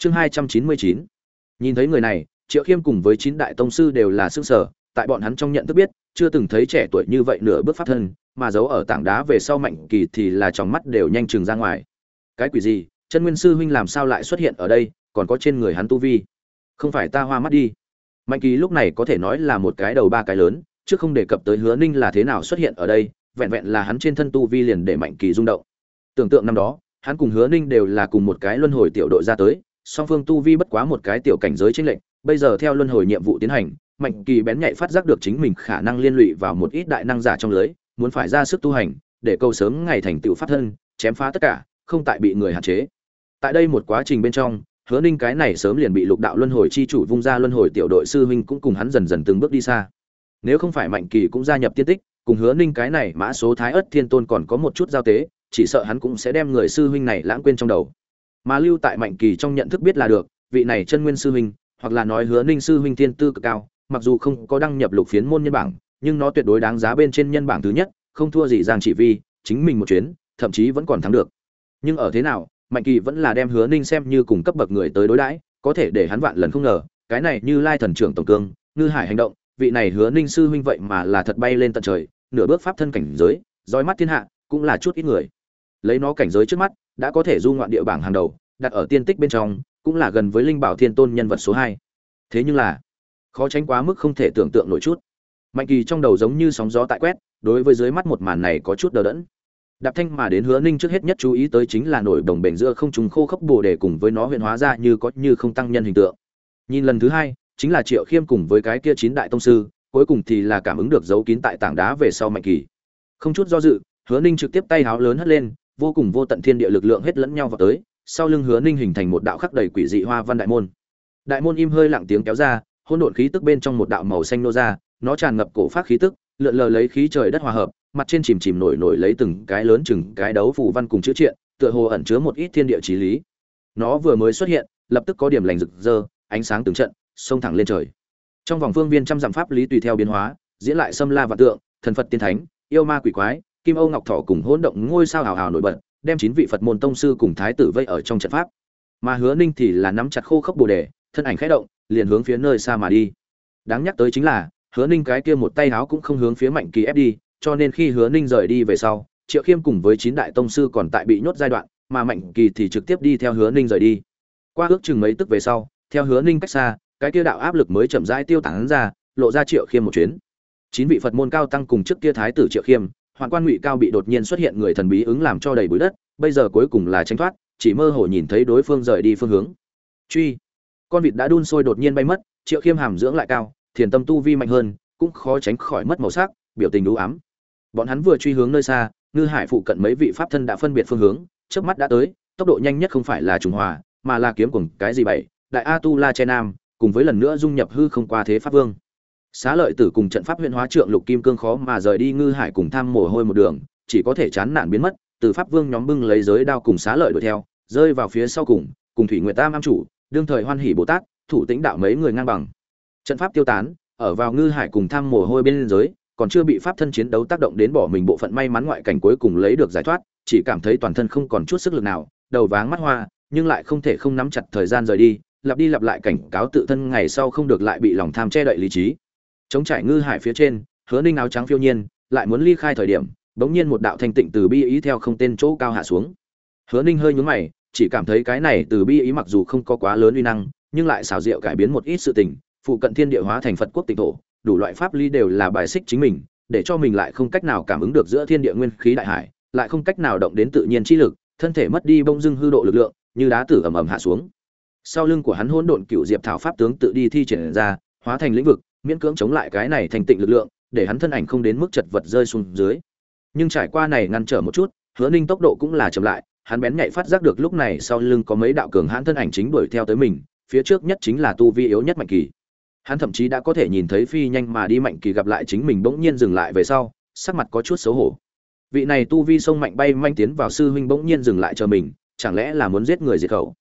chương hai trăm chín mươi chín. Nhìn thấy người này, triệu khiêm cùng với chín đại tông sư đều là s ư ơ n g sở tại bọn hắn trong nhận thức biết, chưa từng thấy trẻ tuổi như vậy nửa bước pháp thân, mà giấu ở tảng đá về sau mạnh kỳ thì là trong mắt đều nhanh chừng ra ngoài. Cái quỷ gì? Chân nguyên sư huynh làm sao lại xuất hiện ở đây? Còn có trên người hắn tu vi. Không phải ta hoa mắt đi. Mạnh kỳ lúc này có thể nói là một cái đầu ba cái lớn, chứ không đề cập tới hứa ninh là thế nào xuất hiện ở đây, vẹn vẹn là hắn trên thân tu vi liền để mạnh kỳ rung động. Tưởng tượng năm đó, hắn cùng hứa ninh đều là cùng một cái luân hồi tiểu đội ra tới song phương tu vi bất quá một cái tiểu cảnh giới chênh lệnh bây giờ theo luân hồi nhiệm vụ tiến hành, mạnh kỳ bén nhạy phát giác được chính mình khả năng liên lụy vào một ít đại năng giả trong lưới, muốn phải ra sức tu hành, để cầu sớm ngày thành tựu pháp thân, chém phá tất cả, không tại bị người hạn chế. Tại đây một quá trình bên trong, hứa ninh cái này sớm liền bị lục đạo luân hồi chi chủ vung ra luân hồi tiểu đội sư huynh cũng cùng hắn dần dần từng bước đi xa. Nếu không phải mạnh kỳ cũng gia nhập tiên tích, cùng hứa ninh cái này mã số thái ất thiên tôn còn có một chút giao tế, chỉ sợ hắn cũng sẽ đem người sư huynh này lãng quên trong đầu mà lưu tại mạnh kỳ trong nhận thức biết là được, vị này chân nguyên sư huynh, hoặc là nói hứa ninh sư huynh thiên tư cực cao, mặc dù không có đăng nhập lục phiến môn nhân bảng, nhưng nó tuyệt đối đáng giá bên trên nhân bảng thứ nhất, không thua gì giang chỉ vi, chính mình một chuyến, thậm chí vẫn còn thắng được. Nhưng ở thế nào, mạnh kỳ vẫn là đem hứa ninh xem như cùng cấp bậc người tới đối đãi, có thể để hắn vạn lần không ngờ, cái này như lai thần trưởng tổng cương, ngư hải hành động, vị này hứa ninh sư huynh vậy mà là thật bay lên tận trời, nửa bước pháp thân cảnh giới roi mắt thiên hạ, cũng là chút ít người. Lấy nó cảnh giới trước mắt, đã có thể du ngoạn địa bảng hàng đầu đặt ở tiên tích bên trong, cũng là gần với linh bảo thiên tôn nhân vật số hai. Thế nhưng là, khó tránh quá mức không thể tưởng tượng nổi chút. Mạnh kỳ trong đầu giống như sóng gió tại quét, đối với dưới mắt một màn này có chút đờ đẫn. Đạp thanh mà đến hứa ninh trước hết nhất chú ý tới chính là nổi đồng bền giữa không trùng khô khốc bồ đề cùng với nó huyện hóa ra như có như không tăng nhân hình tượng. Nhìn lần thứ hai, chính là triệu khiêm cùng với cái kia chín đại tông sư, cuối cùng thì là cảm ứng được dấu kín tại tảng đá về sau mạnh kỳ. Không chút do dự, hứa ninh trực tiếp tay háo lớn hất lên, vô cùng vô tận thiên địa lực lượng hết lẫn nhau vào tới sau lưng hứa ninh hình thành một đạo khắc đầy quỷ dị hoa văn đại môn. Đại môn im hơi lặng tiếng kéo ra hôn độn khí tức bên trong một đạo màu xanh nô ra, nó tràn ngập cổ phát khí tức, lượn lờ lấy khí trời đất hòa hợp, mặt trên chìm chìm nổi nổi lấy từng cái lớn chừng cái đấu phù văn cùng chữ triện, tựa hồ ẩn chứa một ít thiên địa trí lý. Nó vừa mới xuất hiện, lập tức có điểm lành rực rỡ, ánh sáng từng trận, xông thẳng lên trời. Trong vòng phương viên trăm dặm pháp lý tùy theo biến hóa, diễn lại xâm la và tượng, thần phật tiên thánh, yêu ma quỷ quái, kim âu ngọc thọ cùng hỗn động ngôi sao hào hào nổi bật đem chín vị phật môn tông sư cùng thái tử vây ở trong trận pháp. Mà hứa ninh thì là nắm chặt khô khốc bồ đề, thân ảnh khẽ động, liền hướng phía nơi xa mà đi. Đáng nhắc tới chính là, hứa ninh cái kia một tay áo cũng không hướng phía mạnh kỳ ép đi, cho nên khi hứa ninh rời đi về sau, triệu khiêm cùng với chín đại tông sư còn tại bị nhốt giai đoạn, mà mạnh kỳ thì trực tiếp đi theo hứa ninh rời đi. Qua ước chừng mấy tức về sau, theo hứa ninh cách xa, cái kia đạo áp lực mới chậm rãi tiêu tán ra, lộ ra triệu khiêm một chuyến. Chín vị phật môn cao tăng cùng trước kia thái tử triệu khiêm hoàng quan ngụy cao bị đột nhiên xuất hiện người thần bí ứng làm cho đầy bụi đất, bây giờ cuối cùng là tránh thoát, chỉ mơ hồ nhìn thấy đối phương rời đi phương hướng. Truy. Con vịt đã đun sôi đột nhiên bay mất, triệu khiêm hàm dưỡng lại cao, thiền tâm tu vi mạnh hơn, cũng khó tránh khỏi mất màu sắc, biểu tình đủ ám. Bọn hắn vừa truy hướng nơi xa, ngư hải phụ cận mấy vị pháp thân đã phân biệt phương hướng trước mắt đã tới, tốc độ nhanh nhất không phải là trùng hòa, mà là kiếm cùng cái gì bảy, đại a tu la che nam, cùng với lần nữa dung nhập hư không qua thế pháp vương xá lợi tử cùng trận pháp huyện hóa trượng lục kim cương khó mà rời đi ngư hải cùng tham mồ hôi một đường, chỉ có thể chán nản biến mất, từ pháp vương nhóm bưng lấy giới đao cùng xá lợi đuổi theo, rơi vào phía sau cùng cùng thủy nguyệt tam am chủ, đương thời hoan hỷ bồ tát, thủ tĩnh đạo mấy người ngang bằng. Trận pháp tiêu tán, ở vào ngư hải cùng tham mồ hôi bên giới còn chưa bị pháp thân chiến đấu tác động đến bỏ mình bộ phận may mắn ngoại cảnh cuối cùng lấy được giải thoát, chỉ cảm thấy toàn thân không còn chút sức lực nào, đầu váng mắt hoa, nhưng lại không thể không nắm chặt thời gian rời đi, lặp đi lặp lại cảnh cáo tự thân ngày sau không được lại bị lòng tham che đậy lý trí chống trải ngư hải phía trên, hứa ninh áo trắng phiêu nhiên, lại muốn ly khai thời điểm, bỗng nhiên một đạo thanh tịnh từ bi ý theo không tên chỗ cao hạ xuống. Hứa ninh hơi nhún mày, chỉ cảm thấy cái này từ bi ý mặc dù không có quá lớn uy năng, nhưng lại xào rượu cải biến một ít sự tình, phụ cận thiên địa hóa thành phật quốc tịnh thổ, đủ loại pháp ly đều là bài xích chính mình, để cho mình lại không cách nào cảm ứng được giữa thiên địa nguyên khí đại hải, lại không cách nào động đến tự nhiên chi lực, thân thể mất đi bông dưng hư độ lực lượng, như đá tử ầm ầm hạ xuống. Sau lưng của hắn hỗn độn cựu diệp thảo pháp tướng tự đi thi triển ra, hóa thành lĩnh vực miễn cưỡng chống lại cái này thành tịnh lực lượng, để hắn thân ảnh không đến mức chật vật rơi xuống dưới. Nhưng trải qua này ngăn trở một chút, hứa ninh tốc độ cũng là chậm lại, hắn bén nhạy phát giác được lúc này sau lưng có mấy đạo cường hãn thân ảnh chính đuổi theo tới mình, phía trước nhất chính là tu vi yếu nhất mạnh kỳ. Hắn thậm chí đã có thể nhìn thấy phi nhanh mà đi mạnh kỳ gặp lại chính mình bỗng nhiên dừng lại về sau, sắc mặt có chút xấu hổ. Vị này tu vi sông mạnh bay manh tiến vào sư huynh bỗng nhiên dừng lại chờ mình, chẳng lẽ là muốn giết người diệt khẩu?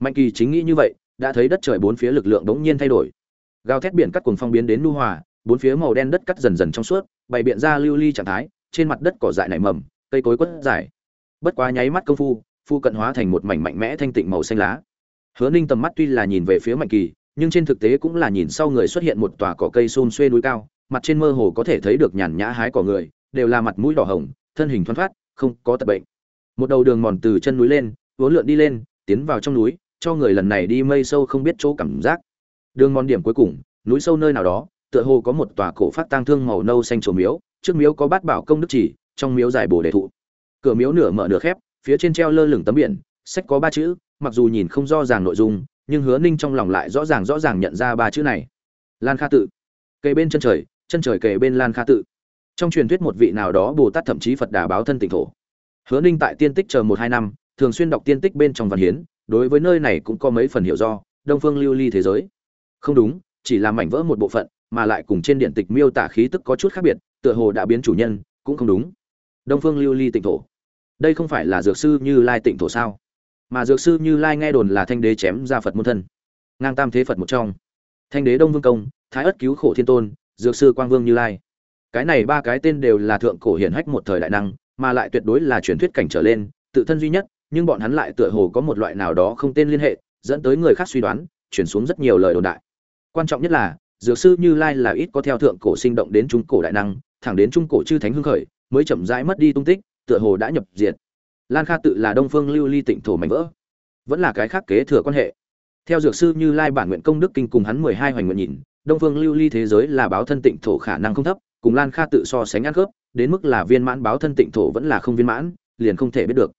Mạnh kỳ chính nghĩ như vậy, đã thấy đất trời bốn phía lực lượng bỗng nhiên thay đổi gào thét biển cắt cuồng phong biến đến nu hòa, bốn phía màu đen đất cắt dần dần trong suốt, bày biện ra lưu ly trạng thái, trên mặt đất cỏ dại nảy mầm, cây cối quất dài. Bất quá nháy mắt công phu phu cận hóa thành một mảnh mạnh mẽ thanh tịnh màu xanh lá. Hứa ninh tầm mắt tuy là nhìn về phía mạnh kỳ, nhưng trên thực tế cũng là nhìn sau người xuất hiện một tòa cỏ cây xôn xuê núi cao, mặt trên mơ hồ có thể thấy được nhàn nhã hái cỏ người, đều là mặt mũi đỏ hồng, thân hình thoăn thoát, không có tật bệnh. Một đầu đường mòn từ chân núi lên uốn lượn đi lên, tiến vào trong núi, cho người lần này đi mây sâu không biết chỗ cảm giác đường mòn điểm cuối cùng, núi sâu nơi nào đó, tựa hồ có một tòa cổ phát tang thương màu nâu xanh trổ miếu, trước miếu có bát bảo công đức chỉ, trong miếu dài bồ đề thụ. Cửa miếu nửa mở nửa khép, phía trên treo lơ lửng tấm biển, sách có ba chữ, mặc dù nhìn không rõ ràng nội dung, nhưng hứa ninh trong lòng lại rõ ràng rõ ràng nhận ra ba chữ này. Lan kha tự. Kề bên chân trời chân trời kề bên lan kha tự. Trong truyền thuyết một vị nào đó bồ tát thậm chí phật đà báo thân tỉnh thổ. Hứa ninh tại tiên tích chờ một hai năm, thường xuyên đọc tiên tích bên trong văn hiến, đối với nơi này cũng có mấy phần hiểu do, đông phương lưu ly thế giới không đúng, chỉ là mảnh vỡ một bộ phận, mà lại cùng trên điện tịch miêu tả khí tức có chút khác biệt, tựa hồ đã biến chủ nhân, cũng không đúng. Đông phương lưu ly tịnh thổ. Đây không phải là dược sư như lai tịnh thổ sao? Mà dược sư như lai nghe đồn là thanh đế chém ra phật môn thân. Ngang tam thế phật một trong. Thanh đế đông vương công, thái ất cứu khổ thiên tôn, dược sư quang vương như lai. Cái này ba cái tên đều là thượng cổ hiển hách một thời đại năng, mà lại tuyệt đối là truyền thuyết cảnh trở lên, tự thân duy nhất, nhưng bọn hắn lại tựa hồ có một loại nào đó không tên liên hệ, dẫn tới người khác suy đoán chuyển xuống rất nhiều lời đồn đại quan trọng nhất là, dược sư như lai là ít có theo thượng cổ sinh động đến trung cổ đại năng, thẳng đến trung cổ chư thánh hưng khởi, mới chậm rãi mất đi tung tích, tựa hồ đã nhập diệt. Lan kha tự là đông phương lưu ly tịnh thổ mảnh vỡ. Vẫn là cái khác kế thừa quan hệ. Theo dược sư như lai bản nguyện công đức kinh cùng hắn mười hai hoành nguyện nhìn, đông phương lưu ly thế giới là báo thân tịnh thổ khả năng không thấp, cùng lan kha tự so sánh ăn khớp, đến mức là viên mãn báo thân tịnh thổ vẫn là không viên mãn, liền không thể biết được.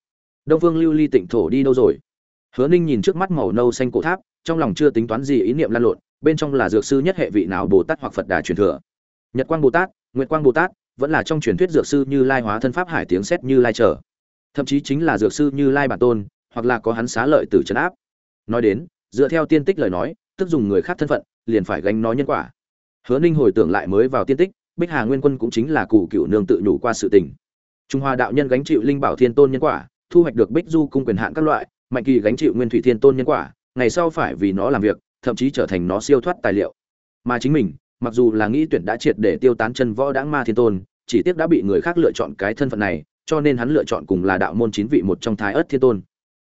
Đông phương lưu ly tịnh thổ đi đâu rồi? Hứa ninh nhìn trước mắt màu nâu xanh cổ tháp, trong lòng chưa tính toán gì ý niệm lan lộn bên trong là dược sư nhất hệ vị nào bồ tát hoặc phật đà truyền thừa. Nhật quang bồ tát, nguyệt quang bồ tát, vẫn là trong truyền thuyết dược sư như lai hóa thân pháp hải tiếng xét như lai trở. Thậm chí chính là dược sư như lai bản tôn, hoặc là có hắn xá lợi từ trấn áp. Nói đến, dựa theo tiên tích lời nói, tức dùng người khác thân phận, liền phải gánh nói nhân quả. Hứa ninh hồi tưởng lại mới vào tiên tích, bích hà nguyên quân cũng chính là cụ cựu nương tự nhủ qua sự tình. Trung hoa đạo nhân gánh chịu linh bảo thiên tôn nhân quả, thu hoạch được bích du cung quyền hạn các loại, mạnh kỳ gánh chịu nguyên thủy thiên tôn nhân quả, ngày sau phải vì nó làm việc thậm chí trở thành nó siêu thoát tài liệu. Mà chính mình, mặc dù là nghĩ tuyển đã triệt để tiêu tán chân võ đãng ma thiên tôn, chỉ tiếc đã bị người khác lựa chọn cái thân phận này, cho nên hắn lựa chọn cùng là đạo môn chín vị một trong thái ớt thiên tôn.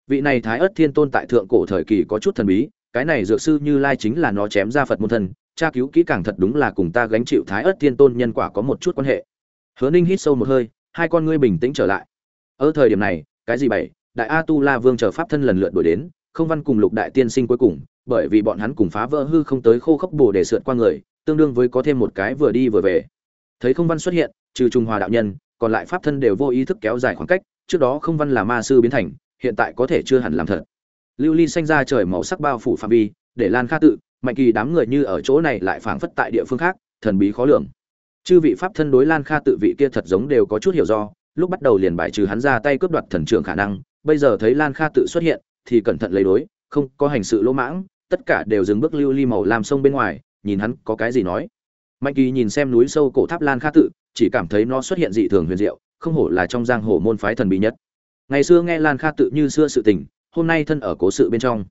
Vị này thái ớt thiên tôn tại thượng cổ thời kỳ có chút thần bí, cái này dược sư như lai chính là nó chém ra phật môn thân, tra cứu kỹ càng thật đúng là cùng ta gánh chịu thái ớt thiên tôn nhân quả có một chút quan hệ. Hứa ninh hít sâu một hơi, hai con ngươi bình tĩnh trở lại. Ở thời điểm này, cái gì bảy, đại a tu la vương chờ pháp thân lần lượt đuổi đến không văn cùng lục đại tiên sinh cuối cùng, bởi vì bọn hắn cùng phá vỡ hư không tới khô khốc bồ để sượt qua người, tương đương với có thêm một cái vừa đi vừa về. Thấy không văn xuất hiện, trừ trung hòa đạo nhân, còn lại pháp thân đều vô ý thức kéo dài khoảng cách, trước đó không văn là ma sư biến thành, hiện tại có thể chưa hẳn làm thật. Lưu ly xanh ra trời màu sắc bao phủ phạm vi, để lan kha tự, mạnh kỳ đám người như ở chỗ này lại phảng phất tại địa phương khác, thần bí khó lường. Chư vị pháp thân đối lan kha tự vị kia thật giống đều có chút hiểu do, lúc bắt đầu liền bài trừ hắn ra tay cướp đoạt thần trưởng khả năng, bây giờ thấy lan kha tự xuất hiện thì cẩn thận lấy đối, không có hành sự lỗ mãng, tất cả đều dừng bước lưu ly màu làm sông bên ngoài, nhìn hắn có cái gì nói. Mạnh kỳ nhìn xem núi sâu cổ tháp lan kha tự, chỉ cảm thấy nó xuất hiện dị thường huyền diệu, không hổ là trong giang hồ môn phái thần bí nhất. Ngày xưa nghe lan kha tự như xưa sự tình, hôm nay thân ở cố sự bên trong.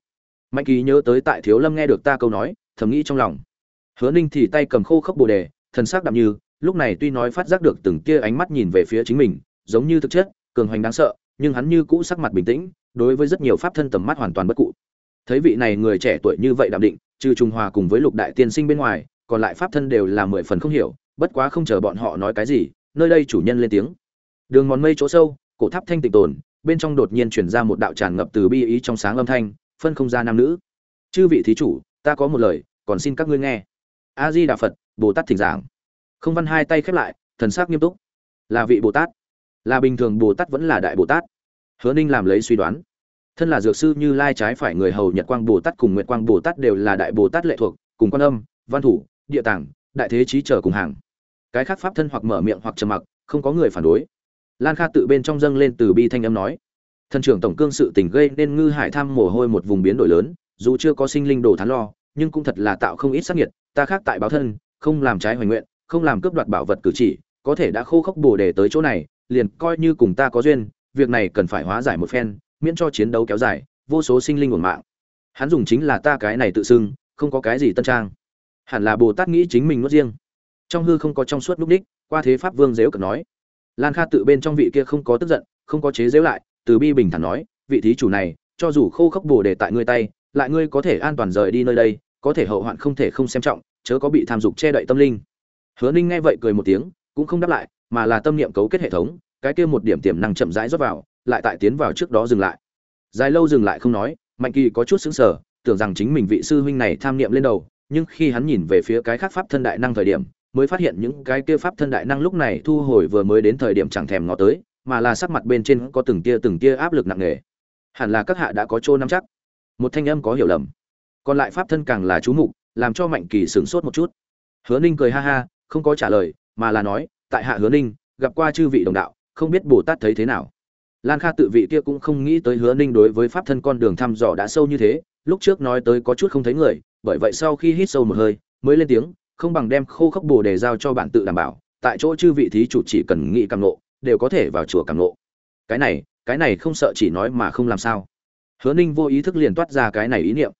Mạnh kỳ nhớ tới tại thiếu lâm nghe được ta câu nói, thầm nghĩ trong lòng. Hứa ninh thì tay cầm khô khốc bồ đề, thần sắc đạm như, lúc này tuy nói phát giác được từng kia ánh mắt nhìn về phía chính mình, giống như thực chất, cường hoành đáng sợ nhưng hắn như cũ sắc mặt bình tĩnh, đối với rất nhiều pháp thân tầm mắt hoàn toàn bất cụ. Thấy vị này người trẻ tuổi như vậy đạm định, trừ trung hòa cùng với lục đại tiên sinh bên ngoài, còn lại pháp thân đều là mười phần không hiểu, bất quá không chờ bọn họ nói cái gì, nơi đây chủ nhân lên tiếng. Đường mòn mây chỗ sâu, cổ tháp thanh tịnh tồn, bên trong đột nhiên chuyển ra một đạo tràn ngập từ bi ý trong sáng âm thanh, phân không ra nam nữ. Chư vị thí chủ, ta có một lời, còn xin các ngươi nghe. A di đà phật bồ tát thỉnh giảng. Không văn hai tay khép lại, thần sắc nghiêm túc. Là vị bồ tát là bình thường bồ tát vẫn là đại bồ tát hứa ninh làm lấy suy đoán. Thân là dược sư như lai trái phải người hầu nhật quang bồ tát cùng nguyệt quang bồ tát đều là đại bồ tát lệ thuộc, cùng quan âm, văn thủ, địa tàng đại thế trí trở cùng hàng cái khác pháp thân hoặc mở miệng hoặc trầm mặc, không có người phản đối. Lan kha tự bên trong dâng lên từ bi thanh âm nói, thần trưởng tổng cương sự tình gây nên ngư hải tham mồ hôi một vùng biến đổi lớn, dù chưa có sinh linh đồ thán lo, nhưng cũng thật là tạo không ít sắc nhiệt ta khác tại báo thân, không làm trái hoành nguyện, không làm cướp đoạt bảo vật cử chỉ, có thể đã khô khốc bồ đề tới chỗ này, liền coi như cùng ta có duyên việc này cần phải hóa giải một phen, miễn cho chiến đấu kéo dài, vô số sinh linh uổng mạng. Hắn dùng chính là ta cái này tự xưng, không có cái gì tân trang. Hẳn là bồ tát nghĩ chính mình nuốt riêng. Trong hư không có trong suốt lúc đích, qua thế pháp vương dếu cực nói. Lan kha tự bên trong vị kia không có tức giận, không có chế dếu lại, từ bi bình thản nói, vị thí chủ này, cho dù khô khốc bồ đề tại ngươi tay, lại ngươi có thể an toàn rời đi nơi đây, có thể hậu hoạn không thể không xem trọng, chớ có bị tham dục che đậy tâm linh. Hứa ninh nghe vậy cười một tiếng, cũng không đáp lại, mà là tâm niệm cấu kết hệ thống cái kia một điểm tiềm năng chậm rãi rót vào lại tại tiến vào trước đó dừng lại. Dài lâu dừng lại không nói mạnh kỳ có chút sững sờ, tưởng rằng chính mình vị sư huynh này tham niệm lên đầu nhưng khi hắn nhìn về phía cái khác pháp thân đại năng thời điểm mới phát hiện những cái kia pháp thân đại năng lúc này thu hồi vừa mới đến thời điểm chẳng thèm ngó tới mà là sắc mặt bên trên có từng tia từng tia áp lực nặng nề. Hẳn là các hạ đã có chỗ nắm chắc. Một thanh âm có hiểu lầm. Còn lại pháp thân càng là chú mục làm cho mạnh kỳ sửng sốt một chút. Hứa ninh cười ha ha không có trả lời mà là nói tại hạ hứa ninh gặp qua chư vị đồng đạo không biết bồ tát thấy thế nào. Lan kha tự vị kia cũng không nghĩ tới hứa ninh đối với pháp thân con đường thăm dò đã sâu như thế, lúc trước nói tới có chút không thấy người, bởi vậy sau khi hít sâu một hơi, mới lên tiếng, không bằng đem khô khốc bồ đề giao cho bạn tự đảm bảo, tại chỗ chư vị thí chủ chỉ cần nghĩ càng nộ đều có thể vào chùa càng nộ cái này cái này không sợ chỉ nói mà không làm sao. Hứa ninh vô ý thức liền toát ra cái này ý niệm.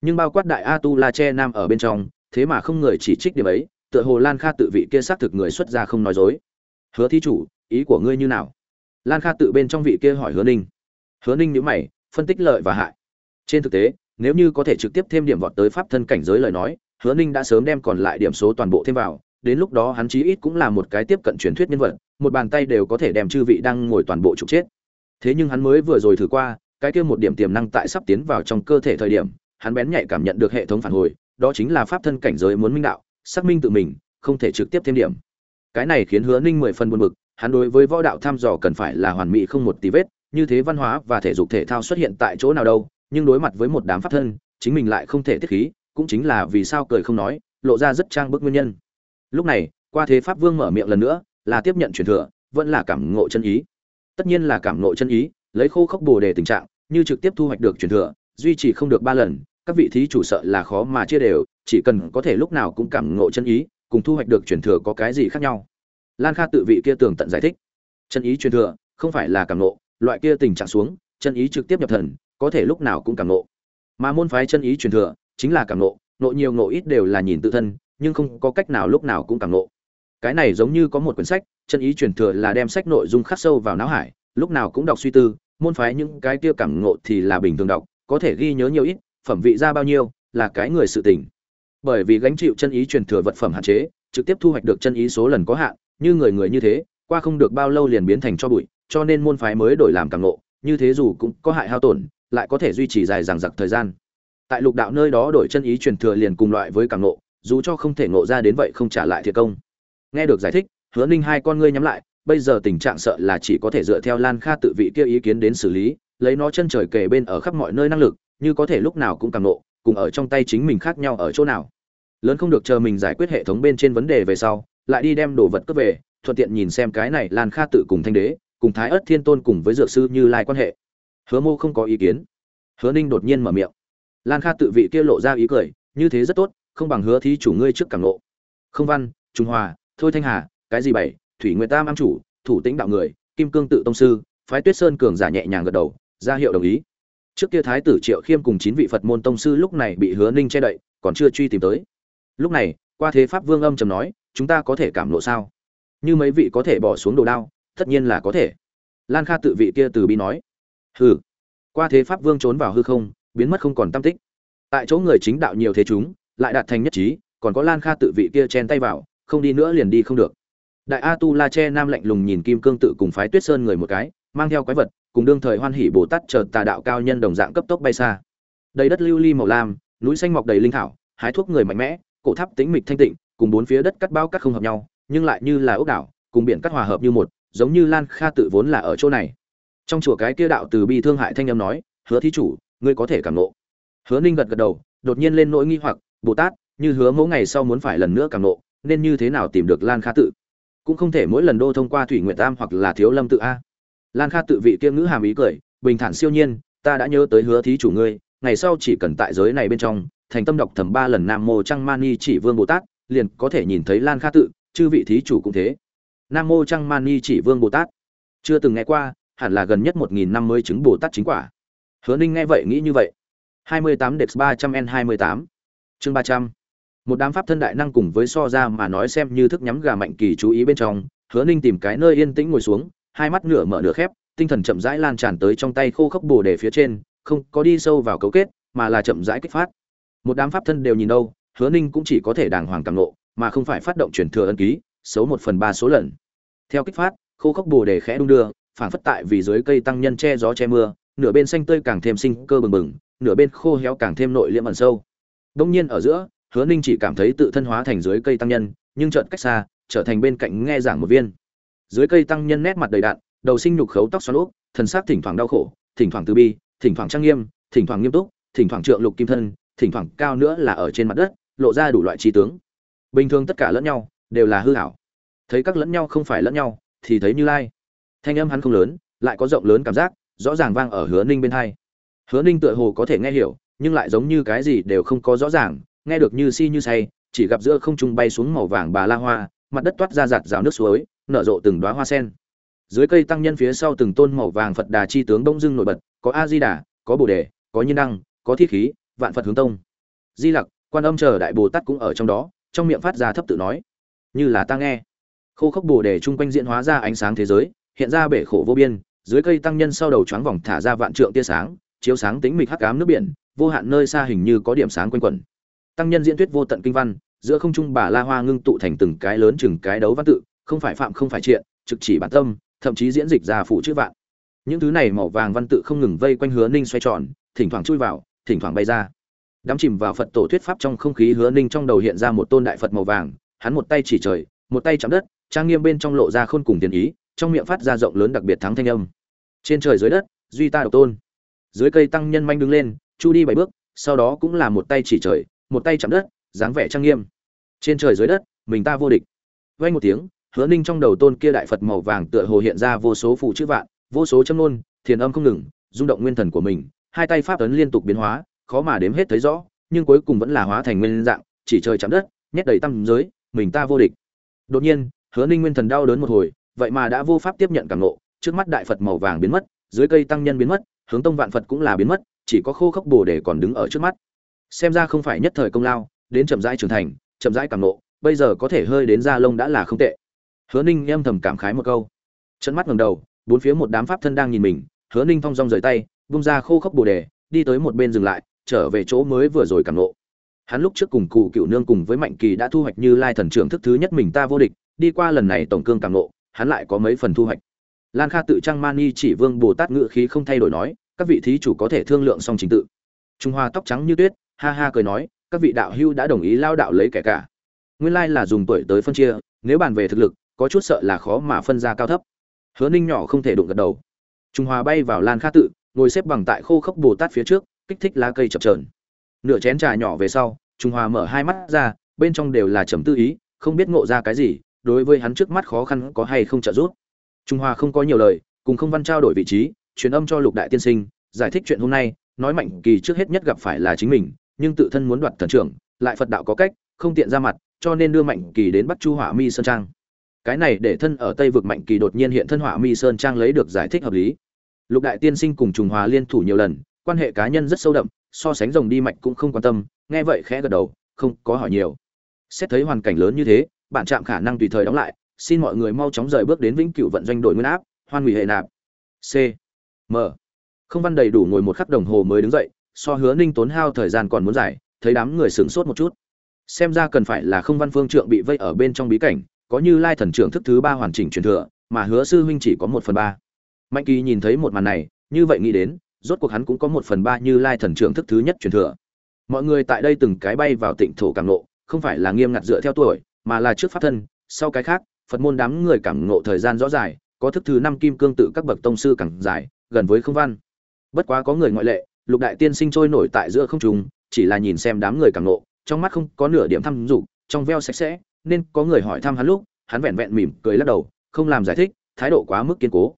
Nhưng bao quát đại a tu la che nam ở bên trong, thế mà không người chỉ trích điểm ấy, tựa hồ lan kha tự vị kia xác thực người xuất ra không nói dối hứa thí chủ, ý của ngươi như nào? Lan kha tự bên trong vị kia hỏi hứa ninh. Hứa ninh nhữ mày, phân tích lợi và hại. Trên thực tế, nếu như có thể trực tiếp thêm điểm vọt tới pháp thân cảnh giới lời nói, hứa ninh đã sớm đem còn lại điểm số toàn bộ thêm vào, đến lúc đó hắn chí ít cũng là một cái tiếp cận truyền thuyết nhân vật, một bàn tay đều có thể đem chư vị đang ngồi toàn bộ trục chết. Thế nhưng hắn mới vừa rồi thử qua, cái kia một điểm tiềm năng tại sắp tiến vào trong cơ thể thời điểm, hắn bén nhạy cảm nhận được hệ thống phản hồi, đó chính là pháp thân cảnh giới muốn minh đạo, xác minh tự mình, không thể trực tiếp thêm điểm cái này khiến hứa ninh mười phần buồn bực, hắn đối với võ đạo thăm dò cần phải là hoàn mỹ không một tí vết, như thế văn hóa và thể dục thể thao xuất hiện tại chỗ nào đâu, nhưng đối mặt với một đám pháp thân, chính mình lại không thể tiết khí, cũng chính là vì sao cười không nói, lộ ra rất trang bức nguyên nhân. Lúc này, qua thế pháp vương mở miệng lần nữa, là tiếp nhận truyền thừa, vẫn là cảm ngộ chân ý. Tất nhiên là cảm ngộ chân ý, lấy khô khốc bồ đề tình trạng, như trực tiếp thu hoạch được truyền thừa, duy trì không được ba lần, các vị thí chủ sợ là khó mà chia đều, chỉ cần có thể lúc nào cũng cảm ngộ chân ý cùng thu hoạch được truyền thừa có cái gì khác nhau lan kha tự vị kia tường tận giải thích chân ý truyền thừa không phải là cảm nộ, loại kia tình trạng xuống chân ý trực tiếp nhập thần có thể lúc nào cũng cảm nộ. mà môn phái chân ý truyền thừa chính là cảm nộ, nộ nhiều nộ ít đều là nhìn tự thân nhưng không có cách nào lúc nào cũng cảm nộ. cái này giống như có một quyển sách chân ý truyền thừa là đem sách nội dung khắc sâu vào não hải lúc nào cũng đọc suy tư môn phái những cái kia cảm ngộ thì là bình thường đọc có thể ghi nhớ nhiều ít phẩm vị ra bao nhiêu là cái người sự tình bởi vì gánh chịu chân ý truyền thừa vật phẩm hạn chế, trực tiếp thu hoạch được chân ý số lần có hạn, như người người như thế, qua không được bao lâu liền biến thành cho bụi, cho nên môn phái mới đổi làm càng ngộ như thế dù cũng có hại hao tổn, lại có thể duy trì dài dằng dặc thời gian. Tại lục đạo nơi đó đổi chân ý truyền thừa liền cùng loại với càng ngộ dù cho không thể ngộ ra đến vậy không trả lại thiệt công. Nghe được giải thích, hứa ninh hai con ngươi nhắm lại, bây giờ tình trạng sợ là chỉ có thể dựa theo lan kha tự vị kia ý kiến đến xử lý, lấy nó chân trời kề bên ở khắp mọi nơi năng lực, như có thể lúc nào cũng càng nộ cùng ở trong tay chính mình khác nhau ở chỗ nào. Lớn không được chờ mình giải quyết hệ thống bên trên vấn đề về sau, lại đi đem đồ vật cướp về, thuận tiện nhìn xem cái này lan kha tự cùng thanh đế, cùng thái ất thiên tôn cùng với dược sư như lai quan hệ. Hứa mô không có ý kiến. Hứa ninh đột nhiên mở miệng. Lan kha tự vị kia lộ ra ý cười, như thế rất tốt, không bằng hứa thí chủ ngươi trước cảm nộ không văn, trung hòa, thôi thanh hà, cái gì bảy, thủy nguyệt tam am chủ, thủ tĩnh đạo người, kim cương tự tông sư, phái tuyết sơn cường giả nhẹ nhàng gật đầu, ra hiệu đồng ý trước kia thái tử triệu khiêm cùng chín vị phật môn tông sư lúc này bị hứa ninh che đậy, còn chưa truy tìm tới. Lúc này, qua thế pháp vương âm trầm nói, chúng ta có thể cảm lộ sao? Như mấy vị có thể bỏ xuống đồ đao, tất nhiên là có thể. Lan kha tự vị kia từ bi nói, hừ. Qua thế pháp vương trốn vào hư không, biến mất không còn tâm tích. Tại chỗ người chính đạo nhiều thế chúng, lại đạt thành nhất trí, còn có lan kha tự vị kia chen tay vào, không đi nữa liền đi không được. Đại a tu la che nam lạnh lùng nhìn kim cương tự cùng phái tuyết sơn người một cái, mang theo quái vật cùng đương thời hoan hỷ bồ tát chờ tà đạo cao nhân đồng dạng cấp tốc bay xa. Đầy đất lưu ly màu lam, núi xanh mọc đầy linh thảo, hái thuốc người mạnh mẽ, cổ tháp tĩnh mịch thanh tịnh, cùng bốn phía đất cắt bao cắt không hợp nhau, nhưng lại như là ốc đảo, cùng biển cắt hòa hợp như một, giống như lan kha tự vốn là ở chỗ này. Trong chùa cái kia đạo từ bi thương hại thanh âm nói, hứa thí chủ, ngươi có thể cảm nộ hứa ninh gật gật đầu, đột nhiên lên nỗi nghi hoặc, bồ tát, như hứa mẫu ngày sau muốn phải lần nữa cảm nộ nên như thế nào tìm được lan kha tự? Cũng không thể mỗi lần đô thông qua thủy nguyệt tam hoặc là thiếu lâm tự a lan kha tự vị kiêm ngữ hàm ý cười, bình thản siêu nhiên, ta đã nhớ tới hứa thí chủ ngươi, ngày sau chỉ cần tại giới này bên trong, thành tâm đọc thầm ba lần nam mô trăng mani chỉ vương bồ tát, liền có thể nhìn thấy lan kha tự, chư vị thí chủ cũng thế. Nam mô trăng mani chỉ vương bồ tát. Chưa từng nghe qua, hẳn là gần nhất một nghìn năm mươi chứng bồ tát chính quả. Hứa ninh nghe vậy nghĩ như vậy. Hai mươi tám dex ba trăm n hai mươi tám. Chương ba trăm. Một đám pháp thân đại năng cùng với so ra mà nói xem như thức nhắm gà mạnh kỳ chú ý bên trong, hứa ninh tìm cái nơi yên tĩnh ngồi xuống hai mắt nửa mở nửa khép, tinh thần chậm rãi lan tràn tới trong tay khô khốc bồ đề phía trên, không có đi sâu vào cấu kết, mà là chậm rãi kích phát. Một đám pháp thân đều nhìn đâu, hứa ninh cũng chỉ có thể đàng hoàng càng nộ, mà không phải phát động truyền thừa ân ký, xấu một phần ba số lần. Theo kích phát, khô khốc bồ đề khẽ đung đưa, phản phất tại vì dưới cây tăng nhân che gió che mưa, nửa bên xanh tươi càng thêm sinh cơ bừng bừng, nửa bên khô héo càng thêm nội liễm ẩn sâu. Đông nhiên ở giữa, hứa ninh chỉ cảm thấy tự thân hóa thành dưới cây tăng nhân, nhưng trợn cách xa, trở thành bên cạnh nghe giảng một viên dưới cây tăng nhân nét mặt đầy đạn, đầu sinh nhục khấu tóc xoắn úp, thần sắc thỉnh thoảng đau khổ, thỉnh thoảng từ bi, thỉnh thoảng trang nghiêm, thỉnh thoảng nghiêm túc, thỉnh thoảng trượng lục kim thân, thỉnh thoảng cao nữa là ở trên mặt đất, lộ ra đủ loại trí tướng. Bình thường tất cả lẫn nhau đều là hư hảo thấy các lẫn nhau không phải lẫn nhau thì thấy như lai. Thanh âm hắn không lớn, lại có rộng lớn cảm giác, rõ ràng vang ở hứa ninh bên hai. Hứa ninh tựa hồ có thể nghe hiểu, nhưng lại giống như cái gì đều không có rõ ràng, nghe được như si như say, chỉ gặp giữa không trung bay xuống màu vàng bà la hoa, mặt đất toát ra giạt rào nước suối nở rộ từng đóa hoa sen. Dưới cây tăng nhân phía sau từng tôn màu vàng phật đà chi tướng đông dưng nổi bật, có a di đà có bồ đề, có nhiên đăng, có thiết khí, vạn phật hướng tông. Di lặc, quan âm chờ đại bồ tát cũng ở trong đó, trong miệng phát ra thấp tự nói. Như là ta nghe. Khô khốc bồ đề chung quanh diễn hóa ra ánh sáng thế giới, hiện ra bể khổ vô biên, dưới cây tăng nhân sau đầu choáng vòng thả ra vạn trượng tia sáng, chiếu sáng tính mịch hắc ám nước biển, vô hạn nơi xa hình như có điểm sáng quanh quẩn. Tăng nhân diễn thuyết vô tận kinh văn, giữa không trung bà la hoa ngưng tụ thành từng cái lớn chừng cái đấu văn tự không phải phạm không phải triện, trực chỉ bản tâm, thậm chí diễn dịch ra phụ chữ vạn. Những thứ này màu vàng văn tự không ngừng vây quanh hứa ninh xoay tròn, thỉnh thoảng chui vào, thỉnh thoảng bay ra. Đắm chìm vào phật tổ thuyết pháp trong không khí, hứa ninh trong đầu hiện ra một tôn đại phật màu vàng, hắn một tay chỉ trời, một tay chạm đất, trang nghiêm bên trong lộ ra khôn cùng tiền ý, trong miệng phát ra rộng lớn đặc biệt thắng thanh âm. Trên trời dưới đất, duy ta độc tôn. Dưới cây tăng nhân manh đứng lên, chu đi bảy bước, sau đó cũng là một tay chỉ trời, một tay chạm đất, dáng vẻ trang nghiêm. Trên trời dưới đất, mình ta vô địch. Vay một tiếng hứa ninh trong đầu tôn kia đại phật màu vàng tựa hồ hiện ra vô số phụ chữ vạn vô số châm nôn thiền âm không ngừng rung động nguyên thần của mình hai tay pháp ấn liên tục biến hóa khó mà đếm hết thấy rõ nhưng cuối cùng vẫn là hóa thành nguyên dạng chỉ trời chạm đất nhét đầy tâm giới mình ta vô địch. Đột nhiên hứa ninh nguyên thần đau đớn một hồi vậy mà đã vô pháp tiếp nhận cảm nộ, trước mắt đại phật màu vàng biến mất dưới cây tăng nhân biến mất hướng tông vạn phật cũng là biến mất chỉ có khô khốc bồ đề còn đứng ở trước mắt. Xem ra không phải nhất thời công lao đến chậm rãi trưởng thành chậm rãi cảm nộ, bây giờ có thể hơi đến da lông đã là không tệ hứa ninh em thầm cảm khái một câu. Chân mắt ngầm đầu, bốn phía một đám pháp thân đang nhìn mình, hứa ninh thong dong rời tay bung ra khô khốc bồ đề, đi tới một bên dừng lại, trở về chỗ mới vừa rồi cảm ngộ. Hắn lúc trước cùng cụ cựu nương cùng với mạnh kỳ đã thu hoạch như lai thần trưởng thức thứ nhất mình ta vô địch, đi qua lần này tổng cương cảm ngộ, hắn lại có mấy phần thu hoạch. Lan kha tự trang mani chỉ vương bồ tát ngự khí không thay đổi nói, các vị thí chủ có thể thương lượng xong trình tự. Trung hoa tóc trắng như tuyết, ha ha cười nói, các vị đạo hưu đã đồng ý lao đạo lấy kẻ cả. Nguyên lai là dùng tuổi tới phân chia, nếu bàn về thực lực có chút sợ là khó mà phân ra cao thấp. Hứa ninh nhỏ không thể đụng gật đầu. Trung hoa bay vào lan kha tự, ngồi xếp bằng tại khô khốc bồ tát phía trước, kích thích lá cây chập trờn nửa chén trà nhỏ về sau, trung hoa mở hai mắt ra, bên trong đều là trầm tư ý, không biết ngộ ra cái gì, đối với hắn trước mắt khó khăn có hay không trợ giúp. Trung hoa không có nhiều lời, cùng không văn trao đổi vị trí, truyền âm cho lục đại tiên sinh, giải thích chuyện hôm nay, nói mạnh kỳ trước hết nhất gặp phải là chính mình, nhưng tự thân muốn đoạt thần trưởng, lại phật đạo có cách, không tiện ra mặt, cho nên đưa mạnh kỳ đến bắt chu hỏa mi sơn trang cái này để thân ở tây vực mạnh kỳ đột nhiên hiện thân hỏa mi sơn trang lấy được giải thích hợp lý. Lục đại tiên sinh cùng trùng hòa liên thủ nhiều lần, quan hệ cá nhân rất sâu đậm, so sánh rồng đi mạch cũng không quan tâm, nghe vậy khẽ gật đầu, không có hỏi nhiều. Xét thấy hoàn cảnh lớn như thế, bạn chạm khả năng tùy thời đóng lại, xin mọi người mau chóng rời bước đến vĩnh cửu vận doanh đội nguyên áp, hoan hủy hệ nạp. C. M. Không văn đầy đủ ngồi một khắc đồng hồ mới đứng dậy, so hứa ninh tốn hao thời gian còn muốn giải thấy đám người sửng sốt một chút. Xem ra cần phải là không văn phương trượng bị vây ở bên trong bí cảnh có như lai thần trưởng thức thứ ba hoàn chỉnh truyền thừa, mà hứa sư huynh chỉ có một phần ba. Mạnh kỳ nhìn thấy một màn này, như vậy nghĩ đến, rốt cuộc hắn cũng có một phần ba như lai thần trưởng thức thứ nhất truyền thừa. Mọi người tại đây từng cái bay vào tịnh thổ cảm nộ không phải là nghiêm ngặt dựa theo tuổi, mà là trước pháp thân, sau cái khác, phật môn đám người cảm nộ thời gian rõ dài, có thức thứ năm kim cương tự các bậc tông sư càng dài, gần với không văn. Bất quá có người ngoại lệ, lục đại tiên sinh trôi nổi tại giữa không trung, chỉ là nhìn xem đám người cảm nộ trong mắt không có nửa điểm thăm dục, trong veo sạch sẽ nên có người hỏi thăm hắn lúc, hắn vẹn vẹn mỉm cười lắc đầu, không làm giải thích, thái độ quá mức kiên cố.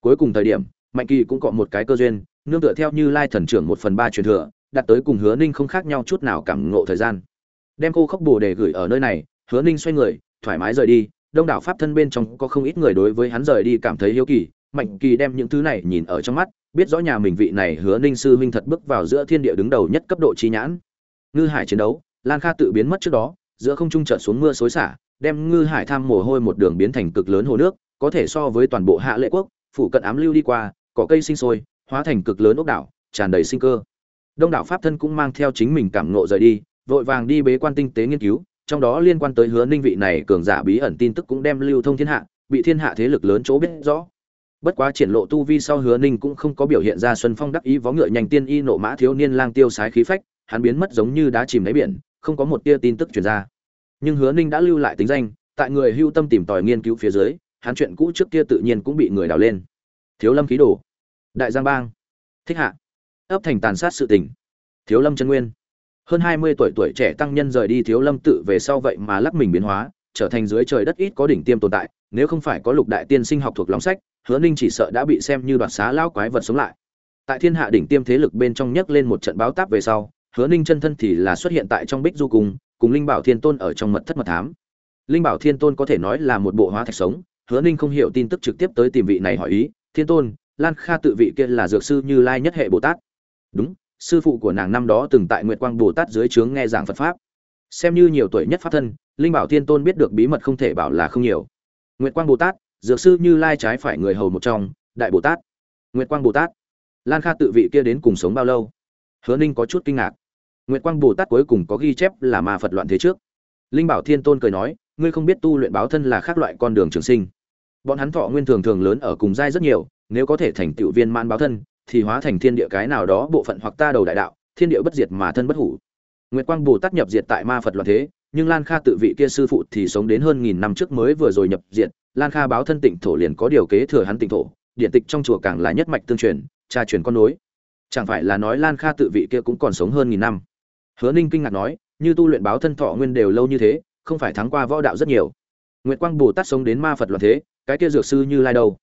Cuối cùng thời điểm, mạnh kỳ cũng có một cái cơ duyên, nương tựa theo như lai thần trưởng một phần ba truyền thừa đặt tới cùng hứa ninh không khác nhau chút nào cảm ngộ thời gian. Đem cô khốc bồ để gửi ở nơi này, hứa ninh xoay người, thoải mái rời đi, đông đảo pháp thân bên trong có không ít người đối với hắn rời đi cảm thấy hiếu kỳ, mạnh kỳ đem những thứ này nhìn ở trong mắt, biết rõ nhà mình vị này hứa ninh sư huynh thật bước vào giữa thiên địa đứng đầu nhất cấp độ trí nhãn. Ngư hải chiến đấu, lan kha tự biến mất trước đó giữa không trung trợn xuống mưa xối xả, đem ngư hải tham mồ hôi một đường biến thành cực lớn hồ nước, có thể so với toàn bộ hạ lệ quốc, phủ cận ám lưu đi qua, cỏ cây sinh sôi, hóa thành cực lớn ốc đảo, tràn đầy sinh cơ. Đông đảo pháp thân cũng mang theo chính mình cảm ngộ rời đi, vội vàng đi bế quan tinh tế nghiên cứu, trong đó liên quan tới hứa ninh vị này cường giả bí ẩn tin tức cũng đem lưu thông thiên hạ, bị thiên hạ thế lực lớn chỗ biết rõ. Bất quá triển lộ tu vi sau hứa ninh cũng không có biểu hiện ra xuân phong đắc ý vó ngựa nhanh tiên y nộ mã thiếu niên lang tiêu sái khí phách, hắn biến mất giống như đá chìm đáy biển, không có một tia tin tức truyền ra nhưng hứa ninh đã lưu lại tính danh, tại người hưu tâm tìm tòi nghiên cứu phía dưới, hắn chuyện cũ trước kia tự nhiên cũng bị người đào lên. Thiếu lâm khí đồ. Đại giang bang. Thích hạ. Ấp thành tàn sát sự tình. Thiếu lâm chân nguyên. Hơn hai mươi tuổi tuổi trẻ tăng nhân rời đi thiếu lâm tự về sau vậy mà lắc mình biến hóa, trở thành dưới trời đất ít có đỉnh tiêm tồn tại, nếu không phải có lục đại tiên sinh học thuộc lóng sách, hứa ninh chỉ sợ đã bị xem như đoạt xá lao quái vật sống lại. Tại thiên hạ đỉnh tiêm thế lực bên trong nhấc lên một trận báo táp về sau, hứa ninh chân thân thì là xuất hiện tại trong bích du cùng cùng linh bảo thiên tôn ở trong mật thất mật thám. Linh bảo thiên tôn có thể nói là một bộ hóa thạch sống, hứa ninh không hiểu tin tức trực tiếp tới tìm vị này hỏi ý, thiên tôn, lan kha tự vị kia là dược sư như lai nhất hệ bồ tát. Đúng, sư phụ của nàng năm đó từng tại nguyệt quang bồ tát dưới trướng nghe giảng phật pháp. Xem như nhiều tuổi nhất pháp thân, linh bảo thiên tôn biết được bí mật không thể bảo là không nhiều. Nguyệt quang bồ tát, dược sư như lai trái phải người hầu một trong, đại bồ tát. Nguyệt quang bồ tát, lan kha tự vị kia đến cùng sống bao lâu? Hứa ninh có chút kinh ngạc nguyệt quang bồ tát cuối cùng có ghi chép là ma phật loạn thế trước. Linh bảo thiên tôn cười nói, ngươi không biết tu luyện báo thân là khác loại con đường trường sinh. Bọn hắn thọ nguyên thường thường lớn ở cùng giai rất nhiều, nếu có thể thành tựu viên mãn báo thân, thì hóa thành thiên địa cái nào đó bộ phận hoặc ta đầu đại đạo, thiên địa bất diệt mà thân bất hủ. Nguyệt quang bồ tát nhập diệt tại ma phật loạn thế, nhưng lan kha tự vị kia sư phụ thì sống đến hơn nghìn năm trước mới vừa rồi nhập diệt. Lan kha báo thân tịnh thổ liền có điều kế thừa hắn tịnh thổ, điện tịch trong chùa càng là nhất mạch tương truyền, cha truyền con nối. Chẳng phải là nói lan kha tự vị kia cũng còn sống hơn nghìn năm? Hứa ninh kinh ngạc nói, như tu luyện báo thân thọ nguyên đều lâu như thế, không phải thắng qua võ đạo rất nhiều. Nguyệt quang bồ tát sống đến ma phật loạn thế, cái kia dược sư như lai đâu?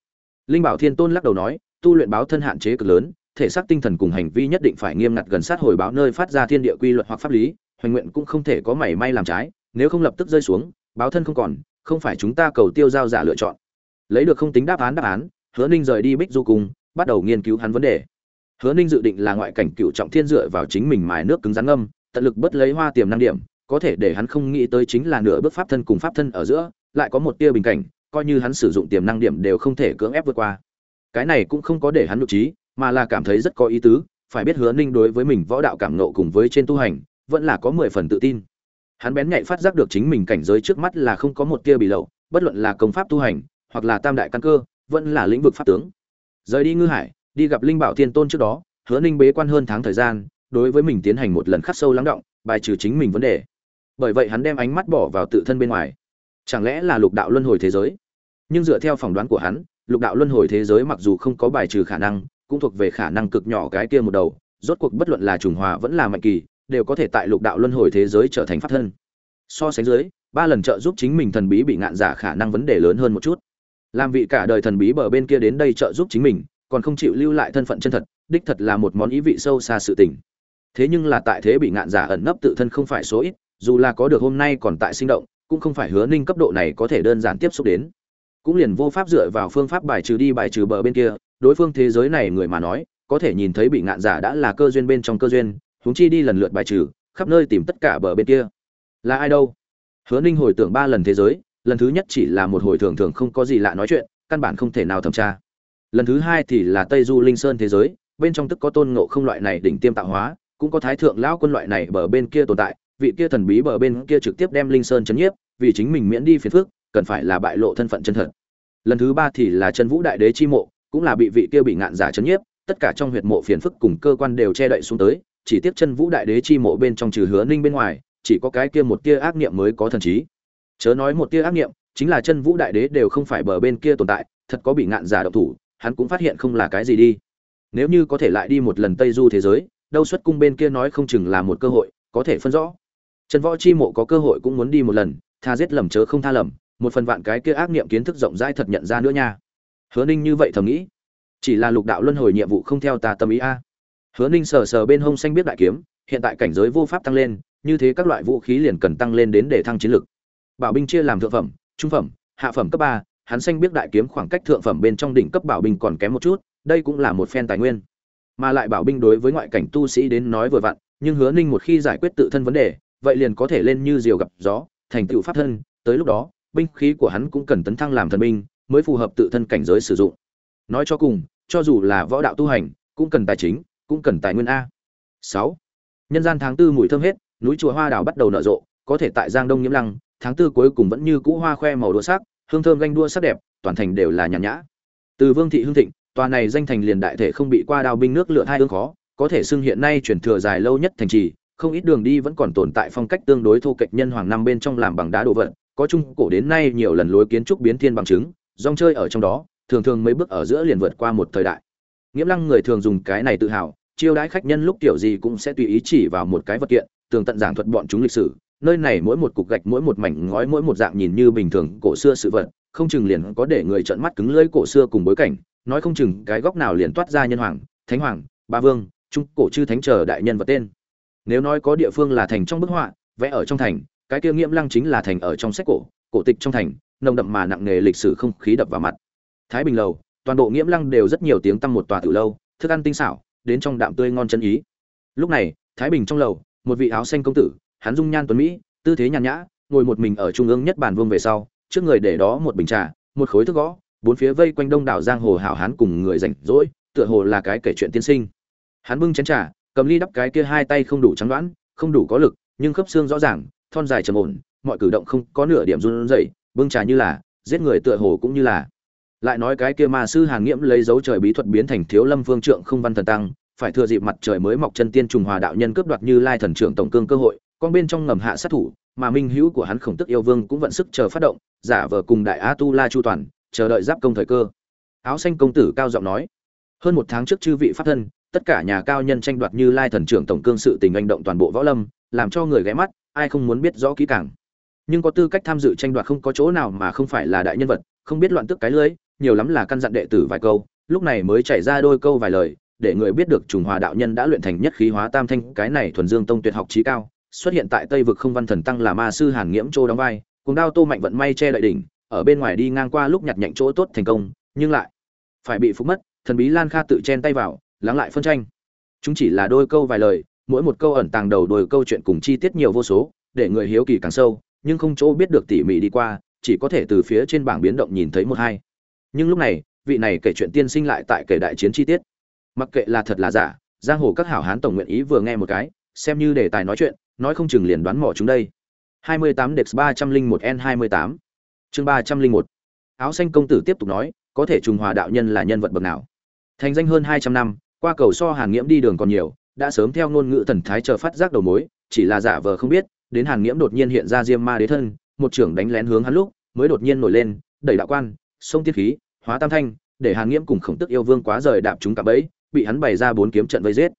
Linh bảo thiên tôn lắc đầu nói, tu luyện báo thân hạn chế cực lớn, thể xác tinh thần cùng hành vi nhất định phải nghiêm ngặt gần sát hồi báo nơi phát ra thiên địa quy luật hoặc pháp lý, hoành nguyện cũng không thể có mảy may làm trái, nếu không lập tức rơi xuống, báo thân không còn, không phải chúng ta cầu tiêu giao giả lựa chọn. Lấy được không tính đáp án đáp án, hứa ninh rời đi bích du cùng bắt đầu nghiên cứu hắn vấn đề. Hứa ninh dự định là ngoại cảnh cựu trọng thiên dựa vào chính mình mài nước cứng rắn âm tận lực bất lấy hoa tiềm năng điểm, có thể để hắn không nghĩ tới chính là nửa bước pháp thân cùng pháp thân ở giữa, lại có một tia bình cảnh, coi như hắn sử dụng tiềm năng điểm đều không thể cưỡng ép vượt qua. Cái này cũng không có để hắn nhục trí, mà là cảm thấy rất có ý tứ, phải biết hứa ninh đối với mình võ đạo cảm nộ cùng với trên tu hành, vẫn là có mười phần tự tin. Hắn bén nhạy phát giác được chính mình cảnh giới trước mắt là không có một tia bị lậu, bất luận là công pháp tu hành, hoặc là tam đại căn cơ, vẫn là lĩnh vực pháp tướng. Rời đi ngư hải, đi gặp linh bảo thiên tôn trước đó, hứa ninh bế quan hơn tháng thời gian đối với mình tiến hành một lần khắc sâu lắng động, bài trừ chính mình vấn đề. Bởi vậy hắn đem ánh mắt bỏ vào tự thân bên ngoài. Chẳng lẽ là lục đạo luân hồi thế giới? Nhưng dựa theo phỏng đoán của hắn, lục đạo luân hồi thế giới mặc dù không có bài trừ khả năng, cũng thuộc về khả năng cực nhỏ cái kia một đầu, rốt cuộc bất luận là trùng hòa vẫn là mạnh kỳ, đều có thể tại lục đạo luân hồi thế giới trở thành pháp thân. So sánh dưới, ba lần trợ giúp chính mình thần bí bị ngạn giả khả năng vấn đề lớn hơn một chút. Làm vị cả đời thần bí bờ bên kia đến đây trợ giúp chính mình, còn không chịu lưu lại thân phận chân thật, đích thật là một món ý vị sâu xa sự tình thế nhưng là tại thế bị ngạn giả ẩn nấp tự thân không phải số ít, dù là có được hôm nay còn tại sinh động, cũng không phải hứa ninh cấp độ này có thể đơn giản tiếp xúc đến. Cũng liền vô pháp dựa vào phương pháp bài trừ đi bài trừ bờ bên kia, đối phương thế giới này người mà nói, có thể nhìn thấy bị ngạn giả đã là cơ duyên bên trong cơ duyên, huống chi đi lần lượt bài trừ, khắp nơi tìm tất cả bờ bên kia. Là ai đâu? Hứa ninh hồi tưởng ba lần thế giới, lần thứ nhất chỉ là một hồi thường thường không có gì lạ nói chuyện, căn bản không thể nào thẩm tra. Lần thứ hai thì là tây du linh sơn thế giới, bên trong tức có tôn ngộ không loại này đỉnh tiêm tạo hóa cũng có thái thượng lão quân loại này bờ bên kia tồn tại, vị kia thần bí bờ bên kia trực tiếp đem linh sơn chấn nhiếp, vì chính mình miễn đi phiền phức, cần phải là bại lộ thân phận chân thật. Lần thứ ba thì là chân vũ đại đế chi mộ, cũng là bị vị kia bị ngạn giả chấn nhiếp, tất cả trong huyệt mộ phiền phức cùng cơ quan đều che đậy xuống tới, chỉ tiếp chân vũ đại đế chi mộ bên trong trừ hứa ninh bên ngoài, chỉ có cái kia một tia ác niệm mới có thần trí. Chớ nói một tia ác niệm, chính là chân vũ đại đế đều không phải bờ bên kia tồn tại, thật có bị ngạn giả độc thủ, hắn cũng phát hiện không là cái gì đi. Nếu như có thể lại đi một lần tây du thế giới đâu xuất cung bên kia nói không chừng là một cơ hội, có thể phân rõ. Chân võ chi mộ có cơ hội cũng muốn đi một lần, tha giết lầm chớ không tha lầm, một phần vạn cái kia ác niệm kiến thức rộng rãi thật nhận ra nữa nha. Hứa ninh như vậy thầm nghĩ. Chỉ là lục đạo luân hồi nhiệm vụ không theo ta tâm ý a. Hứa ninh sờ sờ bên hông xanh biết đại kiếm, hiện tại cảnh giới vô pháp tăng lên, như thế các loại vũ khí liền cần tăng lên đến để thăng chiến lực. Bảo binh chia làm thượng phẩm, trung phẩm, hạ phẩm cấp ba, hắn xanh biết đại kiếm khoảng cách thượng phẩm bên trong đỉnh cấp bảo binh còn kém một chút, đây cũng là một phen tài nguyên mà lại bảo binh đối với ngoại cảnh tu sĩ đến nói vừa vặn, nhưng hứa ninh một khi giải quyết tự thân vấn đề, vậy liền có thể lên như diều gặp gió, thành tựu pháp thân, tới lúc đó, binh khí của hắn cũng cần tấn thăng làm thần binh, mới phù hợp tự thân cảnh giới sử dụng. Nói cho cùng, cho dù là võ đạo tu hành, cũng cần tài chính, cũng cần tài nguyên a. Sáu. Nhân gian tháng tư mùi thơm hết, núi chùa hoa đào bắt đầu nở rộ, có thể tại giang đông nhiễm lăng, tháng tư cuối cùng vẫn như cũ hoa khoe màu đua sắc, hương thơm ganh đua sắc đẹp, toàn thành đều là nhàn nhã. Từ vương thị hương thịnh tòa này danh thành liền đại thể không bị qua đao binh nước lựa hai ương khó, có thể xưng hiện nay chuyển thừa dài lâu nhất thành trì, không ít đường đi vẫn còn tồn tại phong cách tương đối thô kệch nhân hoàng năm bên trong làm bằng đá đồ vật, có chung cổ đến nay nhiều lần lối kiến trúc biến thiên bằng chứng, rong chơi ở trong đó, thường thường mấy bước ở giữa liền vượt qua một thời đại. Nghiễm lăng người thường dùng cái này tự hào, chiêu đãi khách nhân lúc kiểu gì cũng sẽ tùy ý chỉ vào một cái vật kiện, tường tận giảng thuật bọn chúng lịch sử, nơi này mỗi một cục gạch, mỗi một mảnh ngói, mỗi một dạng nhìn như bình thường cổ xưa sự vật không chừng liền có để người trợn mắt cứng lưỡi cổ xưa cùng bối cảnh, nói không chừng cái góc nào liền toát ra nhân hoàng, thánh hoàng, ba vương, trung cổ chư thánh chờ đại nhân vật tên. Nếu nói có địa phương là thành trong bức họa, vẽ ở trong thành, cái kia nghiễm lăng chính là thành ở trong sách cổ cổ tịch trong thành, nồng đậm mà nặng nề lịch sử không khí đập vào mặt. Thái bình lầu, toàn bộ nghiễm lăng đều rất nhiều tiếng tăm một tòa từ lâu, thức ăn tinh xảo, đến trong đạm tươi ngon chân ý. Lúc này, thái bình trong lầu, một vị áo xanh công tử, hắn dung nhan tuấn mỹ, tư thế nhàn nhã, ngồi một mình ở trung ương nhất bàn vương về sau trước người để đó một bình trà, một khối thức gõ, bốn phía vây quanh đông đảo giang hồ hảo hán cùng người rảnh rỗi, tựa hồ là cái kể chuyện tiên sinh. Hắn bưng chén trà, cầm ly đắp cái kia hai tay không đủ trắng đoán, không đủ có lực, nhưng khớp xương rõ ràng, thon dài trầm ổn, mọi cử động không có nửa điểm run rẩy, bưng trà như là, giết người tựa hồ cũng như là. Lại nói cái kia ma sư hàng nghiễm lấy dấu trời bí thuật biến thành thiếu lâm vương trượng không văn thần tăng, phải thừa dịp mặt trời mới mọc chân tiên trùng hòa đạo nhân cướp đoạt như lai thần trưởng tổng cương cơ hội, con bên trong ngầm hạ sát thủ, mà minh hữu của hắn khổng tức yêu vương cũng vận sức chờ phát động giả vờ cùng đại a tu la chu toàn, chờ đợi giáp công thời cơ. Áo xanh công tử cao giọng nói, hơn một tháng trước chư vị pháp thân, tất cả nhà cao nhân tranh đoạt như lai thần trưởng tổng cương sự tình hành động toàn bộ võ lâm, làm cho người ghé mắt, ai không muốn biết rõ kỹ càng. Nhưng có tư cách tham dự tranh đoạt không có chỗ nào mà không phải là đại nhân vật, không biết loạn tức cái lưới, nhiều lắm là căn dặn đệ tử vài câu, lúc này mới chảy ra đôi câu vài lời, để người biết được trùng hòa đạo nhân đã luyện thành nhất khí hóa tam thanh, cái này thuần dương tông tuyệt học trí cao, xuất hiện tại tây vực không văn thần tăng là ma sư hàn nghiễm châu đóng vai cùng đao tô mạnh vận may che đậy đỉnh, ở bên ngoài đi ngang qua lúc nhặt nhạnh chỗ tốt thành công, nhưng lại phải bị phục mất, thần bí lan kha tự chen tay vào, lắng lại phân tranh. Chúng chỉ là đôi câu vài lời, mỗi một câu ẩn tàng đầu đôi câu chuyện cùng chi tiết nhiều vô số, để người hiếu kỳ càng sâu, nhưng không chỗ biết được tỉ mỉ đi qua, chỉ có thể từ phía trên bảng biến động nhìn thấy một hai. Nhưng lúc này, vị này kể chuyện tiên sinh lại tại kể đại chiến chi tiết. Mặc kệ là thật là giả, giang hồ các hảo hán tổng nguyện ý vừa nghe một cái, xem như đề tài nói chuyện, nói không chừng liền đoán mỏ chúng đây. 28 Dex 301 N28 chương 301 áo xanh công tử tiếp tục nói, có thể trùng hòa đạo nhân là nhân vật bậc nào? Thành danh hơn 200 năm, qua cầu so hàn nghiễm đi đường còn nhiều, đã sớm theo ngôn ngữ thần thái chờ phát giác đầu mối, chỉ là giả vờ không biết, đến hàn nghiễm đột nhiên hiện ra diêm ma đế thân, một trưởng đánh lén hướng hắn lúc, mới đột nhiên nổi lên, đẩy đạo quan, sông tiết khí, hóa tam thanh, để hàn nghiễm cùng khổng tức yêu vương quá rời đạp chúng cả bẫy, bị hắn bày ra bốn kiếm trận vây giết.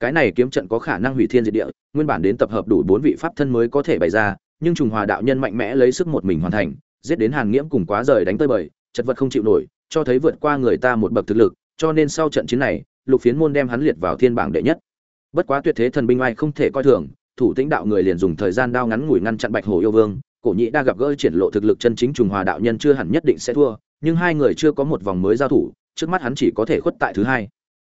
Cái này kiếm trận có khả năng hủy thiên diệt địa, nguyên bản đến tập hợp đủ bốn vị pháp thân mới có thể bày ra nhưng trùng hòa đạo nhân mạnh mẽ lấy sức một mình hoàn thành, giết đến hàn nghiễm cùng quá rời đánh tơi bời, chật vật không chịu nổi, cho thấy vượt qua người ta một bậc thực lực, cho nên sau trận chiến này, lục phiến môn đem hắn liệt vào thiên bảng đệ nhất. Bất quá tuyệt thế thần binh oai không thể coi thường, thủ tĩnh đạo người liền dùng thời gian đao ngắn ngủi ngăn chặn bạch hồ yêu vương, cổ nhị đa gặp gỡ triển lộ thực lực chân chính trùng hòa đạo nhân chưa hẳn nhất định sẽ thua, nhưng hai người chưa có một vòng mới giao thủ, trước mắt hắn chỉ có thể khuất tại thứ hai.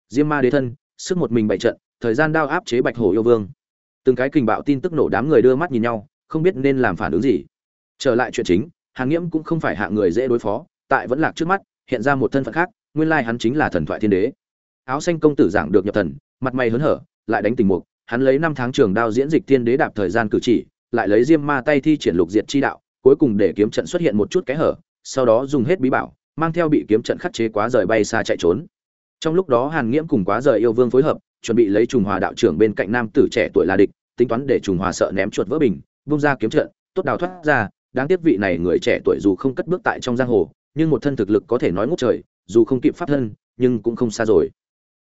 Diêm ma đế thân, sức một mình bày trận, thời gian đao áp chế bạch hổ yêu vương. Từng cái kình bạo tin tức nổ đám người đưa mắt nhìn nhau không biết nên làm phản ứng gì. Trở lại chuyện chính, hàn nghiễm cũng không phải hạ người dễ đối phó, tại vẫn lạc trước mắt, hiện ra một thân phận khác, nguyên lai hắn chính là thần thoại thiên đế. Áo xanh công tử giảng được nhập thần, mặt mày hớn hở, lại đánh tình mục, hắn lấy năm tháng trường đao diễn dịch thiên đế đạp thời gian cử chỉ, lại lấy diêm ma tay thi triển lục diệt chi đạo, cuối cùng để kiếm trận xuất hiện một chút kẽ hở, sau đó dùng hết bí bảo, mang theo bị kiếm trận khắc chế quá rời bay xa chạy trốn. Trong lúc đó hàn nghiễm cùng quá rời yêu vương phối hợp, chuẩn bị lấy trùng hòa đạo trưởng bên cạnh nam tử trẻ tuổi là địch, tính toán để trùng hòa sợ ném chuột vỡ bình bung ra kiếm trận, tốt đào thoát ra, đáng tiếc vị này người trẻ tuổi dù không cất bước tại trong giang hồ, nhưng một thân thực lực có thể nói ngút trời, dù không kịp pháp thân, nhưng cũng không xa rồi.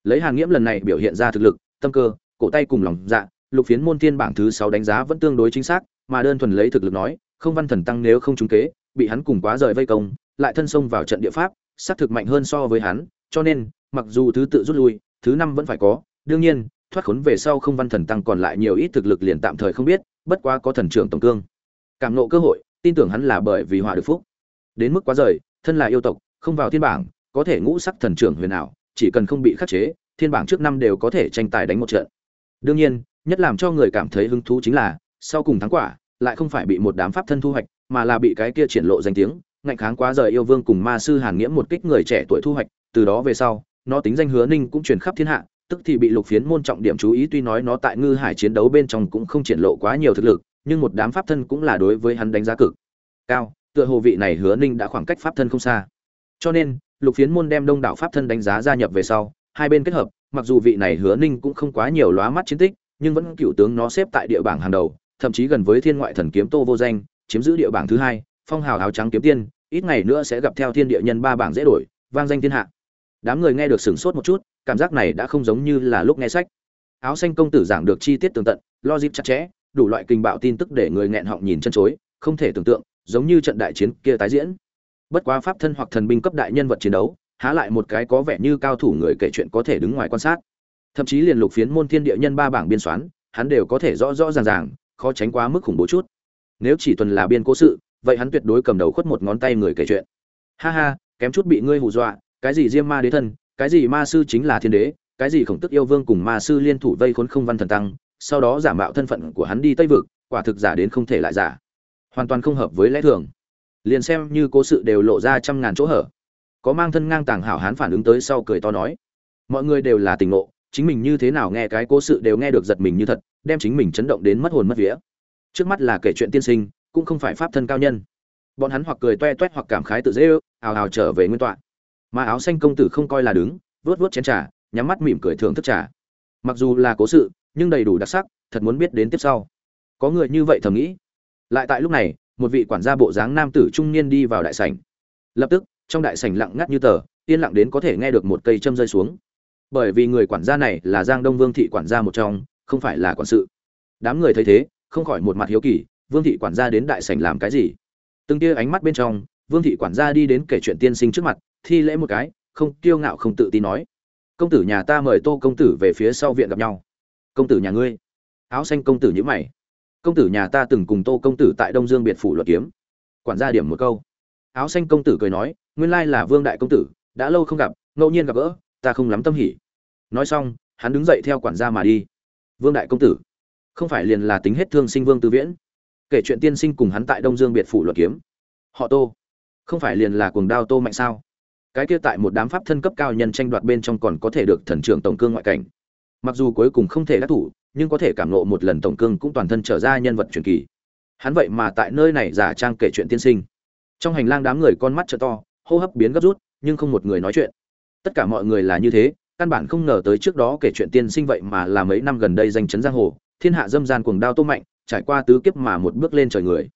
Lấy hàn nghiễm lần này biểu hiện ra thực lực, tâm cơ, cổ tay cùng lòng dạ lục phiến môn tiên bảng thứ sáu đánh giá vẫn tương đối chính xác, mà đơn thuần lấy thực lực nói, không văn thần tăng nếu không trúng kế, bị hắn cùng quá rời vây công, lại thân xông vào trận địa pháp, sát thực mạnh hơn so với hắn, cho nên, mặc dù thứ tự rút lui, thứ năm vẫn phải có, đương nhiên, thoát khốn về sau không văn thần tăng còn lại nhiều ít thực lực liền tạm thời không biết bất quá có thần trưởng tổng cương. Cảm nộ cơ hội, tin tưởng hắn là bởi vì họa được phúc. Đến mức quá rời, thân là yêu tộc, không vào thiên bảng, có thể ngũ sắc thần trưởng huyền ảo, chỉ cần không bị khắc chế, thiên bảng trước năm đều có thể tranh tài đánh một trận. Đương nhiên, nhất làm cho người cảm thấy hứng thú chính là, sau cùng thắng quả, lại không phải bị một đám pháp thân thu hoạch, mà là bị cái kia triển lộ danh tiếng, ngạnh kháng quá rời yêu vương cùng ma sư hàn nghĩa một kích người trẻ tuổi thu hoạch, từ đó về sau, nó tính danh hứa ninh cũng truyền khắp thiên hạ tức thì bị lục phiến môn trọng điểm chú ý, tuy nói nó tại ngư hải chiến đấu bên trong cũng không triển lộ quá nhiều thực lực, nhưng một đám pháp thân cũng là đối với hắn đánh giá cực cao, tựa hồ vị này hứa ninh đã khoảng cách pháp thân không xa. Cho nên, lục phiến môn đem đông đảo pháp thân đánh giá gia nhập về sau, hai bên kết hợp, mặc dù vị này hứa ninh cũng không quá nhiều lóa mắt chiến tích, nhưng vẫn cựu tướng nó xếp tại địa bảng hàng đầu, thậm chí gần với thiên ngoại thần kiếm tô vô danh, chiếm giữ địa bảng thứ hai, phong hào áo trắng kiếm tiên, ít ngày nữa sẽ gặp theo thiên địa nhân ba bảng dễ đổi, vang danh thiên hạ. Đám người nghe được sửng sốt một chút cảm giác này đã không giống như là lúc nghe sách. Áo xanh công tử giảng được chi tiết tường tận logic chặt chẽ, đủ loại kinh bạo tin tức để người nghẹn họng nhìn chân chối, không thể tưởng tượng, giống như trận đại chiến kia tái diễn. Bất quá pháp thân hoặc thần binh cấp đại nhân vật chiến đấu, há lại một cái có vẻ như cao thủ người kể chuyện có thể đứng ngoài quan sát. Thậm chí liền lục phiến môn thiên địa nhân ba bảng biên soán, hắn đều có thể rõ rõ ràng ràng, khó tránh quá mức khủng bố chút. Nếu chỉ tuần là biên cố sự, vậy hắn tuyệt đối cầm đầu khuất một ngón tay người kể chuyện. Ha ha, kém chút bị ngươi hù dọa, cái gì diêm ma đế thân cái gì ma sư chính là thiên đế, cái gì khổng tức yêu vương cùng ma sư liên thủ vây khốn không văn thần tăng, sau đó giả mạo thân phận của hắn đi tây vực, quả thực giả đến không thể lại giả. Hoàn toàn không hợp với lẽ thường. Liền xem như cố sự đều lộ ra trăm ngàn chỗ hở. Có mang thân ngang tàng hảo hán phản ứng tới sau cười to nói, mọi người đều là tình ngộ, chính mình như thế nào nghe cái cố sự đều nghe được giật mình như thật, đem chính mình chấn động đến mất hồn mất vía. Trước mắt là kể chuyện tiên sinh, cũng không phải pháp thân cao nhân. Bọn hắn hoặc cười toe toét hoặc cảm khái tự dễ ước ào ào trở về nguyên tọa mà áo xanh công tử không coi là đứng vớt vớt chén trà, nhắm mắt mỉm cười thưởng thức trà. Mặc dù là cố sự, nhưng đầy đủ đặc sắc, thật muốn biết đến tiếp sau. Có người như vậy thầm nghĩ. Lại tại lúc này, một vị quản gia bộ dáng nam tử trung niên đi vào đại sảnh. Lập tức, trong đại sảnh lặng ngắt như tờ, yên lặng đến có thể nghe được một cây châm rơi xuống. Bởi vì người quản gia này là giang đông vương thị quản gia một trong, không phải là quản sự. Đám người thấy thế, không khỏi một mặt hiếu kỳ, vương thị quản gia đến đại sảnh làm cái gì? Từng tia ánh mắt bên trong, vương thị quản gia đi đến kể chuyện tiên sinh trước mặt thi lễ một cái, không kiêu ngạo không tự tin nói. Công tử nhà ta mời tô công tử về phía sau viện gặp nhau. Công tử nhà ngươi. Áo xanh công tử nhữ mày. Công tử nhà ta từng cùng tô công tử tại đông dương biệt phủ luật kiếm. Quản gia điểm một câu. Áo xanh công tử cười nói, nguyên lai là vương đại công tử, đã lâu không gặp, ngẫu nhiên gặp gỡ, ta không lắm tâm hỉ. Nói xong, hắn đứng dậy theo quản gia mà đi. Vương đại công tử. Không phải liền là tính hết thương sinh vương tư viễn. Kể chuyện tiên sinh cùng hắn tại đông dương biệt phủ luật kiếm. Họ tô. Không phải liền là cuồng đao tô mạnh sao? Cái kia tại một đám pháp thân cấp cao nhân tranh đoạt bên trong còn có thể được thần trưởng tổng cương ngoại cảnh. Mặc dù cuối cùng không thể đắc thủ, nhưng có thể cảm nộ một lần tổng cương cũng toàn thân trở ra nhân vật truyền kỳ. Hắn vậy mà tại nơi này giả trang kể chuyện tiên sinh. Trong hành lang đám người con mắt trợ to, hô hấp biến gấp rút, nhưng không một người nói chuyện. Tất cả mọi người là như thế, căn bản không ngờ tới trước đó kể chuyện tiên sinh vậy mà là mấy năm gần đây danh chấn giang hồ, thiên hạ dâm gian cuồng đao tô mạnh, trải qua tứ kiếp mà một bước lên trời người.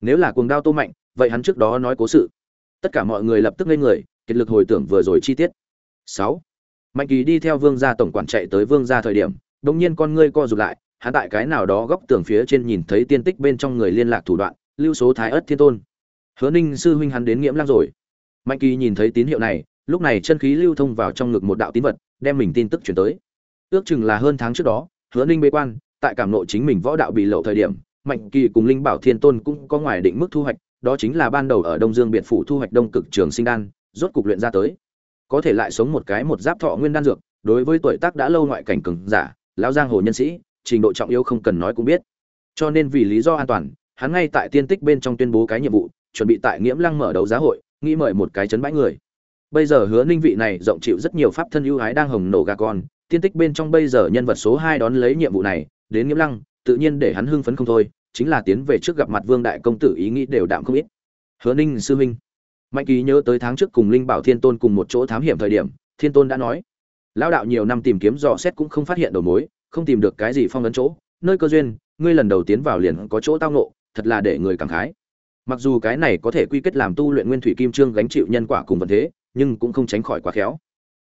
Nếu là cuồng đao tô mạnh, vậy hắn trước đó nói cố sự. Tất cả mọi người lập tức lên người kiệt lực hồi tưởng vừa rồi chi tiết. Sáu. Mạnh kỳ đi theo vương gia tổng quản chạy tới vương gia thời điểm, đột nhiên con ngươi co rụt lại, hắn tại cái nào đó góc tường phía trên nhìn thấy tiên tích bên trong người liên lạc thủ đoạn, lưu số thái ất thiên tôn. Hứa ninh sư huynh hắn đến nghiễm lăng rồi. Mạnh kỳ nhìn thấy tín hiệu này, lúc này chân khí lưu thông vào trong ngực một đạo tín vật, đem mình tin tức chuyển tới. Ước chừng là hơn tháng trước đó, hứa ninh bế quan, tại cảm nội chính mình võ đạo bị lộ thời điểm, mạnh kỳ cùng linh bảo thiên tôn cũng có ngoài định mức thu hoạch, đó chính là ban đầu ở đông dương biệt phủ thu hoạch đông cực trường sinh đan rốt cục luyện ra tới. Có thể lại sống một cái một giáp thọ nguyên đan dược, đối với tuổi tác đã lâu ngoại cảnh cường giả, lão giang hồ nhân sĩ, trình độ trọng yếu không cần nói cũng biết. Cho nên vì lý do an toàn, hắn ngay tại tiên tích bên trong tuyên bố cái nhiệm vụ, chuẩn bị tại nghiễm lăng mở đấu giá hội, nghĩ mời một cái chấn bãi người. Bây giờ hứa ninh vị này rộng chịu rất nhiều pháp thân ưu ái đang hồng nổ gà con, tiên tích bên trong bây giờ nhân vật số hai đón lấy nhiệm vụ này, đến nghiễm lăng, tự nhiên để hắn hưng phấn không thôi, chính là tiến về trước gặp mặt vương đại công tử ý nghĩ đều đạm không ít. Hứa ninh sư huynh mạnh ký nhớ tới tháng trước cùng linh bảo thiên tôn cùng một chỗ thám hiểm thời điểm, thiên tôn đã nói, lão đạo nhiều năm tìm kiếm dò xét cũng không phát hiện đầu mối, không tìm được cái gì phong ấn chỗ, nơi cơ duyên, ngươi lần đầu tiến vào liền có chỗ tao nộ thật là để người cảm khái. Mặc dù cái này có thể quy kết làm tu luyện nguyên thủy kim trương gánh chịu nhân quả cùng vận thế, nhưng cũng không tránh khỏi quá khéo.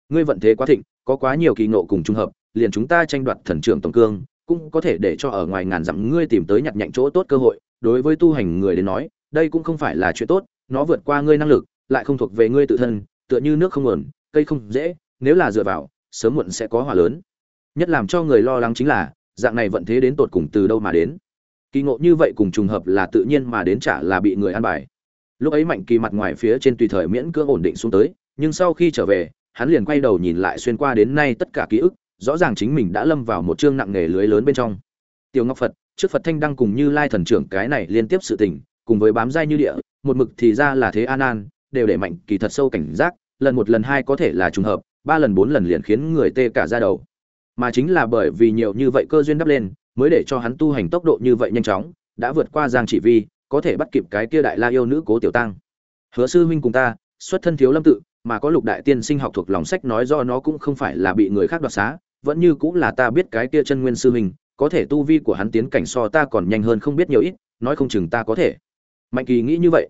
Ngươi vận thế quá thịnh, có quá nhiều kỳ ngộ cùng trung hợp, liền chúng ta tranh đoạt thần trưởng tổng cương, cũng có thể để cho ở ngoài ngàn dặm ngươi tìm tới nhặt nhạnh chỗ tốt cơ hội. Đối với tu hành người đến nói, đây cũng không phải là chuyện tốt nó vượt qua ngươi năng lực, lại không thuộc về ngươi tự thân, tựa như nước không nguồn, cây không dễ, nếu là dựa vào, sớm muộn sẽ có hỏa lớn. Nhất làm cho người lo lắng chính là, dạng này vận thế đến tột cùng từ đâu mà đến. Kỳ ngộ như vậy cùng trùng hợp là tự nhiên mà đến trả là bị người ăn bài. Lúc ấy mạnh kỳ mặt ngoài phía trên tùy thời miễn cưỡng ổn định xuống tới, nhưng sau khi trở về, hắn liền quay đầu nhìn lại xuyên qua đến nay tất cả ký ức, rõ ràng chính mình đã lâm vào một chương nặng nghề lưới lớn bên trong. Tiểu ngọc phật, trước phật thanh đang cùng như lai thần trưởng cái này liên tiếp sự tình, cùng với bám dai như địa một mực thì ra là thế an an, đều để mạnh kỳ thật sâu cảnh giác, lần một lần hai có thể là trùng hợp, ba lần bốn lần liền khiến người tê cả ra đầu. Mà chính là bởi vì nhiều như vậy cơ duyên đắp lên, mới để cho hắn tu hành tốc độ như vậy nhanh chóng, đã vượt qua giang chỉ vi, có thể bắt kịp cái kia đại la yêu nữ cố tiểu tăng. Hứa sư huynh cùng ta, xuất thân thiếu lâm tự, mà có lục đại tiên sinh học thuộc lòng sách nói do nó cũng không phải là bị người khác đoạt xá, vẫn như cũng là ta biết cái kia chân nguyên sư huynh, có thể tu vi của hắn tiến cảnh so ta còn nhanh hơn không biết nhiều ít, nói không chừng ta có thể. Mạnh kỳ nghĩ như vậy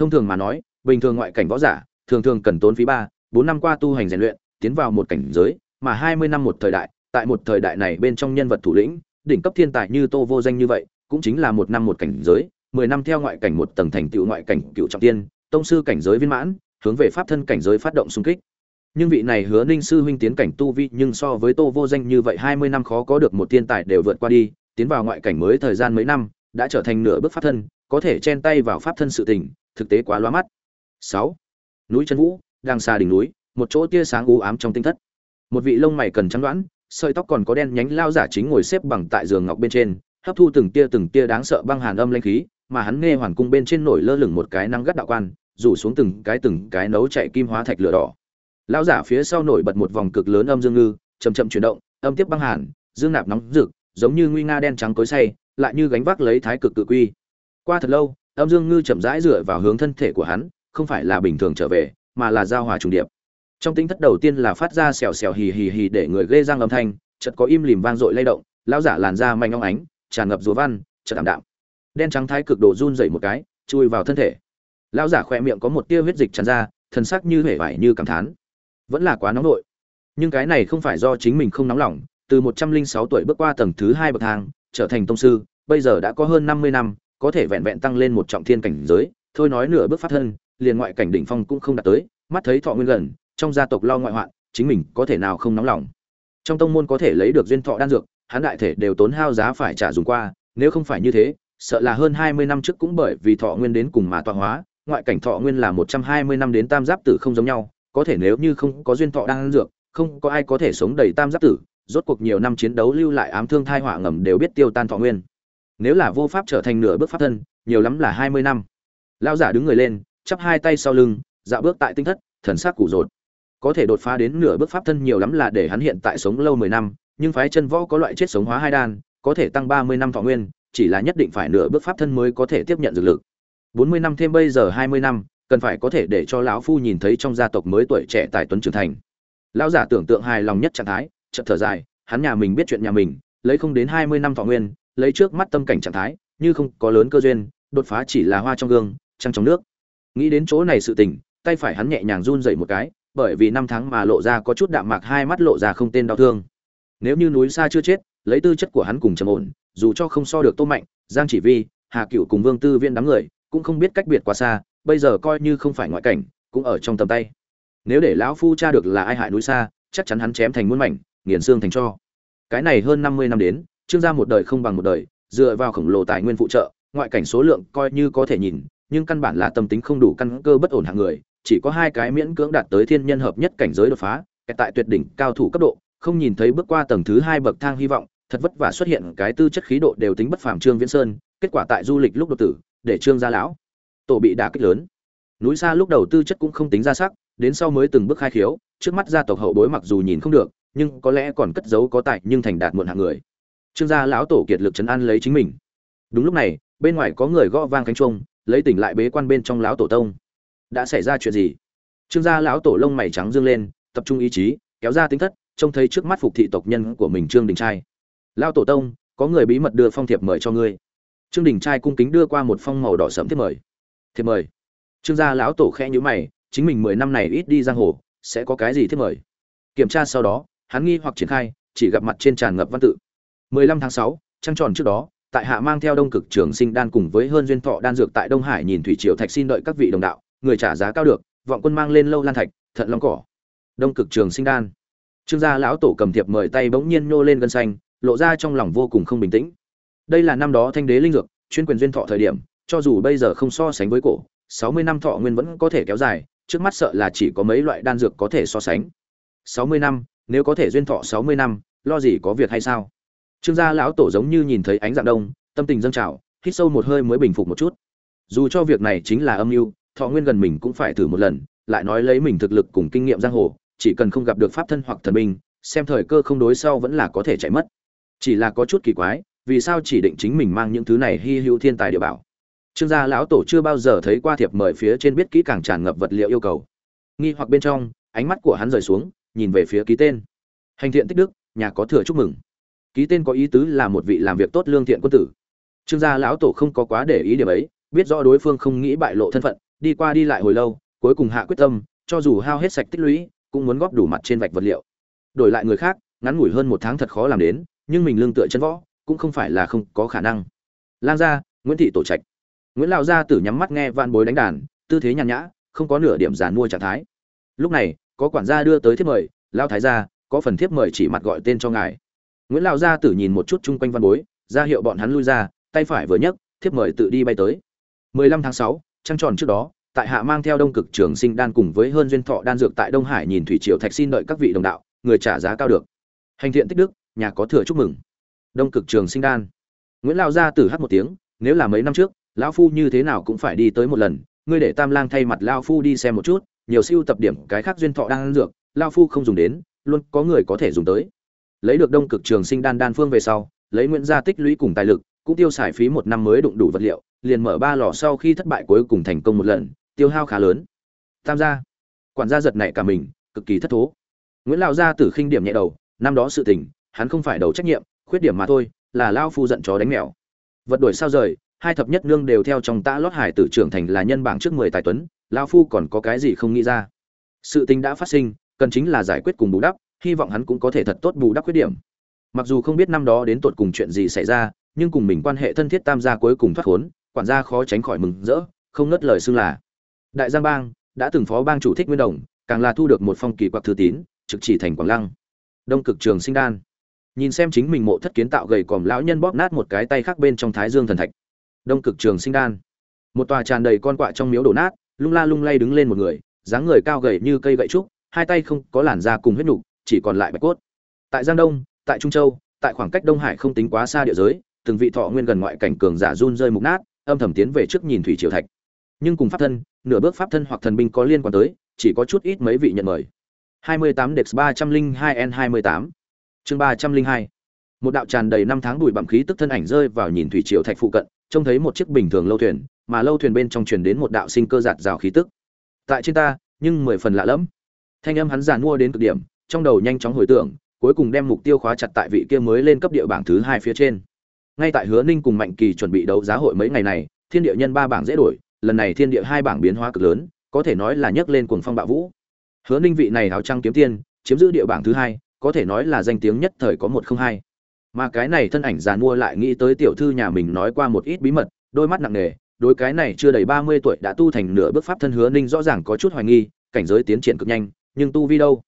thông thường mà nói, bình thường ngoại cảnh võ giả, thường thường cần tốn phí ba, bốn năm qua tu hành rèn luyện, tiến vào một cảnh giới, mà hai mươi năm một thời đại, tại một thời đại này bên trong nhân vật thủ lĩnh, đỉnh cấp thiên tài như tô vô danh như vậy, cũng chính là một năm một cảnh giới, mười năm theo ngoại cảnh một tầng thành tựu ngoại cảnh cựu trọng tiên, tông sư cảnh giới viên mãn, hướng về pháp thân cảnh giới phát động xung kích. Nhưng vị này hứa ninh sư huynh tiến cảnh tu vi nhưng so với tô vô danh như vậy hai mươi năm khó có được một thiên tài đều vượt qua đi, tiến vào ngoại cảnh mới thời gian mấy năm, đã trở thành nửa bước pháp thân, có thể chen tay vào pháp thân sự tình thực tế quá loa mắt. Sáu, núi chân vũ đang xa đỉnh núi, một chỗ tia sáng u ám trong tinh thất. Một vị lông mày cần trắng đoán, sợi tóc còn có đen nhánh lao giả chính ngồi xếp bằng tại giường ngọc bên trên, hấp thu từng tia từng tia đáng sợ băng hàn âm linh khí, mà hắn nghe hoàn cung bên trên nổi lơ lửng một cái năng gắt đạo quan, rủ xuống từng cái từng cái nấu chạy kim hóa thạch lửa đỏ. Lão giả phía sau nổi bật một vòng cực lớn âm dương ngư, chậm chậm chuyển động, âm tiếp băng hàn, dương nạp nóng rực, giống như nguy nga đen trắng cối say, lại như gánh vác lấy thái cực cự quy. Qua thật lâu âm dương ngư chậm rãi dựa vào hướng thân thể của hắn, không phải là bình thường trở về, mà là giao hòa trùng điệp. Trong tính thất đầu tiên là phát ra xèo xèo hì hì hì để người ghê răng âm thanh, chợt có im lìm vang dội lay động, lão giả làn da manh óng ánh, tràn ngập rúa văn, chợt tạm đạm. Đen trắng thái cực độ run dậy một cái, chui vào thân thể. Lão giả khỏe miệng có một tia huyết dịch tràn ra thân sắc như hể vải như cảm thán. Vẫn là quá nóng nội. Nhưng cái này không phải do chính mình không nóng lòng, từ một trăm linh sáu tuổi bước qua tầng thứ hai bậc thang, trở thành tông sư, bây giờ đã có hơn năm mươi năm có thể vẹn vẹn tăng lên một trọng thiên cảnh giới, thôi nói nửa bước phát thân, liền ngoại cảnh đỉnh phong cũng không đạt tới, mắt thấy thọ nguyên gần, trong gia tộc lo ngoại hoạn, chính mình có thể nào không nóng lòng. Trong tông môn có thể lấy được duyên thọ đan dược, hắn đại thể đều tốn hao giá phải trả dùng qua, nếu không phải như thế, sợ là hơn hai mươi năm trước cũng bởi vì thọ nguyên đến cùng mà tọa hóa, ngoại cảnh thọ nguyên là một trăm hai mươi năm đến tam giáp tử không giống nhau, có thể nếu như không có duyên thọ đan dược, không có ai có thể sống đầy tam giáp tử, rốt cuộc nhiều năm chiến đấu lưu lại ám thương thai họa ngầm đều biết tiêu tan thọ nguyên nếu là vô pháp trở thành nửa bước pháp thân, nhiều lắm là hai mươi năm. Lão giả đứng người lên, chắp hai tay sau lưng dạo bước tại tinh thất, thần sắc củ rột. Có thể đột phá đến nửa bước pháp thân nhiều lắm là để hắn hiện tại sống lâu mười năm, nhưng phái chân võ có loại chết sống hóa hai đan, có thể tăng ba mươi năm thọ nguyên, chỉ là nhất định phải nửa bước pháp thân mới có thể tiếp nhận dược lực. bốn mươi năm thêm bây giờ hai mươi năm, cần phải có thể để cho lão phu nhìn thấy trong gia tộc mới tuổi trẻ tài tuấn trưởng thành. Lão giả tưởng tượng hài lòng nhất trạng thái, chợt thở dài, hắn nhà mình biết chuyện nhà mình, lấy không đến hai mươi năm thọ nguyên lấy trước mắt tâm cảnh trạng thái, như không có lớn cơ duyên, đột phá chỉ là hoa trong gương, trăng trong nước. Nghĩ đến chỗ này sự tình, tay phải hắn nhẹ nhàng run dậy một cái, bởi vì năm tháng mà lộ ra có chút đạm mạc, hai mắt lộ ra không tên đau thương. Nếu như núi xa chưa chết, lấy tư chất của hắn cùng trầm ổn, dù cho không so được tô mạnh, giang chỉ vi, hà cựu cùng vương tư viên đám người, cũng không biết cách biệt quá xa, bây giờ coi như không phải ngoại cảnh, cũng ở trong tầm tay. Nếu để lão phu cha được là ai hại núi xa, chắc chắn hắn chém thành muôn mảnh, nghiền xương thành cho cái này hơn năm mươi năm đến trương gia một đời không bằng một đời, dựa vào khổng lồ tài nguyên phụ trợ, ngoại cảnh số lượng coi như có thể nhìn, nhưng căn bản là tâm tính không đủ căn cơ bất ổn hạng người, chỉ có hai cái miễn cưỡng đạt tới thiên nhân hợp nhất cảnh giới đột phá tại tuyệt đỉnh cao thủ cấp độ, không nhìn thấy bước qua tầng thứ hai bậc thang hy vọng, thật vất vả xuất hiện cái tư chất khí độ đều tính bất phàm trương viễn sơn, kết quả tại du lịch lúc đột tử, để trương gia lão tổ bị đả kích lớn. Núi xa lúc đầu tư chất cũng không tính ra sắc, đến sau mới từng bước khai khiếu, trước mắt gia tộc hậu bối mặc dù nhìn không được, nhưng có lẽ còn cất giấu có tài nhưng thành đạt muộn hạng người trương gia lão tổ kiệt lực chấn an lấy chính mình. Đúng lúc này, bên ngoài có người gõ vang cánh chuông, lấy tỉnh lại bế quan bên trong lão tổ tông. Đã xảy ra chuyện gì? Trương gia lão tổ lông mày trắng dương lên, tập trung ý chí, kéo ra tính thất, trông thấy trước mắt phục thị tộc nhân của mình trương đình trai. Lão tổ tông, có người bí mật đưa phong thiệp mời cho ngươi. Trương đình trai cung kính đưa qua một phong màu đỏ sẫm thiệp mời. Thiệp mời. Trương gia lão tổ khẽ nhíu mày, chính mình mười năm này ít đi giang hồ, sẽ có cái gì thiệp mời? Kiểm tra sau đó, hắn nghi hoặc triển khai, chỉ gặp mặt trên tràn ngập văn tự. 15 tháng 6, trăng tròn trước đó tại hạ mang theo đông cực trường sinh đan cùng với hơn duyên thọ đan dược tại đông hải nhìn thủy triều thạch xin đợi các vị đồng đạo người trả giá cao được vọng quân mang lên lâu lan thạch thận long cỏ. Đông cực trường sinh đan. Trương gia lão tổ cầm thiệp mời tay bỗng nhiên nhô lên gân xanh lộ ra trong lòng vô cùng không bình tĩnh. Đây là năm đó thanh đế linh dược chuyên quyền duyên thọ thời điểm cho dù bây giờ không so sánh với cổ sáu mươi năm thọ nguyên vẫn có thể kéo dài trước mắt sợ là chỉ có mấy loại đan dược có thể so sánh. sáu mươi năm nếu có thể duyên thọ sáu mươi năm lo gì có việc hay sao? Trương gia lão tổ giống như nhìn thấy ánh dạng đông, tâm tình dâng trào, hít sâu một hơi mới bình phục một chút. Dù cho việc này chính là âm mưu, thọ nguyên gần mình cũng phải thử một lần, lại nói lấy mình thực lực cùng kinh nghiệm giang hồ, chỉ cần không gặp được pháp thân hoặc thần binh, xem thời cơ không đối sau vẫn là có thể chạy mất. Chỉ là có chút kỳ quái, vì sao chỉ định chính mình mang những thứ này hy hữu thiên tài địa bảo? Trương gia lão tổ chưa bao giờ thấy qua thiệp mời phía trên biết kỹ càng tràn ngập vật liệu yêu cầu. Nghi hoặc bên trong, ánh mắt của hắn rời xuống, nhìn về phía ký tên. Hành thiện tích đức, nhà có thừa chúc mừng ký tên có ý tứ là một vị làm việc tốt lương thiện quân tử. Trương gia lão tổ không có quá để ý điểm ấy, biết rõ đối phương không nghĩ bại lộ thân phận, đi qua đi lại hồi lâu, cuối cùng hạ quyết tâm, cho dù hao hết sạch tích lũy, cũng muốn góp đủ mặt trên vạch vật liệu. Đổi lại người khác, ngắn ngủi hơn một tháng thật khó làm đến, nhưng mình lương tựa chân võ, cũng không phải là không có khả năng. Lang gia, nguyễn thị tổ trạch. Nguyễn lão gia tử nhắm mắt nghe van bối đánh đàn, tư thế nhàn nhã, không có nửa điểm giàn mua trạng thái. Lúc này, có quản gia đưa tới thiếp mời lao thái gia, có phần thiếp mời chỉ mặt gọi tên cho ngài nguyễn lão gia tử nhìn một chút chung quanh văn bối ra hiệu bọn hắn lui ra tay phải vừa nhấc thiếp mời tự đi bay tới. 15 tháng 6, trăng tròn trước đó tại hạ mang theo đông cực trường sinh đan cùng với hơn duyên thọ đan dược tại đông hải nhìn thủy triều thạch xin đợi các vị đồng đạo người trả giá cao được. Hành thiện tích đức nhà có thừa chúc mừng. Đông cực trường sinh đan. Nguyễn Lão gia tử hát một tiếng nếu là mấy năm trước lão phu như thế nào cũng phải đi tới một lần ngươi để tam lang thay mặt lão phu đi xem một chút nhiều siêu tập điểm cái khác duyên thọ đan dược lão phu không dùng đến luôn có người có thể dùng tới lấy được đông cực trường sinh đan đan phương về sau, lấy nguyễn gia tích lũy cùng tài lực, cũng tiêu xài phí một năm mới đụng đủ vật liệu, liền mở ba lò sau khi thất bại cuối cùng thành công một lần, tiêu hao khá lớn. Tam gia. Quản gia giật nảy cả mình, cực kỳ thất thố. Nguyễn lão gia tử khinh điểm nhẹ đầu, năm đó sự tình, hắn không phải đầu trách nhiệm, khuyết điểm mà thôi, là lao phu giận chó đánh mèo. Vật đuổi sao rời, hai thập nhất nương đều theo trong tã lót hải tử trưởng thành là nhân bảng trước mười tài tuấn lao phu còn có cái gì không nghĩ ra. Sự tình đã phát sinh, cần chính là giải quyết cùng bù đắp hy vọng hắn cũng có thể thật tốt bù đắp khuyết điểm. Mặc dù không biết năm đó đến tột cùng chuyện gì xảy ra, nhưng cùng mình quan hệ thân thiết tam gia cuối cùng thoát khốn, quản gia khó tránh khỏi mừng rỡ, không ngớt lời xưng là đại giang bang, đã từng phó bang chủ thích nguyên đồng, càng là thu được một phong kỳ quặc thư tín, trực chỉ thành quảng lăng. Đông cực trường sinh đan. Nhìn xem chính mình mộ thất kiến tạo gầy còm lão nhân bóp nát một cái tay khác bên trong thái dương thần thạch. Đông cực trường sinh đan. Một tòa tràn đầy con quạ trong miếu đổ nát, lung la lung lay đứng lên một người, dáng người cao gầy như cây gậy trúc, hai tay không có làn da cùng huyết nục chỉ còn lại bạch cốt. Tại giang đông, tại trung châu, tại khoảng cách đông hải không tính quá xa địa giới, từng vị thọ nguyên gần ngoại cảnh cường giả run rơi mục nát, âm thầm tiến về trước nhìn thủy triều thạch. Nhưng cùng pháp thân, nửa bước pháp thân hoặc thần binh có liên quan tới, chỉ có chút ít mấy vị nhận mời. 28 Dex 302 N 28 chương 302 một đạo tràn đầy năm tháng bụi bặm khí tức thân ảnh rơi vào nhìn thủy triều thạch phụ cận, trông thấy một chiếc bình thường lâu thuyền, mà lâu thuyền bên trong truyền đến một đạo sinh cơ giạt rào khí tức. Tại trên ta, nhưng mười phần lạ lẫm. Thanh âm hắn giàn mua đến cực điểm trong đầu nhanh chóng hồi tưởng, cuối cùng đem mục tiêu khóa chặt tại vị kia mới lên cấp địa bảng thứ hai phía trên. Ngay tại hứa ninh cùng mạnh kỳ chuẩn bị đấu giá hội mấy ngày này, thiên địa nhân ba bảng dễ đổi, lần này thiên địa hai bảng biến hóa cực lớn, có thể nói là nhấc lên cuồng phong bạo vũ. Hứa ninh vị này áo trăng kiếm tiên, chiếm giữ địa bảng thứ hai, có thể nói là danh tiếng nhất thời có một không hai. Mà cái này thân ảnh giàn mua lại nghĩ tới tiểu thư nhà mình nói qua một ít bí mật, đôi mắt nặng nề, đối cái này chưa đầy ba mươi tuổi đã tu thành nửa bước pháp thân hứa ninh rõ ràng có chút hoài nghi, cảnh giới tiến triển cực nhanh, nhưng tu vi đâu?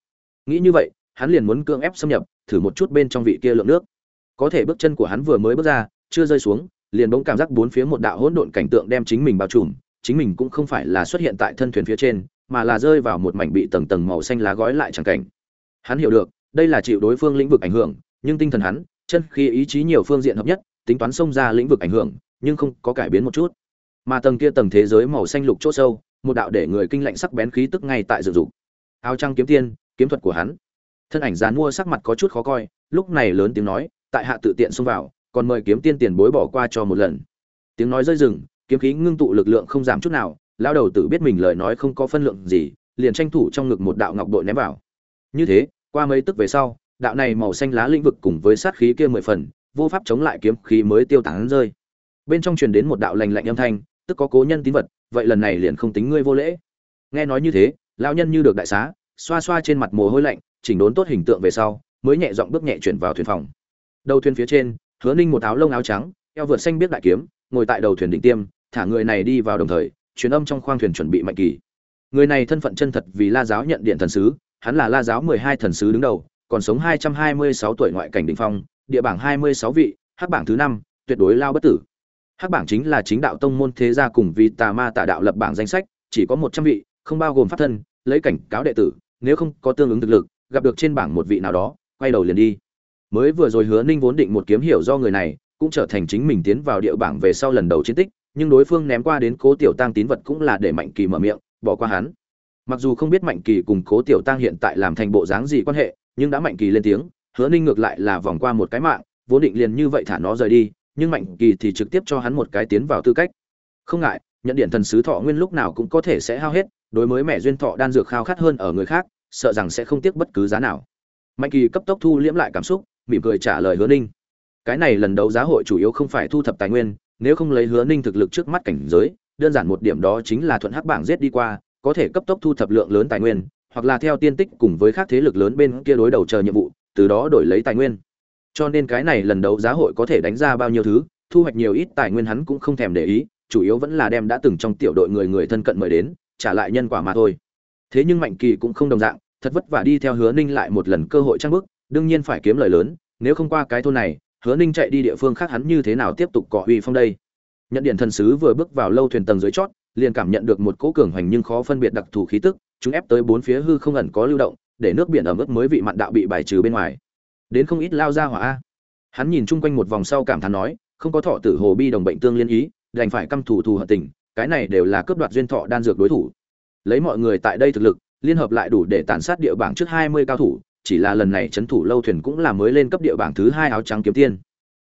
Nghĩ như vậy, hắn liền muốn cưỡng ép xâm nhập, thử một chút bên trong vị kia lượng nước. Có thể bước chân của hắn vừa mới bước ra, chưa rơi xuống, liền bỗng cảm giác bốn phía một đạo hỗn độn cảnh tượng đem chính mình bao trùm, chính mình cũng không phải là xuất hiện tại thân thuyền phía trên, mà là rơi vào một mảnh bị tầng tầng màu xanh lá gói lại chẳng cảnh. Hắn hiểu được, đây là chịu đối phương lĩnh vực ảnh hưởng, nhưng tinh thần hắn, chân khi ý chí nhiều phương diện hợp nhất, tính toán xông ra lĩnh vực ảnh hưởng, nhưng không có cải biến một chút. Mà tầng kia tầng thế giới màu xanh lục chỗ sâu, một đạo để người kinh lạnh sắc bén khí tức ngay tại dự dục. Áo trăng kiếm tiên kiếm thuật của hắn. Thân ảnh dán mua sắc mặt có chút khó coi, lúc này lớn tiếng nói, tại hạ tự tiện xông vào, còn mời kiếm tiên tiền bối bỏ qua cho một lần. Tiếng nói rơi rừng, kiếm khí ngưng tụ lực lượng không giảm chút nào, lão đầu tử biết mình lời nói không có phân lượng gì, liền tranh thủ trong ngực một đạo ngọc bội ném vào. Như thế, qua mấy tức về sau, đạo này màu xanh lá lĩnh vực cùng với sát khí kia mười phần, vô pháp chống lại kiếm khí mới tiêu tán rơi. Bên trong truyền đến một đạo lành lạnh âm thanh, tức có cố nhân tín vật, vậy lần này liền không tính ngươi vô lễ. Nghe nói như thế, lão nhân như được đại xá xoa xoa trên mặt mồ hôi lạnh, chỉnh đốn tốt hình tượng về sau, mới nhẹ giọng bước nhẹ chuyển vào thuyền phòng. Đầu thuyền phía trên, hứa ninh một áo lông áo trắng, eo vượt xanh biết đại kiếm, ngồi tại đầu thuyền định tiêm, thả người này đi vào đồng thời, truyền âm trong khoang thuyền chuẩn bị mạnh kỳ. Người này thân phận chân thật vì la giáo nhận điện thần sứ, hắn là la giáo mười hai thần sứ đứng đầu, còn sống hai trăm hai mươi sáu tuổi ngoại cảnh đỉnh phong, địa bảng hai mươi sáu vị, hắc bảng thứ năm, tuyệt đối lao bất tử. Hắc bảng chính là chính đạo tông môn thế gia cùng vì tà ma tà đạo lập bảng danh sách, chỉ có một trăm vị, không bao gồm pháp thân, lấy cảnh cáo đệ tử nếu không có tương ứng thực lực, gặp được trên bảng một vị nào đó, quay đầu liền đi. Mới vừa rồi hứa ninh vốn định một kiếm hiểu do người này, cũng trở thành chính mình tiến vào địa bảng về sau lần đầu chiến tích, nhưng đối phương ném qua đến cố tiểu tăng tín vật cũng là để mạnh kỳ mở miệng, bỏ qua hắn. Mặc dù không biết mạnh kỳ cùng cố tiểu tăng hiện tại làm thành bộ dáng gì quan hệ, nhưng đã mạnh kỳ lên tiếng, hứa ninh ngược lại là vòng qua một cái mạng, vốn định liền như vậy thả nó rời đi, nhưng mạnh kỳ thì trực tiếp cho hắn một cái tiến vào tư cách. Không ngại, nhận điện thần sứ thọ nguyên lúc nào cũng có thể sẽ hao hết đối với mẹ duyên thọ đan dược khao khát hơn ở người khác, sợ rằng sẽ không tiếc bất cứ giá nào. Mạnh kỳ cấp tốc thu liễm lại cảm xúc, mỉm cười trả lời hứa ninh. Cái này lần đấu giá hội chủ yếu không phải thu thập tài nguyên, nếu không lấy hứa ninh thực lực trước mắt cảnh giới, đơn giản một điểm đó chính là thuận hắc bảng giết đi qua, có thể cấp tốc thu thập lượng lớn tài nguyên, hoặc là theo tiên tích cùng với các thế lực lớn bên kia đối đầu chờ nhiệm vụ, từ đó đổi lấy tài nguyên. Cho nên cái này lần đấu giá hội có thể đánh ra bao nhiêu thứ, thu hoạch nhiều ít tài nguyên hắn cũng không thèm để ý, chủ yếu vẫn là đem đã từng trong tiểu đội người người thân cận mời đến trả lại nhân quả mà thôi. Thế nhưng mạnh kỳ cũng không đồng dạng, thật vất vả đi theo hứa ninh lại một lần cơ hội trang bức đương nhiên phải kiếm lời lớn, nếu không qua cái thôn này, hứa ninh chạy đi địa phương khác hắn như thế nào tiếp tục cọ uy phong đây? Nhận điện thần sứ vừa bước vào lâu thuyền tầng dưới chót, liền cảm nhận được một cỗ cường hoành nhưng khó phân biệt đặc thù khí tức, chúng ép tới bốn phía hư không ẩn có lưu động, để nước biển ở mức mới vị mặn đạo bị bài trừ bên ngoài. Đến không ít lao ra hỏa hắn nhìn chung quanh một vòng sau cảm thán nói, không có thọ tử hồ bi đồng bệnh tương liên ý, đành phải căm thù thù hận tình cái này đều là cướp đoạt duyên thọ đan dược đối thủ. Lấy mọi người tại đây thực lực, liên hợp lại đủ để tàn sát địa bảng trước hai mươi cao thủ, chỉ là lần này trấn thủ lâu thuyền cũng là mới lên cấp địa bảng thứ hai áo trắng kiếm tiên.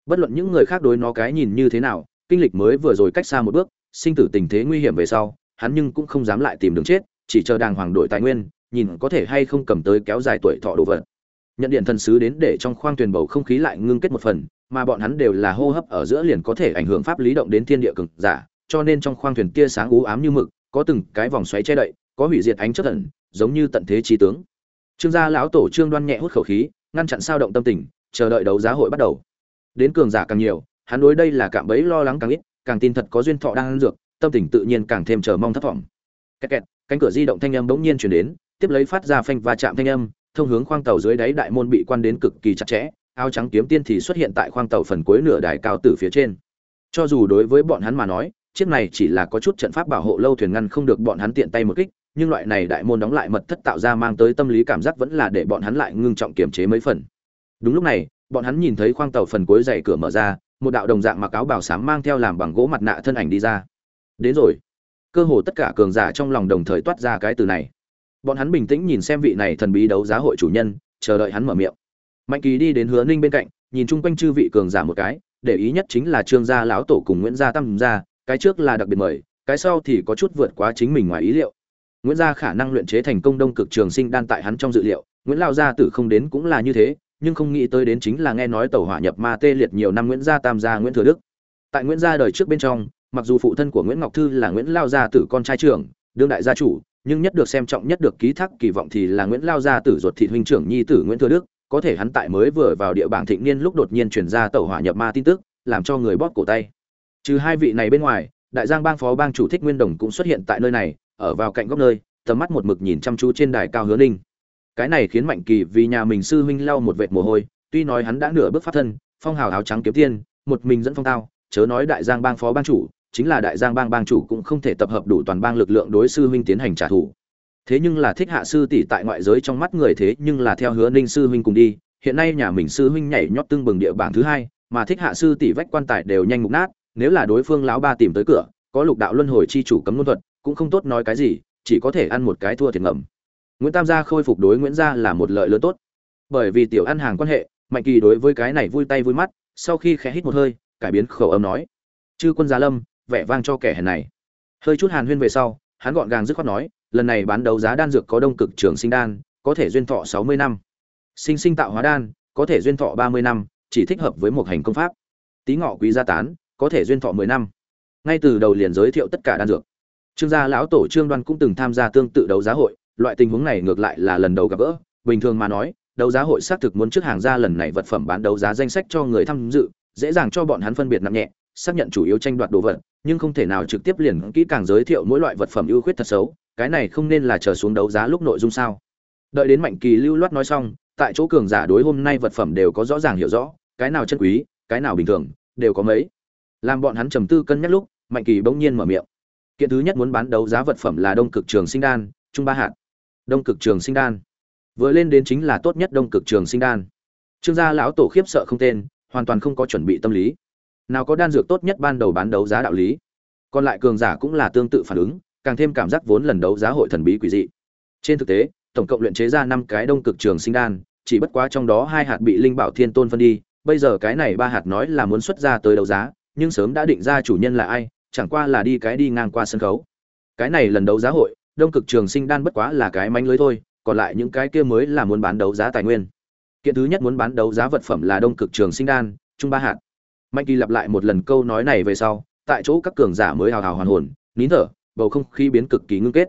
Bất luận những người khác đối nó cái nhìn như thế nào, kinh lịch mới vừa rồi cách xa một bước, sinh tử tình thế nguy hiểm về sau, hắn nhưng cũng không dám lại tìm đường chết, chỉ chờ đàng hoàng đội tài nguyên, nhìn có thể hay không cầm tới kéo dài tuổi thọ đồ vật. Nhận điện thần sứ đến để trong khoang thuyền bầu không khí lại ngưng kết một phần, mà bọn hắn đều là hô hấp ở giữa liền có thể ảnh hưởng pháp lý động đến thiên địa cực giả cho nên trong khoang thuyền tia sáng u ám như mực có từng cái vòng xoáy che đậy có hủy diệt ánh chớp ẩn, giống như tận thế trí tướng. Trương gia lão tổ trương đoan nhẹ hút khẩu khí ngăn chặn sao động tâm tình chờ đợi đấu giá hội bắt đầu. Đến cường giả càng nhiều hắn đối đây là cảm bấy lo lắng càng ít càng tin thật có duyên thọ đang ăn dược tâm tình tự nhiên càng thêm chờ mong thất vọng kẹt kẹt cánh cửa di động thanh âm bỗng nhiên truyền đến tiếp lấy phát ra phanh va chạm thanh âm thông hướng khoang tàu dưới đáy đại môn bị quan đến cực kỳ chặt chẽ áo trắng kiếm tiên thì xuất hiện tại khoang tàu phần cuối nửa đài cao tử phía trên. Cho dù đối với bọn hắn mà nói chiếc này chỉ là có chút trận pháp bảo hộ lâu thuyền ngăn không được bọn hắn tiện tay một kích, nhưng loại này đại môn đóng lại mật thất tạo ra mang tới tâm lý cảm giác vẫn là để bọn hắn lại ngưng trọng kiềm chế mấy phần. Đúng lúc này, bọn hắn nhìn thấy khoang tàu phần cuối dày cửa mở ra, một đạo đồng dạng mặc áo bảo sám mang theo làm bằng gỗ mặt nạ thân ảnh đi ra. Đến rồi. Cơ hồ tất cả cường giả trong lòng đồng thời toát ra cái từ này. Bọn hắn bình tĩnh nhìn xem vị này thần bí đấu giá hội chủ nhân, chờ đợi hắn mở miệng. Mạnh kỳ đi đến hứa ninh bên cạnh, nhìn chung quanh chư vị cường giả một cái, để ý nhất chính là trương gia lão tổ cùng nguyễn gia tam gia cái trước là đặc biệt mời, cái sau thì có chút vượt quá chính mình ngoài ý liệu. Nguyễn gia khả năng luyện chế thành công đông cực trường sinh đan tại hắn trong dự liệu, nguyễn lao gia tử không đến cũng là như thế, nhưng không nghĩ tới đến chính là nghe nói tàu hỏa nhập ma tê liệt nhiều năm nguyễn gia tam gia nguyễn thừa đức. Tại nguyễn gia đời trước bên trong, mặc dù phụ thân của nguyễn ngọc thư là nguyễn lao gia tử con trai trưởng, đương đại gia chủ, nhưng nhất được xem trọng nhất được ký thác kỳ vọng thì là nguyễn lao gia tử ruột thị huynh trưởng nhi tử nguyễn thừa đức, có thể hắn tại mới vừa vào địa bảng thịnh niên lúc đột nhiên chuyển ra tàu hỏa nhập ma tin tức, làm cho người bóp cổ tay trừ hai vị này bên ngoài, đại giang bang phó bang chủ thích nguyên đồng cũng xuất hiện tại nơi này, ở vào cạnh góc nơi, tầm mắt một mực nhìn chăm chú trên đài cao hứa ninh. Cái này khiến mạnh kỳ vì nhà mình sư huynh lau một vệt mồ hôi, tuy nói hắn đã nửa bước phát thân, phong hào áo trắng kiếm tiên một mình dẫn phong tao, chớ nói đại giang bang phó bang chủ, chính là đại giang bang bang chủ cũng không thể tập hợp đủ toàn bang lực lượng đối sư huynh tiến hành trả thù. Thế nhưng là thích hạ sư tỷ tại ngoại giới trong mắt người thế nhưng là theo hứa ninh sư huynh cùng đi, hiện nay nhà mình sư huynh nhảy nhót tương bừng địa bảng thứ hai, mà thích hạ sư tỷ vách quan tài đều nhanh mục nát nếu là đối phương lão ba tìm tới cửa, có lục đạo luân hồi chi chủ cấm luân thuật, cũng không tốt nói cái gì, chỉ có thể ăn một cái thua thiệt ngầm. Nguyễn tam gia khôi phục đối nguyễn gia là một lợi lớn tốt. Bởi vì tiểu ăn hàng quan hệ, mạnh kỳ đối với cái này vui tay vui mắt, sau khi khẽ hít một hơi, cải biến khẩu âm nói, chư quân gia lâm, vẻ vang cho kẻ hèn này. Hơi chút hàn huyên về sau, hắn gọn gàng dứt khoát nói, lần này bán đấu giá đan dược có đông cực trường sinh đan, có thể duyên thọ sáu mươi năm. Sinh sinh tạo hóa đan, có thể duyên thọ ba mươi năm, chỉ thích hợp với một hành công pháp. Tý ngọ quý gia tán có thể duyên thọ mười năm. Ngay từ đầu liền giới thiệu tất cả đan dược. Trương gia lão tổ trương đoan cũng từng tham gia tương tự đấu giá hội, loại tình huống này ngược lại là lần đầu gặp gỡ. Bình thường mà nói, đấu giá hội xác thực muốn trước hàng ra lần này vật phẩm bán đấu giá danh sách cho người tham dự, dễ dàng cho bọn hắn phân biệt nặng nhẹ, xác nhận chủ yếu tranh đoạt đồ vật, nhưng không thể nào trực tiếp liền kỹ càng giới thiệu mỗi loại vật phẩm ưu khuyết thật xấu, cái này không nên là chờ xuống đấu giá lúc nội dung sao. Đợi đến mạnh kỳ lưu loát nói xong, tại chỗ cường giả đối hôm nay vật phẩm đều có rõ ràng hiểu rõ, cái nào chân quý, cái nào bình thường, đều có mấy làm bọn hắn trầm tư cân nhắc lúc, mạnh kỳ bỗng nhiên mở miệng. Kiện thứ nhất muốn bán đấu giá vật phẩm là đông cực trường sinh đan, trung ba hạt. Đông cực trường sinh đan. Vừa lên đến chính là tốt nhất đông cực trường sinh đan. Trương gia lão tổ khiếp sợ không tên, hoàn toàn không có chuẩn bị tâm lý. Nào có đan dược tốt nhất ban đầu bán đấu giá đạo lý. Còn lại cường giả cũng là tương tự phản ứng, càng thêm cảm giác vốn lần đấu giá hội thần bí quỷ dị. Trên thực tế, tổng cộng luyện chế ra năm cái đông cực trường sinh đan, chỉ bất quá trong đó hai hạt bị linh bảo thiên tôn phân đi, bây giờ cái này ba hạt nói là muốn xuất ra tới đấu giá nhưng sớm đã định ra chủ nhân là ai, chẳng qua là đi cái đi ngang qua sân khấu. Cái này lần đấu giá hội, đông cực trường sinh đan bất quá là cái mánh lưới thôi, còn lại những cái kia mới là muốn bán đấu giá tài nguyên. Kiện thứ nhất muốn bán đấu giá vật phẩm là đông cực trường sinh đan, trung ba hạt. Mạnh kỳ lặp lại một lần câu nói này về sau, tại chỗ các cường giả mới hào hào hoàn hồn, nín thở, bầu không khí biến cực kỳ ngưng kết.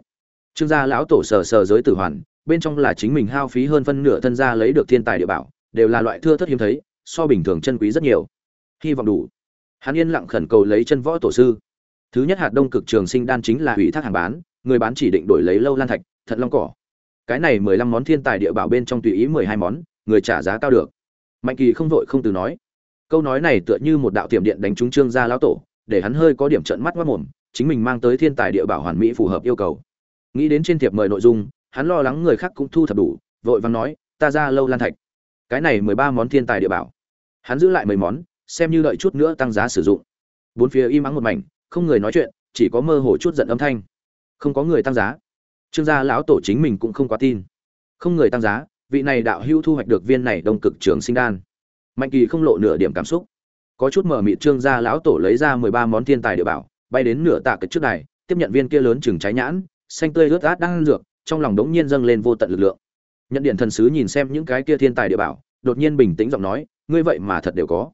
Trương gia lão tổ sờ sờ giới tử hoàn, bên trong là chính mình hao phí hơn phân nửa thân gia lấy được thiên tài địa bảo, đều là loại thưa thất hiếm thấy, so bình thường chân quý rất nhiều. Hy vọng đủ hắn yên lặng khẩn cầu lấy chân võ tổ sư. Thứ nhất hạt đông cực trường sinh đan chính là ủy thác hàng bán, người bán chỉ định đổi lấy lâu lan thạch thật long cỏ. Cái này mười lăm món thiên tài địa bảo bên trong tùy ý mười hai món, người trả giá cao được. Mạnh kỳ không vội không từ nói. Câu nói này tựa như một đạo tiềm điện đánh trúng trương gia lão tổ, để hắn hơi có điểm trận mắt mất mồm, chính mình mang tới thiên tài địa bảo hoàn mỹ phù hợp yêu cầu. Nghĩ đến trên thiệp mời nội dung, hắn lo lắng người khác cũng thu thập đủ, vội vàng nói, ta ra lâu lan thạch. Cái này mười ba món thiên tài địa bảo. Hắn giữ lại mười món xem như đợi chút nữa tăng giá sử dụng. Bốn phía im ắng một mảnh, không người nói chuyện, chỉ có mơ hồ chút giận âm thanh. Không có người tăng giá. Trương gia lão tổ chính mình cũng không quá tin. Không người tăng giá, vị này đạo hưu thu hoạch được viên này đông cực trường sinh đan. Mạnh kỳ không lộ nửa điểm cảm xúc. Có chút mở mịt trương gia lão tổ lấy ra mười ba món thiên tài địa bảo, bay đến nửa tạ cực trước này tiếp nhận viên kia lớn chừng trái nhãn, xanh tươi rớt át đang dược, trong lòng đống nhiên dâng lên vô tận lực lượng. Nhận điện thần sứ nhìn xem những cái kia thiên tài địa bảo, đột nhiên bình tĩnh giọng nói, ngươi vậy mà thật đều có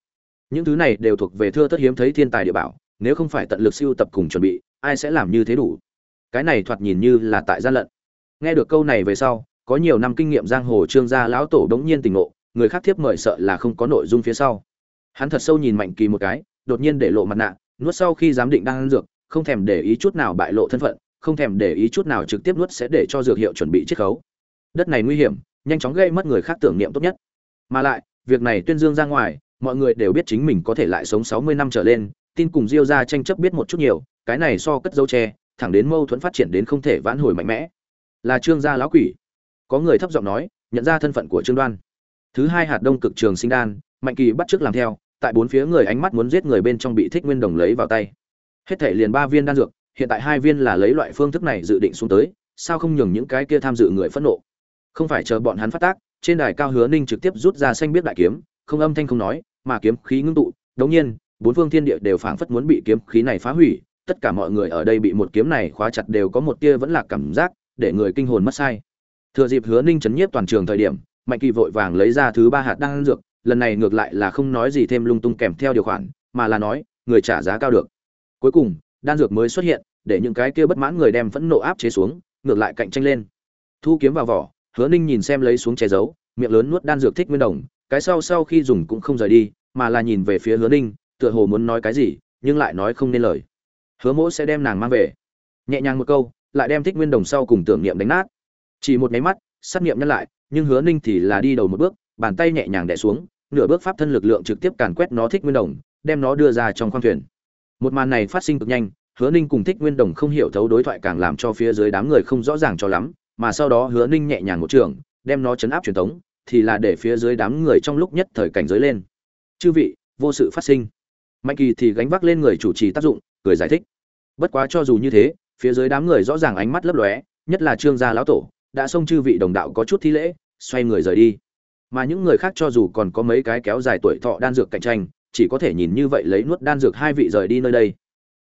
những thứ này đều thuộc về thưa thất hiếm thấy thiên tài địa bảo, nếu không phải tận lực siêu tập cùng chuẩn bị, ai sẽ làm như thế đủ? Cái này thoạt nhìn như là tại gian lận. Nghe được câu này về sau, có nhiều năm kinh nghiệm giang hồ trương gia lão tổ đống nhiên tỉnh ngộ, người khác thiếp mời sợ là không có nội dung phía sau. Hắn thật sâu nhìn mạnh kỳ một cái, đột nhiên để lộ mặt nạ, nuốt sau khi giám định đang ăn dược, không thèm để ý chút nào bại lộ thân phận, không thèm để ý chút nào trực tiếp nuốt sẽ để cho dược hiệu chuẩn bị chiết khấu. Đất này nguy hiểm, nhanh chóng gây mất người khác tưởng niệm tốt nhất. Mà lại, việc này tuyên dương ra ngoài mọi người đều biết chính mình có thể lại sống sáu mươi năm trở lên tin cùng diêu gia tranh chấp biết một chút nhiều cái này so cất dấu che, thẳng đến mâu thuẫn phát triển đến không thể vãn hồi mạnh mẽ. Là trương gia lão quỷ. Có người thấp giọng nói nhận ra thân phận của trương đoan. Thứ hai hạt đông cực trường sinh đan mạnh kỳ bắt trước làm theo tại bốn phía người ánh mắt muốn giết người bên trong bị thích nguyên đồng lấy vào tay. Hết thể liền ba viên đan dược hiện tại hai viên là lấy loại phương thức này dự định xuống tới sao không nhường những cái kia tham dự người phẫn nộ? Không phải chờ bọn hắn phát tác trên đài cao hứa ninh trực tiếp rút ra xanh biết đại kiếm không âm thanh không nói mà kiếm khí ngưng tụ, đống nhiên, bốn phương thiên địa đều phảng phất muốn bị kiếm khí này phá hủy, tất cả mọi người ở đây bị một kiếm này khóa chặt đều có một tia vẫn là cảm giác, để người kinh hồn mất sai. Thừa dịp hứa ninh chấn nhiếp toàn trường thời điểm, mạnh kỳ vội vàng lấy ra thứ ba hạt đan dược, lần này ngược lại là không nói gì thêm lung tung kèm theo điều khoản, mà là nói, người trả giá cao được. Cuối cùng, đan dược mới xuất hiện, để những cái kia bất mãn người đem phẫn nộ áp chế xuống, ngược lại cạnh tranh lên. Thu kiếm vào vỏ, hứa ninh nhìn xem lấy xuống che giấu, miệng lớn nuốt đan dược thích nguyên đồng cái sau sau khi dùng cũng không rời đi, mà là nhìn về phía hứa ninh, tựa hồ muốn nói cái gì, nhưng lại nói không nên lời. Hứa mỗ sẽ đem nàng mang về. Nhẹ nhàng một câu, lại đem thích nguyên đồng sau cùng tưởng niệm đánh nát. Chỉ một máy mắt, sát niệm nhắc lại, nhưng hứa ninh thì là đi đầu một bước, bàn tay nhẹ nhàng đẻ xuống, nửa bước pháp thân lực lượng trực tiếp càn quét nó thích nguyên đồng, đem nó đưa ra trong khoang thuyền. Một màn này phát sinh cực nhanh, hứa ninh cùng thích nguyên đồng không hiểu thấu đối thoại càng làm cho phía dưới đám người không rõ ràng cho lắm, mà sau đó hứa ninh nhẹ nhàng một trường, đem nó chấn áp truyền thống thì là để phía dưới đám người trong lúc nhất thời cảnh giới lên. Chư vị, vô sự phát sinh. Mạnh kỳ thì gánh vác lên người chủ trì tác dụng, cười giải thích. Bất quá cho dù như thế, phía dưới đám người rõ ràng ánh mắt lấp lóe, nhất là trương gia lão tổ, đã xông chư vị đồng đạo có chút thi lễ, xoay người rời đi. Mà những người khác cho dù còn có mấy cái kéo dài tuổi thọ đan dược cạnh tranh, chỉ có thể nhìn như vậy lấy nuốt đan dược hai vị rời đi nơi đây.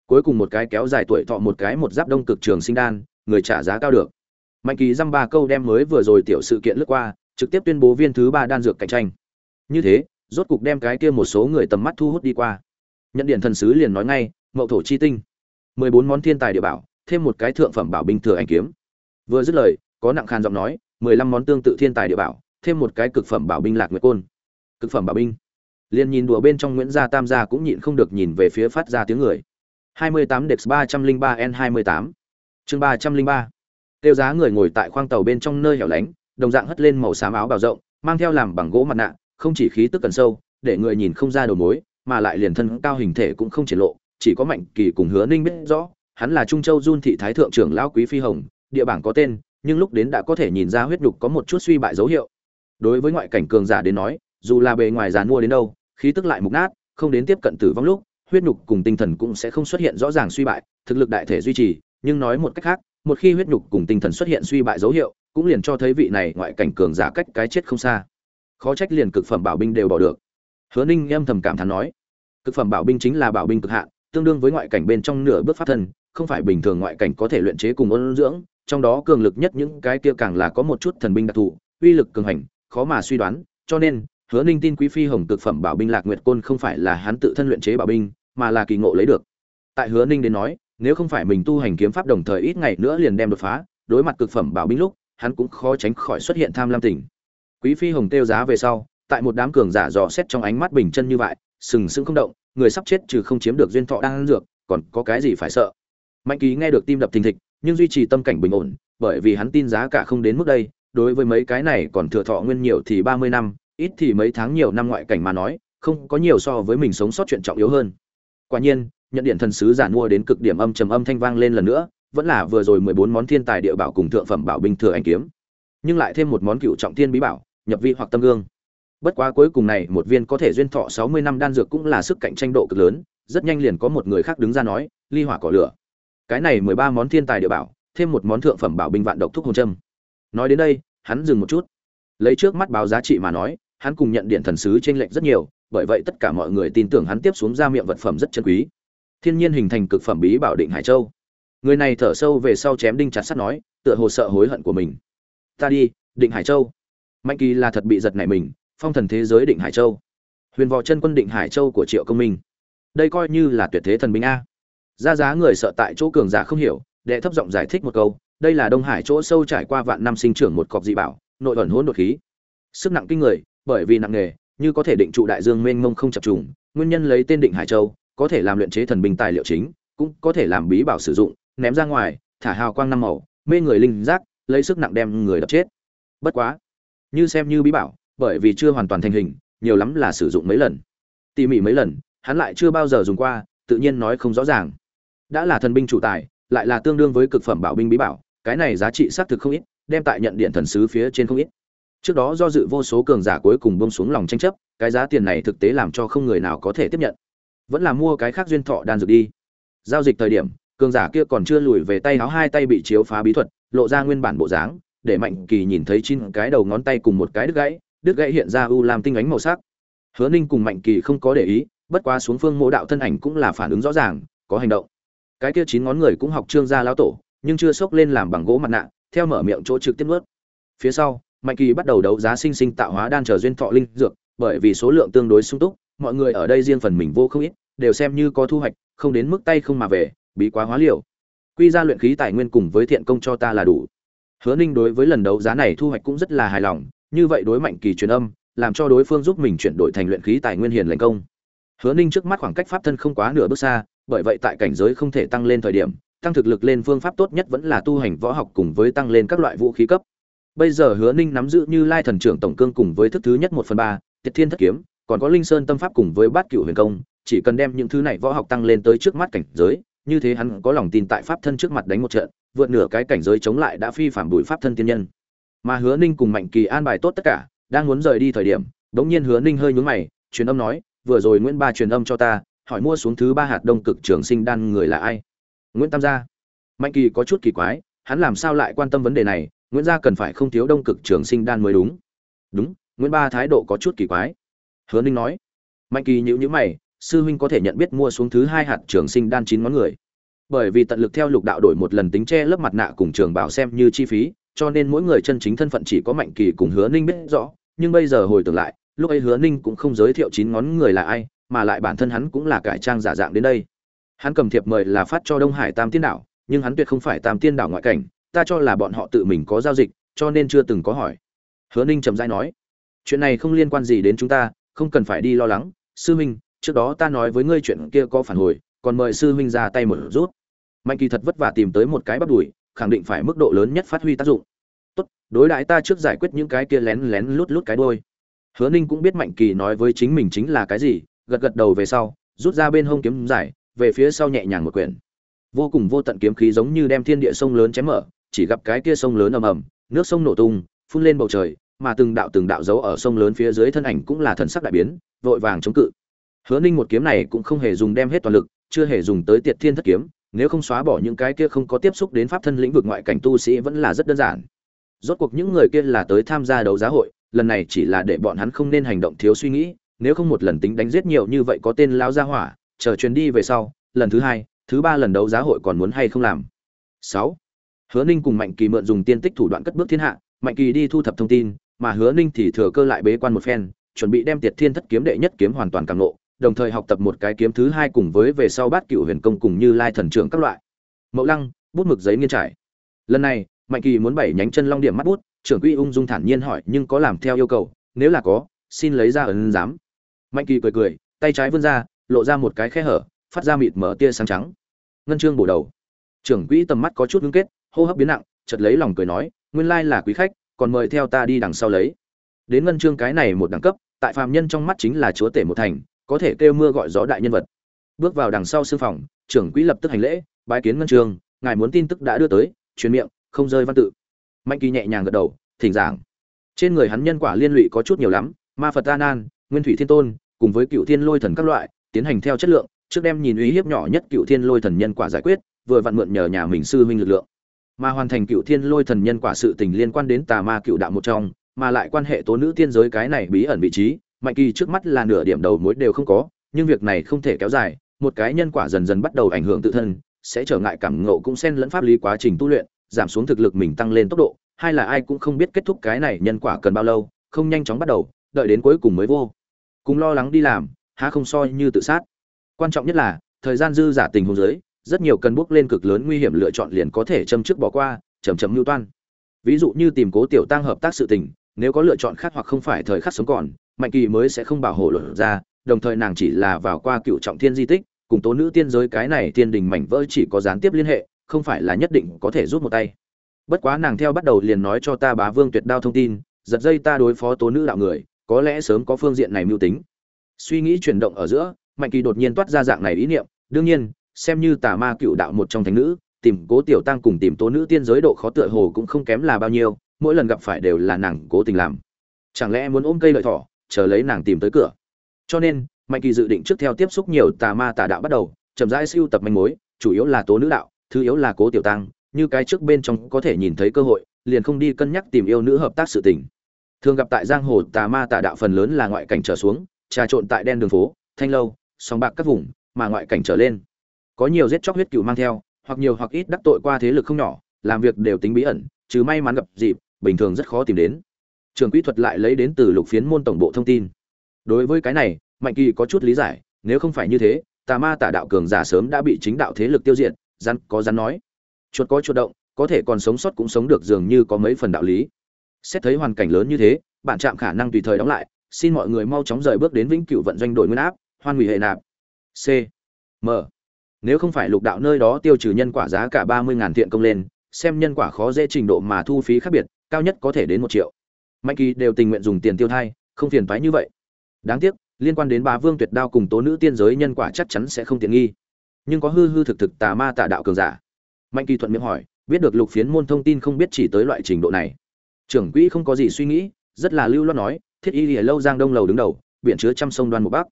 Cuối cùng một cái kéo dài tuổi thọ một cái một giáp đông cực trường sinh đan, người trả giá cao được. Mạnh kỳ dăm ba câu đem mới vừa rồi tiểu sự kiện lướt qua trực tiếp tuyên bố viên thứ ba đan dược cạnh tranh. Như thế, rốt cục đem cái kia một số người tầm mắt thu hút đi qua. Nhận điện thần sứ liền nói ngay, mậu thổ chi tinh, mười bốn món thiên tài địa bảo, thêm một cái thượng phẩm bảo binh thừa ảnh kiếm. Vừa dứt lời, có nặng khàn giọng nói, mười lăm món tương tự thiên tài địa bảo, thêm một cái cực phẩm bảo binh lạc nguyệt côn. Cực phẩm bảo binh. Liền nhìn đùa bên trong nguyễn gia tam gia cũng nhịn không được nhìn về phía phát ra tiếng người. 28 Dex 303 N28 chương 303 Tiêu giá người ngồi tại khoang tàu bên trong nơi hẻo lánh đồng dạng hất lên màu xám áo bào rộng, mang theo làm bằng gỗ mặt nạ, không chỉ khí tức cần sâu, để người nhìn không ra đầu mối, mà lại liền thân cao hình thể cũng không triển lộ, chỉ có mạnh kỳ cùng hứa ninh biết rõ, hắn là trung châu jun thị thái thượng trưởng lão quý phi hồng, địa bảng có tên, nhưng lúc đến đã có thể nhìn ra huyết nhục có một chút suy bại dấu hiệu. Đối với ngoại cảnh cường giả đến nói, dù là bề ngoài giàn mua đến đâu, khí tức lại mục nát, không đến tiếp cận tử vong lúc, huyết nhục cùng tinh thần cũng sẽ không xuất hiện rõ ràng suy bại, thực lực đại thể duy trì, nhưng nói một cách khác, một khi huyết nhục cùng tinh thần xuất hiện suy bại dấu hiệu cũng liền cho thấy vị này ngoại cảnh cường giả cách cái chết không xa. Khó trách liền cực phẩm bảo binh đều bỏ được. Hứa ninh âm thầm cảm thán nói, cực phẩm bảo binh chính là bảo binh cực hạn, tương đương với ngoại cảnh bên trong nửa bước pháp thân, không phải bình thường ngoại cảnh có thể luyện chế cùng ôn dưỡng, trong đó cường lực nhất những cái kia càng là có một chút thần binh đặc thù, uy lực cường hành, khó mà suy đoán, cho nên, hứa ninh tin quý phi hồng cực phẩm bảo binh lạc nguyệt côn không phải là hắn tự thân luyện chế bảo binh, mà là kỳ ngộ lấy được. Tại hứa ninh đến nói, nếu không phải mình tu hành kiếm pháp đồng thời ít ngày nữa liền đem đột phá, đối mặt cực phẩm bảo binh lúc hắn cũng khó tránh khỏi xuất hiện tham lam tình. Quý phi hồng tiêu giá về sau, tại một đám cường giả dò xét trong ánh mắt bình chân như vậy, sừng sững không động, người sắp chết trừ không chiếm được duyên thọ đang ăn dược, còn có cái gì phải sợ? Mạnh ký nghe được tim đập thình thịch, nhưng duy trì tâm cảnh bình ổn, bởi vì hắn tin giá cả không đến mức đây, đối với mấy cái này còn thừa thọ nguyên nhiều thì ba mươi năm, ít thì mấy tháng nhiều năm ngoại cảnh mà nói, không có nhiều so với mình sống sót chuyện trọng yếu hơn. Quả nhiên, nhận điện thần sứ giản mua đến cực điểm âm trầm âm thanh vang lên lần nữa vẫn là vừa rồi mười bốn món thiên tài địa bảo cùng thượng phẩm bảo binh thừa ảnh kiếm. Nhưng lại thêm một món cựu trọng thiên bí bảo, nhập vi hoặc tâm gương. Bất quá cuối cùng này, một viên có thể duyên thọ sáu mươi năm đan dược cũng là sức cạnh tranh độ cực lớn, rất nhanh liền có một người khác đứng ra nói, ly hỏa cỏ lửa. Cái này mười ba món thiên tài địa bảo, thêm một món thượng phẩm bảo binh vạn độc thuốc hồn châm. Nói đến đây, hắn dừng một chút. Lấy trước mắt báo giá trị mà nói, hắn cùng nhận điện thần sứ trên lệnh rất nhiều, bởi vậy tất cả mọi người tin tưởng hắn tiếp xuống ra miệng vật phẩm rất chân quý. Thiên nhiên hình thành cực phẩm bí bảo định hải châu người này thở sâu về sau chém đinh chặt sắt nói, tựa hồ sợ hối hận của mình. Ta đi, định hải châu. Mạnh kỳ là thật bị giật nảy mình, phong thần thế giới định hải châu. Huyền võ chân quân định hải châu của triệu công minh. Đây coi như là tuyệt thế thần binh a. Ra giá người sợ tại chỗ cường giả không hiểu, đệ thấp giọng giải thích một câu, đây là đông hải chỗ sâu trải qua vạn năm sinh trưởng một cọc dị bảo, nội ẩn hỗn đột khí. Sức nặng kinh người, bởi vì nặng nghề, như có thể định trụ đại dương mênh mông không chập trùng, nguyên nhân lấy tên định hải châu, có thể làm luyện chế thần binh tài liệu chính, cũng có thể làm bí bảo sử dụng ném ra ngoài, thả hào quang năm màu, mê người linh giác, lấy sức nặng đem người đập chết. Bất quá, như xem như bí bảo, bởi vì chưa hoàn toàn thành hình, nhiều lắm là sử dụng mấy lần. Tỉ mỉ mấy lần, hắn lại chưa bao giờ dùng qua, tự nhiên nói không rõ ràng. Đã là thần binh chủ tài, lại là tương đương với cực phẩm bảo binh bí bảo, cái này giá trị xác thực không ít, đem tại nhận điện thần sứ phía trên không ít. Trước đó do dự vô số cường giả cuối cùng bông xuống lòng tranh chấp, cái giá tiền này thực tế làm cho không người nào có thể tiếp nhận. Vẫn là mua cái khác duyên thọ đan dược đi. Giao dịch thời điểm cường giả kia còn chưa lùi về tay áo hai tay bị chiếu phá bí thuật, lộ ra nguyên bản bộ dáng, để mạnh kỳ nhìn thấy chín cái đầu ngón tay cùng một cái đứt gãy đứt gãy hiện ra u làm tinh ánh màu sắc. Hứa ninh cùng mạnh kỳ không có để ý, bất quá xuống phương mộ đạo thân ảnh cũng là phản ứng rõ ràng, có hành động. Cái kia chín ngón người cũng học trương gia lão tổ, nhưng chưa xốc lên làm bằng gỗ mặt nạ, theo mở miệng chỗ trực tiếp nuốt. Phía sau, mạnh kỳ bắt đầu đấu giá sinh sinh tạo hóa đan chờ duyên thọ linh dược, bởi vì số lượng tương đối sung túc, mọi người ở đây riêng phần mình vô không ít, đều xem như có thu hoạch, không đến mức tay không mà về bí quá hóa liều. Quy ra luyện khí tài nguyên cùng với thiện công cho ta là đủ. Hứa ninh đối với lần đấu giá này thu hoạch cũng rất là hài lòng, như vậy đối mạnh kỳ truyền âm, làm cho đối phương giúp mình chuyển đổi thành luyện khí tài nguyên hiền lành công. Hứa ninh trước mắt khoảng cách pháp thân không quá nửa bước xa, bởi vậy tại cảnh giới không thể tăng lên thời điểm, tăng thực lực lên phương pháp tốt nhất vẫn là tu hành võ học cùng với tăng lên các loại vũ khí cấp. Bây giờ hứa ninh nắm giữ như lai thần trưởng tổng cương cùng với thức thứ nhất một phần ba, tiệt thiên thất kiếm, còn có linh sơn tâm pháp cùng với bát cựu huyền công, chỉ cần đem những thứ này võ học tăng lên tới trước mắt cảnh giới như thế hắn có lòng tin tại pháp thân trước mặt đánh một trận, vượt nửa cái cảnh giới chống lại đã phi phạm bùi pháp thân tiên nhân. Mà hứa ninh cùng mạnh kỳ an bài tốt tất cả, đang muốn rời đi thời điểm đ nhiên hứa ninh hơi nhún mày, truyền âm nói, vừa rồi nguyễn ba truyền âm cho ta, hỏi mua xuống thứ ba hạt đông cực trường sinh đan người là ai? Nguyễn tam gia. Mạnh kỳ có chút kỳ quái, hắn làm sao lại quan tâm vấn đề này, nguyễn gia cần phải không thiếu đông cực trường sinh đan mới đúng. Đúng, nguyễn ba thái độ có chút kỳ quái. Hứa ninh nói. Mạnh kỳ nhữ nhữ mày sư huynh có thể nhận biết mua xuống thứ hai hạt trường sinh đan chín món người. Bởi vì tận lực theo lục đạo đổi một lần tính che lớp mặt nạ cùng trường bảo xem như chi phí, cho nên mỗi người chân chính thân phận chỉ có mạnh kỳ cùng hứa ninh biết rõ. Nhưng bây giờ hồi tưởng lại, lúc ấy hứa ninh cũng không giới thiệu chín ngón người là ai, mà lại bản thân hắn cũng là cải trang giả dạng đến đây. Hắn cầm thiệp mời là phát cho đông hải tam tiên đảo, nhưng hắn tuyệt không phải tam tiên đảo ngoại cảnh, ta cho là bọn họ tự mình có giao dịch, cho nên chưa từng có hỏi. Hứa ninh trầm dai nói, chuyện này không liên quan gì đến chúng ta, không cần phải đi lo lắng, sư Minh trước đó ta nói với ngươi chuyện kia có phản hồi, còn mời sư huynh ra tay một rút. Mạnh kỳ thật vất vả tìm tới một cái bắt đùi, khẳng định phải mức độ lớn nhất phát huy tác dụng. Tốt, đối đãi ta trước giải quyết những cái kia lén lén lút lút cái đôi. Hứa ninh cũng biết mạnh kỳ nói với chính mình chính là cái gì, gật gật đầu về sau, rút ra bên hông kiếm giải, về phía sau nhẹ nhàng một quyển. Vô cùng vô tận kiếm khí giống như đem thiên địa sông lớn chém mở, chỉ gặp cái kia sông lớn ầm ầm, nước sông nổ tung, phun lên bầu trời, mà từng đạo từng đạo dấu ở sông lớn phía dưới thân ảnh cũng là thần sắc đại biến, vội vàng chống cự hứa ninh một kiếm này cũng không hề dùng đem hết toàn lực, chưa hề dùng tới tiệt thiên thất kiếm, nếu không xóa bỏ những cái kia không có tiếp xúc đến pháp thân lĩnh vực ngoại cảnh tu sĩ vẫn là rất đơn giản. Rốt cuộc những người kia là tới tham gia đấu giá hội, lần này chỉ là để bọn hắn không nên hành động thiếu suy nghĩ, nếu không một lần tính đánh giết nhiều như vậy có tên lao ra hỏa, chờ chuyến đi về sau, lần thứ hai, thứ ba lần đấu giá hội còn muốn hay không làm. Sáu. Hứa ninh cùng mạnh kỳ mượn dùng tiên tích thủ đoạn cất bước thiên hạ, mạnh kỳ đi thu thập thông tin, mà hứa ninh thì thừa cơ lại bế quan một phen, chuẩn bị đem tiệt thiên thất kiếm đệ nhất kiếm hoàn toàn càng nộ đồng thời học tập một cái kiếm thứ hai cùng với về sau bát cựu huyền công cùng như lai thần trưởng các loại. Mậu lăng, bút mực giấy nghiên trải. Lần này, mạnh kỳ muốn bảy nhánh chân long điểm mắt bút, trưởng quỹ ung dung thản nhiên hỏi nhưng có làm theo yêu cầu, nếu là có, xin lấy ra ấn giám. Mạnh kỳ cười cười, tay trái vươn ra, lộ ra một cái khe hở, phát ra mịt mở tia sáng trắng. Ngân chương bổ đầu. Trưởng quỹ tầm mắt có chút ngưng kết, hô hấp biến nặng, chợt lấy lòng cười nói, nguyên lai là quý khách, còn mời theo ta đi đằng sau lấy. Đến ngân chương cái này một đẳng cấp, tại phàm nhân trong mắt chính là chúa tể một thành có thể kêu mưa gọi gió đại nhân vật. Bước vào đằng sau sư phòng, trưởng quỹ lập tức hành lễ, bái kiến ngân trường, ngài muốn tin tức đã đưa tới, truyền miệng, không rơi văn tự. Mạnh kỳ nhẹ nhàng gật đầu, thỉnh giảng. Trên người hắn nhân quả liên lụy có chút nhiều lắm, ma phật ta nan, nguyên thủy thiên tôn, cùng với cựu thiên lôi thần các loại, tiến hành theo chất lượng, trước đem nhìn uy hiếp nhỏ nhất cựu thiên lôi thần nhân quả giải quyết, vừa vặn mượn nhờ nhà mình sư huynh lực lượng. Mà hoàn thành cựu thiên lôi thần nhân quả sự tình liên quan đến tà ma cựu đạo một trong, mà lại quan hệ tố nữ tiên giới cái này bí ẩn vị trí mạnh kỳ trước mắt là nửa điểm đầu mối đều không có, nhưng việc này không thể kéo dài, một cái nhân quả dần dần bắt đầu ảnh hưởng tự thân, sẽ trở ngại cảm ngộ cũng xen lẫn pháp lý quá trình tu luyện, giảm xuống thực lực mình tăng lên tốc độ, hay là ai cũng không biết kết thúc cái này nhân quả cần bao lâu, không nhanh chóng bắt đầu, đợi đến cuối cùng mới vô. Cùng lo lắng đi làm, há không soi như tự sát. Quan trọng nhất là, thời gian dư giả tình huống giới rất nhiều cần bước lên cực lớn nguy hiểm lựa chọn liền có thể châm trước bỏ qua chầm chậm mưu toan. Ví dụ như tìm cố tiểu tăng hợp tác sự tình, nếu có lựa chọn khác hoặc không phải thời khắc sống còn mạnh kỳ mới sẽ không bảo hộ luật ra, đồng thời nàng chỉ là vào qua cựu trọng thiên di tích, cùng tố nữ tiên giới cái này tiên đình mảnh vỡ chỉ có gián tiếp liên hệ, không phải là nhất định có thể rút một tay. Bất quá nàng theo bắt đầu liền nói cho ta bá vương tuyệt đao thông tin, giật dây ta đối phó tố nữ đạo người, có lẽ sớm có phương diện này mưu tính. Suy nghĩ chuyển động ở giữa, mạnh kỳ đột nhiên toát ra dạng này ý niệm, đương nhiên, xem như tà ma cựu đạo một trong thánh nữ, tìm cố tiểu tăng cùng tìm tố nữ tiên giới độ khó tựa hồ cũng không kém là bao nhiêu, mỗi lần gặp phải đều là nàng cố tình làm. Chẳng lẽ muốn ôm cây lợi thỏ? Chờ lấy nàng tìm tới cửa. Cho nên, mạnh kỳ dự định trước theo tiếp xúc nhiều tà ma tà đạo bắt đầu, chậm rãi siêu tập manh mối, chủ yếu là tố nữ đạo, thứ yếu là cố tiểu tăng, như cái trước bên trong có thể nhìn thấy cơ hội, liền không đi cân nhắc tìm yêu nữ hợp tác sự tình. Thường gặp tại giang hồ, tà ma tà đạo phần lớn là ngoại cảnh trở xuống, trà trộn tại đen đường phố, thanh lâu song bạc các vùng, mà ngoại cảnh trở lên. Có nhiều giết chóc huyết cựu mang theo, hoặc nhiều hoặc ít đắc tội qua thế lực không nhỏ, làm việc đều tính bí ẩn chứ may mắn gặp dịp, bình thường rất khó tìm đến trường kỹ thuật lại lấy đến từ lục phiến môn tổng bộ thông tin. Đối với cái này, mạnh kỳ có chút lý giải, nếu không phải như thế, tà ma tà đạo cường giả sớm đã bị chính đạo thế lực tiêu diệt, rắn có rắn nói. Chuột có chuột động, có thể còn sống sót cũng sống được dường như có mấy phần đạo lý. Xét thấy hoàn cảnh lớn như thế, bạn chạm khả năng tùy thời đóng lại, xin mọi người mau chóng rời bước đến vĩnh cửu vận doanh đổi nguyên áp, hoan hủy hệ nạp. C. M. Nếu không phải lục đạo nơi đó tiêu trừ nhân quả giá cả ba mươi ngàn thiện công lên, xem nhân quả khó dễ trình độ mà thu phí khác biệt, cao nhất có thể đến một triệu mạnh kỳ đều tình nguyện dùng tiền tiêu thai, không phiền toái như vậy. Đáng tiếc, liên quan đến bá vương tuyệt đao cùng tố nữ tiên giới nhân quả chắc chắn sẽ không tiện nghi. Nhưng có hư hư thực thực tà ma tà đạo cường giả. Mạnh kỳ thuận miệng hỏi, biết được lục phiến môn thông tin không biết chỉ tới loại trình độ này. Trưởng quỹ không có gì suy nghĩ, rất là lưu loát nói, thiết y lìa lâu giang đông lầu đứng đầu, biển chứa trăm sông đoan một bắc.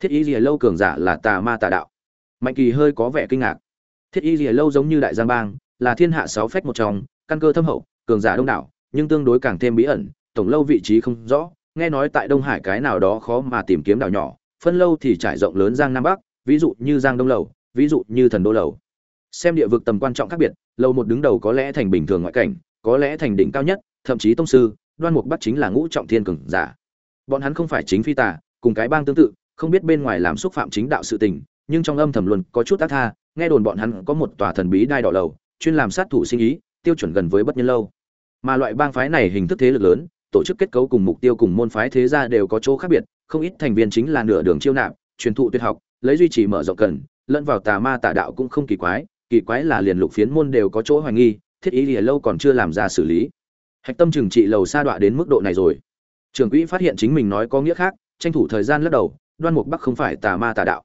Thiết y lìa lâu cường giả là tà ma tà đạo. Mạnh kỳ hơi có vẻ kinh ngạc. Thiết y lìa lâu giống như đại giang bang, là thiên hạ sáu phách một trong, căn cơ thâm hậu, cường giả đông đảo, nhưng tương đối càng thêm bí ẩn tổng lâu vị trí không rõ, nghe nói tại đông hải cái nào đó khó mà tìm kiếm đảo nhỏ, phân lâu thì trải rộng lớn giang nam bắc, ví dụ như giang đông lầu, ví dụ như thần đô lầu. Xem địa vực tầm quan trọng khác biệt lâu một đứng đầu có lẽ thành bình thường ngoại cảnh, có lẽ thành đỉnh cao nhất, thậm chí tông sư, đoan mục bắc chính là ngũ trọng thiên cường giả. Bọn hắn không phải chính phi tà, cùng cái bang tương tự, không biết bên ngoài làm xúc phạm chính đạo sự tình, nhưng trong âm thầm luôn có chút ác tha, nghe đồn bọn hắn có một tòa thần bí đai đỏ lầu, chuyên làm sát thủ sinh ý, tiêu chuẩn gần với bất nhân lâu. Mà loại bang phái này hình thức thế lực lớn tổ chức kết cấu cùng mục tiêu cùng môn phái thế gia đều có chỗ khác biệt, không ít thành viên chính là nửa đường chiêu nạp, truyền thụ tuyệt học, lấy duy trì mở rộng cần, lẫn vào tà ma tà đạo cũng không kỳ quái kỳ quái là liền lục phiến môn đều có chỗ hoài nghi, thiết ý lìa lâu còn chưa làm ra xử lý. Hạch tâm trừng trị lầu sa đọa đến mức độ này rồi. Trường quỹ phát hiện chính mình nói có nghĩa khác, tranh thủ thời gian lắc đầu, đoan mục bắc không phải tà ma tà đạo.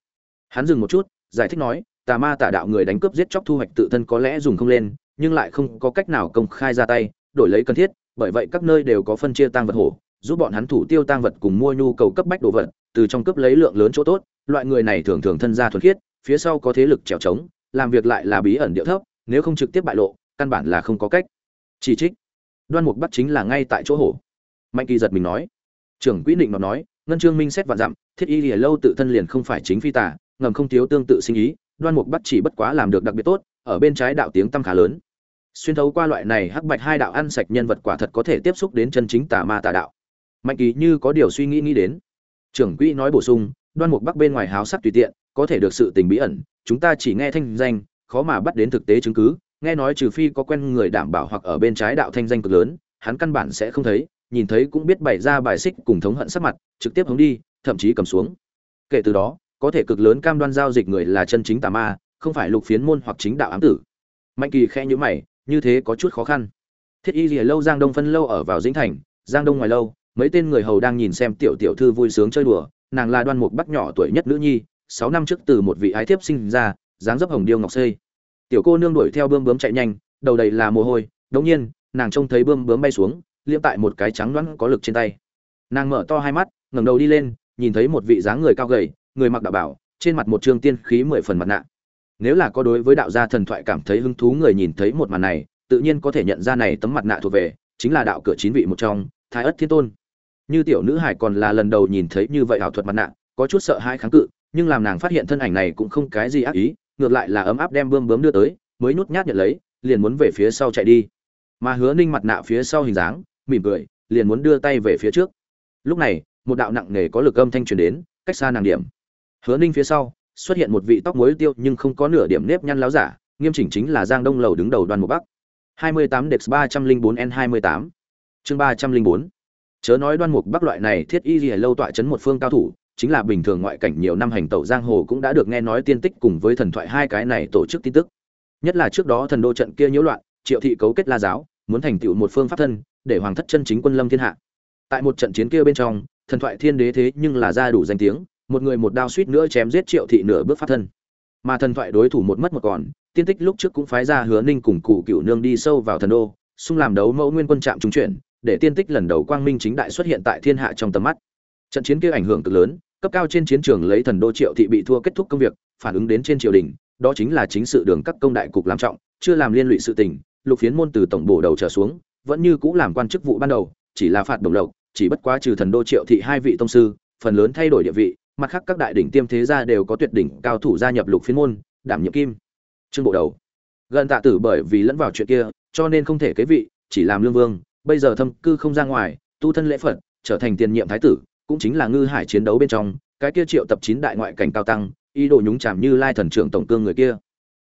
Hắn dừng một chút, giải thích nói, tà ma tà đạo người đánh cướp giết chóc thu hoạch tự thân có lẽ dùng không lên, nhưng lại không có cách nào công khai ra tay, đổi lấy cần thiết bởi vậy các nơi đều có phân chia tang vật hổ, giúp bọn hắn thủ tiêu tang vật cùng mua nhu cầu cấp bách đồ vật, từ trong cấp lấy lượng lớn chỗ tốt, loại người này thường thường thân gia thuần khiết, phía sau có thế lực trèo trống, làm việc lại là bí ẩn điệu thấp, nếu không trực tiếp bại lộ, căn bản là không có cách. Chỉ trích. Đoan mục bắt chính là ngay tại chỗ hổ. Mạnh kỳ giật mình nói. Trưởng quỹ định nó nói, ngân trương minh xét vạn dặm, thiết y lìa lâu tự thân liền không phải chính phi tả ngầm không thiếu tương tự sinh ý. Đoan mục bắt chỉ bất quá làm được đặc biệt tốt, ở bên trái đạo tiếng tăm khá lớn xuyên thấu qua loại này hắc bạch hai đạo ăn sạch nhân vật quả thật có thể tiếp xúc đến chân chính tà ma tà đạo. Mạnh kỳ như có điều suy nghĩ nghĩ đến. Trưởng quỹ nói bổ sung, đoan mục bắc bên ngoài háo sắc tùy tiện, có thể được sự tình bí ẩn, chúng ta chỉ nghe thanh danh, khó mà bắt đến thực tế chứng cứ, nghe nói trừ phi có quen người đảm bảo hoặc ở bên trái đạo thanh danh cực lớn, hắn căn bản sẽ không thấy, nhìn thấy cũng biết bày ra bài xích cùng thống hận sắc mặt, trực tiếp hống đi, thậm chí cầm xuống. Kể từ đó, có thể cực lớn cam đoan giao dịch người là chân chính tà ma, không phải lục phiến môn hoặc chính đạo ám tử. Mạnh kỳ khe nhữ mày như thế có chút khó khăn. Thiết y lìa lâu giang đông phân lâu ở vào dĩnh thành, giang đông ngoài lâu, mấy tên người hầu đang nhìn xem tiểu tiểu thư vui sướng chơi đùa, nàng là đoan mục bắc nhỏ tuổi nhất nữ nhi, sáu năm trước từ một vị ái thiếp sinh ra, dáng dấp hồng điêu ngọc xây tiểu cô nương đuổi theo bươm bướm chạy nhanh, đầu đầy là mồ hôi, đống nhiên, nàng trông thấy bươm bướm bay xuống, liễm tại một cái trắng loãng có lực trên tay. Nàng mở to hai mắt, ngẩng đầu đi lên, nhìn thấy một vị dáng người cao gầy, người mặc đạo bảo, trên mặt một trương tiên khí mười phần mặt nạ nếu là có đối với đạo gia thần thoại cảm thấy hứng thú người nhìn thấy một màn này, tự nhiên có thể nhận ra này tấm mặt nạ thuộc về, chính là đạo cửa chín vị một trong, thái ất thiên tôn. Như tiểu nữ hải còn là lần đầu nhìn thấy như vậy ảo thuật mặt nạ, có chút sợ hãi kháng cự, nhưng làm nàng phát hiện thân ảnh này cũng không cái gì ác ý, ngược lại là ấm áp đem bươm bướm đưa tới, mới nhút nhát nhận lấy, liền muốn về phía sau chạy đi. Mà hứa ninh mặt nạ phía sau hình dáng, mỉm cười, liền muốn đưa tay về phía trước. Lúc này, một đạo nặng nề có lực âm thanh truyền đến, cách xa nàng điểm. Hứa ninh phía sau xuất hiện một vị tóc muối tiêu nhưng không có nửa điểm nếp nhăn láo giả, nghiêm chỉnh chính là giang đông lầu đứng đầu đoàn một bắc. 28 Dex 304 N28 chương 304 chớ nói đoan mục bắc loại này thiết y gì lâu tọa chấn một phương cao thủ, chính là bình thường ngoại cảnh nhiều năm hành tẩu giang hồ cũng đã được nghe nói tiên tích cùng với thần thoại hai cái này tổ chức tin tức. Nhất là trước đó thần đô trận kia nhiễu loạn, triệu thị cấu kết la giáo, muốn thành tựu một phương pháp thân, để hoàng thất chân chính quân lâm thiên hạ. Tại một trận chiến kia bên trong, thần thoại thiên đế thế nhưng là ra đủ danh tiếng một người một đao suýt nữa chém giết triệu thị nửa bước phát thân. Mà thần thoại đối thủ một mất một còn, tiên tích lúc trước cũng phái ra hứa ninh cùng cụ cựu nương đi sâu vào thần đô, xung làm đấu mẫu nguyên quân trạm trung chuyển, để tiên tích lần đầu quang minh chính đại xuất hiện tại thiên hạ trong tầm mắt. Trận chiến kia ảnh hưởng cực lớn, cấp cao trên chiến trường lấy thần đô triệu thị bị thua kết thúc công việc, phản ứng đến trên triều đình, đó chính là chính sự đường các công đại cục làm trọng, chưa làm liên lụy sự tình, lục phiến môn từ tổng bổ đầu trở xuống, vẫn như cũ làm quan chức vụ ban đầu, chỉ là phạt đồng lộc, chỉ bất quá trừ thần đô triệu thị hai vị tông sư, phần lớn thay đổi địa vị mặt khác các đại đỉnh tiêm thế gia đều có tuyệt đỉnh cao thủ gia nhập lục phiên môn, đảm nhiệm kim, trương bộ đầu. Gần tạ tử bởi vì lẫn vào chuyện kia, cho nên không thể kế vị, chỉ làm lương vương, bây giờ thâm cư không ra ngoài, tu thân lễ phật, trở thành tiền nhiệm thái tử, cũng chính là ngư hải chiến đấu bên trong, cái kia triệu tập chín đại ngoại cảnh cao tăng, ý đồ nhúng chàm như lai thần trưởng tổng cương người kia.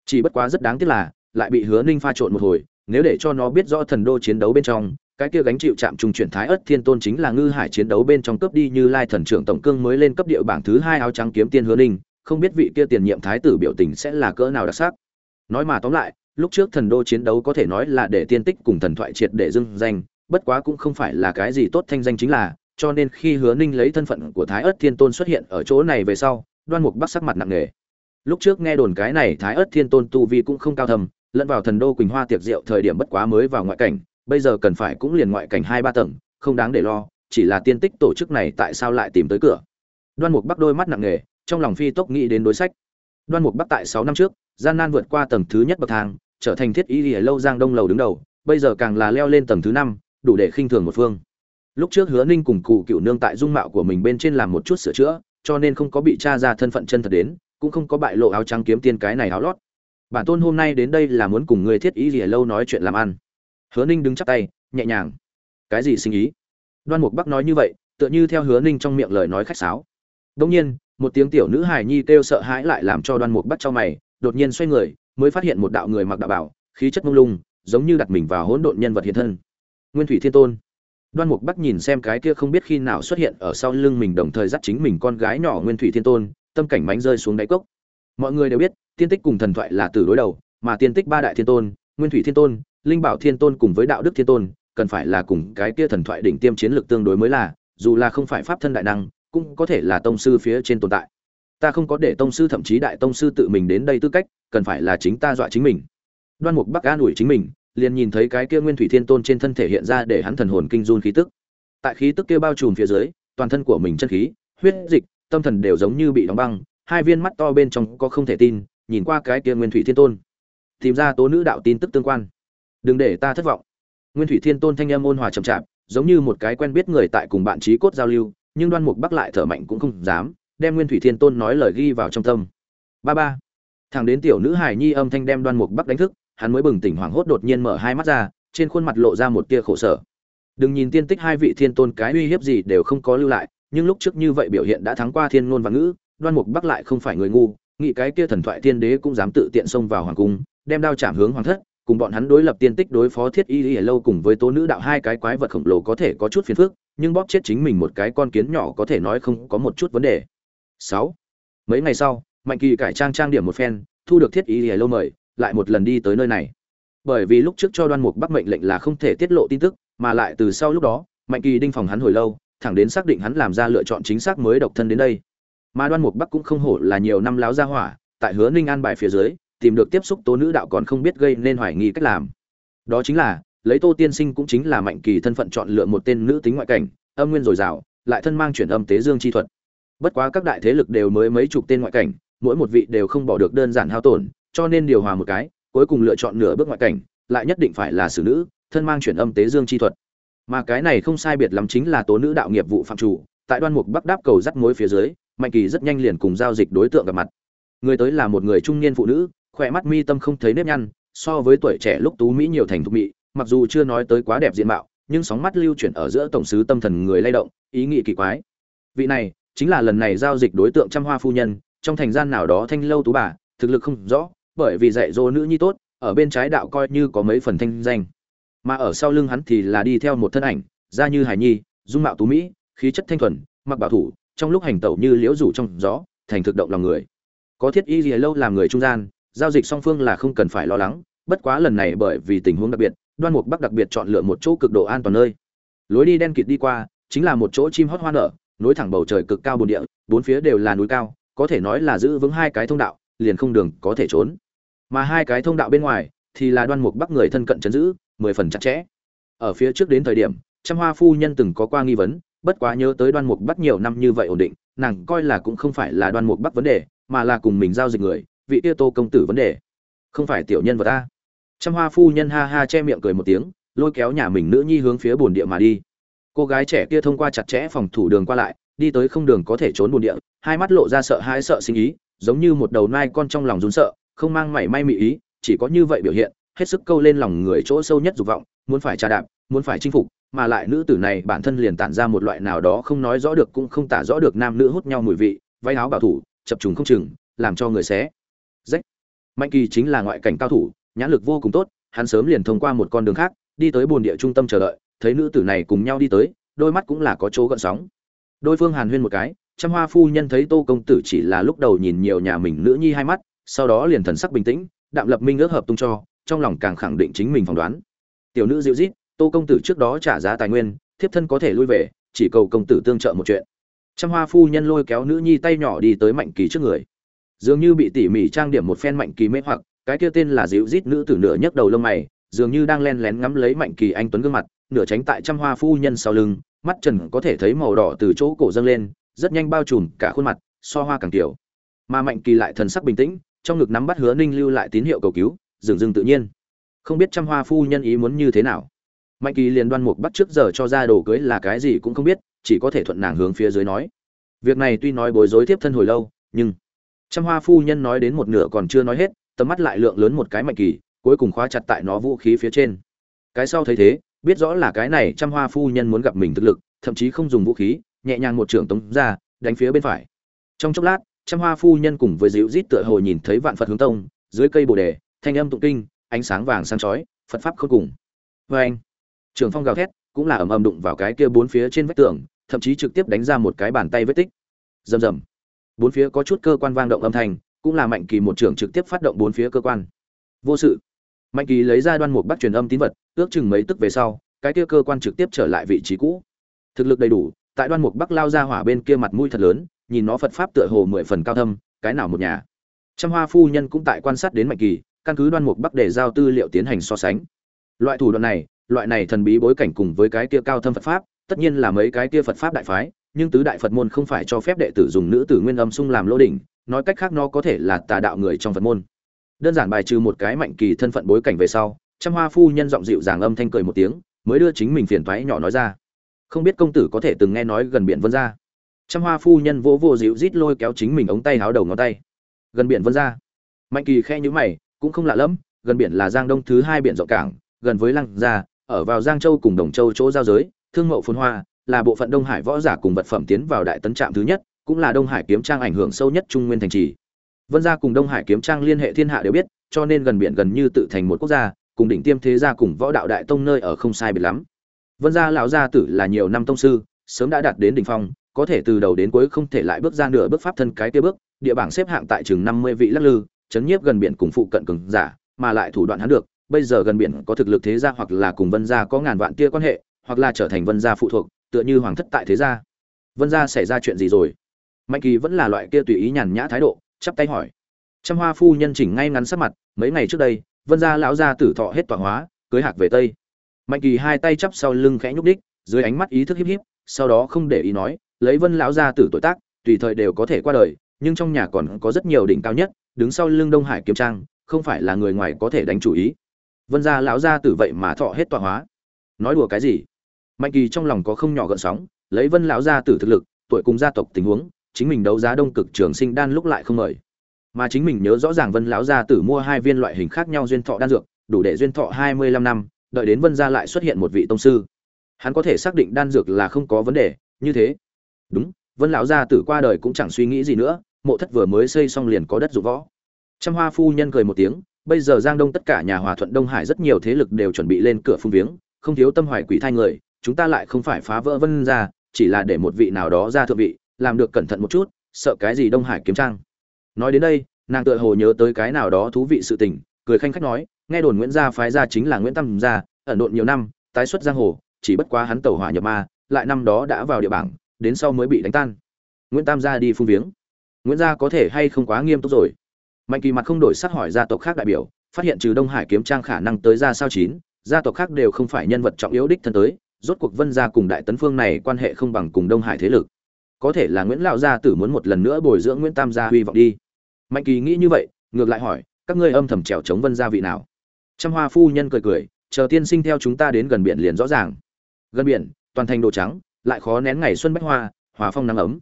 Chỉ bất quá rất đáng tiếc là, lại bị hứa ninh pha trộn một hồi, nếu để cho nó biết rõ thần đô chiến đấu bên trong cái kia gánh chịu chạm trung chuyển thái ất thiên tôn chính là ngư hải chiến đấu bên trong cấp đi như lai thần trưởng tổng cương mới lên cấp địa bảng thứ hai áo trắng kiếm tiên hứa ninh, không biết vị kia tiền nhiệm thái tử biểu tình sẽ là cỡ nào đặc sắc. Nói mà tóm lại, lúc trước thần đô chiến đấu có thể nói là để tiên tích cùng thần thoại triệt để dưng danh, bất quá cũng không phải là cái gì tốt thanh danh chính là, cho nên khi hứa ninh lấy thân phận của thái ất thiên tôn xuất hiện ở chỗ này về sau, đoan mục bắc sắc mặt nặng nề. Lúc trước nghe đồn cái này thái ất thiên tôn tu vi cũng không cao thầm lẫn vào thần đô quỳnh hoa tiệc rượu thời điểm bất quá mới vào ngoại cảnh bây giờ cần phải cũng liền ngoại cảnh hai ba tầng, không đáng để lo, chỉ là tiên tích tổ chức này tại sao lại tìm tới cửa? Đoan mục bắc đôi mắt nặng nề, trong lòng phi tốc nghĩ đến đối sách. Đoan mục bắc tại sáu năm trước, gian nan vượt qua tầng thứ nhất bậc thang, trở thành thiết y lìa lâu giang đông lầu đứng đầu, bây giờ càng là leo lên tầng thứ năm, đủ để khinh thường một phương. Lúc trước hứa ninh cùng cụ cựu nương tại dung mạo của mình bên trên làm một chút sửa chữa, cho nên không có bị tra ra thân phận chân thật đến, cũng không có bại lộ áo trắng kiếm tiên cái này áo lót. Bản tôn hôm nay đến đây là muốn cùng người thiết ý gì lâu nói chuyện làm ăn hứa ninh đứng chắp tay, nhẹ nhàng. Cái gì sinh ý? Đoan mục bắc nói như vậy, tựa như theo hứa ninh trong miệng lời nói khách sáo. Đông nhiên, một tiếng tiểu nữ hài nhi kêu sợ hãi lại làm cho đoan mục bắc cho mày, đột nhiên xoay người, mới phát hiện một đạo người mặc đạo bảo, khí chất mông lung, giống như đặt mình vào hỗn độn nhân vật hiện thân. Nguyên thủy thiên tôn. Đoan mục bắc nhìn xem cái kia không biết khi nào xuất hiện ở sau lưng mình đồng thời dắt chính mình con gái nhỏ nguyên thủy thiên tôn, tâm cảnh mánh rơi xuống đáy cốc. Mọi người đều biết, tiên tích cùng thần thoại là từ đối đầu, mà tiên tích ba đại thiên tôn, nguyên thủy thiên tôn linh bảo thiên tôn cùng với đạo đức thiên tôn, cần phải là cùng cái kia thần thoại đỉnh tiêm chiến lược tương đối mới là, dù là không phải pháp thân đại năng, cũng có thể là tông sư phía trên tồn tại. Ta không có để tông sư thậm chí đại tông sư tự mình đến đây tư cách, cần phải là chính ta dọa chính mình. Đoan mục bắc an ủi chính mình, liền nhìn thấy cái kia nguyên thủy thiên tôn trên thân thể hiện ra để hắn thần hồn kinh run khí tức. Tại khí tức kia bao trùm phía dưới, toàn thân của mình chân khí, huyết dịch, tâm thần đều giống như bị đóng băng, hai viên mắt to bên trong có không thể tin, nhìn qua cái kia nguyên thủy thiên tôn. Tìm ra tố nữ đạo tin tức tương quan đừng để ta thất vọng. Nguyên thủy thiên tôn thanh âm ôn hòa chậm chạp, giống như một cái quen biết người tại cùng bạn trí cốt giao lưu, nhưng đoan mục bắc lại thở mạnh cũng không dám, đem nguyên thủy thiên tôn nói lời ghi vào trong tâm. Ba ba. Thằng đến tiểu nữ hải nhi âm thanh đem đoan mục bắc đánh thức, hắn mới bừng tỉnh hoảng hốt đột nhiên mở hai mắt ra, trên khuôn mặt lộ ra một tia khổ sở. Đừng nhìn tiên tích hai vị thiên tôn cái uy hiếp gì đều không có lưu lại, nhưng lúc trước như vậy biểu hiện đã thắng qua thiên ngôn và ngữ, đoan mục bắc lại không phải người ngu, nghĩ cái kia thần thoại thiên đế cũng dám tự tiện xông vào hoàng cung, đem đao chạm hướng hoàng thất cùng bọn hắn đối lập tiên tích đối phó thiết y y lâu cùng với tố nữ đạo hai cái quái vật khổng lồ có thể có chút phiền phức, nhưng bóp chết chính mình một cái con kiến nhỏ có thể nói không có một chút vấn đề. Sáu. Mấy ngày sau, mạnh kỳ cải trang trang điểm một phen, thu được thiết y y lâu mời, lại một lần đi tới nơi này. Bởi vì lúc trước cho đoan mục bắc mệnh lệnh là không thể tiết lộ tin tức, mà lại từ sau lúc đó, mạnh kỳ đinh phòng hắn hồi lâu, thẳng đến xác định hắn làm ra lựa chọn chính xác mới độc thân đến đây. Mà đoan mục bắc cũng không hổ là nhiều năm láo ra hỏa, tại hứa ninh an bài phía dưới tìm được tiếp xúc tố nữ đạo còn không biết gây nên hoài nghi cách làm. Đó chính là, lấy tô tiên sinh cũng chính là mạnh kỳ thân phận chọn lựa một tên nữ tính ngoại cảnh, âm nguyên dồi dào, lại thân mang chuyển âm tế dương chi thuật. Bất quá các đại thế lực đều mới mấy chục tên ngoại cảnh, mỗi một vị đều không bỏ được đơn giản hao tổn, cho nên điều hòa một cái, cuối cùng lựa chọn nửa bước ngoại cảnh, lại nhất định phải là xử nữ, thân mang chuyển âm tế dương chi thuật. Mà cái này không sai biệt lắm chính là tố nữ đạo nghiệp vụ phạm chủ, tại đoan mục bắc đáp cầu dắt mối phía dưới, mạnh kỳ rất nhanh liền cùng giao dịch đối tượng gặp mặt. Người tới là một người trung niên phụ nữ khỏe mắt mi tâm không thấy nếp nhăn, so với tuổi trẻ lúc tú mỹ nhiều thành thục mỹ mặc dù chưa nói tới quá đẹp diện mạo, nhưng sóng mắt lưu chuyển ở giữa tổng sứ tâm thần người lay động, ý nghĩ kỳ quái. Vị này, chính là lần này giao dịch đối tượng trăm hoa phu nhân, trong thành gian nào đó thanh lâu tú bà, thực lực không rõ, bởi vì dạy dỗ nữ nhi tốt, ở bên trái đạo coi như có mấy phần thanh danh. Mà ở sau lưng hắn thì là đi theo một thân ảnh, da như hải nhi, dung mạo tú mỹ, khí chất thanh thuần, mặc bảo thủ, trong lúc hành tẩu như liễu rủ trong gió, thành thực động lòng người. Có thiết y gì lâu làm người trung gian giao dịch song phương là không cần phải lo lắng, bất quá lần này bởi vì tình huống đặc biệt, đoan mục bắc đặc biệt chọn lựa một chỗ cực độ an toàn nơi. Lối đi đen kịt đi qua, chính là một chỗ chim hót hoa nở, nối thẳng bầu trời cực cao bồn địa, bốn phía đều là núi cao, có thể nói là giữ vững hai cái thông đạo, liền không đường có thể trốn. Mà hai cái thông đạo bên ngoài, thì là đoan mục bắc người thân cận chấn giữ, mười phần chặt chẽ. Ở phía trước đến thời điểm, trăm hoa phu nhân từng có qua nghi vấn, bất quá nhớ tới đoan mục bắc nhiều năm như vậy ổn định, nàng coi là cũng không phải là đoan mục bắc vấn đề, mà là cùng mình giao dịch người vị tia tô công tử vấn đề. Không phải tiểu nhân vật ta trăm hoa phu nhân ha ha che miệng cười một tiếng, lôi kéo nhà mình nữ nhi hướng phía bồn địa mà đi. Cô gái trẻ kia thông qua chặt chẽ phòng thủ đường qua lại, đi tới không đường có thể trốn bồn địa, hai mắt lộ ra sợ hãi sợ sinh ý, giống như một đầu nai con trong lòng rún sợ, không mang mảy may mị ý, chỉ có như vậy biểu hiện, hết sức câu lên lòng người chỗ sâu nhất dục vọng, muốn phải trà đạp, muốn phải chinh phục, mà lại nữ tử này bản thân liền tản ra một loại nào đó không nói rõ được cũng không tả rõ được nam nữ hút nhau mùi vị, váy áo bảo thủ, chập trùng không chừng, làm cho người xé rách. Mạnh kỳ chính là ngoại cảnh cao thủ, nhãn lực vô cùng tốt, hắn sớm liền thông qua một con đường khác, đi tới bồn địa trung tâm chờ đợi, thấy nữ tử này cùng nhau đi tới, đôi mắt cũng là có chỗ gợn sóng. Đôi phương hàn huyên một cái, trăm hoa phu nhân thấy tô công tử chỉ là lúc đầu nhìn nhiều nhà mình nữ nhi hai mắt, sau đó liền thần sắc bình tĩnh, đạm lập minh ước hợp tung cho, trong lòng càng khẳng định chính mình phỏng đoán. Tiểu nữ dịu rít tô công tử trước đó trả giá tài nguyên, thiếp thân có thể lui về, chỉ cầu công tử tương trợ một chuyện. Trăm hoa phu nhân lôi kéo nữ nhi tay nhỏ đi tới mạnh kỳ trước người dường như bị tỉ mỉ trang điểm một phen mạnh kỳ mê hoặc, cái kia tên là dịu rít nữ tử nửa nhấc đầu lông mày, dường như đang len lén ngắm lấy mạnh kỳ anh tuấn gương mặt, nửa tránh tại trăm hoa phu nhân sau lưng, mắt trần có thể thấy màu đỏ từ chỗ cổ dâng lên, rất nhanh bao trùm cả khuôn mặt, so hoa càng tiểu. Mà mạnh kỳ lại thần sắc bình tĩnh, trong ngực nắm bắt hứa ninh lưu lại tín hiệu cầu cứu, dừng dừng tự nhiên. Không biết trăm hoa phu nhân ý muốn như thế nào. Mạnh kỳ liền đoan mục bắt trước giờ cho ra đồ cưới là cái gì cũng không biết, chỉ có thể thuận nàng hướng phía dưới nói. Việc này tuy nói bối rối tiếp thân hồi lâu, nhưng trăm hoa phu nhân nói đến một nửa còn chưa nói hết, tầm mắt lại lượng lớn một cái mạnh kỳ, cuối cùng khóa chặt tại nó vũ khí phía trên. Cái sau thấy thế, biết rõ là cái này trăm hoa phu nhân muốn gặp mình thực lực, thậm chí không dùng vũ khí, nhẹ nhàng một trưởng tống ra, đánh phía bên phải. Trong chốc lát, trăm hoa phu nhân cùng với dịu rít tựa hồ nhìn thấy vạn phật hướng tông, dưới cây bồ đề, thanh âm tụng kinh, ánh sáng vàng sáng chói, phật pháp khôn cùng. Vê anh, trường phong gào thét, cũng là ầm ầm đụng vào cái kia bốn phía trên vách tường, thậm chí trực tiếp đánh ra một cái bàn tay vết tích. Rầm rầm bốn phía có chút cơ quan vang động âm thanh, cũng là mạnh kỳ một trưởng trực tiếp phát động bốn phía cơ quan. Vô sự. Mạnh kỳ lấy ra đoan mục bắt truyền âm tín vật, ước chừng mấy tức về sau, cái kia cơ quan trực tiếp trở lại vị trí cũ. Thực lực đầy đủ, tại đoan mục bắc lao ra hỏa bên kia mặt mũi thật lớn, nhìn nó phật pháp tựa hồ mười phần cao thâm, cái nào một nhà. Trăm hoa phu nhân cũng tại quan sát đến mạnh kỳ, căn cứ đoan mục bắc để giao tư liệu tiến hành so sánh. Loại thủ đoạn này, loại này thần bí bối cảnh cùng với cái kia cao thâm phật pháp, tất nhiên là mấy cái kia phật pháp đại phái nhưng tứ đại phật môn không phải cho phép đệ tử dùng nữ tử nguyên âm sung làm lô đỉnh, nói cách khác nó có thể là tà đạo người trong phật môn. Đơn giản bài trừ một cái mạnh kỳ thân phận bối cảnh về sau, trăm hoa phu nhân giọng dịu dàng âm thanh cười một tiếng, mới đưa chính mình phiền thoái nhỏ nói ra. Không biết công tử có thể từng nghe nói gần biển vân gia? Trăm hoa phu nhân vỗ vô dịu rít lôi kéo chính mình ống tay háo đầu ngón tay. Gần biển vân gia? Mạnh kỳ khe nhữ mày, cũng không lạ lẫm, gần biển là giang đông thứ hai biển rộng cảng, gần với lăng gia, ở vào giang châu cùng đồng châu chỗ giao giới, thương mậu phồn hoa là bộ phận đông hải võ giả cùng vật phẩm tiến vào đại tấn trạm thứ nhất, cũng là đông hải kiếm trang ảnh hưởng sâu nhất trung nguyên thành trì. Vân gia cùng đông hải kiếm trang liên hệ thiên hạ đều biết, cho nên gần biển gần như tự thành một quốc gia, cùng đỉnh tiêm thế gia cùng võ đạo đại tông nơi ở không sai biệt lắm. Vân gia lão gia tử là nhiều năm tông sư, sớm đã đạt đến đỉnh phong, có thể từ đầu đến cuối không thể lại bước ra nửa bước pháp thân cái kia bước, địa bảng xếp hạng tại chừng năm mươi vị lắc lư, chấn nhiếp gần biển cùng phụ cận cường giả, mà lại thủ đoạn hắn được, bây giờ gần biển có thực lực thế gia hoặc là cùng vân gia có ngàn vạn kia quan hệ, hoặc là trở thành vân gia phụ thuộc tựa như hoàng thất tại thế gia. Vân gia xảy ra chuyện gì rồi? Mạnh kỳ vẫn là loại kia tùy ý nhàn nhã thái độ, chắp tay hỏi. Trăm hoa phu nhân chỉnh ngay ngắn sắc mặt, mấy ngày trước đây, vân gia lão gia tử thọ hết tọa hóa, cưới hạc về tây. Mạnh kỳ hai tay chắp sau lưng khẽ nhúc đích dưới ánh mắt ý thức híp híp, sau đó không để ý nói, lấy vân lão gia tử tuổi tác, tùy thời đều có thể qua đời, nhưng trong nhà còn có rất nhiều đỉnh cao nhất, đứng sau lưng đông hải kiếm trang, không phải là người ngoài có thể đánh chủ ý. Vân gia lão gia tử vậy mà thọ hết tọa hóa. Nói đùa cái gì? Mạnh kỳ trong lòng có không nhỏ gợn sóng, lấy vân lão gia tử thực lực, tuổi cùng gia tộc tình huống, chính mình đấu giá đông cực trường sinh đan lúc lại không mời. Mà chính mình nhớ rõ ràng vân lão gia tử mua hai viên loại hình khác nhau duyên thọ đan dược, đủ để duyên thọ hai mươi lăm năm, đợi đến vân gia lại xuất hiện một vị tông sư. Hắn có thể xác định đan dược là không có vấn đề, như thế. Đúng, vân lão gia tử qua đời cũng chẳng suy nghĩ gì nữa, mộ thất vừa mới xây xong liền có đất dụng võ. Trăm hoa phu nhân cười một tiếng, bây giờ giang đông tất cả nhà hòa thuận đông hải rất nhiều thế lực đều chuẩn bị lên cửa phung viếng, không thiếu tâm hoài quỷ thai người chúng ta lại không phải phá vỡ vân gia chỉ là để một vị nào đó ra thượng vị, làm được cẩn thận một chút, sợ cái gì đông hải kiếm trang. Nói đến đây, nàng tựa hồ nhớ tới cái nào đó thú vị sự tình, cười khanh khách nói, nghe đồn nguyễn gia phái gia chính là nguyễn tam gia, ẩn độn nhiều năm, tái xuất giang hồ, chỉ bất quá hắn tẩu hỏa nhập ma, lại năm đó đã vào địa bảng, đến sau mới bị đánh tan. Nguyễn tam gia đi phung viếng. Nguyễn gia có thể hay không quá nghiêm túc rồi? Mạnh kỳ mặt không đổi sắc hỏi gia tộc khác đại biểu, phát hiện trừ đông hải kiếm trang khả năng tới ra sao chín, gia tộc khác đều không phải nhân vật trọng yếu đích thân tới rốt cuộc vân gia cùng đại tấn phương này quan hệ không bằng cùng đông hải thế lực. Có thể là nguyễn lão gia tử muốn một lần nữa bồi dưỡng nguyễn tam gia hy vọng đi. Mạnh kỳ nghĩ như vậy, ngược lại hỏi, các ngươi âm thầm trèo chống vân gia vị nào? Trăm hoa phu nhân cười cười, chờ tiên sinh theo chúng ta đến gần biển liền rõ ràng. Gần biển, toàn thành đồ trắng, lại khó nén ngày xuân bách hoa, hòa phong nắng ấm.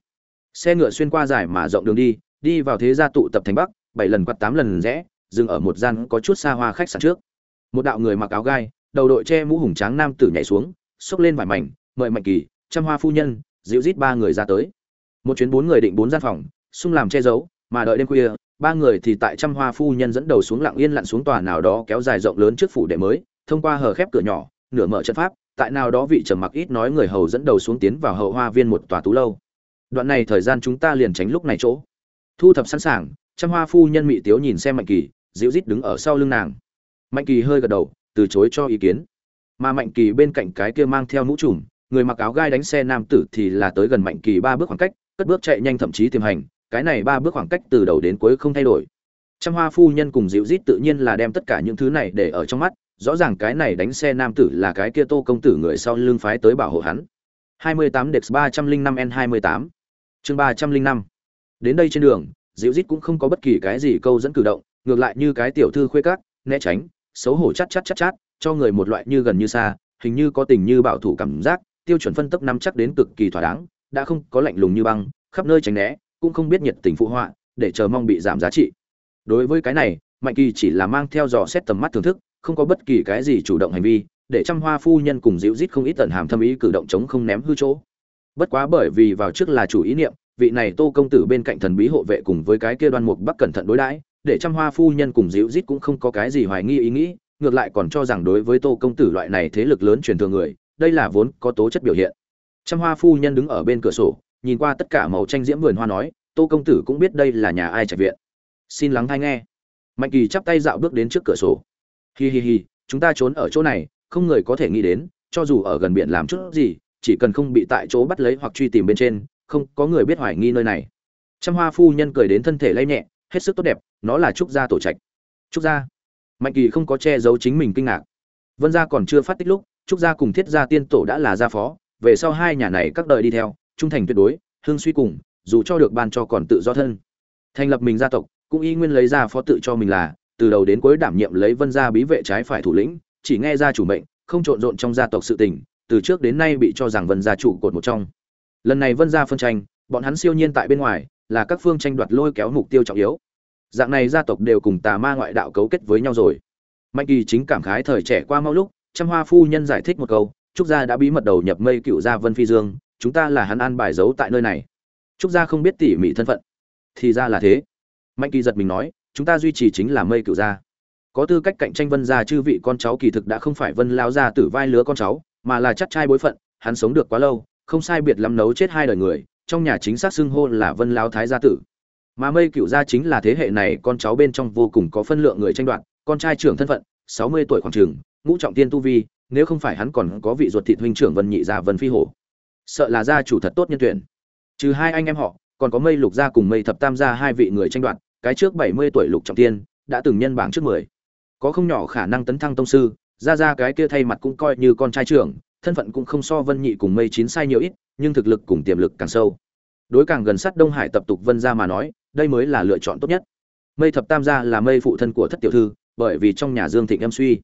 Xe ngựa xuyên qua dài mà rộng đường đi đi vào thế gia tụ tập thành bắc, bảy lần quạt tám lần rẽ, dừng ở một gian có chút xa hoa khách sạn trước. Một đạo người mặc áo gai, đầu đội che mũ hùng tráng nam tử nhảy xuống xốc lên vải mảnh, mời mạnh kỳ, trăm hoa phu nhân, dịu rít ba người ra tới. Một chuyến bốn người định bốn gian phòng, xung làm che giấu, mà đợi đêm khuya, ba người thì tại trăm hoa phu nhân dẫn đầu xuống lặng yên lặn xuống tòa nào đó kéo dài rộng lớn trước phủ đệ mới, thông qua hở khép cửa nhỏ, nửa mở trận pháp, tại nào đó vị trầm mặc ít nói người hầu dẫn đầu xuống tiến vào hậu hoa viên một tòa tú lâu. Đoạn này thời gian chúng ta liền tránh lúc này chỗ. Thu thập sẵn sàng, trăm hoa phu nhân mị tiếu nhìn xem mạnh kỳ, dịu rít đứng ở sau lưng nàng. Mạnh kỳ hơi gật đầu, từ chối cho ý kiến mà mạnh kỳ bên cạnh cái kia mang theo mũ trùm, người mặc áo gai đánh xe nam tử thì là tới gần mạnh kỳ ba bước khoảng cách, cất bước chạy nhanh thậm chí tiềm hành, cái này ba bước khoảng cách từ đầu đến cuối không thay đổi. Trăm hoa phu nhân cùng dịu rít tự nhiên là đem tất cả những thứ này để ở trong mắt, rõ ràng cái này đánh xe nam tử là cái kia tô công tử người sau lưng phái tới bảo hộ hắn. 28 Dex 305 N28 chương 305 đến đây trên đường dịu rít cũng không có bất kỳ cái gì câu dẫn cử động, ngược lại như cái tiểu thư khuê các, né tránh, xấu hổ chát chát chát chát cho người một loại như gần như xa, hình như có tình như bảo thủ cảm giác, tiêu chuẩn phân tốc năm chắc đến cực kỳ thỏa đáng, đã không có lạnh lùng như băng, khắp nơi tránh né, cũng không biết nhiệt tình phụ họa, để chờ mong bị giảm giá trị. Đối với cái này, mạnh kỳ chỉ là mang theo dò xét tầm mắt thưởng thức, không có bất kỳ cái gì chủ động hành vi, để trăm hoa phu nhân cùng dịu rít không ít tận hàm thâm ý cử động chống không ném hư chỗ. Bất quá bởi vì vào trước là chủ ý niệm, vị này tô công tử bên cạnh thần bí hộ vệ cùng với cái kia đoan mục bắc cẩn thận đối đãi, để trăm hoa phu nhân cùng dịu rít cũng không có cái gì hoài nghi ý nghĩ ngược lại còn cho rằng đối với tô công tử loại này thế lực lớn truyền thừa người, đây là vốn có tố chất biểu hiện. Trăm hoa phu nhân đứng ở bên cửa sổ, nhìn qua tất cả màu tranh diễm vườn hoa nói, tô công tử cũng biết đây là nhà ai trạch viện. Xin lắng hay nghe. Mạnh kỳ chắp tay dạo bước đến trước cửa sổ. Hi hi hi, chúng ta trốn ở chỗ này, không người có thể nghĩ đến, cho dù ở gần biển làm chút gì, chỉ cần không bị tại chỗ bắt lấy hoặc truy tìm bên trên, không có người biết hoài nghi nơi này. Trăm hoa phu nhân cười đến thân thể lay nhẹ, hết sức tốt đẹp, nó là trúc gia tổ trạch. Trúc gia? Mạnh kỳ không có che giấu chính mình kinh ngạc. Vân gia còn chưa phát tích lúc, trúc gia cùng thiết gia tiên tổ đã là gia phó, về sau hai nhà này các đời đi theo, trung thành tuyệt đối hương suy cùng, dù cho được ban cho còn tự do thân. Thành lập mình gia tộc, cũng y nguyên lấy ra phó tự cho mình là, từ đầu đến cuối đảm nhiệm lấy vân gia bí vệ trái phải thủ lĩnh, chỉ nghe gia chủ mệnh, không trộn rộn trong gia tộc sự tình, từ trước đến nay bị cho rằng vân gia chủ cột một trong. Lần này vân gia phân tranh, bọn hắn siêu nhiên tại bên ngoài, là các phương tranh đoạt lôi kéo mục tiêu trọng yếu dạng này gia tộc đều cùng tà ma ngoại đạo cấu kết với nhau rồi. Mạnh kỳ chính cảm khái thời trẻ qua mau lúc, trăm hoa phu nhân giải thích một câu, trúc gia đã bí mật đầu nhập mây cựu gia vân phi dương, chúng ta là hắn an bài giấu tại nơi này. Trúc gia không biết tỉ mỉ thân phận. Thì ra là thế. Mạnh kỳ giật mình nói, chúng ta duy trì chính là mây cựu gia. Có tư cách cạnh tranh vân gia chư vị con cháu kỳ thực đã không phải vân lao gia tử vai lứa con cháu, mà là chắc trai bối phận, hắn sống được quá lâu, không sai biệt lắm nấu chết hai đời người, trong nhà chính xác xưng hô là vân lao thái gia tử mà mây cựu gia chính là thế hệ này con cháu bên trong vô cùng có phân lượng người tranh đoạt, con trai trưởng thân phận, sáu mươi tuổi khoảng trường, ngũ trọng tiên tu vi, nếu không phải hắn còn có vị ruột thịt huynh trưởng vân nhị gia vân phi hổ. Sợ là gia chủ thật tốt nhân tuyển. Trừ hai anh em họ, còn có mây lục gia cùng mây thập tam gia hai vị người tranh đoạt, cái trước bảy mươi tuổi lục trọng tiên đã từng nhân bảng trước mười. Có không nhỏ khả năng tấn thăng tông sư ra ra cái kia thay mặt cũng coi như con trai trưởng, thân phận cũng không so vân nhị cùng mây chín sai nhiều ít, nhưng thực lực cùng tiềm lực càng sâu. Đối càng gần sát đông hải tập tục vân gia mà nói đây mới là lựa chọn tốt nhất. Mây thập tam gia là mây phụ thân của thất tiểu thư, bởi vì trong nhà dương thịnh em suy.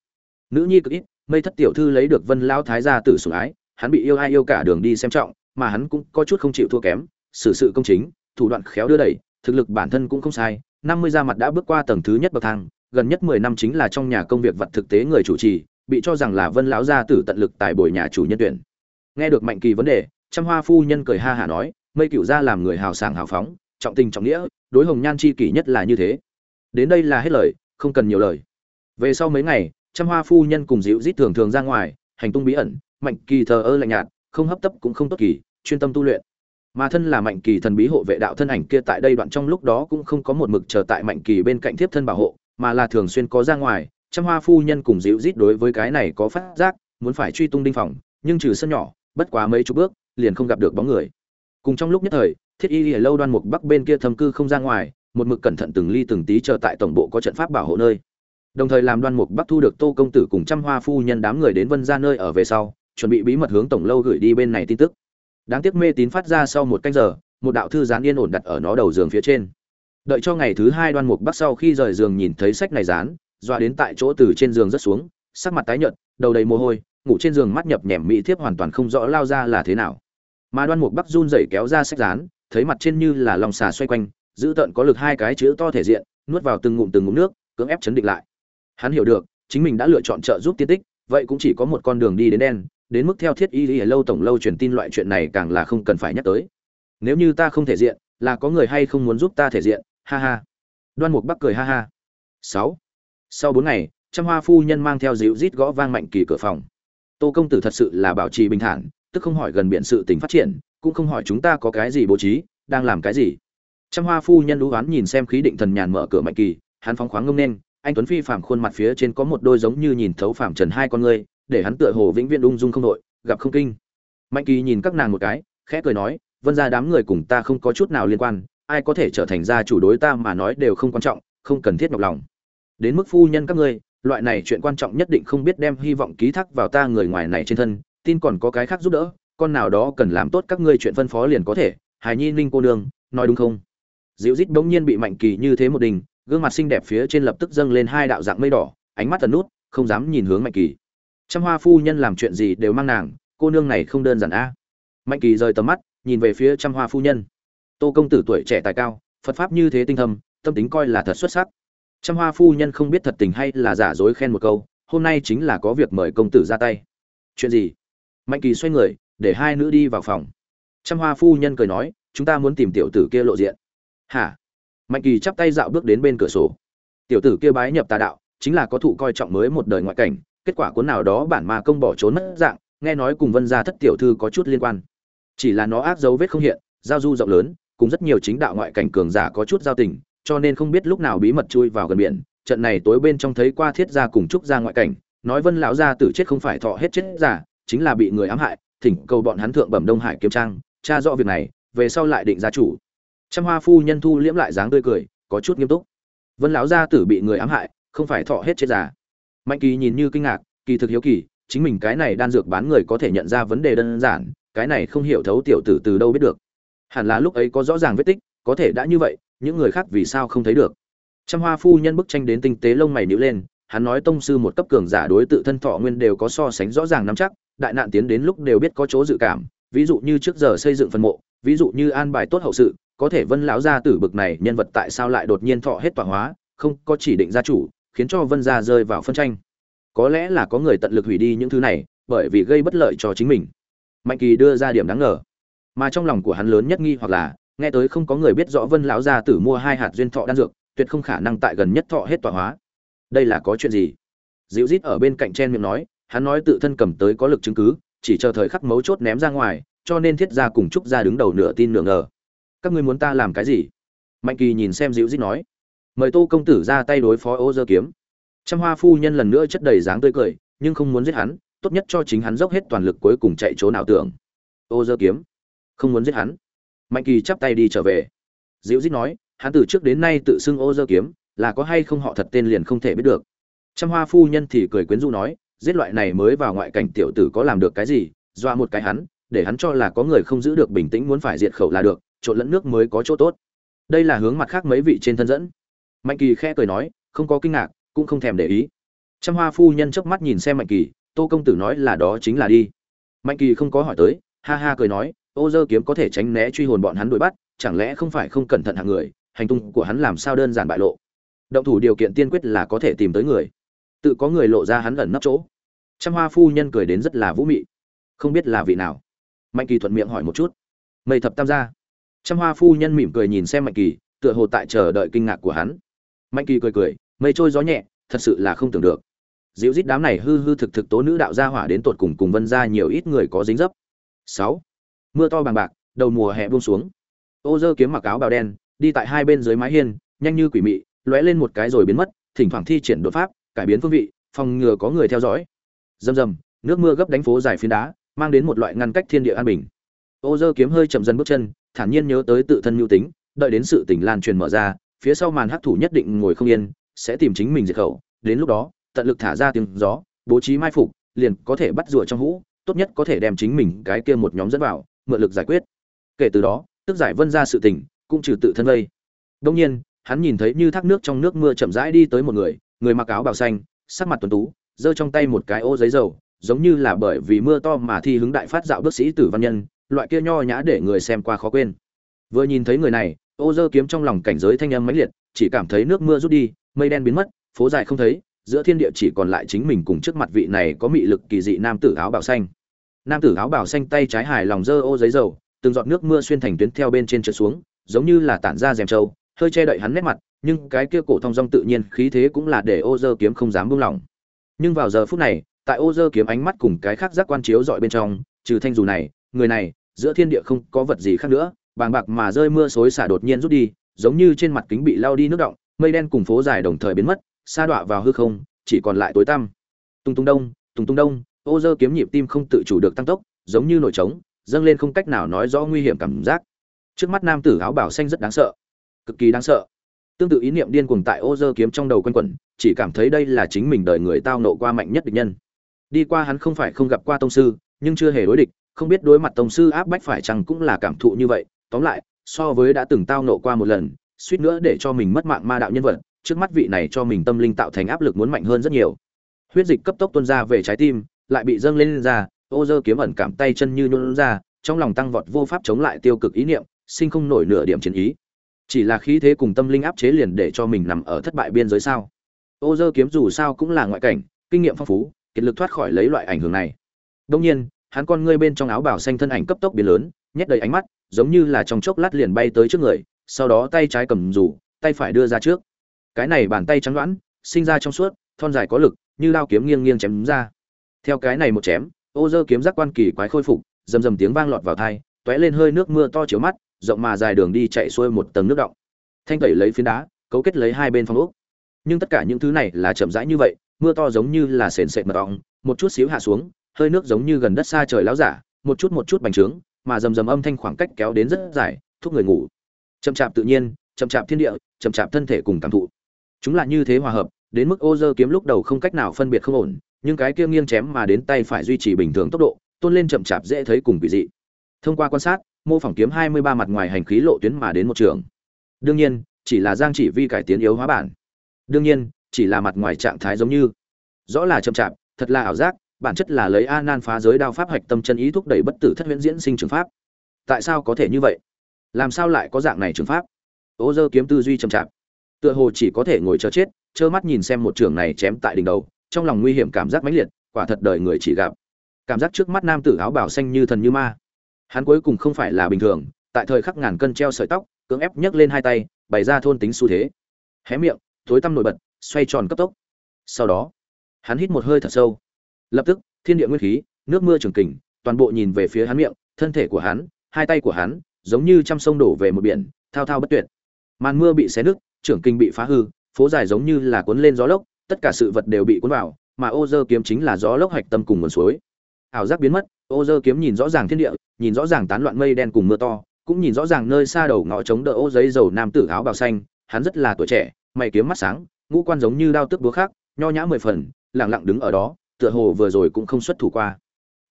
Nữ nhi cực ít, mây thất tiểu thư lấy được vân lão thái gia tử sủng ái, hắn bị yêu ai yêu cả đường đi xem trọng, mà hắn cũng có chút không chịu thua kém, xử sự công chính, thủ đoạn khéo đưa đẩy, thực lực bản thân cũng không sai. Năm mươi ra mặt đã bước qua tầng thứ nhất bậc thang, gần nhất mười năm chính là trong nhà công việc vật thực tế người chủ trì, bị cho rằng là vân lão gia tử tận lực tại bồi nhà chủ nhân tuyển. Nghe được mạnh kỳ vấn đề, trăm hoa phu nhân cười ha hả nói, mây cửu gia làm người hào sảng hào phóng, trọng tình trọng nghĩa đối hồng nhan chi kỷ nhất là như thế. Đến đây là hết lời, không cần nhiều lời. Về sau mấy ngày, trăm hoa phu nhân cùng dịu rít thường thường ra ngoài, hành tung bí ẩn, mạnh kỳ thờ ơ lạnh nhạt, không hấp tấp cũng không tốt kỳ, chuyên tâm tu luyện. Mà thân là mạnh kỳ thần bí hộ vệ đạo thân ảnh kia tại đây đoạn trong lúc đó cũng không có một mực chờ tại mạnh kỳ bên cạnh thiếp thân bảo hộ, mà là thường xuyên có ra ngoài. Trăm hoa phu nhân cùng dịu rít đối với cái này có phát giác, muốn phải truy tung đinh phòng, nhưng trừ sân nhỏ, bất quá mấy chục bước, liền không gặp được bóng người. Cùng trong lúc nhất thời thiết y lìa lâu đoan mục bắc bên kia thâm cư không ra ngoài, một mực cẩn thận từng ly từng tí chờ tại tổng bộ có trận pháp bảo hộ nơi. Đồng thời làm đoan mục bắc thu được tô công tử cùng trăm hoa phu nhân đám người đến vân ra nơi ở về sau, chuẩn bị bí mật hướng tổng lâu gửi đi bên này tin tức. Đáng tiếc mê tín phát ra sau một canh giờ, một đạo thư gián yên ổn đặt ở nó đầu giường phía trên. Đợi cho ngày thứ hai đoan mục bắc sau khi rời giường nhìn thấy sách này dán, dọa đến tại chỗ từ trên giường rất xuống, sắc mặt tái nhợt, đầu đầy mồ hôi, ngủ trên giường mắt nhập nhèm mỹ thiếp hoàn toàn không rõ lao ra là thế nào. Mà đoan mục bắc run rẩy kéo ra sách dán thấy mặt trên như là lòng xà xoay quanh, giữ tận có lực hai cái chữ to thể diện, nuốt vào từng ngụm từng ngụm nước, cưỡng ép chấn định lại. Hắn hiểu được, chính mình đã lựa chọn trợ giúp tiên tích, vậy cũng chỉ có một con đường đi đến đen, đến mức theo thiết y y lâu tổng lâu truyền tin loại chuyện này càng là không cần phải nhắc tới. Nếu như ta không thể diện, là có người hay không muốn giúp ta thể diện? Ha ha. Đoan mục bắc cười ha ha. Sáu. Sau bốn ngày, trăm hoa phu nhân mang theo dịu rít gõ vang mạnh kỳ cửa phòng. Tô công tử thật sự là bảo trì bình thản, tức không hỏi gần biện sự tình phát triển cũng không hỏi chúng ta có cái gì bố trí, đang làm cái gì. Trăm hoa phu nhân lũ oán nhìn xem khí định thần nhàn mở cửa mạnh kỳ, hắn phóng khoáng ngông nên, anh tuấn phi phàm khuôn mặt phía trên có một đôi giống như nhìn thấu phàm trần hai con ngươi, để hắn tựa hồ vĩnh viễn ung dung không đội, gặp không kinh. Mạnh kỳ nhìn các nàng một cái, khẽ cười nói, vân ra đám người cùng ta không có chút nào liên quan, ai có thể trở thành gia chủ đối ta mà nói đều không quan trọng, không cần thiết nhọc lòng. Đến mức phu nhân các ngươi, loại này chuyện quan trọng nhất định không biết đem hy vọng ký thác vào ta người ngoài này trên thân, tin còn có cái khác giúp đỡ con nào đó cần làm tốt các ngươi chuyện phân phó liền có thể, hài nhi ninh cô nương, nói đúng không? Dịu rít bỗng nhiên bị mạnh kỳ như thế một đình, gương mặt xinh đẹp phía trên lập tức dâng lên hai đạo dạng mây đỏ, ánh mắt tần nút, không dám nhìn hướng mạnh kỳ. Trăm hoa phu nhân làm chuyện gì đều mang nàng, cô nương này không đơn giản a. Mạnh kỳ rời tầm mắt, nhìn về phía trăm hoa phu nhân. Tô công tử tuổi trẻ tài cao, phật pháp như thế tinh thâm, tâm tính coi là thật xuất sắc. Trăm hoa phu nhân không biết thật tình hay là giả dối khen một câu, hôm nay chính là có việc mời công tử ra tay. Chuyện gì? Mạnh kỳ xoay người để hai nữ đi vào phòng. Trăm hoa phu nhân cười nói, chúng ta muốn tìm tiểu tử kia lộ diện. Hả? Mạnh kỳ chắp tay dạo bước đến bên cửa sổ. Tiểu tử kia bái nhập tà đạo, chính là có thụ coi trọng mới một đời ngoại cảnh, kết quả cuốn nào đó bản mà công bỏ trốn mất dạng, nghe nói cùng vân gia thất tiểu thư có chút liên quan. Chỉ là nó ác dấu vết không hiện, giao du rộng lớn, cùng rất nhiều chính đạo ngoại cảnh cường giả có chút giao tình, cho nên không biết lúc nào bí mật chui vào gần biển. Trận này tối bên trong thấy qua thiết gia cùng trúc gia ngoại cảnh, nói vân lão gia tử chết không phải thọ hết chết giả, chính là bị người ám hại thỉnh cầu bọn hắn thượng bẩm đông hải kiếm trang, tra rõ việc này, về sau lại định gia chủ. Trăm hoa phu nhân thu liễm lại dáng tươi cười, có chút nghiêm túc. Vân lão gia tử bị người ám hại, không phải thọ hết chết giả mạnh kỳ nhìn như kinh ngạc, kỳ thực hiếu kỳ, chính mình cái này đan dược bán người có thể nhận ra vấn đề đơn giản, cái này không hiểu thấu tiểu tử từ đâu biết được. Hẳn là lúc ấy có rõ ràng vết tích, có thể đã như vậy, những người khác vì sao không thấy được? Trăm hoa phu nhân bức tranh đến tinh tế lông mày nhíu lên, hắn nói tông sư một cấp cường giả đối tự thân thọ nguyên đều có so sánh rõ ràng nắm chắc đại nạn tiến đến lúc đều biết có chỗ dự cảm, ví dụ như trước giờ xây dựng phân mộ, ví dụ như an bài tốt hậu sự, có thể vân lão gia tử bực này nhân vật tại sao lại đột nhiên thọ hết tọa hóa, không có chỉ định gia chủ, khiến cho vân gia rơi vào phân tranh. Có lẽ là có người tận lực hủy đi những thứ này, bởi vì gây bất lợi cho chính mình. Mạnh kỳ đưa ra điểm đáng ngờ. Mà trong lòng của hắn lớn nhất nghi hoặc là, nghe tới không có người biết rõ vân lão gia tử mua hai hạt duyên thọ đan dược, tuyệt không khả năng tại gần nhất thọ hết tọa hóa. Đây là có chuyện gì? Dịu rít ở bên cạnh chen miệng nói hắn nói tự thân cầm tới có lực chứng cứ, chỉ chờ thời khắc mấu chốt ném ra ngoài, cho nên thiết gia cùng trúc gia đứng đầu nửa tin nửa ngờ. Các ngươi muốn ta làm cái gì? Mạnh kỳ nhìn xem dịu rít nói. Mời tô công tử ra tay đối phó ô dơ kiếm. Trăm hoa phu nhân lần nữa chất đầy dáng tươi cười, nhưng không muốn giết hắn, tốt nhất cho chính hắn dốc hết toàn lực cuối cùng chạy trốn ảo tưởng. Ô dơ kiếm, không muốn giết hắn. Mạnh kỳ chắp tay đi trở về. Dịu rít nói, hắn từ trước đến nay tự xưng ô dơ kiếm, là có hay không họ thật tên liền không thể biết được. Trăm hoa phu nhân thì cười quyến rũ nói giết loại này mới vào ngoại cảnh tiểu tử có làm được cái gì, dọa một cái hắn, để hắn cho là có người không giữ được bình tĩnh muốn phải diệt khẩu là được, trộn lẫn nước mới có chỗ tốt. Đây là hướng mặt khác mấy vị trên thân dẫn. Mạnh kỳ khẽ cười nói, không có kinh ngạc, cũng không thèm để ý. Trăm hoa phu nhân chớp mắt nhìn xem mạnh kỳ, tô công tử nói là đó chính là đi. Mạnh kỳ không có hỏi tới, ha ha cười nói, ô dơ kiếm có thể tránh né truy hồn bọn hắn đuổi bắt, chẳng lẽ không phải không cẩn thận hạng người, hành tung của hắn làm sao đơn giản bại lộ. Động thủ điều kiện tiên quyết là có thể tìm tới người. Tự có người lộ ra hắn gần nấp chỗ trăm hoa phu nhân cười đến rất là vũ mị. Không biết là vị nào. Mạnh kỳ thuận miệng hỏi một chút. Mây thập tam gia. Trăm hoa phu nhân mỉm cười nhìn xem mạnh kỳ, tựa hồ tại chờ đợi kinh ngạc của hắn. Mạnh kỳ cười cười, mây trôi gió nhẹ, thật sự là không tưởng được. Dịu rít đám này hư hư thực thực tố nữ đạo gia hỏa đến tột cùng cùng vân ra nhiều ít người có dính dấp. Sáu. Mưa to bằng bạc, đầu mùa hè buông xuống. Ô dơ kiếm mặc áo bào đen, đi tại hai bên dưới mái hiên, nhanh như quỷ mị, lóe lên một cái rồi biến mất, thỉnh thoảng thi triển đột pháp, cải biến phương vị, phòng ngừa có người theo dõi rầm rầm nước mưa gấp đánh phố dài phiến đá, mang đến một loại ngăn cách thiên địa an bình. Ô dơ kiếm hơi chậm dần bước chân, thản nhiên nhớ tới tự thân mưu tính, đợi đến sự tỉnh lan truyền mở ra, phía sau màn hắc thủ nhất định ngồi không yên, sẽ tìm chính mình diệt khẩu, đến lúc đó, tận lực thả ra tiếng gió, bố trí mai phục, liền có thể bắt rùa trong hũ, tốt nhất có thể đem chính mình cái kia một nhóm dẫn vào, mượn lực giải quyết. Kể từ đó, tức giải vân ra sự tình cũng trừ tự thân vây. Đông nhiên, hắn nhìn thấy như thác nước trong nước mưa chậm rãi đi tới một người người mặc áo bào xanh, sắc mặt tuấn tú giơ trong tay một cái ô giấy dầu, giống như là bởi vì mưa to mà thi hứng đại phát dạo bước sĩ tử văn nhân, loại kia nho nhã để người xem qua khó quên. Vừa nhìn thấy người này, ô dơ kiếm trong lòng cảnh giới thanh âm mãnh liệt, chỉ cảm thấy nước mưa rút đi, mây đen biến mất, phố dài không thấy, giữa thiên địa chỉ còn lại chính mình cùng trước mặt vị này có mị lực kỳ dị nam tử áo bào xanh. Nam tử áo bào xanh tay trái hài lòng dơ ô giấy dầu, từng giọt nước mưa xuyên thành tuyến theo bên trên trượt xuống, giống như là tản ra rèm trâu, hơi che đậy hắn nét mặt, nhưng cái kia cổ thong dong tự nhiên khí thế cũng là để ô dơ kiếm không dám buông lỏng nhưng vào giờ phút này, tại ô dơ kiếm ánh mắt cùng cái khác giác quan chiếu dọi bên trong, trừ thanh dù này, người này, giữa thiên địa không có vật gì khác nữa, bàng bạc mà rơi mưa xối xả đột nhiên rút đi, giống như trên mặt kính bị lao đi nước động, mây đen cùng phố dài đồng thời biến mất, sa đọa vào hư không, chỉ còn lại tối tăm. Tung tung đông, tung tung đông, ô dơ kiếm nhịp tim không tự chủ được tăng tốc, giống như nổi trống, dâng lên không cách nào nói rõ nguy hiểm cảm giác. Trước mắt nam tử áo bảo xanh rất đáng sợ, cực kỳ đáng sợ tương tự ý niệm điên cuồng tại ô dơ kiếm trong đầu quanh quẩn chỉ cảm thấy đây là chính mình đời người tao nộ qua mạnh nhất địch nhân. Đi qua hắn không phải không gặp qua tông sư nhưng chưa hề đối địch không biết đối mặt tông sư áp bách phải chăng cũng là cảm thụ như vậy. Tóm lại so với đã từng tao nộ qua một lần suýt nữa để cho mình mất mạng ma đạo nhân vật trước mắt vị này cho mình tâm linh tạo thành áp lực muốn mạnh hơn rất nhiều. Huyết dịch cấp tốc tuôn ra về trái tim lại bị dâng lên, lên ra ô dơ kiếm ẩn cảm tay chân như nhuôn ra trong lòng tăng vọt vô pháp chống lại tiêu cực ý niệm sinh không nổi nửa điểm chiến ý chỉ là khí thế cùng tâm linh áp chế liền để cho mình nằm ở thất bại biên giới sao? Ô dơ kiếm dù sao cũng là ngoại cảnh, kinh nghiệm phong phú, kiệt lực thoát khỏi lấy loại ảnh hưởng này. Đông nhiên, hắn con ngươi bên trong áo bảo xanh thân ảnh cấp tốc biến lớn, nhét đầy ánh mắt, giống như là trong chốc lát liền bay tới trước người, sau đó tay trái cầm rủ tay phải đưa ra trước. Cái này bàn tay trắng đoãn sinh ra trong suốt, thon dài có lực, như lao kiếm nghiêng nghiêng chém ra. Theo cái này một chém, ô dơ kiếm giác quan kỳ quái khôi phục, rầm rầm tiếng vang lọt vào thai t ó é lên hơi nước mưa to chiếu mắt rộng mà dài đường đi chạy xuôi một tầng nước động. Thanh tẩy lấy phiến đá, cấu kết lấy hai bên phong ốc. Nhưng tất cả những thứ này là chậm rãi như vậy, mưa to giống như là sền sệt mật ong, một chút xíu hạ xuống, hơi nước giống như gần đất xa trời láo giả, một chút một chút bành trướng, mà rầm rầm âm thanh khoảng cách kéo đến rất dài, thúc người ngủ. Chậm chạp tự nhiên, chậm chạp thiên địa, chậm chạp thân thể cùng cảm thụ. Chúng là như thế hòa hợp, đến mức ô dơ kiếm lúc đầu không cách nào phân biệt không ổn, nhưng cái kia nghiêng chém mà đến tay phải duy trì bình thường tốc độ, tôn lên chậm chạp dễ thấy cùng quỷ dị. Thông qua quan sát mô phỏng kiếm hai mươi ba mặt ngoài hành khí lộ tuyến mà đến một trường. Đương nhiên, chỉ là giang chỉ vi cải tiến yếu hóa bản. Đương nhiên, chỉ là mặt ngoài trạng thái giống như. Rõ là chậm chạp, thật là ảo giác, bản chất là lấy Anan nan phá giới đao pháp hạch tâm chân ý thúc đẩy bất tử thất huyễn diễn sinh trường pháp. Tại sao có thể như vậy? Làm sao lại có dạng này trường pháp? Ô dơ kiếm tư duy chậm chạp. Tựa hồ chỉ có thể ngồi chờ chết, trơ mắt nhìn xem một trường này chém tại đỉnh đầu, trong lòng nguy hiểm cảm giác mãnh liệt, quả thật đời người chỉ gặp. Cảm giác trước mắt nam tử áo bào xanh như thần như ma hắn cuối cùng không phải là bình thường, tại thời khắc ngàn cân treo sợi tóc, cưỡng ép nhấc lên hai tay, bày ra thôn tính xu thế. Hé miệng tối tăm nổi bật, xoay tròn cấp tốc. Sau đó, hắn hít một hơi thật sâu. Lập tức, thiên địa nguyên khí, nước mưa trường kình, toàn bộ nhìn về phía hắn miệng, thân thể của hắn, hai tay của hắn, giống như trăm sông đổ về một biển, thao thao bất tuyệt. Màn mưa bị xé nứt trưởng kinh bị phá hư, phố dài giống như là cuốn lên gió lốc, tất cả sự vật đều bị cuốn vào, mà ô dơ kiếm chính là gió lốc hạch tâm cùng nguồn suối. Ảo giác biến mất ô dơ kiếm nhìn rõ ràng thiên địa, nhìn rõ ràng tán loạn mây đen cùng mưa to, cũng nhìn rõ ràng nơi xa đầu ngõ chống đỡ ô giấy dầu nam tử áo bào xanh, hắn rất là tuổi trẻ, mày kiếm mắt sáng, ngũ quan giống như đao tước búa khác, nho nhã mười phần lẳng lặng đứng ở đó, tựa hồ vừa rồi cũng không xuất thủ qua.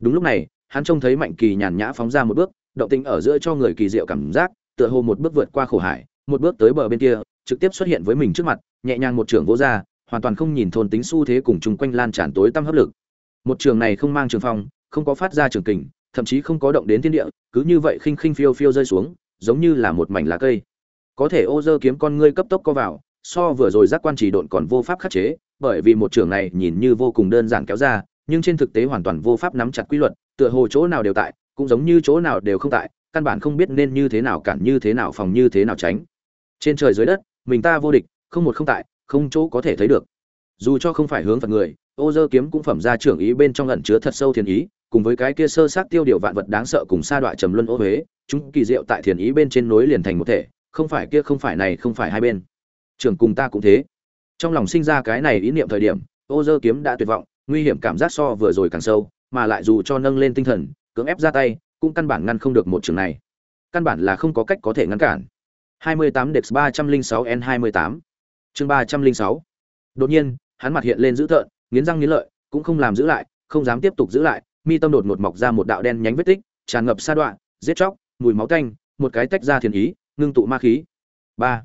Đúng lúc này, hắn trông thấy mạnh kỳ nhàn nhã phóng ra một bước, động tình ở giữa cho người kỳ diệu cảm giác, tựa hồ một bước vượt qua khổ hải, một bước tới bờ bên kia, trực tiếp xuất hiện với mình trước mặt, nhẹ nhàng một trường vỗ ra, hoàn toàn không nhìn thôn tính xu thế cùng chung quanh lan tràn tối tăm hấp lực. Một trường này không mang trường phong không có phát ra trường kình, thậm chí không có động đến thiên địa, cứ như vậy khinh khinh phiêu phiêu rơi xuống, giống như là một mảnh lá cây. Có thể ô dơ kiếm con ngươi cấp tốc co vào, so vừa rồi giác quan chỉ độn còn vô pháp khắc chế, bởi vì một trường này nhìn như vô cùng đơn giản kéo ra, nhưng trên thực tế hoàn toàn vô pháp nắm chặt quy luật, tựa hồ chỗ nào đều tại, cũng giống như chỗ nào đều không tại, căn bản không biết nên như thế nào cản, như thế nào phòng, như thế nào tránh. Trên trời dưới đất, mình ta vô địch, không một không tại, không chỗ có thể thấy được. Dù cho không phải hướng phật người, ô dơ kiếm cũng phẩm ra trưởng ý bên trong lẩn chứa thật sâu thiền ý cùng với cái kia sơ sát tiêu điều vạn vật đáng sợ cùng sa đọa trầm luân ô huế, chúng kỳ diệu tại thiền ý bên trên nối liền thành một thể, không phải kia, không phải này, không phải hai bên. Trưởng cùng ta cũng thế. Trong lòng sinh ra cái này ý niệm thời điểm, ô dơ kiếm đã tuyệt vọng, nguy hiểm cảm giác so vừa rồi càng sâu, mà lại dù cho nâng lên tinh thần, cưỡng ép ra tay, cũng căn bản ngăn không được một trường này. Căn bản là không có cách có thể ngăn cản. 28 Dex 306 N28 chương 306 đột nhiên, hắn mặt hiện lên dữ tợn, nghiến răng nghiến lợi, cũng không làm giữ lại, không dám tiếp tục giữ lại mi tâm đột ngột mọc ra một đạo đen nhánh vết tích, tràn ngập sa đoạn giết chóc, mùi máu tanh, một cái tách ra thiền ý, ngưng tụ ma khí. Ba.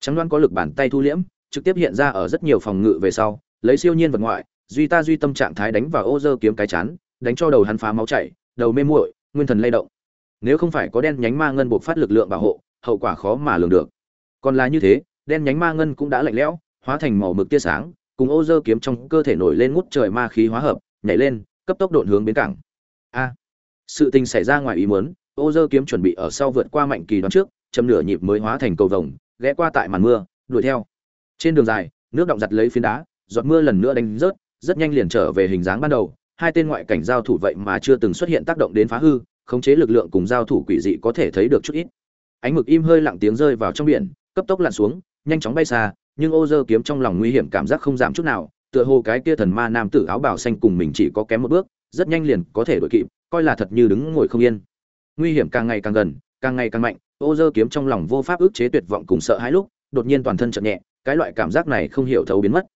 Trắng đoan có lực bàn tay thu liễm, trực tiếp hiện ra ở rất nhiều phòng ngự về sau, lấy siêu nhiên vật ngoại, duy ta duy tâm trạng thái đánh vào ô dơ kiếm cái chán, đánh cho đầu hắn phá máu chảy, đầu mê muội, nguyên thần lay động. Nếu không phải có đen nhánh ma ngân buộc phát lực lượng bảo hộ, hậu quả khó mà lường được. Còn là như thế, đen nhánh ma ngân cũng đã lạnh lẽo, hóa thành màu mực tia sáng, cùng ô dơ kiếm trong cơ thể nổi lên ngút trời ma khí hóa hợp, nhảy lên cấp tốc độn hướng bến cảng. A. Sự tình xảy ra ngoài ý muốn, ô dơ kiếm chuẩn bị ở sau vượt qua mạnh kỳ đoán trước, châm nửa nhịp mới hóa thành cầu vồng, ghé qua tại màn mưa, đuổi theo. Trên đường dài, nước động giặt lấy phiến đá, giọt mưa lần nữa đánh rớt, rất nhanh liền trở về hình dáng ban đầu. Hai tên ngoại cảnh giao thủ vậy mà chưa từng xuất hiện tác động đến phá hư, khống chế lực lượng cùng giao thủ quỷ dị có thể thấy được chút ít. Ánh mực im hơi lặng tiếng rơi vào trong biển, cấp tốc lặn xuống, nhanh chóng bay xa, nhưng ô dơ kiếm trong lòng nguy hiểm cảm giác không giảm chút nào tựa hồ cái kia thần ma nam tử áo bào xanh cùng mình chỉ có kém một bước, rất nhanh liền có thể đuổi kịp, coi là thật như đứng ngồi không yên. Nguy hiểm càng ngày càng gần, càng ngày càng mạnh, ô dơ kiếm trong lòng vô pháp ức chế tuyệt vọng cùng sợ hãi lúc, đột nhiên toàn thân chợt nhẹ, cái loại cảm giác này không hiểu thấu biến mất.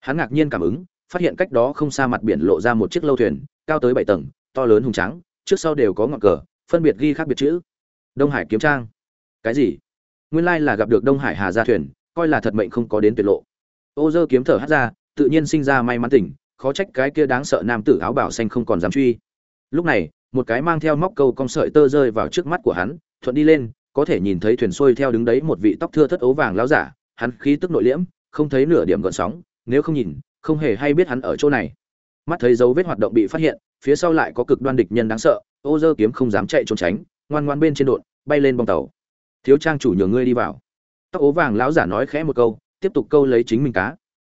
Hắn ngạc nhiên cảm ứng, phát hiện cách đó không xa mặt biển lộ ra một chiếc lâu thuyền, cao tới bảy tầng, to lớn hùng trắng trước sau đều có ngọn cờ, phân biệt ghi khác biệt chữ, đông hải kiếm trang. Cái gì? Nguyên lai là gặp được đông hải hà gia thuyền, coi là thật mệnh không có đến tuyệt lộ. Ô dơ kiếm thở hắt ra tự nhiên sinh ra may mắn tỉnh, khó trách cái kia đáng sợ nam tử áo bảo xanh không còn dám truy. Lúc này, một cái mang theo móc câu cong sợi tơ rơi vào trước mắt của hắn, thuận đi lên, có thể nhìn thấy thuyền xuôi theo đứng đấy một vị tóc thưa thất ấu vàng láo giả, hắn khí tức nội liễm, không thấy nửa điểm gợn sóng, nếu không nhìn, không hề hay biết hắn ở chỗ này. Mắt thấy dấu vết hoạt động bị phát hiện, phía sau lại có cực đoan địch nhân đáng sợ, ô dơ kiếm không dám chạy trốn tránh, ngoan ngoan bên trên đột, bay lên bong tàu. Thiếu trang chủ nhường ngươi đi vào. Tóc ố vàng lão giả nói khẽ một câu, tiếp tục câu lấy chính mình cá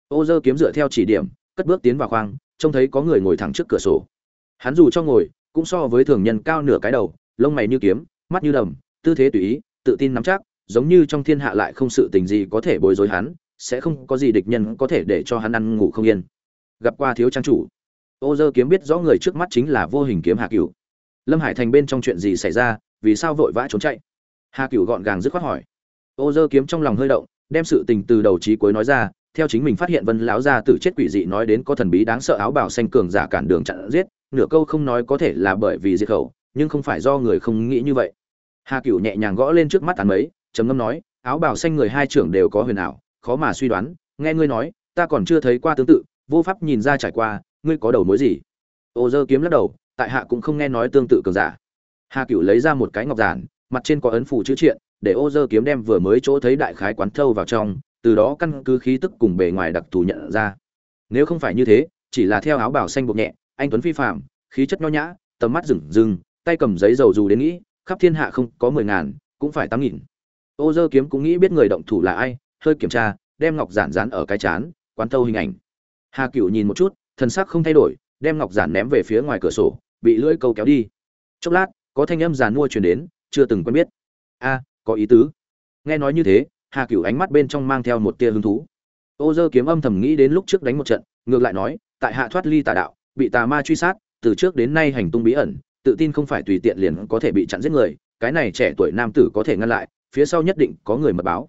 ô dơ kiếm dựa theo chỉ điểm, cất bước tiến vào khoang, trông thấy có người ngồi thẳng trước cửa sổ. Hắn dù cho ngồi, cũng so với thường nhân cao nửa cái đầu, lông mày như kiếm, mắt như đầm, tư thế tùy ý, tự tin nắm chắc, giống như trong thiên hạ lại không sự tình gì có thể bối rối hắn, sẽ không có gì địch nhân có thể để cho hắn ăn ngủ không yên. Gặp qua thiếu trang chủ. Ô dơ kiếm biết rõ người trước mắt chính là vô hình kiếm hà cửu. Lâm hải thành bên trong chuyện gì xảy ra, vì sao vội vã trốn chạy? Hà cửu gọn gàng dứt khoát hỏi. Ô dơ kiếm trong lòng hơi động, đem sự tình từ đầu trí cuối nói ra theo chính mình phát hiện vân lão gia tử chết quỷ dị nói đến có thần bí đáng sợ áo bào xanh cường giả cản đường chặn giết, nửa câu không nói có thể là bởi vì diệt khẩu, nhưng không phải do người không nghĩ như vậy. Hà cửu nhẹ nhàng gõ lên trước mắt hắn mấy, trầm ngâm nói, áo bào xanh người hai trưởng đều có huyền ảo, khó mà suy đoán, nghe ngươi nói, ta còn chưa thấy qua tương tự, vô pháp nhìn ra trải qua, ngươi có đầu mối gì? Ô dơ kiếm lắc đầu, tại hạ cũng không nghe nói tương tự cường giả. Hà cửu lấy ra một cái ngọc giản, mặt trên có ấn phủ chữ triện, để ô dơ kiếm đem vừa mới chỗ thấy đại khái quán thâu vào trong từ đó căn cứ khí tức cùng bề ngoài đặc thù nhận ra. Nếu không phải như thế, chỉ là theo áo bảo xanh buộc nhẹ, anh tuấn phi phạm khí chất nho nhã, tầm mắt rừng rừng, tay cầm giấy dầu dù đến nghĩ, khắp thiên hạ không có mười ngàn, cũng phải tám nghìn. Ô dơ kiếm cũng nghĩ biết người động thủ là ai, hơi kiểm tra, đem ngọc giản dán ở cái chán, quán thâu hình ảnh. Hà cựu nhìn một chút, thần sắc không thay đổi, đem ngọc giản ném về phía ngoài cửa sổ, bị lưỡi câu kéo đi. Chốc lát, có thanh âm giàn mua truyền đến, chưa từng quen biết. A, có ý tứ. Nghe nói như thế hà Cửu ánh mắt bên trong mang theo một tia hứng thú. Ô dơ kiếm âm thầm nghĩ đến lúc trước đánh một trận, ngược lại nói, tại hạ thoát ly tà đạo, bị tà ma truy sát, từ trước đến nay hành tung bí ẩn, tự tin không phải tùy tiện liền có thể bị chặn giết người, cái này trẻ tuổi nam tử có thể ngăn lại, phía sau nhất định có người mật báo.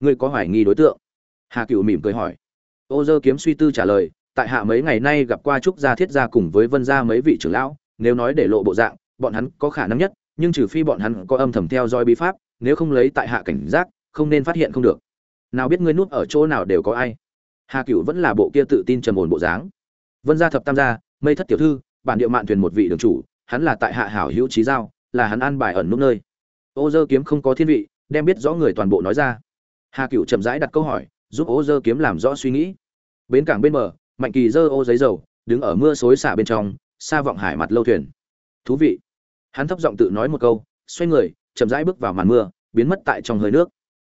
Ngươi có hoài nghi đối tượng? Hà cựu mỉm cười hỏi. Ô dơ kiếm suy tư trả lời, tại hạ mấy ngày nay gặp qua trúc gia thiết gia cùng với vân gia mấy vị trưởng lão, nếu nói để lộ bộ dạng, bọn hắn có khả năng nhất, nhưng trừ phi bọn hắn có âm thầm theo dõi bí pháp, nếu không lấy tại hạ cảnh giác không nên phát hiện không được. Nào biết ngươi núp ở chỗ nào đều có ai. Hà cựu vẫn là bộ kia tự tin trầm ổn bộ dáng. Vân gia thập tam gia, mây thất tiểu thư, bản địa mạn thuyền một vị đường chủ, hắn là tại hạ hảo hữu trí giao, là hắn an bài ẩn núp nơi. Ô dơ kiếm không có thiên vị, đem biết rõ người toàn bộ nói ra. Hà cựu chậm rãi đặt câu hỏi, giúp ô dơ kiếm làm rõ suy nghĩ. Bến cảng bên bờ, mạnh kỳ dơ ô giấy dầu, đứng ở mưa xối xả bên trong, xa vọng hải mặt lâu thuyền. Thú vị. Hắn thấp giọng tự nói một câu, xoay người, chậm rãi bước vào màn mưa, biến mất tại trong hơi nước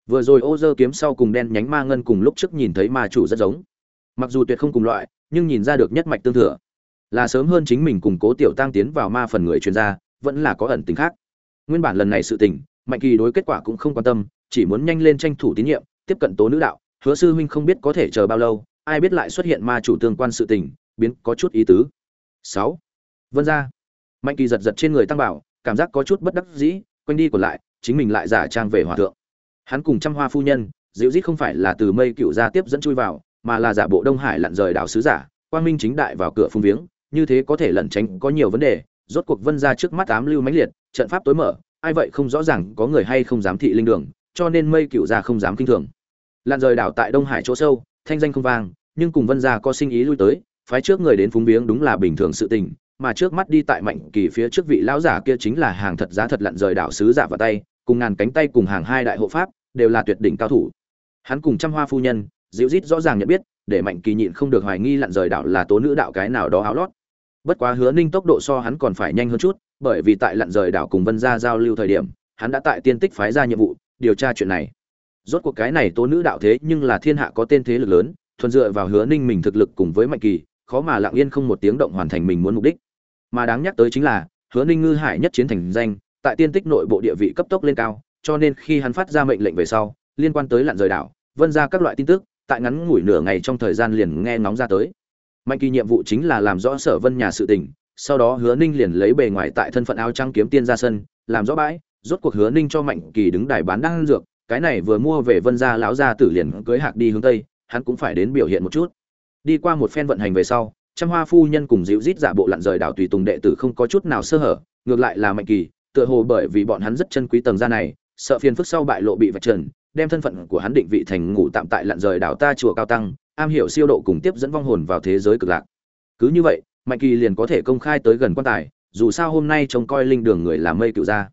vừa rồi ô dơ kiếm sau cùng đen nhánh ma ngân cùng lúc trước nhìn thấy ma chủ rất giống. Mặc dù tuyệt không cùng loại, nhưng nhìn ra được nhất mạch tương thừa. Là sớm hơn chính mình cùng cố tiểu tăng tiến vào ma phần người chuyên gia, vẫn là có ẩn tính khác. Nguyên bản lần này sự tình, mạnh kỳ đối kết quả cũng không quan tâm, chỉ muốn nhanh lên tranh thủ tín nhiệm, tiếp cận tố nữ đạo, hứa sư huynh không biết có thể chờ bao lâu, ai biết lại xuất hiện ma chủ tương quan sự tình, biến có chút ý tứ. Sáu. Vân ra mạnh kỳ giật giật trên người tăng bảo, cảm giác có chút bất đắc dĩ, quanh đi còn lại, chính mình lại giả trang về hòa thượng hắn cùng trăm hoa phu nhân, dịu dít không phải là từ mây cựu gia tiếp dẫn chui vào, mà là giả bộ đông hải lặn rời đảo sứ giả, quang minh chính đại vào cửa phung viếng, như thế có thể lẩn tránh có nhiều vấn đề, rốt cuộc vân ra trước mắt tám lưu mãnh liệt, trận pháp tối mở, ai vậy không rõ ràng có người hay không dám thị linh đường, cho nên mây cựu gia không dám kinh thường. Lặn rời đảo tại đông hải chỗ sâu, thanh danh không vang, nhưng cùng vân gia có sinh ý lui tới, phái trước người đến phúng viếng đúng là bình thường sự tình, mà trước mắt đi tại mạnh kỳ phía trước vị lão giả kia chính là hàng thật giá thật lặn rời đảo sứ giả vào tay, cùng ngàn cánh tay cùng hàng hai đại hộ pháp đều là tuyệt đỉnh cao thủ. Hắn cùng trăm hoa phu nhân dịu rít rõ ràng nhận biết, để mạnh kỳ nhịn không được hoài nghi lặn rời đảo là tố nữ đạo cái nào đó áo lót. Bất quá hứa ninh tốc độ so hắn còn phải nhanh hơn chút, bởi vì tại lặn rời đảo cùng vân gia giao lưu thời điểm, hắn đã tại tiên tích phái ra nhiệm vụ, điều tra chuyện này. Rốt cuộc cái này tố nữ đạo thế nhưng là thiên hạ có tên thế lực lớn, thuần dựa vào hứa ninh mình thực lực cùng với mạnh kỳ, khó mà lặng yên không một tiếng động hoàn thành mình muốn mục đích. Mà đáng nhắc tới chính là, hứa ninh ngư hải nhất chiến thành danh, tại tiên tích nội bộ địa vị cấp tốc lên cao cho nên khi hắn phát ra mệnh lệnh về sau, liên quan tới lặn rời đảo, vân ra các loại tin tức, tại ngắn ngủi nửa ngày trong thời gian liền nghe nóng ra tới. Mạnh kỳ nhiệm vụ chính là làm rõ sở vân nhà sự tình, sau đó hứa ninh liền lấy bề ngoài tại thân phận áo trắng kiếm tiên ra sân, làm rõ bãi, rốt cuộc hứa ninh cho mạnh kỳ đứng đài bán đan dược, cái này vừa mua về vân gia lão gia tử liền cưới hạc đi hướng tây, hắn cũng phải đến biểu hiện một chút. Đi qua một phen vận hành về sau, trăm hoa phu nhân cùng dịu rít giả bộ lặn rời đảo tùy tùng đệ tử không có chút nào sơ hở, ngược lại là mạnh kỳ, tựa hồ bởi vì bọn hắn rất chân quý tầng gia này sợ phiền phức sau bại lộ bị vạch trần, đem thân phận của hắn định vị thành ngủ tạm tại lặn rời đảo ta chùa cao tăng, am hiểu siêu độ cùng tiếp dẫn vong hồn vào thế giới cực lạc. Cứ như vậy, mạnh kỳ liền có thể công khai tới gần quan tài, dù sao hôm nay trông coi linh đường người làm mây cựu ra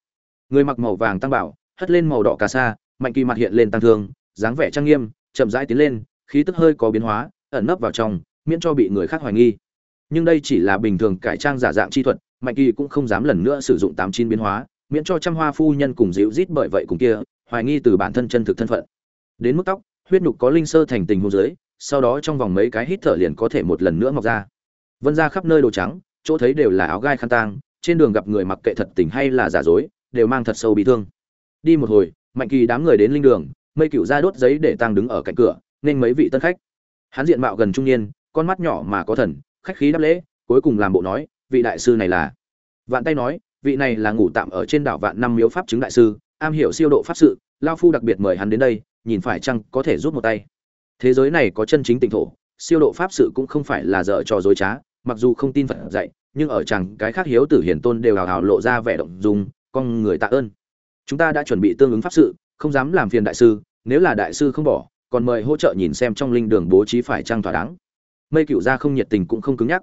người mặc màu vàng tăng bảo, hất lên màu đỏ cà sa, mạnh kỳ mặt hiện lên tăng thương, dáng vẻ trang nghiêm, chậm rãi tiến lên, khí tức hơi có biến hóa, ẩn nấp vào trong, miễn cho bị người khác hoài nghi. Nhưng đây chỉ là bình thường cải trang giả dạng chi thuật, mạnh kỳ cũng không dám lần nữa sử dụng tám chín biến hóa miễn cho trăm hoa phu nhân cùng dịu rít bởi vậy cùng kia, hoài nghi từ bản thân chân thực thân phận. Đến mức tóc, huyết nhục có linh sơ thành tình hô dưới sau đó trong vòng mấy cái hít thở liền có thể một lần nữa mọc ra. Vân ra khắp nơi đồ trắng, chỗ thấy đều là áo gai khăn tang, trên đường gặp người mặc kệ thật tình hay là giả dối, đều mang thật sâu bị thương. Đi một hồi, mạnh kỳ đám người đến linh đường, mây cựu ra đốt giấy để tăng đứng ở cạnh cửa, nên mấy vị tân khách. Hắn diện mạo gần trung niên, con mắt nhỏ mà có thần, khách khí đáp lễ, cuối cùng làm bộ nói, vị đại sư này là. Vạn tay nói vị này là ngủ tạm ở trên đảo vạn năm miếu pháp chứng đại sư, am hiểu siêu độ pháp sự, lao phu đặc biệt mời hắn đến đây, nhìn phải chăng có thể giúp một tay. Thế giới này có chân chính tỉnh thổ, siêu độ pháp sự cũng không phải là dở trò dối trá, mặc dù không tin phật dạy, nhưng ở chẳng cái khác hiếu tử hiển tôn đều hào hào lộ ra vẻ động dung, con người tạ ơn. Chúng ta đã chuẩn bị tương ứng pháp sự, không dám làm phiền đại sư, nếu là đại sư không bỏ, còn mời hỗ trợ nhìn xem trong linh đường bố trí phải trang thỏa đáng. Mây cựu gia không nhiệt tình cũng không cứng nhắc.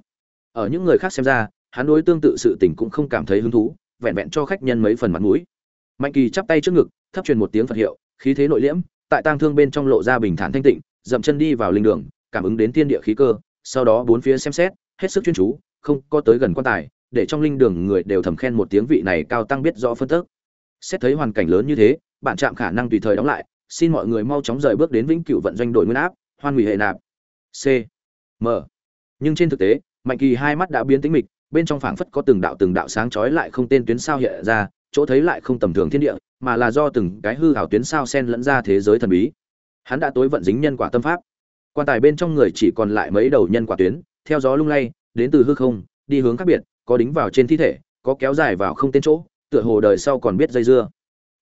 Ở những người khác xem ra hắn đối tương tự sự tình cũng không cảm thấy hứng thú, vẹn vẹn cho khách nhân mấy phần mặt mũi. Mạnh kỳ chắp tay trước ngực, thấp truyền một tiếng phật hiệu, khí thế nội liễm, tại tang thương bên trong lộ ra bình thản thanh tịnh, dậm chân đi vào linh đường, cảm ứng đến thiên địa khí cơ, sau đó bốn phía xem xét, hết sức chuyên chú, không có tới gần quan tài, để trong linh đường người đều thầm khen một tiếng vị này cao tăng biết rõ phân tức. Xét thấy hoàn cảnh lớn như thế, bạn chạm khả năng tùy thời đóng lại, xin mọi người mau chóng rời bước đến vĩnh cửu vận doanh đội nguyên áp, hoan hủy hệ nạp. C. M. Nhưng trên thực tế, mạnh kỳ hai mắt đã biến tĩnh mịch bên trong phảng phất có từng đạo từng đạo sáng chói lại không tên tuyến sao hiện ra, chỗ thấy lại không tầm thường thiên địa, mà là do từng cái hư ảo tuyến sao xen lẫn ra thế giới thần bí. Hắn đã tối vận dính nhân quả tâm pháp. Quan tài bên trong người chỉ còn lại mấy đầu nhân quả tuyến, theo gió lung lay, đến từ hư không, đi hướng khác biệt, có đính vào trên thi thể, có kéo dài vào không tên chỗ, tựa hồ đời sau còn biết dây dưa.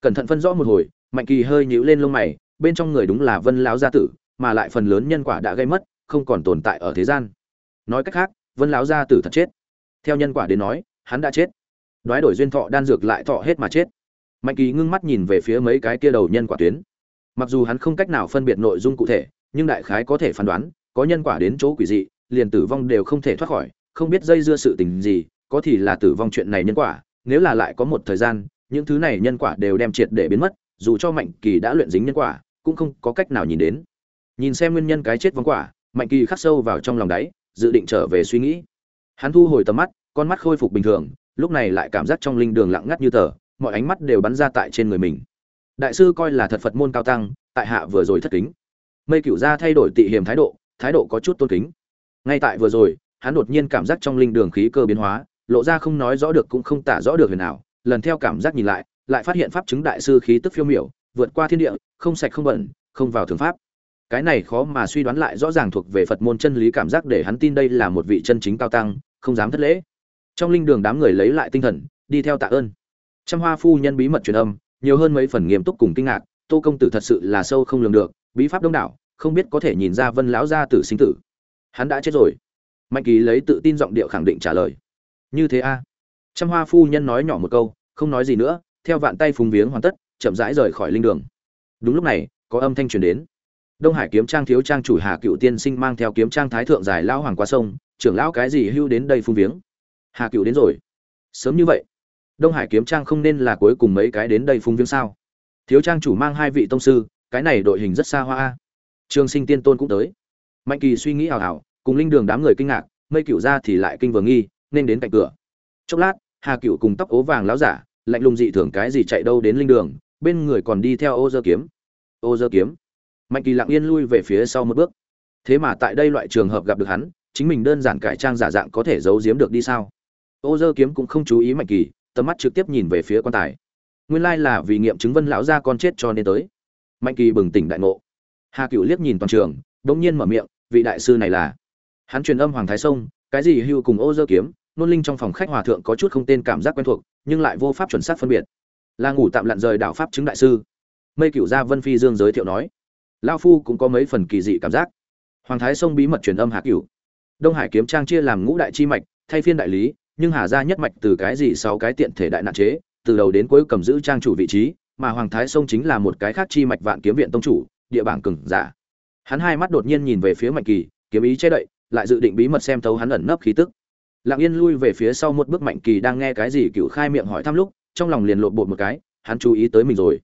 Cẩn thận phân rõ một hồi, mạnh kỳ hơi nhíu lên lông mày, bên trong người đúng là vân lão gia tử, mà lại phần lớn nhân quả đã gây mất, không còn tồn tại ở thế gian. Nói cách khác, vân lão gia tử thật chết theo nhân quả đến nói, hắn đã chết. Đoái đổi duyên thọ, đan dược lại thọ hết mà chết. Mạnh kỳ ngưng mắt nhìn về phía mấy cái kia đầu nhân quả tuyến. Mặc dù hắn không cách nào phân biệt nội dung cụ thể, nhưng đại khái có thể phán đoán, có nhân quả đến chỗ quỷ dị, liền tử vong đều không thể thoát khỏi, không biết dây dưa sự tình gì, có thì là tử vong chuyện này nhân quả, nếu là lại có một thời gian, những thứ này nhân quả đều đem triệt để biến mất, dù cho mạnh kỳ đã luyện dính nhân quả, cũng không có cách nào nhìn đến. Nhìn xem nguyên nhân cái chết vong quả, mạnh kỳ khắc sâu vào trong lòng đáy, dự định trở về suy nghĩ hắn thu hồi tầm mắt, con mắt khôi phục bình thường, lúc này lại cảm giác trong linh đường lặng ngắt như tờ, mọi ánh mắt đều bắn ra tại trên người mình. Đại sư coi là thật phật môn cao tăng, tại hạ vừa rồi thất kính. Mây cửu gia thay đổi tị hiềm thái độ thái độ có chút tôn kính. Ngay tại vừa rồi, hắn đột nhiên cảm giác trong linh đường khí cơ biến hóa, lộ ra không nói rõ được cũng không tả rõ được huyền nào lần theo cảm giác nhìn lại lại phát hiện pháp chứng đại sư khí tức phiêu miểu, vượt qua thiên địa, không sạch không bẩn, không vào thường pháp. Cái này khó mà suy đoán lại rõ ràng thuộc về phật môn chân lý cảm giác để hắn tin đây là một vị chân chính cao tăng không dám thất lễ. Trong linh đường đám người lấy lại tinh thần, đi theo tạ ơn. Trăm hoa phu nhân bí mật truyền âm, nhiều hơn mấy phần nghiêm túc cùng kinh ngạc, tô công tử thật sự là sâu không lường được, bí pháp đông đảo, không biết có thể nhìn ra vân lão gia tử sinh tử. Hắn đã chết rồi. Mạnh kỳ lấy tự tin giọng điệu khẳng định trả lời. Như thế a? Trăm hoa phu nhân nói nhỏ một câu, không nói gì nữa, theo vạn tay phùng viếng hoàn tất, chậm rãi rời khỏi linh đường. Đúng lúc này, có âm thanh truyền đến. Đông hải kiếm trang thiếu trang chủ hà cựu tiên sinh mang theo kiếm trang thái thượng dài lão hoàng qua sông trưởng lão cái gì hưu đến đây phung viếng? Hà cựu đến rồi. Sớm như vậy, đông hải kiếm trang không nên là cuối cùng mấy cái đến đây phung viếng sao? Thiếu trang chủ mang hai vị tông sư, cái này đội hình rất xa hoa trường sinh tiên tôn cũng tới. Mạnh kỳ suy nghĩ hào hào cùng linh đường đám người kinh ngạc, mây cựu ra thì lại kinh vừa nghi, nên đến cạnh cửa. Chốc lát, hà cựu cùng tóc ố vàng láo giả, lạnh lùng dị thường cái gì chạy đâu đến linh đường, bên người còn đi theo ô dơ kiếm. Ô dơ kiếm. Mạnh kỳ lặng yên lui về phía sau một bước. Thế mà tại đây loại trường hợp gặp được hắn chính mình đơn giản cải trang giả dạng có thể giấu giếm được đi sao? Ô dơ kiếm cũng không chú ý mạnh kỳ, tầm mắt trực tiếp nhìn về phía quan tài. Nguyên lai là vì nghiệm chứng vân lão gia con chết cho nên tới. Mạnh kỳ bừng tỉnh đại ngộ. Hà cựu liếc nhìn toàn trường đ nhiên mở miệng, vị đại sư này là? Hắn truyền âm hoàng thái sông, cái gì hưu cùng ô dơ kiếm, nôn linh trong phòng khách hòa thượng có chút không tên cảm giác quen thuộc, nhưng lại vô pháp chuẩn xác phân biệt. Là ngủ tạm lặn rời đạo pháp chứng đại sư. Mây cựu gia vân phi dương giới thiệu nói. Lao phu cũng có mấy phần kỳ dị cảm giác. Hoàng thái sông bí mật truyền âm hạ cửu đông hải kiếm trang chia làm ngũ đại chi mạch, thay phiên đại lý, nhưng hà gia nhất mạch từ cái gì sáu cái tiện thể đại nạn chế, từ đầu đến cuối cầm giữ trang chủ vị trí, mà hoàng thái sông chính là một cái khác chi mạch vạn kiếm viện tông chủ, địa bảng cường giả. Hắn hai mắt đột nhiên nhìn về phía mạnh kỳ, kiếm ý che đậy, lại dự định bí mật xem thấu hắn ẩn nấp khí tức. Lặng yên lui về phía sau một bước mạnh kỳ đang nghe cái gì cựu khai miệng hỏi thăm lúc, trong lòng liền lộn bột một cái, hắn chú ý tới mình rồi.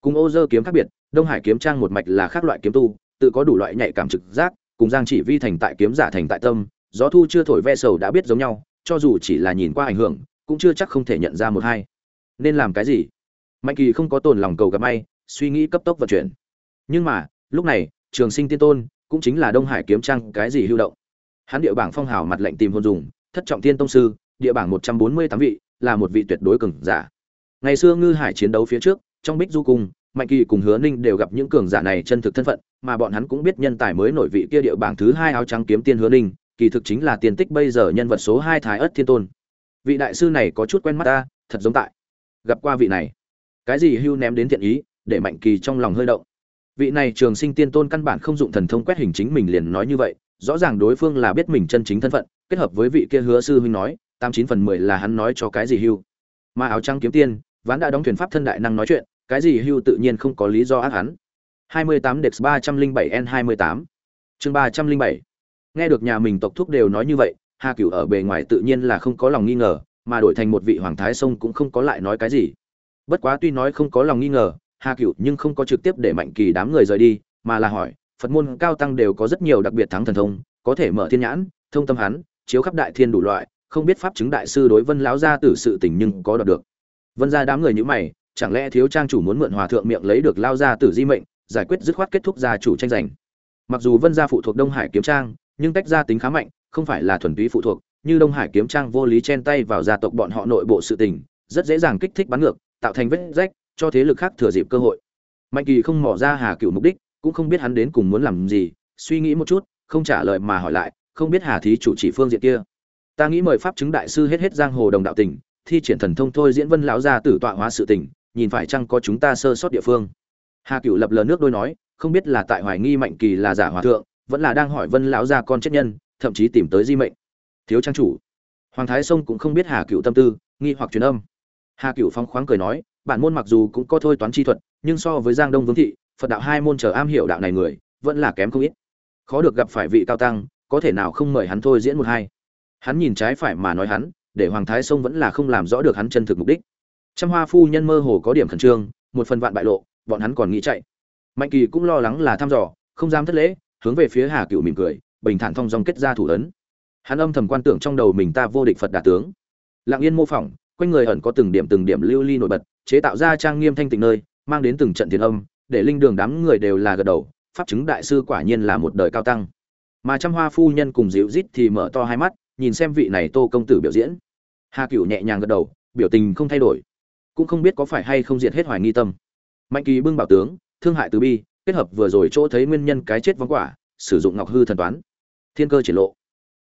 Cùng ô dơ kiếm khác biệt, đông hải kiếm trang một mạch là khác loại kiếm tu, tự có đủ loại nhạy cảm trực giác cùng giang chỉ vi thành tại kiếm giả thành tại tâm, gió thu chưa thổi ve sầu đã biết giống nhau, cho dù chỉ là nhìn qua ảnh hưởng, cũng chưa chắc không thể nhận ra một hai. Nên làm cái gì? Mạnh kỳ không có tồn lòng cầu gặp may, suy nghĩ cấp tốc vận chuyển. Nhưng mà, lúc này, trường sinh tiên tôn cũng chính là đông hải kiếm trang cái gì hưu động. Hắn địa bảng phong hào mặt lệnh tìm hôn dùng, thất trọng tiên tông sư, địa bảng một trăm bốn mươi tám vị, là một vị tuyệt đối cường giả. Ngày xưa ngư hải chiến đấu phía trước, trong bích du cung mạnh kỳ cùng hứa ninh đều gặp những cường giả này chân thực thân phận, mà bọn hắn cũng biết nhân tài mới nổi vị kia địa bảng thứ hai áo trắng kiếm tiên hứa ninh, kỳ thực chính là tiền tích bây giờ nhân vật số hai thái ất thiên tôn. Vị đại sư này có chút quen mắt ta, thật giống tại. Gặp qua vị này. Cái gì hưu ném đến thiện ý, để mạnh kỳ trong lòng hơi động. Vị này trường sinh tiên tôn căn bản không dụng thần thông quét hình chính mình liền nói như vậy, rõ ràng đối phương là biết mình chân chính thân phận, kết hợp với vị kia hứa sư huynh nói, tám chín phần mười là hắn nói cho cái gì hưu. Mà áo trắng kiếm tiên, ván đã đóng thuyền pháp thân đại năng nói chuyện cái gì hưu tự nhiên không có lý do ác hắn 28 Dex 307N28 chương 307 Nghe được nhà mình tộc thúc đều nói như vậy, Hà Cửu ở bề ngoài tự nhiên là không có lòng nghi ngờ, mà đổi thành một vị hoàng thái sông cũng không có lại nói cái gì. Bất quá tuy nói không có lòng nghi ngờ, Hà Cửu nhưng không có trực tiếp để Mạnh Kỳ đám người rời đi, mà là hỏi, Phật môn cao tăng đều có rất nhiều đặc biệt thắng thần thông, có thể mở thiên nhãn, thông tâm hắn, chiếu khắp đại thiên đủ loại, không biết pháp chứng đại sư đối Vân lão gia tử sự tình nhưng có đoạt được. Vân gia đám người như mày, chẳng lẽ thiếu trang chủ muốn mượn hòa thượng miệng lấy được lao gia tử di mệnh, giải quyết dứt khoát kết thúc gia chủ tranh giành. Mặc dù Vân gia phụ thuộc Đông Hải kiếm trang, nhưng tách ra tính khá mạnh, không phải là thuần túy phụ thuộc, như Đông Hải kiếm trang vô lý chen tay vào gia tộc bọn họ nội bộ sự tình, rất dễ dàng kích thích bắn ngược, tạo thành vết rách, cho thế lực khác thừa dịp cơ hội. Mạnh Kỳ không mò ra Hà cựu mục đích, cũng không biết hắn đến cùng muốn làm gì, suy nghĩ một chút, không trả lời mà hỏi lại, không biết Hà thí chủ chỉ phương diện kia. Ta nghĩ mời pháp chứng đại sư hết hết giang hồ đồng đạo tỉnh thi triển thần thông thôi diễn Vân lão gia tử tọa hóa sự tình, nhìn phải chăng có chúng ta sơ sót địa phương. Hà Cửu lập lờ nước đôi nói, không biết là tại hoài nghi Mạnh Kỳ là giả hòa thượng, vẫn là đang hỏi Vân lão gia con chết nhân, thậm chí tìm tới di mệnh. Thiếu trang chủ, Hoàng Thái Sông cũng không biết Hà Cửu tâm tư, nghi hoặc truyền âm. Hà Cửu phong khoáng cười nói, bản môn mặc dù cũng có thôi toán chi thuật, nhưng so với Giang Đông Vương thị, Phật đạo hai môn chờ am hiểu đạo này người, vẫn là kém không ít. Khó được gặp phải vị cao tăng, có thể nào không mời hắn thôi diễn một hai. Hắn nhìn trái phải mà nói hắn, để Hoàng Thái Sông vẫn là không làm rõ được hắn chân thực mục đích. Trăm Hoa phu nhân mơ hồ có điểm khẩn trương, một phần vạn bại lộ, bọn hắn còn nghĩ chạy. Mạnh Kỳ cũng lo lắng là thăm dò, không dám thất lễ, hướng về phía Hà Cửu mỉm cười, bình thản thông dong kết ra thủ ấn. Hắn âm thầm quan tưởng trong đầu mình ta vô địch Phật đà tướng. Lặng yên mô phỏng, quanh người ẩn có từng điểm từng điểm lưu ly nổi bật, chế tạo ra trang nghiêm thanh tịnh nơi, mang đến từng trận thiền âm, để linh đường đám người đều là gật đầu, pháp chứng đại sư quả nhiên là một đời cao tăng. Mà trăm hoa phu nhân cùng dịu rít thì mở to hai mắt, nhìn xem vị này Tô công tử biểu diễn. Hà Cửu nhẹ nhàng gật đầu, biểu tình không thay đổi, cũng không biết có phải hay không diệt hết hoài nghi tâm. Mạnh Kỳ bưng bảo tướng, thương hại từ bi, kết hợp vừa rồi chỗ thấy nguyên nhân cái chết vong quả, sử dụng ngọc hư thần toán, thiên cơ triển lộ,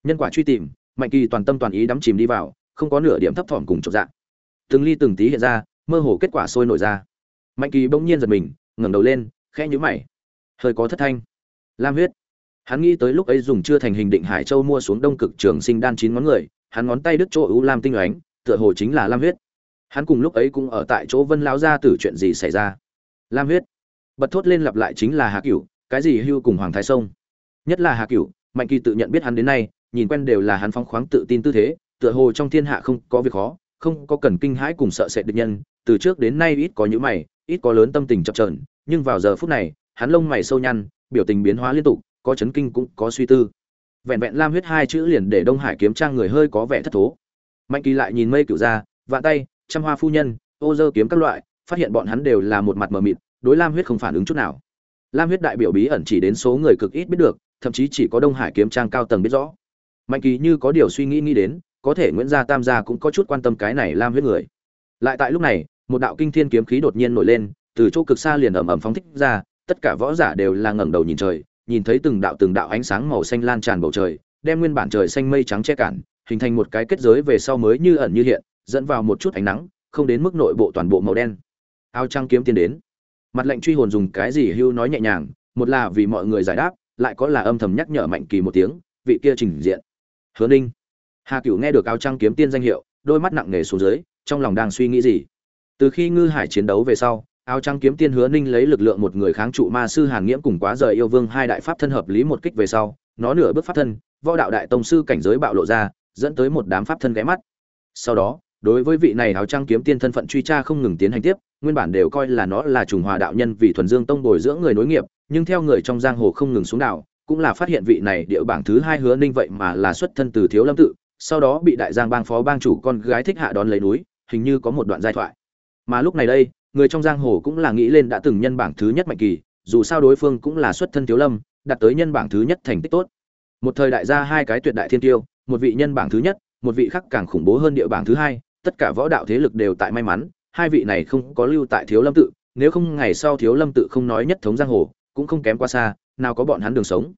nhân quả truy tìm, Mạnh Kỳ toàn tâm toàn ý đắm chìm đi vào, không có nửa điểm thấp thỏm cùng chột dạ. Từng ly từng tí hiện ra, mơ hồ kết quả sôi nổi ra. Mạnh Kỳ bỗng nhiên giật mình, ngẩng đầu lên, khẽ nhíu mày. Hơi có thất thanh. Lam huyết. Hắn nghĩ tới lúc ấy dùng chưa thành hình định Hải Châu mua xuống Đông Cực Trường Sinh đan chín ngón người, hắn ngón tay đứt chỗ ưu lam tinh ánh, tựa hồ chính là lam huyết. Hắn cùng lúc ấy cũng ở tại chỗ Vân lão gia tử chuyện gì xảy ra. Lam huyết. Bật thốt lên lặp lại chính là Hà Cửu, cái gì hưu cùng Hoàng Thái Sông. Nhất là Hà Cửu, Mạnh Kỳ tự nhận biết hắn đến nay, nhìn quen đều là hắn phóng khoáng tự tin tư thế, tựa hồ trong thiên hạ không có việc khó, không có cần kinh hãi cùng sợ sệt địch nhân, từ trước đến nay ít có những mày, ít có lớn tâm tình chập trờn nhưng vào giờ phút này, hắn lông mày sâu nhăn, biểu tình biến hóa liên tục, có chấn kinh cũng có suy tư. Vẹn vẹn lam huyết hai chữ liền để Đông Hải kiếm trang người hơi có vẻ thất thố. Mạnh Kỳ lại nhìn mây cửu ra, vạn tay, trăm hoa phu nhân, ô dơ kiếm các loại, phát hiện bọn hắn đều là một mặt mờ mịt, đối lam huyết không phản ứng chút nào. Lam huyết đại biểu bí ẩn chỉ đến số người cực ít biết được, thậm chí chỉ có Đông Hải kiếm trang cao tầng biết rõ. Mạnh Kỳ như có điều suy nghĩ nghĩ đến, có thể Nguyễn gia Tam gia cũng có chút quan tâm cái này lam huyết người. Lại tại lúc này, một đạo kinh thiên kiếm khí đột nhiên nổi lên, từ chỗ cực xa liền ầm ầm phóng thích ra, tất cả võ giả đều là ngẩng đầu nhìn trời, nhìn thấy từng đạo từng đạo ánh sáng màu xanh lan tràn bầu trời, đem nguyên bản trời xanh mây trắng che cản, hình thành một cái kết giới về sau mới như ẩn như hiện, dẫn vào một chút ánh nắng, không đến mức nội bộ toàn bộ màu đen. Áo trăng kiếm tiến đến. Mặt lệnh truy hồn dùng cái gì hưu nói nhẹ nhàng, một là vì mọi người giải đáp, lại có là âm thầm nhắc nhở mạnh kỳ một tiếng, vị kia trình diện. Hứa Ninh. Hà Cửu nghe được áo trăng kiếm tiên danh hiệu, đôi mắt nặng nề xuống dưới, trong lòng đang suy nghĩ gì. Từ khi ngư hải chiến đấu về sau, áo trăng kiếm tiên hứa ninh lấy lực lượng một người kháng trụ ma sư hàn nghiễm cùng quá rời yêu vương hai đại pháp thân hợp lý một kích về sau nó nửa bước pháp thân võ đạo đại tông sư cảnh giới bạo lộ ra dẫn tới một đám pháp thân ghé mắt sau đó đối với vị này áo trang kiếm tiên thân phận truy tra không ngừng tiến hành tiếp, nguyên bản đều coi là nó là trùng hòa đạo nhân vì thuần dương tông bồi dưỡng người nối nghiệp, nhưng theo người trong giang hồ không ngừng xuống đảo, cũng là phát hiện vị này địa bảng thứ hai hứa ninh vậy mà là xuất thân từ thiếu lâm tự, sau đó bị đại giang bang phó bang chủ con gái thích hạ đón lấy núi, hình như có một đoạn giai thoại. Mà lúc này đây, người trong giang hồ cũng là nghĩ lên đã từng nhân bảng thứ nhất mạnh kỳ, dù sao đối phương cũng là xuất thân thiếu lâm đặt tới nhân bảng thứ nhất thành tích tốt. Một thời đại gia hai cái tuyệt đại thiên tiêu, một vị nhân bảng thứ nhất, một vị khác càng khủng bố hơn địa bảng thứ hai tất cả võ đạo thế lực đều tại may mắn, hai vị này không có lưu tại thiếu lâm tự, nếu không ngày sau thiếu lâm tự không nói nhất thống giang hồ, cũng không kém qua xa, nào có bọn hắn đường sống.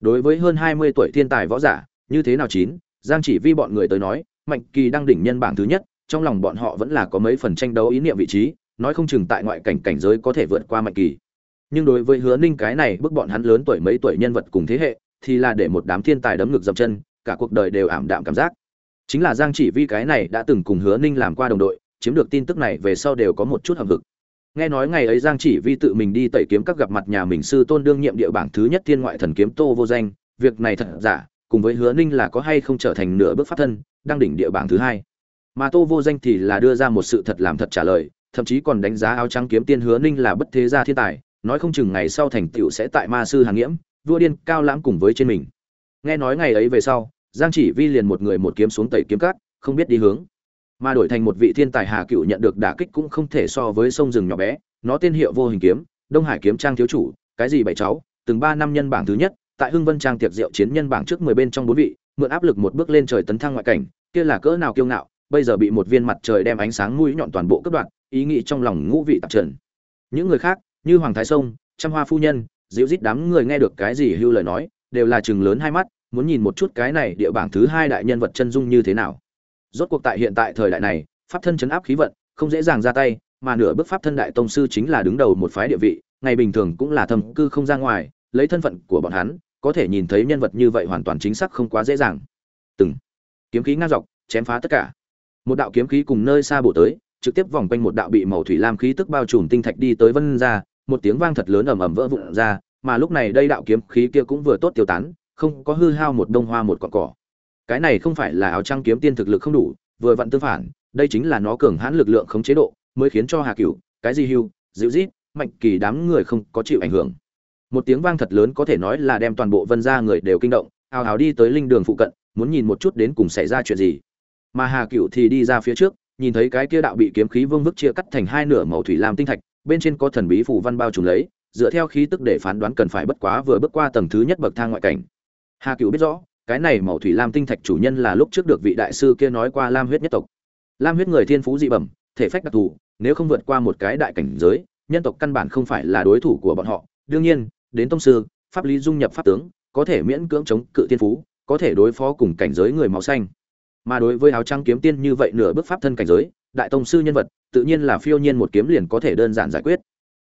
Đối với hơn hai mươi tuổi thiên tài võ giả, như thế nào chín, giang chỉ vi bọn người tới nói, mạnh kỳ đang đỉnh nhân bảng thứ nhất, trong lòng bọn họ vẫn là có mấy phần tranh đấu ý niệm vị trí, nói không chừng tại ngoại cảnh cảnh giới có thể vượt qua mạnh kỳ. Nhưng đối với hứa ninh cái này bức bọn hắn lớn tuổi mấy tuổi nhân vật cùng thế hệ, thì là để một đám thiên tài đấm ngực dậm chân, cả cuộc đời đều ảm đạm cảm giác chính là giang chỉ vi cái này đã từng cùng hứa ninh làm qua đồng đội, chiếm được tin tức này về sau đều có một chút hầm hực. Nghe nói ngày ấy giang chỉ vi tự mình đi tẩy kiếm các gặp mặt nhà mình sư tôn đương nhiệm địa bảng thứ nhất thiên ngoại thần kiếm tô vô danh, việc này thật giả, cùng với hứa ninh là có hay không trở thành nửa bước pháp thân, đang đỉnh địa bảng thứ hai. Mà tô vô danh thì là đưa ra một sự thật làm thật trả lời, thậm chí còn đánh giá áo trắng kiếm tiên hứa ninh là bất thế gia thiên tài, nói không chừng ngày sau thành tựu sẽ tại ma sư hàng nghiễm, vua điên, cao lãm cùng với trên mình. Nghe nói ngày ấy về sau giang chỉ vi liền một người một kiếm xuống tẩy kiếm cát, không biết đi hướng. Mà đổi thành một vị thiên tài hà cựu nhận được đả kích cũng không thể so với sông rừng nhỏ bé, nó tên hiệu vô hình kiếm, đông hải kiếm trang thiếu chủ, cái gì bảy cháu, từng ba năm nhân bảng thứ nhất, tại hưng vân trang tiệc rượu chiến nhân bảng trước mười bên trong bốn vị, mượn áp lực một bước lên trời tấn thăng ngoại cảnh, kia là cỡ nào kiêu ngạo, bây giờ bị một viên mặt trời đem ánh sáng mũi nhọn toàn bộ cấp đoạn ý nghĩ trong lòng ngũ vị tạp trần. Những người khác, như hoàng thái sông, trăm hoa phu nhân dịu rít đám người nghe được cái gì hưu lời nói, đều là chừng lớn hai mắt muốn nhìn một chút cái này địa bảng thứ hai đại nhân vật chân dung như thế nào. Rốt cuộc tại hiện tại thời đại này, pháp thân chấn áp khí vận, không dễ dàng ra tay, mà nửa bước pháp thân đại tông sư chính là đứng đầu một phái địa vị, ngày bình thường cũng là thầm cư không ra ngoài, lấy thân phận của bọn hắn, có thể nhìn thấy nhân vật như vậy hoàn toàn chính xác không quá dễ dàng. Từng kiếm khí ngang dọc, chém phá tất cả. Một đạo kiếm khí cùng nơi xa bổ tới, trực tiếp vòng quanh một đạo bị màu thủy lam khí tức bao trùm tinh thạch đi tới vân ra, một tiếng vang thật lớn ầm ầm vỡ vụn ra, mà lúc này đây đạo kiếm khí kia cũng vừa tốt tiêu tán không có hư hao một đông hoa một cọn cỏ. Cái này không phải là áo trăng kiếm tiên thực lực không đủ, vừa vặn tương phản, đây chính là nó cường hãn lực lượng khống chế độ, mới khiến cho hà cửu, cái gì hưu dịu rít mạnh kỳ đám người không có chịu ảnh hưởng. Một tiếng vang thật lớn có thể nói là đem toàn bộ vân gia người đều kinh động, hào hào đi tới linh đường phụ cận, muốn nhìn một chút đến cùng xảy ra chuyện gì. Mà hà cửu thì đi ra phía trước, nhìn thấy cái kia đạo bị kiếm khí vương vức chia cắt thành hai nửa màu thủy lam tinh thạch, bên trên có thần bí phủ văn bao trùm lấy, dựa theo khí tức để phán đoán cần phải bất quá vừa bước qua tầng thứ nhất bậc thang ngoại cảnh hà cửu biết rõ, cái này màu thủy lam tinh thạch chủ nhân là lúc trước được vị đại sư kia nói qua lam huyết nhất tộc. Lam huyết người thiên phú dị bẩm, thể phách đặc thù, nếu không vượt qua một cái đại cảnh giới, nhân tộc căn bản không phải là đối thủ của bọn họ. Đương nhiên, đến tông sư, pháp lý dung nhập pháp tướng, có thể miễn cưỡng chống cự thiên phú, có thể đối phó cùng cảnh giới người máu xanh. Mà đối với áo trắng kiếm tiên như vậy nửa bước pháp thân cảnh giới, đại tông sư nhân vật, tự nhiên là phiêu nhiên một kiếm liền có thể đơn giản giải quyết.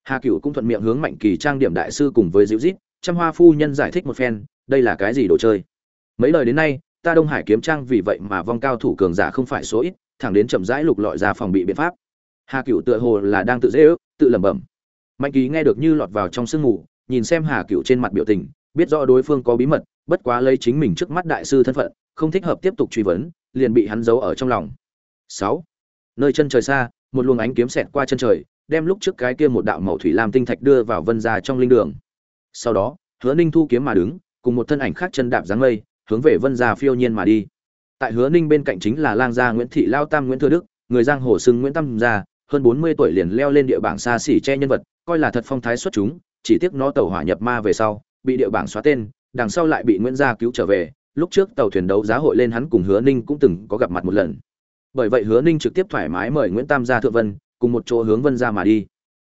Hà cựu cũng thuận miệng hướng mạnh kỳ trang điểm đại sư cùng với dịu dít trăm hoa phu nhân giải thích một phen đây là cái gì đồ chơi? Mấy lời đến nay, ta đông hải kiếm trang vì vậy mà vong cao thủ cường giả không phải số ít, thẳng đến chậm rãi lục lọi ra phòng bị biện pháp. Hà cựu tựa hồ là đang tự dễ ước, tự lẩm bẩm. Mạnh kỳ nghe được như lọt vào trong sương mù, nhìn xem hà cựu trên mặt biểu tình, biết rõ đối phương có bí mật, bất quá lấy chính mình trước mắt đại sư thân phận, không thích hợp tiếp tục truy vấn, liền bị hắn giấu ở trong lòng. Sáu. Nơi chân trời xa, một luồng ánh kiếm xẹt qua chân trời, đem lúc trước cái kia một đạo màu thủy lam tinh thạch đưa vào vân ra trong linh đường. Sau đó, hứa ninh thu kiếm mà đứng cùng một thân ảnh khác chân đạp dáng mây, hướng về vân gia phiêu nhiên mà đi. Tại hứa ninh bên cạnh chính là lang gia nguyễn thị lao tam nguyễn thừa đức, người giang hồ xưng nguyễn tam gia, hơn bốn mươi tuổi liền leo lên địa bảng xa xỉ che nhân vật, coi là thật phong thái xuất chúng, chỉ tiếc nó tàu hỏa nhập ma về sau, bị địa bảng xóa tên, đằng sau lại bị nguyễn gia cứu trở về, lúc trước tàu thuyền đấu giá hội lên hắn cùng hứa ninh cũng từng có gặp mặt một lần. Bởi vậy hứa ninh trực tiếp thoải mái mời nguyễn tam gia thượng vân, cùng một chỗ hướng vân ra mà đi.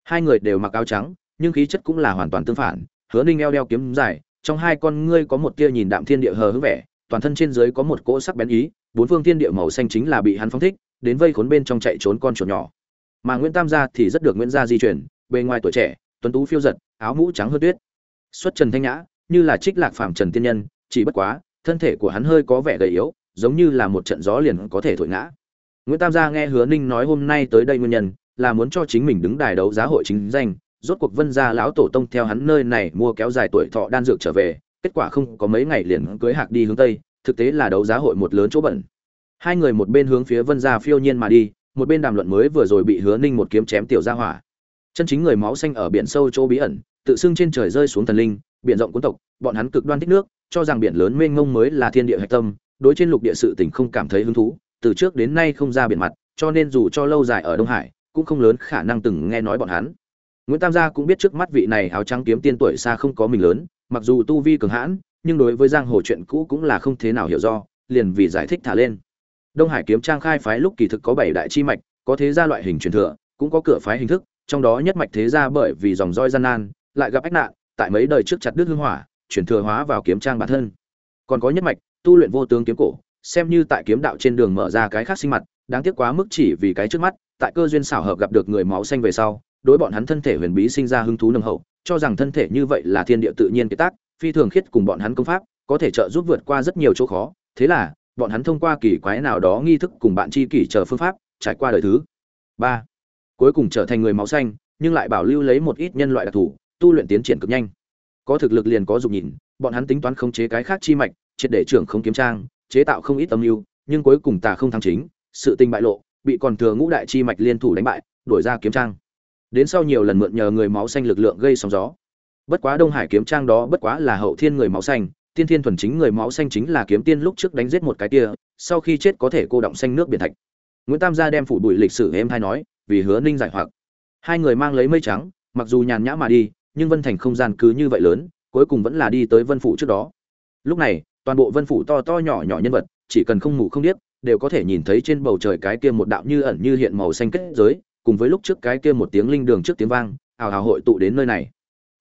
Hai người đều mặc áo trắng, nhưng khí chất cũng là hoàn toàn tương phản, hứa ninh eo đeo kiếm dài trong hai con ngươi có một tia nhìn đạm thiên địa hờ hững vẻ, toàn thân trên dưới có một cỗ sắc bén ý, bốn phương thiên địa màu xanh chính là bị hắn phóng thích, đến vây khốn bên trong chạy trốn con chuột nhỏ. Mà nguyễn tam gia thì rất được nguyễn gia di chuyển, bề ngoài tuổi trẻ, tuấn tú phiêu giật, áo mũ trắng hơn tuyết. Xuất trần thanh nhã, như là trích lạc phàm trần tiên nhân, chỉ bất quá, thân thể của hắn hơi có vẻ gầy yếu, giống như là một trận gió liền có thể thổi ngã. Nguyễn tam gia nghe hứa ninh nói hôm nay tới đây nguyên nhân, là muốn cho chính mình đứng đài đấu giá hội chính danh rốt cuộc vân gia lão tổ tông theo hắn nơi này mua kéo dài tuổi thọ đan dược trở về, kết quả không có mấy ngày liền cưới hạc đi hướng tây, thực tế là đấu giá hội một lớn chỗ bẩn. Hai người một bên hướng phía vân gia phiêu nhiên mà đi, một bên đàm luận mới vừa rồi bị hứa ninh một kiếm chém tiểu gia hỏa. Chân chính người máu xanh ở biển sâu chỗ bí ẩn, tự xưng trên trời rơi xuống thần linh, biển rộng cuốn tộc, bọn hắn cực đoan thích nước, cho rằng biển lớn mênh mông mới là thiên địa hạch tâm, đối trên lục địa sự tình không cảm thấy hứng thú, từ trước đến nay không ra biển mặt, cho nên dù cho lâu dài ở đông hải, cũng không lớn khả năng từng nghe nói bọn hắn nguyễn tam gia cũng biết trước mắt vị này áo trắng kiếm tiên tuổi xa không có mình lớn, mặc dù tu vi cường hãn, nhưng đối với giang hồ chuyện cũ cũng là không thế nào hiểu do, liền vì giải thích thả lên. Đông hải kiếm trang khai phái lúc kỳ thực có bảy đại chi mạch, có thế gia loại hình truyền thừa, cũng có cửa phái hình thức, trong đó nhất mạch thế gia bởi vì dòng roi gian nan, lại gặp ách nạn, tại mấy đời trước chặt đứt hương hỏa chuyển thừa hóa vào kiếm trang bản thân. Còn có nhất mạch, tu luyện vô tướng kiếm cổ, xem như tại kiếm đạo trên đường mở ra cái khác sinh mặt, đáng tiếc quá mức chỉ vì cái trước mắt, tại cơ duyên xảo hợp gặp được người máu xanh về sau đối bọn hắn thân thể huyền bí sinh ra hứng thú nồng hậu, cho rằng thân thể như vậy là thiên địa tự nhiên kế tác, phi thường khiết cùng bọn hắn công pháp, có thể trợ giúp vượt qua rất nhiều chỗ khó. Thế là, bọn hắn thông qua kỳ quái nào đó nghi thức cùng bạn chi kỷ chờ phương pháp, trải qua đời thứ ba. Cuối cùng trở thành người máu xanh, nhưng lại bảo lưu lấy một ít nhân loại đặc thù, tu luyện tiến triển cực nhanh. Có thực lực liền có dục nhìn, bọn hắn tính toán khống chế cái khác chi mạch, triệt để trưởng không kiếm trang, chế tạo không ít âm mưu, nhưng cuối cùng tà không thắng chính, sự tình bại lộ, bị còn thừa ngũ đại chi mạch liên thủ đánh bại, đuổi ra kiếm trang đến sau nhiều lần mượn nhờ người máu xanh lực lượng gây sóng gió. Bất quá đông hải kiếm trang đó bất quá là hậu thiên người máu xanh, tiên thiên thuần chính người máu xanh chính là kiếm tiên lúc trước đánh giết một cái kia, sau khi chết có thể cô động xanh nước biển thạch. Nguyễn tam gia đem phủ bụi lịch sử em hay nói, vì hứa ninh giải hoặc. Hai người mang lấy mây trắng, mặc dù nhàn nhã mà đi, nhưng vân thành không gian cứ như vậy lớn, cuối cùng vẫn là đi tới vân phủ trước đó. Lúc này, toàn bộ vân phủ to to nhỏ nhỏ nhân vật, chỉ cần không ngủ không biết đều có thể nhìn thấy trên bầu trời cái kia một đạo như ẩn như hiện màu xanh kết giới cùng với lúc trước cái kia một tiếng linh đường trước tiếng vang, ào ào hội tụ đến nơi này.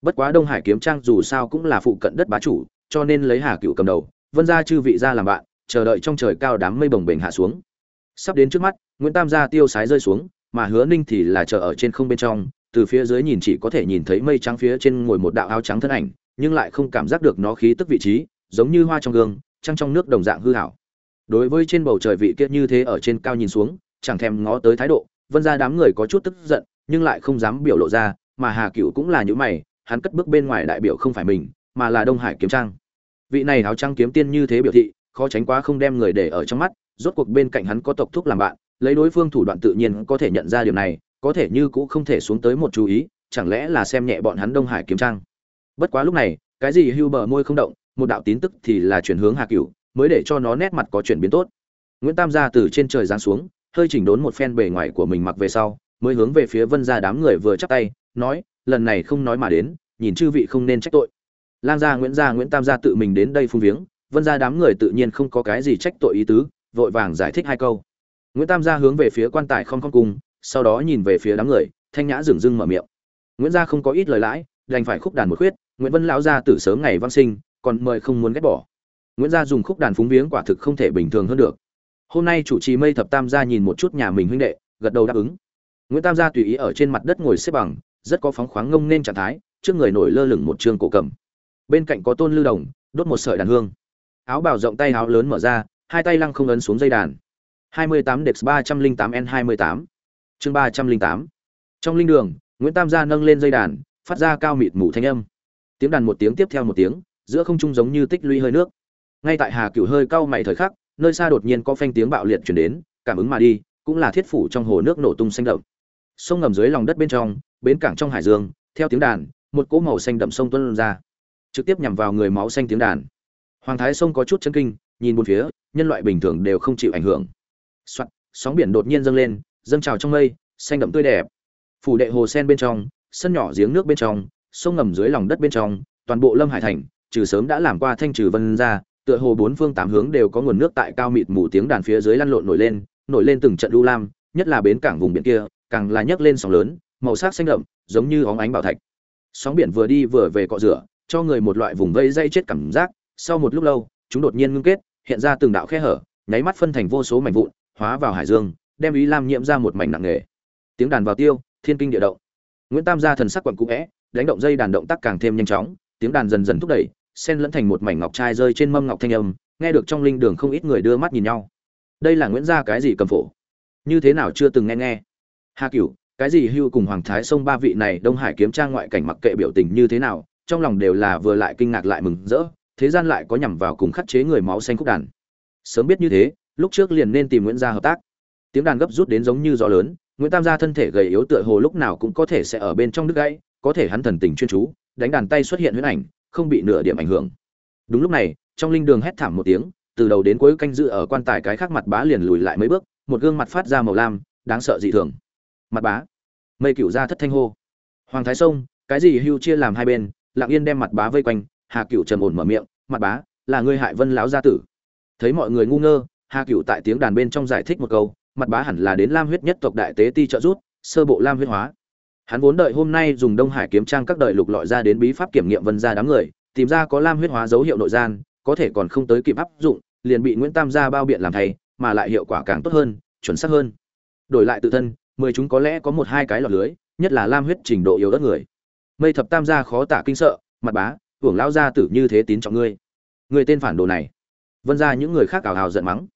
Bất quá đông hải kiếm trang dù sao cũng là phụ cận đất bá chủ, cho nên lấy hà cựu cầm đầu, vân gia chư vị ra làm bạn, chờ đợi trong trời cao đám mây bồng bềnh hạ xuống. Sắp đến trước mắt, nguyễn tam gia tiêu sái rơi xuống, mà hứa ninh thì là chờ ở trên không bên trong, từ phía dưới nhìn chỉ có thể nhìn thấy mây trắng phía trên ngồi một đạo áo trắng thân ảnh, nhưng lại không cảm giác được nó khí tức vị trí, giống như hoa trong gương, trăng trong nước đồng dạng hư ảo. Đối với trên bầu trời vị kiết như thế ở trên cao nhìn xuống, chẳng thèm ngó tới thái độ vân ra đám người có chút tức giận, nhưng lại không dám biểu lộ ra, mà hà cựu cũng là những mày, hắn cất bước bên ngoài đại biểu không phải mình, mà là đông hải kiếm trang. Vị này áo trăng kiếm tiên như thế biểu thị, khó tránh quá không đem người để ở trong mắt, rốt cuộc bên cạnh hắn có tộc thúc làm bạn, lấy đối phương thủ đoạn tự nhiên có thể nhận ra điều này, có thể như cũng không thể xuống tới một chú ý, chẳng lẽ là xem nhẹ bọn hắn đông hải kiếm trang. Bất quá lúc này, cái gì hưu bờ môi không động, một đạo tín tức thì là chuyển hướng hà cửu, mới để cho nó nét mặt có chuyển biến tốt. Nguyễn tam gia từ trên trời giáng xuống hơi chỉnh đốn một phen bề ngoài của mình mặc về sau, mới hướng về phía vân gia đám người vừa chắp tay, nói, lần này không nói mà đến, nhìn chư vị không nên trách tội. Lang gia nguyễn gia nguyễn tam gia tự mình đến đây phung viếng, vân gia đám người tự nhiên không có cái gì trách tội ý tứ, vội vàng giải thích hai câu. Nguyễn tam gia hướng về phía quan tài không không cùng, sau đó nhìn về phía đám người, thanh nhã dừng dưng mở miệng. Nguyễn gia không có ít lời lãi, đành phải khúc đàn một khuyết, nguyễn vân lão gia tử sớm ngày văn sinh, còn mời không muốn ghét bỏ. Nguyễn gia dùng khúc đàn phúng viếng quả thực không thể bình thường hơn được hôm nay chủ trì mây thập tam gia nhìn một chút nhà mình huynh đệ, gật đầu đáp ứng. Nguyễn tam gia tùy ý ở trên mặt đất ngồi xếp bằng, rất có phóng khoáng ngông nên trạng thái, trước người nổi lơ lửng một trương cổ cầm. Bên cạnh có tôn lưu đồng, đốt một sợi đàn hương. Áo bào rộng tay áo lớn mở ra, hai tay lăng không ấn xuống dây đàn. 28 Dex 308 N28 chương 308 trong linh đường, nguyễn tam gia nâng lên dây đàn, phát ra cao mịt mù thanh âm. Tiếng đàn một tiếng tiếp theo một tiếng, giữa không trung giống như tích lũy hơi nước. Ngay tại hà cửu hơi cau mày thời khắc nơi xa đột nhiên có phanh tiếng bạo liệt chuyển đến cảm ứng mà đi cũng là thiết phủ trong hồ nước nổ tung xanh đậm. Sông ngầm dưới lòng đất bên trong bến cảng trong hải dương theo tiếng đàn một cỗ màu xanh đậm sông tuôn ra trực tiếp nhằm vào người máu xanh tiếng đàn. Hoàng thái sông có chút chân kinh nhìn bốn phía nhân loại bình thường đều không chịu ảnh hưởng. Soạn, sóng biển đột nhiên dâng lên dâng trào trong mây xanh đậm tươi đẹp. Phủ đệ hồ sen bên trong sân nhỏ giếng nước bên trong sông ngầm dưới lòng đất bên trong toàn bộ lâm hải thành trừ sớm đã làm qua thanh trừ vân ra tựa hồ bốn phương tám hướng đều có nguồn nước tại cao mịt mù tiếng đàn phía dưới lăn lộn nổi lên nổi lên từng trận lưu lam nhất là bến cảng vùng biển kia càng là nhấc lên sóng lớn màu sắc xanh đậm giống như óng ánh bảo thạch. Sóng biển vừa đi vừa về cọ rửa cho người một loại vùng vây dây chết cảm giác. Sau một lúc lâu chúng đột nhiên ngưng kết hiện ra từng đạo khe hở nháy mắt phân thành vô số mảnh vụn hóa vào hải dương đem ý lam nhiễm ra một mảnh nặng nề. Tiếng đàn vào tiêu thiên kinh địa động. Nguyễn tam gia thần sắc quặn cũng é, đánh động dây đàn động tác càng thêm nhanh chóng tiếng đàn dần dần thúc đẩy sen lẫn thành một mảnh ngọc trai rơi trên mâm ngọc thanh âm, nghe được trong linh đường không ít người đưa mắt nhìn nhau. Đây là nguyễn gia cái gì cầm phổ? Như thế nào chưa từng nghe nghe? Hà cửu, cái gì hưu cùng hoàng thái sông ba vị này đông hải kiếm trang ngoại cảnh mặc kệ biểu tình như thế nào, trong lòng đều là vừa lại kinh ngạc lại mừng rỡ, thế gian lại có nhằm vào cùng khắc chế người máu xanh khúc đàn. Sớm biết như thế, lúc trước liền nên tìm nguyễn gia hợp tác. Tiếng đàn gấp rút đến giống như gió lớn, nguyễn tam gia thân thể gầy yếu tựa hồ lúc nào cũng có thể sẽ ở bên trong nước gãy, có thể hắn thần tình chuyên chú, đánh đàn tay xuất hiện huyễn ảnh không bị nửa điểm ảnh hưởng. Đúng lúc này, trong linh đường hét thảm một tiếng, từ đầu đến cuối canh giữ ở quan tài cái khác mặt bá liền lùi lại mấy bước, một gương mặt phát ra màu lam, đáng sợ dị thường. Mặt bá, mây cựu ra thất thanh hô. Hoàng thái sông, cái gì hưu chia làm hai bên, lặng yên đem mặt bá vây quanh, hà cựu trầm ổn mở miệng, mặt bá, là ngươi hại vân lão gia tử. Thấy mọi người ngu ngơ, hà cựu tại tiếng đàn bên trong giải thích một câu, mặt bá hẳn là đến lam huyết nhất tộc đại tế ti trợ rút sơ bộ lam huyết hóa hắn vốn đợi hôm nay dùng đông hải kiếm trang các đời lục lọi ra đến bí pháp kiểm nghiệm vân gia đám người tìm ra có lam huyết hóa dấu hiệu nội gian có thể còn không tới kịp áp dụng liền bị nguyễn tam gia bao biện làm thầy mà lại hiệu quả càng tốt hơn chuẩn xác hơn. Đổi lại tự thân mười chúng có lẽ có một hai cái lọt lưới nhất là lam huyết trình độ yếu đất người. Mây thập tam gia khó tả kinh sợ mặt bá hưởng lão gia tử như thế tín trọng ngươi. Người tên phản đồ này. Vân ra những người khác ảo hào giận mắng.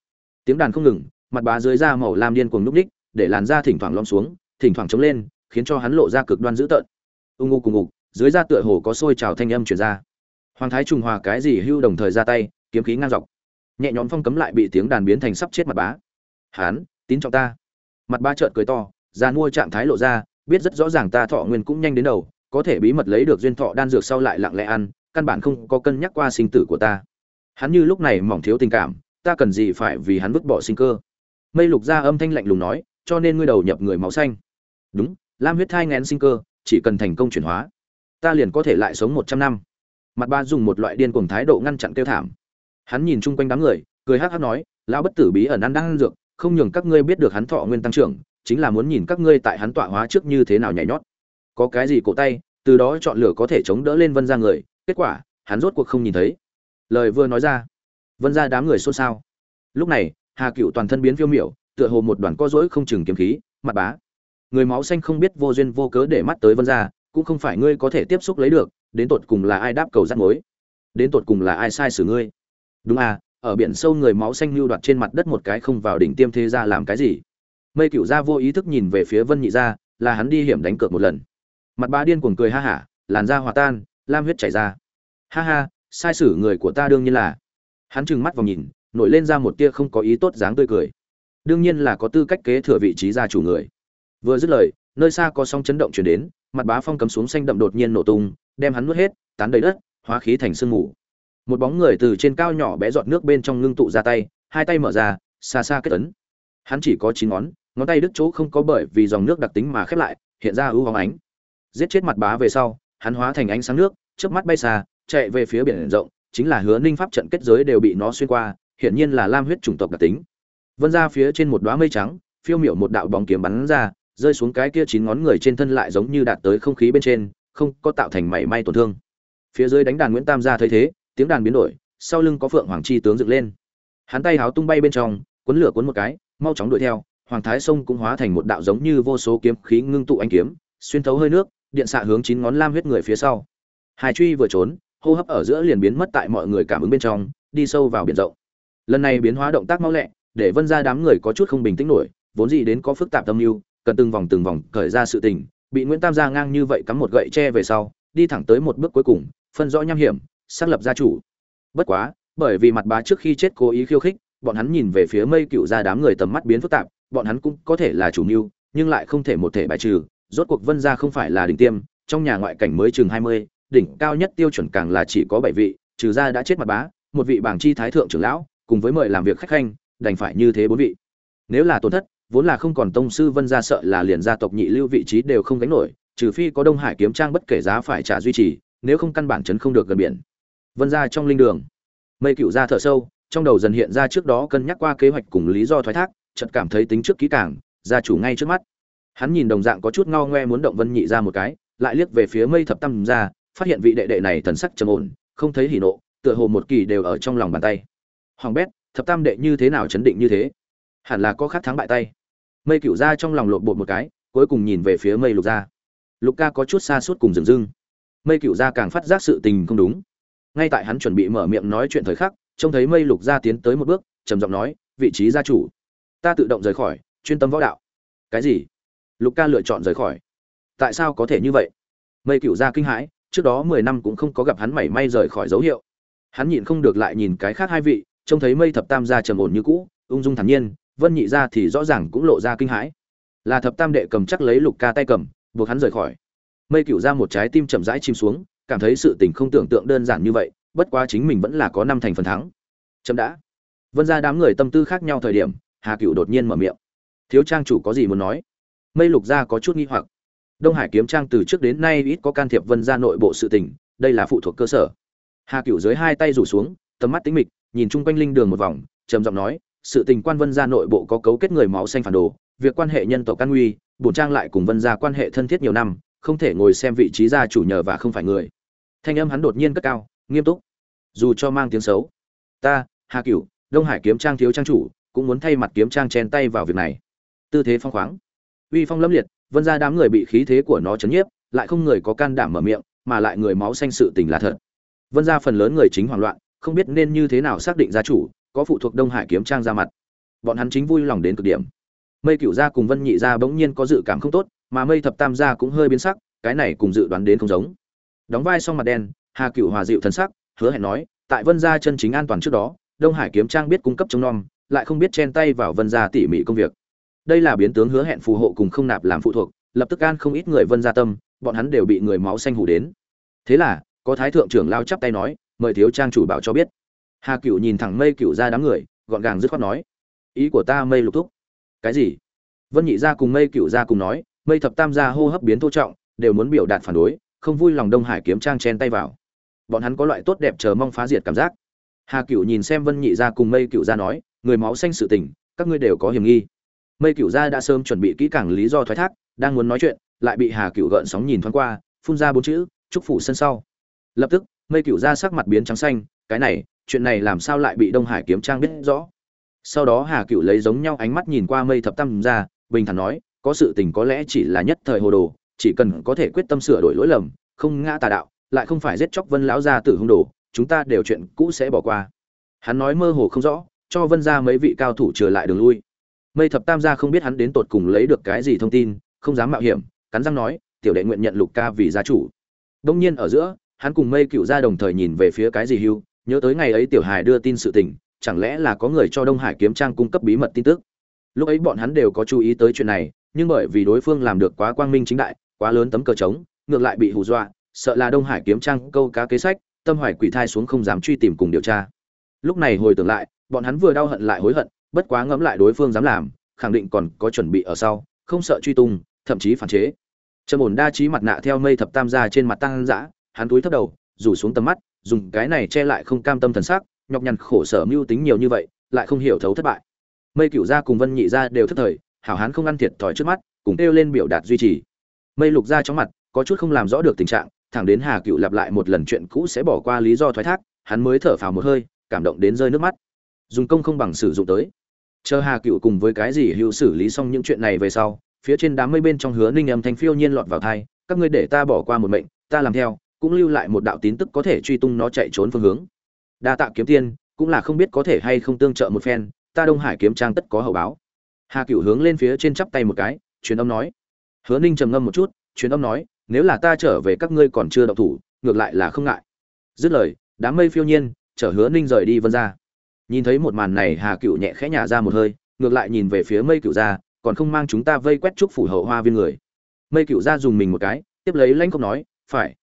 Tiếng đàn không ngừng mặt bá dưới da màu lam điên cuồng núp đích, để làn da thỉnh thoảng lom xuống thỉnh thoảng chống lên khiến cho hắn lộ ra cực đoan dữ tợn. Ung u cùng ngục, dưới da tựa hồ có sôi trào thanh âm chuyển ra. Hoàng thái trùng hòa cái gì hưu đồng thời ra tay, kiếm khí ngang dọc. Nhẹ nhõm phong cấm lại bị tiếng đàn biến thành sắp chết mặt bá. Hán, tín trọng ta. Mặt ba trợn cười to ra mua trạng thái lộ ra, biết rất rõ ràng ta thọ nguyên cũng nhanh đến đầu, có thể bí mật lấy được duyên thọ đan dược sau lại lặng lẽ ăn, căn bản không có cân nhắc qua sinh tử của ta. Hắn như lúc này mỏng thiếu tình cảm, ta cần gì phải vì hắn vứt bỏ sinh cơ? Mây lục ra âm thanh lạnh lùng nói, cho nên ngươi đầu nhập người máu xanh. Đúng lam huyết thai ngén sinh cơ, chỉ cần thành công chuyển hóa, ta liền có thể lại sống một trăm năm. Mặt ba dùng một loại điên cuồng thái độ ngăn chặn kêu thảm. Hắn nhìn chung quanh đám người, cười hắc hắc nói, lão bất tử bí ẩn ăn đang ăn dược, không nhường các ngươi biết được hắn thọ nguyên tăng trưởng, chính là muốn nhìn các ngươi tại hắn tọa hóa trước như thế nào nhảy nhót. Có cái gì cổ tay, từ đó chọn lửa có thể chống đỡ lên vân ra người. Kết quả, hắn rốt cuộc không nhìn thấy. Lời vừa nói ra, vân ra đám người xôn xao. Lúc này, hà cựu toàn thân biến phiêu miểu, tựa hồ một đoàn co rỗi không chừng kiếm khí, mặt bá người máu xanh không biết vô duyên vô cớ để mắt tới vân gia, cũng không phải ngươi có thể tiếp xúc lấy được đến tột cùng là ai đáp cầu rắt mối? Đến tột cùng là ai sai xử ngươi? Đúng à ở biển sâu người máu xanh lưu đoạt trên mặt đất một cái không vào đỉnh tiêm thế ra làm cái gì? Mây cựu gia vô ý thức nhìn về phía vân nhị gia là hắn đi hiểm đánh cược một lần. Mặt ba điên cuồng cười ha hả làn da hòa tan lam huyết chảy ra. Ha ha sai sử người của ta đương nhiên là. Hắn trừng mắt vào nhìn nổi lên ra một tia không có ý tốt dáng tươi cười. Đương nhiên là có tư cách kế thừa vị trí gia chủ người vừa dứt lời, nơi xa có sóng chấn động chuyển đến, mặt bá phong cấm xuống xanh đậm đột nhiên nổ tung, đem hắn nuốt hết, tán đầy đất, hóa khí thành sương mù. Một bóng người từ trên cao nhỏ bé giọt nước bên trong ngưng tụ ra tay, hai tay mở ra, xa xa kết ấn. Hắn chỉ có chín ngón ngón tay đứt chỗ không có bởi vì dòng nước đặc tính mà khép lại, hiện ra ưu hóng ánh. Giết chết mặt bá về sau, hắn hóa thành ánh sáng nước trước mắt bay xa, chạy về phía biển rộng, chính là hứa ninh pháp trận kết giới đều bị nó xuyên qua, hiển nhiên là lam huyết chủng tộc đặc tính. Vân ra phía trên một đoá mây trắng, phiêu miểu một đạo bóng kiếm bắn ra rơi xuống cái kia chín ngón người trên thân lại giống như đạt tới không khí bên trên, không có tạo thành mảy may tổn thương. Phía dưới đánh đàn nguyễn tam gia thấy thế, tiếng đàn biến đổi, sau lưng có phượng hoàng chi tướng dựng lên. Hắn tay háo tung bay bên trong, cuốn lửa cuốn một cái, mau chóng đuổi theo, hoàng thái sông cũng hóa thành một đạo giống như vô số kiếm khí ngưng tụ anh kiếm, xuyên thấu hơi nước, điện xạ hướng chín ngón lam huyết người phía sau. Hai truy vừa trốn, hô hấp ở giữa liền biến mất tại mọi người cảm ứng bên trong, đi sâu vào biển rộng. Lần này biến hóa động tác mau lẹ, để vân ra đám người có chút không bình tĩnh nổi, vốn gì đến có phức tạp tâm mưu cần từng vòng từng vòng cởi ra sự tình, bị nguyễn tam gia ngang như vậy cắm một gậy tre về sau, đi thẳng tới một bước cuối cùng, phân rõ nham hiểm, xác lập gia chủ. Bất quá, bởi vì mặt bá trước khi chết cố ý khiêu khích, bọn hắn nhìn về phía mây cựu ra đám người tầm mắt biến phức tạp, bọn hắn cũng có thể là chủ mưu, nhưng lại không thể một thể bài trừ. Rốt cuộc vân gia không phải là đỉnh tiêm, trong nhà ngoại cảnh mới chừng hai mươi, đỉnh cao nhất tiêu chuẩn càng là chỉ có bảy vị, trừ ra đã chết mặt bá, một vị bảng chi thái thượng trưởng lão, cùng với mời làm việc khách khanh, đành phải như thế bốn vị. Nếu là tổn thất vốn là không còn tông sư vân gia sợ là liền gia tộc nhị lưu vị trí đều không gánh nổi, trừ phi có đông hải kiếm trang bất kể giá phải trả duy trì, nếu không căn bản chấn không được gần biển. Vân gia trong linh đường, mây cựu ra thở sâu, trong đầu dần hiện ra trước đó cân nhắc qua kế hoạch cùng lý do thoái thác, chợt cảm thấy tính trước kỹ càng, gia chủ ngay trước mắt. Hắn nhìn đồng dạng có chút ngao ngoe muốn động vân nhị ra một cái, lại liếc về phía mây thập tam ra phát hiện vị đệ đệ này thần sắc trầm ổn, không thấy hỉ nộ, tựa hồ một kỳ đều ở trong lòng bàn tay. Hoàng bét, thập tam đệ như thế nào chấn định như thế? Hẳn là có khác thắng bại tay mây cựu ra trong lòng lộn bột một cái, cuối cùng nhìn về phía mây lục ra. Lục ca có chút xa suốt cùng dừng dưng. Mây cựu ra càng phát giác sự tình không đúng. Ngay tại hắn chuẩn bị mở miệng nói chuyện thời khắc, trông thấy mây lục gia tiến tới một bước, trầm giọng nói, vị trí gia chủ, ta tự động rời khỏi, chuyên tâm võ đạo. Cái gì? Lục ca lựa chọn rời khỏi. Tại sao có thể như vậy? Mây cựu gia kinh hãi, trước đó mười năm cũng không có gặp hắn mảy may rời khỏi dấu hiệu. Hắn nhịn không được lại nhìn cái khác hai vị, trông thấy mây thập tam gia trầm ổn như cũ, ung dung thản nhiên vân nhị gia thì rõ ràng cũng lộ ra kinh hãi. Là thập tam đệ cầm chắc lấy lục ca tay cầm, buộc hắn rời khỏi. Mây cựu ra một trái tim chậm rãi chìm xuống, cảm thấy sự tình không tưởng tượng đơn giản như vậy, bất quá chính mình vẫn là có năm thành phần thắng. Chậm đã. Vân ra đám người tâm tư khác nhau thời điểm, hà cựu đột nhiên mở miệng. Thiếu trang chủ có gì muốn nói? Mây lục gia có chút nghi hoặc. Đông hải kiếm trang từ trước đến nay ít có can thiệp vân ra nội bộ sự tình, đây là phụ thuộc cơ sở. Hà cựu dưới hai tay rủ xuống, tầm mắt tính mịch, nhìn chung quanh linh đường một vòng, trầm giọng nói sự tình quan vân gia nội bộ có cấu kết người máu xanh phản đồ, việc quan hệ nhân tộc căn nguy, bổn trang lại cùng vân gia quan hệ thân thiết nhiều năm, không thể ngồi xem vị trí gia chủ nhờ và không phải người. Thanh âm hắn đột nhiên cất cao, nghiêm túc. Dù cho mang tiếng xấu. Ta, hà cửu, đông hải kiếm trang thiếu trang chủ, cũng muốn thay mặt kiếm trang chen tay vào việc này. Tư thế phong khoáng. Uy phong lâm liệt, vân ra đám người bị khí thế của nó chấn nhiếp, lại không người có can đảm mở miệng, mà lại người máu xanh sự tình là thật. Vân ra phần lớn người chính hoảng loạn, không biết nên như thế nào xác định gia chủ có phụ thuộc đông hải kiếm trang ra mặt. Bọn hắn chính vui lòng đến cực điểm. Mây cửu gia cùng vân nhị gia bỗng nhiên có dự cảm không tốt mà mây thập tam gia cũng hơi biến sắc cái này cùng dự đoán đến không giống. Đóng vai xong mặt đen hà cựu hòa dịu thần sắc hứa hẹn nói tại vân gia chân chính an toàn trước đó đông hải kiếm trang biết cung cấp chống non, lại không biết chen tay vào vân gia tỉ mỉ công việc. Đây là biến tướng hứa hẹn phù hộ cùng không nạp làm phụ thuộc lập tức an không ít người vân gia tâm bọn hắn đều bị người máu xanh hủ đến. Thế là có thái thượng trưởng lao chắp tay nói mời thiếu trang chủ bảo cho biết hà cựu nhìn thẳng mây cựu ra đám người, gọn gàng dứt khoát nói, ý của ta mây lục thúc. Cái gì? Vân nhị ra cùng mây cựu ra cùng nói, mây thập tam gia hô hấp biến thô trọng, đều muốn biểu đạt phản đối, không vui lòng đông hải kiếm trang chen tay vào. Bọn hắn có loại tốt đẹp chờ mong phá diệt cảm giác. Hà cựu nhìn xem vân nhị ra cùng mây cựu ra nói, người máu xanh sự tình, các ngươi đều có hiểm nghi. Mây cựu ra đã sớm chuẩn bị kỹ càng lý do thoái thác, đang muốn nói chuyện, lại bị hà cựu gợn sóng nhìn thoáng qua, phun ra bốn chữ, chúc phủ sân sau. Lập tức, mây cựu ra sắc mặt biến trắng xanh, cái này chuyện này làm sao lại bị đông hải kiếm trang biết rõ? Sau đó hà cựu lấy giống nhau ánh mắt nhìn qua mây thập tam ra bình thản nói, có sự tình có lẽ chỉ là nhất thời hồ đồ, chỉ cần có thể quyết tâm sửa đổi lỗi lầm, không ngã tà đạo, lại không phải giết chóc vân lão gia tử hung đồ, chúng ta đều chuyện cũ sẽ bỏ qua. Hắn nói mơ hồ không rõ, cho vân ra mấy vị cao thủ trở lại đường lui. Mây thập tam gia không biết hắn đến tột cùng lấy được cái gì thông tin, không dám mạo hiểm, cắn răng nói, tiểu đệ nguyện nhận lục ca vì gia chủ. Đông nhiên ở giữa, hắn cùng mây cựu gia đồng thời nhìn về phía cái gì hưu nhớ tới ngày ấy tiểu Hải đưa tin sự tình, chẳng lẽ là có người cho đông hải kiếm trang cung cấp bí mật tin tức? Lúc ấy bọn hắn đều có chú ý tới chuyện này, nhưng bởi vì đối phương làm được quá quang minh chính đại, quá lớn tấm cờ trống, ngược lại bị hù dọa, sợ là đông hải kiếm trang câu cá kế sách, tâm hoài quỷ thai xuống không dám truy tìm cùng điều tra. Lúc này hồi tưởng lại, bọn hắn vừa đau hận lại hối hận, bất quá ngẫm lại đối phương dám làm, khẳng định còn có chuẩn bị ở sau, không sợ truy tung, thậm chí phản chế. Trầm ổn đa trí mặt nạ theo mây thập tam gia trên mặt tăng dã, hắn túi thấp đầu, rủ xuống tầm mắt dùng cái này che lại không cam tâm thần sắc nhọc nhằn khổ sở mưu tính nhiều như vậy lại không hiểu thấu thất bại. Mây cửu gia cùng vân nhị gia đều thất thời hảo hán không ăn thiệt thòi trước mắt cùng kêu lên biểu đạt duy trì. Mây lục gia trong mặt có chút không làm rõ được tình trạng thẳng đến hà cựu lặp lại một lần chuyện cũ sẽ bỏ qua lý do thoái thác hắn mới thở phào một hơi cảm động đến rơi nước mắt. Dùng công không bằng sử dụng tới. Chờ hà cựu cùng với cái gì hữu xử lý xong những chuyện này về sau phía trên đám mây bên trong hứa ninh âm thanh phiêu nhiên lọt vào tai, các ngươi để ta bỏ qua một mệnh ta làm theo cũng lưu lại một đạo tín tức có thể truy tung nó chạy trốn phương hướng. Đa tạ kiếm tiên, cũng là không biết có thể hay không tương trợ một phen, ta đông hải kiếm trang tất có hậu báo. Hà cựu hướng lên phía trên chắp tay một cái, truyền âm nói. Hứa ninh trầm ngâm một chút, truyền âm nói, nếu là ta trở về các ngươi còn chưa động thủ, ngược lại là không ngại. Dứt lời, đám mây phiêu nhiên, chở hứa ninh rời đi vân ra. Nhìn thấy một màn này, hà cựu nhẹ khẽ nhả ra một hơi, ngược lại nhìn về phía mây cựu ra còn không mang chúng ta vây quét trúc phủ hậu hoa viên người. Mây cựu ra dùng mình một cái, tiếp lấy lãnh không nói, phải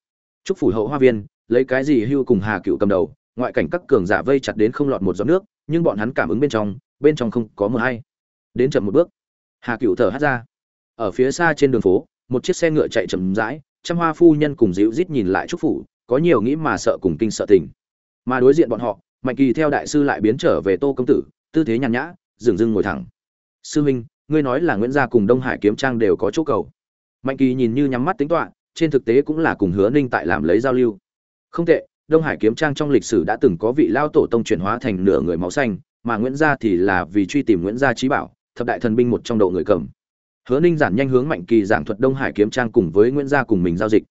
trúc phủ hậu hoa viên, lấy cái gì hưu cùng hà cựu cầm đầu, ngoại cảnh các cường giả vây chặt đến không lọt một giọt nước, nhưng bọn hắn cảm ứng bên trong bên trong không có mờ hay. Đến chậm một bước, hà cựu thở hắt ra. Ở phía xa trên đường phố, một chiếc xe ngựa chạy chậm rãi, trăm hoa phu nhân cùng dịu rít nhìn lại trúc phủ có nhiều nghĩ mà sợ cùng kinh sợ tình. Mà đối diện bọn họ, mạnh kỳ theo đại sư lại biến trở về tô công tử, tư thế nhàn nhã, dừng dưng ngồi thẳng. Sư huynh ngươi nói là nguyễn gia cùng đông hải kiếm trang đều có chỗ cầu. Mạnh kỳ nhìn như nhắm mắt tính toán trên thực tế cũng là cùng hứa ninh tại làm lấy giao lưu. Không tệ, đông hải kiếm trang trong lịch sử đã từng có vị lao tổ tông chuyển hóa thành nửa người máu xanh, mà nguyễn gia thì là vì truy tìm nguyễn gia trí bảo, thập đại thần binh một trong độ người cầm. Hứa ninh giản nhanh hướng mạnh kỳ giảng thuật đông hải kiếm trang cùng với nguyễn gia cùng mình giao dịch.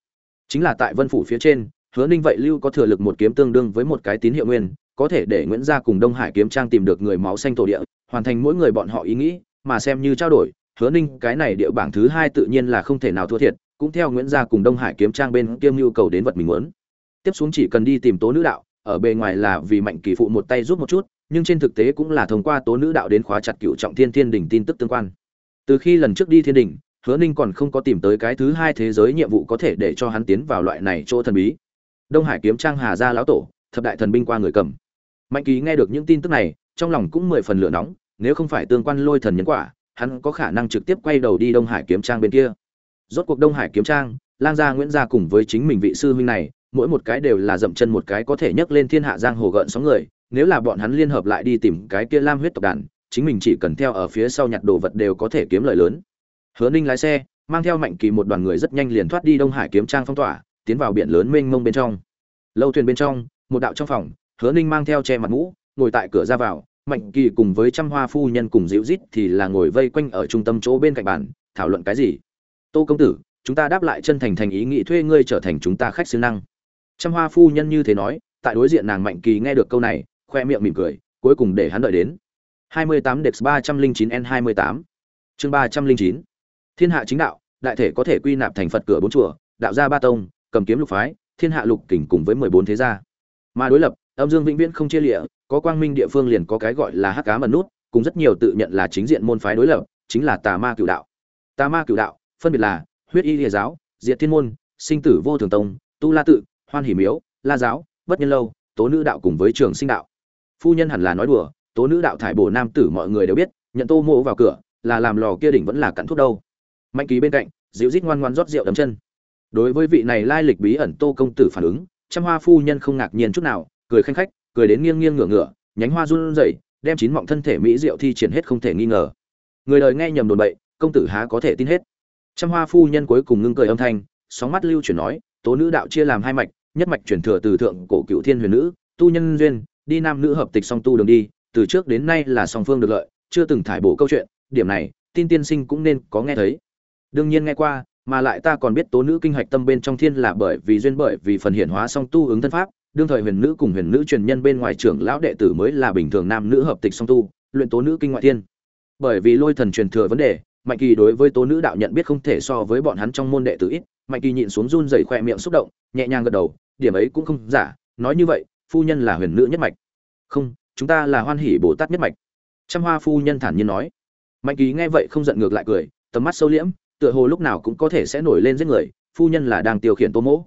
Chính là tại vân phủ phía trên, hứa ninh vậy lưu có thừa lực một kiếm tương đương với một cái tín hiệu nguyên, có thể để nguyễn gia cùng đông hải kiếm trang tìm được người máu xanh tổ địa, hoàn thành mỗi người bọn họ ý nghĩ, mà xem như trao đổi, hứa ninh cái này địa bảng thứ hai tự nhiên là không thể nào thua thiệt cũng theo nguyễn gia cùng đông hải kiếm trang bên kiêm nhu cầu đến vật mình muốn. Tiếp xuống chỉ cần đi tìm tố nữ đạo, ở bề ngoài là vì mạnh kỳ phụ một tay giúp một chút, nhưng trên thực tế cũng là thông qua tố nữ đạo đến khóa chặt cựu trọng thiên thiên đỉnh tin tức tương quan. Từ khi lần trước đi thiên đỉnh hứa ninh còn không có tìm tới cái thứ hai thế giới nhiệm vụ có thể để cho hắn tiến vào loại này chỗ thần bí. Đông hải kiếm trang hà gia lão tổ, thập đại thần binh qua người cầm. Mạnh kỳ nghe được những tin tức này, trong lòng cũng mười phần lửa nóng, nếu không phải tương quan lôi thần nhân quả, hắn có khả năng trực tiếp quay đầu đi đông hải kiếm trang bên kia rốt cuộc đông hải kiếm trang, lang gia nguyễn gia cùng với chính mình vị sư huynh này, mỗi một cái đều là dậm chân một cái có thể nhấc lên thiên hạ giang hồ gợn sóng người, nếu là bọn hắn liên hợp lại đi tìm cái kia lam huyết tộc đàn, chính mình chỉ cần theo ở phía sau nhặt đồ vật đều có thể kiếm lợi lớn. Hứa ninh lái xe, mang theo mạnh kỳ một đoàn người rất nhanh liền thoát đi đông hải kiếm trang phong tỏa, tiến vào biển lớn mênh mông bên trong. Lâu thuyền bên trong, một đạo trong phòng, hứa ninh mang theo che mặt mũ, ngồi tại cửa ra vào, mạnh kỳ cùng với trăm hoa phu nhân cùng dịu rít thì là ngồi vây quanh ở trung tâm chỗ bên cạnh bàn, thảo luận cái gì? Tô công tử, chúng ta đáp lại chân thành thành ý nghị thuê ngươi trở thành chúng ta khách siêu năng. Trăm hoa phu nhân như thế nói, tại đối diện nàng mạnh kỳ nghe được câu này, khoe miệng mỉm cười, cuối cùng để hắn đợi đến. 28 Dex 309 N28 chương 309 Thiên hạ chính đạo, đại thể có thể quy nạp thành phật cửa bốn chùa, đạo gia ba tông, cầm kiếm lục phái, thiên hạ lục kình cùng với mười bốn thế gia. Mà đối lập, âm dương vĩnh viễn không chia lịa, có quang minh địa phương liền có cái gọi là hắc cá mật nút, cùng rất nhiều tự nhận là chính diện môn phái đối lập, chính là tà ma cửu đạo. Tà ma cửu đạo phân biệt là huyết y lìa giáo, diệt thiên môn, sinh tử vô thường tông, tu la tự, hoan hỷ miếu, la giáo, bất nhân lâu, tố nữ đạo cùng với trường sinh đạo. Phu nhân hẳn là nói đùa, tố nữ đạo thải bổ nam tử mọi người đều biết, nhận tô mộ vào cửa, là làm lò kia đỉnh vẫn là cặn thuốc đâu. Mạnh ký bên cạnh, dịu rít ngoan ngoan rót rượu đấm chân. Đối với vị này lai lịch bí ẩn tô công tử phản ứng, trăm hoa phu nhân không ngạc nhiên chút nào, cười khanh khách, cười đến nghiêng nghiêng ngửa ngửa, nhánh hoa run rẩy, đem chín mọng thân thể mỹ diệu thi triển hết không thể nghi ngờ. Người đời nghe nhầm đồn bậy, công tử há có thể tin hết trăm hoa phu nhân cuối cùng ngưng cười âm thanh, sóng mắt lưu chuyển nói, tố nữ đạo chia làm hai mạch, nhất mạch chuyển thừa từ thượng cổ cựu thiên huyền nữ, tu nhân duyên, đi nam nữ hợp tịch song tu đường đi, từ trước đến nay là song phương được lợi, chưa từng thải bổ câu chuyện, điểm này, tin tiên sinh cũng nên có nghe thấy. Đương nhiên nghe qua, mà lại ta còn biết tố nữ kinh hạch tâm bên trong thiên là bởi vì duyên bởi vì phần hiển hóa song tu ứng thân pháp, đương thời huyền nữ cùng huyền nữ truyền nhân bên ngoài trưởng lão đệ tử mới là bình thường nam nữ hợp tịch song tu, luyện tố nữ kinh ngoại thiên. Bởi vì lôi thần truyền thừa vấn đề mạnh kỳ đối với tố nữ đạo nhận biết không thể so với bọn hắn trong môn đệ tử ít, mạnh kỳ nhịn xuống run dày khoe miệng xúc động, nhẹ nhàng gật đầu, điểm ấy cũng không giả, nói như vậy, phu nhân là huyền nữ nhất mạch. Không, chúng ta là hoan hỷ bồ tát nhất mạch. Trăm hoa phu nhân thản nhiên nói. Mạnh kỳ nghe vậy không giận ngược lại cười, tầm mắt sâu liễm, tựa hồ lúc nào cũng có thể sẽ nổi lên giết người, phu nhân là đang tiêu khiển tô mỗ.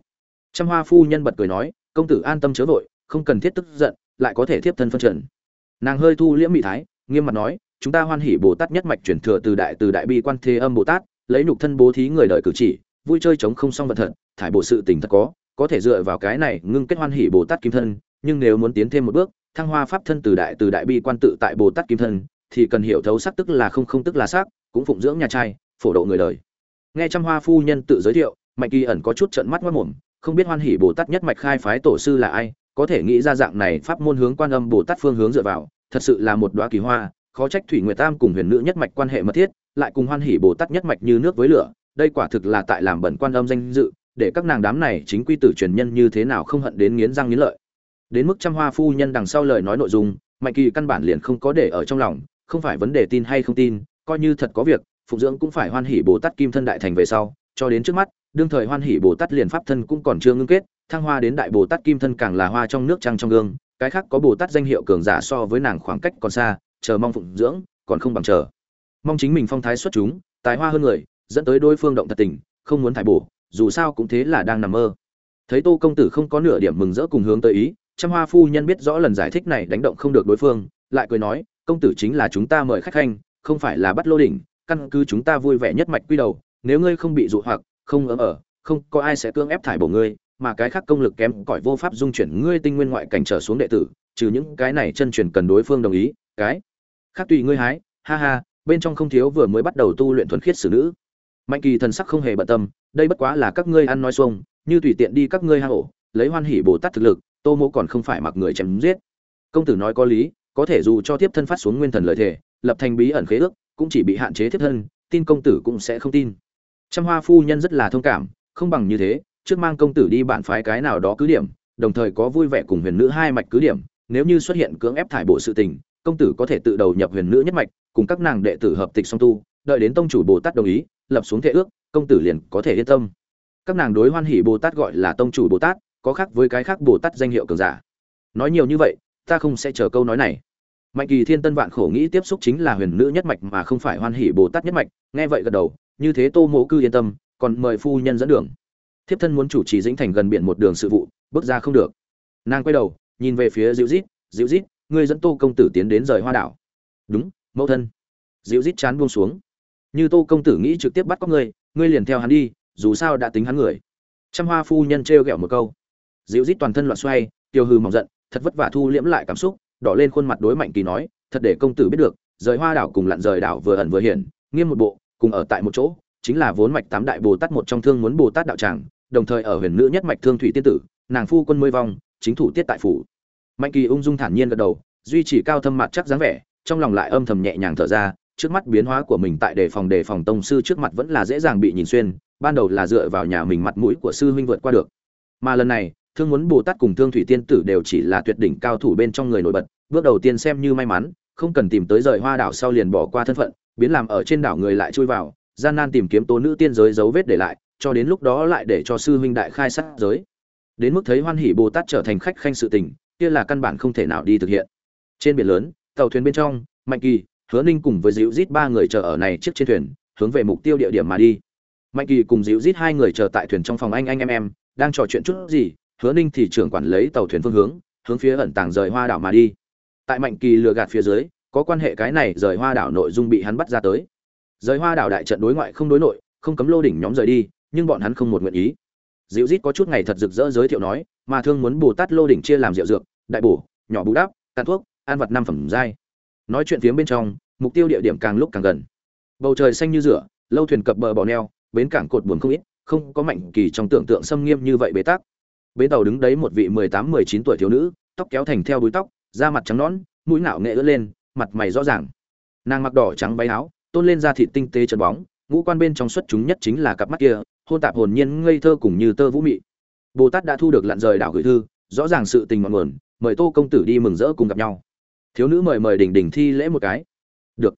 Trăm hoa phu nhân bật cười nói, công tử an tâm chớ vội, không cần thiết tức giận, lại có thể thiếp thân phân trần. Nàng hơi thu liễm mị thái, nghiêm mặt nói chúng ta hoan hỷ bồ tát nhất mạch chuyển thừa từ đại từ đại bi quan thế âm bồ tát, lấy nhục thân bố thí người đời cử chỉ, vui chơi chống không xong vật thật, thải bộ sự tình thật có có thể dựa vào cái này ngưng kết hoan hỷ bồ tát kim thân, nhưng nếu muốn tiến thêm một bước, thăng hoa pháp thân từ đại từ đại bi quan tự tại bồ tát kim thân, thì cần hiểu thấu sắc tức là không không tức là sắc, cũng phụng dưỡng nhà trai, phổ độ người đời. Nghe trăm hoa phu nhân tự giới thiệu, mạnh kỳ ẩn có chút trận mắt mất mồm, không biết hoan hỷ bồ tát nhất mạch khai phái tổ sư là ai, có thể nghĩ ra dạng này pháp môn hướng quan âm bồ tát phương hướng dựa vào, thật sự là một đoá kỳ hoa khó trách thủy nguyệt tam cùng huyền nữ nhất mạch quan hệ mật thiết, lại cùng hoan hỷ bồ tát nhất mạch như nước với lửa, đây quả thực là tại làm bẩn quan âm danh dự, để các nàng đám này chính quy tử truyền nhân như thế nào không hận đến nghiến răng nghiến lợi. Đến mức trăm hoa phu nhân đằng sau lời nói nội dung, mạnh kỳ căn bản liền không có để ở trong lòng, không phải vấn đề tin hay không tin, coi như thật có việc, phụng dưỡng cũng phải hoan hỷ bồ tát kim thân đại thành về sau, cho đến trước mắt, đương thời hoan hỷ bồ tát liền pháp thân cũng còn chưa ngưng kết, thăng hoa đến đại bồ tát kim thân càng là hoa trong nước trăng trong gương, cái khác có bồ tát danh hiệu cường giả so với nàng khoảng cách còn xa chờ mong phụng dưỡng, còn không bằng chờ. Mong chính mình phong thái xuất chúng, tài hoa hơn người, dẫn tới đối phương động thật tình, không muốn thải bổ, dù sao cũng thế là đang nằm mơ. Thấy tô công tử không có nửa điểm mừng rỡ cùng hướng tới ý, trăm hoa phu nhân biết rõ lần giải thích này đánh động không được đối phương, lại cười nói, công tử chính là chúng ta mời khách khanh, không phải là bắt lô đỉnh, căn cứ chúng ta vui vẻ nhất mạch quy đầu, nếu ngươi không bị dụ hoặc, không ở ở, không có ai sẽ cưỡng ép thải bổ ngươi, mà cái khác công lực kém cỏi vô pháp dung chuyển ngươi tinh nguyên ngoại cảnh trở xuống đệ tử, trừ những cái này chân truyền cần đối phương đồng ý, cái khác tùy ngươi hái, ha ha, bên trong không thiếu vừa mới bắt đầu tu luyện thuần khiết xử nữ. Mạnh kỳ thần sắc không hề bận tâm, đây bất quá là các ngươi ăn nói xuông, như tùy tiện đi các ngươi hang ổ, lấy hoan hỉ bồ tát thực lực, tô mỗ còn không phải mặc người chém giết. Công tử nói có lý, có thể dù cho tiếp thân phát xuống nguyên thần lợi thể lập thành bí ẩn khế ước, cũng chỉ bị hạn chế tiếp thân, tin công tử cũng sẽ không tin. Trăm hoa phu nhân rất là thông cảm, không bằng như thế, trước mang công tử đi bạn phái cái nào đó cứ điểm, đồng thời có vui vẻ cùng huyền nữ hai mạch cứ điểm, nếu như xuất hiện cưỡng ép thải bộ sự tình công tử có thể tự đầu nhập huyền nữ nhất mạch, cùng các nàng đệ tử hợp tịch song tu, đợi đến tông chủ bồ tát đồng ý, lập xuống thệ ước, công tử liền có thể yên tâm. Các nàng đối hoan hỷ bồ tát gọi là tông chủ bồ tát, có khác với cái khác bồ tát danh hiệu cường giả. Nói nhiều như vậy, ta không sẽ chờ câu nói này. Mạnh kỳ thiên tân vạn khổ nghĩ tiếp xúc chính là huyền nữ nhất mạch mà không phải hoan hỷ bồ tát nhất mạch, nghe vậy gật đầu, như thế tô mỗ cư yên tâm, còn mời phu nhân dẫn đường. Thiếp thân muốn chủ trì dĩnh thành gần biển một đường sự vụ, bước ra không được. Nàng quay đầu, nhìn về phía dịu rít dịu rít ngươi dẫn tô công tử tiến đến rời hoa đảo. Đúng, mẫu thân. Dịu rít chán buông xuống. Như tô công tử nghĩ trực tiếp bắt có ngươi ngươi liền theo hắn đi, dù sao đã tính hắn người. Trăm hoa phu nhân trêu ghẹo một câu. Dịu rít toàn thân loạn xoay, tiêu hư mỏng giận, thật vất vả thu liễm lại cảm xúc, đỏ lên khuôn mặt đối mạnh kỳ nói, thật để công tử biết được, rời hoa đảo cùng lặn rời đảo vừa ẩn vừa hiển nghiêm một bộ, cùng ở tại một chỗ, chính là vốn mạch tám đại bồ tát một trong thương muốn bồ tát đạo tràng, đồng thời ở huyền nữ nhất mạch thương thủy tiên tử, nàng phu quân mới vong chính thủ tiết tại phủ mạnh kỳ ung dung thản nhiên gật đầu, duy trì cao thâm mặt chắc dáng vẻ, trong lòng lại âm thầm nhẹ nhàng thở ra, trước mắt biến hóa của mình tại đề phòng đề phòng tông sư trước mặt vẫn là dễ dàng bị nhìn xuyên, ban đầu là dựa vào nhà mình mặt mũi của sư huynh vượt qua được. Mà lần này, thương muốn bồ tát cùng thương thủy tiên tử đều chỉ là tuyệt đỉnh cao thủ bên trong người nổi bật, bước đầu tiên xem như may mắn, không cần tìm tới rời hoa đảo sau liền bỏ qua thân phận, biến làm ở trên đảo người lại chui vào, gian nan tìm kiếm tố nữ tiên giới dấu vết để lại, cho đến lúc đó lại để cho sư huynh đại khai sát giới. Đến mức thấy hoan hỷ bồ tát trở thành khách khanh sự tình kia là căn bản không thể nào đi thực hiện. Trên biển lớn, tàu thuyền bên trong, mạnh kỳ, hứa ninh cùng với dịu rít ba người chờ ở này chiếc trên thuyền, hướng về mục tiêu địa điểm mà đi. Mạnh kỳ cùng dịu rít hai người chờ tại thuyền trong phòng anh anh em em, đang trò chuyện chút gì, hứa ninh thì trưởng quản lấy tàu thuyền phương hướng hướng phía ẩn tàng rời hoa đảo mà đi. Tại mạnh kỳ lừa gạt phía dưới, có quan hệ cái này rời hoa đảo nội dung bị hắn bắt ra tới. Rời hoa đảo đại trận đối ngoại không đối nội, không cấm lô đỉnh nhóm rời đi, nhưng bọn hắn không một nguyện ý dịu rít có chút ngày thật rực rỡ giới thiệu nói mà thương muốn bù tát lô đỉnh chia làm rượu dược, đại bổ, nhỏ bù đắp, tàn thuốc an vật năm phẩm giai. Nói chuyện phía bên trong, mục tiêu địa điểm càng lúc càng gần. Bầu trời xanh như rửa, lâu thuyền cập bờ bò neo, bến cảng cột buồn không ít, không có mạnh kỳ trong tưởng tượng xâm nghiêm như vậy bế tắc. Bến tàu đứng đấy một vị mười tám, mười chín tuổi thiếu nữ, tóc kéo thành theo đuôi tóc, da mặt trắng nõn, mũi não nghệ ướt lên, mặt mày rõ ràng. Nàng mặc đỏ trắng váy áo, tôn lên da thịt tinh tế chân bóng, ngũ quan bên trong xuất chúng nhất chính là cặp mắt kia hôn tạp hồn nhiên ngây thơ cùng như tơ vũ mị. Bồ tát đã thu được lặn rời đảo gửi thư, rõ ràng sự tình mọn nguồn, mời tô công tử đi mừng rỡ cùng gặp nhau. Thiếu nữ mời mời đình đình thi lễ một cái. Được.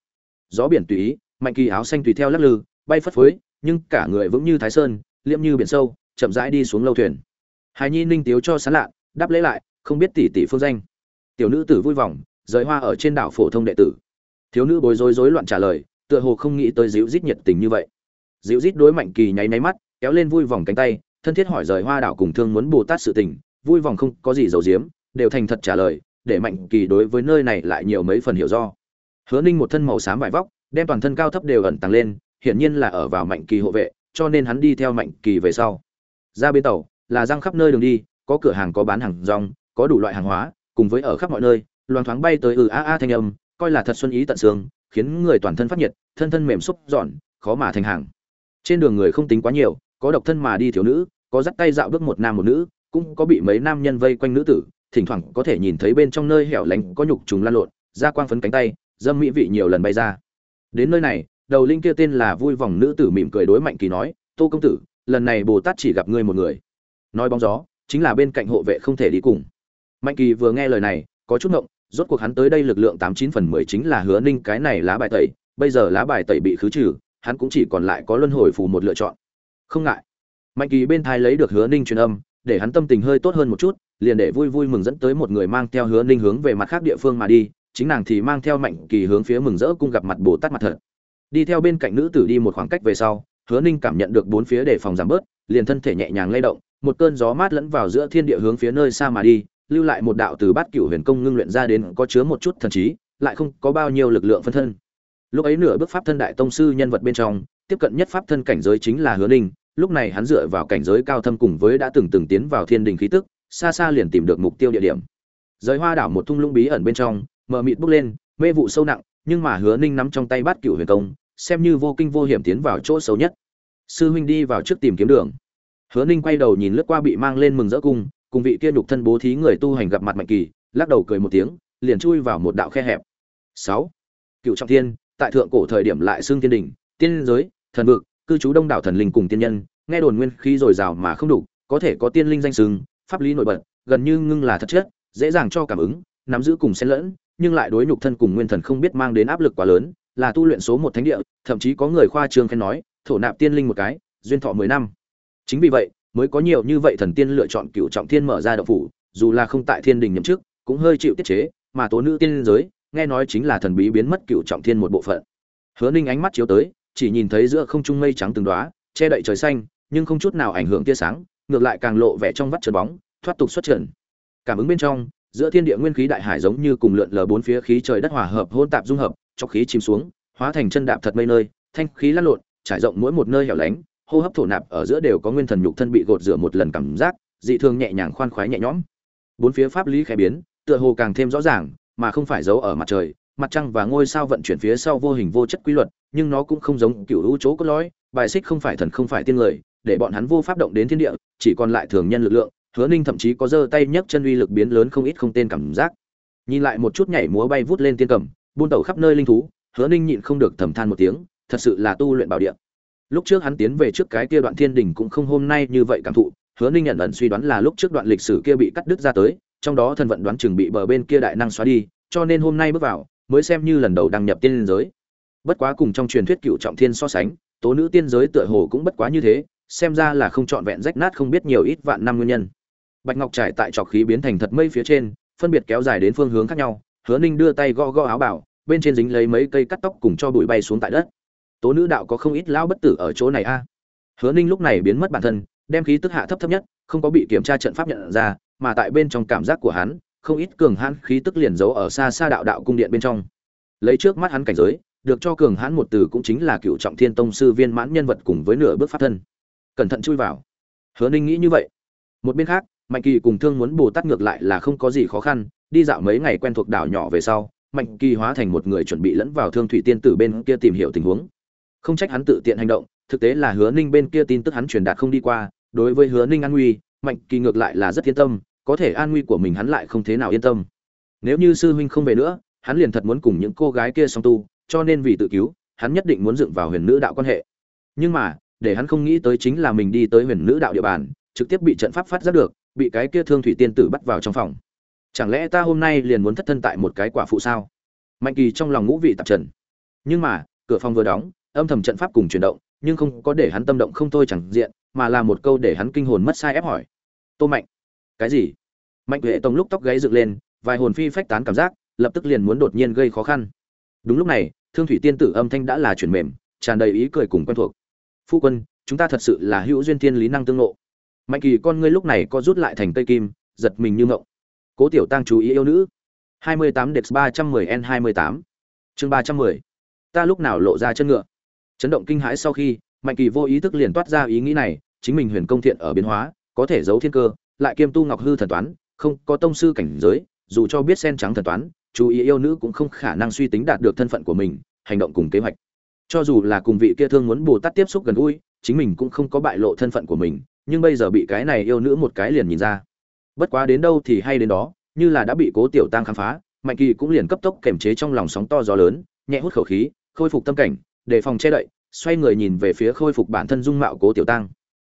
Gió biển tùy ý, mạnh kỳ áo xanh tùy theo lắc lư, bay phất phới, nhưng cả người vững như thái sơn, liễm như biển sâu, chậm rãi đi xuống lâu thuyền. Hài nhi ninh tiếu cho sán lạ, đáp lễ lại, không biết tỷ tỷ phương danh. Tiểu nữ tử vui vòng, rời hoa ở trên đảo phổ thông đệ tử. Thiếu nữ bối rối rối loạn trả lời, tựa hồ không nghĩ tới dịu rít nhiệt tình như vậy dịu rít đối mạnh kỳ nháy nháy mắt, kéo lên vui vòng cánh tay, thân thiết hỏi rời hoa đảo cùng thương muốn bồ tát sự tình, vui vòng không có gì giấu giếm, đều thành thật trả lời, để mạnh kỳ đối với nơi này lại nhiều mấy phần hiểu do. Hứa ninh một thân màu xám vải vóc, đem toàn thân cao thấp đều ẩn tăng lên, hiển nhiên là ở vào mạnh kỳ hộ vệ, cho nên hắn đi theo mạnh kỳ về sau. Ra bên tàu, là răng khắp nơi đường đi, có cửa hàng có bán hàng rong, có đủ loại hàng hóa, cùng với ở khắp mọi nơi loan thoáng bay tới ừ a a thanh âm, coi là thật xuân ý tận xương, khiến người toàn thân phát nhiệt, thân thân mềm xúc giòn khó mà thành hàng trên đường người không tính quá nhiều, có độc thân mà đi thiếu nữ, có dắt tay dạo bước một nam một nữ, cũng có bị mấy nam nhân vây quanh nữ tử, thỉnh thoảng có thể nhìn thấy bên trong nơi hẻo lánh có nhục trùng lan lộn, da quang phấn cánh tay, dâm mỹ vị nhiều lần bay ra. Đến nơi này, đầu linh kia tên là vui vòng nữ tử mỉm cười đối mạnh kỳ nói, tô công tử, lần này bồ tát chỉ gặp ngươi một người. Nói bóng gió, chính là bên cạnh hộ vệ không thể đi cùng. Mạnh kỳ vừa nghe lời này, có chút ngộng, rốt cuộc hắn tới đây lực lượng tám chín phần mười chính là hứa ninh cái này lá bài tẩy, bây giờ lá bài tẩy bị khứ trừ hắn cũng chỉ còn lại có luân hồi phù một lựa chọn. Không ngại. Mạnh kỳ bên thai lấy được hứa ninh truyền âm, để hắn tâm tình hơi tốt hơn một chút, liền để vui vui mừng dẫn tới một người mang theo hứa ninh hướng về mặt khác địa phương mà đi, chính nàng thì mang theo mạnh kỳ hướng phía mừng rỡ cung gặp mặt bồ tát mặt thật. Đi theo bên cạnh nữ tử đi một khoảng cách về sau, hứa ninh cảm nhận được bốn phía đề phòng giảm bớt, liền thân thể nhẹ nhàng lay động, một cơn gió mát lẫn vào giữa thiên địa hướng phía nơi xa mà đi, lưu lại một đạo từ bát cửu huyền công ngưng luyện ra đến có chứa một chút thần trí, lại không có bao nhiêu lực lượng phân thân lúc ấy nửa bước pháp thân đại tông sư nhân vật bên trong, tiếp cận nhất pháp thân cảnh giới chính là hứa ninh, lúc này hắn dựa vào cảnh giới cao thâm cùng với đã từng từng tiến vào thiên đình khí tức, xa xa liền tìm được mục tiêu địa điểm. Giới hoa đảo một thung lũng bí ẩn bên trong, mờ mịt bốc lên, mê vụ sâu nặng, nhưng mà hứa ninh nắm trong tay bát cửu huyền công, xem như vô kinh vô hiểm tiến vào chỗ xấu nhất. Sư huynh đi vào trước tìm kiếm đường. Hứa ninh quay đầu nhìn lướt qua bị mang lên mừng rỡ cung, cùng vị kia nhục thân bố thí người tu hành gặp mặt mạnh kỳ, lắc đầu cười một tiếng, liền chui vào một đạo khe hẹp. Sáu. Cựu trọng thiên tại thượng cổ thời điểm lại xương thiên đình, tiên giới, thần vực, cư trú đông đảo thần linh cùng tiên nhân, nghe đồn nguyên khí dồi dào mà không đủ, có thể có tiên linh danh sừng pháp lý nổi bật, gần như ngưng là thật chất, dễ dàng cho cảm ứng, nắm giữ cùng xen lẫn, nhưng lại đối nhục thân cùng nguyên thần không biết mang đến áp lực quá lớn, là tu luyện số một thánh địa, thậm chí có người khoa trương khen nói, thổ nạp tiên linh một cái, duyên thọ mười năm. Chính vì vậy, mới có nhiều như vậy thần tiên lựa chọn cựu trọng thiên mở ra động phủ, dù là không tại thiên đình nhậm chức, cũng hơi chịu tiết chế, mà tố nữ tiên giới nghe nói chính là thần bí biến mất cựu trọng thiên một bộ phận. Hứa ninh ánh mắt chiếu tới, chỉ nhìn thấy giữa không trung mây trắng từng đóa, che đậy trời xanh, nhưng không chút nào ảnh hưởng tia sáng, ngược lại càng lộ vẻ trong vắt trượt bóng, thoát tục xuất trần. Cảm ứng bên trong, giữa thiên địa nguyên khí đại hải giống như cùng lượn lờ bốn phía khí trời đất hòa hợp hôn tạp dung hợp, cho khí chìm xuống, hóa thành chân đạp thật mây nơi, thanh khí lăn lộn, trải rộng mỗi một nơi hẻo lánh, hô hấp thổ nạp ở giữa đều có nguyên thần nhục thân bị gột rửa một lần cảm giác, dị thường nhẹ nhàng khoan khoái nhẹ nhõm. Bốn phía pháp lý khẽ biến, tựa hồ càng thêm rõ ràng mà không phải giấu ở mặt trời, mặt trăng và ngôi sao vận chuyển phía sau vô hình vô chất quy luật, nhưng nó cũng không giống cựu hữu chỗ có lõi, bài xích không phải thần không phải tiên người, để bọn hắn vô pháp động đến thiên địa, chỉ còn lại thường nhân lực lượng, hứa ninh thậm chí có giơ tay nhấc chân uy lực biến lớn không ít không tên cảm giác. Nhìn lại một chút nhảy múa bay vút lên tiên cầm, buôn tẩu khắp nơi linh thú, hứa ninh nhịn không được thầm than một tiếng, thật sự là tu luyện bảo địa. Lúc trước hắn tiến về trước cái kia đoạn thiên đình cũng không hôm nay như vậy cảm thụ, hứa ninh nhận ẩn suy đoán là lúc trước đoạn lịch sử kia bị cắt đứt ra tới trong đó thần vận đoán chừng bị bờ bên kia đại năng xóa đi, cho nên hôm nay bước vào, mới xem như lần đầu đăng nhập tiên giới. Bất quá cùng trong truyền thuyết cựu trọng thiên so sánh, tố nữ tiên giới tựa hồ cũng bất quá như thế, xem ra là không chọn vẹn rách nát không biết nhiều ít vạn năm nguyên nhân. Bạch ngọc trải tại trọc khí biến thành thật mây phía trên, phân biệt kéo dài đến phương hướng khác nhau, hứa ninh đưa tay gõ gõ áo bảo, bên trên dính lấy mấy cây cắt tóc cùng cho bụi bay xuống tại đất. Tố nữ đạo có không ít lão bất tử ở chỗ này a. Hứa ninh lúc này biến mất bản thân, đem khí tức hạ thấp thấp nhất, không có bị kiểm tra trận pháp nhận ra mà tại bên trong cảm giác của hắn, không ít cường hãn khí tức liền giấu ở xa xa đạo đạo cung điện bên trong. Lấy trước mắt hắn cảnh giới, được cho cường hãn một từ cũng chính là cựu trọng thiên tông sư viên mãn nhân vật cùng với nửa bước pháp thân. Cẩn thận chui vào. Hứa ninh nghĩ như vậy. Một bên khác, mạnh kỳ cùng thương muốn bù tát ngược lại là không có gì khó khăn, đi dạo mấy ngày quen thuộc đảo nhỏ về sau, mạnh kỳ hóa thành một người chuẩn bị lẫn vào thương thủy tiên tử bên kia tìm hiểu tình huống. Không trách hắn tự tiện hành động, thực tế là hứa ninh bên kia tin tức hắn truyền đạt không đi qua, đối với hứa ninh an nguy, mạnh kỳ ngược lại là rất yên tâm có thể an nguy của mình hắn lại không thế nào yên tâm. Nếu như sư huynh không về nữa, hắn liền thật muốn cùng những cô gái kia song tu, cho nên vì tự cứu, hắn nhất định muốn dựng vào huyền nữ đạo quan hệ. Nhưng mà, để hắn không nghĩ tới chính là mình đi tới huyền nữ đạo địa bàn, trực tiếp bị trận pháp phát giác được, bị cái kia thương thủy tiên tử bắt vào trong phòng. Chẳng lẽ ta hôm nay liền muốn thất thân tại một cái quả phụ sao? Mạnh kỳ trong lòng ngũ vị tạp trần. Nhưng mà, cửa phòng vừa đóng, âm thầm trận pháp cùng chuyển động, nhưng không có để hắn tâm động không thôi chẳng diện, mà là một câu để hắn kinh hồn mất sai ép hỏi. Tô mạnh, cái gì? Mạnh huệ tông lúc tóc gáy dựng lên, vài hồn phi phách tán cảm giác, lập tức liền muốn đột nhiên gây khó khăn. Đúng lúc này, thương thủy tiên tử âm thanh đã là chuyển mềm, tràn đầy ý cười cùng quen thuộc. Phu quân, chúng ta thật sự là hữu duyên thiên lý năng tương ngộ. Mạnh kỳ, con ngươi lúc này có rút lại thành tây kim, giật mình như ngộng. Cố tiểu tăng chú ý yêu nữ. 28 Dex 310 N 28 chương 310 ta lúc nào lộ ra chân ngựa? Chấn động kinh hãi sau khi, mạnh kỳ vô ý thức liền toát ra ý nghĩ này, chính mình huyền công thiện ở biến hóa, có thể giấu thiên cơ, lại kiêm tu ngọc hư thần toán không có tông sư cảnh giới, dù cho biết sen trắng thần toán, chú ý yêu nữ cũng không khả năng suy tính đạt được thân phận của mình, hành động cùng kế hoạch. Cho dù là cùng vị kia thương muốn bù tát tiếp xúc gần gũi, chính mình cũng không có bại lộ thân phận của mình, nhưng bây giờ bị cái này yêu nữ một cái liền nhìn ra. Bất quá đến đâu thì hay đến đó, như là đã bị cố tiểu tăng khám phá, mạnh kỳ cũng liền cấp tốc kềm chế trong lòng sóng to gió lớn, nhẹ hút khẩu khí, khôi phục tâm cảnh, đề phòng che đậy, xoay người nhìn về phía khôi phục bản thân dung mạo cố tiểu tăng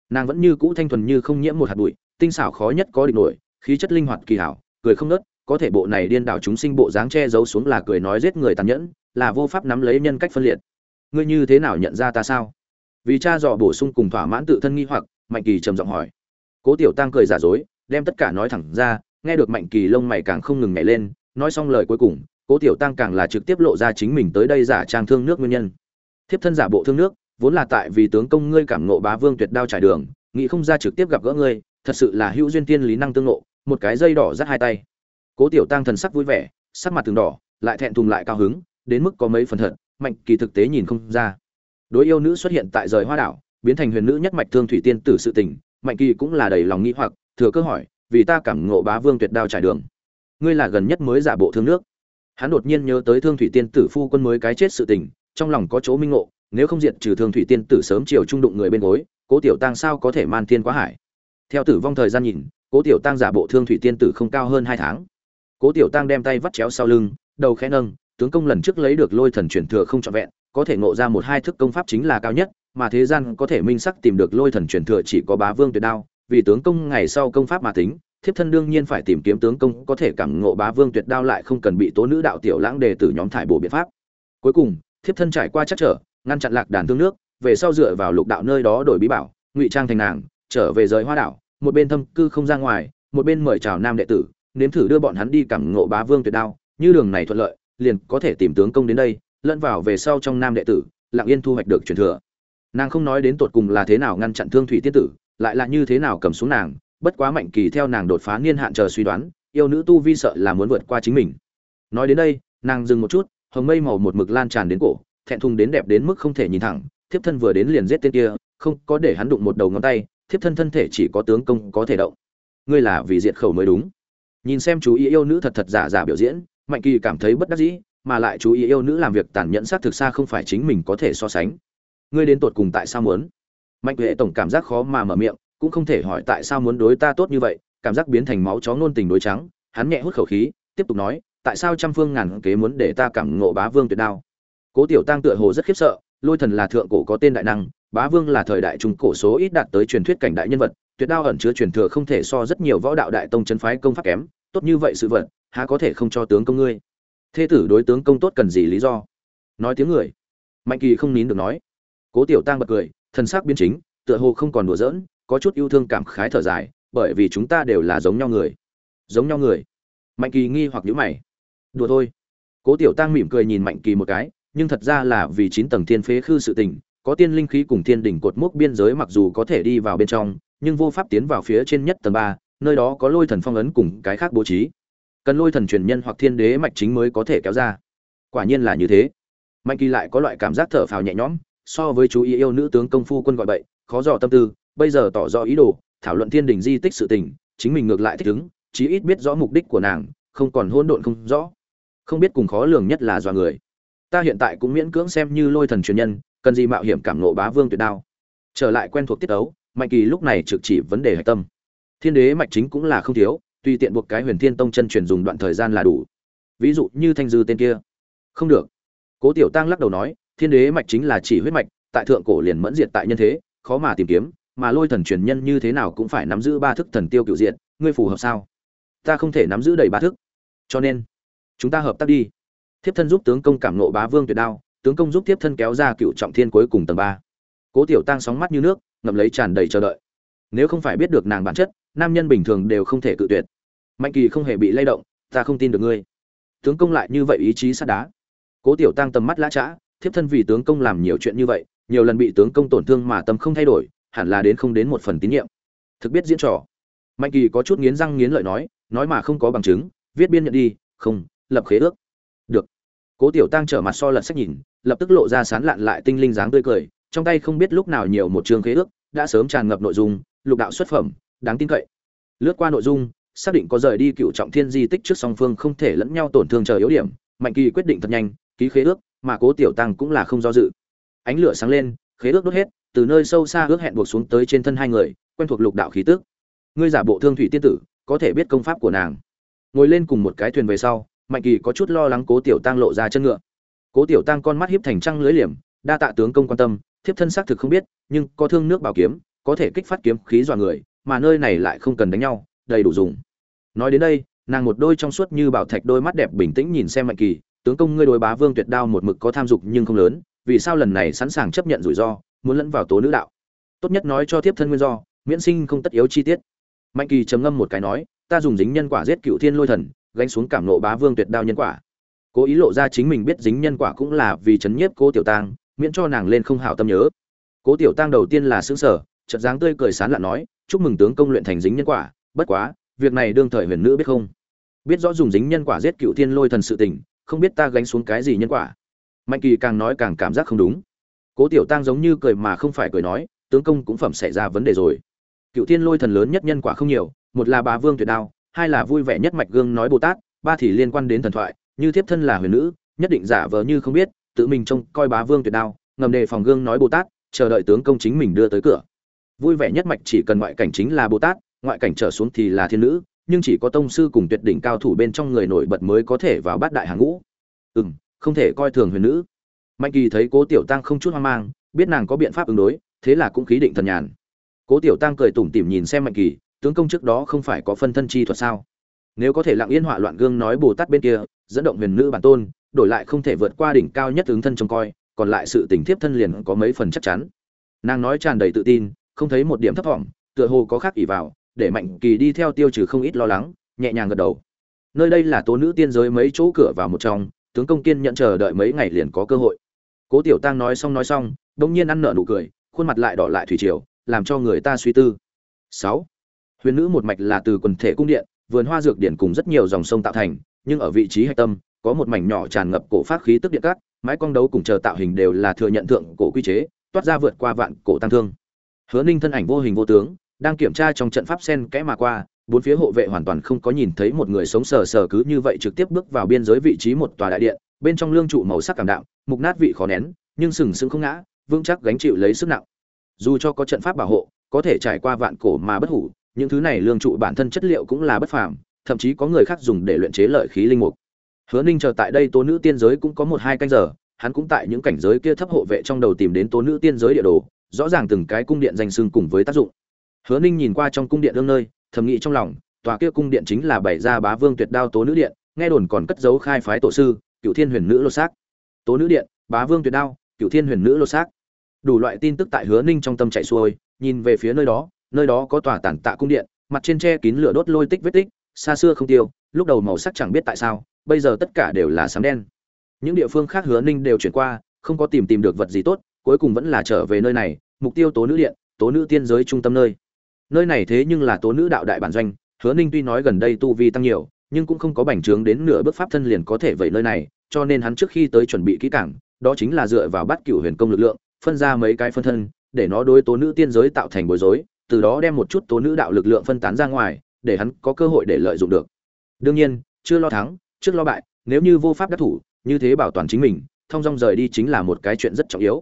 nàng vẫn như cũ thanh thuần như không nhiễm một hạt bụi, tinh xảo khó nhất có địch nổi khí chất linh hoạt kỳ hảo, cười không nớt, có thể bộ này điên đảo chúng sinh bộ dáng che giấu xuống là cười nói giết người tàn nhẫn, là vô pháp nắm lấy nhân cách phân liệt. Ngươi như thế nào nhận ra ta sao? Vì cha dò bổ sung cùng thỏa mãn tự thân nghi hoặc, mạnh kỳ trầm giọng hỏi. Cố tiểu tăng cười giả dối, đem tất cả nói thẳng ra, nghe được mạnh kỳ lông mày càng không ngừng nhảy lên, nói xong lời cuối cùng, cố tiểu tăng càng là trực tiếp lộ ra chính mình tới đây giả trang thương nước nguyên nhân. Thiếp thân giả bộ thương nước, vốn là tại vì tướng công ngươi cảm ngộ bá vương tuyệt đao trải đường, nghĩ không ra trực tiếp gặp gỡ ngươi, thật sự là hữu duyên tiên lý năng tương ngộ một cái dây đỏ dắt hai tay. Cố tiểu tăng thần sắc vui vẻ, sắc mặt từng đỏ, lại thẹn thùng lại cao hứng, đến mức có mấy phần thật, mạnh, kỳ thực tế nhìn không ra. Đối yêu nữ xuất hiện tại rời hoa đảo, biến thành huyền nữ nhất mạch thương thủy tiên tử sự tình, mạnh, kỳ cũng là đầy lòng nghĩ hoặc, thừa cơ hỏi, vì ta cảm ngộ bá vương tuyệt đao trải đường. Ngươi là gần nhất mới giả bộ thương nước. Hắn đột nhiên nhớ tới thương thủy tiên tử phu quân mới cái chết sự tình, trong lòng có chỗ minh ngộ, nếu không diệt trừ thương thủy tiên tử sớm chiều trung đụng người bên gối, cố tiểu tăng sao có thể man thiên quá hải? Theo tử vong thời gian nhìn cố tiểu tăng giả bộ thương thủy tiên tử không cao hơn hai tháng. Cố tiểu tăng đem tay vắt chéo sau lưng, đầu khẽ nâng, tướng công lần trước lấy được lôi thần truyền thừa không trọn vẹn, có thể ngộ ra một hai thức công pháp chính là cao nhất, mà thế gian có thể minh sắc tìm được lôi thần truyền thừa chỉ có bá vương tuyệt đao, vì tướng công ngày sau công pháp mà tính, thiếp thân đương nhiên phải tìm kiếm tướng công có thể cảm ngộ bá vương tuyệt đao lại không cần bị tố nữ đạo tiểu lãng đề từ nhóm thải bổ biện pháp. Cuối cùng, thiếp thân trải qua chắc trở, ngăn chặn lạc đàn tương nước, về sau dựa vào lục đạo nơi đó đổi bí bảo, ngụy trang thành nàng, trở về rời hoa đảo một bên thâm cư không ra ngoài, một bên mời chào nam đệ tử, nếm thử đưa bọn hắn đi cảm ngộ bá vương tuyệt đao, như đường này thuận lợi, liền có thể tìm tướng công đến đây, lẫn vào về sau trong nam đệ tử, lặng yên thu hoạch được truyền thừa. Nàng không nói đến tột cùng là thế nào ngăn chặn thương thủy tiên tử, lại là như thế nào cầm xuống nàng, bất quá mạnh kỳ theo nàng đột phá niên hạn chờ suy đoán, yêu nữ tu vi sợ là muốn vượt qua chính mình. Nói đến đây, nàng dừng một chút, hồng mây màu một mực lan tràn đến cổ, thẹn thùng đến đẹp đến mức không thể nhìn thẳng, thiếp thân vừa đến liền giết tên kia, không có để hắn đụng một đầu ngón tay thiếp thân thân thể chỉ có tướng công có thể động. Ngươi là vì diệt khẩu mới đúng. Nhìn xem chú ý yêu nữ thật thật giả giả biểu diễn, mạnh kỳ cảm thấy bất đắc dĩ, mà lại chú ý yêu nữ làm việc tàn nhẫn xác thực xa không phải chính mình có thể so sánh. Ngươi đến tột cùng tại sao muốn? Mạnh huệ tổng cảm giác khó mà mở miệng, cũng không thể hỏi tại sao muốn đối ta tốt như vậy, cảm giác biến thành máu chó ngôn tình đối trắng, hắn nhẹ hút khẩu khí, tiếp tục nói, tại sao trăm phương ngàn kế muốn để ta cảm ngộ bá vương tuyệt đao? Cố tiểu tăng tựa hồ rất khiếp sợ, lôi thần là thượng cổ có tên đại năng bá vương là thời đại trung cổ số ít đạt tới truyền thuyết cảnh đại nhân vật, tuyệt đao ẩn chứa truyền thừa không thể so rất nhiều võ đạo đại tông chân phái công pháp kém, tốt như vậy sự vật, há có thể không cho tướng công ngươi? Thê tử đối tướng công tốt cần gì lý do? Nói tiếng người. Mạnh kỳ không nín được nói. Cố tiểu tăng bật cười thân sắc biến chính, tựa hồ không còn đùa giỡn, có chút yêu thương cảm khái thở dài, bởi vì chúng ta đều là giống nhau người. Giống nhau người. Mạnh kỳ nghi hoặc nhữ mày. Đùa thôi. Cố tiểu tăng mỉm cười nhìn mạnh kỳ một cái, nhưng thật ra là vì chín tầng thiên phế khư sự tình có tiên linh khí cùng thiên đỉnh cột mốc biên giới mặc dù có thể đi vào bên trong, nhưng vô pháp tiến vào phía trên nhất tầng ba, nơi đó có lôi thần phong ấn cùng cái khác bố trí. Cần lôi thần truyền nhân hoặc thiên đế mạch chính mới có thể kéo ra. Quả nhiên là như thế. Mạnh kỳ lại có loại cảm giác thở phào nhẹ nhõm, so với chú ý yêu nữ tướng công phu quân gọi bậy, khó dò tâm tư, bây giờ tỏ rõ ý đồ, thảo luận thiên đỉnh di tích sự tình, chính mình ngược lại thích ứng, chí ít biết rõ mục đích của nàng, không còn hỗn độn không rõ. Không biết cùng khó lường nhất là do người. Ta hiện tại cũng miễn cưỡng xem như lôi thần truyền nhân cần gì mạo hiểm cảm nộ bá vương tuyệt đao. Trở lại quen thuộc tiết ấu mạnh kỳ lúc này trực chỉ vấn đề hạch tâm. Thiên đế mạch chính cũng là không thiếu, tùy tiện buộc cái huyền thiên tông chân truyền dùng đoạn thời gian là đủ. Ví dụ như thanh dư tên kia. Không được. Cố tiểu tăng lắc đầu nói, thiên đế mạch chính là chỉ huyết mạch, tại thượng cổ liền mẫn diệt tại nhân thế, khó mà tìm kiếm, mà lôi thần truyền nhân như thế nào cũng phải nắm giữ ba thức thần tiêu cựu diện ngươi phù hợp sao? Ta không thể nắm giữ đầy ba thức. Cho nên, chúng ta hợp tác đi. Thiếp thân giúp tướng công cảm nộ bá vương tuyệt đao tướng công giúp tiếp thân kéo ra cựu trọng thiên cuối cùng tầng ba. Cố tiểu tăng sóng mắt như nước ngậm lấy tràn đầy chờ đợi. Nếu không phải biết được nàng bản chất nam nhân bình thường đều không thể cự tuyệt. Mạnh kỳ không hề bị lay động ta không tin được ngươi. Tướng công lại như vậy ý chí sắt đá. Cố tiểu tăng tầm mắt lã trã, thiếp thân vì tướng công làm nhiều chuyện như vậy nhiều lần bị tướng công tổn thương mà tâm không thay đổi hẳn là đến không đến một phần tín nhiệm. Thực biết diễn trò. Mạnh kỳ có chút nghiến răng nghiến lợi nói nói mà không có bằng chứng viết biên nhận đi không lập khế ước. Được. Cố tiểu tăng trở mặt so lật sách nhìn lập tức lộ ra sán lạn lại tinh linh dáng tươi cười, trong tay không biết lúc nào nhiều một chương khế ước, đã sớm tràn ngập nội dung, lục đạo xuất phẩm, đáng tin cậy. Lướt qua nội dung, xác định có rời đi cựu trọng thiên di tích trước song phương không thể lẫn nhau tổn thương chờ yếu điểm, mạnh kỳ quyết định thật nhanh, ký khế ước, mà cố tiểu tăng cũng là không do dự. Ánh lửa sáng lên, khế ước đốt hết, từ nơi sâu xa ước hẹn buộc xuống tới trên thân hai người, quen thuộc lục đạo khí tức. Ngươi giả bộ thương thủy tiên tử, có thể biết công pháp của nàng. Ngồi lên cùng một cái thuyền về sau, mạnh kỳ có chút lo lắng cố tiểu tăng lộ ra chân ngựa cố tiểu tăng con mắt hiếp thành trăng lưới liềm, đa tạ tướng công quan tâm, thiếp thân xác thực không biết, nhưng có thương nước bảo kiếm, có thể kích phát kiếm khí dọa người, mà nơi này lại không cần đánh nhau, đầy đủ dùng. Nói đến đây, nàng một đôi trong suốt như bảo thạch đôi mắt đẹp bình tĩnh nhìn xem mạnh kỳ, tướng công ngươi đối bá vương tuyệt đao một mực có tham dục nhưng không lớn, vì sao lần này sẵn sàng chấp nhận rủi ro, muốn lẫn vào tố nữ đạo? Tốt nhất nói cho thiếp thân nguyên do, miễn sinh không tất yếu chi tiết. Mạnh kỳ trầm ngâm một cái nói, ta dùng dính nhân quả giết cựu thiên lôi thần, gánh xuống cảm nộ bá vương tuyệt đao nhân quả cố ý lộ ra chính mình biết dính nhân quả cũng là vì chấn nhiếp cô tiểu tang, miễn cho nàng lên không hảo tâm nhớ. Cố tiểu tang đầu tiên là xứng sở chợt dáng tươi cười sán lạ nói, chúc mừng tướng công luyện thành dính nhân quả, bất quá, việc này đương thời huyền nữ biết không? Biết rõ dùng dính nhân quả giết cựu thiên lôi thần sự tình, không biết ta gánh xuống cái gì nhân quả. Mạnh kỳ càng nói càng cảm giác không đúng. Cố tiểu tăng giống như cười mà không phải cười nói, tướng công cũng phẩm xảy ra vấn đề rồi. Cựu thiên lôi thần lớn nhất nhân quả không nhiều, một là bà vương tuyệt đao, hai là vui vẻ nhất mạch gương nói bồ tát, ba thì liên quan đến thần thoại như thiếp thân là huyền nữ, nhất định giả vờ như không biết, tự mình trông coi bá vương tuyệt đao, ngầm đề phòng gương nói bồ tát, chờ đợi tướng công chính mình đưa tới cửa. Vui vẻ nhất mạch chỉ cần ngoại cảnh chính là bồ tát, ngoại cảnh trở xuống thì là thiên nữ, nhưng chỉ có tông sư cùng tuyệt đỉnh cao thủ bên trong người nổi bật mới có thể vào bát đại hàng ngũ. Ừ m không thể coi thường huyền nữ. Mạnh kỳ thấy cố tiểu tăng không chút hoang mang, biết nàng có biện pháp ứng đối, thế là cũng khí định thần nhàn. Cố tiểu tăng cười tủm tỉm nhìn xem mạnh kỳ, tướng công trước đó không phải có phân thân chi thuật sao? Nếu có thể lặng yên họa loạn gương nói bồ tát bên kia dẫn động huyền nữ bản tôn, đổi lại không thể vượt qua đỉnh cao nhất ứng thân trông coi, còn lại sự tình thiếp thân liền có mấy phần chắc chắn. Nàng nói tràn đầy tự tin, không thấy một điểm thấp thỏm tựa hồ có khác ỷ vào, để mạnh kỳ đi theo tiêu trừ không ít lo lắng, nhẹ nhàng gật đầu. Nơi đây là tố nữ tiên giới mấy chỗ cửa vào một trong, tướng công kiên nhận chờ đợi mấy ngày liền có cơ hội. Cố tiểu tăng nói xong nói xong đông nhiên ăn nợ nụ cười, khuôn mặt lại đỏ lại thủy triều, làm cho người ta suy tư. Sáu. Huyền nữ một mạch là từ quần thể cung điện, vườn hoa dược điển cùng rất nhiều dòng sông tạo thành nhưng ở vị trí hạch tâm, có một mảnh nhỏ tràn ngập cổ phát khí tức điện cát, mái quang đấu cùng chờ tạo hình đều là thừa nhận thượng cổ quy chế, toát ra vượt qua vạn cổ tăng thương. Hứa ninh thân ảnh vô hình vô tướng, đang kiểm tra trong trận pháp sen kẽ mà qua, bốn phía hộ vệ hoàn toàn không có nhìn thấy một người sống sờ sờ cứ như vậy trực tiếp bước vào biên giới vị trí một tòa đại điện, bên trong lương trụ màu sắc cảm đạm mục nát vị khó nén, nhưng sừng sững không ngã, vững chắc gánh chịu lấy sức nặng. Dù cho có trận pháp bảo hộ, có thể trải qua vạn cổ mà bất hủ, những thứ này lương trụ bản thân chất liệu cũng là bất phàm thậm chí có người khác dùng để luyện chế lợi khí linh mục. Hứa ninh chờ tại đây tố nữ tiên giới cũng có một hai canh giờ, hắn cũng tại những cảnh giới kia thấp hộ vệ trong đầu tìm đến tố nữ tiên giới địa đồ, rõ ràng từng cái cung điện danh xưng cùng với tác dụng. Hứa ninh nhìn qua trong cung điện đương nơi, thầm nghĩ trong lòng, tòa kia cung điện chính là bảy gia bá vương tuyệt đao tố nữ điện, nghe đồn còn cất giấu khai phái tổ sư cựu thiên huyền nữ lô xác. Tố nữ điện, bá vương tuyệt đao cựu thiên huyền nữ lô xác. Đủ loại tin tức tại hứa ninh trong tâm chạy xuôi, nhìn về phía nơi đó nơi đó có tòa tản tạ cung điện, mặt trên tre kín lửa đốt lôi tích vết tích xa xưa không tiêu, lúc đầu màu sắc chẳng biết tại sao, bây giờ tất cả đều là sáng đen. Những địa phương khác hứa ninh đều chuyển qua, không có tìm tìm được vật gì tốt, cuối cùng vẫn là trở về nơi này, mục tiêu tố nữ điện, tố nữ tiên giới trung tâm nơi. Nơi này thế nhưng là tố nữ đạo đại bản doanh, hứa ninh tuy nói gần đây tu vi tăng nhiều, nhưng cũng không có bành trướng đến nửa bước pháp thân liền có thể vậy nơi này, cho nên hắn trước khi tới chuẩn bị kỹ cảng đó chính là dựa vào bắt cửu huyền công lực lượng, phân ra mấy cái phân thân, để nó đối tố nữ tiên giới tạo thành bối rối, từ đó đem một chút tố nữ đạo lực lượng phân tán ra ngoài để hắn có cơ hội để lợi dụng được. Đương nhiên, chưa lo thắng, trước lo bại, nếu như vô pháp đắc thủ, như thế bảo toàn chính mình, thông dong rời đi chính là một cái chuyện rất trọng yếu.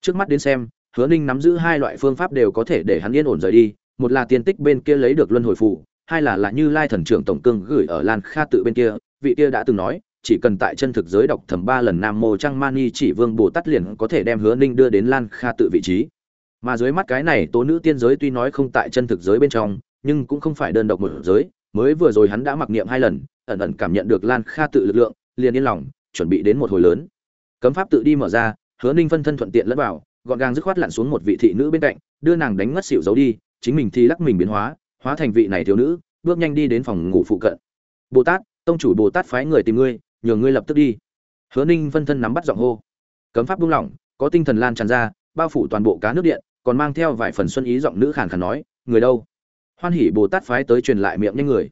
Trước mắt đến xem, hứa ninh nắm giữ hai loại phương pháp đều có thể để hắn yên ổn rời đi, một là tiên tích bên kia lấy được luân hồi phù, hai là là như lai thần trưởng tổng cương gửi ở lan kha tự bên kia, vị kia đã từng nói, chỉ cần tại chân thực giới đọc thầm ba lần nam mô Trang mani chỉ vương bồ tát liền có thể đem hứa ninh đưa đến lan kha tự vị trí. Mà dưới mắt cái này tố nữ tiên giới tuy nói không tại chân thực giới bên trong nhưng cũng không phải đơn độc một giới, mới vừa rồi hắn đã mặc niệm hai lần, ẩn ẩn cảm nhận được lan kha tự lực lượng, liền yên lòng, chuẩn bị đến một hồi lớn. Cấm pháp tự đi mở ra, hứa ninh phân thân thuận tiện lẫn vào, gọn gàng dứt khoát lặn xuống một vị thị nữ bên cạnh, đưa nàng đánh ngất xỉu giấu đi, chính mình thì lắc mình biến hóa hóa thành vị này thiếu nữ, bước nhanh đi đến phòng ngủ phụ cận. Bồ tát, tông chủ bồ tát phái người tìm ngươi, nhờ ngươi lập tức đi. Hứa ninh phân thân nắm bắt giọng hô. Cấm pháp buông lỏng, có tinh thần lan tràn ra, bao phủ toàn bộ cá nước điện, còn mang theo vài phần xuân ý giọng nữ khàn khàn nói, người đâu? Hoan hỉ bồ tát phái tới truyền lại miệng nhanh người.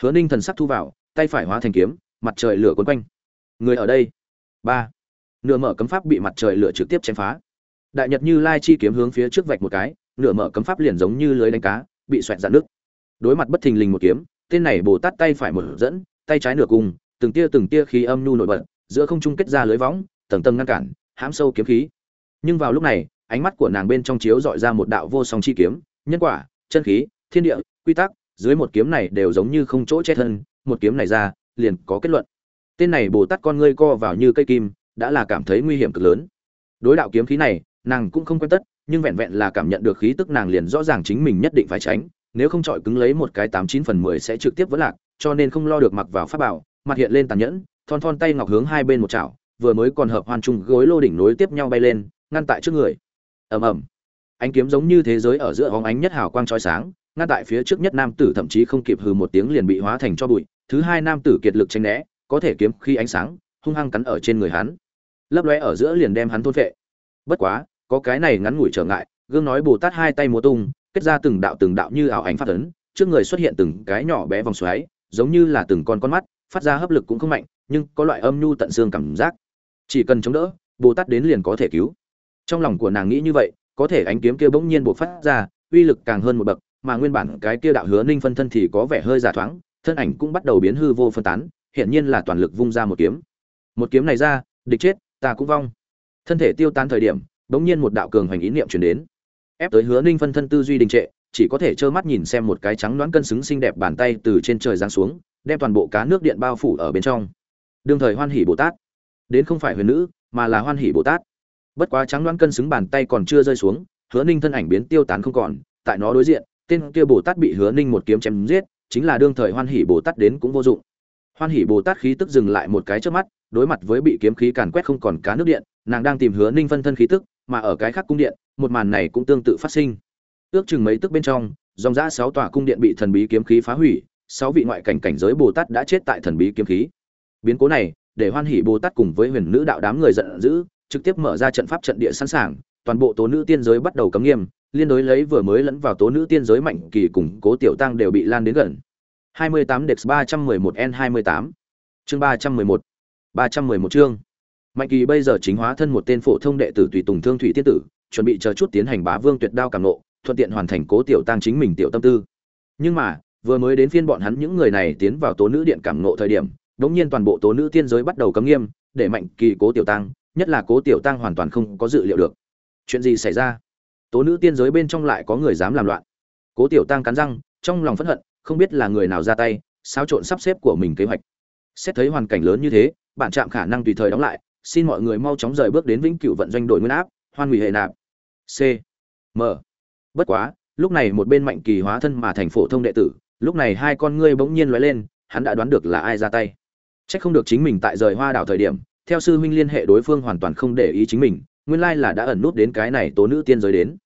Hứa ninh thần sắc thu vào, tay phải hóa thành kiếm, mặt trời lửa quấn quanh. Người ở đây. Ba. Nửa mở cấm pháp bị mặt trời lửa trực tiếp chém phá. Đại nhật như lai chi kiếm hướng phía trước vạch một cái, nửa mở cấm pháp liền giống như lưới đánh cá, bị xoẹt dạn nước đối mặt bất thình lình một kiếm, tên này bồ tát tay phải một dẫn, tay trái nửa cùng, từng tia từng tia khí âm nhu nổi bật, giữa không trung kết ra lưới võng, tầng tầng ngăn cản, hãm sâu kiếm khí. Nhưng vào lúc này, ánh mắt của nàng bên trong chiếu dọi ra một đạo vô song chi kiếm, nhân quả, chân khí thiên địa, quy tắc, dưới một kiếm này đều giống như không chỗ che thân, một kiếm này ra, liền có kết luận. Tên này bồ tát con ngươi co vào như cây kim, đã là cảm thấy nguy hiểm cực lớn. Đối đạo kiếm khí này, nàng cũng không quen tất, nhưng vẹn vẹn là cảm nhận được khí tức nàng liền rõ ràng chính mình nhất định phải tránh, nếu không chọi cứng lấy một cái tám chín phần mười sẽ trực tiếp vỡ lạc, cho nên không lo được mặc vào pháp bảo, mặt hiện lên tàn nhẫn, thon thon tay ngọc hướng hai bên một chảo, vừa mới còn hợp hoàn trung gối lô đỉnh nối tiếp nhau bay lên, ngăn tại trước người. Ầm ầm. Ánh kiếm giống như thế giới ở giữa hóng ánh nhất hào quang chói sáng ngăn tại phía trước nhất nam tử thậm chí không kịp hừ một tiếng liền bị hóa thành cho bụi, thứ hai nam tử kiệt lực tránh né, có thể kiếm khi ánh sáng, hung hăng cắn ở trên người hắn. Lấp lóe ở giữa liền đem hắn thôn phệ. Bất quá, có cái này ngắn ngủi trở ngại, gương nói bồ tát hai tay múa tung, kết ra từng đạo từng đạo như ảo ảnh phát ấn, trước người xuất hiện từng cái nhỏ bé vòng xoáy, giống như là từng con con mắt, phát ra hấp lực cũng không mạnh, nhưng có loại âm nhu tận xương cảm giác. Chỉ cần chống đỡ, bồ tát đến liền có thể cứu. Trong lòng của nàng nghĩ như vậy, có thể ánh kiếm kia bỗng nhiên bộc phát ra, uy lực càng hơn một bậc mà nguyên bản cái kia đạo hứa ninh phân thân thì có vẻ hơi giả thoáng, thân ảnh cũng bắt đầu biến hư vô phân tán hiện nhiên là toàn lực vung ra một kiếm. Một kiếm này ra, địch chết, ta cũng vong. Thân thể tiêu tan thời điểm, bỗng nhiên một đạo cường hoành ý niệm truyền đến. Ép tới hứa ninh phân thân tư duy đình trệ, chỉ có thể trơ mắt nhìn xem một cái trắng đoán cân xứng xinh đẹp bàn tay từ trên trời giáng xuống, đem toàn bộ cá nước điện bao phủ ở bên trong. Đương thời hoan hỷ bồ tát. Đến không phải huyền nữ, mà là hoan hỷ bồ tát. Bất quá trắng đoán cân xứng bàn tay còn chưa rơi xuống, hứa ninh thân ảnh biến tiêu tán không còn, tại nó đối diện tên kia bồ tát bị hứa ninh một kiếm chém giết, chính là đương thời hoan hỷ bồ tát đến cũng vô dụng. Hoan hỷ bồ tát khí tức dừng lại một cái trước mắt, đối mặt với bị kiếm khí càn quét không còn cá nước điện, nàng đang tìm hứa ninh phân thân khí tức, mà ở cái khác cung điện, một màn này cũng tương tự phát sinh. Ước chừng mấy tức bên trong, dòng giã sáu tòa cung điện bị thần bí kiếm khí phá hủy, sáu vị ngoại cảnh cảnh giới bồ tát đã chết tại thần bí kiếm khí. Biến cố này, để hoan hỷ bồ tát cùng với huyền nữ đạo đám người giận dữ, trực tiếp mở ra trận pháp trận địa sẵn sàng, toàn bộ tố nữ tiên giới bắt đầu cấm nghiêm liên đối lấy vừa mới lẫn vào tố nữ tiên giới mạnh kỳ cùng cố tiểu tăng đều bị lan đến gần 28 Dex 311 N28 chương 311 311 chương Mạnh Kỳ bây giờ chính hóa thân một tên phổ thông đệ tử tùy tùng thương thủy tiên tử, chuẩn bị chờ chút tiến hành bá vương tuyệt đao cảm nộ, thuận tiện hoàn thành cố tiểu tăng chính mình tiểu tâm tư. Nhưng mà, vừa mới đến phiên bọn hắn những người này tiến vào tố nữ điện cảm nộ thời điểm, đống nhiên toàn bộ tố nữ tiên giới bắt đầu cấm nghiêm, để Mạnh Kỳ cố tiểu tăng, nhất là cố tiểu tăng hoàn toàn không có dự liệu được. Chuyện gì xảy ra? Tố nữ tiên giới bên trong lại có người dám làm loạn. Cố tiểu tăng cắn răng, trong lòng phẫn hận, không biết là người nào ra tay, xáo trộn sắp xếp của mình kế hoạch. Xét thấy hoàn cảnh lớn như thế, bản trạm khả năng tùy thời đóng lại, xin mọi người mau chóng rời bước đến vĩnh cửu vận doanh đổi nguyên áp hoan hủy hệ nạp. C. M. Bất quá lúc này một bên mạnh kỳ hóa thân mà thành phổ thông đệ tử lúc này hai con ngươi bỗng nhiên lóe lên hắn đã đoán được là ai ra tay. Trách không được chính mình tại rời hoa đảo thời điểm theo sư huynh liên hệ đối phương hoàn toàn không để ý chính mình nguyên lai là đã ẩn nút đến cái này tố nữ tiên giới đến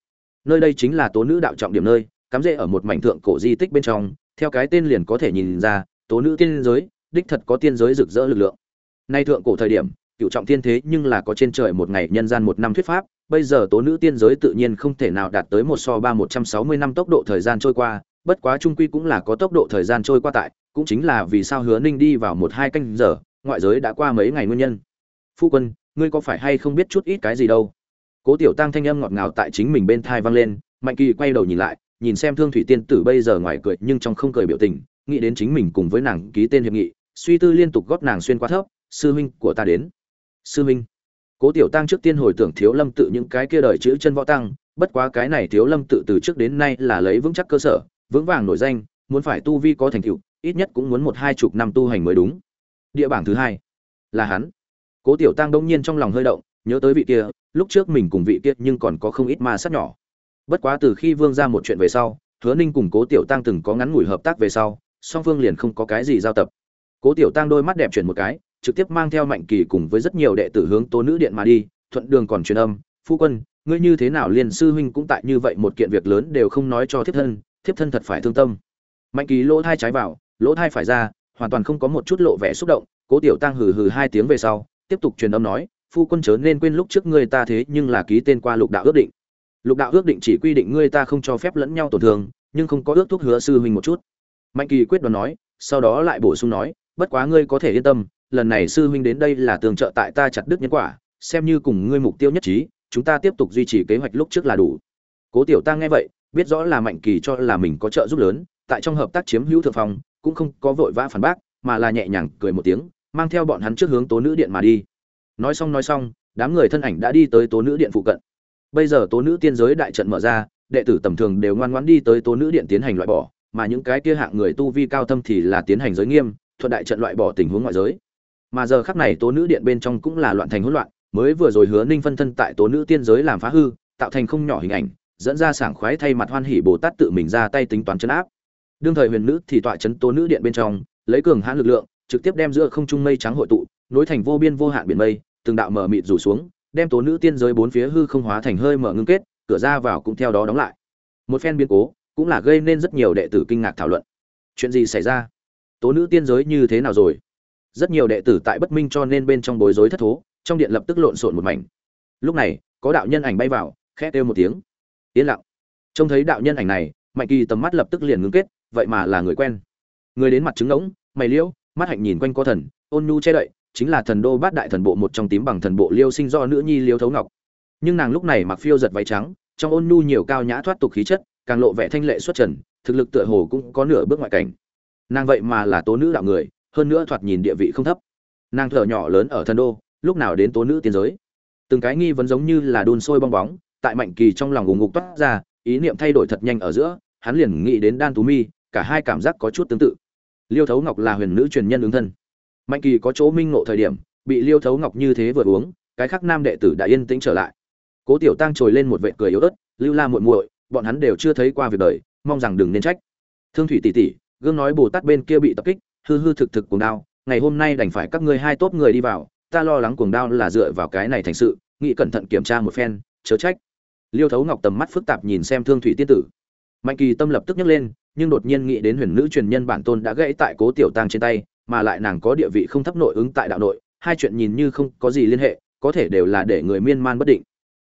nơi đây chính là tố nữ đạo trọng điểm nơi, cắm rễ ở một mảnh thượng cổ di tích bên trong, theo cái tên liền có thể nhìn ra, tố nữ tiên giới, đích thật có tiên giới rực rỡ lực lượng. Nay thượng cổ thời điểm, cựu trọng tiên thế nhưng là có trên trời một ngày nhân gian một năm thuyết pháp, bây giờ tố nữ tiên giới tự nhiên không thể nào đạt tới một so ba một trăm sáu mươi năm tốc độ thời gian trôi qua, bất quá trung quy cũng là có tốc độ thời gian trôi qua tại, cũng chính là vì sao hứa ninh đi vào một hai canh giờ, ngoại giới đã qua mấy ngày nguyên nhân. Phu quân, ngươi có phải hay không biết chút ít cái gì đâu? Cố tiểu tăng thanh âm ngọt ngào tại chính mình bên thai vang lên, mạnh kỳ quay đầu nhìn lại, nhìn xem thương thủy tiên tử bây giờ ngoài cười nhưng trong không cười biểu tình, nghĩ đến chính mình cùng với nàng ký tên hiệp nghị, suy tư liên tục gót nàng xuyên qua thấp sư huynh của ta đến. Sư huynh? Cố tiểu tăng trước tiên hồi tưởng thiếu lâm tự những cái kia đời chữ chân võ tăng, bất quá cái này thiếu lâm tự từ trước đến nay là lấy vững chắc cơ sở, vững vàng nổi danh, muốn phải tu vi có thành tựu, ít nhất cũng muốn một hai chục năm tu hành mới đúng. Địa bảng thứ hai là hắn. Cố tiểu tăng đông nhiên trong lòng hơi động nhớ tới vị kia, lúc trước mình cùng vị kia nhưng còn có không ít ma sát nhỏ. Bất quá từ khi vương ra một chuyện về sau, hứa ninh cùng cố tiểu tăng từng có ngắn ngủi hợp tác về sau, song phương liền không có cái gì giao tập. Cố tiểu tăng đôi mắt đẹp chuyển một cái, trực tiếp mang theo mạnh kỳ cùng với rất nhiều đệ tử hướng tố nữ điện mà đi, thuận đường còn truyền âm, phu quân, ngươi như thế nào liền sư huynh cũng tại như vậy một kiện việc lớn đều không nói cho thiếp thân thiếp thân thật phải thương tâm. Mạnh kỳ lỗ thai trái vào, lỗ thai phải ra, hoàn toàn không có một chút lộ vẻ xúc động, cố tiểu tăng hừ hừ hai tiếng về sau, tiếp tục truyền âm nói phu quân chớ nên quên lúc trước ngươi ta thế nhưng là ký tên qua lục đạo ước định. Lục đạo ước định chỉ quy định ngươi ta không cho phép lẫn nhau tổn thương, nhưng không có ước thúc hứa sư huynh một chút. Mạnh kỳ quyết đoán nói, sau đó lại bổ sung nói, bất quá ngươi có thể yên tâm, lần này sư huynh đến đây là tường trợ tại ta chặt đứt nhân quả, xem như cùng ngươi mục tiêu nhất trí, chúng ta tiếp tục duy trì kế hoạch lúc trước là đủ. Cố tiểu ta nghe vậy, biết rõ là mạnh kỳ cho là mình có trợ giúp lớn, tại trong hợp tác chiếm hữu thượng phong, cũng không có vội vã phản bác, mà là nhẹ nhàng cười một tiếng, mang theo bọn hắn trước hướng tố nữ điện mà đi nói xong nói xong, đám người thân ảnh đã đi tới tố nữ điện phụ cận. Bây giờ tố nữ tiên giới đại trận mở ra, đệ tử tầm thường đều ngoan ngoãn đi tới tố nữ điện tiến hành loại bỏ, mà những cái kia hạng người tu vi cao thâm thì là tiến hành giới nghiêm, thuận đại trận loại bỏ tình huống ngoại giới. Mà giờ khắc này tố nữ điện bên trong cũng là loạn thành hỗn loạn, mới vừa rồi hứa ninh phân thân tại tố nữ tiên giới làm phá hư, tạo thành không nhỏ hình ảnh, dẫn ra sảng khoái thay mặt hoan hỉ bồ tát tự mình ra tay tính toán chấn áp. Đương thời huyền nữ thì tọa chấn tố nữ điện bên trong, lấy cường hãn lực lượng, trực tiếp đem giữa không trung mây trắng hội tụ, nối thành vô biên vô hạn biển mây từng đạo mở mịt rủ xuống, đem tố nữ tiên giới bốn phía hư không hóa thành hơi mở ngưng kết, cửa ra vào cũng theo đó đóng lại. Một phen biến cố, cũng là gây nên rất nhiều đệ tử kinh ngạc thảo luận. Chuyện gì xảy ra? Tố nữ tiên giới như thế nào rồi? Rất nhiều đệ tử tại bất minh cho nên bên trong bối rối thất thố, trong điện lập tức lộn xộn một mảnh. Lúc này, có đạo nhân ảnh bay vào, khẽ kêu một tiếng. Yên lặng. Trông thấy đạo nhân ảnh này, mạnh kỳ tầm mắt lập tức liền ngưng kết, vậy mà là người quen. Người đến mặt trứng ngỗng, mày liễu, mắt hạnh nhìn quanh có thần, ôn nhu che đậy chính là thần đô bát đại thần bộ một trong tím bằng thần bộ liêu sinh do nữ nhi liêu thấu ngọc. Nhưng nàng lúc này mặc phiêu giật váy trắng, trong ôn nhu nhiều cao nhã thoát tục khí chất, càng lộ vẻ thanh lệ xuất trần, thực lực tựa hồ cũng có nửa bước ngoại cảnh. Nàng vậy mà là tố nữ đạo người, hơn nữa thoạt nhìn địa vị không thấp. Nàng thở nhỏ lớn ở thần đô, lúc nào đến tố nữ tiên giới. Từng cái nghi vấn giống như là đun sôi bong bóng, tại mạnh kỳ trong lòng ủng ngục toát ra, ý niệm thay đổi thật nhanh ở giữa, hắn liền nghĩ đến đan tú mi, cả hai cảm giác có chút tương tự. Liêu thấu ngọc là huyền nữ truyền nhân ứng thân mạnh kỳ có chỗ minh ngộ thời điểm, bị liêu thấu ngọc như thế vừa uống, cái khác nam đệ tử đã yên tĩnh trở lại. Cố tiểu tăng trồi lên một vệ cười yếu ớt, lưu la muội muội, bọn hắn đều chưa thấy qua việc đời, mong rằng đừng nên trách. Thương thủy tỷ tỷ, gương nói bồ tát bên kia bị tập kích, hư hư thực thực cuồng đao, ngày hôm nay đành phải các ngươi hai tốt người đi vào, ta lo lắng cuồng đao là dựa vào cái này thành sự, nghĩ cẩn thận kiểm tra một phen, chớ trách. Liêu thấu ngọc tầm mắt phức tạp nhìn xem thương thủy tiên tử. Mạnh kỳ tâm lập tức nhấc lên, nhưng đột nhiên nghĩ đến huyền nữ truyền nhân bản tôn đã gãy tại cố tiểu tăng trên tay mà lại nàng có địa vị không thấp nội ứng tại đạo nội, hai chuyện nhìn như không có gì liên hệ, có thể đều là để người miên man bất định.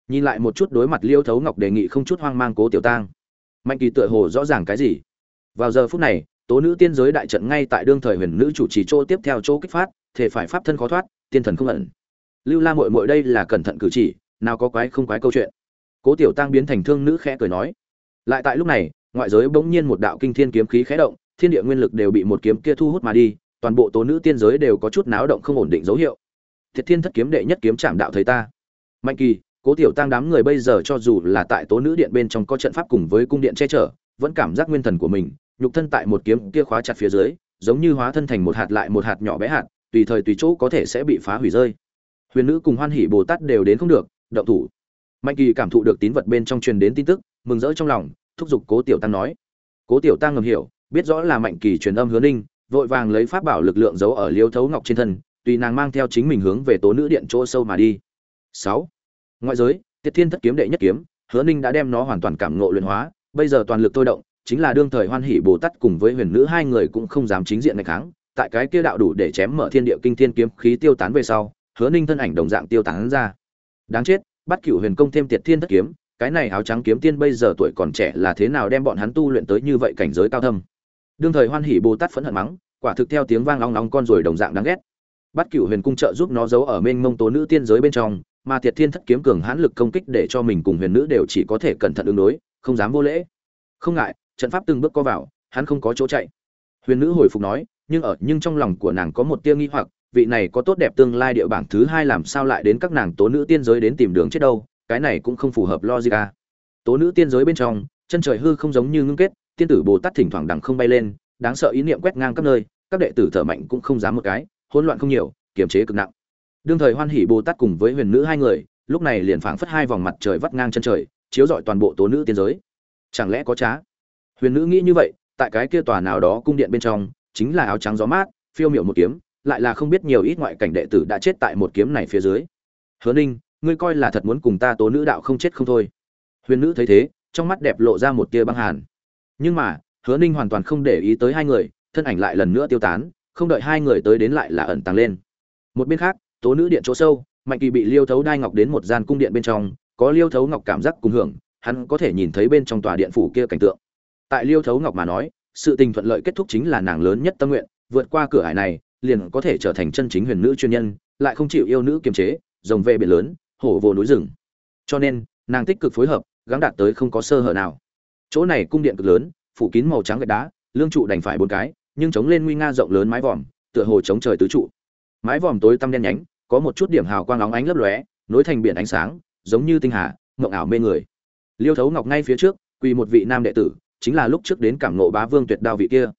Nhìn lại một chút đối mặt liêu thấu ngọc đề nghị không chút hoang mang cố tiểu tang. Mạnh kỳ tựa hồ rõ ràng cái gì? Vào giờ phút này, tố nữ tiên giới đại trận ngay tại đương thời huyền nữ chủ trì chỗ tiếp theo chỗ kích phát, thể phải pháp thân khó thoát, tiên thần không ẩn. Lưu la mội mội đây là cẩn thận cử chỉ, nào có quái không quái câu chuyện. Cố tiểu tăng biến thành thương nữ khẽ cười nói. Lại tại lúc này, ngoại giới bỗng nhiên một đạo kinh thiên kiếm khí khẽ động, thiên địa nguyên lực đều bị một kiếm kia thu hút mà đi toàn bộ tố nữ tiên giới đều có chút náo động không ổn định dấu hiệu. Thiệt thiên thất kiếm đệ nhất kiếm chạm đạo thấy ta. Mạnh kỳ, cố tiểu tăng đám người bây giờ cho dù là tại tố nữ điện bên trong có trận pháp cùng với cung điện che chở, vẫn cảm giác nguyên thần của mình, nhục thân tại một kiếm kia khóa chặt phía dưới, giống như hóa thân thành một hạt lại một hạt nhỏ bé hạt, tùy thời tùy chỗ có thể sẽ bị phá hủy rơi. Huyền nữ cùng hoan hỷ bồ tát đều đến không được, động thủ. Mạnh kỳ cảm thụ được tín vật bên trong truyền đến tin tức, mừng rỡ trong lòng, thúc giục cố tiểu tăng nói. Cố tiểu tăng ngầm hiểu, biết rõ là mạnh kỳ truyền âm hứa ninh vội vàng lấy pháp bảo lực lượng giấu ở liêu thấu ngọc trên thân, tùy nàng mang theo chính mình hướng về tố nữ điện chỗ sâu mà đi. Sáu. Ngoại giới tiết thiên thất kiếm đệ nhất kiếm, hứa ninh đã đem nó hoàn toàn cảm ngộ luyện hóa, bây giờ toàn lực tôi động, chính là đương thời hoan hỷ bồ tát cùng với huyền nữ hai người cũng không dám chính diện ngày kháng, tại cái kia đạo đủ để chém mở thiên địa kinh thiên kiếm khí tiêu tán về sau, hứa ninh thân ảnh đồng dạng tiêu tán ra. Đáng chết, bắt cựu huyền công thêm tiệt thiên thất kiếm, cái này áo trắng kiếm tiên bây giờ tuổi còn trẻ là thế nào đem bọn hắn tu luyện tới như vậy cảnh giới cao thâm? Đương thời hoan hỷ bồ tát phẫn hận mắng, quả thực theo tiếng vang long long con rồi đồng dạng đáng ghét. Bắt cựu huyền cung trợ giúp nó giấu ở mênh mông tố nữ tiên giới bên trong, mà thiệt thiên thất kiếm cường hãn lực công kích để cho mình cùng huyền nữ đều chỉ có thể cẩn thận ứng đối, không dám vô lễ. Không ngại, trận pháp từng bước co vào, hắn không có chỗ chạy. Huyền nữ hồi phục nói, nhưng ở, nhưng trong lòng của nàng có một tia nghi hoặc, vị này có tốt đẹp tương lai địa bảng thứ hai làm sao lại đến các nàng tố nữ tiên giới đến tìm đường chết đâu, cái này cũng không phù hợp logic à. tố nữ tiên giới bên trong, chân trời hư không giống như ngưng kết tiên tử bồ tát thỉnh thoảng đằng không bay lên, đáng sợ ý niệm quét ngang các nơi, các đệ tử thở mạnh cũng không dám một cái, hỗn loạn không nhiều, kiềm chế cực nặng. Đương thời hoan hỷ bồ tát cùng với huyền nữ hai người, lúc này liền phảng phất hai vòng mặt trời vắt ngang chân trời, chiếu rọi toàn bộ tố nữ tiên giới. Chẳng lẽ có trá? Huyền nữ nghĩ như vậy, tại cái kia tòa nào đó cung điện bên trong, chính là áo trắng gió mát, phiêu miểu một kiếm, lại là không biết nhiều ít ngoại cảnh đệ tử đã chết tại một kiếm này phía dưới. Hứa ninh, ngươi coi là thật muốn cùng ta tố nữ đạo không chết không thôi. Huyền nữ thấy thế, trong mắt đẹp lộ ra một tia băng hàn nhưng mà, hứa ninh hoàn toàn không để ý tới hai người, thân ảnh lại lần nữa tiêu tán, không đợi hai người tới đến lại là ẩn tàng lên. Một bên khác, tố nữ điện chỗ sâu, mạnh kỳ bị liêu thấu đai ngọc đến một gian cung điện bên trong, có liêu thấu ngọc cảm giác cùng hưởng, hắn có thể nhìn thấy bên trong tòa điện phủ kia cảnh tượng. Tại liêu thấu ngọc mà nói, sự tình thuận lợi kết thúc chính là nàng lớn nhất tâm nguyện, vượt qua cửa hải này, liền có thể trở thành chân chính huyền nữ chuyên nhân, lại không chịu yêu nữ kiềm chế, rồng về biển lớn, hổ vô núi rừng. Cho nên, nàng tích cực phối hợp, gắng đạt tới không có sơ hở nào chỗ này cung điện cực lớn, phủ kín màu trắng gạch đá, lương trụ đành phải bốn cái, nhưng chống lên nguy nga rộng lớn mái vòm, tựa hồ chống trời tứ trụ. Mái vòm tối tăm đen nhánh, có một chút điểm hào quang óng ánh lấp lóe, nối thành biển ánh sáng, giống như tinh hà ngộng ảo mê người. Liêu thấu ngọc ngay phía trước, quỳ một vị nam đệ tử, chính là lúc trước đến cảm nộ bá vương tuyệt đao vị kia.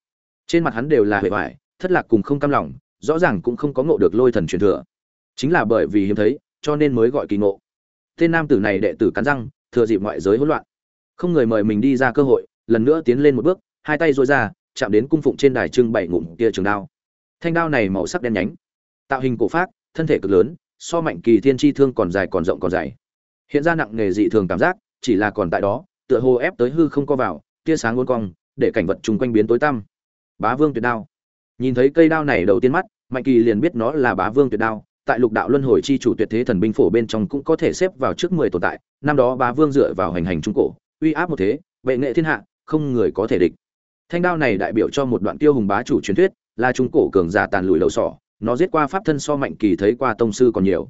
Trên mặt hắn đều là huệ hoại thất lạc cùng không cam lòng, rõ ràng cũng không có ngộ được lôi thần truyền thừa. Chính là bởi vì hiếm thấy, cho nên mới gọi kỳ ngộ. Tên nam tử này đệ tử cắn răng, thừa dịp ngoại giới hỗn loạn không người mời mình đi ra cơ hội, lần nữa tiến lên một bước, hai tay dối ra, chạm đến cung phụng trên đài trưng bảy ngụm kia trường đao. Thanh đao này màu sắc đen nhánh, tạo hình cổ phát thân thể cực lớn, so mạnh kỳ thiên chi thương còn dài còn rộng còn dày. Hiện ra nặng nghề dị thường cảm giác, chỉ là còn tại đó, tựa hồ ép tới hư không co vào, tia sáng ngôn cong, để cảnh vật chung quanh biến tối tăm. Bá vương tuyệt đao. Nhìn thấy cây đao này đầu tiên mắt, mạnh kỳ liền biết nó là bá vương tuyệt đao, tại lục đạo luân hồi chi chủ tuyệt thế thần binh phổ bên trong cũng có thể xếp vào trước mười tồn tại, năm đó bá vương dựa vào hành hành trung cổ uy áp một thế, bệ nghệ thiên hạ, không người có thể địch. Thanh đao này đại biểu cho một đoạn tiêu hùng bá chủ truyền thuyết, là trung cổ cường giả tàn lùi lầu sỏ, nó giết qua pháp thân so mạnh kỳ thấy qua tông sư còn nhiều.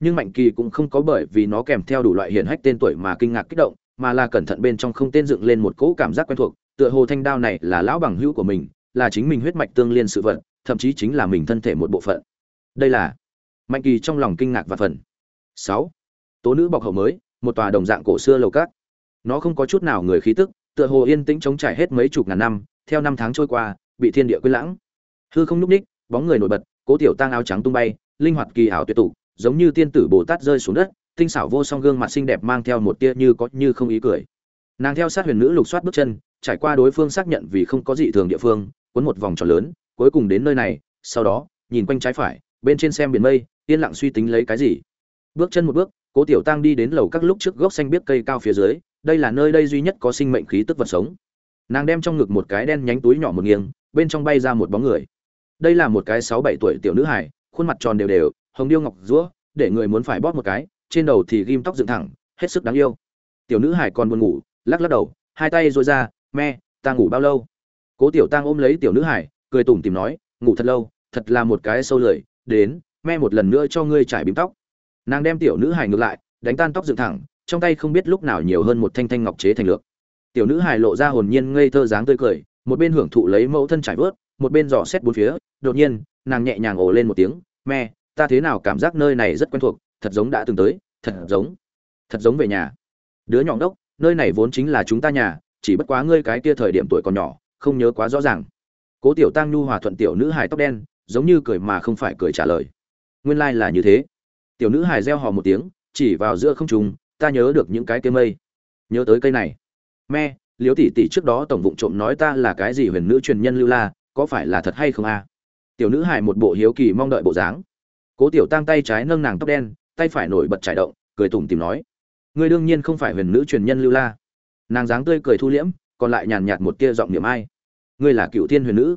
Nhưng mạnh kỳ cũng không có bởi vì nó kèm theo đủ loại hiển hách tên tuổi mà kinh ngạc kích động, mà là cẩn thận bên trong không tên dựng lên một cỗ cảm giác quen thuộc, tựa hồ thanh đao này là lão bằng hữu của mình, là chính mình huyết mạch tương liên sự vật, thậm chí chính là mình thân thể một bộ phận. Đây là mạnh kỳ trong lòng kinh ngạc và phần sáu, tố nữ bọc hậu mới, một tòa đồng dạng cổ xưa lầu cát nó không có chút nào người khí tức, tựa hồ yên tĩnh chống trải hết mấy chục ngàn năm, theo năm tháng trôi qua, bị thiên địa quên lãng. Hư không nhúc ních, bóng người nổi bật, cố tiểu tăng áo trắng tung bay, linh hoạt kỳ ảo tuyệt tụ, giống như tiên tử bồ tát rơi xuống đất, tinh xảo vô song gương mặt xinh đẹp mang theo một tia như có như không ý cười. Nàng theo sát huyền nữ lục soát bước chân, trải qua đối phương xác nhận vì không có dị thường địa phương, cuốn một vòng tròn lớn, cuối cùng đến nơi này, sau đó, nhìn quanh trái phải, bên trên xem biển mây, yên lặng suy tính lấy cái gì. Bước chân một bước, cố tiểu tăng đi đến lầu các lúc trước gốc xanh biết cây cao phía dưới đây là nơi đây duy nhất có sinh mệnh khí tức vật sống. Nàng đem trong ngực một cái đen nhánh túi nhỏ một nghiêng, bên trong bay ra một bóng người. Đây là một cái sáu bảy tuổi tiểu nữ hải khuôn mặt tròn đều đều, hồng điêu ngọc rũa, để người muốn phải bóp một cái, trên đầu thì ghim tóc dựng thẳng, hết sức đáng yêu. Tiểu nữ hải còn buồn ngủ, lắc lắc đầu, hai tay dội ra me ta ngủ bao lâu? Cố tiểu tang ôm lấy tiểu nữ hải cười tủm tìm nói, ngủ thật lâu, thật là một cái sâu lười, đến me một lần nữa cho ngươi trải bím tóc. Nàng đem tiểu nữ hải ngược lại, đánh tan tóc dựng thẳng trong tay không biết lúc nào nhiều hơn một thanh thanh ngọc chế thành lược. Tiểu nữ hài lộ ra hồn nhiên ngây thơ dáng tươi cười, một bên hưởng thụ lấy mẫu thân trải vớt, một bên dò xét bốn phía, đột nhiên, nàng nhẹ nhàng ồ lên một tiếng me ta thế nào cảm giác nơi này rất quen thuộc, thật giống đã từng tới, thật giống thật giống về nhà. Đứa nhỏ đốc nơi này vốn chính là chúng ta nhà, chỉ bất quá ngươi cái kia thời điểm tuổi còn nhỏ, không nhớ quá rõ ràng. Cố tiểu tăng nhu hòa thuận tiểu nữ hài tóc đen, giống như cười mà không phải cười trả lời. Nguyên lai là như thế. Tiểu nữ hài reo hò một tiếng, chỉ vào giữa không trùng ta nhớ được những cái cây mây. Nhớ tới cây này. Me liếu tỷ tỷ trước đó tổng vụng trộm nói ta là cái gì huyền nữ truyền nhân lưu la, có phải là thật hay không a? Tiểu nữ hài một bộ hiếu kỳ mong đợi bộ dáng. Cố tiểu tăng tay trái nâng nàng tóc đen, tay phải nổi bật trải động, cười tủm tìm nói, ngươi đương nhiên không phải huyền nữ truyền nhân lưu la. Nàng dáng tươi cười thu liễm, còn lại nhàn nhạt một tia giọng niệm ai, ngươi là cựu thiên huyền nữ.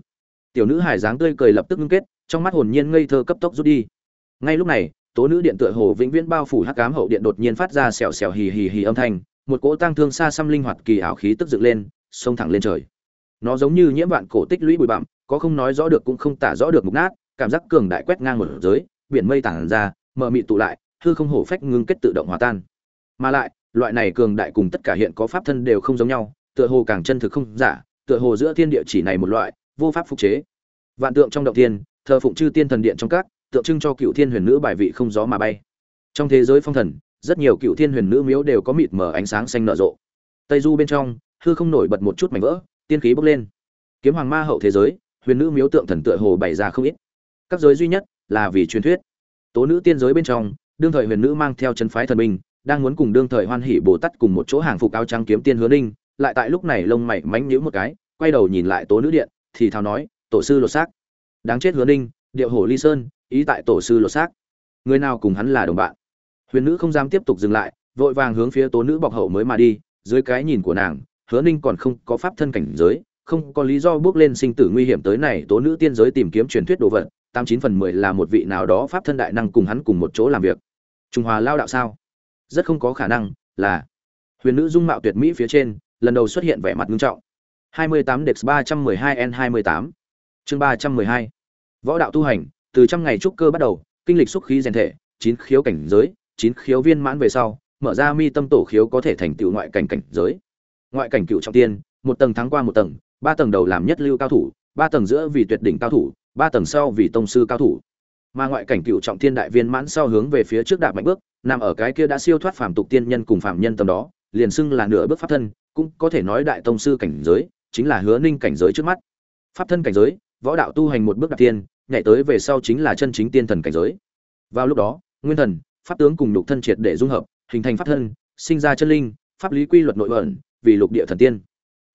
Tiểu nữ hải dáng tươi cười lập tức ngưng kết, trong mắt hồn nhiên ngây thơ cấp tốc rút đi. Ngay lúc này tố nữ điện tựa hồ vĩnh viễn bao phủ hắc cám hậu điện đột nhiên phát ra xèo xèo hì hì hì âm thanh, một cỗ tăng thương xa xăm linh hoạt kỳ ảo khí tức dựng lên, xông thẳng lên trời. Nó giống như nhiễm vạn cổ tích lũy bụi bặm, có không nói rõ được cũng không tả rõ được mục nát, cảm giác cường đại quét ngang một giới, biển mây tản ra, mờ mị tụ lại, hư không hổ phách ngưng kết tự động hòa tan. Mà lại, loại này cường đại cùng tất cả hiện có pháp thân đều không giống nhau, tựa hồ càng chân thực không giả, tựa hồ giữa thiên địa chỉ này một loại, vô pháp phục chế. Vạn tượng trong động thiên, thờ phụng chư tiên thần điện trong các tượng trưng cho cựu thiên huyền nữ bài vị không gió mà bay. Trong thế giới phong thần, rất nhiều cựu thiên huyền nữ miếu đều có mịt mờ ánh sáng xanh nở rộ. Tây du bên trong, hư không nổi bật một chút mảnh vỡ, tiên khí bốc lên. Kiếm hoàng ma hậu thế giới, huyền nữ miếu tượng thần tựa hồ bày ra không ít. Các giới duy nhất là vì truyền thuyết. Tố nữ tiên giới bên trong, đương thời huyền nữ mang theo chân phái thần minh đang muốn cùng đương thời hoan hỷ bồ tát cùng một chỗ hàng phục áo trắng kiếm tiên hứa ninh, lại tại lúc này lông mày mánh nhíu một cái, quay đầu nhìn lại tố nữ điện, thì thào nói, tổ sư lột xác. Đáng chết hứa ninh, điệu hổ ly sơn ý tại tổ sư lột xác. Người nào cùng hắn là đồng bạn? Huyền nữ không dám tiếp tục dừng lại vội vàng hướng phía tố nữ bọc hậu mới mà đi dưới cái nhìn của nàng hứa ninh còn không có pháp thân cảnh giới không có lý do bước lên sinh tử nguy hiểm tới này tố nữ tiên giới tìm kiếm truyền thuyết đồ vật tám chín phần mười là một vị nào đó pháp thân đại năng cùng hắn cùng một chỗ làm việc. Trung hòa lao đạo sao? Rất không có khả năng là huyền nữ dung mạo tuyệt mỹ phía trên lần đầu xuất hiện vẻ mặt nghiêm trọng. 28 Dex 312 N 28 chương 312 Võ đạo tu hành, từ trăm ngày trúc cơ bắt đầu, kinh lịch xúc khí rèn thể, chín khiếu cảnh giới, chín khiếu viên mãn về sau, mở ra mi tâm tổ khiếu có thể thành tựu ngoại cảnh cảnh giới. Ngoại cảnh cựu trọng tiên, một tầng thắng qua một tầng, ba tầng đầu làm nhất lưu cao thủ, ba tầng giữa vì tuyệt đỉnh cao thủ, ba tầng sau vì tông sư cao thủ. Mà ngoại cảnh cựu trọng thiên đại viên mãn sau hướng về phía trước đạp mạnh bước, nằm ở cái kia đã siêu thoát phàm tục tiên nhân cùng phàm nhân tầm đó, liền xưng là nửa bước pháp thân, cũng có thể nói đại tông sư cảnh giới, chính là hứa ninh cảnh giới trước mắt. Pháp thân cảnh giới, võ đạo tu hành một bước đạp tiên, nhảy tới về sau chính là chân chính tiên thần cảnh giới. Vào lúc đó, nguyên thần, pháp tướng cùng lục thân triệt để dung hợp, hình thành pháp thân, sinh ra chân linh, pháp lý quy luật nội ẩn, vì lục địa thần tiên.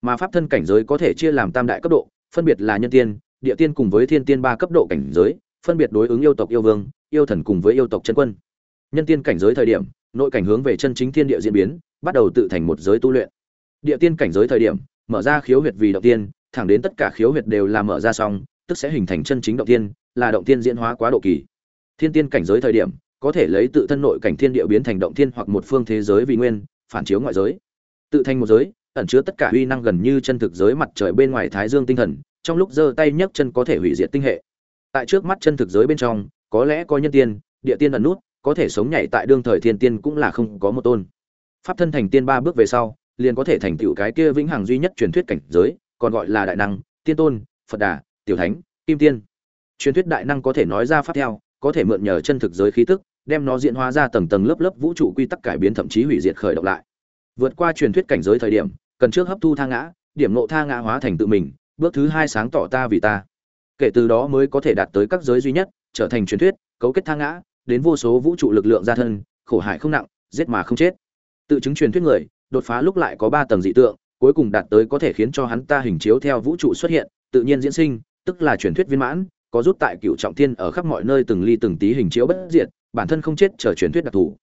Mà pháp thân cảnh giới có thể chia làm tam đại cấp độ, phân biệt là nhân tiên, địa tiên cùng với thiên tiên ba cấp độ cảnh giới, phân biệt đối ứng yêu tộc yêu vương, yêu thần cùng với yêu tộc chân quân. Nhân tiên cảnh giới thời điểm, nội cảnh hướng về chân chính thiên địa diễn biến, bắt đầu tự thành một giới tu luyện. Địa tiên cảnh giới thời điểm, mở ra khiếu huyệt vì động tiên, thẳng đến tất cả khiếu huyệt đều là mở ra xong, tức sẽ hình thành chân chính động tiên, là động tiên diễn hóa quá độ kỳ. Thiên tiên cảnh giới thời điểm, có thể lấy tự thân nội cảnh thiên địa biến thành động tiên hoặc một phương thế giới vì nguyên, phản chiếu ngoại giới. Tự thành một giới, ẩn chứa tất cả uy năng gần như chân thực giới mặt trời bên ngoài thái dương tinh thần, trong lúc giơ tay nhấc chân có thể hủy diệt tinh hệ. Tại trước mắt chân thực giới bên trong, có lẽ có nhân tiên, địa tiên ẩn nút, có thể sống nhảy tại đương thời thiên tiên cũng là không có một tôn. Pháp thân thành tiên ba bước về sau, liền có thể thành tựu cái kia vĩnh hằng duy nhất truyền thuyết cảnh giới, còn gọi là đại năng, tiên tôn, Phật đà, tiểu thánh, kim tiên. Truyền thuyết đại năng có thể nói ra pháp theo, có thể mượn nhờ chân thực giới khí tức, đem nó diễn hóa ra tầng tầng lớp lớp vũ trụ quy tắc cải biến thậm chí hủy diệt khởi động lại. Vượt qua truyền thuyết cảnh giới thời điểm, cần trước hấp thu tha ngã, điểm ngộ tha ngã hóa thành tự mình, bước thứ hai sáng tỏ ta vì ta. Kể từ đó mới có thể đạt tới các giới duy nhất, trở thành truyền thuyết, cấu kết tha ngã, đến vô số vũ trụ lực lượng ra thân, khổ hại không nặng, giết mà không chết. Tự chứng truyền thuyết người, đột phá lúc lại có ba tầng dị tượng, cuối cùng đạt tới có thể khiến cho hắn ta hình chiếu theo vũ trụ xuất hiện, tự nhiên diễn sinh, tức là truyền thuyết viên mãn, có rút tại cựu trọng thiên ở khắp mọi nơi từng ly từng tí hình chiếu bất diệt, bản thân không chết trở truyền thuyết đặc thù.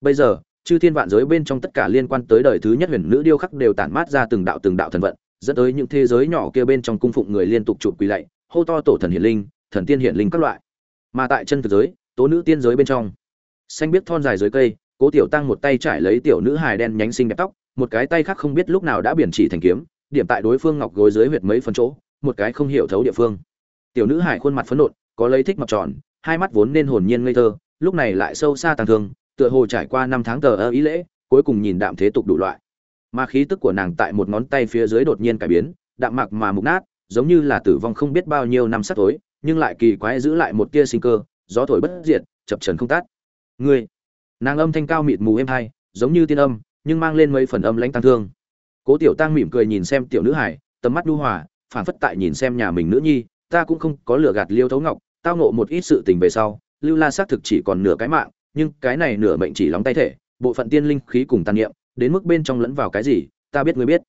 Bây giờ, chư thiên vạn giới bên trong tất cả liên quan tới đời thứ nhất huyền nữ điêu khắc đều tản mát ra từng đạo từng đạo thần vận, dẫn tới những thế giới nhỏ kia bên trong cung phụng người liên tục chụp quỳ lạy, hô to tổ thần hiển linh, thần tiên hiển linh các loại. Mà tại chân thực giới, tố nữ tiên giới bên trong, xanh biết thon dài dưới cây, Cố Tiểu Tăng một tay trải lấy tiểu nữ hài đen nhánh xinh đẹp tóc, một cái tay khác không biết lúc nào đã biển chỉ thành kiếm, điểm tại đối phương ngọc gối dưới huyệt mấy phần chỗ, một cái không hiểu thấu địa phương. Tiểu nữ hải khuôn mặt phấn nộn, có lấy thích mặt tròn, hai mắt vốn nên hồn nhiên ngây thơ, lúc này lại sâu xa tàng thương, tựa hồ trải qua năm tháng tờ ơ ý lễ, cuối cùng nhìn đạm thế tục đủ loại. Mà khí tức của nàng tại một ngón tay phía dưới đột nhiên cải biến, đạm mạc mà mục nát, giống như là tử vong không biết bao nhiêu năm sắp tối, nhưng lại kỳ quái giữ lại một tia sinh cơ, gió thổi bất diệt, chập chờn không tát. Ngươi, nàng âm thanh cao mịt mù êm hai, giống như tiên âm, nhưng mang lên mấy phần âm lãnh tăng thương. Cố Tiểu Tăng mỉm cười nhìn xem tiểu nữ hải, tầm mắt nhu hòa, phản phất tại nhìn xem nhà mình nữ nhi, ta cũng không có lừa gạt Liêu Thấu Ngọc, tao ngộ một ít sự tình về sau, Lưu La xác thực chỉ còn nửa cái mạng, nhưng cái này nửa mệnh chỉ lóng tay thể, bộ phận tiên linh khí cùng tàn niệm, đến mức bên trong lẫn vào cái gì, ta biết ngươi biết.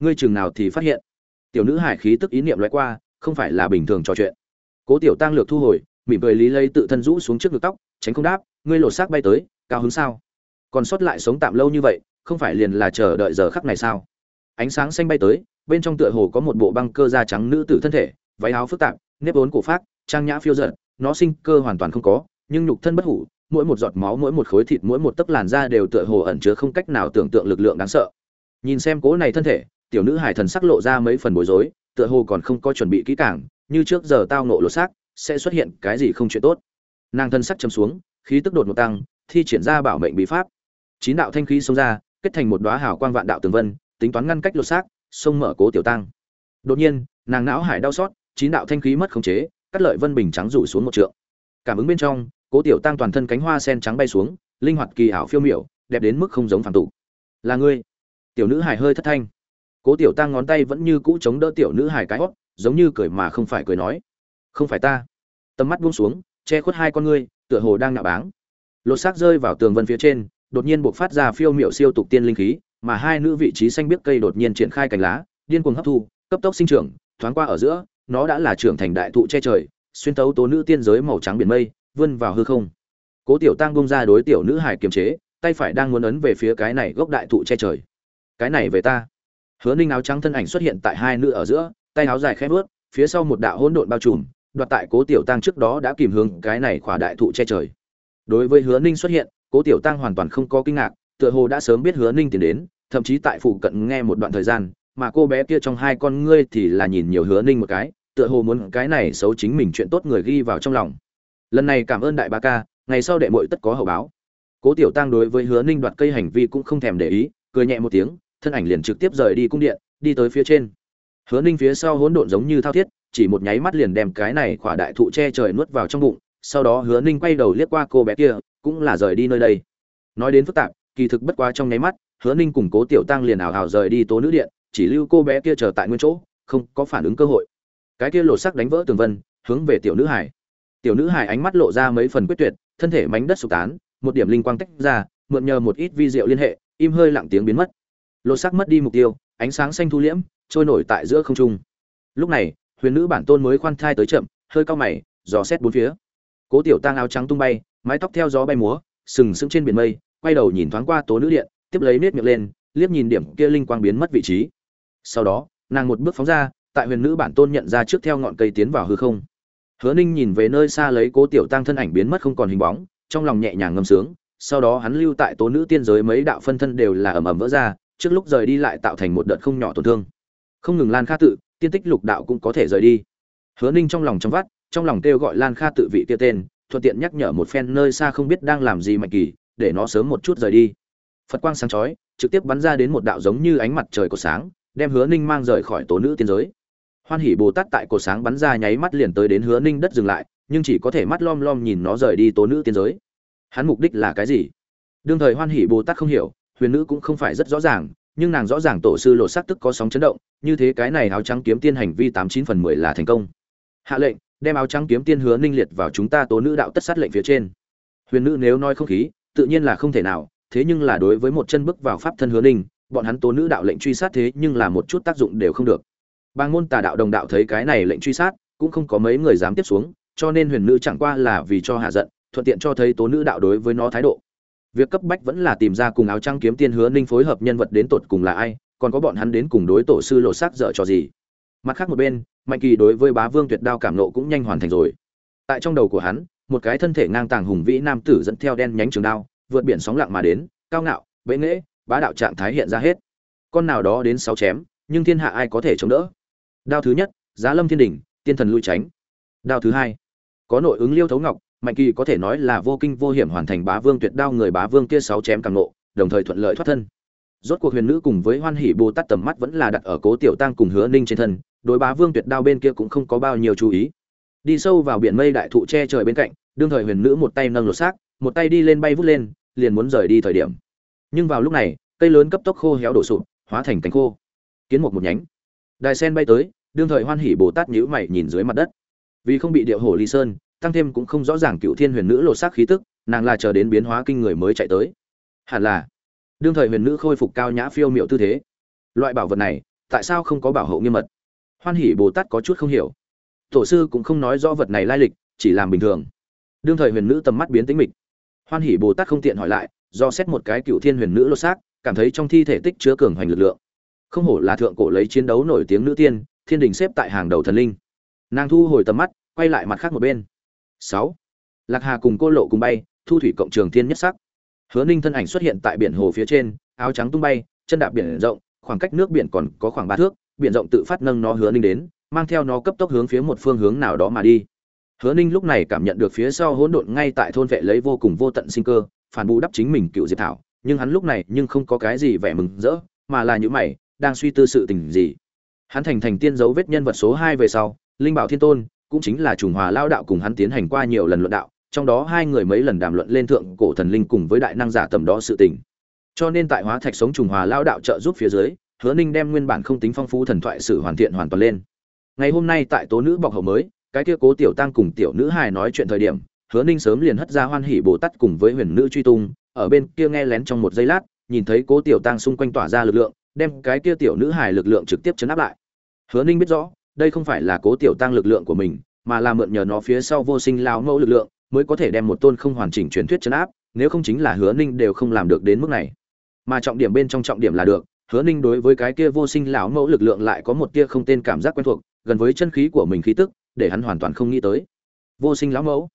Ngươi chừng nào thì phát hiện. Tiểu nữ hải khí tức ý niệm lóe qua, không phải là bình thường trò chuyện. Cố Tiểu Tăng lược thu hồi, mỉm cười lý lấy tự thân rũ xuống trước ngực tóc, tránh không đáp, ngươi lột xác bay tới, cao hứng sao? còn sót lại sống tạm lâu như vậy không phải liền là chờ đợi giờ khắc này sao ánh sáng xanh bay tới, bên trong tựa hồ có một bộ băng cơ da trắng nữ tử thân thể, váy áo phức tạp, nếp ốn cổ phát trang nhã phiêu giận nó sinh cơ hoàn toàn không có, nhưng nhục thân bất hủ, mỗi một giọt máu, mỗi một khối thịt, mỗi một tấc làn da đều tựa hồ ẩn chứa không cách nào tưởng tượng lực lượng đáng sợ. Nhìn xem cố này thân thể, tiểu nữ hải thần sắc lộ ra mấy phần bối rối, tựa hồ còn không có chuẩn bị kỹ càng, như trước giờ tao nộ lột xác, sẽ xuất hiện cái gì không chuyện tốt. Nàng thân sắc châm xuống, khí tức đột một tăng, thi triển ra bảo mệnh bí pháp. Chín đạo thanh khí xông ra, kết thành một đóa hào quang vạn đạo tường vân tính toán ngăn cách lột xác xông mở cố tiểu tăng đột nhiên, nàng não hải đau xót, chín đạo thanh khí mất khống chế, cắt lợi vân bình trắng rủ xuống một trượng. Cảm ứng bên trong, cố tiểu tăng toàn thân cánh hoa sen trắng bay xuống, linh hoạt kỳ ảo phiêu miểu, đẹp đến mức không giống phản tục. Là ngươi? Tiểu nữ hải hơi thất thanh. Cố tiểu tăng ngón tay vẫn như cũ chống đỡ tiểu nữ hải cái hót, giống như cười mà không phải cười nói, không phải ta. Tầm mắt buông xuống, che khuất hai con ngươi, tựa hồ đang nạ báng. Lột xác rơi vào tường vân phía trên, đột nhiên buộc phát ra phiêu miệu siêu tục tiên linh khí mà hai nữ vị trí xanh biếc cây đột nhiên triển khai cành lá điên cuồng hấp thu cấp tốc sinh trưởng thoáng qua ở giữa nó đã là trưởng thành đại thụ che trời xuyên tấu tố nữ tiên giới màu trắng biển mây vươn vào hư không. Cố tiểu tăng bung ra đối tiểu nữ hải kiềm chế tay phải đang muốn ấn về phía cái này gốc đại thụ che trời. Cái này về ta. Hứa ninh áo trắng thân ảnh xuất hiện tại hai nữ ở giữa tay áo dài khép bước, phía sau một đạo hỗn độn bao trùm đoạt tại cố tiểu tăng trước đó đã kìm hướng cái này khỏa đại thụ che trời. Đối với hứa ninh xuất hiện cố tiểu tăng hoàn toàn không có kinh ngạc tựa hồ đã sớm biết hứa ninh tiến đến thậm chí tại phụ cận nghe một đoạn thời gian, mà cô bé kia trong hai con ngươi thì là nhìn nhiều hứa ninh một cái, tựa hồ muốn cái này xấu chính mình chuyện tốt người ghi vào trong lòng. Lần này cảm ơn đại ba ca, ngày sau đệ mội tất có hậu báo. Cố tiểu tăng đối với hứa ninh đoạt cây hành vi cũng không thèm để ý, cười nhẹ một tiếng, thân ảnh liền trực tiếp rời đi cung điện, đi tới phía trên. Hứa ninh phía sau hỗn độn giống như thao thiết, chỉ một nháy mắt liền đem cái này khỏa đại thụ che trời nuốt vào trong bụng, sau đó hứa ninh quay đầu liếc qua cô bé kia, cũng là rời đi nơi đây. Nói đến phức tạp, kỳ thực bất quá trong nháy mắt hứa ninh cùng cố tiểu tăng liền ảo hào rời đi tố nữ điện, chỉ lưu cô bé kia chờ tại nguyên chỗ, không có phản ứng cơ hội. Cái kia lột sắc đánh vỡ tường vân, hướng về tiểu nữ hải. Tiểu nữ hải ánh mắt lộ ra mấy phần quyết tuyệt, thân thể mánh đất sụp tán, một điểm linh quang tách ra, mượn nhờ một ít vi diệu liên hệ, im hơi lặng tiếng biến mất. Lột sắc mất đi mục tiêu, ánh sáng xanh thu liễm, trôi nổi tại giữa không trung. Lúc này, huyền nữ bản tôn mới khoan thai tới chậm, hơi cao mày, dò xét bốn phía. Cố tiểu tang áo trắng tung bay, mái tóc theo gió bay múa, sừng sững trên biển mây, quay đầu nhìn thoáng qua tố nữ điện tiếp lấy nết miệng lên, liếc nhìn điểm kia linh quang biến mất vị trí. Sau đó, nàng một bước phóng ra, tại huyền nữ bản tôn nhận ra trước theo ngọn cây tiến vào hư không. Hứa ninh nhìn về nơi xa lấy cố tiểu tăng thân ảnh biến mất không còn hình bóng, trong lòng nhẹ nhàng ngâm sướng, sau đó hắn lưu tại tố nữ tiên giới mấy đạo phân thân đều là ầm ầm vỡ ra, trước lúc rời đi lại tạo thành một đợt không nhỏ tổn thương. Không ngừng lan kha tự, tiên tích lục đạo cũng có thể rời đi. Hứa ninh trong lòng trong vắt, trong lòng kêu gọi lan kha tự vị kia tên, thuận tiện nhắc nhở một phen nơi xa không biết đang làm gì mạnh kỳ, để nó sớm một chút rời đi phật quang sáng chói, trực tiếp bắn ra đến một đạo giống như ánh mặt trời của sáng, đem hứa ninh mang rời khỏi tố nữ tiên giới. Hoan hỷ bồ tát tại cổ sáng bắn ra nháy mắt liền tới đến hứa ninh đất dừng lại, nhưng chỉ có thể mắt lom lom nhìn nó rời đi tố nữ tiên giới. Hắn mục đích là cái gì? Đương thời hoan hỷ bồ tát không hiểu, huyền nữ cũng không phải rất rõ ràng, nhưng nàng rõ ràng tổ sư lộ sắc tức có sóng chấn động, như thế cái này áo trắng kiếm tiên hành vi tám chín phần mười là thành công. Hạ lệnh, đem áo trắng kiếm tiên hứa ninh liệt vào chúng ta tố nữ đạo tất sát lệnh phía trên. Huyền nữ nếu nói không khí, tự nhiên là không thể nào thế nhưng là đối với một chân bước vào pháp thân hứa ninh, bọn hắn tố nữ đạo lệnh truy sát thế nhưng là một chút tác dụng đều không được. Bang môn tà đạo đồng đạo thấy cái này lệnh truy sát, cũng không có mấy người dám tiếp xuống, cho nên huyền nữ chẳng qua là vì cho hạ giận, thuận tiện cho thấy tố nữ đạo đối với nó thái độ. Việc cấp bách vẫn là tìm ra cùng áo trăng kiếm tiên hứa ninh phối hợp nhân vật đến tột cùng là ai, còn có bọn hắn đến cùng đối tổ sư lộ xác dở cho gì. Mặt khác một bên, mạnh kỳ đối với bá vương tuyệt đao cảm nộ cũng nhanh hoàn thành rồi. Tại trong đầu của hắn, một cái thân thể ngang tàng hùng vĩ nam tử dẫn theo đen nhánh trường đao vượt biển sóng lặng mà đến cao ngạo bệ nghệ, bá đạo trạng thái hiện ra hết. Con nào đó đến sáu chém nhưng thiên hạ ai có thể chống đỡ? Đao thứ nhất giá lâm thiên đình tiên thần lui tránh. Đao thứ hai có nội ứng liêu thấu ngọc mạnh kỳ có thể nói là vô kinh vô hiểm hoàn thành bá vương tuyệt đao người bá vương kia sáu chém càng nộ đồng thời thuận lợi thoát thân. Rốt cuộc huyền nữ cùng với hoan hỷ bồ tát tầm mắt vẫn là đặt ở cố tiểu tăng cùng hứa ninh trên thân đối bá vương tuyệt đao bên kia cũng không có bao nhiêu chú ý đi sâu vào biển mây đại thụ che trời bên cạnh, đương thời huyền nữ một tay nâng lột xác, một tay đi lên bay vút lên, liền muốn rời đi thời điểm. Nhưng vào lúc này, cây lớn cấp tốc khô héo đổ sụp, hóa thành cánh khô. Kiến một một nhánh. Đài sen bay tới, đương thời hoan hỷ bồ tát nhíu mày nhìn dưới mặt đất. Vì không bị điệu hổ ly sơn, tăng thêm cũng không rõ ràng cựu thiên huyền nữ lột xác khí tức, nàng là chờ đến biến hóa kinh người mới chạy tới. Hẳn là, đương thời huyền nữ khôi phục cao nhã phiêu miệu tư thế. Loại bảo vật này, tại sao không có bảo hộ nghiêm mật? Hoan hỷ bồ tát có chút không hiểu tổ sư cũng không nói rõ vật này lai lịch, chỉ làm bình thường. Đương thời huyền nữ tầm mắt biến tính mịch. Hoan hỷ bồ tát không tiện hỏi lại, do xét một cái cựu thiên huyền nữ lột xác, cảm thấy trong thi thể tích chứa cường hoành lực lượng. Không hổ là thượng cổ lấy chiến đấu nổi tiếng nữ tiên, thiên đình xếp tại hàng đầu thần linh. Nàng thu hồi tầm mắt, quay lại mặt khác một bên. Sáu. Lạc hà cùng cô lộ cùng bay, thu thủy cộng trường thiên nhất sắc. Hứa ninh thân ảnh xuất hiện tại biển hồ phía trên, áo trắng tung bay, chân đạp biển rộng, khoảng cách nước biển còn có khoảng ba thước, biển rộng tự phát nâng nó hứa ninh đến mang theo nó cấp tốc hướng phía một phương hướng nào đó mà đi. Hứa ninh lúc này cảm nhận được phía sau hỗn độn ngay tại thôn vệ lấy vô cùng vô tận sinh cơ, phản bù đắp chính mình cựu diệp thảo, nhưng hắn lúc này nhưng không có cái gì vẻ mừng rỡ, mà là những mày, đang suy tư sự tình gì. Hắn thành thành tiên dấu vết nhân vật số hai về sau, linh bảo thiên tôn, cũng chính là trùng hòa lao đạo cùng hắn tiến hành qua nhiều lần luận đạo, trong đó hai người mấy lần đàm luận lên thượng cổ thần linh cùng với đại năng giả tầm đó sự tình. Cho nên tại hóa thạch sống trùng hòa lao đạo trợ giúp phía dưới, hứa ninh đem nguyên bản không tính phong phú thần thoại sự hoàn thiện hoàn toàn lên ngày hôm nay tại tố nữ bọc hậu mới, cái kia cố tiểu tăng cùng tiểu nữ hài nói chuyện thời điểm, hứa ninh sớm liền hất ra hoan hỉ bồ tát cùng với huyền nữ truy tung, ở bên kia nghe lén trong một giây lát, nhìn thấy cố tiểu tăng xung quanh tỏa ra lực lượng, đem cái kia tiểu nữ hài lực lượng trực tiếp chấn áp lại. Hứa ninh biết rõ, đây không phải là cố tiểu tăng lực lượng của mình, mà là mượn nhờ nó phía sau vô sinh lao mẫu lực lượng, mới có thể đem một tôn không hoàn chỉnh truyền thuyết chấn áp, nếu không chính là hứa ninh đều không làm được đến mức này. Mà trọng điểm bên trong trọng điểm là được, hứa ninh đối với cái kia vô sinh lão mẫu lực lượng lại có một tia không tên cảm giác quen thuộc gần với chân khí của mình khí tức, để hắn hoàn toàn không nghĩ tới. Vô sinh lão mẫu.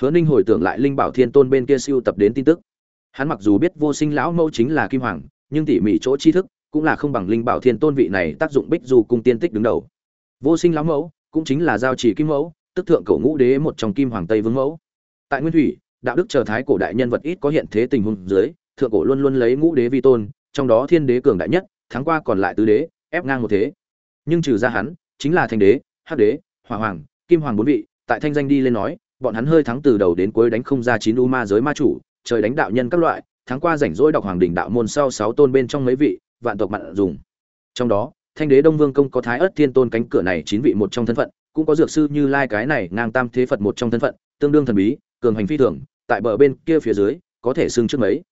Hứa ninh hồi tưởng lại linh bảo thiên tôn bên kia siêu tập đến tin tức. Hắn mặc dù biết vô sinh lão mẫu chính là kim hoàng, nhưng tỉ mỉ chỗ tri thức cũng là không bằng linh bảo thiên tôn vị này tác dụng bích du cung tiên tích đứng đầu. Vô sinh lão mẫu cũng chính là giao chỉ kim mẫu, tức thượng cổ ngũ đế một trong kim hoàng tây vương mẫu. Tại nguyên thủy, đạo đức chờ thái cổ đại nhân vật ít có hiện thế tình huống dưới, thượng cổ luôn luôn lấy ngũ đế vi tôn, trong đó thiên đế cường đại nhất tháng qua còn lại tứ đế, ép ngang một thế. Nhưng trừ ra hắn chính là thanh đế, hắc đế, hỏa hoàng, kim hoàng bốn vị, tại thanh danh đi lên nói, bọn hắn hơi thắng từ đầu đến cuối đánh không ra chín u ma giới ma chủ, trời đánh đạo nhân các loại tháng qua rảnh rỗi đọc hoàng đỉnh đạo môn sau sáu tôn bên trong mấy vị, vạn tộc mặn dùng. Trong đó, thanh đế đông vương công có thái ớt thiên tôn cánh cửa này chín vị một trong thân phận, cũng có dược sư như lai cái này ngang tam thế phật một trong thân phận, tương đương thần bí, cường hành phi thường, tại bờ bên kia phía dưới, có thể xưng trước mấy.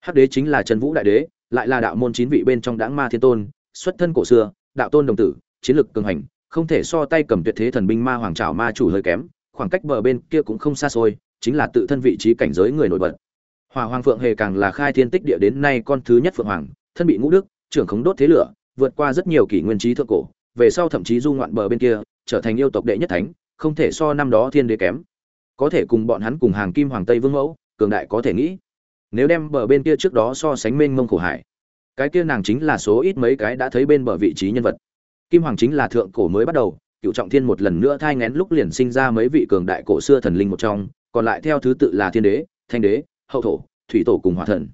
Hắc đế chính là trần vũ đại đế, lại là đạo môn chín vị bên trong đãng ma thiên tôn, xuất thân cổ xưa, đạo tôn đồng tử, chiến lực cường hành không thể so tay cầm tuyệt thế thần binh ma hoàng trảo ma chủ hơi kém, khoảng cách bờ bên kia cũng không xa xôi, chính là tự thân vị trí cảnh giới người nổi bật. Hòa hoàng phượng hề càng là khai thiên tích địa đến nay con thứ nhất phượng hoàng, thân bị ngũ đức, trưởng khống đốt thế lửa, vượt qua rất nhiều kỷ nguyên trí thượng cổ, về sau thậm chí du ngoạn bờ bên kia, trở thành yêu tộc đệ nhất thánh, không thể so năm đó thiên đế kém. Có thể cùng bọn hắn cùng hàng kim hoàng tây vương mẫu, cường đại có thể nghĩ. Nếu đem bờ bên kia trước đó so sánh mênh mông khổ hải, cái kia nàng chính là số ít mấy cái đã thấy bên bờ vị trí nhân vật kim hoàng chính là thượng cổ mới bắt đầu cựu trọng thiên một lần nữa thai ngén lúc liền sinh ra mấy vị cường đại cổ xưa thần linh một trong, còn lại theo thứ tự là thiên đế, thanh đế, hậu thổ, thủy tổ cùng hỏa thần.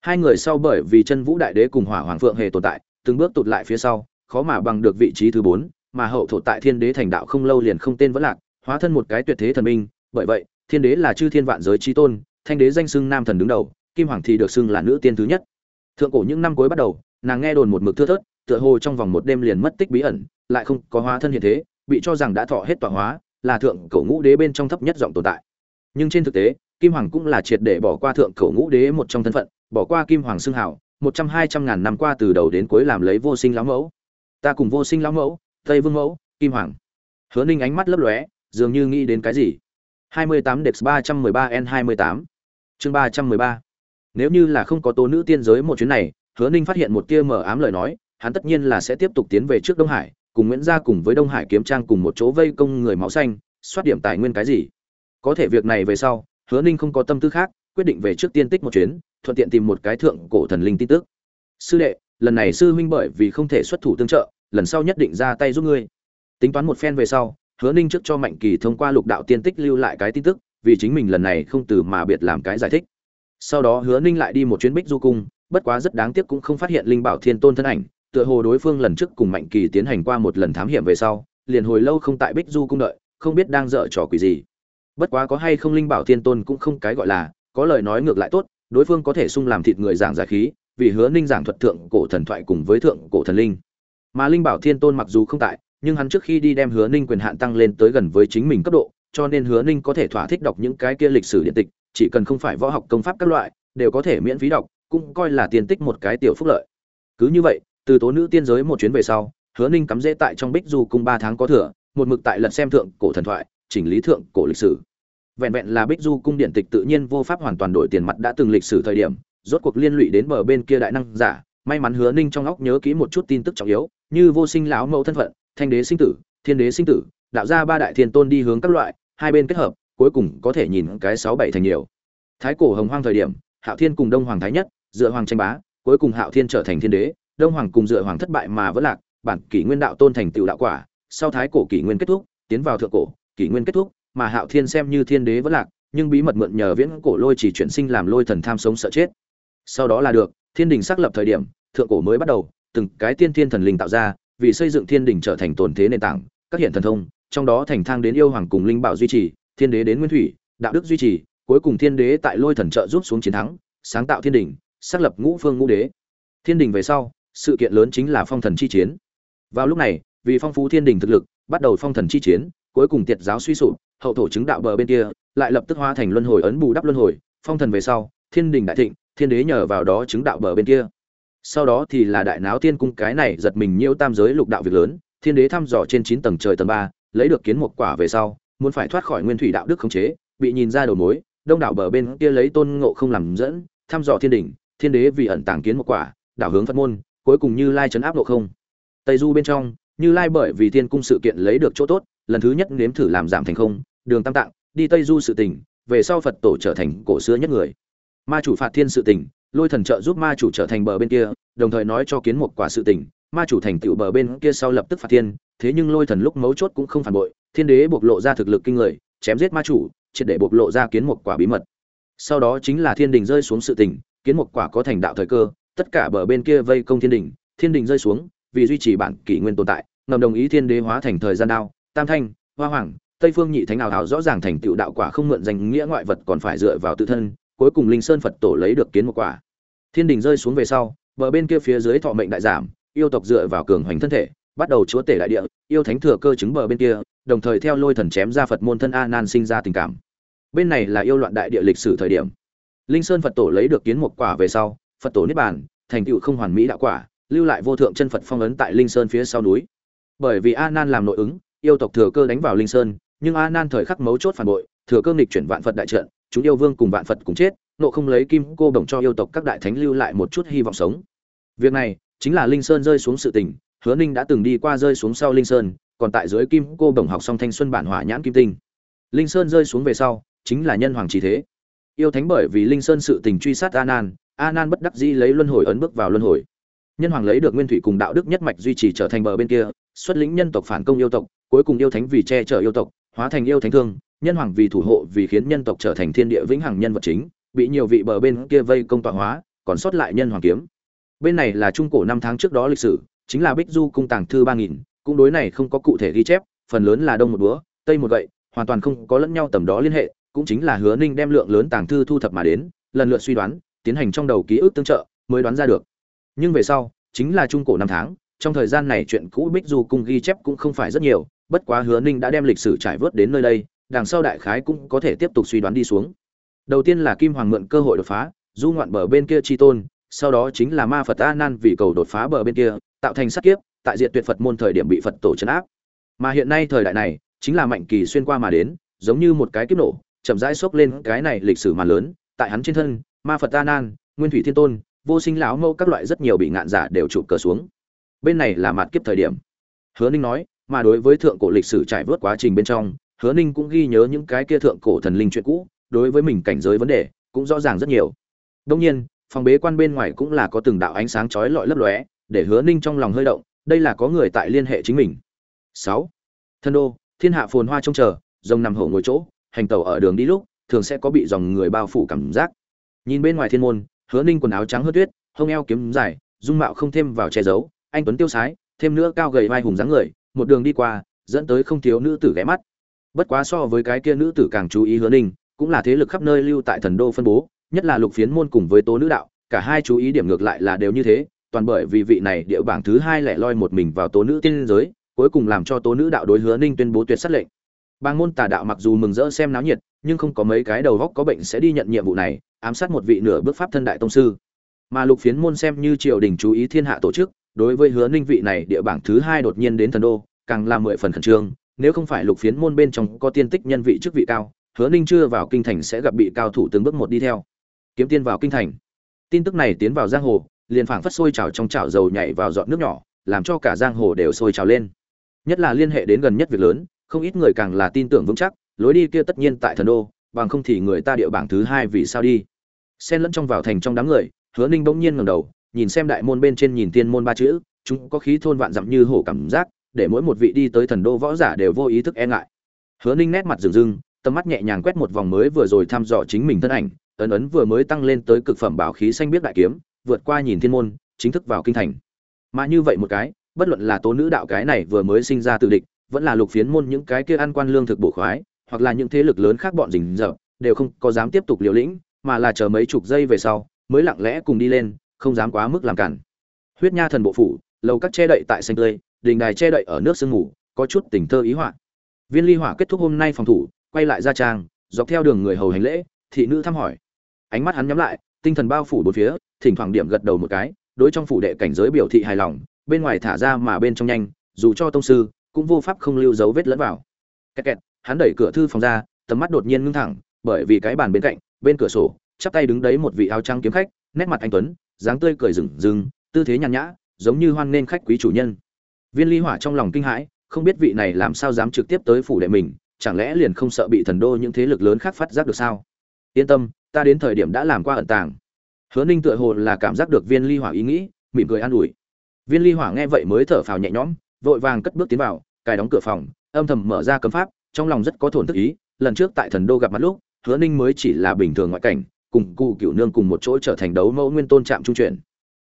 Hai người sau bởi vì chân vũ đại đế cùng hỏa hoàng phượng hề tồn tại, từng bước tụt lại phía sau, khó mà bằng được vị trí thứ bốn, mà hậu thổ tại thiên đế thành đạo không lâu liền không tên vẫn lạc, hóa thân một cái tuyệt thế thần minh. Bởi vậy, thiên đế là chư thiên vạn giới tri tôn, thanh đế danh xưng nam thần đứng đầu, kim hoàng thì được xưng là nữ tiên thứ nhất. Thượng cổ những năm cuối bắt đầu, nàng nghe đồn một mực thưa thớt tựa hồ trong vòng một đêm liền mất tích bí ẩn lại không có hóa thân hiện thế bị cho rằng đã thọ hết tọa hóa là thượng cổ ngũ đế bên trong thấp nhất giọng tồn tại. Nhưng trên thực tế kim hoàng cũng là triệt để bỏ qua thượng cổ ngũ đế một trong thân phận bỏ qua kim hoàng xưng hảo một trăm hai trăm ngàn năm qua từ đầu đến cuối làm lấy vô sinh lão mẫu. Ta cùng vô sinh lão mẫu tây vương mẫu kim hoàng. Hứa ninh ánh mắt lấp lóe dường như nghĩ đến cái gì? 28 Dex 313 N28 chương 313 Nếu như là không có tố nữ tiên giới một chuyến này, Hứa Ninh phát hiện một tia mờ ám lời nói, hắn tất nhiên là sẽ tiếp tục tiến về trước Đông Hải, cùng Nguyễn gia cùng với Đông Hải kiếm trang cùng một chỗ vây công người máu xanh, soát điểm tài nguyên cái gì. Có thể việc này về sau, Hứa Ninh không có tâm tư khác, quyết định về trước tiên tích một chuyến, thuận tiện tìm một cái thượng cổ thần linh tin tức. Sư đệ, lần này sư huynh bởi vì không thể xuất thủ tương trợ, lần sau nhất định ra tay giúp ngươi. Tính toán một phen về sau, hứa ninh trước cho mạnh kỳ thông qua lục đạo tiên tích lưu lại cái tin tức vì chính mình lần này không từ mà biệt làm cái giải thích sau đó hứa ninh lại đi một chuyến bích du cung bất quá rất đáng tiếc cũng không phát hiện linh bảo thiên tôn thân ảnh tựa hồ đối phương lần trước cùng mạnh kỳ tiến hành qua một lần thám hiểm về sau liền hồi lâu không tại bích du cung đợi không biết đang dở trò quỷ gì bất quá có hay không linh bảo thiên tôn cũng không cái gọi là có lời nói ngược lại tốt đối phương có thể sung làm thịt người giảng giải khí vì hứa ninh giảng thuật thượng cổ thần thoại cùng với thượng cổ thần linh mà linh bảo thiên tôn mặc dù không tại nhưng hắn trước khi đi đem Hứa Ninh quyền hạn tăng lên tới gần với chính mình cấp độ, cho nên Hứa Ninh có thể thỏa thích đọc những cái kia lịch sử điện tịch, chỉ cần không phải võ học công pháp các loại, đều có thể miễn phí đọc, cũng coi là tiền tích một cái tiểu phúc lợi. Cứ như vậy, từ tố nữ tiên giới một chuyến về sau, Hứa Ninh cắm rễ tại trong Bích Du cung ba tháng có thừa, một mực tại lật xem thượng cổ thần thoại, chỉnh lý thượng cổ lịch sử. Vẹn vẹn là Bích Du cung điện tịch tự nhiên vô pháp hoàn toàn đổi tiền mặt đã từng lịch sử thời điểm, rốt cuộc liên lụy đến bờ bên kia đại năng giả. May mắn hứa ninh trong óc nhớ kỹ một chút tin tức trọng yếu như vô sinh lão mẫu thân phận thanh đế sinh tử thiên đế sinh tử đạo ra ba đại thiên tôn đi hướng các loại hai bên kết hợp cuối cùng có thể nhìn cái sáu bảy thành nhiều. Thái cổ hồng hoang thời điểm hạo thiên cùng đông hoàng thái nhất dựa hoàng tranh bá cuối cùng hạo thiên trở thành thiên đế đông hoàng cùng dựa hoàng thất bại mà vẫn lạc, bản kỷ nguyên đạo tôn thành tựu đạo quả, sau thái cổ kỷ nguyên kết thúc, tiến vào thượng cổ, kỷ nguyên kết thúc, mà hạo thiên xem như thiên đế vẫn lạc, nhưng bí mật mượn nhờ viễn cổ lôi chỉ chuyển sinh làm lôi thần tham sống sợ chết. Sau đó là được, thiên đình xác lập thời điểm, thượng cổ mới bắt đầu, từng cái tiên thiên thần linh tạo ra, vì xây dựng thiên đình trở thành tồn thế nền tảng, các hiện thần thông, trong đó thành thang đến yêu hoàng cùng linh bảo duy trì, thiên đế đến nguyên thủy, đạo đức duy trì, cuối cùng thiên đế tại lôi thần trợ giúp xuống chiến thắng, sáng tạo thiên đình, xác lập ngũ phương ngũ đế. Thiên đình về sau sự kiện lớn chính là phong thần chi chiến. Vào lúc này, vì phong phú thiên đình thực lực, bắt đầu phong thần chi chiến, cuối cùng tiệt giáo suy sụp, hậu thổ chứng đạo bờ bên kia, lại lập tức hóa thành luân hồi ấn bù đắp luân hồi, phong thần về sau, thiên đình đại thịnh, thiên đế nhờ vào đó chứng đạo bờ bên kia. Sau đó thì là đại náo tiên cung cái này giật mình nhiễu tam giới lục đạo việc lớn, thiên đế thăm dò trên chín tầng trời tầng ba, lấy được kiến một quả về sau, muốn phải thoát khỏi nguyên thủy đạo đức khống chế, bị nhìn ra đầu mối, đông đảo bờ bên kia lấy tôn ngộ không làm dẫn, thăm dò thiên đỉnh thiên đế vì ẩn tàng kiến một quả, đảo hướng phật môn cuối cùng như lai chấn áp độ không. Tây du bên trong, như lai bởi vì thiên cung sự kiện lấy được chỗ tốt, lần thứ nhất nếm thử làm giảm thành không, đường tam tạng, đi tây du sự tình về sau phật tổ trở thành cổ xưa nhất người. Ma chủ phạt thiên sự tình lôi thần trợ giúp ma chủ trở thành bờ bên kia, đồng thời nói cho kiến một quả sự tình ma chủ thành tựu bờ bên kia sau lập tức phạt thiên, thế nhưng lôi thần lúc mấu chốt cũng không phản bội, thiên đế bộc lộ ra thực lực kinh người, chém giết ma chủ, triệt để bộc lộ ra kiến một quả bí mật. Sau đó chính là thiên đình rơi xuống sự tình kiến một quả có thành đạo thời cơ tất cả bờ bên kia vây công thiên đình thiên đình rơi xuống, vì duy trì bản kỷ nguyên tồn tại, ngầm đồng ý thiên đế hóa thành thời gian đao, tam thanh, hoa hoàng, tây phương nhị thánh ảo hảo rõ ràng thành tựu đạo quả không mượn danh nghĩa ngoại vật còn phải dựa vào tự thân, cuối cùng linh sơn phật tổ lấy được kiến một quả. Thiên đình rơi xuống về sau, bờ bên kia phía dưới thọ mệnh đại giảm, yêu tộc dựa vào cường hoành thân thể, bắt đầu chúa tể đại địa, yêu thánh thừa cơ chứng bờ bên kia, đồng thời theo lôi thần chém ra phật môn thân a nan sinh ra tình cảm. Bên này là yêu loạn đại địa lịch sử thời điểm. Linh sơn phật tổ lấy được kiến một quả về sau phật tổ niết bàn, thành tựu không hoàn mỹ đạo quả, lưu lại vô thượng chân phật phong ấn tại linh sơn phía sau núi. Bởi vì a nan làm nội ứng, yêu tộc thừa cơ đánh vào linh sơn, nhưng a nan thời khắc mấu chốt phản bội, thừa cơ nghịch chuyển vạn phật đại trận, chúng yêu vương cùng vạn phật cùng chết, nộ không lấy kim cô đồng cho yêu tộc các đại thánh lưu lại một chút hy vọng sống. Việc này chính là linh sơn rơi xuống sự tình, hứa ninh đã từng đi qua rơi xuống sau linh sơn, còn tại dưới kim cô đồng học xong thanh xuân bản hỏa nhãn kim tinh. Linh sơn rơi xuống về sau, chính là nhân hoàng trí thế. Yêu thánh bởi vì linh sơn sự tình truy sát a nan a nan bất đắc dĩ lấy luân hồi ấn bước vào luân hồi. Nhân hoàng lấy được nguyên thủy cùng đạo đức nhất mạch duy trì trở thành bờ bên kia, xuất lĩnh nhân tộc phản công yêu tộc, cuối cùng yêu thánh vì che chở yêu tộc, hóa thành yêu thánh thương, nhân hoàng vì thủ hộ vì khiến nhân tộc trở thành thiên địa vĩnh hằng nhân vật chính, bị nhiều vị bờ bên kia vây công tọa hóa, còn sót lại nhân hoàng kiếm. Bên này là trung cổ năm tháng trước đó lịch sử, chính là bích du cung tàng thư ba nghìn, cũng đối này không có cụ thể ghi chép, phần lớn là đông một búa, tây một gậy, hoàn toàn không có lẫn nhau tầm đó liên hệ, cũng chính là hứa ninh đem lượng lớn tàng thư thu thập mà đến, lần lượt suy đoán tiến hành trong đầu ký ức tương trợ mới đoán ra được. Nhưng về sau, chính là trung cổ năm tháng, trong thời gian này chuyện cũ bích du cung ghi chép cũng không phải rất nhiều, bất quá hứa ninh đã đem lịch sử trải vớt đến nơi đây, đằng sau đại khái cũng có thể tiếp tục suy đoán đi xuống. Đầu tiên là kim hoàng mượn cơ hội đột phá, du ngoạn bờ bên kia tri tôn, sau đó chính là ma phật a nan vì cầu đột phá bờ bên kia, tạo thành sát kiếp, tại diện tuyệt phật môn thời điểm bị phật tổ chấn áp. Mà hiện nay thời đại này, chính là mạnh kỳ xuyên qua mà đến, giống như một cái kiếp nổ, chậm rãi xốc lên cái này lịch sử mà lớn, tại hắn trên thân ma phật a nan, nguyên thủy thiên tôn, vô sinh lão Mẫu các loại rất nhiều bị ngạn giả đều chụp cờ xuống. Bên này là mặt kiếp thời điểm. Hứa ninh nói mà đối với thượng cổ lịch sử trải vớt quá trình bên trong, hứa ninh cũng ghi nhớ những cái kia thượng cổ thần linh chuyện cũ, đối với mình cảnh giới vấn đề cũng rõ ràng rất nhiều. Đông nhiên, phòng bế quan bên ngoài cũng là có từng đạo ánh sáng chói lọi lấp lóe, để hứa ninh trong lòng hơi động, đây là có người tại liên hệ chính mình. Sáu. Thân đô, thiên hạ phồn hoa trông chờ, rồng nằm hổ ngồi chỗ, hành tàu ở đường đi lúc, thường sẽ có bị dòng người bao phủ cảm giác nhìn bên ngoài thiên môn, hứa ninh quần áo trắng hớt tuyết, hông eo kiếm dài, dung mạo không thêm vào che giấu, anh tuấn tiêu sái, thêm nữa cao gầy vai hùng dáng người, một đường đi qua, dẫn tới không thiếu nữ tử ghé mắt. Bất quá so với cái kia nữ tử càng chú ý hứa ninh, cũng là thế lực khắp nơi lưu tại thần đô phân bố, nhất là lục phiến môn cùng với tố nữ đạo, cả hai chú ý điểm ngược lại là đều như thế, toàn bởi vì vị này địa bảng thứ hai lẻ loi một mình vào tố nữ tiên giới, cuối cùng làm cho tố nữ đạo đối hứa ninh tuyên bố tuyệt sát lệnh bang môn tà đạo mặc dù mừng rỡ xem náo nhiệt, nhưng không có mấy cái đầu góc có bệnh sẽ đi nhận nhiệm vụ này, ám sát một vị nửa bước pháp thân đại tông sư. Mà lục phiến môn xem như triều đình chú ý thiên hạ tổ chức, đối với hứa ninh vị này địa bảng thứ hai đột nhiên đến thần đô, càng là mười phần khẩn trương. Nếu không phải lục phiến môn bên trong có tiên tích nhân vị chức vị cao, hứa ninh chưa vào kinh thành sẽ gặp bị cao thủ từng bước một đi theo. Kiếm tiên vào kinh thành. Tin tức này tiến vào giang hồ, liền phảng phất sôi trào trong chảo dầu nhảy vào giọt nước nhỏ, làm cho cả giang hồ đều sôi trào lên. Nhất là liên hệ đến gần nhất việc lớn không ít người càng là tin tưởng vững chắc, lối đi kia tất nhiên tại thần đô, bằng không thì người ta địa bảng thứ hai vì sao đi. Xen lẫn trong vào thành trong đám người, hứa ninh bỗng nhiên ngầm đầu, nhìn xem đại môn bên trên nhìn tiên môn ba chữ, chúng có khí thôn vạn dặm như hổ cảm giác, để mỗi một vị đi tới thần đô võ giả đều vô ý thức e ngại. Hứa ninh nét mặt rừng rưng, tầm mắt nhẹ nhàng quét một vòng mới vừa rồi thăm dò chính mình thân ảnh, ấn ấn vừa mới tăng lên tới cực phẩm bảo khí xanh biết đại kiếm, vượt qua nhìn thiên môn, chính thức vào kinh thành. Mà như vậy một cái, bất luận là tố nữ đạo cái này vừa mới sinh ra tự địch vẫn là lục phiến môn những cái kia ăn quan lương thực bổ khoái, hoặc là những thế lực lớn khác bọn rình rập, đều không có dám tiếp tục liều lĩnh, mà là chờ mấy chục giây về sau, mới lặng lẽ cùng đi lên, không dám quá mức làm cản. Huyết nha thần bộ phủ, lầu các che đậy tại xanh tươi, đình đài che đậy ở nước sương ngủ có chút tình thơ ý họa. Viên ly hỏa kết thúc hôm nay phòng thủ, quay lại ra trang, dọc theo đường người hầu hành lễ, thị nữ thăm hỏi. Ánh mắt hắn nhắm lại, tinh thần bao phủ bốn phía, thỉnh thoảng điểm gật đầu một cái, đối trong phủ đệ cảnh giới biểu thị hài lòng, bên ngoài thả ra mà bên trong nhanh, dù cho tông sư cũng vô pháp không lưu dấu vết lẫn vào. Kẹt kẹt, hắn đẩy cửa thư phòng ra, tầm mắt đột nhiên ngưng thẳng, bởi vì cái bàn bên cạnh, bên cửa sổ, chắp tay đứng đấy một vị áo trắng kiếm khách, nét mặt anh tuấn, dáng tươi cười rừng rừng, tư thế nhàn nhã, giống như hoan nên khách quý chủ nhân. Viên ly hỏa trong lòng kinh hãi, không biết vị này làm sao dám trực tiếp tới phủ đệ mình, chẳng lẽ liền không sợ bị thần đô những thế lực lớn khác phát giác được sao? Yên tâm, ta đến thời điểm đã làm qua ẩn tàng. Hứa ninh tựa hồ là cảm giác được viên ly hỏa ý nghĩ, mỉm cười an ủi. Viên ly hỏa nghe vậy mới thở phào nhẹ nhõm vội vàng cất bước tiến vào, cài đóng cửa phòng, âm thầm mở ra cấm pháp, trong lòng rất có thổn thức ý, lần trước tại thần đô gặp mặt lúc, hứa ninh mới chỉ là bình thường ngoại cảnh, cùng cụ cựu nương cùng một chỗ trở thành đấu mẫu nguyên tôn trạm trung chuyển.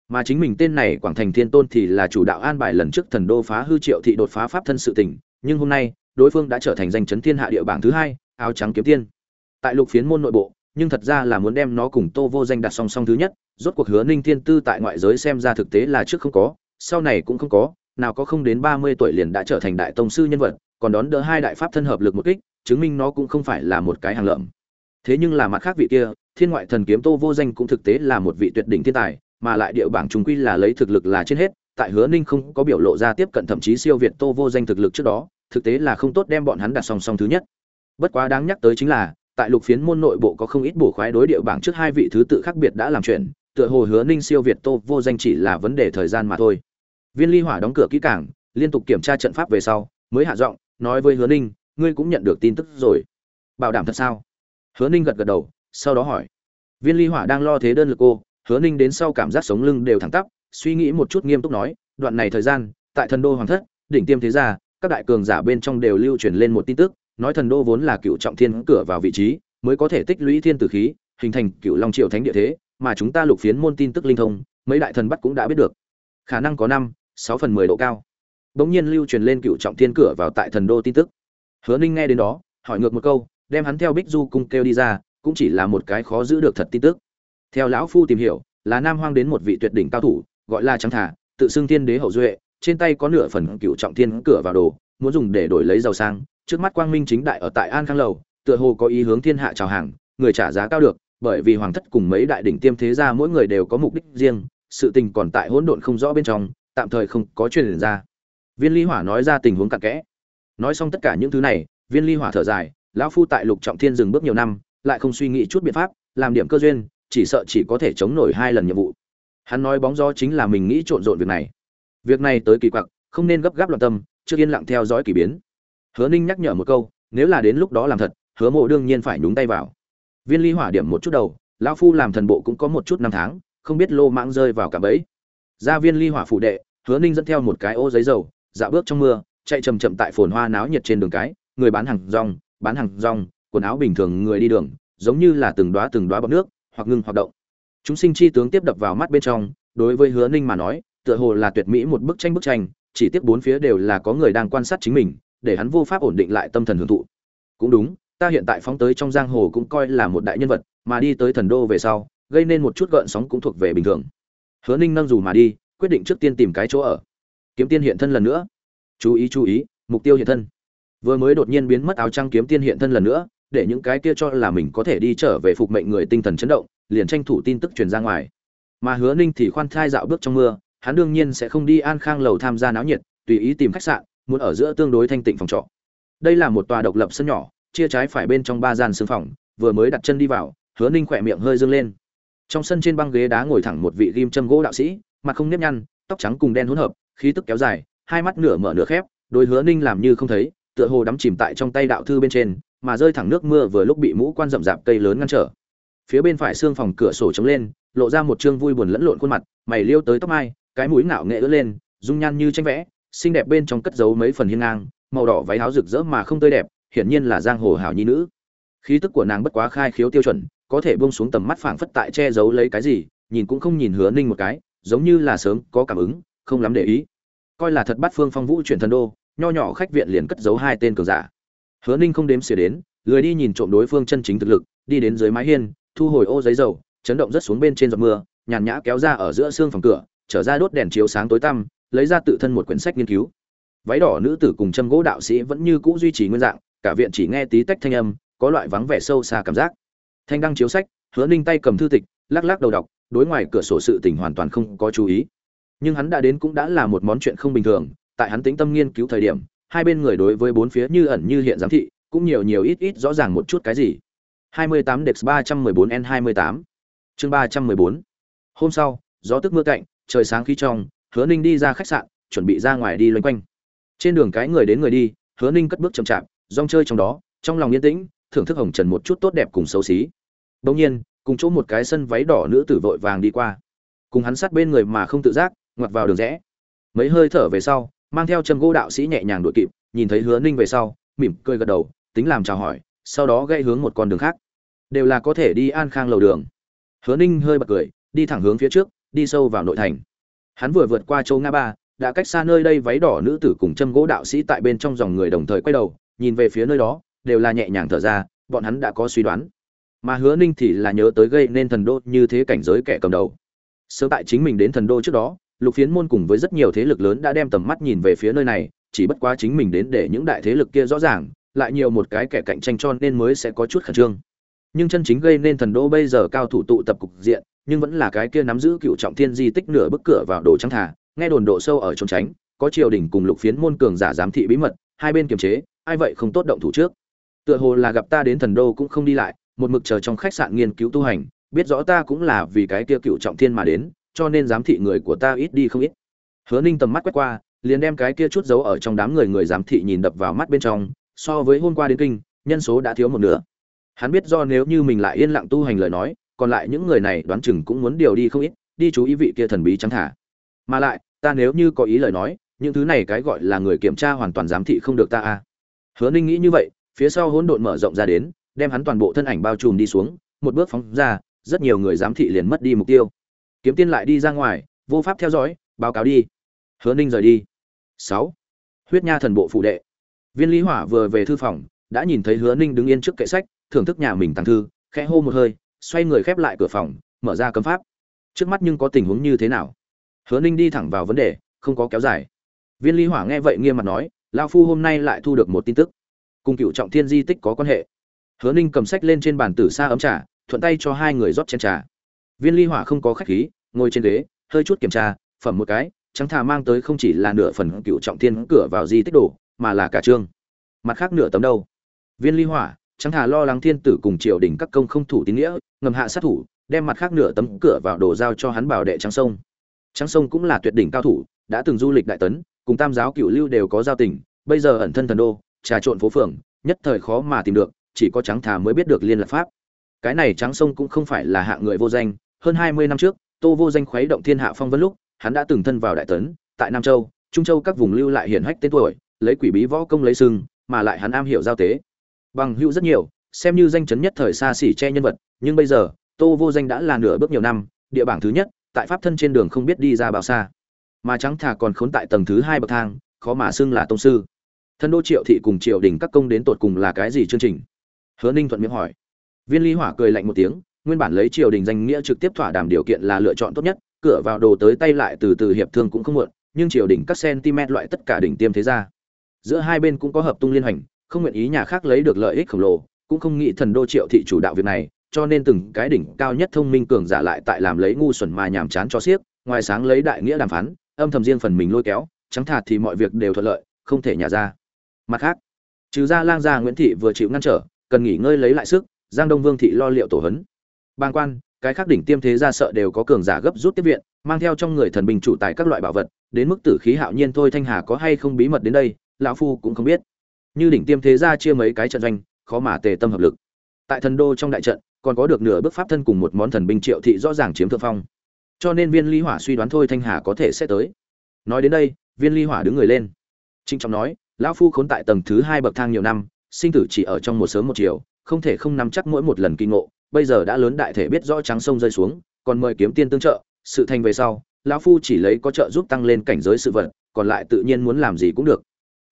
Mà chính mình tên này quảng thành thiên tôn thì là chủ đạo an bài lần trước thần đô phá hư triệu thị đột phá pháp thân sự tình, nhưng hôm nay, đối phương đã trở thành danh chấn thiên hạ địa bảng thứ hai, áo trắng kiếm tiên. Tại lục phiến môn nội bộ, nhưng thật ra là muốn đem nó cùng tô vô danh đặt song song thứ nhất, rốt cuộc hứa ninh thiên tư tại ngoại giới xem ra thực tế là trước không có, sau này cũng không có nào có không đến ba mươi tuổi liền đã trở thành đại tông sư nhân vật, còn đón đỡ hai đại pháp thân hợp lực một kích, chứng minh nó cũng không phải là một cái hàng lợm. Thế nhưng là mặt khác vị kia, thiên ngoại thần kiếm tô vô danh cũng thực tế là một vị tuyệt đỉnh thiên tài, mà lại địa bảng chúng quy là lấy thực lực là trên hết, tại hứa ninh không có biểu lộ ra tiếp cận thậm chí siêu việt tô vô danh thực lực trước đó, thực tế là không tốt đem bọn hắn đặt song song thứ nhất. Bất quá đáng nhắc tới chính là, tại lục phiến môn nội bộ có không ít bổ khoái đối địa bảng trước hai vị thứ tự khác biệt đã làm chuyện, tựa hồ hứa ninh siêu việt tô vô danh chỉ là vấn đề thời gian mà thôi viên ly hỏa đóng cửa kỹ cảng liên tục kiểm tra trận pháp về sau, mới hạ giọng, nói với hứa ninh, ngươi cũng nhận được tin tức rồi. Bảo đảm thật sao? Hứa ninh gật gật đầu, sau đó hỏi. Viên ly hỏa đang lo thế đơn lực cô hứa ninh đến sau cảm giác sống lưng đều thẳng tắp, suy nghĩ một chút nghiêm túc nói, đoạn này thời gian, tại thần đô hoàng thất, đỉnh tiêm thế gia, các đại cường giả bên trong đều lưu truyền lên một tin tức, nói thần đô vốn là cựu trọng thiên cửa vào vị trí, mới có thể tích lũy thiên tử khí, hình thành cựu long triệu thánh địa thế, mà chúng ta lục phiến môn tin tức linh thông, mấy đại thần bắt cũng đã biết được. Khả năng có năm sáu phần mười độ cao. Bỗng nhiên lưu truyền lên cựu trọng thiên cửa vào tại thần đô tin tức. Hứa ninh nghe đến đó, hỏi ngược một câu, đem hắn theo bích du cung kêu đi ra, cũng chỉ là một cái khó giữ được thật tin tức. Theo lão phu tìm hiểu, là nam hoang đến một vị tuyệt đỉnh cao thủ, gọi là trắng thả, tự xưng thiên đế hậu duệ, trên tay có nửa phần cựu trọng thiên cửa vào đồ, muốn dùng để đổi lấy giàu sang, trước mắt quang minh chính đại ở tại an khang lầu, tựa hồ có ý hướng thiên hạ chào hàng, người trả giá cao được, bởi vì hoàng thất cùng mấy đại đỉnh tiêm thế gia mỗi người đều có mục đích riêng, sự tình còn tại hỗn độn không rõ bên trong tạm thời không có truyền ra. Viên ly hỏa nói ra tình huống cặn kẽ. Nói xong tất cả những thứ này, viên ly hỏa thở dài, lão phu tại lục trọng thiên dừng bước nhiều năm, lại không suy nghĩ chút biện pháp, làm điểm cơ duyên, chỉ sợ chỉ có thể chống nổi hai lần nhiệm vụ. Hắn nói bóng gió chính là mình nghĩ trộn rộn việc này. Việc này tới kỳ quặc, không nên gấp gáp loạn tâm, trước yên lặng theo dõi kỳ biến. Hứa ninh nhắc nhở một câu, nếu là đến lúc đó làm thật, hứa mộ đương nhiên phải nhúng tay vào. Viên ly hỏa điểm một chút đầu, lão phu làm thần bộ cũng có một chút năm tháng, không biết lô mãng rơi vào cả bẫy. Ra viên ly hỏa phủ đệ hứa ninh dẫn theo một cái ô giấy dầu, dạo bước trong mưa, chạy chầm chậm tại phồn hoa náo nhiệt trên đường cái, người bán hàng rong, bán hàng rong, quần áo bình thường người đi đường, giống như là từng đóa từng đóa bọt nước, hoặc ngưng hoạt động. Chúng sinh chi tướng tiếp đập vào mắt bên trong, đối với hứa ninh mà nói, tựa hồ là tuyệt mỹ một bức tranh bức tranh, chỉ tiếc bốn phía đều là có người đang quan sát chính mình, để hắn vô pháp ổn định lại tâm thần hưởng thụ. Cũng đúng, ta hiện tại phóng tới trong giang hồ cũng coi là một đại nhân vật, mà đi tới thần đô về sau, gây nên một chút gợn sóng cũng thuộc về bình thường. Hứa ninh nâng dù mà đi quyết định trước tiên tìm cái chỗ ở. Kiếm tiên hiện thân lần nữa. Chú ý chú ý, mục tiêu hiện thân. Vừa mới đột nhiên biến mất áo trăng kiếm tiên hiện thân lần nữa, để những cái kia cho là mình có thể đi trở về phục mệnh người tinh thần chấn động, liền tranh thủ tin tức truyền ra ngoài. Mà hứa ninh thì khoan thai dạo bước trong mưa, hắn đương nhiên sẽ không đi an khang lầu tham gia náo nhiệt, tùy ý tìm khách sạn, muốn ở giữa tương đối thanh tịnh phòng trọ. Đây là một tòa độc lập sân nhỏ, chia trái phải bên trong ba gian xương phòng, vừa mới đặt chân đi vào, hứa ninh khỏe miệng hơi dâng lên. Trong sân trên băng ghế đá ngồi thẳng một vị ghim châm gỗ đạo sĩ mặt không nếp nhăn, tóc trắng cùng đen hỗn hợp, khí tức kéo dài, hai mắt nửa mở nửa khép, đôi hứa ninh làm như không thấy, tựa hồ đắm chìm tại trong tay đạo thư bên trên, mà rơi thẳng nước mưa vừa lúc bị mũ quan rậm rạp cây lớn ngăn trở. Phía bên phải xương phòng cửa sổ trống lên, lộ ra một trương vui buồn lẫn lộn khuôn mặt, mày liêu tới tóc mai, cái mũi ngạo nghệ ưỡn lên, dung nhan như tranh vẽ, xinh đẹp bên trong cất giấu mấy phần hiên ngang, màu đỏ váy áo rực rỡ mà không tươi đẹp, hiển nhiên là giang hồ hảo nhi nữ. Khí tức của nàng bất quá khai khiếu tiêu chuẩn, có thể buông xuống tầm mắt phảng phất tại che giấu lấy cái gì, nhìn cũng không nhìn hứa ninh một cái giống như là sớm có cảm ứng, không lắm để ý. Coi là thật bắt phương phong vũ chuyển thần đô, nho nhỏ khách viện liền cất giấu hai tên cường giả. Hứa ninh không đếm xỉa đến, lười đi nhìn trộm đối phương chân chính thực lực, đi đến dưới mái hiên, thu hồi ô giấy dầu, chấn động rất xuống bên trên giọt mưa, nhàn nhã kéo ra ở giữa xương phòng cửa, trở ra đốt đèn chiếu sáng tối tăm, lấy ra tự thân một quyển sách nghiên cứu. Váy đỏ nữ tử cùng châm gỗ đạo sĩ vẫn như cũ duy trì nguyên dạng, cả viện chỉ nghe tí tách thanh âm, có loại vắng vẻ sâu xa cảm giác. Thanh đăng chiếu sách, hứa ninh tay cầm thư tịch, lắc lắc đầu đọc đối ngoài cửa sổ sự tình hoàn toàn không có chú ý nhưng hắn đã đến cũng đã là một món chuyện không bình thường tại hắn tính tâm nghiên cứu thời điểm hai bên người đối với bốn phía như ẩn như hiện giám thị cũng nhiều nhiều ít ít rõ ràng một chút cái gì 28 Dex 314 N28 chương 314 Hôm sau, gió tức mưa cạnh, trời sáng khí trong, Hứa Ninh đi ra khách sạn, chuẩn bị ra ngoài đi loanh quanh. Trên đường cái người đến người đi, Hứa Ninh cất bước chậm chạp, rong chơi trong đó, trong lòng yên tĩnh, thưởng thức hồng trần một chút tốt đẹp cùng xấu xí. Đương nhiên, cùng chỗ một cái sân váy đỏ nữ tử vội vàng đi qua. Cùng hắn sát bên người mà không tự giác, ngoặt vào đường rẽ. Mấy hơi thở về sau, mang theo chân gỗ đạo sĩ nhẹ nhàng đuổi kịp, nhìn thấy Hứa Ninh về sau, mỉm cười gật đầu, tính làm chào hỏi, sau đó gây hướng một con đường khác. Đều là có thể đi An Khang lầu đường. Hứa Ninh hơi bật cười, đi thẳng hướng phía trước, đi sâu vào nội thành. Hắn vừa vượt qua châu Nga Ba, đã cách xa nơi đây váy đỏ nữ tử cùng châm gỗ đạo sĩ tại bên trong dòng người đồng thời quay đầu, nhìn về phía nơi đó, đều là nhẹ nhàng thở ra, bọn hắn đã có suy đoán. Mà Hứa Ninh thì là nhớ tới gây nên thần đô như thế cảnh giới kẻ cầm đầu. Sớm tại chính mình đến thần đô trước đó, Lục Phiến môn cùng với rất nhiều thế lực lớn đã đem tầm mắt nhìn về phía nơi này, chỉ bất quá chính mình đến để những đại thế lực kia rõ ràng, lại nhiều một cái kẻ cạnh tranh cho nên mới sẽ có chút khẩn trương. Nhưng chân chính gây nên thần đô bây giờ cao thủ tụ tập cục diện, nhưng vẫn là cái kia nắm giữ cựu trọng thiên di tích nửa bức cửa vào đồ trắng thả, nghe đồn độ sâu ở trốn tránh, có triều đình cùng lục phiến môn cường giả giám thị bí mật, hai bên kiềm chế, ai vậy không tốt động thủ trước. Tựa hồ là gặp ta đến thần đô cũng không đi lại, một mực chờ trong khách sạn nghiên cứu tu hành, biết rõ ta cũng là vì cái kia cựu trọng thiên mà đến, cho nên giám thị người của ta ít đi không ít. Hứa Ninh tầm mắt quét qua, liền đem cái kia chút giấu ở trong đám người người giám thị nhìn đập vào mắt bên trong, so với hôm qua đến kinh, nhân số đã thiếu một nửa. Hắn biết do nếu như mình lại yên lặng tu hành lời nói, còn lại những người này đoán chừng cũng muốn điều đi không ít, đi chú ý vị kia thần bí trắng thả. Mà lại, ta nếu như có ý lời nói, những thứ này cái gọi là người kiểm tra hoàn toàn giám thị không được ta a. À. Hứa Ninh nghĩ như vậy, phía sau hỗn độn mở rộng ra đến, đem hắn toàn bộ thân ảnh bao trùm đi xuống, một bước phóng ra, rất nhiều người giám thị liền mất đi mục tiêu. Kiếm Tiên lại đi ra ngoài, vô pháp theo dõi, báo cáo đi. Hứa Ninh rời đi. 6. Huyết Nha thần bộ phụ đệ. Viên Lý Hỏa vừa về thư phòng, đã nhìn thấy Hứa Ninh đứng yên trước kệ sách, thưởng thức nhà mình tàng thư, khẽ hô một hơi, xoay người khép lại cửa phòng, mở ra cấm pháp. Trước mắt nhưng có tình huống như thế nào? Hứa Ninh đi thẳng vào vấn đề, không có kéo dài. Viên Lý Hỏa nghe vậy nghiêm mặt nói, lão phu hôm nay lại thu được một tin tức, cùng Cựu Trọng Thiên di tích có quan hệ. Hứa Ninh cầm sách lên trên bàn tử xa ấm trà, thuận tay cho hai người rót chén trà. Viên Ly Hỏa không có khách khí, ngồi trên ghế, hơi chút kiểm tra, phẩm một cái, trắng thà mang tới không chỉ là nửa phần Cựu Trọng Thiên cửa vào di tích đổ, mà là cả chương. Mặt khác nửa tấm đâu? Viên Ly Hỏa, trắng thà lo lắng thiên tử cùng triều đình các công không thủ tín nghĩa, ngầm hạ sát thủ, đem mặt khác nửa tấm cửa vào đồ giao cho hắn bảo đệ trắng sông. Trắng sông cũng là tuyệt đỉnh cao thủ, đã từng du lịch đại tấn, cùng tam giáo cựu lưu đều có giao tình, bây giờ ẩn thân thần đô, trà trộn phố phường, nhất thời khó mà tìm được, chỉ có trắng thà mới biết được liên lạc pháp. Cái này trắng sông cũng không phải là hạ người vô danh, hơn 20 năm trước, Tô Vô Danh khuấy động thiên hạ phong vân lúc, hắn đã từng thân vào đại tấn, tại Nam Châu, Trung Châu các vùng lưu lại hiển hách tên tuổi, lấy quỷ bí võ công lấy sưng mà lại hắn am hiểu giao tế. Bằng hữu rất nhiều, xem như danh chấn nhất thời xa xỉ che nhân vật, nhưng bây giờ, Tô Vô Danh đã là nửa bước nhiều năm, địa bảng thứ nhất, tại pháp thân trên đường không biết đi ra bao xa. Mà trắng thà còn khốn tại tầng thứ hai bậc thang, khó mà xưng là tông sư. Thân đô Triệu thị cùng Triệu đình các công đến tột cùng là cái gì chương trình? Hứa Ninh thuận miệng hỏi. Viên Ly Hỏa cười lạnh một tiếng, nguyên bản lấy Triều đình danh nghĩa trực tiếp thỏa đàm điều kiện là lựa chọn tốt nhất, cửa vào đồ tới tay lại từ từ hiệp thương cũng không muộn, nhưng Triều đình các cm loại tất cả đỉnh tiêm thế gia. Giữa hai bên cũng có hợp tung liên hành, không nguyện ý nhà khác lấy được lợi ích khổng lồ, cũng không nghĩ thần đô Triệu thị chủ đạo việc này, cho nên từng cái đỉnh cao nhất thông minh cường giả lại tại làm lấy ngu xuẩn mà nhàm chán cho xiếc, ngoài sáng lấy đại nghĩa đàm phán, âm thầm riêng phần mình lôi kéo, trắng thà thì mọi việc đều thuận lợi, không thể nhà ra. Mặt khác, trừ ra lang gia Nguyễn thị vừa chịu ngăn trở, cần nghỉ ngơi lấy lại sức, Giang Đông Vương thị lo liệu tổ hấn. Bàng quan, cái khác đỉnh tiêm thế gia sợ đều có cường giả gấp rút tiếp viện mang theo trong người thần binh chủ tài các loại bảo vật đến mức tử khí hạo nhiên thôi thanh hà có hay không bí mật đến đây lão phu cũng không biết. Như đỉnh tiêm thế gia chia mấy cái trận doanh khó mà tề tâm hợp lực. Tại thần đô trong đại trận còn có được nửa bước pháp thân cùng một món thần binh triệu thị rõ ràng chiếm thượng phong. Cho nên viên ly hỏa suy đoán thôi thanh hà có thể sẽ tới. Nói đến đây viên ly hỏa đứng người lên. Trinh trọng nói lão phu khốn tại tầng thứ hai bậc thang nhiều năm sinh tử chỉ ở trong một sớm một chiều không thể không nắm chắc mỗi một lần kinh ngộ bây giờ đã lớn đại thể biết rõ trắng sông rơi xuống còn mời kiếm tiên tương trợ sự thành về sau lão phu chỉ lấy có trợ giúp tăng lên cảnh giới sự vật còn lại tự nhiên muốn làm gì cũng được.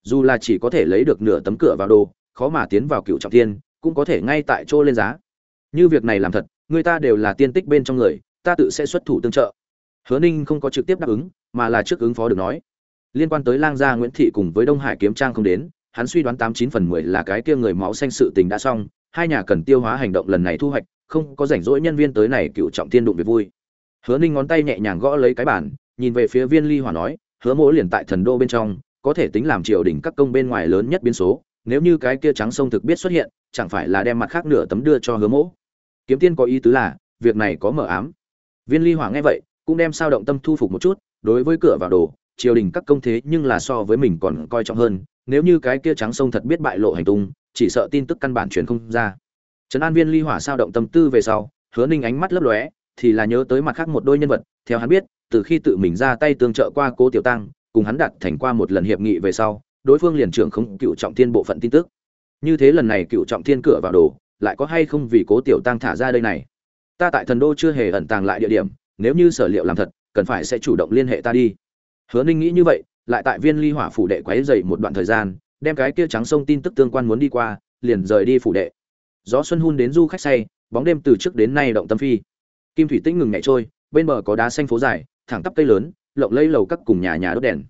Dù là chỉ có thể lấy được nửa tấm cửa vào đồ khó mà tiến vào cựu trọng thiên, cũng có thể ngay tại chỗ lên giá. Như việc này làm thật người ta đều là tiên tích bên trong người ta tự sẽ xuất thủ tương trợ. Hứa ninh không có trực tiếp đáp ứng mà là trước ứng phó được nói. Liên quan tới lang gia nguyễn thị cùng với đông hải kiếm trang không đến hắn suy đoán tám chín phần mười là cái kia người máu xanh sự tình đã xong hai nhà cần tiêu hóa hành động lần này thu hoạch không có rảnh rỗi nhân viên tới này cựu trọng thiên đụng việc vui. Hứa ninh ngón tay nhẹ nhàng gõ lấy cái bàn, nhìn về phía viên ly hòa nói hứa mỗi liền tại thần đô bên trong có thể tính làm triều đình các công bên ngoài lớn nhất biến số nếu như cái kia trắng sông thực biết xuất hiện chẳng phải là đem mặt khác nửa tấm đưa cho hứa mỗ? Kiếm tiên có ý tứ là việc này có mở ám. Viên ly hỏa nghe vậy cũng đem sao động tâm thu phục một chút đối với cửa vào đồ triều đình các công thế nhưng là so với mình còn coi trọng hơn nếu như cái kia trắng sông thật biết bại lộ hành tung, chỉ sợ tin tức căn bản truyền không ra. Trấn an viên ly hỏa sao động tâm tư về sau, hứa ninh ánh mắt lấp lóe, thì là nhớ tới mặt khác một đôi nhân vật, theo hắn biết, từ khi tự mình ra tay tương trợ qua cố tiểu tăng, cùng hắn đặt thành qua một lần hiệp nghị về sau, đối phương liền trưởng không cựu trọng thiên bộ phận tin tức. Như thế lần này cựu trọng thiên cửa vào đồ, lại có hay không vì cố tiểu tăng thả ra đây này? Ta tại thần đô chưa hề ẩn tàng lại địa điểm, nếu như sở liệu làm thật, cần phải sẽ chủ động liên hệ ta đi. Hứa ninh nghĩ như vậy lại tại viên ly hỏa phủ đệ quấy dậy một đoạn thời gian, đem cái kia trắng sông tin tức tương quan muốn đi qua, liền rời đi phủ đệ. Gió xuân hun đến du khách say, bóng đêm từ trước đến nay động tâm phi. Kim thủy tĩnh ngừng nhẹ trôi, bên bờ có đá xanh phố dài, thẳng tắp cây lớn, lộng lây lầu các cùng nhà nhà đốt đèn.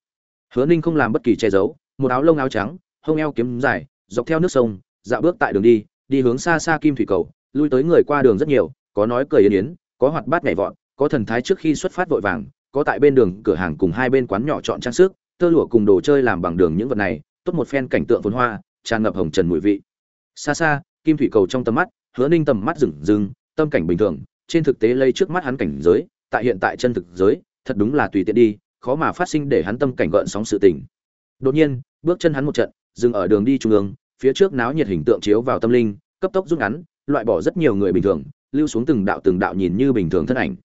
Hứa ninh không làm bất kỳ che giấu, một áo lông áo trắng, hông eo kiếm dài, dọc theo nước sông, dạo bước tại đường đi đi hướng xa xa kim thủy cầu, lui tới người qua đường rất nhiều, có nói cười yên yến, có hoạt bát nhảy vọt, có thần thái trước khi xuất phát vội vàng, có tại bên đường cửa hàng cùng hai bên quán nhỏ chọn trang sức tơ lụa cùng đồ chơi làm bằng đường những vật này, tốt một phen cảnh tượng phồn hoa, tràn ngập hồng trần mùi vị. Xa xa, kim thủy cầu trong tầm mắt, hứa ninh tầm mắt rừng rừng, tâm cảnh bình thường, trên thực tế lây trước mắt hắn cảnh giới, tại hiện tại chân thực giới, thật đúng là tùy tiện đi, khó mà phát sinh để hắn tâm cảnh gợn sóng sự tình. Đột nhiên, bước chân hắn một trận, dừng ở đường đi trung ương, phía trước náo nhiệt hình tượng chiếu vào tâm linh, cấp tốc rút ngắn, loại bỏ rất nhiều người bình thường, lưu xuống từng đạo từng đạo nhìn như bình thường thân ảnh.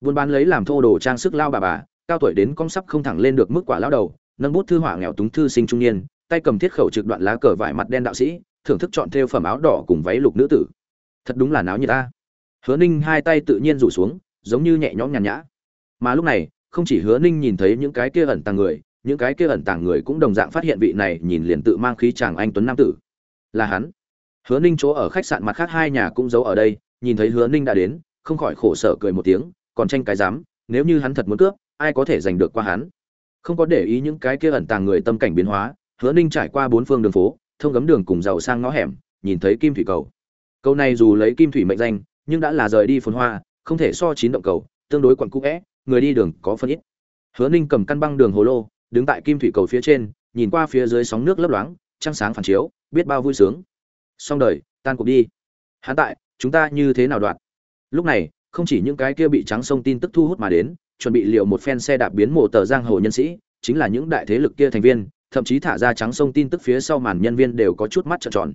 Buôn bán lấy làm thô đồ trang sức lao bà bà cao tuổi đến cong sắp không thẳng lên được mức quả lão đầu, nâng bút thư họa nghèo túng thư sinh trung niên, tay cầm thiết khẩu trực đoạn lá cờ vải mặt đen đạo sĩ, thưởng thức chọn theo phẩm áo đỏ cùng váy lục nữ tử. Thật đúng là náo như ta. Hứa ninh hai tay tự nhiên rủ xuống, giống như nhẹ nhõm nhàn nhã. Mà lúc này, không chỉ hứa ninh nhìn thấy những cái kia ẩn tàng người, những cái kia ẩn tàng người cũng đồng dạng phát hiện vị này nhìn liền tự mang khí chàng anh tuấn nam tử. Là hắn. Hứa ninh chỗ ở khách sạn mặt khác hai nhà cũng giấu ở đây, nhìn thấy hứa ninh đã đến, không khỏi khổ sở cười một tiếng, còn tranh cái dám nếu như hắn thật muốn cướp ai có thể giành được qua hắn? Không có để ý những cái kia ẩn tàng người tâm cảnh biến hóa, hứa ninh trải qua bốn phương đường phố, thông gấm đường cùng giàu sang ngõ hẻm, nhìn thấy kim thủy cầu. Cầu này dù lấy kim thủy mệnh danh, nhưng đã là rời đi phồn hoa, không thể so chín động cầu, tương đối quặn cũ vẽ người đi đường có phân ít. Hứa ninh cầm căn băng đường hồ lô, đứng tại kim thủy cầu phía trên, nhìn qua phía dưới sóng nước lấp loáng, trăng sáng phản chiếu, biết bao vui sướng. Xong đời, tan cuộc đi. Hắn tại, chúng ta như thế nào đoạn lúc này, không chỉ những cái kia bị trắng sông tin tức thu hút mà đến chuẩn bị liệu một phen xe đạp biến mộ tờ giang hồ nhân sĩ, chính là những đại thế lực kia thành viên, thậm chí thả ra trắng sông tin tức phía sau màn nhân viên đều có chút mắt trợn tròn.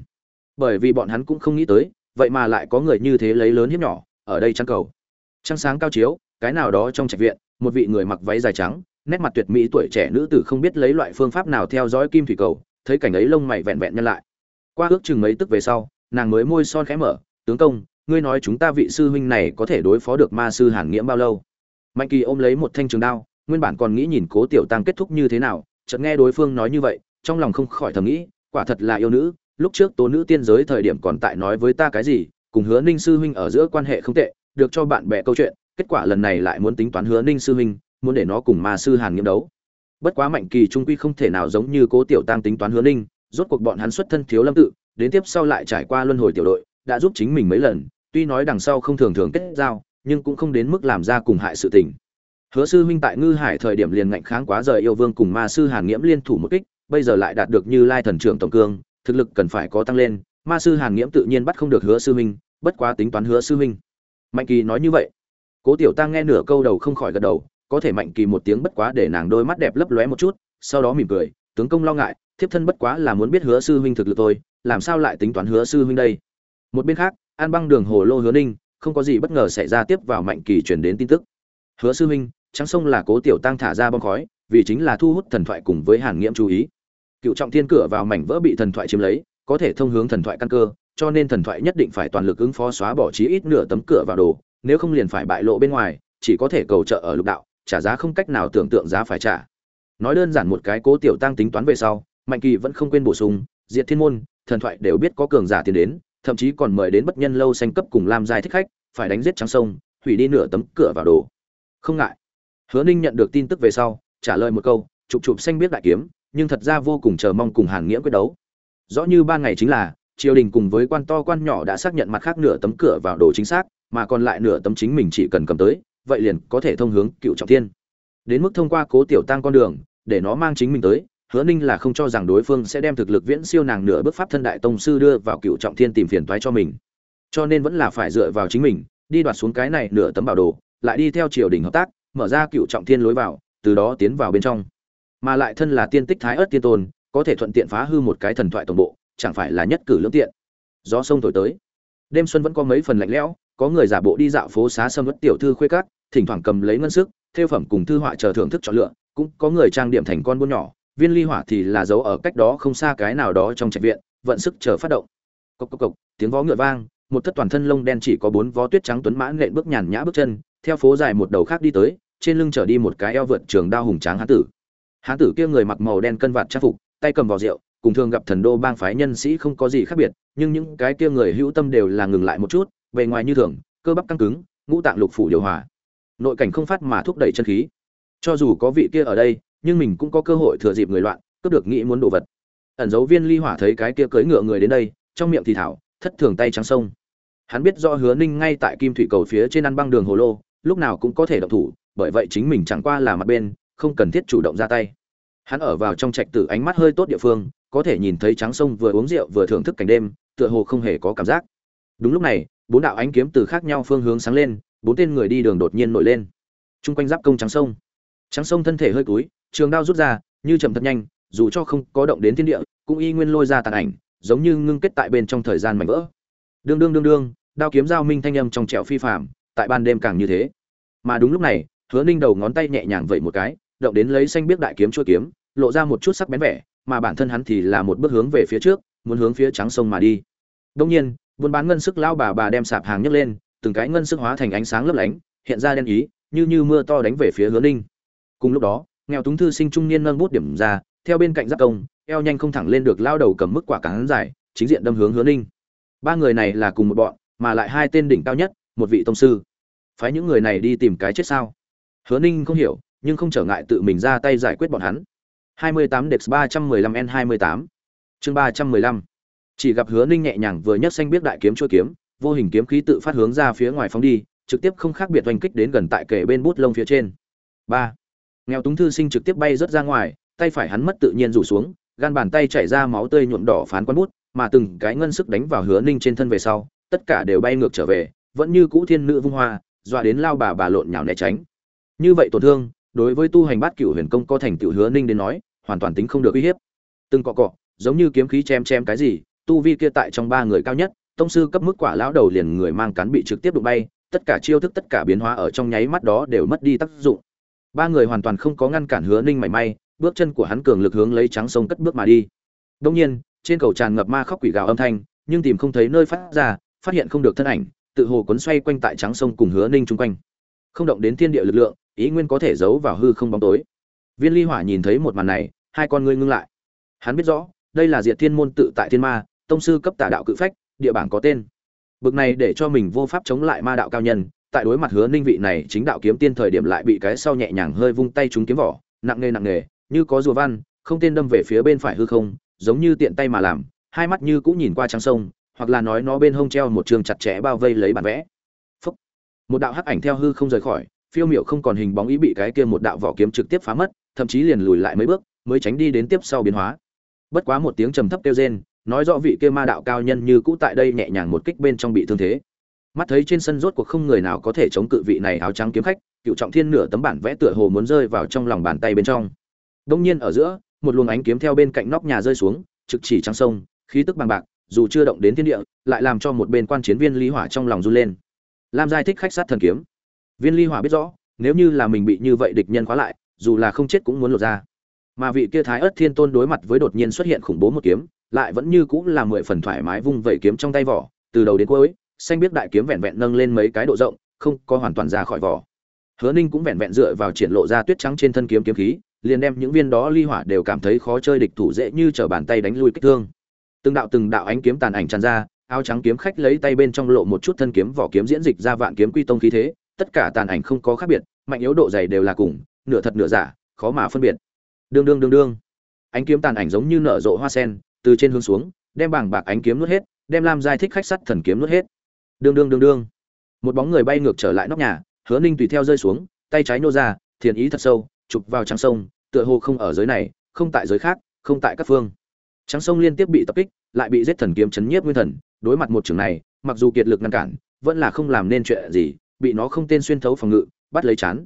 Bởi vì bọn hắn cũng không nghĩ tới, vậy mà lại có người như thế lấy lớn hiếp nhỏ, ở đây trăng cầu. Trăng sáng cao chiếu, cái nào đó trong trạch viện, một vị người mặc váy dài trắng, nét mặt tuyệt mỹ tuổi trẻ nữ tử không biết lấy loại phương pháp nào theo dõi kim thủy cầu, thấy cảnh ấy lông mày vẹn vẹn nhân lại. Qua ước chừng mấy tức về sau, nàng mới môi son khẽ mở, tướng công, ngươi nói chúng ta vị sư huynh này có thể đối phó được ma sư hàn nghĩa bao lâu? Mạnh kỳ ôm lấy một thanh trường đao, nguyên bản còn nghĩ nhìn cố tiểu tăng kết thúc như thế nào, chợt nghe đối phương nói như vậy, trong lòng không khỏi thầm nghĩ, quả thật là yêu nữ, lúc trước tố nữ tiên giới thời điểm còn tại nói với ta cái gì, cùng hứa ninh sư huynh ở giữa quan hệ không tệ, được cho bạn bè câu chuyện, kết quả lần này lại muốn tính toán hứa ninh sư huynh, muốn để nó cùng ma sư hàn nghiêm đấu. Bất quá mạnh kỳ trung quy không thể nào giống như cố tiểu tăng tính toán hứa ninh, rốt cuộc bọn hắn xuất thân thiếu lâm tự, đến tiếp sau lại trải qua luân hồi tiểu đội, đã giúp chính mình mấy lần, tuy nói đằng sau không thường thường kết giao nhưng cũng không đến mức làm ra cùng hại sự tình. Hứa sư huynh tại ngư hải thời điểm liền ngạnh kháng quá rời yêu vương cùng ma sư hàn nghiễm liên thủ một kích, bây giờ lại đạt được như lai thần trưởng tổng cương, thực lực cần phải có tăng lên, ma sư hàn nghiễm tự nhiên bắt không được hứa sư huynh, bất quá tính toán hứa sư huynh. Mạnh kỳ nói như vậy. Cố tiểu tăng nghe nửa câu đầu không khỏi gật đầu, có thể mạnh kỳ một tiếng bất quá để nàng đôi mắt đẹp lấp lóe một chút, sau đó mỉm cười, tướng công lo ngại, thiếp thân bất quá là muốn biết hứa sư huynh thực lực tôi làm sao lại tính toán hứa sư huynh đây? Một bên khác, an băng đường hồ lô hứa ninh không có gì bất ngờ xảy ra tiếp vào mạnh kỳ truyền đến tin tức. Hứa sư huynh trắng sông là cố tiểu tăng thả ra bom khói, vì chính là thu hút thần thoại cùng với hàn nghiễm chú ý. Cựu trọng thiên cửa vào mảnh vỡ bị thần thoại chiếm lấy, có thể thông hướng thần thoại căn cơ, cho nên thần thoại nhất định phải toàn lực ứng phó xóa bỏ chí ít nửa tấm cửa vào đồ, nếu không liền phải bại lộ bên ngoài, chỉ có thể cầu trợ ở lục đạo, trả giá không cách nào tưởng tượng giá phải trả. Nói đơn giản một cái cố tiểu tăng tính toán về sau, mạnh kỳ vẫn không quên bổ sung, diệt thiên môn, thần thoại đều biết có cường giả tiến đến thậm chí còn mời đến bất nhân lâu xanh cấp cùng làm giai thích khách, phải đánh giết trắng sông, hủy đi nửa tấm cửa vào đồ. Không ngại. Hứa ninh nhận được tin tức về sau, trả lời một câu, chụp chụp xanh biết đại kiếm, nhưng thật ra vô cùng chờ mong cùng hàn nghĩa quyết đấu. Rõ như ba ngày chính là, triều đình cùng với quan to quan nhỏ đã xác nhận mặt khác nửa tấm cửa vào đồ chính xác, mà còn lại nửa tấm chính mình chỉ cần cầm tới, vậy liền có thể thông hướng cựu trọng thiên. Đến mức thông qua cố tiểu tăng con đường, để nó mang chính mình tới hứa ninh là không cho rằng đối phương sẽ đem thực lực viễn siêu nàng nửa bước pháp thân đại tông sư đưa vào cựu trọng thiên tìm phiền toái cho mình. Cho nên vẫn là phải dựa vào chính mình, đi đoạt xuống cái này nửa tấm bảo đồ, lại đi theo triều đình hợp tác, mở ra cựu trọng thiên lối vào, từ đó tiến vào bên trong. Mà lại thân là tiên tích thái ớt tiên tôn, có thể thuận tiện phá hư một cái thần thoại tổng bộ, chẳng phải là nhất cử lưỡng tiện. Gió sông thổi tới. Đêm xuân vẫn có mấy phần lạnh lẽo, có người giả bộ đi dạo phố xá sâm vất tiểu thư khuê cát thỉnh thoảng cầm lấy ngân sức theo phẩm cùng thư họa chờ thưởng thức chọn lựa, cũng có người trang điểm thành con buôn nhỏ viên ly hỏa thì là giấu ở cách đó không xa cái nào đó trong trạch viện, vận sức chờ phát động. Cộc cộc cộc, tiếng vó ngựa vang, một thất toàn thân lông đen chỉ có bốn vó tuyết trắng tuấn mã lện bước nhàn nhã bước chân, theo phố dài một đầu khác đi tới, trên lưng trở đi một cái eo vượt trường đao hùng tráng hán tử. Hán tử kia người mặc màu đen cân vạt trang phục, tay cầm vào rượu, cùng thường gặp thần đô bang phái nhân sĩ không có gì khác biệt, nhưng những cái kia người hữu tâm đều là ngừng lại một chút, bề ngoài như thường, cơ bắp căng cứng, ngũ tạng lục phủ điều hòa. Nội cảnh không phát mà thúc đẩy chân khí. Cho dù có vị kia ở đây nhưng mình cũng có cơ hội thừa dịp người loạn, cướp được nghĩ muốn đồ vật. Ẩn dấu viên ly hỏa thấy cái kia cưỡi ngựa người đến đây, trong miệng thì thảo, thất thường tay trắng sông. Hắn biết do hứa ninh ngay tại kim thủy cầu phía trên ăn băng đường hồ lô, lúc nào cũng có thể động thủ, bởi vậy chính mình chẳng qua là mặt bên, không cần thiết chủ động ra tay. Hắn ở vào trong trạch tử ánh mắt hơi tốt địa phương, có thể nhìn thấy trắng sông vừa uống rượu vừa thưởng thức cảnh đêm, tựa hồ không hề có cảm giác. Đúng lúc này, bốn đạo ánh kiếm từ khác nhau phương hướng sáng lên, bốn tên người đi đường đột nhiên nổi lên. Chung quanh giáp công trắng sông trắng sông thân thể hơi cúi, trường đao rút ra, như chậm thật nhanh, dù cho không có động đến thiên địa, cũng y nguyên lôi ra tàn ảnh, giống như ngưng kết tại bên trong thời gian mảnh vỡ. Đương đương đương đương, đao kiếm giao minh thanh âm trong trẹo phi phạm tại ban đêm càng như thế. Mà đúng lúc này, hứa ninh đầu ngón tay nhẹ nhàng vẩy một cái, động đến lấy xanh biết đại kiếm chua kiếm, lộ ra một chút sắc bén vẻ, mà bản thân hắn thì là một bước hướng về phía trước, muốn hướng phía trắng sông mà đi. Đông nhiên, buôn bán ngân sức lao bà bà đem sạp hàng nhấc lên, từng cái ngân sức hóa thành ánh sáng lấp lánh, hiện ra đen ý, như như mưa to đánh về phía hứa ninh cùng lúc đó, nghèo túng thư sinh trung niên nâng bút điểm ra, theo bên cạnh giáp công, eo nhanh không thẳng lên được lao đầu cầm mức quả cán dài, chính diện đâm hướng hứa ninh. Ba người này là cùng một bọn, mà lại hai tên đỉnh cao nhất, một vị tông sư. Phái những người này đi tìm cái chết sao? Hứa ninh không hiểu, nhưng không trở ngại tự mình ra tay giải quyết bọn hắn. 28 Dex 315 N28 chương 315 chỉ gặp hứa ninh nhẹ nhàng vừa nhấc xanh biết đại kiếm chua kiếm, vô hình kiếm khí tự phát hướng ra phía ngoài phóng đi, trực tiếp không khác biệt oanh kích đến gần tại kề bên bút lông phía trên. Ba nghèo túng thư sinh trực tiếp bay rớt ra ngoài, tay phải hắn mất tự nhiên rủ xuống, gan bàn tay chảy ra máu tươi nhuộm đỏ phán quán bút, mà từng cái ngân sức đánh vào hứa ninh trên thân về sau, tất cả đều bay ngược trở về, vẫn như cũ thiên nữ vung hoa, dọa đến lao bà bà lộn nhào né tránh. Như vậy tổn thương, đối với tu hành bát cửu huyền công có thành tựu hứa ninh đến nói, hoàn toàn tính không được uy hiếp. Từng cọ cọ, giống như kiếm khí chém chém cái gì, tu vi kia tại trong ba người cao nhất, tông sư cấp mức quả lão đầu liền người mang cán bị trực tiếp đụng bay, tất cả chiêu thức tất cả biến hóa ở trong nháy mắt đó đều mất đi tác dụng ba người hoàn toàn không có ngăn cản hứa ninh mảy may, bước chân của hắn cường lực hướng lấy trắng sông cất bước mà đi. Đông nhiên, trên cầu tràn ngập ma khóc quỷ gào âm thanh, nhưng tìm không thấy nơi phát ra, phát hiện không được thân ảnh, tự hồ cuốn xoay quanh tại trắng sông cùng hứa ninh chung quanh. Không động đến thiên địa lực lượng, ý nguyên có thể giấu vào hư không bóng tối. Viên ly hỏa nhìn thấy một màn này, hai con ngươi ngưng lại. Hắn biết rõ, đây là diệt thiên môn tự tại thiên ma, tông sư cấp tà đạo cự phách, địa bảng có tên. Bực này để cho mình vô pháp chống lại ma đạo cao nhân tại đối mặt hứa ninh vị này chính đạo kiếm tiên thời điểm lại bị cái sau nhẹ nhàng hơi vung tay trúng kiếm vỏ, nặng nề nặng nề như có rùa văn không tên đâm về phía bên phải hư không, giống như tiện tay mà làm, hai mắt như cũng nhìn qua trăng sông, hoặc là nói nó bên hông treo một trường chặt chẽ bao vây lấy bản vẽ. Phúc. một đạo hắc ảnh theo hư không rời khỏi, phiêu miệu không còn hình bóng ý bị cái kia một đạo vỏ kiếm trực tiếp phá mất, thậm chí liền lùi lại mấy bước, mới tránh đi đến tiếp sau biến hóa. Bất quá một tiếng trầm thấp kêu rên, nói rõ vị kia ma đạo cao nhân như cũ tại đây nhẹ nhàng một kích bên trong bị thương thế mắt thấy trên sân rốt cuộc không người nào có thể chống cự vị này áo trắng kiếm khách, cựu trọng thiên nửa tấm bản vẽ tựa hồ muốn rơi vào trong lòng bàn tay bên trong. Đông nhiên ở giữa, một luồng ánh kiếm theo bên cạnh nóc nhà rơi xuống, trực chỉ trắng sông, khí tức bằng bạc, dù chưa động đến thiên địa, lại làm cho một bên quan chiến viên ly hỏa trong lòng run lên. Lam giai thích khách sát thần kiếm. Viên ly hỏa biết rõ, nếu như là mình bị như vậy địch nhân khóa lại, dù là không chết cũng muốn lột ra. Mà vị kia thái ớt thiên tôn đối mặt với đột nhiên xuất hiện khủng bố một kiếm, lại vẫn như cũng là mười phần thoải mái vung vẩy kiếm trong tay vỏ, từ đầu đến cuối xanh biết đại kiếm vẹn vẹn nâng lên mấy cái độ rộng, không có hoàn toàn ra khỏi vỏ. Hứa ninh cũng vẹn vẹn dựa vào triển lộ ra tuyết trắng trên thân kiếm kiếm khí, liền đem những viên đó ly hỏa đều cảm thấy khó chơi địch thủ dễ như trở bàn tay đánh lui kích thương. Từng đạo từng đạo ánh kiếm tàn ảnh tràn ra, áo trắng kiếm khách lấy tay bên trong lộ một chút thân kiếm vỏ kiếm diễn dịch ra vạn kiếm quy tông khí thế, tất cả tàn ảnh không có khác biệt, mạnh yếu độ dày đều là cùng, nửa thật nửa giả, khó mà phân biệt. Đương đương đương đương. Ánh kiếm tàn ảnh giống như nở rộ hoa sen, từ trên hướng xuống, đem bảng bạc ánh kiếm nuốt hết, đem lam giai thích khách sắt thần kiếm nuốt hết đương đương đương đương. Một bóng người bay ngược trở lại nóc nhà, hứa ninh tùy theo rơi xuống, tay trái nô ra, thiền ý thật sâu, chụp vào trắng sông, tựa hồ không ở giới này, không tại giới khác, không tại các phương. Trắng sông liên tiếp bị tập kích, lại bị giết thần kiếm chấn nhiếp nguyên thần, đối mặt một trường này, mặc dù kiệt lực ngăn cản, vẫn là không làm nên chuyện gì, bị nó không tên xuyên thấu phòng ngự, bắt lấy chán.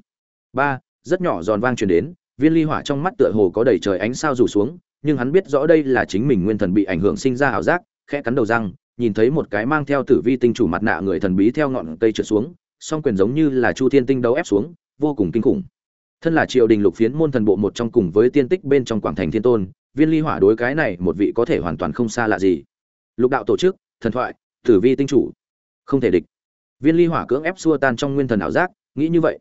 Ba, rất nhỏ giòn vang truyền đến, viên ly hỏa trong mắt tựa hồ có đầy trời ánh sao rủ xuống, nhưng hắn biết rõ đây là chính mình nguyên thần bị ảnh hưởng sinh ra ảo giác, khẽ cắn đầu răng nhìn thấy một cái mang theo tử vi tinh chủ mặt nạ người thần bí theo ngọn cây trượt xuống, song quyền giống như là chu thiên tinh đấu ép xuống, vô cùng kinh khủng. Thân là triều đình lục phiến môn thần bộ một trong cùng với tiên tích bên trong quảng thành thiên tôn, viên ly hỏa đối cái này một vị có thể hoàn toàn không xa lạ gì. Lục đạo tổ chức, thần thoại, tử vi tinh chủ. Không thể địch. Viên ly hỏa cưỡng ép xua tan trong nguyên thần ảo giác, nghĩ như vậy.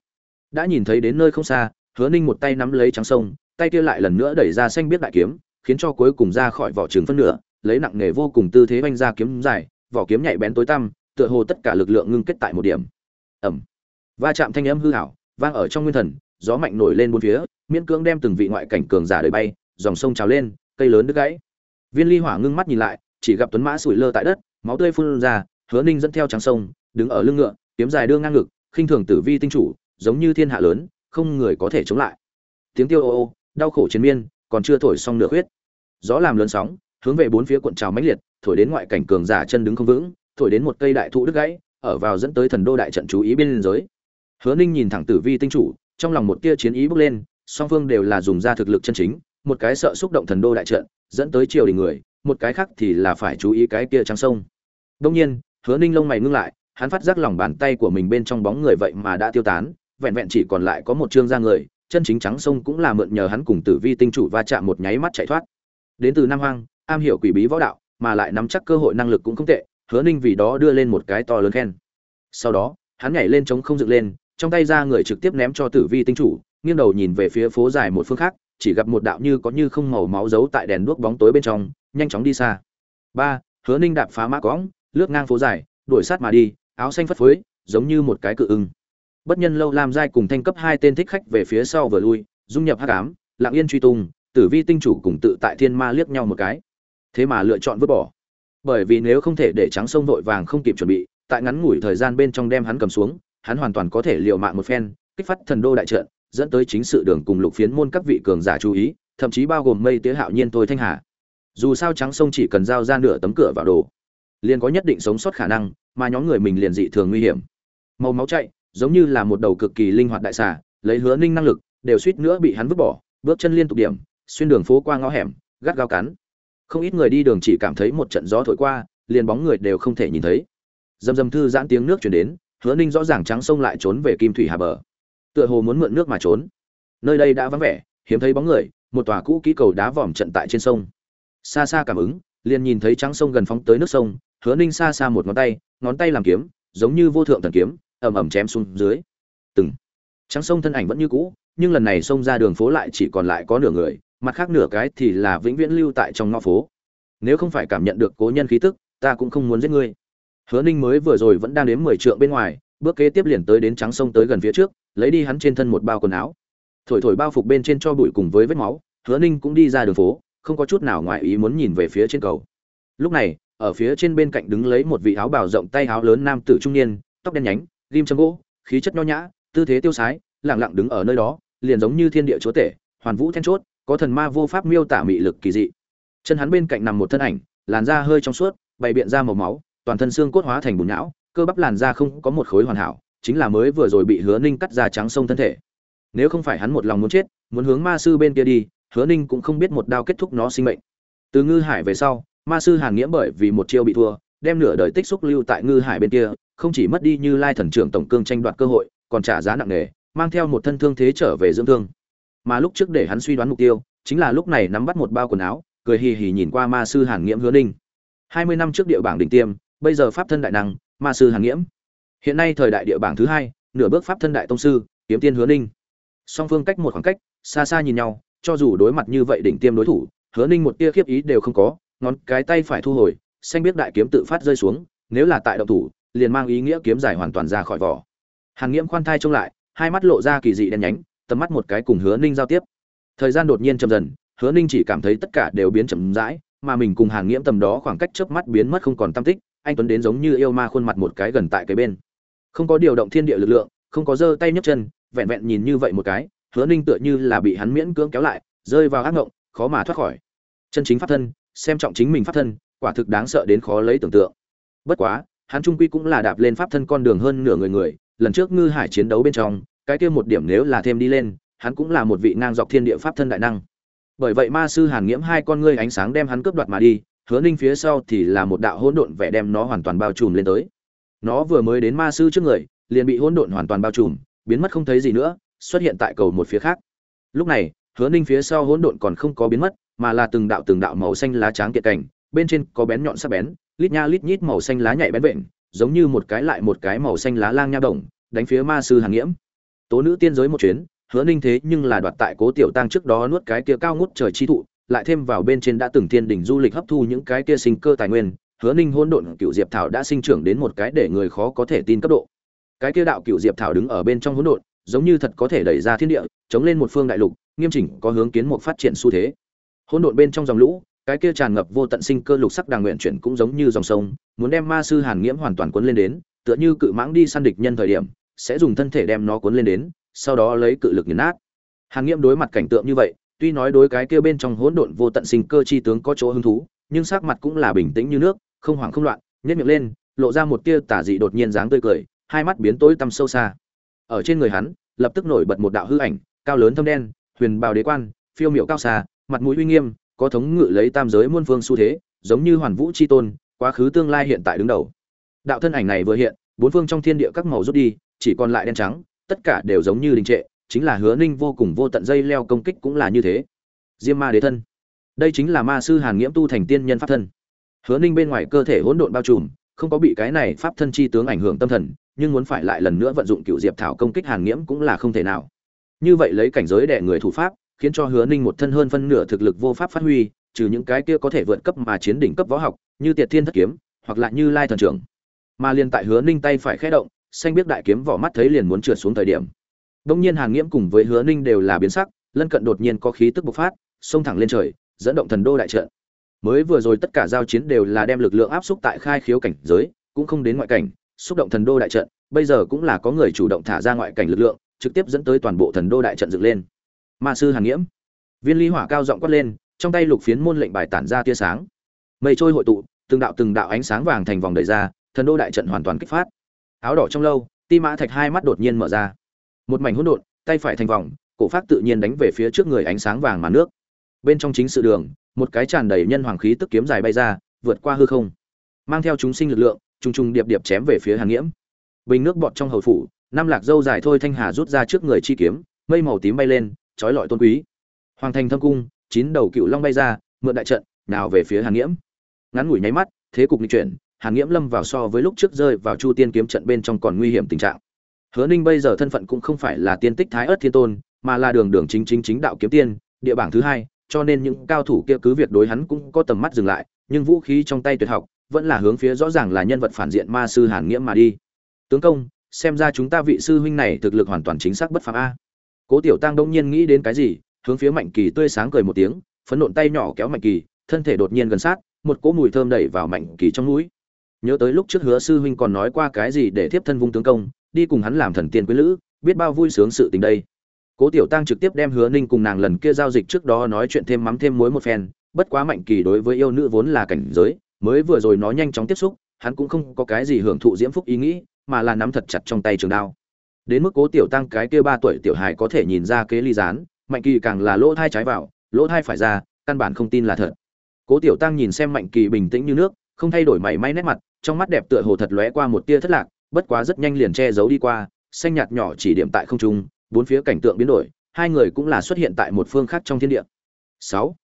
Đã nhìn thấy đến nơi không xa, hứa ninh một tay nắm lấy trắng sông, tay kia lại lần nữa đẩy ra xanh biết đại kiếm, khiến cho cuối cùng ra khỏi vỏ trường phân nửa lấy nặng nghề vô cùng tư thế oanh ra kiếm dài, vỏ kiếm nhạy bén tối tăm, tựa hồ tất cả lực lượng ngưng kết tại một điểm. Ẩm va chạm thanh âm hư hảo, vang ở trong nguyên thần, gió mạnh nổi lên bốn phía, miễn cưỡng đem từng vị ngoại cảnh cường giả đời bay, dòng sông trào lên, cây lớn đứt gãy. Viên ly hỏa ngưng mắt nhìn lại, chỉ gặp tuấn mã sủi lơ tại đất, máu tươi phun ra, hứa ninh dẫn theo trắng sông, đứng ở lưng ngựa, kiếm dài đưa ngang ngực, khinh thường tử vi tinh chủ, giống như thiên hạ lớn, không người có thể chống lại. Tiếng tiêu ô ô, đau khổ chiến miên, còn chưa thổi xong nửa khuyết. Gió làm lớn sóng hướng về bốn phía cuộn trào mãnh liệt, thổi đến ngoại cảnh cường giả chân đứng không vững, thổi đến một cây đại thụ đứt gãy, ở vào dẫn tới thần đô đại trận chú ý bên giới. Hứa ninh nhìn thẳng tử vi tinh chủ, trong lòng một tia chiến ý bốc lên, song phương đều là dùng ra thực lực chân chính, một cái sợ xúc động thần đô đại trận, dẫn tới triều đình người, một cái khác thì là phải chú ý cái kia trắng sông. Đương nhiên, hứa ninh lông mày ngưng lại, hắn phát giác lòng bàn tay của mình bên trong bóng người vậy mà đã tiêu tán, vẹn vẹn chỉ còn lại có một trương da người, chân chính trắng sông cũng là mượn nhờ hắn cùng tử vi tinh chủ va chạm một nháy mắt chạy thoát. Đến từ nam hoang am hiểu quỷ bí võ đạo, mà lại nắm chắc cơ hội năng lực cũng không tệ, hứa ninh vì đó đưa lên một cái to lớn khen. Sau đó, hắn nhảy lên chống không dựng lên, trong tay ra người trực tiếp ném cho tử vi tinh chủ, nghiêng đầu nhìn về phía phố dài một phương khác, chỉ gặp một đạo như có như không màu máu giấu tại đèn đuốc bóng tối bên trong, nhanh chóng đi xa. Ba, hứa ninh đạp phá mã cõng, lướt ngang phố dài, đuổi sát mà đi, áo xanh phất phới, giống như một cái cự ưng. Bất nhân lâu lam giai cùng thanh cấp hai tên thích khách về phía sau vừa lui, dung nhập hắc ám, lặng yên truy tung, tử vi tinh chủ cùng tự tại thiên ma liếc nhau một cái thế mà lựa chọn vứt bỏ. Bởi vì nếu không thể để trắng sông vội vàng không kịp chuẩn bị, tại ngắn ngủi thời gian bên trong đem hắn cầm xuống, hắn hoàn toàn có thể liều mạng một phen, kích phát thần đô đại trận, dẫn tới chính sự đường cùng lục phiến môn các vị cường giả chú ý, thậm chí bao gồm mây tía hạo nhiên tôi thanh hà. Dù sao trắng sông chỉ cần giao ra nửa tấm cửa vào đồ, liền có nhất định sống sót khả năng, mà nhóm người mình liền dị thường nguy hiểm. Màu máu chạy, giống như là một đầu cực kỳ linh hoạt đại xà, lấy hứa ninh năng lực, đều suýt nữa bị hắn vứt bỏ, bước chân liên tục điểm, xuyên đường phố qua ngõ hẻm, gắt gao cắn không ít người đi đường chỉ cảm thấy một trận gió thổi qua, liền bóng người đều không thể nhìn thấy. Dầm dầm thư giãn tiếng nước chuyển đến, hứa ninh rõ ràng trắng sông lại trốn về kim thủy hà bờ. Tựa hồ muốn mượn nước mà trốn. Nơi đây đã vắng vẻ, hiếm thấy bóng người, một tòa cũ kỹ cầu đá vòm trận tại trên sông. Xa xa cảm ứng, liền nhìn thấy trắng sông gần phóng tới nước sông, hứa ninh xa xa một ngón tay ngón tay làm kiếm, giống như vô thượng thần kiếm, ầm ầm chém xuống dưới. Từng. Trắng sông thân ảnh vẫn như cũ, nhưng lần này sông ra đường phố lại chỉ còn lại có nửa người mặt khác nửa cái thì là vĩnh viễn lưu tại trong ngõ phố. Nếu không phải cảm nhận được cố nhân khí tức, ta cũng không muốn giết ngươi. Hứa ninh mới vừa rồi vẫn đang đến mười trượng bên ngoài, bước kế tiếp liền tới đến trắng sông tới gần phía trước, lấy đi hắn trên thân một bao quần áo. Thổi thổi bao phục bên trên cho bụi cùng với vết máu, hứa ninh cũng đi ra đường phố, không có chút nào ngoài ý muốn nhìn về phía trên cầu. Lúc này, ở phía trên bên cạnh đứng lấy một vị áo bào rộng tay áo lớn nam tử trung niên, tóc đen nhánh, ghim châm gỗ, khí chất nho nhã, tư thế tiêu sái lẳng lặng đứng ở nơi đó, liền giống như thiên địa chúa tể, hoàn vũ then chốt có thần ma vô pháp miêu tả mị lực kỳ dị. Chân hắn bên cạnh nằm một thân ảnh, làn da hơi trong suốt, bày biện ra màu máu, toàn thân xương cốt hóa thành bùn nhão, cơ bắp làn da không có một khối hoàn hảo, chính là mới vừa rồi bị hứa ninh cắt ra trắng sông thân thể. Nếu không phải hắn một lòng muốn chết, muốn hướng ma sư bên kia đi, hứa ninh cũng không biết một đao kết thúc nó sinh mệnh. Từ ngư hải về sau, ma sư hàn nghĩa bởi vì một chiêu bị thua, đem nửa đời tích xúc lưu tại ngư hải bên kia, không chỉ mất đi như lai thần trưởng tổng cương tranh đoạt cơ hội, còn trả giá nặng nề, mang theo một thân thương thế trở về dưỡng thương mà lúc trước để hắn suy đoán mục tiêu, chính là lúc này nắm bắt một bao quần áo, cười hì hì nhìn qua ma sư hàn nghiễm hứa ninh hai mươi năm trước địa bảng đỉnh tiêm, bây giờ pháp thân đại năng, ma sư hàn nghiễm. Hiện nay thời đại địa bảng thứ hai, nửa bước pháp thân đại tông sư, kiếm tiên hứa ninh song phương cách một khoảng cách, xa xa nhìn nhau, cho dù đối mặt như vậy đỉnh tiêm đối thủ, hứa ninh một tia khiếp ý đều không có, ngón cái tay phải thu hồi, xanh biết đại kiếm tự phát rơi xuống, nếu là tại động thủ, liền mang ý nghĩa kiếm giải hoàn toàn ra khỏi vỏ. Hàn nghiễm khoan thai trông lại, hai mắt lộ ra kỳ dị đen nhánh tầm mắt một cái cùng hứa ninh giao tiếp. Thời gian đột nhiên chậm dần, hứa ninh chỉ cảm thấy tất cả đều biến chậm rãi, mà mình cùng hàn nghiễm tầm đó khoảng cách chớp mắt biến mất không còn tâm tích, anh tuấn đến giống như yêu ma khuôn mặt một cái gần tại cái bên. Không có điều động thiên địa lực lượng, không có giơ tay nhấc chân, vẹn vẹn nhìn như vậy một cái, hứa ninh tựa như là bị hắn miễn cưỡng kéo lại, rơi vào ác ngộng, khó mà thoát khỏi. Chân chính pháp thân, xem trọng chính mình pháp thân, quả thực đáng sợ đến khó lấy tưởng tượng. Bất quá, hắn trung quy cũng là đạp lên pháp thân con đường hơn nửa người người, lần trước ngư hải chiến đấu bên trong cái kia một điểm nếu là thêm đi lên, hắn cũng là một vị ngang dọc thiên địa pháp thân đại năng. Bởi vậy ma sư hàn nghiễm hai con ngươi ánh sáng đem hắn cướp đoạt mà đi, hứa ninh phía sau thì là một đạo hỗn độn vẻ đem nó hoàn toàn bao trùm lên tới. Nó vừa mới đến ma sư trước người, liền bị hỗn độn hoàn toàn bao trùm, biến mất không thấy gì nữa, xuất hiện tại cầu một phía khác. Lúc này, hứa ninh phía sau hỗn độn còn không có biến mất, mà là từng đạo từng đạo màu xanh lá trắng kiệt cảnh, bên trên có bén nhọn sắc bén, lít nha lít nhít màu xanh lá nhạy bén vện, giống như một cái lại một cái màu xanh lá lang nha động đánh phía ma sư hàn nghiễm tố nữ tiên giới một chuyến, hứa ninh thế nhưng là đoạt tại cố tiểu tăng trước đó nuốt cái kia cao ngút trời chi thụ, lại thêm vào bên trên đã từng thiên đỉnh du lịch hấp thu những cái kia sinh cơ tài nguyên, hứa ninh hôn độn cựu diệp thảo đã sinh trưởng đến một cái để người khó có thể tin cấp độ. Cái kia đạo cựu diệp thảo đứng ở bên trong hỗn độn, giống như thật có thể đẩy ra thiên địa, chống lên một phương đại lục, nghiêm chỉnh có hướng kiến một phát triển xu thế. Hỗn độn bên trong dòng lũ, cái kia tràn ngập vô tận sinh cơ lục sắc đàng nguyện chuyển cũng giống như dòng sông, muốn đem ma sư hàn nghiễm hoàn toàn cuốn lên đến, tựa như cự mãng đi săn địch nhân thời điểm sẽ dùng thân thể đem nó cuốn lên đến, sau đó lấy cự lực nghiền nát. Hàn nghiễm đối mặt cảnh tượng như vậy, tuy nói đối cái kia bên trong hỗn độn vô tận sinh cơ chi tướng có chỗ hứng thú, nhưng sắc mặt cũng là bình tĩnh như nước, không hoảng không loạn, nhếch miệng lên, lộ ra một tia tà dị đột nhiên dáng tươi cười, hai mắt biến tối tăm sâu xa. Ở trên người hắn, lập tức nổi bật một đạo hư ảnh, cao lớn thâm đen, huyền bào đế quan, phiêu miệu cao xa, mặt mũi uy nghiêm, có thống ngự lấy tam giới muôn phương xu thế, giống như hoàn vũ chi tôn, quá khứ tương lai hiện tại đứng đầu. Đạo thân ảnh này vừa hiện, bốn phương trong thiên địa các màu rút đi chỉ còn lại đen trắng, tất cả đều giống như đình trệ, chính là hứa ninh vô cùng vô tận dây leo công kích cũng là như thế. Diêm ma đế thân. Đây chính là ma sư hàn nghiễm tu thành tiên nhân pháp thân. Hứa ninh bên ngoài cơ thể hỗn độn bao trùm, không có bị cái này pháp thân chi tướng ảnh hưởng tâm thần, nhưng muốn phải lại lần nữa vận dụng cựu diệp thảo công kích hàn nghiễm cũng là không thể nào. Như vậy lấy cảnh giới đẻ người thủ pháp, khiến cho hứa ninh một thân hơn phân nửa thực lực vô pháp phát huy, trừ những cái kia có thể vượt cấp mà chiến đỉnh cấp võ học, như tiệt thiên thất kiếm, hoặc là như lai thần trưởng. Mà liền tại hứa ninh tay phải khẽ động xanh biết đại kiếm vỏ mắt thấy liền muốn trượt xuống thời điểm. Đông nhiên hàn nghiễm cùng với hứa ninh đều là biến sắc, lân cận đột nhiên có khí tức bộc phát, xông thẳng lên trời, dẫn động thần đô đại trận. Mới vừa rồi tất cả giao chiến đều là đem lực lượng áp xúc tại khai khiếu cảnh giới, cũng không đến ngoại cảnh, xúc động thần đô đại trận, bây giờ cũng là có người chủ động thả ra ngoại cảnh lực lượng, trực tiếp dẫn tới toàn bộ thần đô đại trận dựng lên. Ma sư hàn nghiễm, viên ly hỏa cao giọng quát lên, trong tay lục phiến môn lệnh bài tản ra tia sáng. Mây trôi hội tụ, từng đạo từng đạo ánh sáng vàng thành vòng đầy ra, thần đô đại trận hoàn toàn kích phát áo đỏ trong lâu, ti mã thạch hai mắt đột nhiên mở ra. Một mảnh hỗn độn, tay phải thành vòng, cổ phát tự nhiên đánh về phía trước người ánh sáng vàng mà nước. Bên trong chính sự đường, một cái tràn đầy nhân hoàng khí tức kiếm dài bay ra, vượt qua hư không. Mang theo chúng sinh lực lượng, trùng trùng điệp điệp chém về phía hàn nghiễm. Bình nước bọt trong hầu phủ, năm lạc dâu dài thôi thanh hà rút ra trước người chi kiếm, mây màu tím bay lên, trói lọi tôn quý. Hoàng thành thâm cung, chín đầu cựu long bay ra, mượn đại trận, nào về phía hàn nghiễm. Ngắn ngủi nháy mắt, thế cục nghịch chuyển hàn nghiễm lâm vào so với lúc trước rơi vào chu tiên kiếm trận bên trong còn nguy hiểm tình trạng. Hứa ninh bây giờ thân phận cũng không phải là tiên tích thái ớt thiên tôn, mà là đường đường chính chính chính đạo kiếm tiên, địa bảng thứ hai, cho nên những cao thủ kia cứ việc đối hắn cũng có tầm mắt dừng lại, nhưng vũ khí trong tay tuyệt học, vẫn là hướng phía rõ ràng là nhân vật phản diện ma sư hàn nghiễm mà đi. Tướng công, xem ra chúng ta vị sư huynh này thực lực hoàn toàn chính xác bất phàm a. Cố tiểu tăng đông nhiên nghĩ đến cái gì, hướng phía mạnh kỳ tươi sáng cười một tiếng, phấn nộn tay nhỏ kéo mạnh kỳ, thân thể đột nhiên gần sát, một cỗ mùi thơm đẩy vào mạnh kỳ trong mũi nhớ tới lúc trước hứa sư huynh còn nói qua cái gì để tiếp thân vung tướng công, đi cùng hắn làm thần tiên quý lữ, biết bao vui sướng sự tình đây. Cố tiểu tăng trực tiếp đem hứa ninh cùng nàng lần kia giao dịch trước đó nói chuyện thêm mắm thêm muối một phen, bất quá mạnh kỳ đối với yêu nữ vốn là cảnh giới, mới vừa rồi nó nhanh chóng tiếp xúc, hắn cũng không có cái gì hưởng thụ diễm phúc ý nghĩ, mà là nắm thật chặt trong tay trường đao. Đến mức cố tiểu tăng cái kia ba tuổi tiểu hài có thể nhìn ra kế ly gián, mạnh kỳ càng là lỗ thai trái vào, lỗ thai phải ra, căn bản không tin là thật. Cố tiểu tăng nhìn xem mạnh kỳ bình tĩnh như nước, không thay đổi mảy may nét mặt trong mắt đẹp tựa hồ thật lóe qua một tia thất lạc, bất quá rất nhanh liền che giấu đi qua, xanh nhạt nhỏ chỉ điểm tại không trung, bốn phía cảnh tượng biến đổi, hai người cũng là xuất hiện tại một phương khác trong thiên địa. Sáu,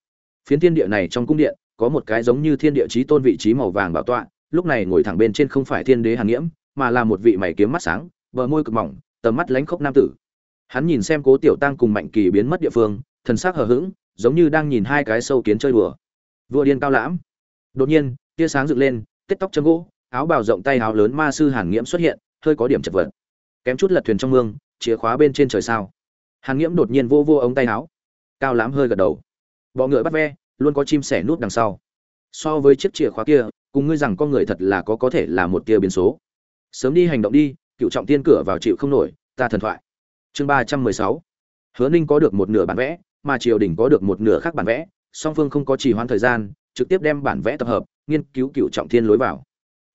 phiến thiên địa này trong cung điện, có một cái giống như thiên địa chí tôn vị trí màu vàng bảo tọa, lúc này ngồi thẳng bên trên không phải thiên đế hàn nghiễm, mà là một vị mày kiếm mắt sáng, bờ môi cực mỏng, tầm mắt lánh khốc nam tử. Hắn nhìn xem cố tiểu tăng cùng mạnh kỳ biến mất địa phương, thần sắc hờ hững, giống như đang nhìn hai cái sâu kiến chơi đùa. Vua điên cao lãm. Đột nhiên, tia sáng dựng lên tết tóc chân gỗ, áo bào rộng tay áo lớn ma sư hàn nghiễm xuất hiện, hơi có điểm chật vật. Kém chút lật thuyền trong mương, chìa khóa bên trên trời sao. Hàn nghiễm đột nhiên vô vô ống tay áo, cao lãm hơi gật đầu. Bọ ngựa bắt ve, luôn có chim sẻ nút đằng sau. So với chiếc chìa khóa kia, cùng ngươi rằng con người thật là có có thể là một tia biến số. Sớm đi hành động đi, cựu trọng tiên cửa vào chịu không nổi, ta thần thoại. Chương ba trăm mười sáu. Hứa ninh có được một nửa bản vẽ, mà triều đình có được một nửa khác bản vẽ, song phương không có trì hoãn thời gian trực tiếp đem bản vẽ tập hợp, nghiên cứu cựu trọng thiên lối vào.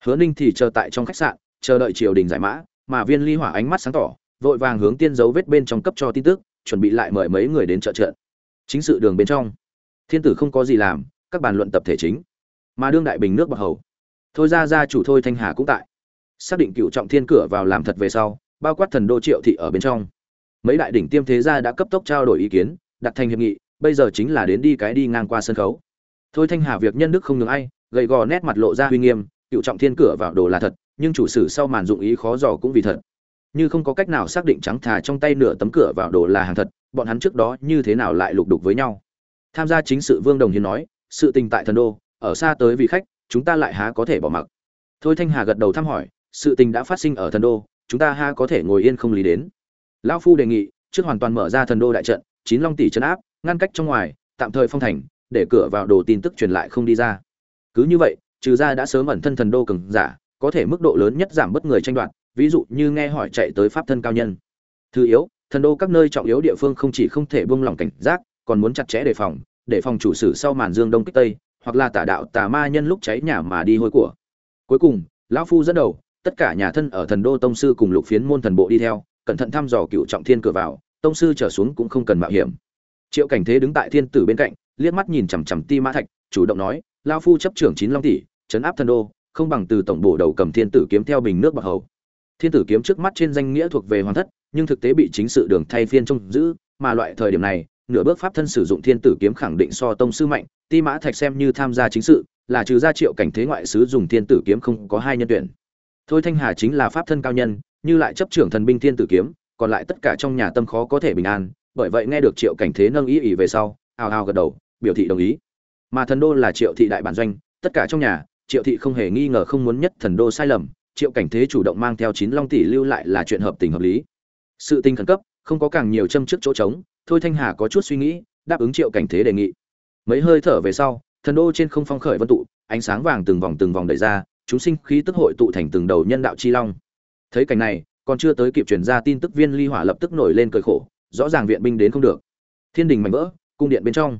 Hứa ninh thì chờ tại trong khách sạn, chờ đợi triều đình giải mã, mà viên ly hỏa ánh mắt sáng tỏ, vội vàng hướng tiên dấu vết bên trong cấp cho tin tức, chuẩn bị lại mời mấy người đến trợ trận. Chính sự đường bên trong, thiên tử không có gì làm, các bàn luận tập thể chính. Mà đương đại bình nước bọc hầu. Thôi ra ra chủ thôi thanh hà cũng tại. Xác định cựu trọng thiên cửa vào làm thật về sau, bao quát thần đô triệu thị ở bên trong. Mấy đại đỉnh tiêm thế gia đã cấp tốc trao đổi ý kiến, đặt thành hiệp nghị, bây giờ chính là đến đi cái đi ngang qua sân khấu thôi thanh hà việc nhân đức không ngừng ai, gầy gò nét mặt lộ ra uy nghiêm, cựu trọng thiên cửa vào đồ là thật, nhưng chủ sử sau màn dụng ý khó dò cũng vì thật. Như không có cách nào xác định trắng thà trong tay nửa tấm cửa vào đồ là hàng thật, bọn hắn trước đó như thế nào lại lục đục với nhau. Tham gia chính sự vương đồng hiền nói, sự tình tại thần đô, ở xa tới vì khách, chúng ta lại há có thể bỏ mặc. Thôi thanh hà gật đầu thăm hỏi, sự tình đã phát sinh ở thần đô, chúng ta ha có thể ngồi yên không lý đến. Lão phu đề nghị, trước hoàn toàn mở ra thần đô đại trận, chín long tỷ trấn áp, ngăn cách trong ngoài, tạm thời phong thành để cửa vào đồ tin tức truyền lại không đi ra. Cứ như vậy, trừ ra đã sớm ẩn thân thần đô cường giả, có thể mức độ lớn nhất giảm bất người tranh đoạt, ví dụ như nghe hỏi chạy tới pháp thân cao nhân. Thứ yếu, thần đô các nơi trọng yếu địa phương không chỉ không thể buông lỏng cảnh giác, còn muốn chặt chẽ đề phòng, để phòng chủ sử sau màn dương đông kích tây, hoặc là tà đạo tà ma nhân lúc cháy nhà mà đi hôi của. Cuối cùng, lão phu dẫn đầu, tất cả nhà thân ở thần đô tông sư cùng lục phiến môn thần bộ đi theo, cẩn thận thăm dò cựu trọng thiên cửa vào, tông sư trở xuống cũng không cần mạo hiểm. Triệu cảnh thế đứng tại thiên tử bên cạnh liếc mắt nhìn chằm chằm ti mã thạch, chủ động nói lao phu chấp trưởng chín long tỷ chấn áp thần đô, không bằng từ tổng bộ đầu cầm thiên tử kiếm theo bình nước bạc hầu. Thiên tử kiếm trước mắt trên danh nghĩa thuộc về hoàng thất, nhưng thực tế bị chính sự đường thay phiên trông giữ, mà loại thời điểm này, nửa bước pháp thân sử dụng thiên tử kiếm khẳng định so tông sư mạnh, ti mã thạch xem như tham gia chính sự, là trừ ra triệu cảnh thế ngoại sứ dùng thiên tử kiếm không có hai nhân tuyển. Thôi thanh hà chính là pháp thân cao nhân, như lại chấp trưởng thần binh thiên tử kiếm, còn lại tất cả trong nhà tâm khó có thể bình an, bởi vậy nghe được triệu cảnh thế nâng ý ý về sau ào ào gật đầu biểu thị đồng ý. Mà thần đô là triệu thị đại bản doanh, tất cả trong nhà, triệu thị không hề nghi ngờ không muốn nhất thần đô sai lầm, triệu cảnh thế chủ động mang theo chín long tỷ lưu lại là chuyện hợp tình hợp lý. Sự tình khẩn cấp, không có càng nhiều châm trước chỗ trống, thôi thanh hà có chút suy nghĩ, đáp ứng triệu cảnh thế đề nghị. Mấy hơi thở về sau, thần đô trên không phong khởi vân tụ, ánh sáng vàng từng vòng từng vòng đẩy ra, chúng sinh khí tức hội tụ thành từng đầu nhân đạo chi long. Thấy cảnh này, còn chưa tới kịp truyền ra tin tức viên ly hỏa lập tức nổi lên cười khổ, rõ ràng viện binh đến không được. Thiên đình mảnh vỡ, cung điện bên trong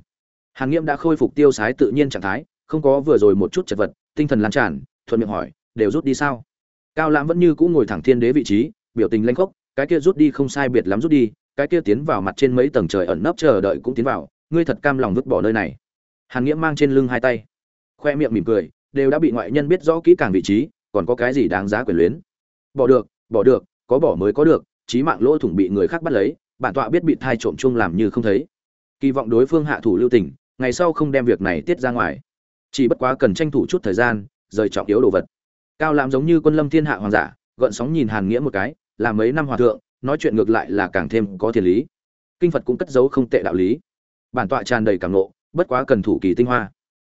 hàn nghiễm đã khôi phục tiêu sái tự nhiên trạng thái, không có vừa rồi một chút chật vật, tinh thần lan tràn, thuận miệng hỏi, đều rút đi sao? Cao lãm vẫn như cũ ngồi thẳng thiên đế vị trí, biểu tình lanh khốc, cái kia rút đi không sai biệt lắm rút đi, cái kia tiến vào mặt trên mấy tầng trời ẩn nấp chờ đợi cũng tiến vào, ngươi thật cam lòng vứt bỏ nơi này. Hàn nghĩa mang trên lưng hai tay, khoe miệng mỉm cười, đều đã bị ngoại nhân biết rõ kỹ càng vị trí, còn có cái gì đáng giá quyền luyến? Bỏ được bỏ được, có bỏ mới có được, chí mạng lỗ thủng bị người khác bắt lấy, bản tọa biết bị thai trộm chung làm như không thấy. Kỳ vọng đối phương hạ thủ lưu tình ngày sau không đem việc này tiết ra ngoài. Chỉ bất quá cần tranh thủ chút thời gian, rời trọng yếu đồ vật. Cao lãm giống như quân lâm thiên hạ hoàng giả, gợn sóng nhìn hàn nghĩa một cái, là mấy năm hòa thượng, nói chuyện ngược lại là càng thêm có thiền lý. Kinh phật cũng cất giấu không tệ đạo lý. Bản tọa tràn đầy cảm nộ bất quá cần thủ kỳ tinh hoa.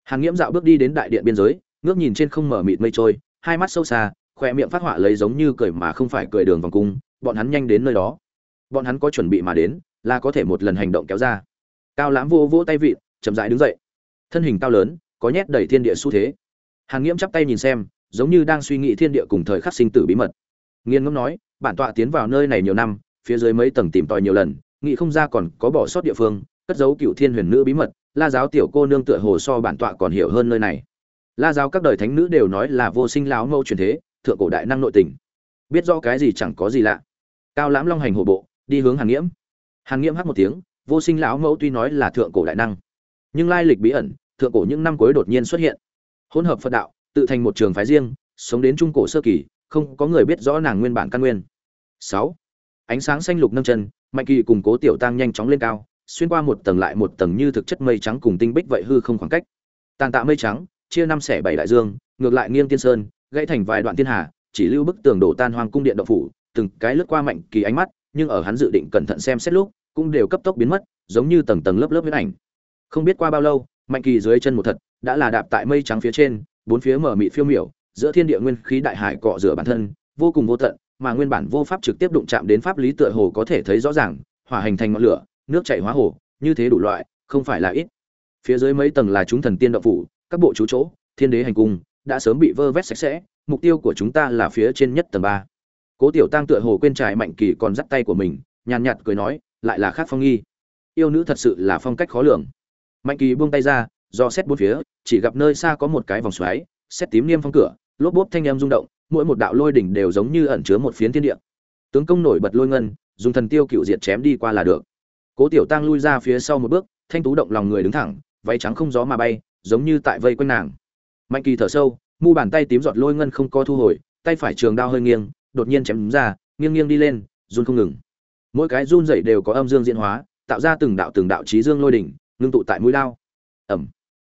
Hàn nghiễm dạo bước đi đến đại điện biên giới, ngước nhìn trên không mở mịt mây trôi, hai mắt sâu xa khoe miệng phát họa lấy giống như cười mà không phải cười đường vòng cung, bọn hắn nhanh đến nơi đó. Bọn hắn có chuẩn bị mà đến, là có thể một lần hành động kéo ra. Cao lãm vô vỗ tay vịn chậm rãi đứng dậy. Thân hình cao lớn, có nhét đầy thiên địa xu thế. Hàn nghiễm chắp tay nhìn xem, giống như đang suy nghĩ thiên địa cùng thời khắc sinh tử bí mật. Nghiên ngẫm nói, bản tọa tiến vào nơi này nhiều năm, phía dưới mấy tầng tìm tòi nhiều lần, nghĩ không ra còn có bỏ sót địa phương, cất giấu cựu thiên huyền nữ bí mật, la giáo tiểu cô nương tựa hồ so bản tọa còn hiểu hơn nơi này. La giáo các đời thánh nữ đều nói là vô sinh lão mẫu truyền thế, thượng cổ đại năng nội tình. Biết rõ cái gì chẳng có gì lạ. Cao lãm long hành hộ bộ, đi hướng hàn nghiễm. Hàn nghiễm hát một tiếng, vô sinh lão mẫu tuy nói là thượng cổ đại năng nhưng lai lịch bí ẩn, thượng cổ những năm cuối đột nhiên xuất hiện. Hỗn hợp phật đạo, tự thành một trường phái riêng, sống đến trung cổ sơ kỳ, không có người biết rõ nàng nguyên bản căn nguyên. Sáu, ánh sáng xanh lục nâng chân, mạnh kỳ cùng cố tiểu tăng nhanh chóng lên cao, xuyên qua một tầng lại một tầng như thực chất mây trắng cùng tinh bích vậy hư không khoảng cách. Tàn tạ mây trắng, chia năm xẻ bảy đại dương, ngược lại nghiêng tiên sơn, gãy thành vài đoạn thiên hà, chỉ lưu bức tường đổ tan hoang cung điện độc phủ, từng cái lướt qua mạnh kỳ ánh mắt, nhưng ở hắn dự định cẩn thận xem xét lúc, cũng đều cấp tốc biến mất, giống như tầng tầng lớp lớp huyết ảnh không biết qua bao lâu, mạnh kỳ dưới chân một thật, đã là đạp tại mây trắng phía trên, bốn phía mở mị phiêu miểu, giữa thiên địa nguyên khí đại hải cọ rửa bản thân, vô cùng vô tận, mà nguyên bản vô pháp trực tiếp đụng chạm đến pháp lý tựa hồ có thể thấy rõ ràng, hỏa hành thành ngọn lửa, nước chảy hóa hồ, như thế đủ loại, không phải là ít. Phía dưới mấy tầng là chúng thần tiên động phủ, các bộ chú chỗ, thiên đế hành cung, đã sớm bị vơ vét sạch sẽ, mục tiêu của chúng ta là phía trên nhất tầng ba. Cố tiểu tăng tựa hồ quên trải mạnh kỳ còn dắt tay của mình, nhàn nhạt cười nói, lại là khác phong nghi. Yêu nữ thật sự là phong cách khó lường mạnh kỳ buông tay ra, do xét bốn phía, chỉ gặp nơi xa có một cái vòng xoáy, xét tím niêm phong cửa, lốp bốp thanh em rung động, mỗi một đạo lôi đỉnh đều giống như ẩn chứa một phiến thiên địa. Tướng công nổi bật lôi ngân, dùng thần tiêu cựu diệt chém đi qua là được. Cố tiểu tăng lui ra phía sau một bước, thanh tú động lòng người đứng thẳng, váy trắng không gió mà bay, giống như tại vây quanh nàng. Mạnh kỳ thở sâu, mu bàn tay tím giọt lôi ngân không có thu hồi, tay phải trường đao hơi nghiêng, đột nhiên chém ra, nghiêng nghiêng đi lên, run không ngừng. Mỗi cái run dậy đều có âm dương diễn hóa, tạo ra từng đạo từng đạo trí dương lôi đỉnh ngưng tụ tại mũi đao. Ẩm.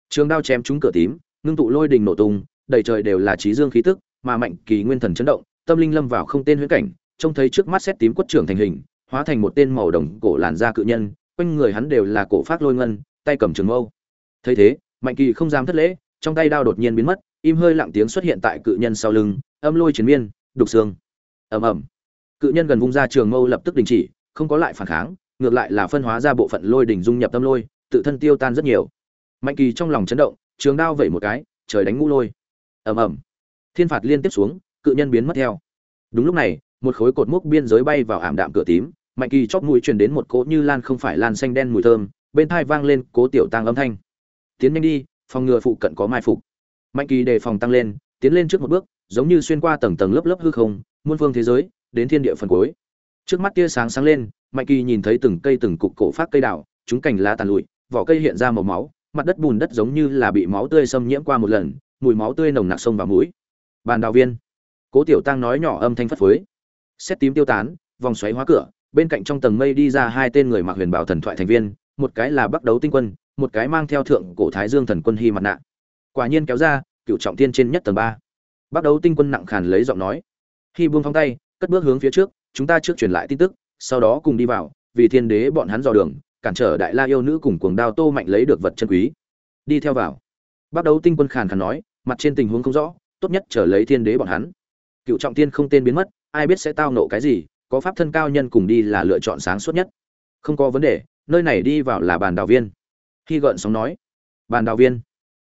Trường đao chém trúng cửa tím, ngưng tụ lôi đỉnh nổ tung, đầy trời đều là trí dương khí tức, mà mạnh kỳ nguyên thần chấn động, tâm linh lâm vào không tên huyễn cảnh, trông thấy trước mắt xét tím quất trưởng thành hình, hóa thành một tên màu đồng cổ làn da cự nhân, quanh người hắn đều là cổ phát lôi ngân, tay cầm trường mâu. Thấy thế, mạnh kỳ không dám thất lễ, trong tay đao đột nhiên biến mất, im hơi lặng tiếng xuất hiện tại cự nhân sau lưng, âm lôi chiến miên, đục xương. Ầm ầm. Cự nhân gần vung ra trường mâu lập tức đình chỉ, không có lại phản kháng, ngược lại là phân hóa ra bộ phận lôi đỉnh dung nhập tâm lôi tự thân tiêu tan rất nhiều. Mạnh kỳ trong lòng chấn động, trường đao vẩy một cái, trời đánh ngũ lôi. Ầm ầm. Thiên phạt liên tiếp xuống, cự nhân biến mất theo. Đúng lúc này, một khối cột mốc biên giới bay vào ảm đạm cửa tím, mạnh kỳ chóp mũi truyền đến một cỗ như lan không phải lan xanh đen mùi thơm, bên thai vang lên cố tiểu tăng âm thanh. Tiến nhanh đi, phòng ngừa phụ cận có mai phục. Mạnh kỳ đề phòng tăng lên, tiến lên trước một bước, giống như xuyên qua tầng tầng lớp lớp hư không, muôn phương thế giới, đến thiên địa phần cuối. Trước mắt tia sáng sáng lên, mạnh kỳ nhìn thấy từng cây từng cục cổ phát cây đào, chúng cành lá tàn lụi vỏ cây hiện ra màu máu, mặt đất bùn đất giống như là bị máu tươi xâm nhiễm qua một lần, mùi máu tươi nồng nặc sông vào mũi. Bàn đào viên. Cố tiểu tăng nói nhỏ âm thanh phất phới. Xét tím tiêu tán, vòng xoáy hóa cửa, bên cạnh trong tầng mây đi ra hai tên người mặc huyền bảo thần thoại thành viên, một cái là bắc đấu tinh quân, một cái mang theo thượng cổ thái dương thần quân hy mặt nạ. Quả nhiên kéo ra, cựu trọng tiên trên nhất tầng ba. Bắc đấu tinh quân nặng khàn lấy giọng nói. Khi buông phong tay, cất bước hướng phía trước, chúng ta trước truyền lại tin tức, sau đó cùng đi vào, vì thiên đế bọn hắn dò đường cản trở đại la yêu nữ cùng cuồng đao tô mạnh lấy được vật chân quý. Đi theo vào. Bắt đầu tinh quân khàn khàn nói, mặt trên tình huống không rõ, tốt nhất trở lấy thiên đế bọn hắn. Cựu trọng tiên không tên biến mất, ai biết sẽ tao nộ cái gì, có pháp thân cao nhân cùng đi là lựa chọn sáng suốt nhất. Không có vấn đề, nơi này đi vào là bàn đào viên. Khi gợn sóng nói. Bàn đào viên.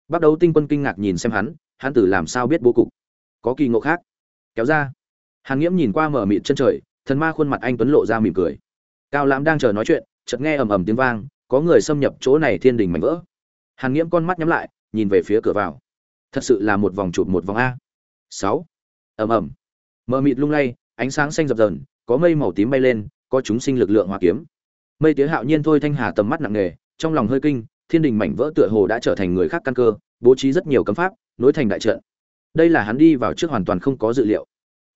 Bắt đầu tinh quân kinh ngạc nhìn xem hắn hắn tử làm sao biết bố cục? Có kỳ ngộ khác. Kéo ra. Hàn nghiễm nhìn qua mở mịt chân trời, thần ma khuôn mặt anh tuấn lộ ra mỉm cười. Cao lãm đang chờ nói chuyện chợt nghe ầm ầm tiếng vang, có người xâm nhập chỗ này thiên đình mảnh vỡ. Hàn nghiễm con mắt nhắm lại, nhìn về phía cửa vào. Thật sự là một vòng chụp một vòng a. Sáu. Ầm ầm. Mờ mịt lung lay, ánh sáng xanh dập dờn, có mây màu tím bay lên, có chúng sinh lực lượng hóa kiếm. Mây tía hạo nhiên thôi thanh hà tầm mắt nặng nề, trong lòng hơi kinh, thiên đình mảnh vỡ tựa hồ đã trở thành người khác căn cơ, bố trí rất nhiều cấm pháp, nối thành đại trận. Đây là hắn đi vào trước hoàn toàn không có dự liệu.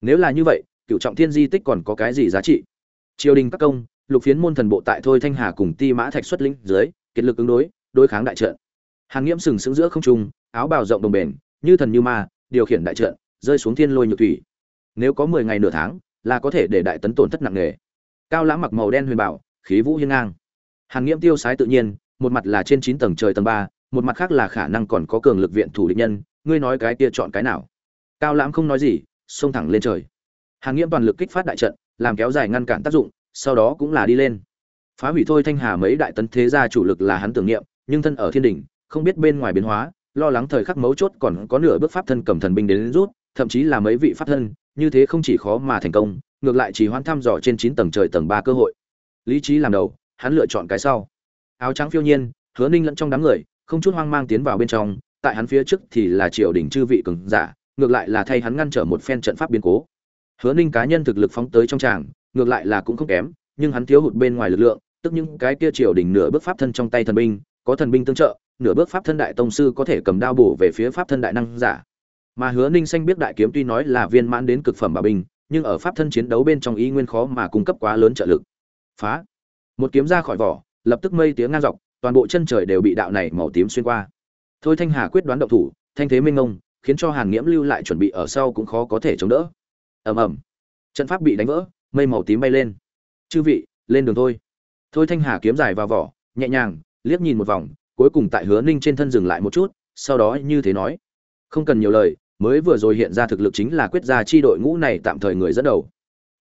Nếu là như vậy, cựu trọng thiên di tích còn có cái gì giá trị? Triều đình các công lục phiến môn thần bộ tại thôi thanh hà cùng ti mã thạch xuất lĩnh dưới, kiệt lực ứng đối đối kháng đại trận. Hàng nghiễm sừng sững giữa không trung, áo bào rộng đồng bền, như thần như ma, điều khiển đại trận, rơi xuống thiên lôi nhược thủy. Nếu có mười ngày nửa tháng, là có thể để đại tấn tổn thất nặng nề. Cao lãm mặc màu đen huyền bảo, khí vũ hiên ngang. Hàng nghiễm tiêu sái tự nhiên, một mặt là trên chín tầng trời tầng ba, một mặt khác là khả năng còn có cường lực viện thủ địch nhân, ngươi nói cái kia chọn cái nào? Cao lãm không nói gì, xông thẳng lên trời. Hàng nghiễm toàn lực kích phát đại trận, làm kéo dài ngăn cản tác dụng sau đó cũng là đi lên. Phá hủy thôi thanh hà mấy đại tấn thế gia chủ lực là hắn tưởng niệm, nhưng thân ở thiên đình không biết bên ngoài biến hóa, lo lắng thời khắc mấu chốt còn có nửa bước pháp thân cầm thần binh đến rút, thậm chí là mấy vị pháp thân, như thế không chỉ khó mà thành công, ngược lại chỉ hoãn thăm dò trên chín tầng trời tầng ba cơ hội. Lý trí làm đầu, hắn lựa chọn cái sau. Áo trắng phiêu nhiên, hứa ninh lẫn trong đám người, không chút hoang mang tiến vào bên trong, tại hắn phía trước thì là triều đình chư vị cường giả, ngược lại là thay hắn ngăn trở một phen trận pháp biến cố. Hứa ninh cá nhân thực lực phóng tới trong tràng ngược lại là cũng không kém, nhưng hắn thiếu hụt bên ngoài lực lượng, tức những cái kia triều đình nửa bước pháp thân trong tay thần binh, có thần binh tương trợ, nửa bước pháp thân đại tông sư có thể cầm đao bổ về phía pháp thân đại năng giả. Mà hứa ninh xanh biết đại kiếm tuy nói là viên mãn đến cực phẩm bảo binh, nhưng ở pháp thân chiến đấu bên trong ý nguyên khó mà cung cấp quá lớn trợ lực. Phá! Một kiếm ra khỏi vỏ, lập tức mây tiếng ngang dọc, toàn bộ chân trời đều bị đạo này màu tím xuyên qua. Thôi thanh hà quyết đoán động thủ, thanh thế minh ngông, khiến cho hàn nghiễm lưu lại chuẩn bị ở sau cũng khó có thể chống đỡ. Ầm ầm. Trận pháp bị đánh vỡ mây màu tím bay lên. Chư vị, lên đường thôi. Thôi thanh hà kiếm dài vào vỏ, nhẹ nhàng, liếc nhìn một vòng, cuối cùng tại hứa ninh trên thân dừng lại một chút, sau đó như thế nói. Không cần nhiều lời, mới vừa rồi hiện ra thực lực chính là quyết gia chi đội ngũ này tạm thời người dẫn đầu.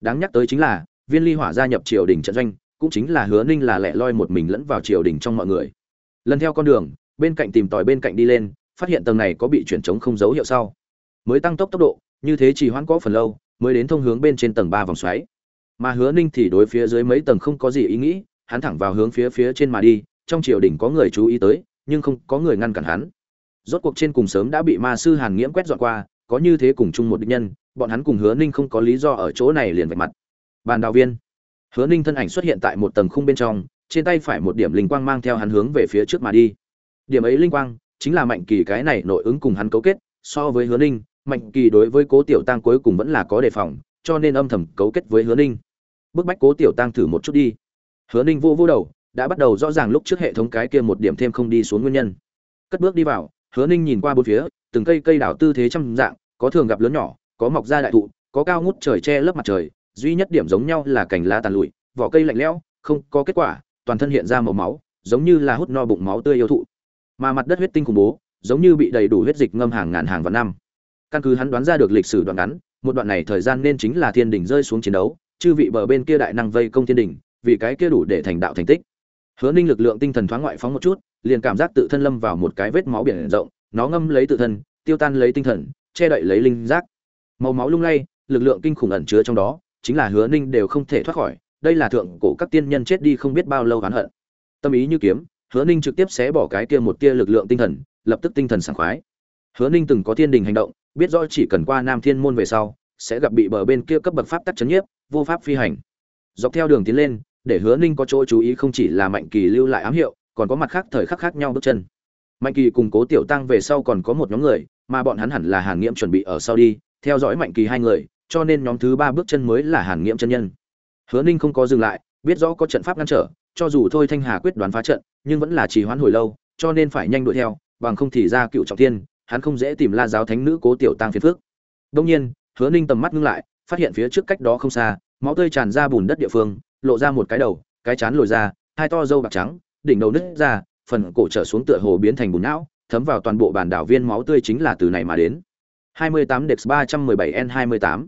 Đáng nhắc tới chính là, viên ly hỏa gia nhập triều đình trận doanh, cũng chính là hứa ninh là lẻ loi một mình lẫn vào triều đình trong mọi người. Lần theo con đường, bên cạnh tìm tòi bên cạnh đi lên, phát hiện tầng này có bị chuyển chống không dấu hiệu sau. Mới tăng tốc tốc độ, như thế chỉ hoãn có phần lâu, mới đến thông hướng bên trên tầng ba vòng xoáy mà hứa ninh thì đối phía dưới mấy tầng không có gì ý nghĩ, hắn thẳng vào hướng phía phía trên mà đi, trong triều đình có người chú ý tới, nhưng không có người ngăn cản hắn. Rốt cuộc trên cùng sớm đã bị ma sư hàn nghiễm quét dọn qua, có như thế cùng chung một địch nhân, bọn hắn cùng hứa ninh không có lý do ở chỗ này liền vạch mặt. Bàn đào viên. Hứa ninh thân ảnh xuất hiện tại một tầng khung bên trong, trên tay phải một điểm linh quang mang theo hắn hướng về phía trước mà đi. Điểm ấy linh quang, chính là mạnh kỳ cái này nội ứng cùng hắn cấu kết, so với hứa ninh, mạnh kỳ đối với cố tiểu tăng cuối cùng vẫn là có đề phòng cho nên âm thầm cấu kết với hứa ninh. Bức bách cố tiểu tăng thử một chút đi. Hứa ninh vô vô đầu, đã bắt đầu rõ ràng lúc trước hệ thống cái kia một điểm thêm không đi xuống nguyên nhân. Cất bước đi vào, hứa ninh nhìn qua bốn phía, từng cây cây đảo tư thế trăm dạng, có thường gặp lớn nhỏ, có mọc ra đại thụ, có cao ngút trời che lớp mặt trời, duy nhất điểm giống nhau là cành lá tàn lụi, vỏ cây lạnh lẽo, không có kết quả, toàn thân hiện ra màu máu, giống như là hút no bụng máu tươi yêu thụ. Mà mặt đất huyết tinh khủng bố, giống như bị đầy đủ huyết dịch ngâm hàng ngàn hàng vạn năm. Căn cứ hắn đoán ra được lịch sử đoạn ngắn một đoạn này thời gian nên chính là thiên đỉnh rơi xuống chiến đấu, chư vị bờ bên kia đại năng vây công thiên đỉnh vì cái kia đủ để thành đạo thành tích. Hứa ninh lực lượng tinh thần thoáng ngoại phóng một chút, liền cảm giác tự thân lâm vào một cái vết máu biển rộng, nó ngâm lấy tự thân, tiêu tan lấy tinh thần, che đậy lấy linh giác. Màu máu lung lay, lực lượng kinh khủng ẩn chứa trong đó, chính là hứa ninh đều không thể thoát khỏi, đây là thượng cổ các tiên nhân chết đi không biết bao lâu oán hận. Tâm ý như kiếm, hứa ninh trực tiếp xé bỏ cái kia một tia lực lượng tinh thần, lập tức tinh thần sảng khoái. Hứa ninh từng có thiên đình hành động biết rõ chỉ cần qua nam thiên môn về sau, sẽ gặp bị bờ bên kia cấp bậc pháp tắc chấn nhiếp, vô pháp phi hành. Dọc theo đường tiến lên, để hứa ninh có chỗ chú ý không chỉ là mạnh kỳ lưu lại ám hiệu, còn có mặt khác thời khắc khác nhau bước chân. Mạnh kỳ cùng cố tiểu tăng về sau còn có một nhóm người, mà bọn hắn hẳn là hàn nghiễm chuẩn bị ở sau đi, theo dõi mạnh kỳ hai người, cho nên nhóm thứ ba bước chân mới là hàn nghiễm chân nhân. Hứa ninh không có dừng lại, biết rõ có trận pháp ngăn trở, cho dù thôi thanh hà quyết đoán phá trận, nhưng vẫn là trì hoãn hồi lâu, cho nên phải nhanh đuổi theo, bằng không thì ra cựu trọng thiên hắn không dễ tìm la giáo thánh nữ cố tiểu tăng phiền phước đông nhiên hứa ninh tầm mắt ngưng lại phát hiện phía trước cách đó không xa máu tươi tràn ra bùn đất địa phương lộ ra một cái đầu cái chán lồi ra hai to dâu bạc trắng đỉnh đầu nứt ra phần cổ trở xuống tựa hồ biến thành bùn não thấm vào toàn bộ bản đảo viên máu tươi chính là từ này mà đến 28 Dex 317 N28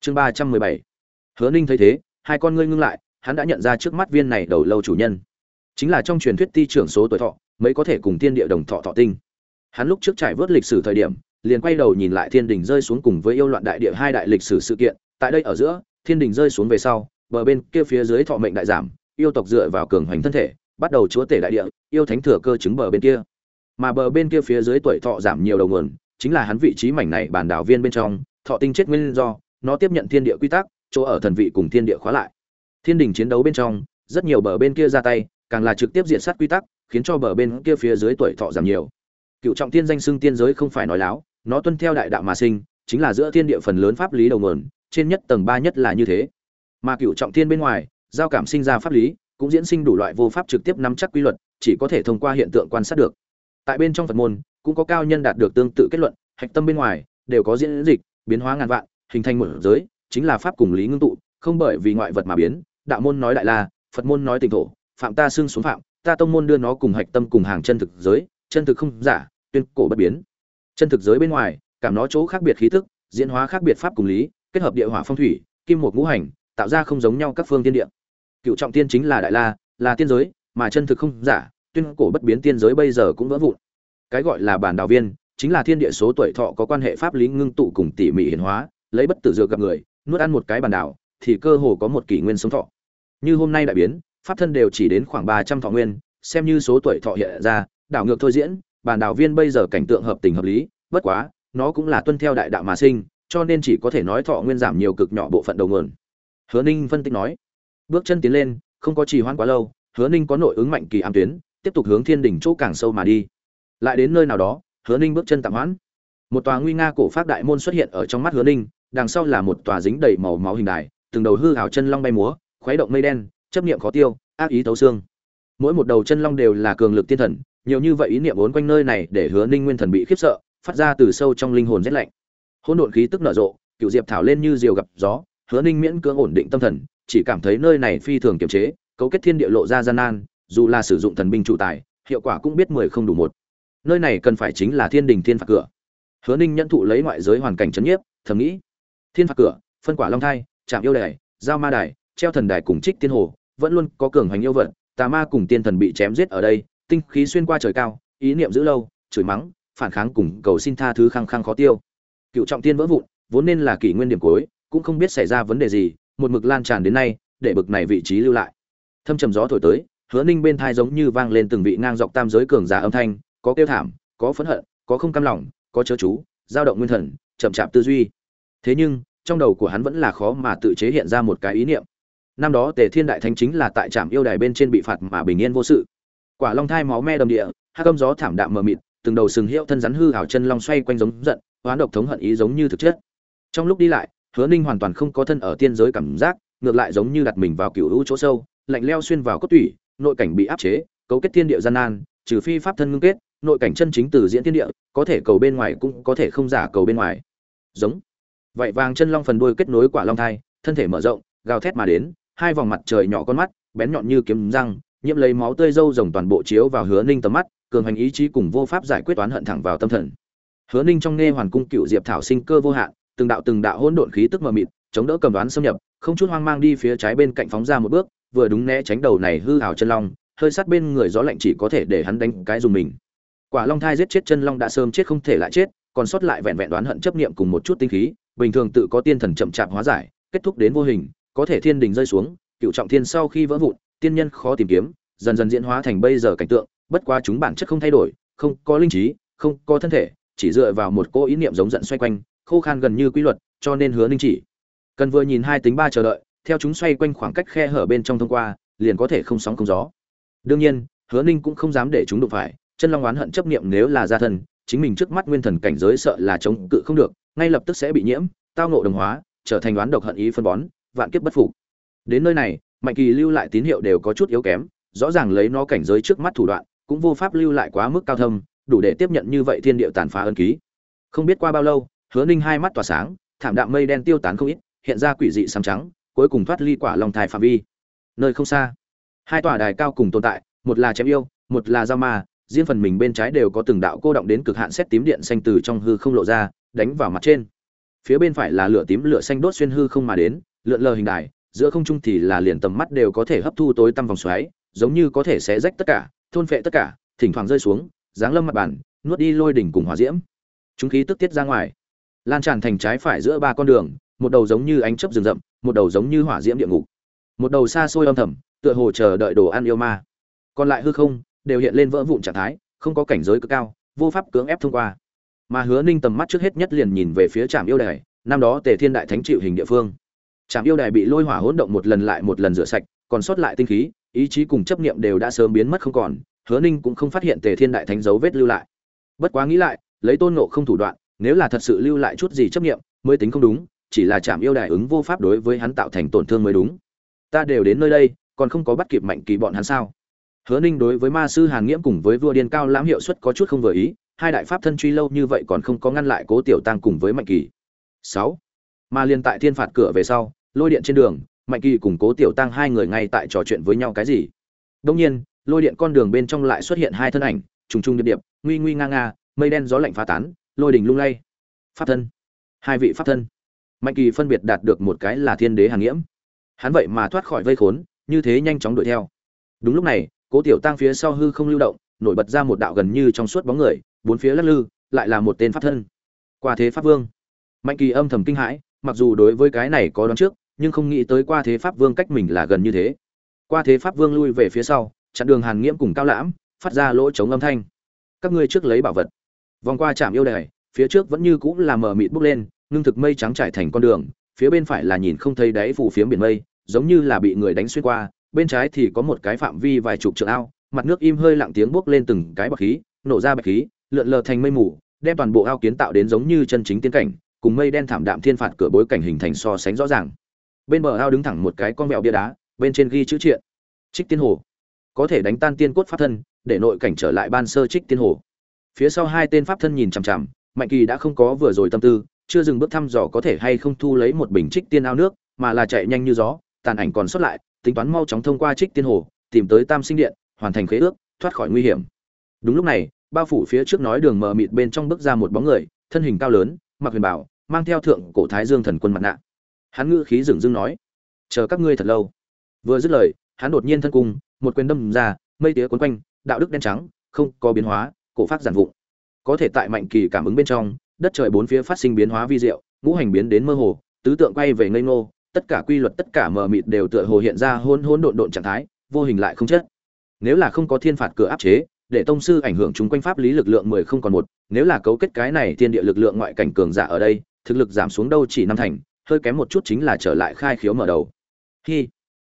chương 317 Hứa Ninh thấy thế, hai con ngươi ngưng lại, hắn đã nhận ra trước mắt viên này đầu lâu chủ nhân. Chính là trong truyền thuyết ti trưởng số tuổi thọ, mới có thể cùng tiên địa đồng thọ thọ tinh. Hắn lúc trước trải vớt lịch sử thời điểm, liền quay đầu nhìn lại thiên đình rơi xuống cùng với yêu loạn đại địa hai đại lịch sử sự kiện, tại đây ở giữa, thiên đình rơi xuống về sau, bờ bên kia phía dưới thọ mệnh đại giảm, yêu tộc dựa vào cường hoành thân thể, bắt đầu chúa tể đại địa, yêu thánh thừa cơ chứng bờ bên kia. Mà bờ bên kia phía dưới tuổi thọ giảm nhiều đầu nguồn, chính là hắn vị trí mảnh này bản đảo viên bên trong, thọ tinh chết nguyên do, nó tiếp nhận thiên địa quy tắc, chỗ ở thần vị cùng thiên địa khóa lại. Thiên đình chiến đấu bên trong, rất nhiều bờ bên kia ra tay, càng là trực tiếp diện sát quy tắc, khiến cho bờ bên kia phía dưới tuổi thọ giảm nhiều. Cựu trọng thiên danh xưng tiên giới không phải nói láo, nó tuân theo đại đạo mà sinh, chính là giữa thiên địa phần lớn pháp lý đầu nguồn, trên nhất tầng ba nhất là như thế. Mà cựu trọng thiên bên ngoài, giao cảm sinh ra pháp lý, cũng diễn sinh đủ loại vô pháp trực tiếp nắm chắc quy luật, chỉ có thể thông qua hiện tượng quan sát được. Tại bên trong Phật môn, cũng có cao nhân đạt được tương tự kết luận, hạch tâm bên ngoài đều có diễn dịch, biến hóa ngàn vạn, hình thành một giới, chính là pháp cùng lý ngưng tụ, không bởi vì ngoại vật mà biến, đạo môn nói đại la, Phật môn nói tình thổ, phạm ta xưng xuống phạm, ta tông môn đưa nó cùng hạch tâm cùng hàng chân thực giới, chân thực không giả, tuyên cổ bất biến. Chân thực giới bên ngoài, cảm nó chỗ khác biệt khí tức, diễn hóa khác biệt pháp cùng lý, kết hợp địa hỏa phong thủy, kim một ngũ hành, tạo ra không giống nhau các phương tiên địa. Cựu trọng tiên chính là đại la, là tiên giới, mà chân thực không giả, tuyên cổ bất biến tiên giới bây giờ cũng vỡ vụn. Cái gọi là bản đạo viên, chính là thiên địa số tuổi thọ có quan hệ pháp lý ngưng tụ cùng tỉ mỉ hiển hóa, lấy bất tử dược gặp người, nuốt ăn một cái bản đảo, thì cơ hồ có một kỷ nguyên sống thọ. Như hôm nay đại biến, pháp thân đều chỉ đến khoảng ba trăm thọ nguyên, xem như số tuổi thọ hiện ra, đảo ngược thôi diễn, bản đảo viên bây giờ cảnh tượng hợp tình hợp lý, bất quá, nó cũng là tuân theo đại đạo mà sinh, cho nên chỉ có thể nói thọ nguyên giảm nhiều cực nhỏ bộ phận đầu nguồn. Hứa ninh phân tích nói, bước chân tiến lên, không có trì hoãn quá lâu, hứa ninh có nội ứng mạnh kỳ ám tuyến, tiếp tục hướng thiên đỉnh chỗ càng sâu mà đi. Lại đến nơi nào đó, hứa ninh bước chân tạm hoãn. Một tòa nguy nga cổ phát đại môn xuất hiện ở trong mắt hứa ninh, đằng sau là một tòa dính đầy màu máu hình đài, từng đầu hư hào chân long bay múa, khuấy động mây đen, chấp niệm khó tiêu, ác ý tấu xương. Mỗi một đầu chân long đều là cường lực tiên thần nhiều như vậy ý niệm vốn quanh nơi này để hứa ninh nguyên thần bị khiếp sợ, phát ra từ sâu trong linh hồn rét lạnh. Hỗn độn khí tức nở rộ, cựu diệp thảo lên như diều gặp gió, hứa ninh miễn cưỡng ổn định tâm thần, chỉ cảm thấy nơi này phi thường kiềm chế, cấu kết thiên địa lộ ra gian nan, dù là sử dụng thần binh trụ tài, hiệu quả cũng biết mười không đủ một. Nơi này cần phải chính là thiên đình thiên phạt cửa. Hứa ninh nhận thụ lấy ngoại giới hoàn cảnh chấn nhiếp, thầm nghĩ, thiên phạt cửa, phân quả long thai, trạm yêu đài, giao ma đài, treo thần đài cùng trích tiên hồ, vẫn luôn có cường hành yêu vận tà ma cùng tiên thần bị chém giết ở đây tinh khí xuyên qua trời cao, ý niệm giữ lâu, chửi mắng, phản kháng cùng cầu xin tha thứ khăng khăng khó tiêu. Cựu trọng tiên vỡ vụn, vốn nên là kỷ nguyên điểm cuối, cũng không biết xảy ra vấn đề gì, một mực lan tràn đến nay, để bực này vị trí lưu lại. Thâm trầm gió thổi tới, hứa ninh bên thai giống như vang lên từng vị ngang dọc tam giới cường giả âm thanh, có kêu thảm, có phẫn hận, có không cam lòng, có chớ chú, dao động nguyên thần, chậm chạp tư duy. Thế nhưng, trong đầu của hắn vẫn là khó mà tự chế hiện ra một cái ý niệm. Năm đó tề thiên đại thánh chính là tại trạm yêu đài bên trên bị phạt mà bình yên vô sự quả long thai máu me đầm địa hát cơm gió thảm đạm mờ mịt, từng đầu sừng hiệu thân rắn hư hảo chân long xoay quanh giống giận, hoán độc thống hận ý giống như thực chất. Trong lúc đi lại, hứa ninh hoàn toàn không có thân ở tiên giới cảm giác, ngược lại giống như đặt mình vào cựu hữu chỗ sâu, lạnh leo xuyên vào cốt tủy, nội cảnh bị áp chế, cấu kết thiên địa gian nan, trừ phi pháp thân ngưng kết, nội cảnh chân chính từ diễn thiên địa, có thể cầu bên ngoài cũng có thể không giả cầu bên ngoài. Giống. Vậy vàng chân long phần đuôi kết nối quả long thai, thân thể mở rộng, gào thét mà đến, hai vòng mặt trời nhỏ con mắt, bén nhọn như kiếm răng nhiễm lấy máu tươi râu rồng toàn bộ chiếu vào hứa ninh tầm mắt, cường hành ý chí cùng vô pháp giải quyết toán hận thẳng vào tâm thần. Hứa ninh trong nghe hoàn cung cựu diệp thảo sinh cơ vô hạn, từng đạo từng đạo hỗn độn khí tức mờ mịt, chống đỡ cầm đoán xâm nhập, không chút hoang mang đi phía trái bên cạnh phóng ra một bước, vừa đúng né tránh đầu này hư hào chân long, hơi sát bên người gió lạnh chỉ có thể để hắn đánh cái dùng mình. Quả long thai giết chết chân long đã sớm chết không thể lại chết, còn sót lại vẹn vẹn đoán hận chấp niệm cùng một chút tinh khí, bình thường tự có tiên thần chậm chạp hóa giải, kết thúc đến vô hình, có thể thiên đình rơi xuống, cựu trọng thiên sau khi vỡ vụn tiên nhân khó tìm kiếm dần dần diễn hóa thành bây giờ cảnh tượng bất quá chúng bản chất không thay đổi không có linh trí không có thân thể chỉ dựa vào một cô ý niệm giống giận xoay quanh khô khan gần như quy luật cho nên hứa ninh chỉ. Cần vừa nhìn hai tính ba chờ đợi theo chúng xoay quanh khoảng cách khe hở bên trong thông qua liền có thể không sóng không gió. Đương nhiên hứa ninh cũng không dám để chúng đụng phải chân long oán hận chấp niệm nếu là gia thần, chính mình trước mắt nguyên thần cảnh giới sợ là chống cự không được ngay lập tức sẽ bị nhiễm tao ngộ đồng hóa trở thành oán độc hận ý phân bón vạn kiếp bất phục. Đến nơi này mạnh kỳ lưu lại tín hiệu đều có chút yếu kém, rõ ràng lấy nó cảnh giới trước mắt thủ đoạn, cũng vô pháp lưu lại quá mức cao thâm, đủ để tiếp nhận như vậy thiên địa tàn phá ân ký. Không biết qua bao lâu, hứa ninh hai mắt tỏa sáng, thảm đạm mây đen tiêu tán không ít, hiện ra quỷ dị xám trắng, cuối cùng thoát ly quả lòng thai phạm vi. Nơi không xa, hai tòa đài cao cùng tồn tại, một là chém yêu, một là giao ma, riêng phần mình bên trái đều có từng đạo cô động đến cực hạn xét tím điện xanh từ trong hư không lộ ra, đánh vào mặt trên. Phía bên phải là lửa tím lửa xanh đốt xuyên hư không mà đến, lượn lờ hình đài giữa không trung thì là liền tầm mắt đều có thể hấp thu tối tăm vòng xoáy, giống như có thể xé rách tất cả, thôn phệ tất cả, thỉnh thoảng rơi xuống, giáng lâm mặt bàn, nuốt đi lôi đỉnh cùng hỏa diễm. Chúng khí tức tiết ra ngoài. Lan tràn thành trái phải giữa ba con đường, một đầu giống như ánh chớp rừng rậm, một đầu giống như hỏa diễm địa ngục. Một đầu xa xôi âm thầm, tựa hồ chờ đợi đồ ăn yêu ma. Còn lại hư không, đều hiện lên vỡ vụn trạng thái, không có cảnh giới cực cao, vô pháp cưỡng ép thông qua. Mà hứa ninh tầm mắt trước hết nhất liền nhìn về phía trạm yêu đài, năm đó tề thiên đại thánh chịu hình địa phương. Trảm yêu đài bị lôi hỏa hỗn động một lần lại một lần rửa sạch, còn sót lại tinh khí, ý chí cùng chấp niệm đều đã sớm biến mất không còn, hứa ninh cũng không phát hiện tề thiên đại thánh dấu vết lưu lại. Bất quá nghĩ lại, lấy tôn ngộ không thủ đoạn, nếu là thật sự lưu lại chút gì chấp niệm, mới tính không đúng, chỉ là chạm yêu đài ứng vô pháp đối với hắn tạo thành tổn thương mới đúng. Ta đều đến nơi đây, còn không có bắt kịp mạnh kỳ bọn hắn sao? Hứa ninh đối với ma sư hàn nghiễm cùng với vua điên cao lãm hiệu suất có chút không vừa ý, hai đại pháp thân truy lâu như vậy còn không có ngăn lại cố tiểu tăng cùng với mạnh kỳ. Sáu mà liên tại thiên phạt cửa về sau, lôi điện trên đường, mạnh kỳ cùng cố tiểu tăng hai người ngay tại trò chuyện với nhau cái gì. Đông nhiên, lôi điện con đường bên trong lại xuất hiện hai thân ảnh, trùng trùng điệp điệp, nguy nguy nga nga, mây đen gió lạnh phá tán, lôi đình lung lay. Pháp thân. Hai vị pháp thân. Mạnh kỳ phân biệt đạt được một cái là thiên đế hàn nghiễm. Hắn vậy mà thoát khỏi vây khốn, như thế nhanh chóng đuổi theo. Đúng lúc này, cố tiểu tăng phía sau hư không lưu động, nổi bật ra một đạo gần như trong suốt bóng người, bốn phía lắc lư, lại là một tên pháp thân. Qua thế pháp vương. Mạnh kỳ âm thầm kinh hãi mặc dù đối với cái này có đoán trước, nhưng không nghĩ tới qua thế pháp vương cách mình là gần như thế. Qua thế pháp vương lui về phía sau, chặn đường hàn nghiễm cùng cao lãm, phát ra lỗ chống âm thanh. Các ngươi trước lấy bảo vật. Vòng qua trạm yêu đài, phía trước vẫn như cũng là mờ mịt bốc lên, ngưng thực mây trắng trải thành con đường, phía bên phải là nhìn không thấy đáy phủ phiếm biển mây, giống như là bị người đánh xuyên qua, bên trái thì có một cái phạm vi vài chục trượng ao, mặt nước im hơi lặng tiếng bốc lên từng cái bọc khí, nổ ra bạch khí, lượn lờ thành mây mù, đem toàn bộ ao kiến tạo đến giống như chân chính tiến cảnh cùng mây đen thảm đạm thiên phạt cửa bối cảnh hình thành so sánh rõ ràng. Bên bờ ao đứng thẳng một cái con mèo bia đá, bên trên ghi chữ triện. Trích tiên hồ. Có thể đánh tan tiên cốt pháp thân, để nội cảnh trở lại ban sơ trích tiên hồ. Phía sau hai tên pháp thân nhìn chằm chằm, mạnh kỳ đã không có vừa rồi tâm tư, chưa dừng bước thăm dò có thể hay không thu lấy một bình trích tiên ao nước, mà là chạy nhanh như gió, tàn ảnh còn xuất lại, tính toán mau chóng thông qua trích tiên hồ, tìm tới tam sinh điện, hoàn thành khế ước, thoát khỏi nguy hiểm. Đúng lúc này, bao phủ phía trước nói đường mờ mịt bên trong bước ra một bóng người, thân hình cao lớn, mặc huyền bảo mang theo thượng cổ thái dương thần quân mặt nạ. Hắn ngữ khí dửng dưng nói, chờ các ngươi thật lâu. Vừa dứt lời, hắn đột nhiên thân cung, một quyền đâm ra, mây tía quấn quanh, đạo đức đen trắng, không có biến hóa, cổ phát giản vụ có thể tại mạnh kỳ cảm ứng bên trong, đất trời bốn phía phát sinh biến hóa vi diệu, ngũ hành biến đến mơ hồ, tứ tượng quay về ngây ngô, tất cả quy luật, tất cả mờ mịt đều tựa hồ hiện ra hôn hôn độn độn trạng thái, vô hình lại không chết. Nếu là không có thiên phạt cửa áp chế, để tông sư ảnh hưởng chúng quanh pháp lý lực lượng mười không còn một, nếu là cấu kết cái này thiên địa lực lượng ngoại cảnh cường giả ở đây thực lực giảm xuống đâu chỉ năm thành hơi kém một chút chính là trở lại khai khiếu mở đầu. Hi,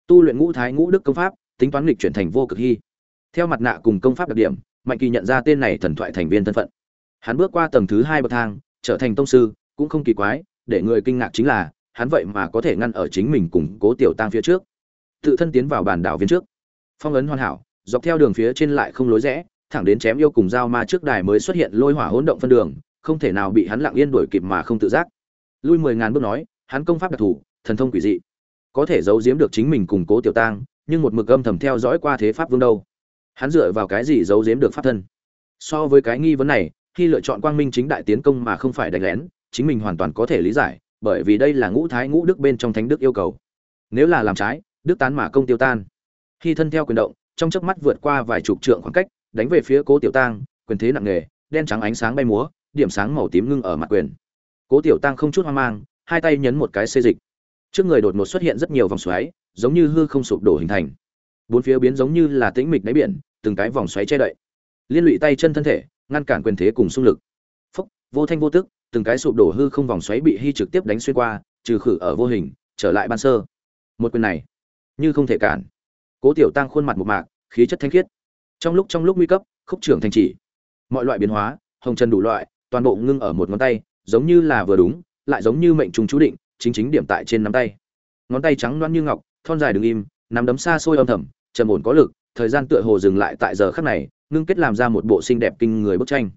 tu luyện ngũ thái ngũ đức công pháp tính toán lịch chuyển thành vô cực hi. theo mặt nạ cùng công pháp đặc điểm mạnh kỳ nhận ra tên này thần thoại thành viên thân phận. Hắn bước qua tầng thứ hai bậc thang trở thành tông sư cũng không kỳ quái để người kinh ngạc chính là hắn vậy mà có thể ngăn ở chính mình cùng cố tiểu tăng phía trước. Tự thân tiến vào bản đảo viên trước. Phong ấn hoàn hảo dọc theo đường phía trên lại không lối rẽ thẳng đến chém yêu cùng dao ma trước đài mới xuất hiện lôi hỏa hỗn động phân đường không thể nào bị hắn lặng yên đuổi kịp mà không tự giác. Lui mười ngàn bước nói, hắn công pháp đặc thù, thần thông quỷ dị. Có thể giấu giếm được chính mình cùng cố tiểu tang, nhưng một mực âm thầm theo dõi qua thế pháp vương đâu. Hắn dựa vào cái gì giấu giếm được pháp thân? So với cái nghi vấn này, khi lựa chọn quang minh chính đại tiến công mà không phải đánh lén, chính mình hoàn toàn có thể lý giải, bởi vì đây là ngũ thái ngũ đức bên trong thánh đức yêu cầu. Nếu là làm trái, đức tán mà công tiêu tan. Khi thân theo quyền động, trong chớp mắt vượt qua vài chục trượng khoảng cách, đánh về phía cố tiểu tang, quyền thế nặng nề, đen trắng ánh sáng bay múa điểm sáng màu tím ngưng ở mặt quyền. Cố tiểu Tăng không chút hoang mang, hai tay nhấn một cái xê dịch. Trước người đột ngột xuất hiện rất nhiều vòng xoáy, giống như hư không sụp đổ hình thành. Bốn phía biến giống như là tĩnh mịch đáy biển, từng cái vòng xoáy che đậy. Liên lụy tay chân thân thể, ngăn cản quyền thế cùng xung lực. Phúc, vô thanh vô tức, từng cái sụp đổ hư không vòng xoáy bị hy trực tiếp đánh xuyên qua, trừ khử ở vô hình, trở lại ban sơ. Một quyền này, như không thể cản. Cố tiểu tăng khuôn mặt một mạc, khí chất thanh khiết. Trong lúc trong lúc nguy cấp, khúc trưởng thành chỉ. Mọi loại biến hóa, hồng trần đủ loại toàn bộ ngưng ở một ngón tay, giống như là vừa đúng, lại giống như mệnh trùng chú định, chính chính điểm tại trên nắm tay. Ngón tay trắng loáng như ngọc, thon dài đứng im, nắm đấm xa xôi âm thầm, trầm ổn có lực, thời gian tựa hồ dừng lại tại giờ khắc này, ngưng kết làm ra một bộ xinh đẹp kinh người bức tranh.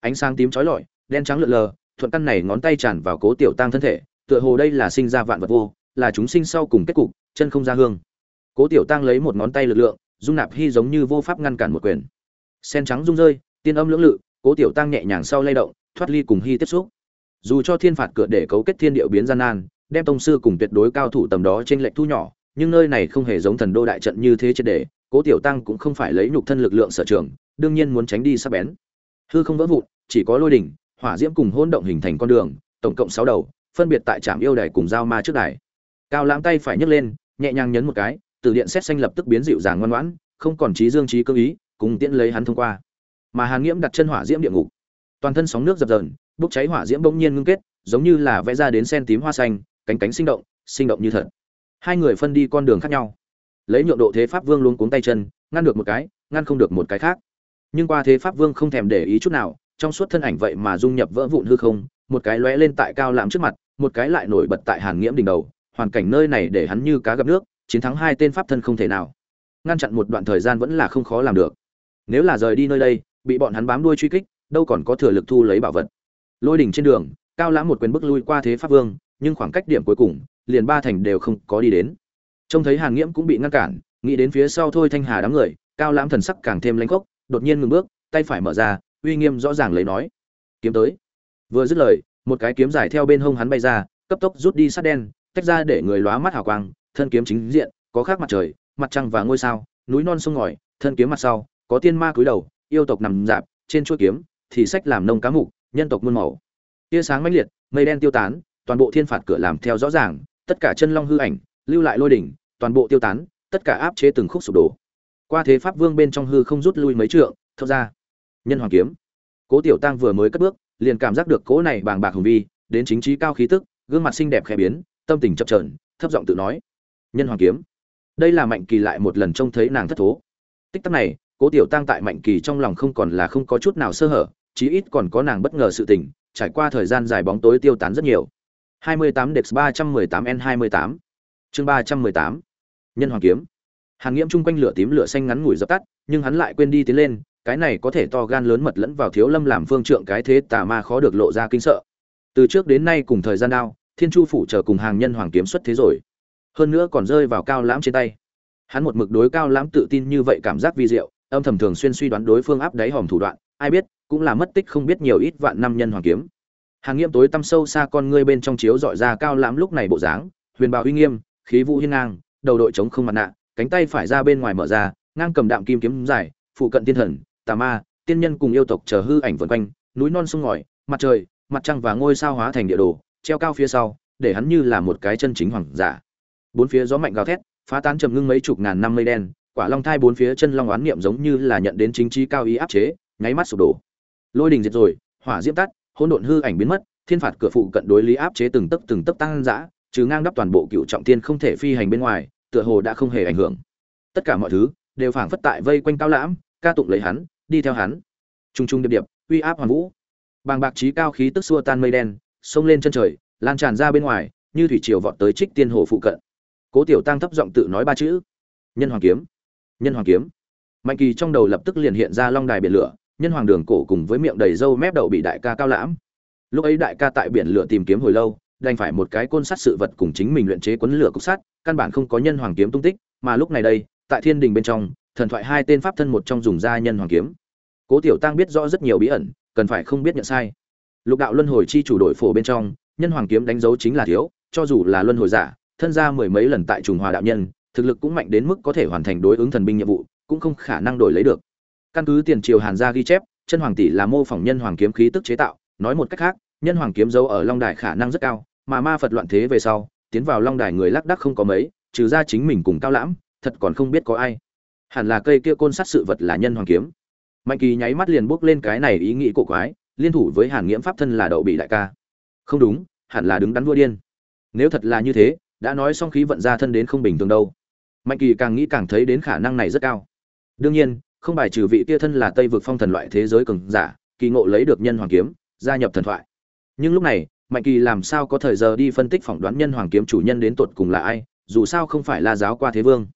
Ánh sáng tím chói lọi, đen trắng lượn lờ, thuận căn này ngón tay tràn vào cố tiểu tăng thân thể, tựa hồ đây là sinh ra vạn vật vô, là chúng sinh sau cùng kết cục, chân không ra hương. Cố tiểu tăng lấy một ngón tay lực lượng, dung nạp hy giống như vô pháp ngăn cản một quyền. Sen trắng rung rơi, tiên âm lưỡng lự cố tiểu tăng nhẹ nhàng sau lay động, thoát ly cùng hy tiếp xúc. Dù cho thiên phạt cửa để cấu kết thiên điệu biến gian nan, đem tông sư cùng tuyệt đối cao thủ tầm đó trên lệch thu nhỏ, nhưng nơi này không hề giống thần đô đại trận như thế triệt để, cố tiểu tăng cũng không phải lấy nhục thân lực lượng sở trường, đương nhiên muốn tránh đi sắp bén. Hư không vỡ vụn, chỉ có lôi đỉnh, hỏa diễm cùng hôn động hình thành con đường, tổng cộng sáu đầu, phân biệt tại trạm yêu đài cùng giao ma trước đài. Cao lãng tay phải nhấc lên, nhẹ nhàng nhấn một cái, từ điện xét xanh lập tức biến dịu dàng ngoan ngoãn, không còn trí dương trí cơ ý, cùng tiễn lấy hắn thông qua mà hàn nghiễm đặt chân hỏa diễm địa ngục. Toàn thân sóng nước dập dờn, bốc cháy hỏa diễm bỗng nhiên ngưng kết, giống như là vẽ ra đến sen tím hoa xanh, cánh cánh sinh động sinh động như thật. Hai người phân đi con đường khác nhau. Lấy nhượng độ thế pháp vương luôn cuống tay chân, ngăn được một cái, ngăn không được một cái khác. Nhưng qua thế pháp vương không thèm để ý chút nào, trong suốt thân ảnh vậy mà dung nhập vỡ vụn hư không, một cái lóe lên tại cao lãm trước mặt, một cái lại nổi bật tại hàn nghiễm đỉnh đầu, hoàn cảnh nơi này để hắn như cá gặp nước, chiến thắng hai tên pháp thân không thể nào. Ngăn chặn một đoạn thời gian vẫn là không khó làm được. Nếu là rời đi nơi đây bị bọn hắn bám đuôi truy kích, đâu còn có thừa lực thu lấy bảo vật. Lôi đỉnh trên đường, cao lãm một quyền bước lui qua thế pháp vương, nhưng khoảng cách điểm cuối cùng, liền ba thành đều không có đi đến. Trông thấy hàn nghiễm cũng bị ngăn cản, nghĩ đến phía sau thôi thanh hà đám người, cao lãm thần sắc càng thêm lãnh khốc, đột nhiên ngừng bước, tay phải mở ra, uy nghiêm rõ ràng lấy nói, kiếm tới. Vừa dứt lời, một cái kiếm dài theo bên hông hắn bay ra, cấp tốc rút đi sát đen, tách ra để người lóa mắt hào quang, thân kiếm chính diện, có khác mặt trời, mặt trăng và ngôi sao, núi non sông ngòi, thân kiếm mặt sau, có tiên ma cúi đầu yêu tộc nằm dạp, trên chuôi kiếm, thì sách làm nông cá mục, nhân tộc muôn màu. Tia sáng mãnh liệt, mây đen tiêu tán, toàn bộ thiên phạt cửa làm theo rõ ràng, tất cả chân long hư ảnh, lưu lại lôi đỉnh, toàn bộ tiêu tán, tất cả áp chế từng khúc sụp đổ. Qua thế pháp vương bên trong hư không rút lui mấy trượng thâu ra. Nhân hoàng kiếm. Cố tiểu tăng vừa mới cất bước, liền cảm giác được cố này bàng bạc hùng vi, đến chính trí cao khí tức, gương mặt xinh đẹp khẽ biến, tâm tình chập trờn thấp giọng tự nói. Nhân hoàng kiếm. Đây là mạnh kỳ lại một lần trông thấy nàng thất thố. Tích tắc này cố tiểu tăng tại mạnh kỳ trong lòng không còn là không có chút nào sơ hở chí ít còn có nàng bất ngờ sự tình trải qua thời gian dài bóng tối tiêu tán rất nhiều 28 Dex 318 N28 chương 318 Nhân Hoàng Kiếm Hàn Nghiễm chung quanh lửa tím lửa xanh ngắn ngủi dập tắt, nhưng hắn lại quên đi tiến lên, cái này có thể to gan lớn mật lẫn vào Thiếu Lâm làm phương trượng cái thế tà ma khó được lộ ra kinh sợ. Từ trước đến nay cùng thời gian đao, Thiên Chu phủ chờ cùng hàng nhân hoàng kiếm xuất thế rồi. Hơn nữa còn rơi vào cao lãm trên tay. Hắn một mực đối cao lãm tự tin như vậy cảm giác vi diệu, âm thầm thường xuyên suy đoán đối phương áp đáy hòm thủ đoạn, ai biết, cũng là mất tích không biết nhiều ít vạn năm nhân hoàng kiếm. Hàng Nghiêm tối tăm sâu xa con ngươi bên trong chiếu dọi ra cao lãm lúc này bộ dáng, huyền bào uy nghiêm, khí vũ hiên ngang, đầu đội chống không mặt nạ, cánh tay phải ra bên ngoài mở ra, ngang cầm đạm kim kiếm dài, phụ cận tiên thần, tà ma, tiên nhân cùng yêu tộc chờ hư ảnh vần quanh, núi non sông ngòi, mặt trời, mặt trăng và ngôi sao hóa thành địa đồ, treo cao phía sau, để hắn như là một cái chân chính hoàng giả. Bốn phía gió mạnh gào thét, phá tán trầm ngưng mấy chục ngàn năm mây đen, quả long thai bốn phía chân long oán niệm giống như là nhận đến chính trí cao ý áp chế, nháy mắt sụp đổ. Lôi đình diệt rồi, hỏa diễm tắt, hỗn độn hư ảnh biến mất, thiên phạt cửa phụ cận đối lý áp chế từng tấc từng tấc tăng dã, trừ ngang đắp toàn bộ cựu trọng thiên không thể phi hành bên ngoài, tựa hồ đã không hề ảnh hưởng. Tất cả mọi thứ đều phảng phất tại vây quanh cao lãm, ca tụng lấy hắn, đi theo hắn. Trung trung điệp điệp, uy áp hoàn vũ. Bàng bạc trí cao khí tức xua tan mây đen, xông lên chân trời, lan tràn ra bên ngoài, như thủy triều vọt tới Trích Tiên Hồ phụ cận. Cố Tiểu Tăng thấp giọng tự nói ba chữ: Nhân Hoàng kiếm, Nhân Hoàng kiếm. Mạnh Kỳ trong đầu lập tức liền hiện ra long đài biển lửa, nhân hoàng đường cổ cùng với miệng đầy râu mép đậu bị đại ca cao lãm. Lúc ấy đại ca tại biển lửa tìm kiếm hồi lâu đành phải một cái côn sắt sự vật cùng chính mình luyện chế quấn lửa cục sắt căn bản không có nhân hoàng kiếm tung tích mà lúc này đây tại thiên đình bên trong thần thoại hai tên pháp thân một trong dùng ra nhân hoàng kiếm. Cố tiểu tăng biết rõ rất nhiều bí ẩn cần phải không biết nhận sai. Lục đạo luân hồi chi chủ đội phổ bên trong nhân hoàng kiếm đánh dấu chính là thiếu cho dù là luân hồi giả thân ra mười mấy lần tại trùng hòa đạo nhân thực lực cũng mạnh đến mức có thể hoàn thành đối ứng thần binh nhiệm vụ, cũng không khả năng đổi lấy được. Căn cứ tiền triều hàn gia ghi chép, chân hoàng tỷ là mô phỏng nhân hoàng kiếm khí tức chế tạo, nói một cách khác, nhân hoàng kiếm dấu ở long đài khả năng rất cao, mà ma phật loạn thế về sau, tiến vào long đài người lác đắc không có mấy, trừ ra chính mình cùng cao lãm, thật còn không biết có ai. Hẳn là cây kia côn sát sự vật là nhân hoàng kiếm. Mạnh kỳ nháy mắt liền bước lên cái này ý nghĩ cổ quái, liên thủ với hàn nghiễm pháp thân là đậu bị đại ca. Không đúng, hẳn là đứng đắn vua điên. Nếu thật là như thế, đã nói xong khí vận ra thân đến không bình thường đâu mạnh kỳ càng nghĩ càng thấy đến khả năng này rất cao. Đương nhiên, không bài trừ vị kia thân là tây vực phong thần loại thế giới cường giả, kỳ ngộ lấy được nhân hoàng kiếm, gia nhập thần thoại. Nhưng lúc này, mạnh kỳ làm sao có thời giờ đi phân tích phỏng đoán nhân hoàng kiếm chủ nhân đến tột cùng là ai, dù sao không phải là giáo qua thế vương.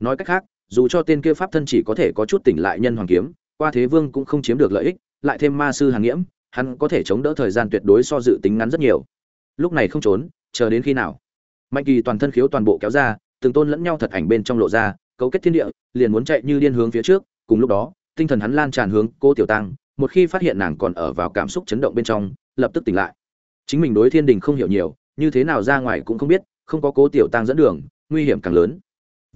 Nói cách khác, dù cho tên kia pháp thân chỉ có thể có chút tỉnh lại nhân hoàng kiếm, qua thế vương cũng không chiếm được lợi ích, lại thêm ma sư hàng nghiễm, hắn có thể chống đỡ thời gian tuyệt đối so dự tính ngắn rất nhiều. Lúc này không trốn, chờ đến khi nào? Mạnh kỳ toàn thân khiếu toàn bộ kéo ra từng tôn lẫn nhau thật ảnh bên trong lộ ra, cấu kết thiên địa, liền muốn chạy như điên hướng phía trước. Cùng lúc đó, tinh thần hắn lan tràn hướng cô tiểu tăng, một khi phát hiện nàng còn ở vào cảm xúc chấn động bên trong, lập tức tỉnh lại. Chính mình đối thiên đình không hiểu nhiều, như thế nào ra ngoài cũng không biết, không có cố tiểu tăng dẫn đường, nguy hiểm càng lớn.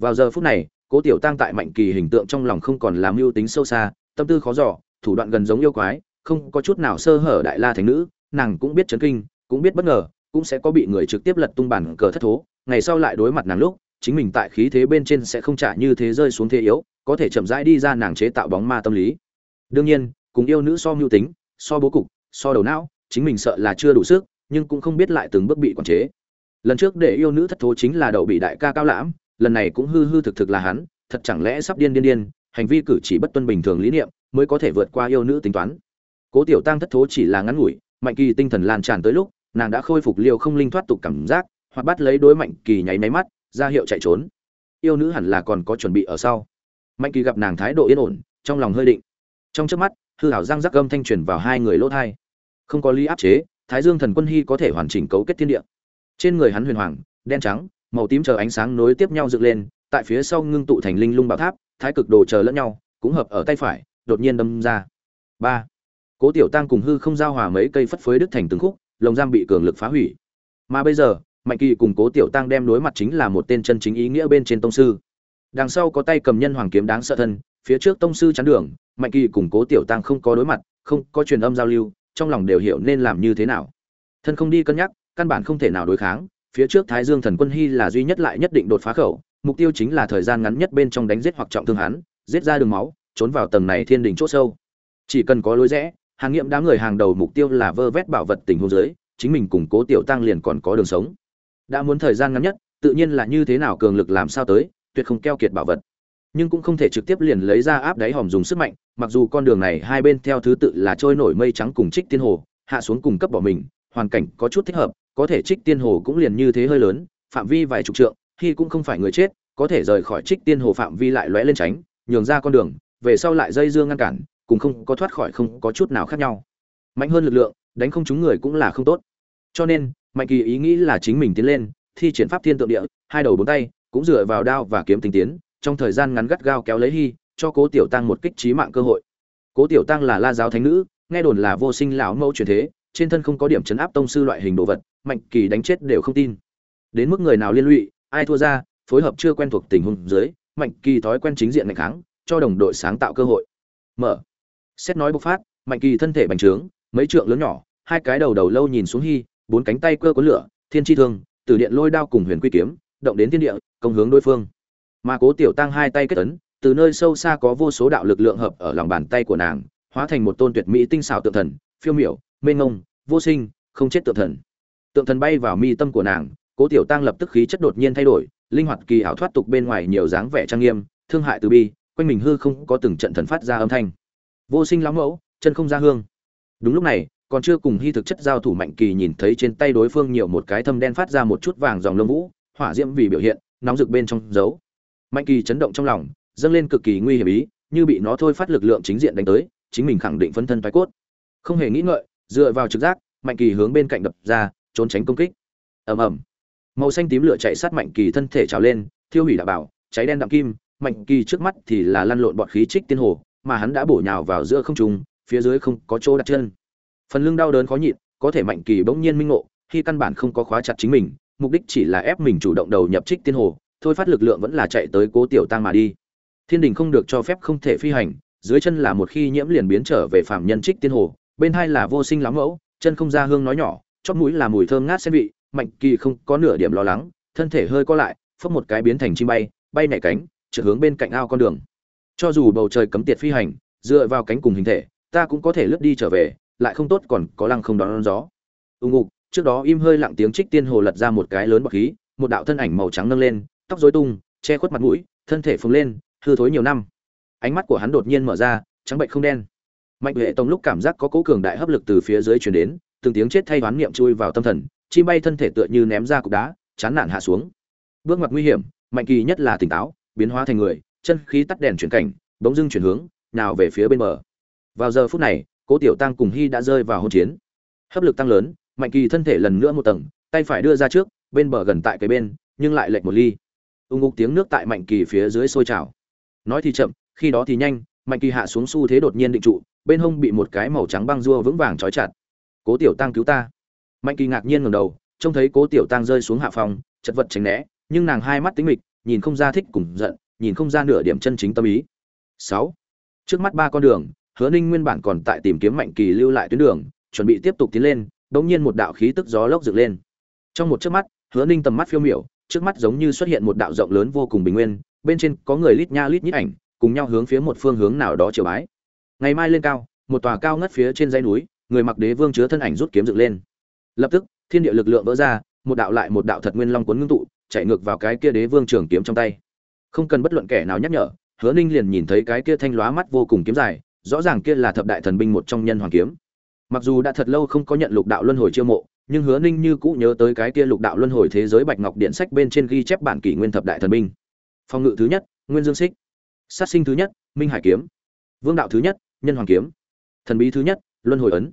Vào giờ phút này cố tiểu tăng tại mạnh kỳ hình tượng trong lòng không còn làm mưu tính sâu xa, tâm tư khó giỏ thủ đoạn gần giống yêu quái, không có chút nào sơ hở đại la thành nữ, nàng cũng biết chấn kinh, cũng biết bất ngờ, cũng sẽ có bị người trực tiếp lật tung bản cờ thất thố, ngày sau lại đối mặt nàng lúc chính mình tại khí thế bên trên sẽ không trả như thế rơi xuống thế yếu, có thể chậm rãi đi ra nàng chế tạo bóng ma tâm lý. Đương nhiên, cùng yêu nữ so mưu tính, so bố cục, so đầu não, chính mình sợ là chưa đủ sức, nhưng cũng không biết lại từng bước bị quản chế. Lần trước để yêu nữ thất thố chính là đậu bị đại ca cao lãm, lần này cũng hư hư thực thực là hắn, thật chẳng lẽ sắp điên điên điên, hành vi cử chỉ bất tuân bình thường lý niệm, mới có thể vượt qua yêu nữ tính toán. Cố tiểu tăng thất thố chỉ là ngắn ngủi, mạnh kỳ tinh thần lan tràn tới lúc, nàng đã khôi phục liều không linh thoát tục cảm giác, hoặc bắt lấy đối mạnh kỳ nháy máy mắt ra hiệu chạy trốn. Yêu nữ hẳn là còn có chuẩn bị ở sau. Mạnh kỳ gặp nàng thái độ yên ổn, trong lòng hơi định. Trong trước mắt, hư hảo răng rắc gâm thanh truyền vào hai người lỗ thai. Không có lý áp chế, thái dương thần quân hy có thể hoàn chỉnh cấu kết thiên địa. Trên người hắn huyền hoàng, đen trắng, màu tím chờ ánh sáng nối tiếp nhau dựng lên, tại phía sau ngưng tụ thành linh lung bảo tháp, thái cực đồ chờ lẫn nhau, cũng hợp ở tay phải, đột nhiên đâm ra. Ba. Cố tiểu tăng cùng hư không giao hòa mấy cây phất phới đứt thành từng khúc, lồng giam bị cường lực phá hủy. Mà bây giờ mạnh kỳ cùng cố tiểu tăng đem đối mặt chính là một tên chân chính ý nghĩa bên trên tông sư. Đằng sau có tay cầm nhân hoàng kiếm đáng sợ thân, phía trước tông sư chắn đường, mạnh kỳ cùng cố tiểu tăng không có đối mặt, không có truyền âm giao lưu, trong lòng đều hiểu nên làm như thế nào. Thân không đi cân nhắc, căn bản không thể nào đối kháng, phía trước thái dương thần quân hy là duy nhất lại nhất định đột phá khẩu, mục tiêu chính là thời gian ngắn nhất bên trong đánh giết hoặc trọng thương hắn, giết ra đường máu, trốn vào tầng này thiên đình chỗ sâu. Chỉ cần có lối rẽ, hàng nghiệm đám người hàng đầu mục tiêu là vơ vét bảo vật tình hô dưới, chính mình củng cố tiểu tăng liền còn có đường sống đã muốn thời gian ngắn nhất, tự nhiên là như thế nào cường lực làm sao tới, tuyệt không keo kiệt bảo vật. Nhưng cũng không thể trực tiếp liền lấy ra áp đáy hòm dùng sức mạnh, mặc dù con đường này hai bên theo thứ tự là trôi nổi mây trắng cùng trích tiên hồ, hạ xuống cùng cấp bỏ mình, hoàn cảnh có chút thích hợp, có thể trích tiên hồ cũng liền như thế hơi lớn, phạm vi vài chục trượng, khi cũng không phải người chết, có thể rời khỏi trích tiên hồ phạm vi lại lóe lên tránh, nhường ra con đường, về sau lại dây dương ngăn cản, cùng không có thoát khỏi không có chút nào khác nhau. Mạnh hơn lực lượng, đánh không chúng người cũng là không tốt. Cho nên mạnh kỳ ý nghĩ là chính mình tiến lên, thi triển pháp thiên tượng địa, hai đầu bốn tay, cũng dựa vào đao và kiếm tinh tiến, trong thời gian ngắn gắt gao kéo lấy hy, cho cố tiểu tăng một kích trí mạng cơ hội. Cố tiểu tăng là la giáo thánh nữ, nghe đồn là vô sinh lão mẫu truyền thế, trên thân không có điểm chấn áp tông sư loại hình đồ vật, mạnh kỳ đánh chết đều không tin. Đến mức người nào liên lụy, ai thua ra, phối hợp chưa quen thuộc tình huống dưới, mạnh kỳ thói quen chính diện mạnh kháng, cho đồng đội sáng tạo cơ hội. Mở. Xét nói bộc phát, mạnh kỳ thân thể bành trướng, mấy trượng lớn nhỏ, hai cái đầu đầu lâu nhìn xuống hy bốn cánh tay cơ có lửa, thiên chi thương từ điện lôi đao cùng huyền quy kiếm, động đến thiên địa, công hướng đối phương. Mà cố tiểu tăng hai tay kết ấn, từ nơi sâu xa có vô số đạo lực lượng hợp ở lòng bàn tay của nàng, hóa thành một tôn tuyệt mỹ tinh xảo tượng thần, phiêu miểu, mênh ngông vô sinh, không chết tượng thần. Tượng thần bay vào mi tâm của nàng, cố tiểu tăng lập tức khí chất đột nhiên thay đổi, linh hoạt kỳ ảo thoát tục bên ngoài nhiều dáng vẻ trang nghiêm, thương hại từ bi, quanh mình hư không có từng trận thần phát ra âm thanh. Vô sinh lão mẫu, chân không ra hương. Đúng lúc này còn chưa cùng hy thực chất giao thủ mạnh kỳ nhìn thấy trên tay đối phương nhiều một cái thâm đen phát ra một chút vàng dòng lông vũ, hỏa diễm vì biểu hiện, nóng rực bên trong dấu. Mạnh kỳ chấn động trong lòng, dâng lên cực kỳ nguy hiểm ý, như bị nó thôi phát lực lượng chính diện đánh tới, chính mình khẳng định phân thân thoái cốt. Không hề nghĩ ngợi, dựa vào trực giác, mạnh kỳ hướng bên cạnh đập ra, trốn tránh công kích. Ầm ầm. Màu xanh tím lửa chạy sát mạnh kỳ thân thể trào lên, thiêu hủy đạo bảo, cháy đen đạm kim, mạnh kỳ trước mắt thì là lăn lộn bọt khí trích tiên hồ, mà hắn đã bổ nhào vào giữa không trung, phía dưới không có chỗ đặt chân phần lưng đau đớn khó nhịn, có thể mạnh kỳ bỗng nhiên minh ngộ, khi căn bản không có khóa chặt chính mình, mục đích chỉ là ép mình chủ động đầu nhập trích tiên hồ, thôi phát lực lượng vẫn là chạy tới cố tiểu tăng mà đi. Thiên đình không được cho phép không thể phi hành, dưới chân là một khi nhiễm liền biến trở về phạm nhân trích tiên hồ, bên hai là vô sinh lắm mẫu, chân không ra hương nói nhỏ chót mũi là mùi thơm ngát xen vị, mạnh kỳ không có nửa điểm lo lắng, thân thể hơi co lại phất một cái biến thành chim bay bay nhảy cánh trượt hướng bên cạnh ao con đường. Cho dù bầu trời cấm tiệt phi hành, dựa vào cánh cùng hình thể, ta cũng có thể lướt đi trở về lại không tốt còn có lăng không đón, đón gió. Ưng ngục trước đó im hơi lặng tiếng trích tiên hồ lật ra một cái lớn bọc khí một đạo thân ảnh màu trắng nâng lên tóc rối tung che khuất mặt mũi thân thể phồng lên hư thối nhiều năm. Ánh mắt của hắn đột nhiên mở ra trắng bệnh không đen. Mạnh huệ tông lúc cảm giác có cố cường đại hấp lực từ phía dưới truyền đến từng tiếng chết thay đoán niệm chui vào tâm thần chi bay thân thể tựa như ném ra cục đá chán nản hạ xuống. Bước ngoặt nguy hiểm mạnh kỳ nhất là tỉnh táo biến hóa thành người chân khí tắt đèn chuyển cảnh bỗng dưng chuyển hướng nào về phía bên bờ. Vào giờ phút này cố tiểu tăng cùng hy đã rơi vào hôn chiến. Hấp lực tăng lớn, mạnh kỳ thân thể lần nữa một tầng, tay phải đưa ra trước, bên bờ gần tại cái bên, nhưng lại lệch một ly. Ung ngục tiếng nước tại mạnh kỳ phía dưới sôi trào. Nói thì chậm, khi đó thì nhanh, mạnh kỳ hạ xuống xu thế đột nhiên định trụ, bên hông bị một cái màu trắng băng rua vững vàng trói chặt. Cố tiểu tăng cứu ta. Mạnh kỳ ngạc nhiên ngầm đầu, trông thấy cố tiểu tăng rơi xuống hạ phòng, chật vật tránh né, nhưng nàng hai mắt tính mịch, nhìn không ra thích cùng giận, nhìn không ra nửa điểm chân chính tâm ý. Sáu. Trước mắt ba con đường hứa ninh nguyên bản còn tại tìm kiếm mạnh kỳ lưu lại tuyến đường, chuẩn bị tiếp tục tiến lên đ nhiên một đạo khí tức gió lốc dựng lên. Trong một chớp mắt, hứa ninh tầm mắt phiêu miểu, trước mắt giống như xuất hiện một đạo rộng lớn vô cùng bình nguyên, bên trên có người lít nha lít nhít ảnh, cùng nhau hướng phía một phương hướng nào đó chiều bái. Ngày mai lên cao, một tòa cao ngất phía trên dãy núi, người mặc đế vương chứa thân ảnh rút kiếm dựng lên. Lập tức, thiên địa lực lượng vỡ ra, một đạo lại một đạo thật nguyên long cuốn ngưng tụ, chạy ngược vào cái kia đế vương trường kiếm trong tay. Không cần bất luận kẻ nào nhắc nhở, hứa ninh liền nhìn thấy cái kia thanh lóa mắt vô cùng kiếm dài rõ ràng kia là thập đại thần binh một trong nhân hoàng kiếm. Mặc dù đã thật lâu không có nhận lục đạo luân hồi chiêu mộ, nhưng hứa ninh như cũ nhớ tới cái kia lục đạo luân hồi thế giới bạch ngọc điện sách bên trên ghi chép bản kỷ nguyên thập đại thần binh. Phòng ngự thứ nhất, nguyên dương xích. Sát sinh thứ nhất, minh hải kiếm. Vương đạo thứ nhất, nhân hoàng kiếm. Thần bí thứ nhất, luân hồi ấn.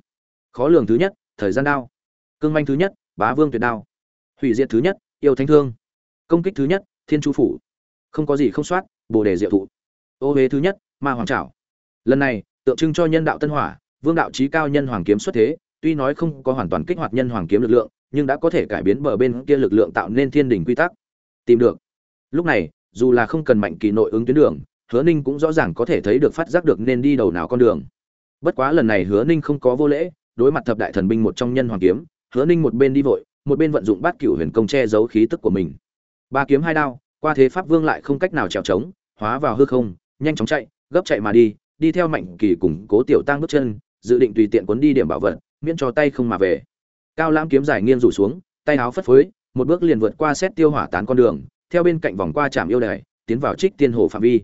Khó lường thứ nhất, thời gian đao. Cương manh thứ nhất, bá vương tuyệt đao. Hủy diệt thứ nhất, yêu thánh thương. Công kích thứ nhất, thiên chu phủ. Không có gì không soát, bồ đề diệu thụ. Ô huế thứ nhất, ma hoàng trảo lần này, tượng trưng cho nhân đạo tân hỏa, vương đạo trí cao nhân hoàng kiếm xuất thế, tuy nói không có hoàn toàn kích hoạt nhân hoàng kiếm lực lượng, nhưng đã có thể cải biến bờ bên kia lực lượng tạo nên thiên đình quy tắc. Tìm được. Lúc này, dù là không cần mạnh kỳ nội ứng tuyến đường, hứa ninh cũng rõ ràng có thể thấy được phát giác được nên đi đầu nào con đường. Bất quá lần này hứa ninh không có vô lễ, đối mặt thập đại thần binh một trong nhân hoàng kiếm, hứa ninh một bên đi vội, một bên vận dụng bát cửu huyền công che giấu khí tức của mình. Ba kiếm hai đao, qua thế pháp vương lại không cách nào trèo trống, hóa vào hư không, nhanh chóng chạy, gấp chạy mà đi đi theo mạnh kỳ củng cố tiểu tăng bước chân, dự định tùy tiện cuốn đi điểm bảo vật, miễn cho tay không mà về. Cao lãm kiếm dài nghiêng rủ xuống, tay áo phất phới, một bước liền vượt qua xét tiêu hỏa tán con đường, theo bên cạnh vòng qua trạm yêu đài, tiến vào trích tiên hồ phạm vi.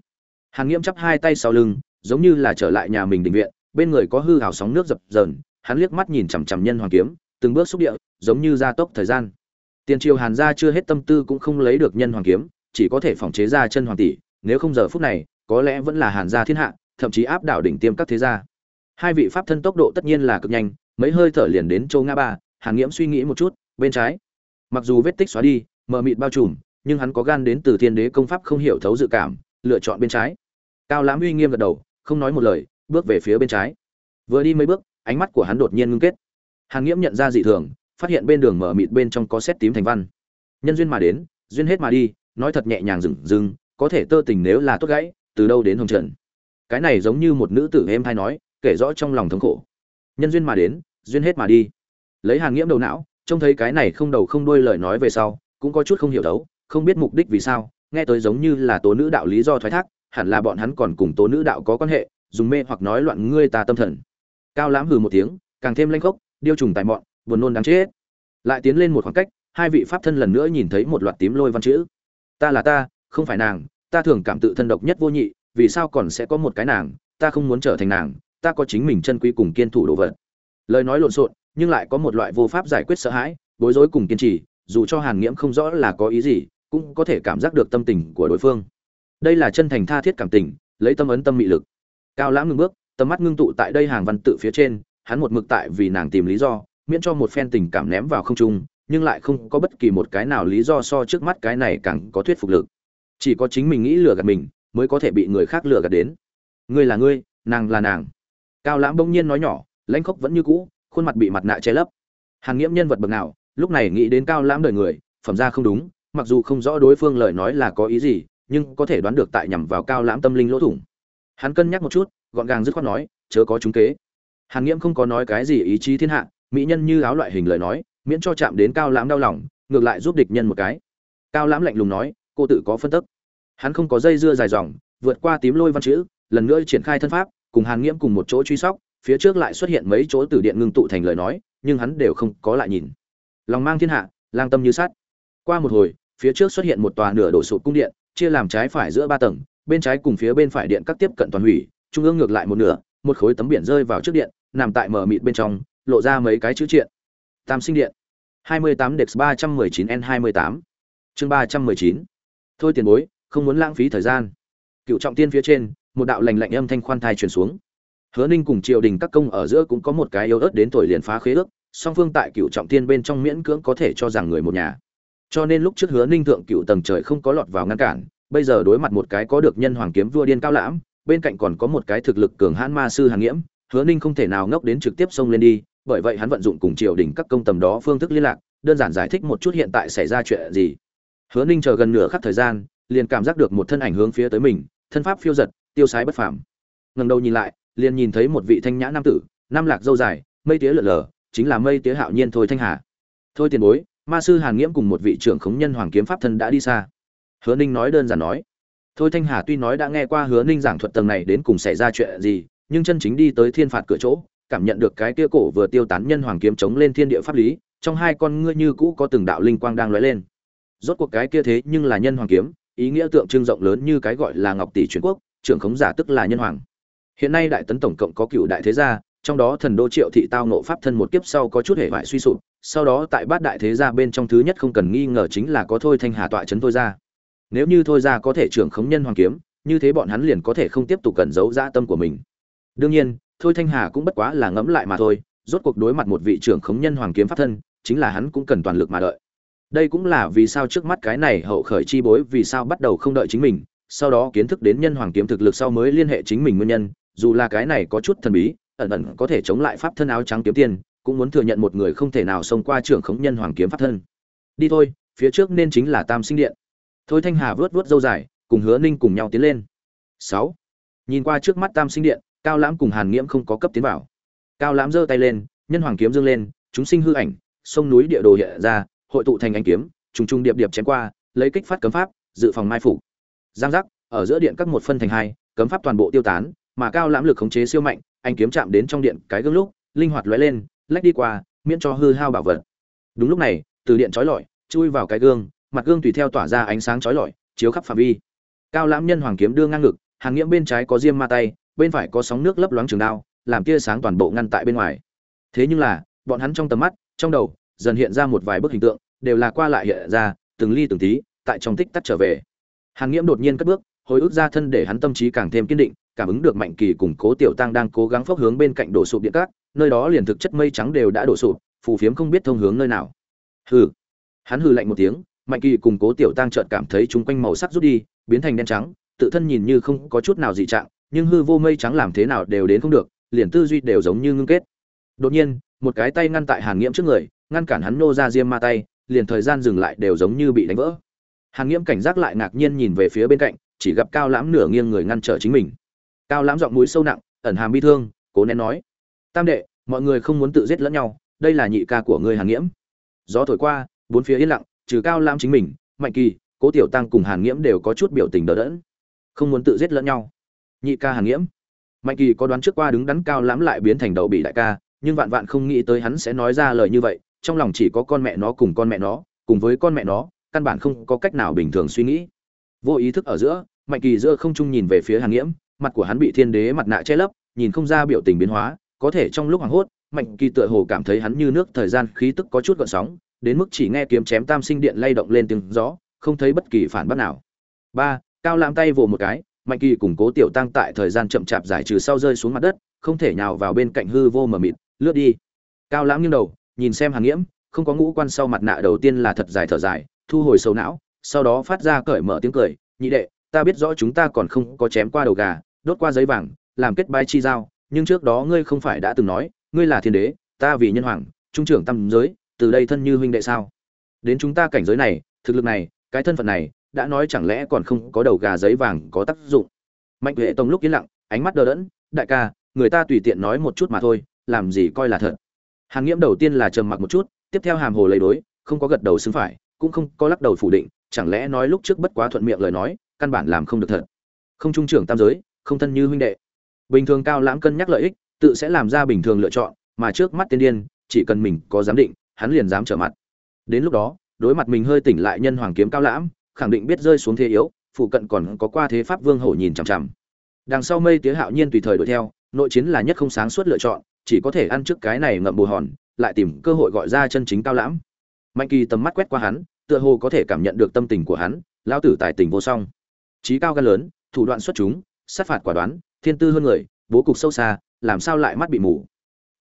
Hàn nghiêm chắp hai tay sau lưng, giống như là trở lại nhà mình định viện, bên người có hư hào sóng nước dập dờn, hắn liếc mắt nhìn chằm chằm nhân hoàng kiếm, từng bước xúc địa, giống như gia tốc thời gian. Tiền triều hàn gia chưa hết tâm tư cũng không lấy được nhân hoàng kiếm, chỉ có thể phòng chế ra chân hoàng tỷ, nếu không giờ phút này, có lẽ vẫn là hàn gia thiên hạ thậm chí áp đảo đỉnh tiêm các thế gia. Hai vị pháp thân tốc độ tất nhiên là cực nhanh, mấy hơi thở liền đến châu ngã ba, hàn nghiễm suy nghĩ một chút, bên trái. Mặc dù vết tích xóa đi, mờ mịt bao trùm, nhưng hắn có gan đến từ thiên đế công pháp không hiểu thấu dự cảm, lựa chọn bên trái. Cao lãm uy nghiêm gật đầu, không nói một lời, bước về phía bên trái. Vừa đi mấy bước, ánh mắt của hắn đột nhiên ngưng kết. Hàn nghiễm nhận ra dị thường, phát hiện bên đường mở mịt bên trong có xét tím thành văn. Nhân duyên mà đến, duyên hết mà đi, nói thật nhẹ nhàng dừng dừng có thể tơ tình nếu là tốt gãy, từ đâu đến hồng trần cái này giống như một nữ tử em hay nói, kể rõ trong lòng thống khổ. Nhân duyên mà đến, duyên hết mà đi. Lấy hàn nghiễm đầu não, trông thấy cái này không đầu không đuôi lời nói về sau, cũng có chút không hiểu đấu, không biết mục đích vì sao, nghe tới giống như là tố nữ đạo lý do thoái thác, hẳn là bọn hắn còn cùng tố nữ đạo có quan hệ, dùng mê hoặc nói loạn ngươi ta tâm thần. Cao lãm hừ một tiếng, càng thêm lanh khốc, điêu trùng tài mọn, buồn nôn đáng chết. Lại tiến lên một khoảng cách, hai vị pháp thân lần nữa nhìn thấy một loạt tím lôi văn chữ. Ta là ta, không phải nàng, ta thường cảm tự thân độc nhất vô nhị vì sao còn sẽ có một cái nàng, ta không muốn trở thành nàng, ta có chính mình chân quý cùng kiên thủ đồ vật. Lời nói lộn xộn, nhưng lại có một loại vô pháp giải quyết sợ hãi, bối rối cùng kiên trì, dù cho hàn nghiễm không rõ là có ý gì, cũng có thể cảm giác được tâm tình của đối phương. Đây là chân thành tha thiết cảm tình, lấy tâm ấn tâm mị lực. Cao lãm ngưng bước, tầm mắt ngưng tụ tại đây hàng văn tự phía trên, hắn một mực tại vì nàng tìm lý do, miễn cho một phen tình cảm ném vào không trung, nhưng lại không có bất kỳ một cái nào lý do so trước mắt cái này càng có thuyết phục lực. Chỉ có chính mình nghĩ lừa gạt mình mới có thể bị người khác lừa gạt đến. Ngươi là ngươi, nàng là nàng. Cao lãm bỗng nhiên nói nhỏ, lãnh khốc vẫn như cũ, khuôn mặt bị mặt nạ che lấp. Hàng nghiễm nhân vật bậc nào, lúc này nghĩ đến cao lãm đời người, phẩm ra không đúng, mặc dù không rõ đối phương lời nói là có ý gì, nhưng có thể đoán được tại nhằm vào cao lãm tâm linh lỗ thủng. Hắn cân nhắc một chút, gọn gàng dứt khoát nói, chớ có chúng kế. Hàn nghiễm không có nói cái gì ý chí thiên hạ, mỹ nhân như áo loại hình lời nói, miễn cho chạm đến cao lãm đau lòng, ngược lại giúp địch nhân một cái. Cao lãm lạnh lùng nói, cô tự có phân tức hắn không có dây dưa dài dòng, vượt qua tím lôi văn chữ, lần nữa triển khai thân pháp, cùng hàn nghiễm cùng một chỗ truy sóc, phía trước lại xuất hiện mấy chỗ từ điện ngưng tụ thành lời nói, nhưng hắn đều không có lại nhìn. Lòng mang thiên hạ, lang tâm như sát qua một hồi, phía trước xuất hiện một tòa nửa đổ sụp cung điện, chia làm trái phải giữa ba tầng, bên trái cùng phía bên phải điện các tiếp cận toàn hủy, trung ương ngược lại một nửa, một khối tấm biển rơi vào trước điện, nằm tại mở mịt bên trong, lộ ra mấy cái chữ triện. Tam sinh điện. 28 Dex 319 N28 chương 319 thôi tiền bối không muốn lãng phí thời gian. Cựu trọng tiên phía trên, một đạo lành lạnh âm thanh khoan thai truyền xuống. Hứa ninh cùng triều đình các công ở giữa cũng có một cái yếu ớt đến tuổi liền phá khế ước, song phương tại cựu trọng tiên bên trong miễn cưỡng có thể cho rằng người một nhà. Cho nên lúc trước hứa ninh thượng cựu tầng trời không có lọt vào ngăn cản, bây giờ đối mặt một cái có được nhân hoàng kiếm vua điên cao lãm, bên cạnh còn có một cái thực lực cường hãn ma sư hàng nghiễm, hứa ninh không thể nào ngốc đến trực tiếp xông lên đi, bởi vậy hắn vận dụng cùng triều đình các công tầm đó phương thức liên lạc, đơn giản giải thích một chút hiện tại xảy ra chuyện gì. Hứa ninh chờ gần nửa khắc thời gian liền cảm giác được một thân ảnh hướng phía tới mình, thân pháp phiêu giật, tiêu sái bất phàm. Ngẩng đầu nhìn lại, liền nhìn thấy một vị thanh nhã nam tử, nam lạc râu dài, mây tía lở lờ, chính là mây tía hạo nhiên thôi thanh hà. Thôi tiền bối, ma sư hàn nghiễm cùng một vị trưởng khống nhân hoàng kiếm pháp thân đã đi xa. Hứa ninh nói đơn giản nói, thôi thanh hà tuy nói đã nghe qua hứa ninh giảng thuật tầng này đến cùng xảy ra chuyện gì, nhưng chân chính đi tới thiên phạt cửa chỗ, cảm nhận được cái kia cổ vừa tiêu tán nhân hoàng kiếm chống lên thiên địa pháp lý, trong hai con ngươi như cũ có từng đạo linh quang đang lóe lên. Rốt cuộc cái kia thế nhưng là nhân hoàng kiếm ý nghĩa tượng trưng rộng lớn như cái gọi là ngọc tỷ truyền quốc, trưởng khống giả tức là nhân hoàng. Hiện nay đại tấn tổng cộng có cựu đại thế gia, trong đó thần đô triệu thị tao nộ pháp thân một kiếp sau có chút hệ hoại suy sụp, sau đó tại bát đại thế gia bên trong thứ nhất không cần nghi ngờ chính là có thôi thanh hà tọa chấn thôi ra. Nếu như thôi ra có thể trưởng khống nhân hoàng kiếm, như thế bọn hắn liền có thể không tiếp tục cẩn giấu dã tâm của mình. Đương nhiên, thôi thanh hà cũng bất quá là ngẫm lại mà thôi, rốt cuộc đối mặt một vị trưởng khống nhân hoàng kiếm pháp thân, chính là hắn cũng cần toàn lực mà đợi đây cũng là vì sao trước mắt cái này hậu khởi chi bối vì sao bắt đầu không đợi chính mình, sau đó kiến thức đến nhân hoàng kiếm thực lực sau mới liên hệ chính mình nguyên nhân, dù là cái này có chút thần bí, ẩn ẩn có thể chống lại pháp thân áo trắng kiếm tiên, cũng muốn thừa nhận một người không thể nào xông qua trưởng khống nhân hoàng kiếm pháp thân. Đi thôi, phía trước nên chính là tam sinh điện. Thôi thanh hà vớt vớt dâu dài, cùng hứa ninh cùng nhau tiến lên. Sáu. Nhìn qua trước mắt tam sinh điện, cao lãm cùng hàn nghiễm không có cấp tiến vào. Cao lãm giơ tay lên, nhân hoàng kiếm dương lên, chúng sinh hư ảnh, sông núi địa đồ hiện ra hội tụ thành anh kiếm, trùng trùng điệp điệp chém qua, lấy kích phát cấm pháp, dự phòng mai phủ. Giang giác, ở giữa điện các một phân thành hai, cấm pháp toàn bộ tiêu tán, mà cao lãm lực khống chế siêu mạnh anh kiếm chạm đến trong điện cái gương lúc, linh hoạt lóe lên, lách đi qua, miễn cho hư hao bảo vật. Đúng lúc này, từ điện chói lọi, chui vào cái gương, mặt gương tùy theo tỏa ra ánh sáng chói lọi, chiếu khắp phạm vi. Cao lãm nhân hoàng kiếm đưa ngang ngực, hàng nghiễm bên trái có diêm ma tay, bên phải có sóng nước lấp loáng trường đao, làm tia sáng toàn bộ ngăn tại bên ngoài. Thế nhưng là, bọn hắn trong tầm mắt, trong đầu dần hiện ra một vài bức hình tượng, đều là qua lại hiện ra, từng ly từng tí, tại trong tích tắc trở về. Hàn nghiễm đột nhiên cất bước, hồi ức ra thân để hắn tâm trí càng thêm kiên định, cảm ứng được mạnh kỳ cùng cố tiểu tăng đang cố gắng phốc hướng bên cạnh đổ sụp điện cát, nơi đó liền thực chất mây trắng đều đã đổ sụp, phù phiếm không biết thông hướng nơi nào. Hừ. Hắn hừ lạnh một tiếng, mạnh kỳ cùng cố tiểu tăng chợt cảm thấy chúng quanh màu sắc rút đi, biến thành đen trắng, tự thân nhìn như không có chút nào dị trạng, nhưng hư vô mây trắng làm thế nào đều đến không được, liền tư duy đều giống như ngưng kết. Đột nhiên, một cái tay ngăn tại hàn nghiễm trước người ngăn cản hắn nô ra diêm ma tay, liền thời gian dừng lại đều giống như bị đánh vỡ. Hàn nghiễm cảnh giác lại ngạc nhiên nhìn về phía bên cạnh, chỉ gặp cao lãm nửa nghiêng người ngăn trở chính mình. Cao lãm giọng mũi sâu nặng, ẩn hàm bi thương, cố nén nói, tam đệ, mọi người không muốn tự giết lẫn nhau, đây là nhị ca của ngươi hàn nghiễm. Gió thổi qua, bốn phía yên lặng, trừ cao lãm chính mình, mạnh kỳ, cố tiểu tăng cùng hàn nghiễm đều có chút biểu tình đỡ đẫn. Không muốn tự giết lẫn nhau. Nhị ca hàn nghiễm. Mạnh kỳ có đoán trước qua đứng đắn cao lãm lại biến thành đầu bị đại ca, nhưng vạn vạn không nghĩ tới hắn sẽ nói ra lời như vậy trong lòng chỉ có con mẹ nó cùng con mẹ nó, cùng với con mẹ nó, căn bản không có cách nào bình thường suy nghĩ. Vô ý thức ở giữa, mạnh kỳ giữa không trung nhìn về phía hàn nghiễm, mặt của hắn bị thiên đế mặt nạ che lấp, nhìn không ra biểu tình biến hóa, có thể trong lúc hoảng hốt, mạnh kỳ tựa hồ cảm thấy hắn như nước thời gian khí tức có chút gợn sóng, đến mức chỉ nghe kiếm chém tam sinh điện lay động lên tiếng gió, không thấy bất kỳ phản bác nào. Ba, cao lãm tay vồ một cái, mạnh kỳ củng cố tiểu tăng tại thời gian chậm chạp giải trừ sau rơi xuống mặt đất, không thể nhào vào bên cạnh hư vô mờ mịt, lướt đi. Cao lãm nghiêng đầu nhìn xem hàn nghiễm, không có ngũ quan sau mặt nạ đầu tiên là thật dài thở dài, thu hồi sâu não, sau đó phát ra cởi mở tiếng cười, nhị đệ, ta biết rõ chúng ta còn không có chém qua đầu gà, đốt qua giấy vàng, làm kết bai chi giao, nhưng trước đó ngươi không phải đã từng nói, ngươi là thiên đế, ta vì nhân hoàng, trung trưởng tâm giới, từ đây thân như huynh đệ sao? Đến chúng ta cảnh giới này, thực lực này, cái thân phận này, đã nói chẳng lẽ còn không có đầu gà giấy vàng có tác dụng? Mạnh huệ tông lúc yên lặng, ánh mắt đờ đẫn, đại ca, người ta tùy tiện nói một chút mà thôi, làm gì coi là thật? Hàn nghiễm đầu tiên là trầm mặc một chút, tiếp theo hàm hồ lấy đối, không có gật đầu xứng phải, cũng không có lắc đầu phủ định, chẳng lẽ nói lúc trước bất quá thuận miệng lời nói, căn bản làm không được thật. Không trung trưởng tam giới, không thân như huynh đệ. Bình thường cao lãm cân nhắc lợi ích, tự sẽ làm ra bình thường lựa chọn, mà trước mắt tiên điên, chỉ cần mình có giám định, hắn liền dám trở mặt. Đến lúc đó, đối mặt mình hơi tỉnh lại nhân hoàng kiếm cao lãm khẳng định biết rơi xuống thế yếu, phụ cận còn có qua thế pháp vương hổ nhìn chằm chằm. Đằng sau mây tía hạo nhiên tùy thời đuổi theo, nội chiến là nhất không sáng suốt lựa chọn chỉ có thể ăn trước cái này ngậm bù hòn, lại tìm cơ hội gọi ra chân chính cao lãm. Mạnh kỳ tầm mắt quét qua hắn, tựa hồ có thể cảm nhận được tâm tình của hắn, lão tử tài tình vô song. Trí cao gan lớn, thủ đoạn xuất chúng, sát phạt quả đoán, thiên tư hơn người, bố cục sâu xa, làm sao lại mắt bị mù?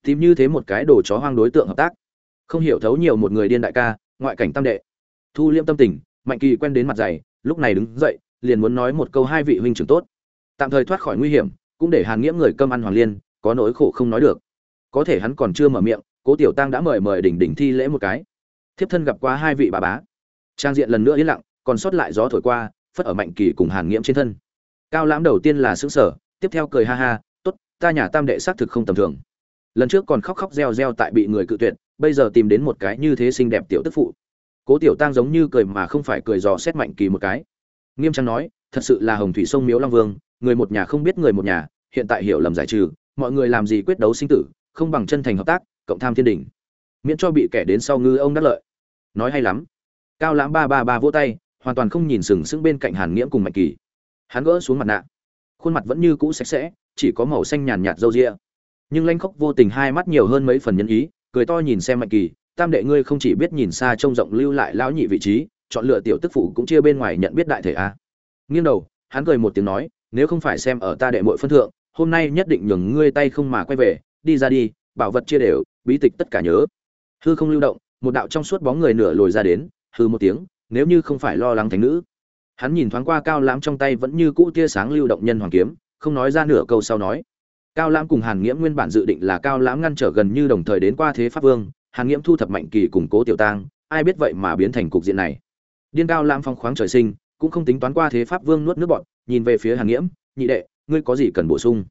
Tìm như thế một cái đồ chó hoang đối tượng hợp tác. Không hiểu thấu nhiều một người điên đại ca, ngoại cảnh tam đệ. Thu liêm tâm tình, mạnh kỳ quen đến mặt dày, lúc này đứng dậy, liền muốn nói một câu hai vị huynh trưởng tốt. Tạm thời thoát khỏi nguy hiểm, cũng để hàn nghĩa người cơm ăn hoàng liên, có nỗi khổ không nói được có thể hắn còn chưa mở miệng, cố tiểu tăng đã mời mời đỉnh đỉnh thi lễ một cái. Thiếp thân gặp qua hai vị bà bá. Trang diện lần nữa yên lặng, còn sót lại gió thổi qua, phất ở mạnh kỳ cùng hàn nghiễm trên thân. Cao lãm đầu tiên là xứng sở tiếp theo cười ha ha, tốt, ta nhà tam đệ xác thực không tầm thường. Lần trước còn khóc khóc reo reo tại bị người cự tuyệt, bây giờ tìm đến một cái như thế xinh đẹp tiểu tức phụ. Cố tiểu tăng giống như cười mà không phải cười dò xét mạnh kỳ một cái. Nghiêm trang nói, thật sự là hồng thủy sông miếu long vương, người một nhà không biết người một nhà, hiện tại hiểu lầm giải trừ, mọi người làm gì quyết đấu sinh tử không bằng chân thành hợp tác, cộng tham thiên đình miễn cho bị kẻ đến sau ngư ông đắc lợi. Nói hay lắm. Cao lãm ba ba ba vỗ tay, hoàn toàn không nhìn sừng sững bên cạnh hàn nghiễm cùng mạnh kỳ. Hắn gỡ xuống mặt nạ. Khuôn mặt vẫn như cũ sạch sẽ, chỉ có màu xanh nhàn nhạt râu ria. Nhưng lanh khóc vô tình hai mắt nhiều hơn mấy phần nhân ý, cười to nhìn xem mạnh kỳ, tam đệ ngươi không chỉ biết nhìn xa trông rộng lưu lại lão nhị vị trí, chọn lựa tiểu tức phụ cũng chia bên ngoài nhận biết đại thể a. Nghiêng đầu, hắn cười một tiếng nói, nếu không phải xem ở ta đệ muội phân thượng, hôm nay nhất định nhường ngươi tay không mà quay về đi ra đi, bảo vật chia đều, bí tịch tất cả nhớ. Hư không lưu động, một đạo trong suốt bóng người nửa lồi ra đến, hư một tiếng, nếu như không phải lo lắng thánh nữ. Hắn nhìn thoáng qua cao lãm trong tay vẫn như cũ tia sáng lưu động nhân hoàng kiếm, không nói ra nửa câu sau nói. Cao lãm cùng hàn nghiễm nguyên bản dự định là cao lãm ngăn trở gần như đồng thời đến qua thế pháp vương, hàn nghiễm thu thập mạnh kỳ củng cố tiểu tang, ai biết vậy mà biến thành cục diện này. Điên cao lãm phong khoáng trời sinh, cũng không tính toán qua thế pháp vương nuốt nước bọn nhìn về phía hàn nghiễm, nhị đệ, ngươi có gì cần bổ sung?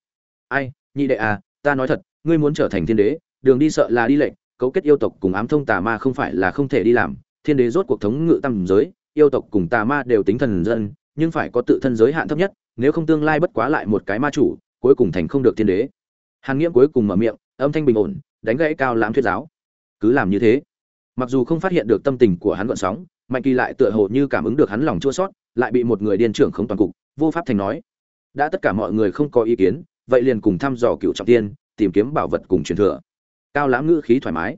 Ai, nhị đệ à ta nói thật ngươi muốn trở thành thiên đế, đường đi sợ là đi lệnh, cấu kết yêu tộc cùng ám thông tà ma không phải là không thể đi làm. Thiên đế rốt cuộc thống ngự tâm giới, yêu tộc cùng tà ma đều tính thần dân, nhưng phải có tự thân giới hạn thấp nhất, nếu không tương lai bất quá lại một cái ma chủ, cuối cùng thành không được thiên đế. Hàn nghiễm cuối cùng mở miệng, âm thanh bình ổn, đánh gãy cao lãm thuyết giáo. Cứ làm như thế. Mặc dù không phát hiện được tâm tình của hắn gợn sóng, mạnh kỳ lại tựa hồ như cảm ứng được hắn lòng chua sót lại bị một người điên trưởng không toàn cục, vô pháp thành nói. Đã tất cả mọi người không có ý kiến, vậy liền cùng thăm dò cựu trọng tiên tìm kiếm bảo vật cùng truyền thừa. Cao lãm ngữ khí thoải mái.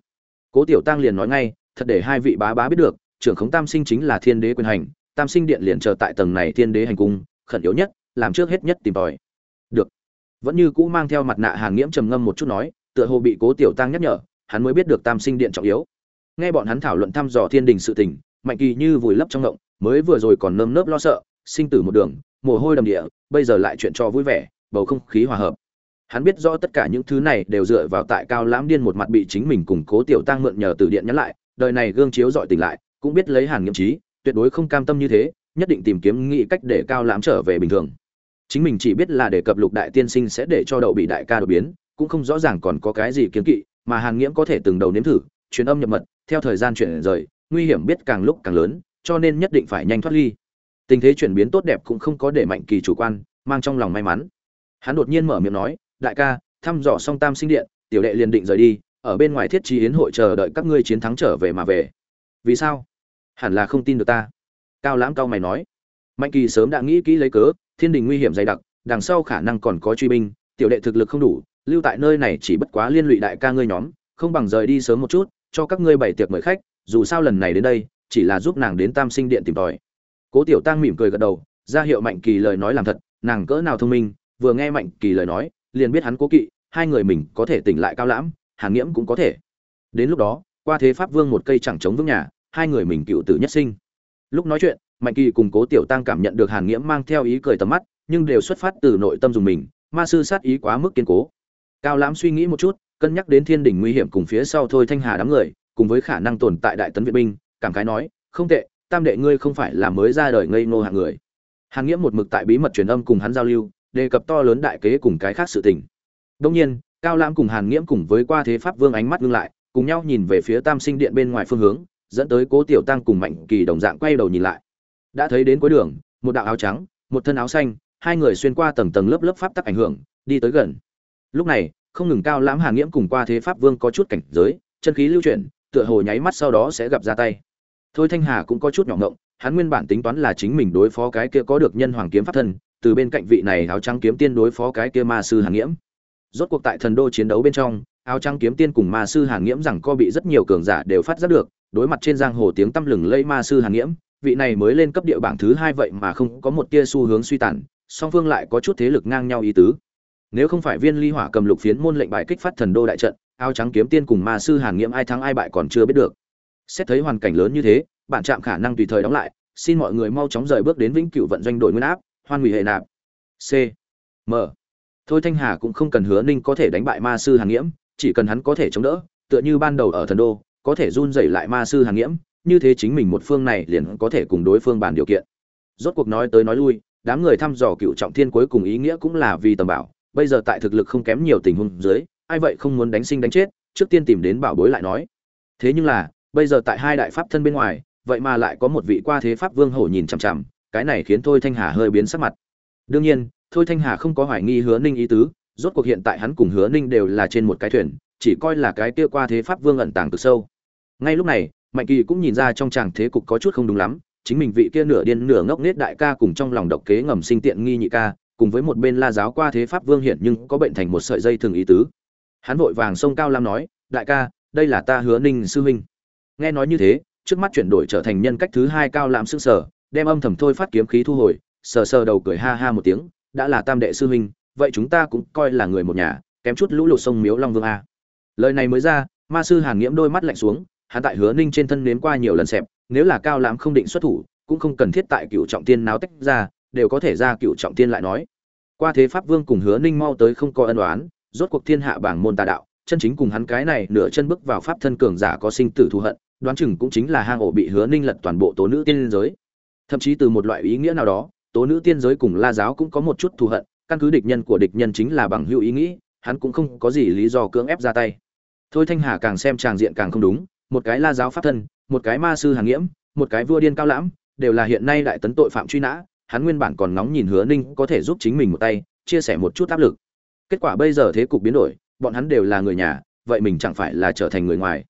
Cố tiểu tăng liền nói ngay, thật để hai vị bá bá biết được, trưởng khống tam sinh chính là thiên đế quyền hành, tam sinh điện liền chờ tại tầng này thiên đế hành cung, khẩn yếu nhất, làm trước hết nhất tìm tòi. Được. Vẫn như cũ mang theo mặt nạ hàn nghiễm trầm ngâm một chút nói, tựa hồ bị cố tiểu tăng nhắc nhở, hắn mới biết được tam sinh điện trọng yếu. Nghe bọn hắn thảo luận thăm dò thiên đình sự tình, mạnh kỳ như vùi lấp trong ngộng, mới vừa rồi còn nơm nớp lo sợ, sinh tử một đường, mồ hôi đầm địa, bây giờ lại chuyện cho vui vẻ, bầu không khí hòa hợp hắn biết rõ tất cả những thứ này đều dựa vào tại cao lãm điên một mặt bị chính mình cùng cố tiểu tăng mượn nhờ từ điện nhắn lại, đời này gương chiếu dọi tỉnh lại, cũng biết lấy hàn nghiệm trí tuyệt đối không cam tâm như thế, nhất định tìm kiếm nghị cách để cao lãm trở về bình thường. Chính mình chỉ biết là để cập lục đại tiên sinh sẽ để cho đậu bị đại ca đột biến, cũng không rõ ràng còn có cái gì kiến kỵ, mà hàn nghiễm có thể từng đầu nếm thử, truyền âm nhập mật, theo thời gian chuyển rời, nguy hiểm biết càng lúc càng lớn, cho nên nhất định phải nhanh thoát ly. Tình thế chuyển biến tốt đẹp cũng không có để mạnh kỳ chủ quan, mang trong lòng may mắn. Hắn đột nhiên mở miệng nói đại ca, thăm dò xong tam sinh điện, tiểu đệ liền định rời đi, ở bên ngoài thiết trí yến hội chờ đợi các ngươi chiến thắng trở về mà về. Vì sao? Hẳn là không tin được ta. Cao lãm cao mày nói. Mạnh kỳ sớm đã nghĩ kỹ lấy cớ, thiên đình nguy hiểm dày đặc, đằng sau khả năng còn có truy binh, tiểu đệ thực lực không đủ, lưu tại nơi này chỉ bất quá liên lụy đại ca ngươi nhóm, không bằng rời đi sớm một chút, cho các ngươi bày tiệc mời khách, dù sao lần này đến đây, chỉ là giúp nàng đến tam sinh điện tìm tòi. Cố tiểu tăng mỉm cười gật đầu, ra hiệu mạnh kỳ lời nói làm thật, nàng cỡ nào thông minh, vừa nghe mạnh kỳ lời nói liền biết hắn cố kỵ, hai người mình có thể tỉnh lại cao lãm, hàn nghiễm cũng có thể. Đến lúc đó, qua thế pháp vương một cây chẳng chống vững nhà, hai người mình cựu tử nhất sinh. Lúc nói chuyện, mạnh kỳ cùng cố tiểu tăng cảm nhận được hàn nghiễm mang theo ý cười tầm mắt, nhưng đều xuất phát từ nội tâm dùng mình, ma sư sát ý quá mức kiên cố. Cao lãm suy nghĩ một chút, cân nhắc đến thiên đình nguy hiểm cùng phía sau thôi thanh hà đám người, cùng với khả năng tồn tại đại tấn viện binh, cảm khái nói, không tệ, tam đệ ngươi không phải là mới ra đời ngây ngô hạng người. Hàn nghiễm một mực tại bí mật truyền âm cùng hắn giao lưu đề cập to lớn đại kế cùng cái khác sự tình. Đương nhiên, cao lãm cùng hàn nghiễm cùng với qua thế pháp vương ánh mắt ngưng lại, cùng nhau nhìn về phía tam sinh điện bên ngoài phương hướng, dẫn tới cố tiểu tăng cùng mạnh kỳ đồng dạng quay đầu nhìn lại. Đã thấy đến cuối đường, một đạo áo trắng, một thân áo xanh, hai người xuyên qua tầng tầng lớp lớp pháp tắc ảnh hưởng, đi tới gần. Lúc này, không ngừng cao lãm hàn nghiễm cùng qua thế pháp vương có chút cảnh giới, chân khí lưu chuyển, tựa hồ nháy mắt sau đó sẽ gặp ra tay. Thôi thanh hà cũng có chút nhỏ ngộng, hắn nguyên bản tính toán là chính mình đối phó cái kia có được nhân hoàng kiếm pháp thân từ bên cạnh vị này áo trắng kiếm tiên đối phó cái kia ma sư hàn nghiễm. Rốt cuộc tại thần đô chiến đấu bên trong, áo trắng kiếm tiên cùng ma sư hàn nghiễm rằng co bị rất nhiều cường giả đều phát giác được, đối mặt trên giang hồ tiếng tăm lừng lây ma sư hàn nghiễm, vị này mới lên cấp địa bảng thứ hai vậy mà không có một tia xu hướng suy tàn, song phương lại có chút thế lực ngang nhau ý tứ. Nếu không phải viên ly hỏa cầm lục phiến môn lệnh bài kích phát thần đô đại trận, áo trắng kiếm tiên cùng ma sư hàn nghiễm ai thắng ai bại còn chưa biết được. Xét thấy hoàn cảnh lớn như thế bản trạm khả năng tùy thời đóng lại, xin mọi người mau chóng rời bước đến vĩnh cửu vận doanh đội nguyên áp hoan hủy hệ nạp. C. M. Thôi thanh hà cũng không cần hứa ninh có thể đánh bại ma sư hàn nghiễm, chỉ cần hắn có thể chống đỡ, tựa như ban đầu ở thần đô, có thể run dậy lại ma sư hàn nghiễm, như thế chính mình một phương này liền có thể cùng đối phương bàn điều kiện. Rốt cuộc nói tới nói lui, đám người thăm dò cựu trọng thiên cuối cùng ý nghĩa cũng là vì tầm bảo, bây giờ tại thực lực không kém nhiều tình huống dưới, ai vậy không muốn đánh sinh đánh chết, trước tiên tìm đến bảo bối lại nói. Thế nhưng là, bây giờ tại hai đại pháp thân bên ngoài, vậy mà lại có một vị qua thế pháp vương hổ nhìn chằm chằm cái này khiến thôi thanh hà hơi biến sắc mặt. Đương nhiên, thôi thanh hà không có hoài nghi hứa ninh ý tứ, rốt cuộc hiện tại hắn cùng hứa ninh đều là trên một cái thuyền, chỉ coi là cái kia qua thế pháp vương ẩn tàng cực sâu. Ngay lúc này, mạnh kỳ cũng nhìn ra trong chàng thế cục có chút không đúng lắm, chính mình vị kia nửa điên nửa ngốc nết đại ca cùng trong lòng độc kế ngầm sinh tiện nghi nhị ca, cùng với một bên la giáo qua thế pháp vương hiện nhưng có bệnh thành một sợi dây thường ý tứ. Hắn vội vàng sông cao lam nói, đại ca, đây là ta hứa ninh sư huynh. Nghe nói như thế, trước mắt chuyển đổi trở thành nhân cách thứ hai cao lam sự sở đem âm thầm thôi phát kiếm khí thu hồi, sờ sờ đầu cười ha ha một tiếng, đã là tam đệ sư huynh, vậy chúng ta cũng coi là người một nhà, kém chút lũ lụt sông miếu long vương a. Lời này mới ra, ma sư hàn nghiễm đôi mắt lạnh xuống, hắn tại hứa ninh trên thân nếm qua nhiều lần xẹp, nếu là cao lãm không định xuất thủ, cũng không cần thiết tại cựu trọng tiên náo tách ra, đều có thể ra cựu trọng tiên lại nói. Qua thế pháp vương cùng hứa ninh mau tới không có ân oán, rốt cuộc thiên hạ bảng môn tà đạo, chân chính cùng hắn cái này nửa chân bước vào pháp thân cường giả có sinh tử thù hận, đoán chừng cũng chính là hang ổ bị hứa ninh lật toàn bộ tố nữ tiên giới thậm chí từ một loại ý nghĩa nào đó, tố nữ tiên giới cùng la giáo cũng có một chút thù hận, căn cứ địch nhân của địch nhân chính là bằng hữu ý nghĩ, hắn cũng không có gì lý do cưỡng ép ra tay. Thôi thanh hà càng xem tràng diện càng không đúng, một cái la giáo pháp thân, một cái ma sư hàng nghiễm, một cái vua điên cao lãm, đều là hiện nay đại tấn tội phạm truy nã, hắn nguyên bản còn nóng nhìn hứa ninh có thể giúp chính mình một tay, chia sẻ một chút áp lực. Kết quả bây giờ thế cục biến đổi, bọn hắn đều là người nhà, vậy mình chẳng phải là trở thành người ngoài.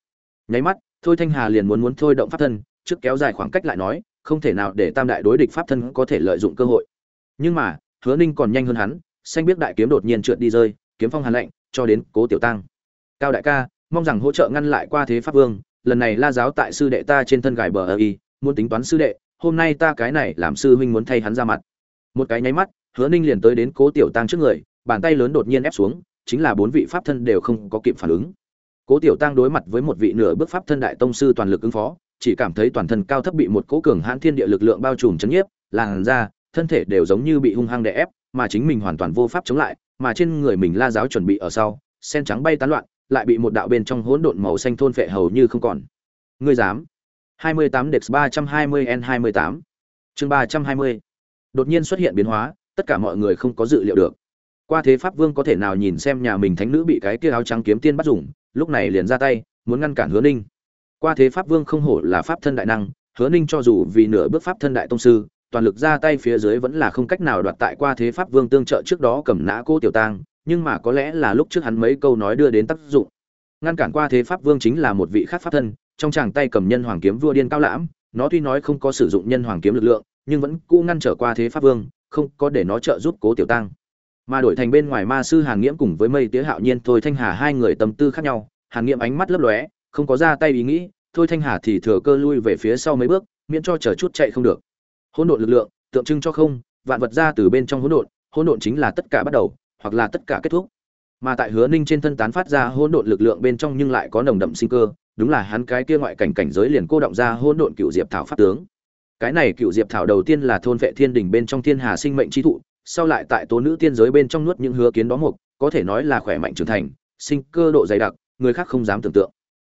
Nháy mắt, thôi thanh hà liền muốn muốn thôi động pháp thân, trước kéo dài khoảng cách lại nói không thể nào để tam đại đối địch pháp thân có thể lợi dụng cơ hội. Nhưng mà, hứa ninh còn nhanh hơn hắn, xanh biết đại kiếm đột nhiên trượt đi rơi, kiếm phong hàn lạnh, cho đến cố tiểu tăng. Cao đại ca, mong rằng hỗ trợ ngăn lại qua thế pháp vương, lần này la giáo tại sư đệ ta trên thân gài bờ ơ y, muốn tính toán sư đệ, hôm nay ta cái này làm sư huynh muốn thay hắn ra mặt. Một cái nháy mắt, hứa ninh liền tới đến cố tiểu tăng trước người, bàn tay lớn đột nhiên ép xuống, chính là bốn vị pháp thân đều không có kịp phản ứng. Cố tiểu tăng đối mặt với một vị nửa bước pháp thân đại tông sư toàn lực ứng phó chỉ cảm thấy toàn thân cao thấp bị một cỗ cường hãn thiên địa lực lượng bao trùm chấn nhiếp, làn da, thân thể đều giống như bị hung hăng đè ép, mà chính mình hoàn toàn vô pháp chống lại, mà trên người mình la giáo chuẩn bị ở sau, sen trắng bay tán loạn, lại bị một đạo bên trong hỗn độn màu xanh thôn phệ hầu như không còn. Ngươi dám? 28 Dex 320 N28 chương 320 đột nhiên xuất hiện biến hóa, tất cả mọi người không có dự liệu được. Qua thế pháp vương có thể nào nhìn xem nhà mình thánh nữ bị cái kia áo trắng kiếm tiên bắt dùng, lúc này liền ra tay, muốn ngăn cản hứa ninh qua thế pháp vương không hổ là pháp thân đại năng, hứa ninh cho dù vì nửa bước pháp thân đại tông sư, toàn lực ra tay phía dưới vẫn là không cách nào đoạt tại qua thế pháp vương tương trợ trước đó cầm nã cô tiểu tang, nhưng mà có lẽ là lúc trước hắn mấy câu nói đưa đến tác dụng. Ngăn cản qua thế pháp vương chính là một vị khác pháp thân, trong chàng tay cầm nhân hoàng kiếm vua điên cao lãm, nó tuy nói không có sử dụng nhân hoàng kiếm lực lượng, nhưng vẫn cũ ngăn trở qua thế pháp vương, không có để nó trợ giúp cố tiểu tăng mà đổi thành bên ngoài ma sư hàn nghiễm cùng với mây tía hạo nhiên thôi thanh hà hai người tâm tư khác nhau, hàn nghiễm ánh mắt lấp lóe không có ra tay ý nghĩ, thôi thanh hà thì thừa cơ lui về phía sau mấy bước, miễn cho chờ chút chạy không được. Hỗn độn lực lượng, tượng trưng cho không, vạn vật ra từ bên trong hỗn độn hỗn độn chính là tất cả bắt đầu, hoặc là tất cả kết thúc. Mà tại hứa ninh trên thân tán phát ra hỗn độn lực lượng bên trong nhưng lại có nồng đậm sinh cơ, đúng là hắn cái kia ngoại cảnh cảnh giới liền cô động ra hỗn độn cựu diệp thảo pháp tướng. Cái này cựu diệp thảo đầu tiên là thôn vệ thiên đình bên trong thiên hà sinh mệnh chi thụ, sau lại tại tố nữ tiên giới bên trong nuốt những hứa kiến đó mục, có thể nói là khỏe mạnh trưởng thành, sinh cơ độ dày đặc, người khác không dám tưởng tượng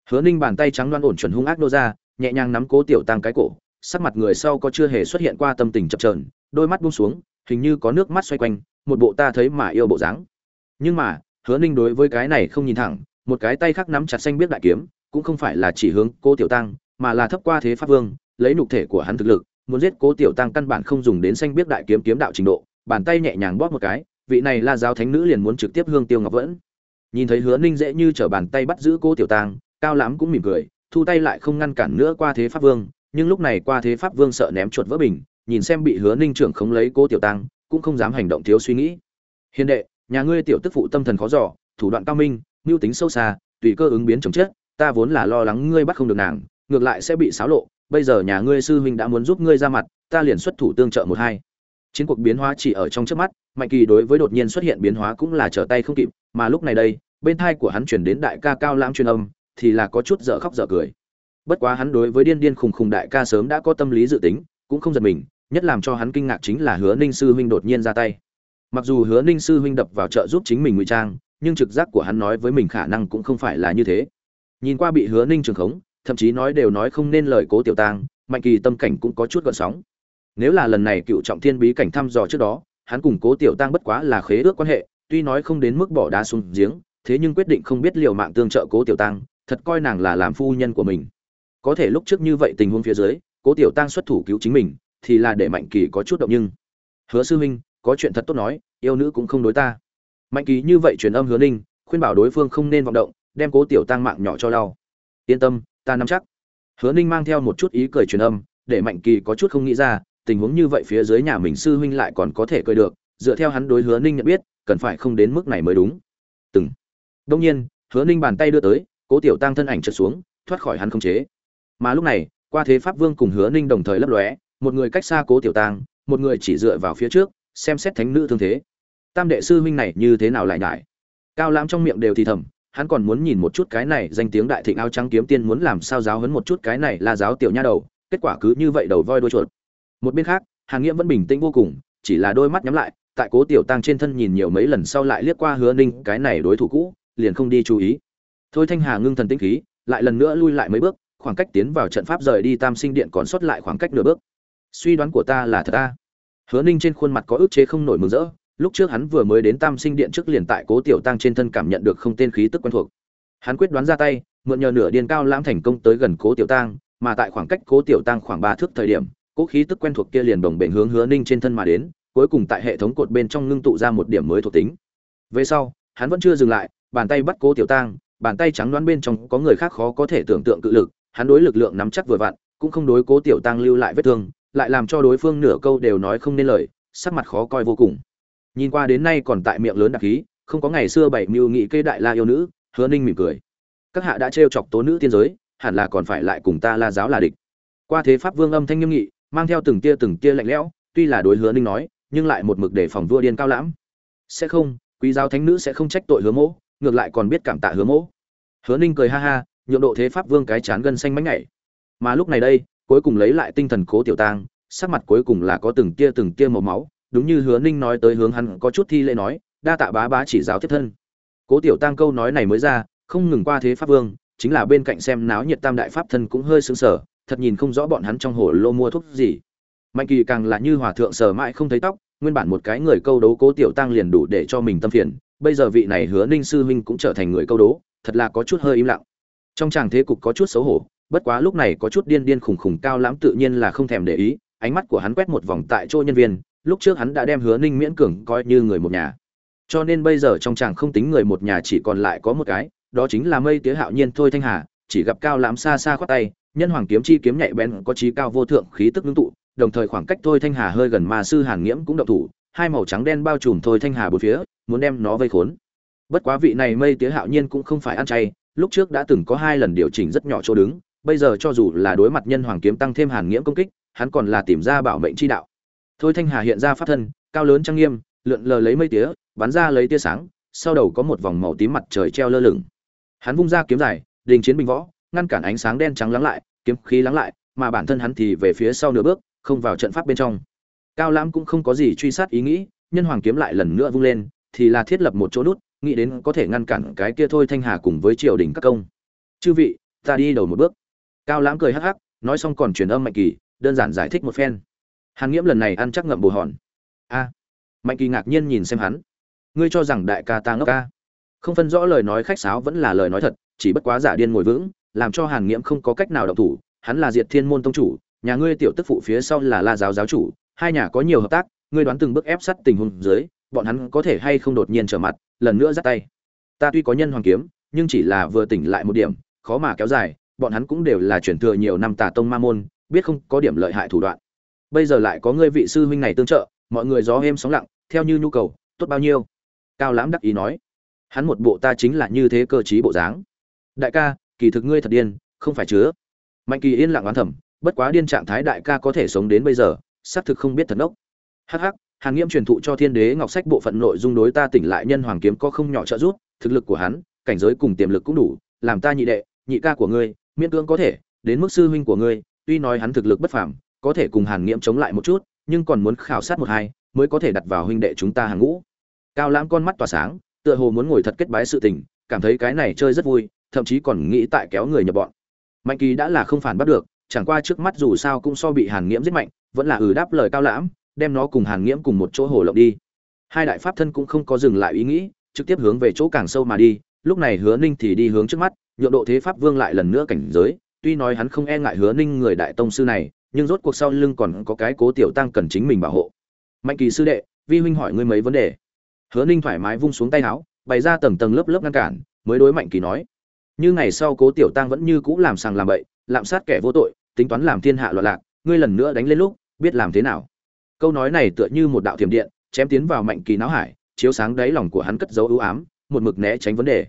hứa ninh bàn tay trắng loan ổn chuẩn hung ác nô ra, nhẹ nhàng nắm cố tiểu tăng cái cổ, sắc mặt người sau có chưa hề xuất hiện qua tâm tình chập trờn đôi mắt buông xuống, hình như có nước mắt xoay quanh, một bộ ta thấy mà yêu bộ dáng. Nhưng mà, hứa ninh đối với cái này không nhìn thẳng, một cái tay khác nắm chặt xanh biết đại kiếm, cũng không phải là chỉ hướng cô tiểu tăng mà là thấp qua thế pháp vương, lấy nục thể của hắn thực lực, muốn giết cố tiểu tăng căn bản không dùng đến xanh biết đại kiếm kiếm đạo trình độ, bàn tay nhẹ nhàng bóp một cái, vị này là giáo thánh nữ liền muốn trực tiếp hương tiêu ngọc vẫn. Nhìn thấy hứa ninh dễ như t bàn tay bắt giữ cô tiểu tăng cao lắm cũng mỉm cười, thu tay lại không ngăn cản nữa qua thế pháp vương, nhưng lúc này qua thế pháp vương sợ ném chuột vỡ bình, nhìn xem bị hứa ninh trưởng không lấy cô tiểu tăng, cũng không dám hành động thiếu suy nghĩ. Hiền đệ, nhà ngươi tiểu tức phụ tâm thần khó giỏ thủ đoạn cao minh, mưu tính sâu xa, tùy cơ ứng biến chồng chết, ta vốn là lo lắng ngươi bắt không được nàng, ngược lại sẽ bị xáo lộ, bây giờ nhà ngươi sư huynh đã muốn giúp ngươi ra mặt, ta liền xuất thủ tương trợ một hai. Chiến cuộc biến hóa chỉ ở trong trước mắt, mạnh kỳ đối với đột nhiên xuất hiện biến hóa cũng là trở tay không kịp, mà lúc này đây, bên thai của hắn chuyển đến đại ca cao lãm truyền âm thì là có chút dở khóc dở cười. Bất quá hắn đối với điên điên khùng khùng đại ca sớm đã có tâm lý dự tính, cũng không giật mình, nhất làm cho hắn kinh ngạc chính là hứa ninh sư huynh đột nhiên ra tay. Mặc dù hứa ninh sư huynh đập vào trợ giúp chính mình ngụy trang, nhưng trực giác của hắn nói với mình khả năng cũng không phải là như thế. Nhìn qua bị hứa ninh trường khống, thậm chí nói đều nói không nên lời cố tiểu tang, mạnh kỳ tâm cảnh cũng có chút gợn sóng. Nếu là lần này cựu trọng thiên bí cảnh thăm dò trước đó, hắn cùng cố tiểu tang bất quá là khế ước quan hệ, tuy nói không đến mức bỏ đá xuống giếng, thế nhưng quyết định không biết liều mạng tương trợ cố tiểu tang thật coi nàng là làm phu nhân của mình. Có thể lúc trước như vậy tình huống phía dưới, cố tiểu tang xuất thủ cứu chính mình, thì là để mạnh kỳ có chút động nhưng. Hứa sư huynh, có chuyện thật tốt nói, yêu nữ cũng không đối ta. Mạnh kỳ như vậy truyền âm hứa ninh, khuyên bảo đối phương không nên vọng động, đem cố tiểu tăng mạng nhỏ cho đau. Yên tâm, ta nắm chắc. Hứa ninh mang theo một chút ý cười truyền âm, để mạnh kỳ có chút không nghĩ ra, tình huống như vậy phía dưới nhà mình sư huynh lại còn có thể cười được, dựa theo hắn đối hứa ninh nhận biết, cần phải không đến mức này mới đúng. Từng. Đông nhiên, hứa ninh bàn tay đưa tới cố tiểu tăng thân ảnh trượt xuống, thoát khỏi hắn không chế. Mà lúc này, qua thế pháp vương cùng hứa ninh đồng thời lấp lóe, một người cách xa cố tiểu tăng, một người chỉ dựa vào phía trước, xem xét thánh nữ thương thế. Tam đệ sư huynh này như thế nào lại nhải? Cao lãm trong miệng đều thì thầm, hắn còn muốn nhìn một chút cái này danh tiếng đại thịnh áo trắng kiếm tiên muốn làm sao giáo hấn một chút cái này là giáo tiểu nha đầu, kết quả cứ như vậy đầu voi đuôi chuột. Một bên khác, hàn nghĩa vẫn bình tĩnh vô cùng, chỉ là đôi mắt nhắm lại, tại cố tiểu tăng trên thân nhìn nhiều mấy lần sau lại liếc qua hứa ninh, cái này đối thủ cũ, liền không đi chú ý thôi thanh hà ngưng thần tinh khí, lại lần nữa lui lại mấy bước, khoảng cách tiến vào trận pháp rời đi tam sinh điện còn sót lại khoảng cách nửa bước. Suy đoán của ta là thật ta hứa ninh trên khuôn mặt có ức chế không nổi mừng rỡ, lúc trước hắn vừa mới đến tam sinh điện trước liền tại cố tiểu tăng trên thân cảm nhận được không tên khí tức quen thuộc. Hắn quyết đoán ra tay, mượn nhờ nửa điên cao lãm thành công tới gần cố tiểu tăng, mà tại khoảng cách cố tiểu tăng khoảng ba thước thời điểm cố khí tức quen thuộc kia liền đồng bệnh hướng hứa ninh trên thân mà đến, cuối cùng tại hệ thống cột bên trong ngưng tụ ra một điểm mới thuộc tính. Về sau, hắn vẫn chưa dừng lại, bàn tay bắt cố tiểu tăng bàn tay trắng đoán bên trong có người khác khó có thể tưởng tượng cự lực, hắn đối lực lượng nắm chắc vừa vặn, cũng không đối cố tiểu tăng lưu lại vết thương, lại làm cho đối phương nửa câu đều nói không nên lời, sắc mặt khó coi vô cùng. Nhìn qua đến nay còn tại miệng lớn đặc khí, không có ngày xưa bảy mưu nghị kê đại la yêu nữ, hứa ninh mỉm cười. Các hạ đã trêu chọc tố nữ tiên giới, hẳn là còn phải lại cùng ta la giáo là địch. Qua thế pháp vương âm thanh nghiêm nghị, mang theo từng tia từng tia lạnh lẽo, tuy là đối hứa ninh nói, nhưng lại một mực để phòng vua điên cao lãm. Sẽ không, quý giáo thánh nữ sẽ không trách tội hứa mỗ ngược lại còn biết cảm tạ hứa mỗ. Hứa ninh cười ha ha, nhượng độ thế pháp vương cái chán gân xanh mánh nhảy. Mà lúc này đây, cuối cùng lấy lại tinh thần cố tiểu tang sắc mặt cuối cùng là có từng tia từng tia màu máu, đúng như hứa ninh nói tới hướng hắn có chút thi lễ nói, đa tạ bá bá chỉ giáo tiếp thân. Cố tiểu tang câu nói này mới ra, không ngừng qua thế pháp vương, chính là bên cạnh xem náo nhiệt tam đại pháp thân cũng hơi sững sờ, thật nhìn không rõ bọn hắn trong hồ lô mua thuốc gì. Mạnh kỳ càng là như hòa thượng sờ mãi không thấy tóc, nguyên bản một cái người câu đấu cố tiểu tăng liền đủ để cho mình tâm phiền bây giờ vị này hứa ninh sư huynh cũng trở thành người câu đố, thật là có chút hơi im lặng. Trong chàng thế cục có chút xấu hổ, bất quá lúc này có chút điên điên khủng khủng cao lãm tự nhiên là không thèm để ý, ánh mắt của hắn quét một vòng tại chỗ nhân viên, lúc trước hắn đã đem hứa ninh miễn cường coi như người một nhà. Cho nên bây giờ trong chàng không tính người một nhà chỉ còn lại có một cái, đó chính là mây tía hạo nhiên thôi thanh hà, chỉ gặp cao lãm xa xa khoát tay, nhân hoàng kiếm chi kiếm nhạy bén có trí cao vô thượng khí tức ngưng tụ, đồng thời khoảng cách thôi thanh hà hơi gần mà sư hàn nghiễm cũng động thủ, hai màu trắng đen bao trùm thôi thanh hà bốn phía muốn đem nó vây khốn. Bất quá vị này mây tía hạo nhiên cũng không phải ăn chay, lúc trước đã từng có hai lần điều chỉnh rất nhỏ chỗ đứng, bây giờ cho dù là đối mặt nhân hoàng kiếm tăng thêm hàn nghiễm công kích, hắn còn là tìm ra bảo mệnh chi đạo. Thôi thanh hà hiện ra pháp thân, cao lớn trang nghiêm, lượn lờ lấy mây tía, bắn ra lấy tia sáng, sau đầu có một vòng màu tím mặt trời treo lơ lửng. Hắn vung ra kiếm dài, đình chiến bình võ, ngăn cản ánh sáng đen trắng lắng lại, kiếm khí lắng lại, mà bản thân hắn thì về phía sau nửa bước, không vào trận pháp bên trong. Cao lãm cũng không có gì truy sát ý nghĩ, nhân hoàng kiếm lại lần nữa vung lên thì là thiết lập một chỗ nút, nghĩ đến có thể ngăn cản cái kia thôi thanh hà cùng với triều đình các công. Chư vị, ta đi đầu một bước. Cao lãm cười hắc hắc, nói xong còn truyền âm mạnh kỳ, đơn giản giải thích một phen. Hàn nghiễm lần này ăn chắc ngậm bồ hòn. A. Mạnh kỳ ngạc nhiên nhìn xem hắn. Ngươi cho rằng đại ca ta ngốc ca. Không phân rõ lời nói khách sáo vẫn là lời nói thật, chỉ bất quá giả điên ngồi vững, làm cho hàn nghiễm không có cách nào động thủ. Hắn là diệt thiên môn tông chủ, nhà ngươi tiểu tức phụ phía sau là la giáo giáo chủ, hai nhà có nhiều hợp tác, ngươi đoán từng bước ép sát tình huống dưới bọn hắn có thể hay không đột nhiên trở mặt, lần nữa dắt tay. Ta tuy có nhân hoàng kiếm, nhưng chỉ là vừa tỉnh lại một điểm, khó mà kéo dài, bọn hắn cũng đều là chuyển thừa nhiều năm tà tông ma môn, biết không có điểm lợi hại thủ đoạn. Bây giờ lại có ngươi vị sư huynh này tương trợ, mọi người gió êm sóng lặng, theo như nhu cầu, tốt bao nhiêu? Cao lãm đắc ý nói. Hắn một bộ ta chính là như thế cơ trí bộ dáng. Đại ca, kỳ thực ngươi thật điên, không phải chứa. Mạnh kỳ yên lặng oán thầm, bất quá điên trạng thái đại ca có thể sống đến bây giờ, xác thực không biết thật đốc hh hàn nghiêm truyền thụ cho thiên đế ngọc sách bộ phận nội dung đối ta tỉnh lại nhân hoàng kiếm có không nhỏ trợ giúp, thực lực của hắn, cảnh giới cùng tiềm lực cũng đủ, làm ta nhị đệ, nhị ca của ngươi, miễn cưỡng có thể, đến mức sư huynh của ngươi, tuy nói hắn thực lực bất phàm, có thể cùng hàn nghiễm chống lại một chút, nhưng còn muốn khảo sát một hai, mới có thể đặt vào huynh đệ chúng ta hàng ngũ. Cao lãm con mắt tỏa sáng, tựa hồ muốn ngồi thật kết bái sự tình, cảm thấy cái này chơi rất vui, thậm chí còn nghĩ tại kéo người nhập bọn. Mạnh kỳ đã là không phản bắt được, chẳng qua trước mắt dù sao cũng so bị hàn nghiễm giết mạnh, vẫn là ừ đáp lời cao lãm đem nó cùng hàn nghiễm cùng một chỗ hồ lộng đi. Hai đại pháp thân cũng không có dừng lại ý nghĩ, trực tiếp hướng về chỗ càng sâu mà đi, lúc này hứa ninh thì đi hướng trước mắt, nhượng độ thế pháp vương lại lần nữa cảnh giới, tuy nói hắn không e ngại hứa ninh người đại tông sư này, nhưng rốt cuộc sau lưng còn có cái cố tiểu tăng cần chính mình bảo hộ. Mạnh kỳ sư đệ, vi huynh hỏi ngươi mấy vấn đề? Hứa ninh thoải mái vung xuống tay áo, bày ra tầng tầng lớp lớp ngăn cản, mới đối mạnh kỳ nói. Như ngày sau cố tiểu tăng vẫn như cũ làm sàng làm bậy, lạm sát kẻ vô tội, tính toán làm thiên hạ loạn lạc, ngươi lần nữa đánh lên lúc, biết làm thế nào? Câu nói này tựa như một đạo thiểm điện, chém tiến vào mạnh kỳ não hải, chiếu sáng đáy lòng của hắn cất dấu ưu ám, một mực né tránh vấn đề.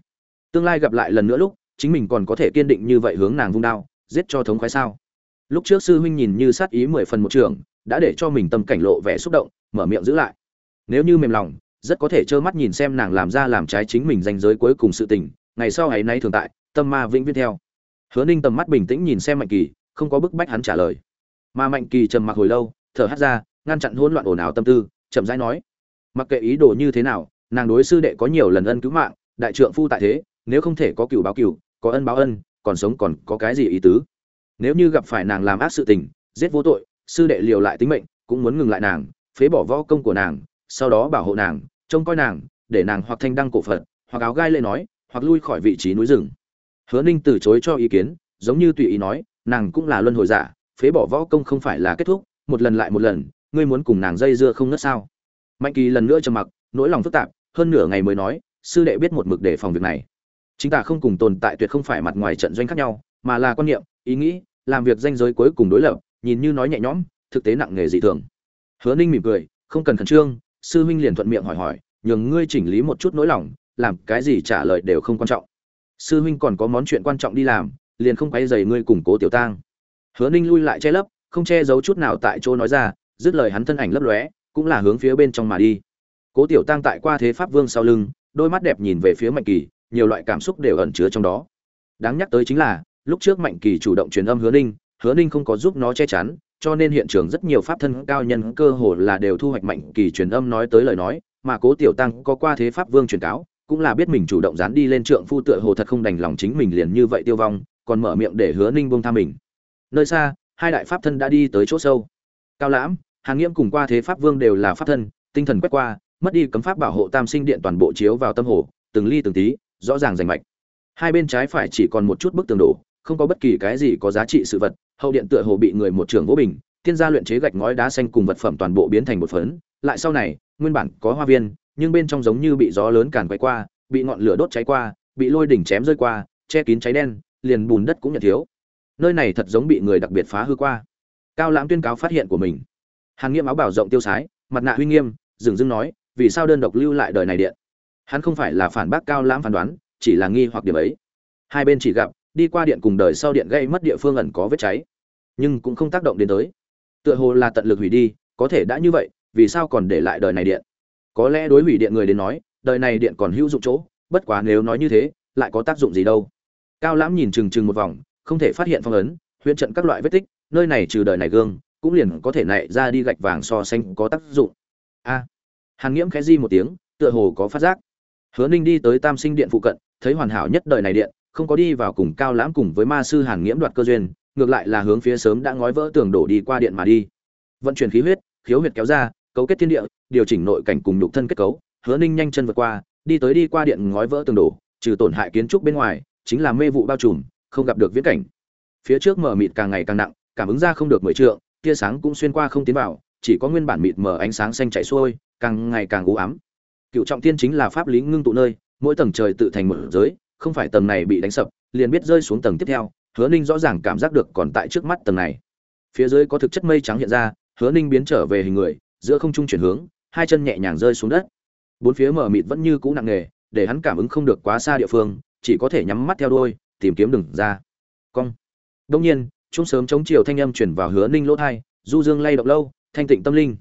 Tương lai gặp lại lần nữa lúc, chính mình còn có thể kiên định như vậy hướng nàng vung đao, giết cho thống khoái sao? Lúc trước sư huynh nhìn như sát ý mười phần một trường, đã để cho mình tâm cảnh lộ vẻ xúc động, mở miệng giữ lại. Nếu như mềm lòng, rất có thể trơ mắt nhìn xem nàng làm ra làm trái chính mình danh giới cuối cùng sự tình, ngày sau ấy nay thường tại, tâm ma vĩnh viễn theo. Hứa ninh tầm mắt bình tĩnh nhìn xem mạnh kỳ, không có bức bách hắn trả lời. Mà mạnh kỳ trầm mặc hồi lâu, thở hắt ra ngăn chặn hỗn loạn ồn ào tâm tư, chậm rãi nói, mặc kệ ý đồ như thế nào, nàng đối sư đệ có nhiều lần ân cứu mạng, đại trượng phu tại thế, nếu không thể có cựu báo cựu, có ân báo ân, còn sống còn có cái gì ý tứ? Nếu như gặp phải nàng làm ác sự tình, giết vô tội, sư đệ liều lại tính mệnh, cũng muốn ngừng lại nàng, phế bỏ võ công của nàng, sau đó bảo hộ nàng, trông coi nàng, để nàng hoặc thanh đăng cổ phật, hoặc áo gai lê nói, hoặc lui khỏi vị trí núi rừng. Hứa ninh từ chối cho ý kiến, giống như tùy ý nói, nàng cũng là luân hồi giả, phế bỏ võ công không phải là kết thúc, một lần lại một lần ngươi muốn cùng nàng dây dưa không ngớt sao? Mạnh kỳ lần nữa trầm mặc, nỗi lòng phức tạp, hơn nửa ngày mới nói, sư đệ biết một mực để phòng việc này. Chính ta không cùng tồn tại tuyệt không phải mặt ngoài trận doanh khác nhau, mà là quan niệm, ý nghĩ, làm việc danh giới cuối cùng đối lập, nhìn như nói nhẹ nhõm, thực tế nặng nề dị thường. Hứa ninh mỉm cười, không cần khẩn trương, sư huynh liền thuận miệng hỏi hỏi, nhường ngươi chỉnh lý một chút nỗi lòng, làm cái gì trả lời đều không quan trọng. Sư huynh còn có món chuyện quan trọng đi làm, liền không quay dày ngươi củng cố tiểu tang. Hứa ninh lui lại che lấp, không che giấu chút nào tại chỗ nói ra dứt lời hắn thân ảnh lấp lóe, cũng là hướng phía bên trong mà đi. Cố tiểu tang tại qua thế pháp vương sau lưng, đôi mắt đẹp nhìn về phía mạnh kỳ, nhiều loại cảm xúc đều ẩn chứa trong đó. Đáng nhắc tới chính là, lúc trước mạnh kỳ chủ động truyền âm hứa ninh hứa ninh không có giúp nó che chắn, cho nên hiện trường rất nhiều pháp thân cao nhân cơ hồ là đều thu hoạch mạnh kỳ truyền âm nói tới lời nói, mà cố tiểu tăng có qua thế pháp vương truyền cáo, cũng là biết mình chủ động dán đi lên trượng phu tựa hồ thật không đành lòng chính mình liền như vậy tiêu vong, còn mở miệng để hứa ninh buông tha mình. Nơi xa, hai đại pháp thân đã đi tới chỗ sâu. Cao lãm hàng nghiễm cùng qua thế pháp vương đều là pháp thân, tinh thần quét qua, mất đi cấm pháp bảo hộ tam sinh điện toàn bộ chiếu vào tâm hồ, từng ly từng tí, rõ ràng rành mạch. Hai bên trái phải chỉ còn một chút bức tường đổ, không có bất kỳ cái gì có giá trị sự vật, hậu điện tựa hồ bị người một trưởng vỗ bình tiên gia luyện chế gạch ngói đá xanh cùng vật phẩm toàn bộ biến thành một phấn. Lại sau này, nguyên bản có hoa viên, nhưng bên trong giống như bị gió lớn càn quay qua, bị ngọn lửa đốt cháy qua, bị lôi đỉnh chém rơi qua, che kín cháy đen, liền bùn đất cũng nhận thiếu. Nơi này thật giống bị người đặc biệt phá hư qua. Cao lãm tuyên cáo phát hiện của mình hàn nghiêm áo bảo rộng tiêu sái, mặt nạ uy nghiêm, dừng dưng nói, vì sao đơn độc lưu lại đời này điện? Hắn không phải là phản bác cao lãm phán đoán, chỉ là nghi hoặc điểm ấy. Hai bên chỉ gặp, đi qua điện cùng đời sau điện gây mất địa phương ẩn có vết cháy. Nhưng cũng không tác động đến tới. Tựa hồ là tận lực hủy đi, có thể đã như vậy, vì sao còn để lại đời này điện? Có lẽ đối hủy điện người đến nói, đời này điện còn hữu dụng chỗ, bất quá nếu nói như thế, lại có tác dụng gì đâu? Cao lãm nhìn chừng chừng một vòng, không thể phát hiện phong ấn huyện trận các loại vết tích, nơi này trừ đời này gương cũng liền có thể nảy ra đi gạch vàng so xanh có tác dụng. A, hàn nghiễm khẽ di một tiếng, tựa hồ có phát giác. Hứa ninh đi tới tam sinh điện phụ cận, thấy hoàn hảo nhất đời này điện, không có đi vào cùng cao lãm cùng với ma sư hàn nghiễm đoạt cơ duyên, ngược lại là hướng phía sớm đã ngói vỡ tường đổ đi qua điện mà đi. Vận chuyển khí huyết, khiếu huyệt kéo ra, cấu kết thiên địa, điều chỉnh nội cảnh cùng nhục thân kết cấu, hứa ninh nhanh chân vượt qua, đi tới đi qua điện ngói vỡ tường đổ, trừ tổn hại kiến trúc bên ngoài, chính là mê vụ bao trùm, không gặp được viễn cảnh. Phía trước mở mịt càng ngày càng nặng, cảm ứng ra không được mười trượng tia sáng cũng xuyên qua không tiến vào, chỉ có nguyên bản mịt mờ ánh sáng xanh chạy xuôi, càng ngày càng u ám. Cựu trọng thiên chính là pháp lý ngưng tụ nơi, mỗi tầng trời tự thành một giới, không phải tầng này bị đánh sập, liền biết rơi xuống tầng tiếp theo, hứa ninh rõ ràng cảm giác được còn tại trước mắt tầng này. Phía dưới có thực chất mây trắng hiện ra, hứa ninh biến trở về hình người, giữa không trung chuyển hướng, hai chân nhẹ nhàng rơi xuống đất. Bốn phía mở mịt vẫn như cũ nặng nề, để hắn cảm ứng không được quá xa địa phương, chỉ có thể nhắm mắt theo đôi tìm kiếm đường ra. Cong. Đông nhiên trung sớm chống chiều thanh âm chuyển vào hứa ninh lỗ thai, du dương lay động lâu, thanh tịnh tâm linh.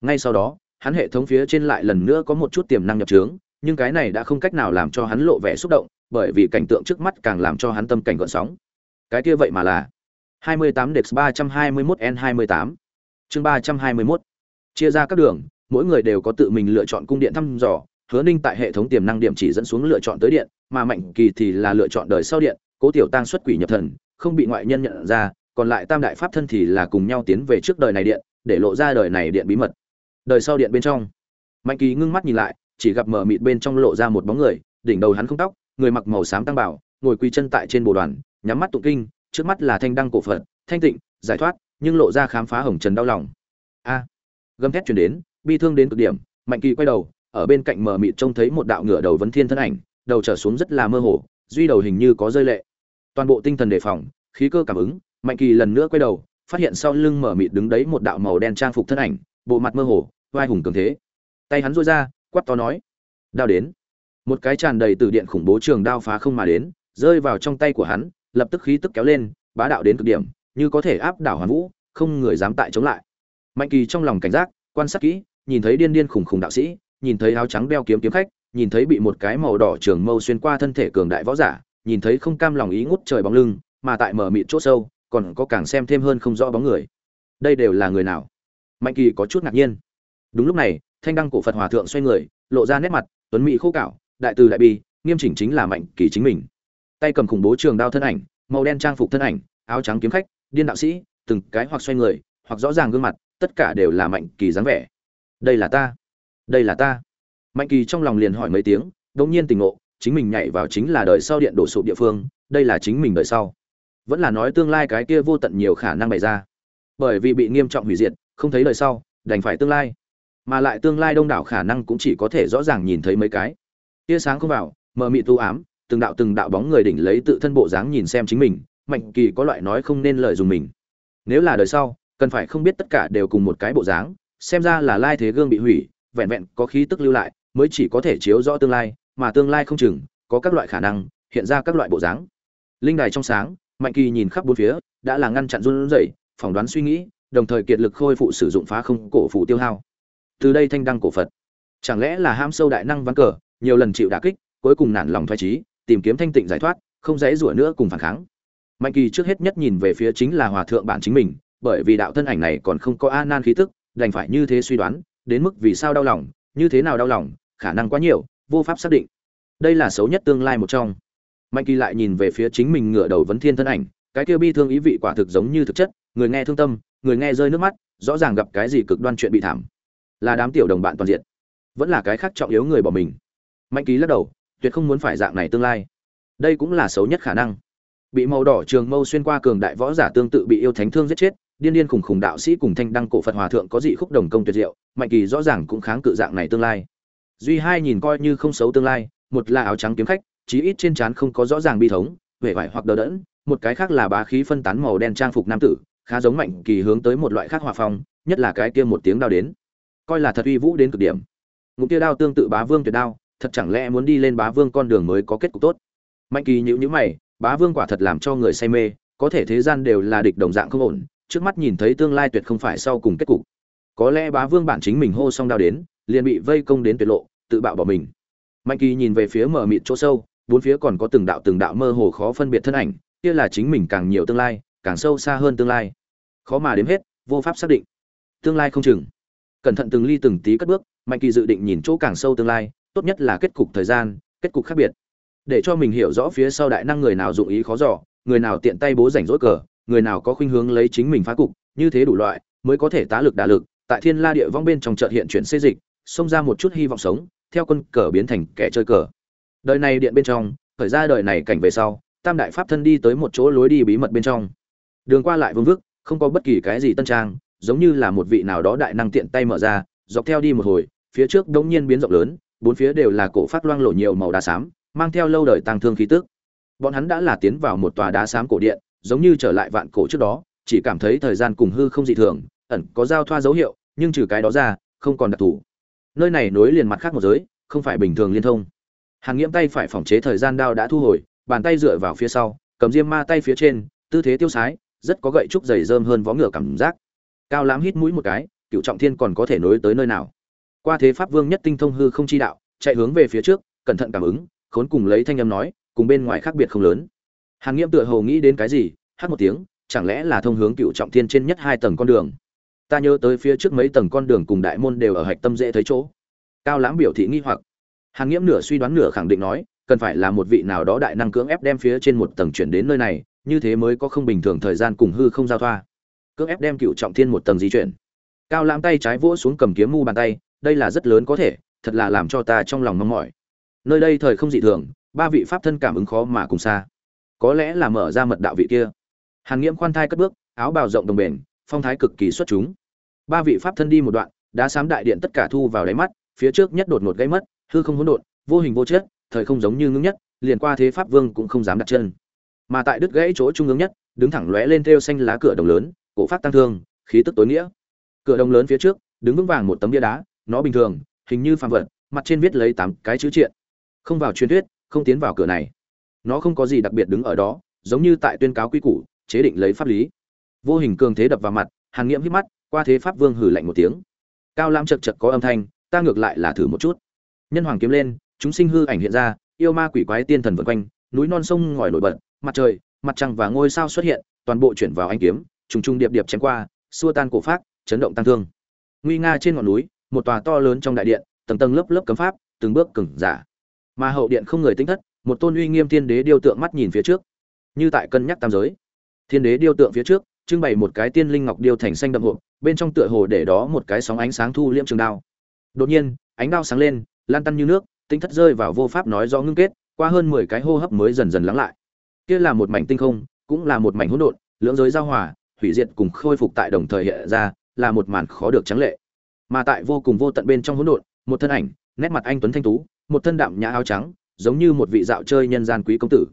Ngay sau đó, hắn hệ thống phía trên lại lần nữa có một chút tiềm năng nhập trướng nhưng cái này đã không cách nào làm cho hắn lộ vẻ xúc động, bởi vì cảnh tượng trước mắt càng làm cho hắn tâm cảnh gợn sóng. Cái kia vậy mà là 28 Dex 321 N28 chương 321 chia ra các đường, mỗi người đều có tự mình lựa chọn cung điện thăm dò, hứa ninh tại hệ thống tiềm năng điểm chỉ dẫn xuống lựa chọn tới điện, mà mạnh kỳ thì là lựa chọn đời sau điện, cố tiểu tăng xuất quỷ nhập thần không bị ngoại nhân nhận ra, còn lại tam đại pháp thân thì là cùng nhau tiến về trước đời này điện, để lộ ra đời này điện bí mật. Đời sau điện bên trong, mạnh kỳ ngưng mắt nhìn lại, chỉ gặp mở mịt bên trong lộ ra một bóng người, đỉnh đầu hắn không tóc, người mặc màu xám tăng bảo, ngồi quỳ chân tại trên bồ đoàn, nhắm mắt tụng kinh, trước mắt là thanh đăng cổ phật, thanh tịnh, giải thoát, nhưng lộ ra khám phá hồng trần đau lòng. A! Gầm thét chuyển đến, bi thương đến cực điểm, mạnh kỳ quay đầu, ở bên cạnh mờ mịt trông thấy một đạo ngựa đầu vấn thiên thân ảnh, đầu trở xuống rất là mơ hồ, duy đầu hình như có rơi lệ toàn bộ tinh thần đề phòng, khí cơ cảm ứng, mạnh kỳ lần nữa quay đầu, phát hiện sau lưng mở mịt đứng đấy một đạo màu đen trang phục thân ảnh, bộ mặt mơ hồ, vai hùng cường thế. Tay hắn dôi ra quắt to nói, đao đến. Một cái tràn đầy từ điện khủng bố trường đao phá không mà đến, rơi vào trong tay của hắn, lập tức khí tức kéo lên, bá đạo đến cực điểm, như có thể áp đảo hoàn vũ, không người dám tại chống lại. Mạnh kỳ trong lòng cảnh giác, quan sát kỹ, nhìn thấy điên điên khủng khủng đạo sĩ, nhìn thấy áo trắng đeo kiếm kiếm khách, nhìn thấy bị một cái màu đỏ trường mâu xuyên qua thân thể cường đại võ giả nhìn thấy không cam lòng ý ngút trời bóng lưng, mà tại mở mịt chỗ sâu, còn có càng xem thêm hơn không rõ bóng người. Đây đều là người nào? Mạnh kỳ có chút ngạc nhiên. Đúng lúc này, thanh đăng cổ phật hòa thượng xoay người, lộ ra nét mặt, tuấn mỹ khô cạo, đại từ đại bi, nghiêm chỉnh chính là mạnh kỳ chính mình. Tay cầm khủng bố trường đao thân ảnh, màu đen trang phục thân ảnh, áo trắng kiếm khách, điên đạo sĩ, từng cái hoặc xoay người, hoặc rõ ràng gương mặt, tất cả đều là mạnh kỳ dáng vẻ. Đây là ta. Đây là ta. Mạnh kỳ trong lòng liền hỏi mấy tiếng, đột nhiên tỉnh ngộ chính mình nhảy vào chính là đời sau điện đổ sụp địa phương, đây là chính mình đời sau. Vẫn là nói tương lai cái kia vô tận nhiều khả năng bày ra. Bởi vì bị nghiêm trọng hủy diệt, không thấy đời sau, đành phải tương lai. Mà lại tương lai đông đảo khả năng cũng chỉ có thể rõ ràng nhìn thấy mấy cái. Tia sáng không vào, mờ mịt tu ám, từng đạo từng đạo bóng người đỉnh lấy tự thân bộ dáng nhìn xem chính mình, mạnh kỳ có loại nói không nên lợi dùng mình. Nếu là đời sau, cần phải không biết tất cả đều cùng một cái bộ dáng, xem ra là lai thế gương bị hủy, vẹn vẹn có khí tức lưu lại, mới chỉ có thể chiếu rõ tương lai mà tương lai không chừng, có các loại khả năng, hiện ra các loại bộ dáng. Linh đài trong sáng, mạnh kỳ nhìn khắp bốn phía, đã là ngăn chặn run rẩy, phỏng đoán suy nghĩ, đồng thời kiệt lực khôi phụ sử dụng phá không cổ phụ tiêu hao. Từ đây thanh đăng cổ phật. Chẳng lẽ là ham sâu đại năng ván cờ, nhiều lần chịu đả kích, cuối cùng nản lòng thoái trí tìm kiếm thanh tịnh giải thoát, không dễ rủa nữa cùng phản kháng. Mạnh kỳ trước hết nhất nhìn về phía chính là hòa thượng bản chính mình, bởi vì đạo thân ảnh này còn không có a nan khí tức, đành phải như thế suy đoán, đến mức vì sao đau lòng, như thế nào đau lòng, khả năng quá nhiều vô pháp xác định. Đây là xấu nhất tương lai một trong. Mạnh kỳ lại nhìn về phía chính mình ngửa đầu vấn thiên thân ảnh, cái kia bi thương ý vị quả thực giống như thực chất, người nghe thương tâm, người nghe rơi nước mắt, rõ ràng gặp cái gì cực đoan chuyện bị thảm. Là đám tiểu đồng bạn toàn diện, vẫn là cái khác trọng yếu người bỏ mình. Mạnh ký lắc đầu, tuyệt không muốn phải dạng này tương lai. Đây cũng là xấu nhất khả năng. Bị màu đỏ trường mâu xuyên qua cường đại võ giả tương tự bị yêu thánh thương giết chết, điên điên khùng khùng đạo sĩ cùng thanh đăng cổ phật hòa thượng có dị khúc đồng công tuyệt diệu, mạnh kỳ rõ ràng cũng kháng cự dạng này tương lai duy hai nhìn coi như không xấu tương lai, một là áo trắng kiếm khách, chí ít trên trán không có rõ ràng bi thống, vẻ vải hoặc đờ đẫn, một cái khác là bá khí phân tán màu đen trang phục nam tử, khá giống mạnh kỳ hướng tới một loại khác hòa phong, nhất là cái kia một tiếng đao đến. Coi là thật uy vũ đến cực điểm. Ngụm kia đao tương tự bá vương tuyệt đao, thật chẳng lẽ muốn đi lên bá vương con đường mới có kết cục tốt? Mạnh kỳ nhữ nhữ mày, bá vương quả thật làm cho người say mê, có thể thế gian đều là địch đồng dạng không ổn, trước mắt nhìn thấy tương lai tuyệt không phải sau cùng kết cục. Có lẽ bá vương bản chính mình hô xong đao đến liền bị vây công đến tuyệt lộ, tự bạo bỏ mình. Mạnh kỳ nhìn về phía mở mịt chỗ sâu, bốn phía còn có từng đạo từng đạo mơ hồ khó phân biệt thân ảnh, kia là chính mình càng nhiều tương lai, càng sâu xa hơn tương lai. Khó mà đếm hết, vô pháp xác định. Tương lai không chừng. Cẩn thận từng ly từng tí cất bước, mạnh kỳ dự định nhìn chỗ càng sâu tương lai, tốt nhất là kết cục thời gian, kết cục khác biệt. Để cho mình hiểu rõ phía sau đại năng người nào dụng ý khó dò, người nào tiện tay bố rảnh rỗi cờ, người nào có khuynh hướng lấy chính mình phá cục, như thế đủ loại, mới có thể tá lực đả lực, tại thiên la địa vong bên trong chợt hiện chuyển xê dịch xông ra một chút hy vọng sống, theo quân cờ biến thành kẻ chơi cờ. Đời này điện bên trong, khởi ra đời này cảnh về sau, tam đại pháp thân đi tới một chỗ lối đi bí mật bên trong. Đường qua lại vương vức, không có bất kỳ cái gì tân trang, giống như là một vị nào đó đại năng tiện tay mở ra, dọc theo đi một hồi, phía trước đống nhiên biến rộng lớn, bốn phía đều là cổ phát loang lộ nhiều màu đá xám, mang theo lâu đời tăng thương khí tức. Bọn hắn đã là tiến vào một tòa đá xám cổ điện, giống như trở lại vạn cổ trước đó, chỉ cảm thấy thời gian cùng hư không dị thường, ẩn có giao thoa dấu hiệu, nhưng trừ cái đó ra, không còn đặc thù nơi này nối liền mặt khác một giới, không phải bình thường liên thông. Hàng nghiễm tay phải phòng chế thời gian đao đã thu hồi, bàn tay dựa vào phía sau, cầm diêm ma tay phía trên, tư thế tiêu sái, rất có gậy trúc dày rơm hơn vó ngựa cảm giác. Cao lãm hít mũi một cái, cựu trọng thiên còn có thể nối tới nơi nào? Qua thế pháp vương nhất tinh thông hư không chi đạo, chạy hướng về phía trước, cẩn thận cảm ứng, khốn cùng lấy thanh âm nói, cùng bên ngoài khác biệt không lớn. Hàn nghiễm tựa hồ nghĩ đến cái gì hát một tiếng, chẳng lẽ là thông hướng cựu trọng thiên trên nhất hai tầng con đường? Ta nhớ tới phía trước mấy tầng con đường cùng đại môn đều ở hạch tâm dễ thấy chỗ. Cao lãm biểu thị nghi hoặc. Hàn nghiễm nửa suy đoán nửa khẳng định nói, cần phải là một vị nào đó đại năng cưỡng ép đem phía trên một tầng chuyển đến nơi này, như thế mới có không bình thường thời gian cùng hư không giao thoa. Cưỡng ép đem cựu trọng thiên một tầng di chuyển. Cao lãm tay trái vỗ xuống cầm kiếm mu bàn tay, đây là rất lớn có thể, thật là làm cho ta trong lòng mong mỏi. Nơi đây thời không dị thường, ba vị pháp thân cảm ứng khó mà cùng xa. Có lẽ là mở ra mật đạo vị kia. Hàn nghiễm khoan thai cất bước, áo bào rộng đồng bền, phong thái cực kỳ xuất chúng ba vị pháp thân đi một đoạn đã sám đại điện tất cả thu vào đáy mắt, phía trước nhất đột ngột gây mất, hư không hỗn độn, vô hình vô chất, thời không giống như ngưng nhất, liền qua thế pháp vương cũng không dám đặt chân. Mà tại đứt gãy chỗ trung ương nhất, đứng thẳng lóe lên theo xanh lá cửa đồng lớn, cổ phát tăng thương, khí tức tối nghĩa. Cửa đồng lớn phía trước, đứng vững vàng một tấm bia đá, nó bình thường, hình như phàm vật, mặt trên viết lấy tám cái chữ triện. Không vào truyền thuyết, không tiến vào cửa này. Nó không có gì đặc biệt đứng ở đó, giống như tại tuyên cáo quy củ, chế định lấy pháp lý. Vô hình cường thế đập vào mặt, hàn nghiệm hít mắt qua thế pháp vương hử lạnh một tiếng. Cao lam chật chật có âm thanh, ta ngược lại là thử một chút. Nhân hoàng kiếm lên, chúng sinh hư ảnh hiện ra, yêu ma quỷ quái tiên thần vân quanh, núi non sông ngòi nổi bật, mặt trời, mặt trăng và ngôi sao xuất hiện, toàn bộ chuyển vào anh kiếm, trùng trùng điệp điệp chém qua, xua tan cổ phát chấn động tăng thương. Nguy nga trên ngọn núi, một tòa to lớn trong đại điện, tầng tầng lớp lớp cấm pháp, từng bước cứng, giả. Mà hậu điện không người tính thất, một tôn uy nghiêm thiên đế điêu tượng mắt nhìn phía trước. Như tại cân nhắc tam giới. Thiên đế điêu tượng phía trước trưng bày một cái tiên linh ngọc điêu thành xanh đậm hộp, bên trong tựa hồ để đó một cái sóng ánh sáng thu liễm trường đao. Đột nhiên, ánh đao sáng lên, lan tăn như nước, tinh thất rơi vào vô pháp nói rõ ngưng kết, qua hơn mười cái hô hấp mới dần dần lắng lại. Kia là một mảnh tinh không, cũng là một mảnh hỗn độn, lưỡng giới giao hòa, hủy diệt cùng khôi phục tại đồng thời hiện ra, là một màn khó được trắng lệ. Mà tại vô cùng vô tận bên trong hỗn độn, một thân ảnh, nét mặt anh tuấn thanh tú, một thân đạm nhã áo trắng, giống như một vị dạo chơi nhân gian quý công tử.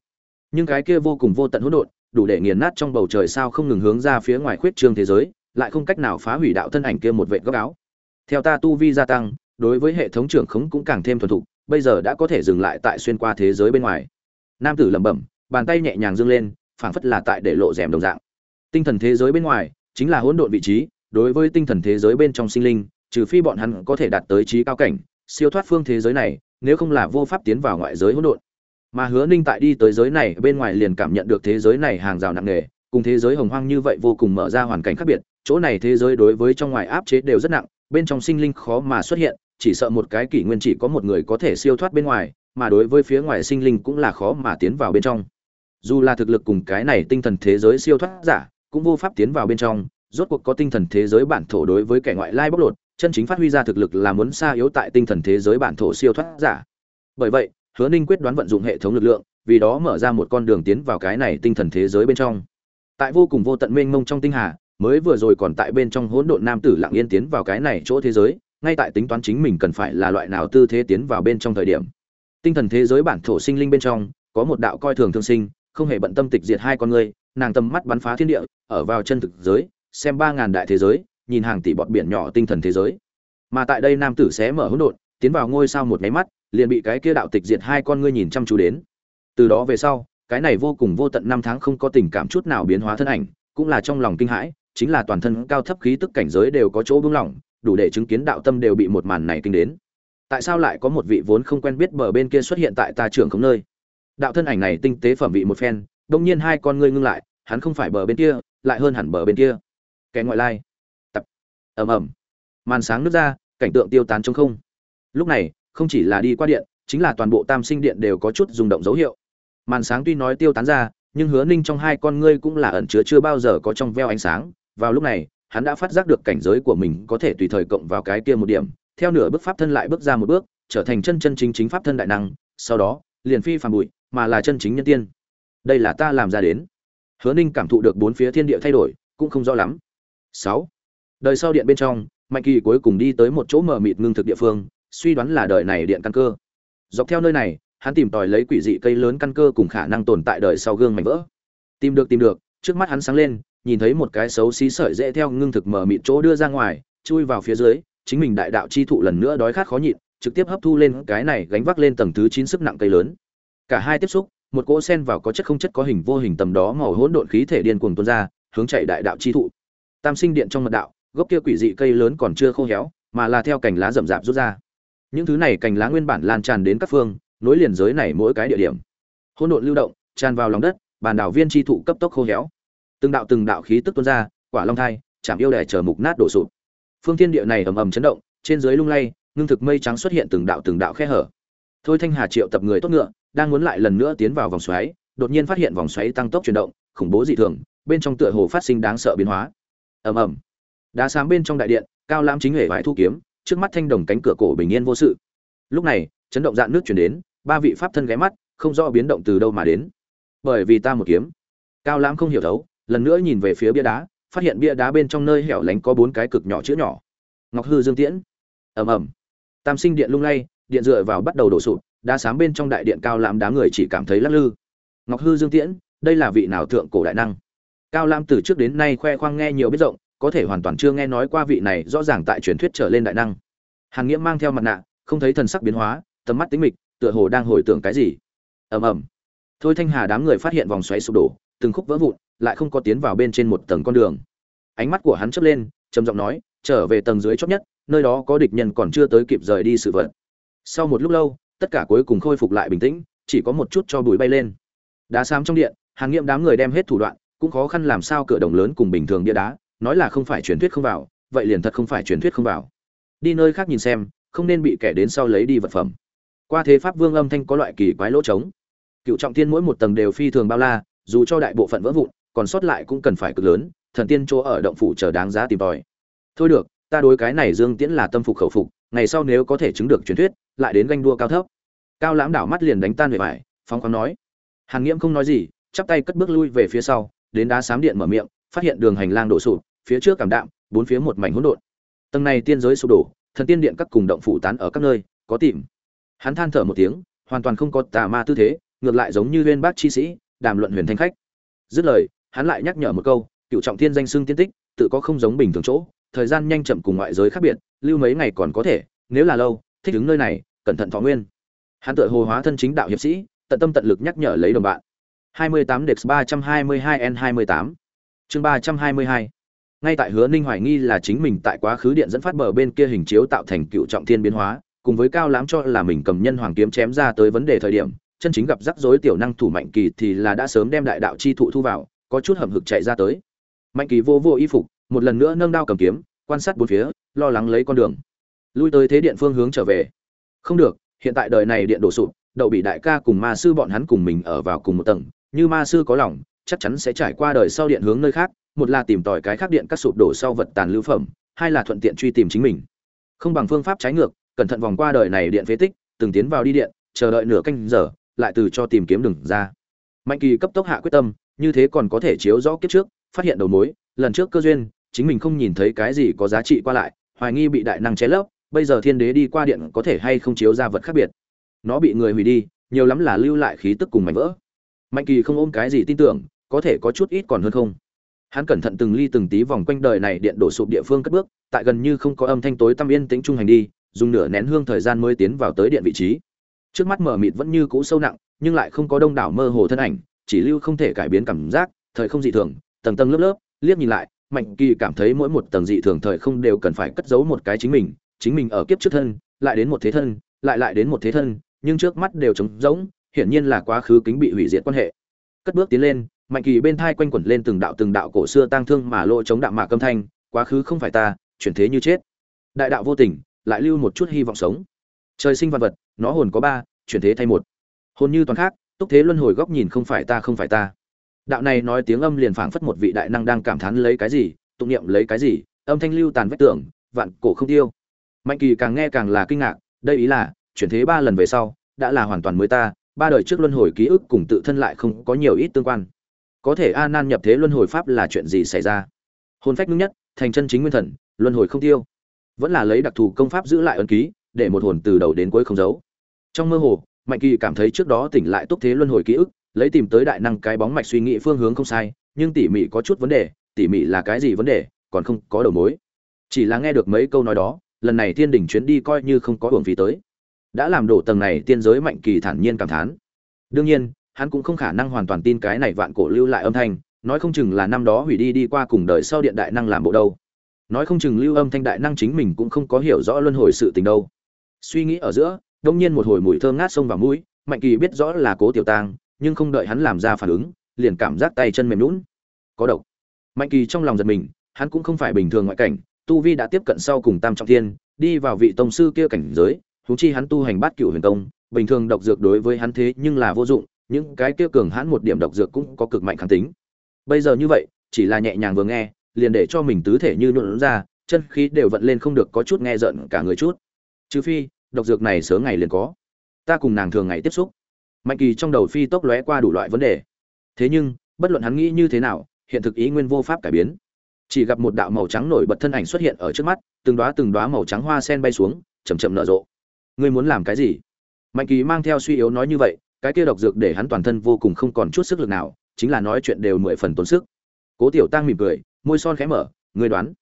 Nhưng cái kia vô cùng vô tận hỗn độn đủ để nghiền nát trong bầu trời sao không ngừng hướng ra phía ngoài khuyết trương thế giới, lại không cách nào phá hủy đạo thân ảnh kia một vệt góc áo. Theo ta tu vi gia tăng, đối với hệ thống trưởng khống cũng càng thêm thuần thục, bây giờ đã có thể dừng lại tại xuyên qua thế giới bên ngoài. Nam tử lẩm bẩm, bàn tay nhẹ nhàng dương lên, phảng phất là tại để lộ rèm đồng dạng. Tinh thần thế giới bên ngoài, chính là hỗn độn vị trí, đối với tinh thần thế giới bên trong sinh linh, trừ phi bọn hắn có thể đạt tới trí cao cảnh, siêu thoát phương thế giới này, nếu không là vô pháp tiến vào ngoại giới hỗn độn mà hứa ninh tại đi tới giới này, bên ngoài liền cảm nhận được thế giới này hàng rào nặng nề, cùng thế giới hồng hoang như vậy vô cùng mở ra hoàn cảnh khác biệt. Chỗ này thế giới đối với trong ngoài áp chế đều rất nặng, bên trong sinh linh khó mà xuất hiện, chỉ sợ một cái kỷ nguyên chỉ có một người có thể siêu thoát bên ngoài, mà đối với phía ngoài sinh linh cũng là khó mà tiến vào bên trong. Dù là thực lực cùng cái này tinh thần thế giới siêu thoát giả, cũng vô pháp tiến vào bên trong, rốt cuộc có tinh thần thế giới bản thổ đối với kẻ ngoại lai bóc lột, chân chính phát huy ra thực lực là muốn xa yếu tại tinh thần thế giới bản thổ siêu thoát giả. Bởi vậy hứa ninh quyết đoán vận dụng hệ thống lực lượng, vì đó mở ra một con đường tiến vào cái này tinh thần thế giới bên trong. Tại vô cùng vô tận mênh mông trong tinh hà, mới vừa rồi còn tại bên trong hỗn độn nam tử lặng yên tiến vào cái này chỗ thế giới, ngay tại tính toán chính mình cần phải là loại nào tư thế tiến vào bên trong thời điểm. Tinh thần thế giới bản thổ sinh linh bên trong, có một đạo coi thường thương sinh, không hề bận tâm tịch diệt hai con người, nàng tầm mắt bắn phá thiên địa, ở vào chân thực giới, xem ba ngàn đại thế giới, nhìn hàng tỷ bọt biển nhỏ tinh thần thế giới. Mà tại đây nam tử sẽ mở hỗn độn, tiến vào ngôi sao một máy mắt liền bị cái kia đạo tịch diệt hai con ngươi nhìn chăm chú đến. Từ đó về sau, cái này vô cùng vô tận năm tháng không có tình cảm chút nào biến hóa thân ảnh, cũng là trong lòng kinh hãi, chính là toàn thân cao thấp khí tức cảnh giới đều có chỗ buông lỏng, đủ để chứng kiến đạo tâm đều bị một màn này kinh đến. Tại sao lại có một vị vốn không quen biết bờ bên kia xuất hiện tại ta trưởng không nơi? Đạo thân ảnh này tinh tế phẩm vị một phen đông nhiên hai con ngươi ngưng lại, hắn không phải bờ bên kia, lại hơn hẳn bờ bên kia. Kẻ ngoại lai. Tập. Ầm ầm. Màn sáng nước ra, cảnh tượng tiêu tán trong không. Lúc này không chỉ là đi qua điện, chính là toàn bộ tam sinh điện đều có chút rung động dấu hiệu. Màn sáng tuy nói tiêu tán ra, nhưng hứa ninh trong hai con ngươi cũng là ẩn chứa chưa bao giờ có trong veo ánh sáng. Vào lúc này, hắn đã phát giác được cảnh giới của mình có thể tùy thời cộng vào cái kia một điểm. Theo nửa bước pháp thân lại bước ra một bước, trở thành chân chân chính chính pháp thân đại năng. Sau đó, liền phi phàm bụi, mà là chân chính nhân tiên. Đây là ta làm ra đến. Hứa ninh cảm thụ được bốn phía thiên địa thay đổi, cũng không rõ lắm. Sáu. Đời sau điện bên trong, mạnh kỳ cuối cùng đi tới một chỗ mờ mịt ngưng thực địa phương suy đoán là đời này điện căn cơ. Dọc theo nơi này, hắn tìm tòi lấy quỷ dị cây lớn căn cơ cùng khả năng tồn tại đời sau gương mảnh vỡ. Tìm được tìm được, trước mắt hắn sáng lên, nhìn thấy một cái xấu xí sợi dễ theo ngưng thực mở mịt chỗ đưa ra ngoài, chui vào phía dưới, chính mình đại đạo chi thụ lần nữa đói khát khó nhịn, trực tiếp hấp thu lên cái này gánh vác lên tầng thứ chín sức nặng cây lớn. Cả hai tiếp xúc, một cỗ sen vào có chất không chất có hình vô hình tầm đó màu hỗn độn khí thể điên cuồng tuôn ra, hướng chạy đại đạo chi thụ. Tam sinh điện trong mật đạo, gốc kia quỷ dị cây lớn còn chưa khô héo, mà là theo cành lá rậm rạp rút ra những thứ này cành lá nguyên bản lan tràn đến các phương, nối liền giới này mỗi cái địa điểm. Hỗn độn lưu động, tràn vào lòng đất, bàn đảo viên chi thụ cấp tốc khô héo. Từng đạo từng đạo khí tức tuôn ra, quả long thai, chạm yêu đẻ chờ mục nát đổ sụp. Phương thiên địa này ầm ầm chấn động, trên dưới lung lay, ngưng thực mây trắng xuất hiện từng đạo từng đạo khe hở. Thôi thanh hà triệu tập người tốt ngựa, đang muốn lại lần nữa tiến vào vòng xoáy, đột nhiên phát hiện vòng xoáy tăng tốc chuyển động, khủng bố dị thường, bên trong tựa hồ phát sinh đáng sợ biến hóa. Ầm ầm. Đá sáng bên trong đại điện, cao lãm chính hệ vải thu kiếm trước mắt thanh đồng cánh cửa cổ bình yên vô sự. Lúc này, chấn động dạn nước chuyển đến, ba vị pháp thân ghé mắt, không rõ biến động từ đâu mà đến. Bởi vì ta một kiếm. Cao lãm không hiểu thấu, lần nữa nhìn về phía bia đá, phát hiện bia đá bên trong nơi hẻo lánh có bốn cái cực nhỏ chữ nhỏ. Ngọc hư dương tiễn. Ầm ầm. Tam sinh điện lung lay, điện dựa vào bắt đầu đổ sụp, đá sám bên trong đại điện cao lãm đám người chỉ cảm thấy lắc lư. Ngọc hư dương tiễn, đây là vị nào thượng cổ đại năng? Cao lãm từ trước đến nay khoe khoang nghe nhiều biết rộng có thể hoàn toàn chưa nghe nói qua vị này rõ ràng tại truyền thuyết trở lên đại năng. Hàn nghĩa mang theo mặt nạ, không thấy thần sắc biến hóa, tầm mắt tính mịch, tựa hồ đang hồi tưởng cái gì. Ầm ầm. Thôi thanh hà đám người phát hiện vòng xoáy sụp đổ, từng khúc vỡ vụn, lại không có tiến vào bên trên một tầng con đường. Ánh mắt của hắn chớp lên, trầm giọng nói, trở về tầng dưới chót nhất, nơi đó có địch nhân còn chưa tới kịp rời đi sự vật. Sau một lúc lâu, tất cả cuối cùng khôi phục lại bình tĩnh, chỉ có một chút cho bụi bay lên. Đá xám trong điện hàng nghiệm đám người đem hết thủ đoạn, cũng khó khăn làm sao cửa đồng lớn cùng bình thường địa đá nói là không phải truyền thuyết không vào, vậy liền thật không phải truyền thuyết không vào. Đi nơi khác nhìn xem, không nên bị kẻ đến sau lấy đi vật phẩm. Qua thế pháp vương âm thanh có loại kỳ quái lỗ trống. Cựu trọng thiên mỗi một tầng đều phi thường bao la, dù cho đại bộ phận vỡ vụn, còn sót lại cũng cần phải cực lớn, thần tiên chỗ ở động phủ chờ đáng giá tìm tòi. Thôi được, ta đối cái này dương tiễn là tâm phục khẩu phục, ngày sau nếu có thể chứng được truyền thuyết, lại đến ganh đua cao thấp. Cao lãm đảo mắt liền đánh tan về vải, phóng khoáng nói. Hàn nghiễm không nói gì, chắp tay cất bước lui về phía sau, đến đá sám điện mở miệng phát hiện đường hành lang đổ sụp, phía trước cảm đạm, bốn phía một mảnh hỗn độn. Tầng này tiên giới sụp đổ, thần tiên điện các cùng động phủ tán ở các nơi, có tìm. Hắn than thở một tiếng, hoàn toàn không có tà ma tư thế, ngược lại giống như viên bác chi sĩ, đàm luận huyền thanh khách. Dứt lời, hắn lại nhắc nhở một câu, cựu trọng thiên danh xưng tiên tích, tự có không giống bình thường chỗ, thời gian nhanh chậm cùng ngoại giới khác biệt, lưu mấy ngày còn có thể, nếu là lâu, thích đứng nơi này, cẩn thận thọ nguyên. Hắn tự hồ hóa thân chính đạo hiệp sĩ, tận tâm tận lực nhắc nhở lấy đồng bạn. 28 Dex 322 N28 chương 322 ngay tại hứa ninh hoài nghi là chính mình tại quá khứ điện dẫn phát bờ bên kia hình chiếu tạo thành cựu trọng thiên biến hóa, cùng với cao lãm cho là mình cầm nhân hoàng kiếm chém ra tới vấn đề thời điểm, chân chính gặp rắc rối tiểu năng thủ mạnh kỳ thì là đã sớm đem đại đạo chi thụ thu vào, có chút hầm hực chạy ra tới. Mạnh kỳ vô vô y phục, một lần nữa nâng đao cầm kiếm, quan sát bốn phía, lo lắng lấy con đường. Lui tới thế điện phương hướng trở về. Không được, hiện tại đời này điện đổ sụp, đậu bị đại ca cùng ma sư bọn hắn cùng mình ở vào cùng một tầng, như ma sư có lòng chắc chắn sẽ trải qua đời sau điện hướng nơi khác, một là tìm tòi cái khác điện các sụp đổ sau vật tàn lưu phẩm, hai là thuận tiện truy tìm chính mình. Không bằng phương pháp trái ngược, cẩn thận vòng qua đời này điện phế tích, từng tiến vào đi điện, chờ đợi nửa canh giờ, lại từ cho tìm kiếm đường ra. Mạnh kỳ cấp tốc hạ quyết tâm, như thế còn có thể chiếu rõ kiếp trước, phát hiện đầu mối, lần trước cơ duyên, chính mình không nhìn thấy cái gì có giá trị qua lại, hoài nghi bị đại năng che lấp, bây giờ thiên đế đi qua điện có thể hay không chiếu ra vật khác biệt. Nó bị người hủy đi, nhiều lắm là lưu lại khí tức cùng mảnh vỡ. Mạnh kỳ không ôm cái gì tin tưởng có thể có chút ít còn hơn không. Hắn cẩn thận từng ly từng tí vòng quanh đời này điện đổ sụp địa phương cất bước, tại gần như không có âm thanh tối tăm yên tĩnh trung hành đi, dùng nửa nén hương thời gian mới tiến vào tới điện vị trí. Trước mắt mở mịt vẫn như cũ sâu nặng, nhưng lại không có đông đảo mơ hồ thân ảnh, chỉ lưu không thể cải biến cảm giác, thời không dị thường, tầng tầng lớp lớp, liếc nhìn lại, mạnh kỳ cảm thấy mỗi một tầng dị thường thời không đều cần phải cất giấu một cái chính mình chính mình ở kiếp trước thân, lại đến một thế thân, lại lại đến một thế thân, nhưng trước mắt đều trống rỗng, hiển nhiên là quá khứ kính bị hủy diệt quan hệ. Cất bước tiến lên mạnh kỳ bên thai quanh quẩn lên từng đạo từng đạo cổ xưa tang thương mà lộ chống đạm mạc âm thanh, quá khứ không phải ta, chuyển thế như chết. Đại đạo vô tình, lại lưu một chút hy vọng sống. Trời sinh văn vật, nó hồn có ba, chuyển thế thay một. Hồn như toàn khác, túc thế luân hồi góc nhìn không phải ta, không phải ta. Đạo này nói tiếng âm liền phảng phất một vị đại năng đang cảm thán lấy cái gì, tụng niệm lấy cái gì, âm thanh lưu tàn vách tưởng vạn cổ không tiêu. Mạnh kỳ càng nghe càng là kinh ngạc, đây ý là, chuyển thế ba lần về sau, đã là hoàn toàn mới ta, ba đời trước luân hồi ký ức cùng tự thân lại không có nhiều ít tương quan có thể a nan nhập thế luân hồi pháp là chuyện gì xảy ra? Hồn phách ngưng nhất, thành chân chính nguyên thần, luân hồi không tiêu. Vẫn là lấy đặc thù công pháp giữ lại ấn ký, để một hồn từ đầu đến cuối không giấu. Trong mơ hồ, mạnh kỳ cảm thấy trước đó tỉnh lại túc thế luân hồi ký ức, lấy tìm tới đại năng cái bóng mạch suy nghĩ phương hướng không sai, nhưng tỉ mỉ có chút vấn đề, tỉ mỉ là cái gì vấn đề, còn không có đầu mối. Chỉ là nghe được mấy câu nói đó, lần này thiên đỉnh chuyến đi coi như không có hưởng phí tới. Đã làm đổ tầng này tiên giới mạnh kỳ thản nhiên cảm thán. Đương nhiên hắn cũng không khả năng hoàn toàn tin cái này vạn cổ lưu lại âm thanh, nói không chừng là năm đó hủy đi đi qua cùng đời sau điện đại năng làm bộ đâu. Nói không chừng lưu âm thanh đại năng chính mình cũng không có hiểu rõ luân hồi sự tình đâu. Suy nghĩ ở giữa, đông nhiên một hồi mùi thơm ngát xông vào mũi, mạnh kỳ biết rõ là cố tiểu tang nhưng không đợi hắn làm ra phản ứng, liền cảm giác tay chân mềm lún có độc. Mạnh kỳ trong lòng giật mình, hắn cũng không phải bình thường ngoại cảnh, tu vi đã tiếp cận sau cùng tam trọng thiên, đi vào vị tông sư kia cảnh giới, huống chi hắn tu hành bát cửu huyền công bình thường độc dược đối với hắn thế nhưng là vô dụng những cái kia cường hãn một điểm độc dược cũng có cực mạnh kháng tính. Bây giờ như vậy, chỉ là nhẹ nhàng vừa nghe, liền để cho mình tứ thể như nhuộn ra, chân khí đều vận lên không được có chút nghe giận cả người chút. Trừ phi, độc dược này sớm ngày liền có. Ta cùng nàng thường ngày tiếp xúc. Mạnh kỳ trong đầu phi tốc lóe qua đủ loại vấn đề. Thế nhưng, bất luận hắn nghĩ như thế nào, hiện thực ý nguyên vô pháp cải biến. Chỉ gặp một đạo màu trắng nổi bật thân ảnh xuất hiện ở trước mắt, từng đóa từng đóa màu trắng hoa sen bay xuống, chậm chậm nở rộ. Ngươi muốn làm cái gì? Mạnh kỳ mang theo suy yếu nói như vậy cái kia độc dược để hắn toàn thân vô cùng không còn chút sức lực nào, chính là nói chuyện đều mười phần tốn sức. Cố tiểu tăng mỉm cười, môi son khẽ mở, ngươi đoán,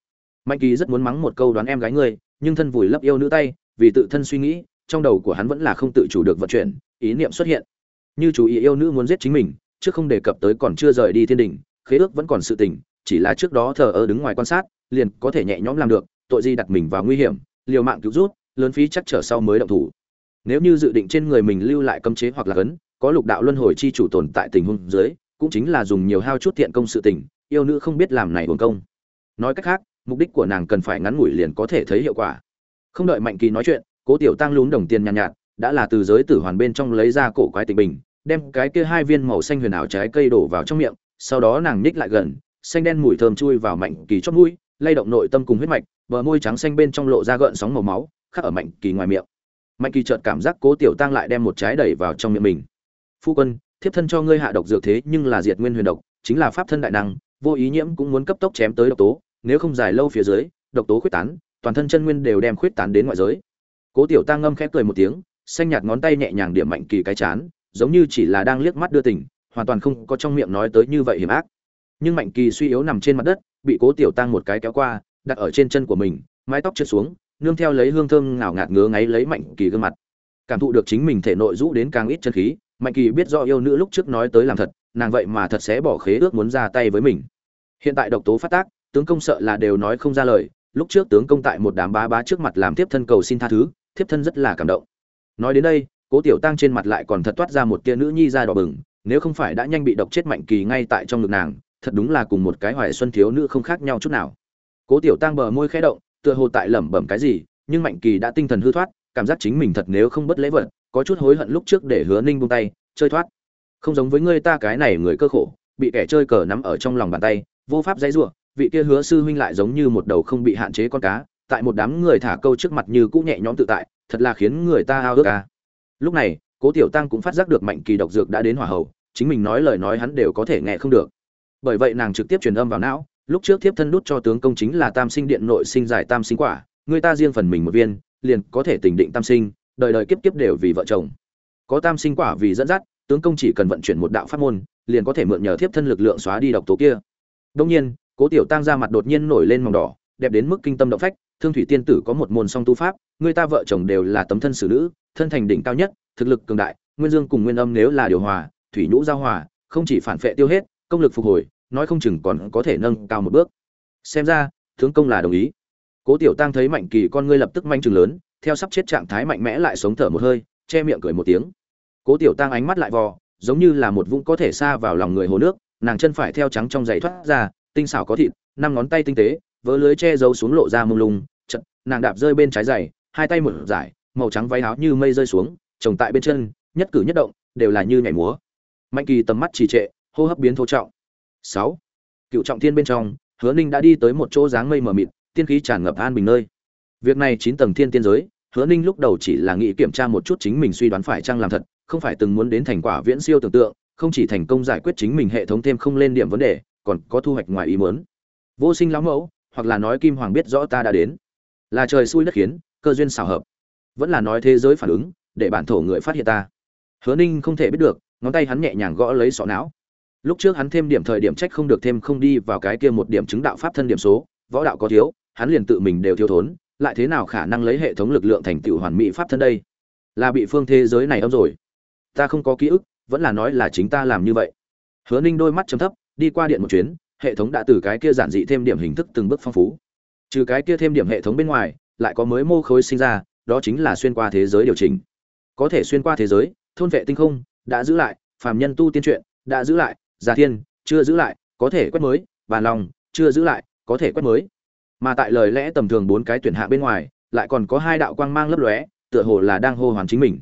mạnh kỳ rất muốn mắng một câu đoán em gái ngươi, nhưng thân vùi lấp yêu nữ tay, vì tự thân suy nghĩ, trong đầu của hắn vẫn là không tự chủ được vận chuyển, ý niệm xuất hiện. Như chủ ý yêu nữ muốn giết chính mình trước không đề cập tới còn chưa rời đi thiên đình, khế ước vẫn còn sự tình, chỉ là trước đó thờ ơ đứng ngoài quan sát, liền có thể nhẹ nhõm làm được, tội gì đặt mình vào nguy hiểm, liều mạng cứu rút, lớn phí chắc trở sau mới động thủ nếu như dự định trên người mình lưu lại cấm chế hoặc là cấn có lục đạo luân hồi chi chủ tồn tại tình huống dưới cũng chính là dùng nhiều hao chút thiện công sự tình yêu nữ không biết làm này uổng công. Nói cách khác mục đích của nàng cần phải ngắn ngủi liền có thể thấy hiệu quả. Không đợi mạnh kỳ nói chuyện cố tiểu tăng lún đồng tiền nhàn nhạt, nhạt đã là từ giới tử hoàn bên trong lấy ra cổ quái tịch bình đem cái kia hai viên màu xanh huyền ảo trái cây đổ vào trong miệng sau đó nàng ních lại gần xanh đen mùi thơm chui vào mạnh kỳ chót mũi lay động nội tâm cùng huyết mạch bờ môi trắng xanh bên trong lộ ra gợn sóng màu máu khắc ở mạnh kỳ ngoài miệng mạnh kỳ chợt cảm giác cố tiểu tăng lại đem một trái đẩy vào trong miệng mình. Phu quân, thiếp thân cho ngươi hạ độc dược thế nhưng là diệt nguyên huyền độc, chính là pháp thân đại năng, vô ý nhiễm cũng muốn cấp tốc chém tới độc tố, nếu không dài lâu phía dưới, độc tố khuyết tán, toàn thân chân nguyên đều đem khuyết tán đến ngoại giới. Cố tiểu tăng ngâm khẽ cười một tiếng, xanh nhạt ngón tay nhẹ nhàng điểm mạnh kỳ cái chán, giống như chỉ là đang liếc mắt đưa tình, hoàn toàn không có trong miệng nói tới như vậy hiểm ác. Nhưng mạnh kỳ suy yếu nằm trên mặt đất, bị cố tiểu tăng một cái kéo qua, đặt ở trên chân của mình, mái tóc trượt xuống nương theo lấy hương thơm ngào ngạt ngứa ngáy lấy mạnh kỳ gương mặt. Cảm thụ được chính mình thể nội rũ đến càng ít chân khí, mạnh kỳ biết do yêu nữ lúc trước nói tới làm thật, nàng vậy mà thật sẽ bỏ khế ước muốn ra tay với mình. Hiện tại độc tố phát tác, tướng công sợ là đều nói không ra lời, lúc trước tướng công tại một đám bá bá trước mặt làm tiếp thân cầu xin tha thứ tiếp thân rất là cảm động. Nói đến đây, cố tiểu tăng trên mặt lại còn thật toát ra một tia nữ nhi ra đỏ bừng, nếu không phải đã nhanh bị độc chết mạnh kỳ ngay tại trong ngực nàng, thật đúng là cùng một cái hoài xuân thiếu nữ không khác nhau chút nào. Cố tiểu tăng bờ môi khẽ động tựa hồ tại lẩm bẩm cái gì, nhưng mạnh kỳ đã tinh thần hư thoát, cảm giác chính mình thật nếu không bất lễ vật, có chút hối hận lúc trước để hứa ninh buông tay, chơi thoát. Không giống với ngươi ta cái này người cơ khổ, bị kẻ chơi cờ nắm ở trong lòng bàn tay, vô pháp dãy giụa vị kia hứa sư huynh lại giống như một đầu không bị hạn chế con cá, tại một đám người thả câu trước mặt như cũ nhẹ nhõm tự tại, thật là khiến người ta ao ước ca lúc này, cố tiểu tăng cũng phát giác được mạnh kỳ độc dược đã đến hỏa hầu, chính mình nói lời nói hắn đều có thể nghe không được. Bởi vậy nàng trực tiếp truyền âm vào não lúc trước thiếp thân đút cho tướng công chính là tam sinh điện nội sinh giải tam sinh quả, người ta riêng phần mình một viên, liền có thể tỉnh định tam sinh, đời đời kiếp kiếp đều vì vợ chồng. Có tam sinh quả vì dẫn dắt, tướng công chỉ cần vận chuyển một đạo pháp môn, liền có thể mượn nhờ thiếp thân lực lượng xóa đi độc tố kia. Đông nhiên, cố tiểu tăng ra mặt đột nhiên nổi lên mỏng đỏ, đẹp đến mức kinh tâm động phách, thương thủy tiên tử có một môn song tu pháp, người ta vợ chồng đều là tấm thân xử nữ, thân thành đỉnh cao nhất, thực lực cường đại, nguyên dương cùng nguyên âm nếu là điều hòa, thủy nhũ giao hòa, không chỉ phản phệ tiêu hết, công lực phục hồi nói không chừng còn có thể nâng cao một bước. Xem ra, tướng công là đồng ý. Cố tiểu tăng thấy mạnh kỳ con ngươi lập tức manh chừng lớn, theo sắp chết trạng thái mạnh mẽ lại sống thở một hơi, che miệng cười một tiếng. Cố tiểu tăng ánh mắt lại vò, giống như là một vũng có thể xa vào lòng người hồ nước, nàng chân phải theo trắng trong giày thoát ra, tinh xảo có thịt, năm ngón tay tinh tế, vớ lưới che giấu xuống lộ ra mông lung, chật, nàng đạp rơi bên trái giày, hai tay mở giải, màu trắng váy áo như mây rơi xuống trồng tại bên chân, nhất cử nhất động, đều là như nhảy múa. Mạnh kỳ tầm mắt trì trệ, hô hấp biến thô trọng sáu. Cựu trọng thiên bên trong, hứa ninh đã đi tới một chỗ dáng mây mờ mịt, tiên khí tràn ngập an bình nơi. Việc này chín tầng thiên tiên giới, hứa ninh lúc đầu chỉ là nghĩ kiểm tra một chút chính mình suy đoán phải chăng làm thật, không phải từng muốn đến thành quả viễn siêu tưởng tượng, không chỉ thành công giải quyết chính mình hệ thống thêm không lên điểm vấn đề, còn có thu hoạch ngoài ý muốn. Vô sinh lão mẫu, hoặc là nói kim hoàng biết rõ ta đã đến. Là trời xui đất khiến, cơ duyên xảo hợp. Vẫn là nói thế giới phản ứng, để bản thổ người phát hiện ta. Hứa ninh không thể biết được, ngón tay hắn nhẹ nhàng gõ lấy sọ não lúc trước hắn thêm điểm thời điểm trách không được thêm không đi vào cái kia một điểm chứng đạo pháp thân điểm số, võ đạo có thiếu, hắn liền tự mình đều thiếu thốn, lại thế nào khả năng lấy hệ thống lực lượng thành tựu hoàn mỹ pháp thân đây? Là bị phương thế giới này âm rồi. Ta không có ký ức, vẫn là nói là chính ta làm như vậy. Hứa ninh đôi mắt chấm thấp, đi qua điện một chuyến, hệ thống đã từ cái kia giản dị thêm điểm hình thức từng bước phong phú. Trừ cái kia thêm điểm hệ thống bên ngoài, lại có mới mô khối sinh ra, đó chính là xuyên qua thế giới điều chỉnh. Có thể xuyên qua thế giới, thôn vệ tinh không, đã giữ lại, phàm nhân tu tiên truyện, đã giữ lại giả thiên, chưa giữ lại, có thể quét mới bàn lòng chưa giữ lại, có thể quét mới. Mà tại lời lẽ tầm thường bốn cái tuyển hạ bên ngoài, lại còn có hai đạo quang mang lấp lóe, tựa hồ là đang hô hoán chính mình.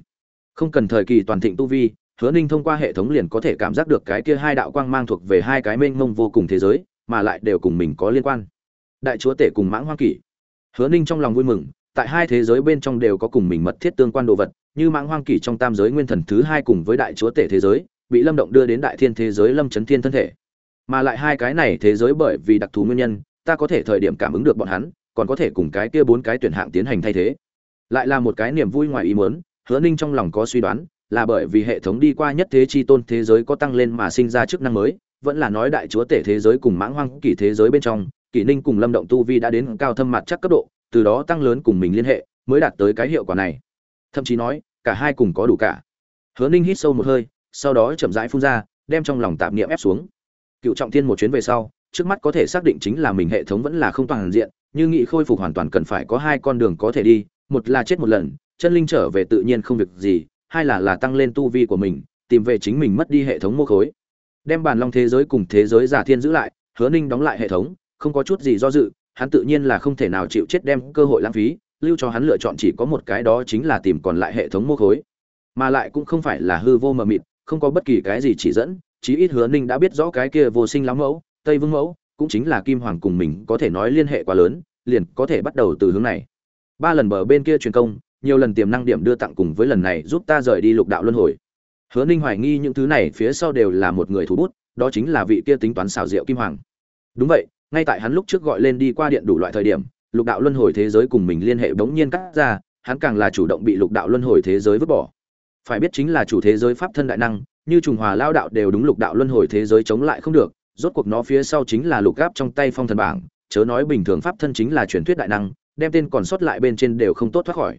Không cần thời kỳ toàn thịnh tu vi, hứa ninh thông qua hệ thống liền có thể cảm giác được cái kia hai đạo quang mang thuộc về hai cái mênh mông vô cùng thế giới, mà lại đều cùng mình có liên quan. Đại chúa tể cùng mãng hoang kỷ. Hứa ninh trong lòng vui mừng, tại hai thế giới bên trong đều có cùng mình mật thiết tương quan đồ vật, như mãng hoang kỷ trong tam giới nguyên thần thứ hai cùng với đại chúa tể thế giới bị lâm động đưa đến đại thiên thế giới lâm chấn thiên thân thể. Mà lại hai cái này thế giới bởi vì đặc thù nguyên nhân, ta có thể thời điểm cảm ứng được bọn hắn, còn có thể cùng cái kia bốn cái tuyển hạng tiến hành thay thế. Lại là một cái niềm vui ngoài ý muốn, hứa ninh trong lòng có suy đoán, là bởi vì hệ thống đi qua nhất thế chi tôn thế giới có tăng lên mà sinh ra chức năng mới, vẫn là nói đại chúa tể thế giới cùng mãng hoang kỳ thế giới bên trong, kỷ ninh cùng lâm động tu vi đã đến cao thâm mặt chắc cấp độ, từ đó tăng lớn cùng mình liên hệ, mới đạt tới cái hiệu quả này. Thậm chí nói, cả hai cùng có đủ cả. Hứa ninh hít sâu một hơi sau đó chậm rãi phun ra, đem trong lòng tạp niệm ép xuống. Cựu trọng thiên một chuyến về sau, trước mắt có thể xác định chính là mình hệ thống vẫn là không toàn diện, như nghị khôi phục hoàn toàn cần phải có hai con đường có thể đi, một là chết một lần, chân linh trở về tự nhiên không việc gì, hai là là tăng lên tu vi của mình, tìm về chính mình mất đi hệ thống mô khối. Đem bàn long thế giới cùng thế giới giả thiên giữ lại, hứa ninh đóng lại hệ thống, không có chút gì do dự, hắn tự nhiên là không thể nào chịu chết đem cơ hội lãng phí, lưu cho hắn lựa chọn chỉ có một cái đó chính là tìm còn lại hệ thống mô khối. Mà lại cũng không phải là hư vô mờ mịt không có bất kỳ cái gì chỉ dẫn, chí ít hứa ninh đã biết rõ cái kia vô sinh lắm mẫu, tây vương mẫu, cũng chính là kim hoàng cùng mình có thể nói liên hệ quá lớn, liền có thể bắt đầu từ hướng này. Ba lần bờ bên kia truyền công, nhiều lần tiềm năng điểm đưa tặng cùng với lần này giúp ta rời đi lục đạo luân hồi. Hứa ninh hoài nghi những thứ này phía sau đều là một người thủ bút, đó chính là vị kia tính toán xào rượu kim hoàng. Đúng vậy, ngay tại hắn lúc trước gọi lên đi qua điện đủ loại thời điểm, lục đạo luân hồi thế giới cùng mình liên hệ bỗng nhiên cắt ra, hắn càng là chủ động bị lục đạo luân hồi thế giới vứt bỏ phải biết chính là chủ thế giới pháp thân đại năng, như trùng hòa lao đạo đều đúng lục đạo luân hồi thế giới chống lại không được, rốt cuộc nó phía sau chính là lục gáp trong tay phong thần bảng, chớ nói bình thường pháp thân chính là truyền thuyết đại năng, đem tên còn sót lại bên trên đều không tốt thoát khỏi.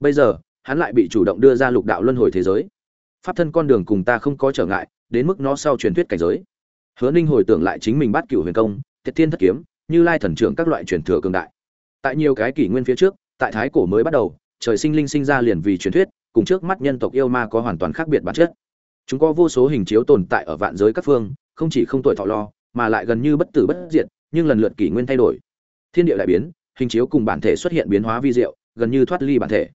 Bây giờ, hắn lại bị chủ động đưa ra lục đạo luân hồi thế giới. Pháp thân con đường cùng ta không có trở ngại, đến mức nó sau truyền thuyết cảnh giới. Hứa ninh hồi tưởng lại chính mình bắt cửu huyền công, thiệt thiên thất kiếm, như lai thần trưởng các loại truyền thừa cường đại. Tại nhiều cái kỷ nguyên phía trước, tại thái cổ mới bắt đầu, trời sinh linh sinh ra liền vì truyền thuyết cùng trước mắt nhân tộc yêu ma có hoàn toàn khác biệt bản chất. Chúng có vô số hình chiếu tồn tại ở vạn giới các phương, không chỉ không tuổi thọ lo, mà lại gần như bất tử bất diệt, nhưng lần lượt kỷ nguyên thay đổi. Thiên địa đại biến, hình chiếu cùng bản thể xuất hiện biến hóa vi diệu, gần như thoát ly bản thể.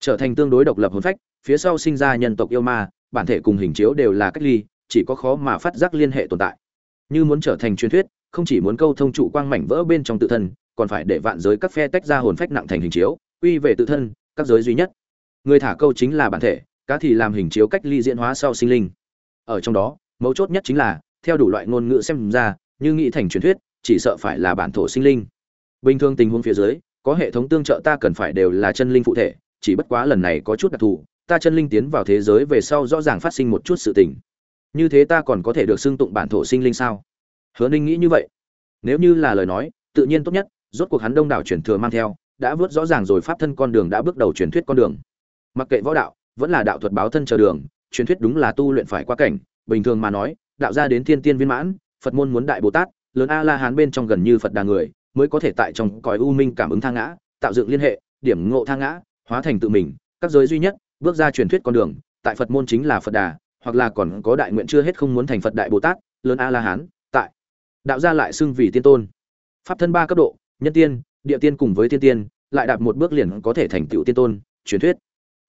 Trở thành tương đối độc lập hồn phách, phía sau sinh ra nhân tộc yêu ma, bản thể cùng hình chiếu đều là cách ly, chỉ có khó mà phát giác liên hệ tồn tại. Như muốn trở thành truyền thuyết, không chỉ muốn câu thông trụ quang mảnh vỡ bên trong tự thân, còn phải để vạn giới các phe tách ra hồn phách nặng thành hình chiếu, quy về tự thân, các giới duy nhất người thả câu chính là bản thể, cá thì làm hình chiếu cách ly diễn hóa sau sinh linh. Ở trong đó, mấu chốt nhất chính là, theo đủ loại ngôn ngữ xem ra, như nghĩ thành truyền thuyết, chỉ sợ phải là bản thổ sinh linh. Bình thường tình huống phía dưới, có hệ thống tương trợ ta cần phải đều là chân linh phụ thể, chỉ bất quá lần này có chút đặc thù, ta chân linh tiến vào thế giới về sau rõ ràng phát sinh một chút sự tình. Như thế ta còn có thể được xưng tụng bản thổ sinh linh sao? Hứa ninh nghĩ như vậy. Nếu như là lời nói, tự nhiên tốt nhất, rốt cuộc hắn đông đảo truyền thừa mang theo, đã vớt rõ ràng rồi pháp thân con đường đã bước đầu truyền thuyết con đường mặc kệ võ đạo, vẫn là đạo thuật báo thân chờ đường, truyền thuyết đúng là tu luyện phải qua cảnh. Bình thường mà nói, đạo ra đến thiên tiên viên mãn, phật môn muốn đại bồ tát, lớn a la hán bên trong gần như phật đà người, mới có thể tại trong cõi u minh cảm ứng thang ngã, tạo dựng liên hệ, điểm ngộ thang ngã, hóa thành tự mình. Các giới duy nhất, bước ra truyền thuyết con đường, tại phật môn chính là phật đà, hoặc là còn có đại nguyện chưa hết không muốn thành phật đại bồ tát, lớn a la hán tại. Đạo gia lại xưng vì tiên tôn. Pháp thân ba cấp độ, nhân tiên, địa tiên cùng với tiên tiên, lại đạt một bước liền có thể thành tựu tiên tôn, truyền thuyết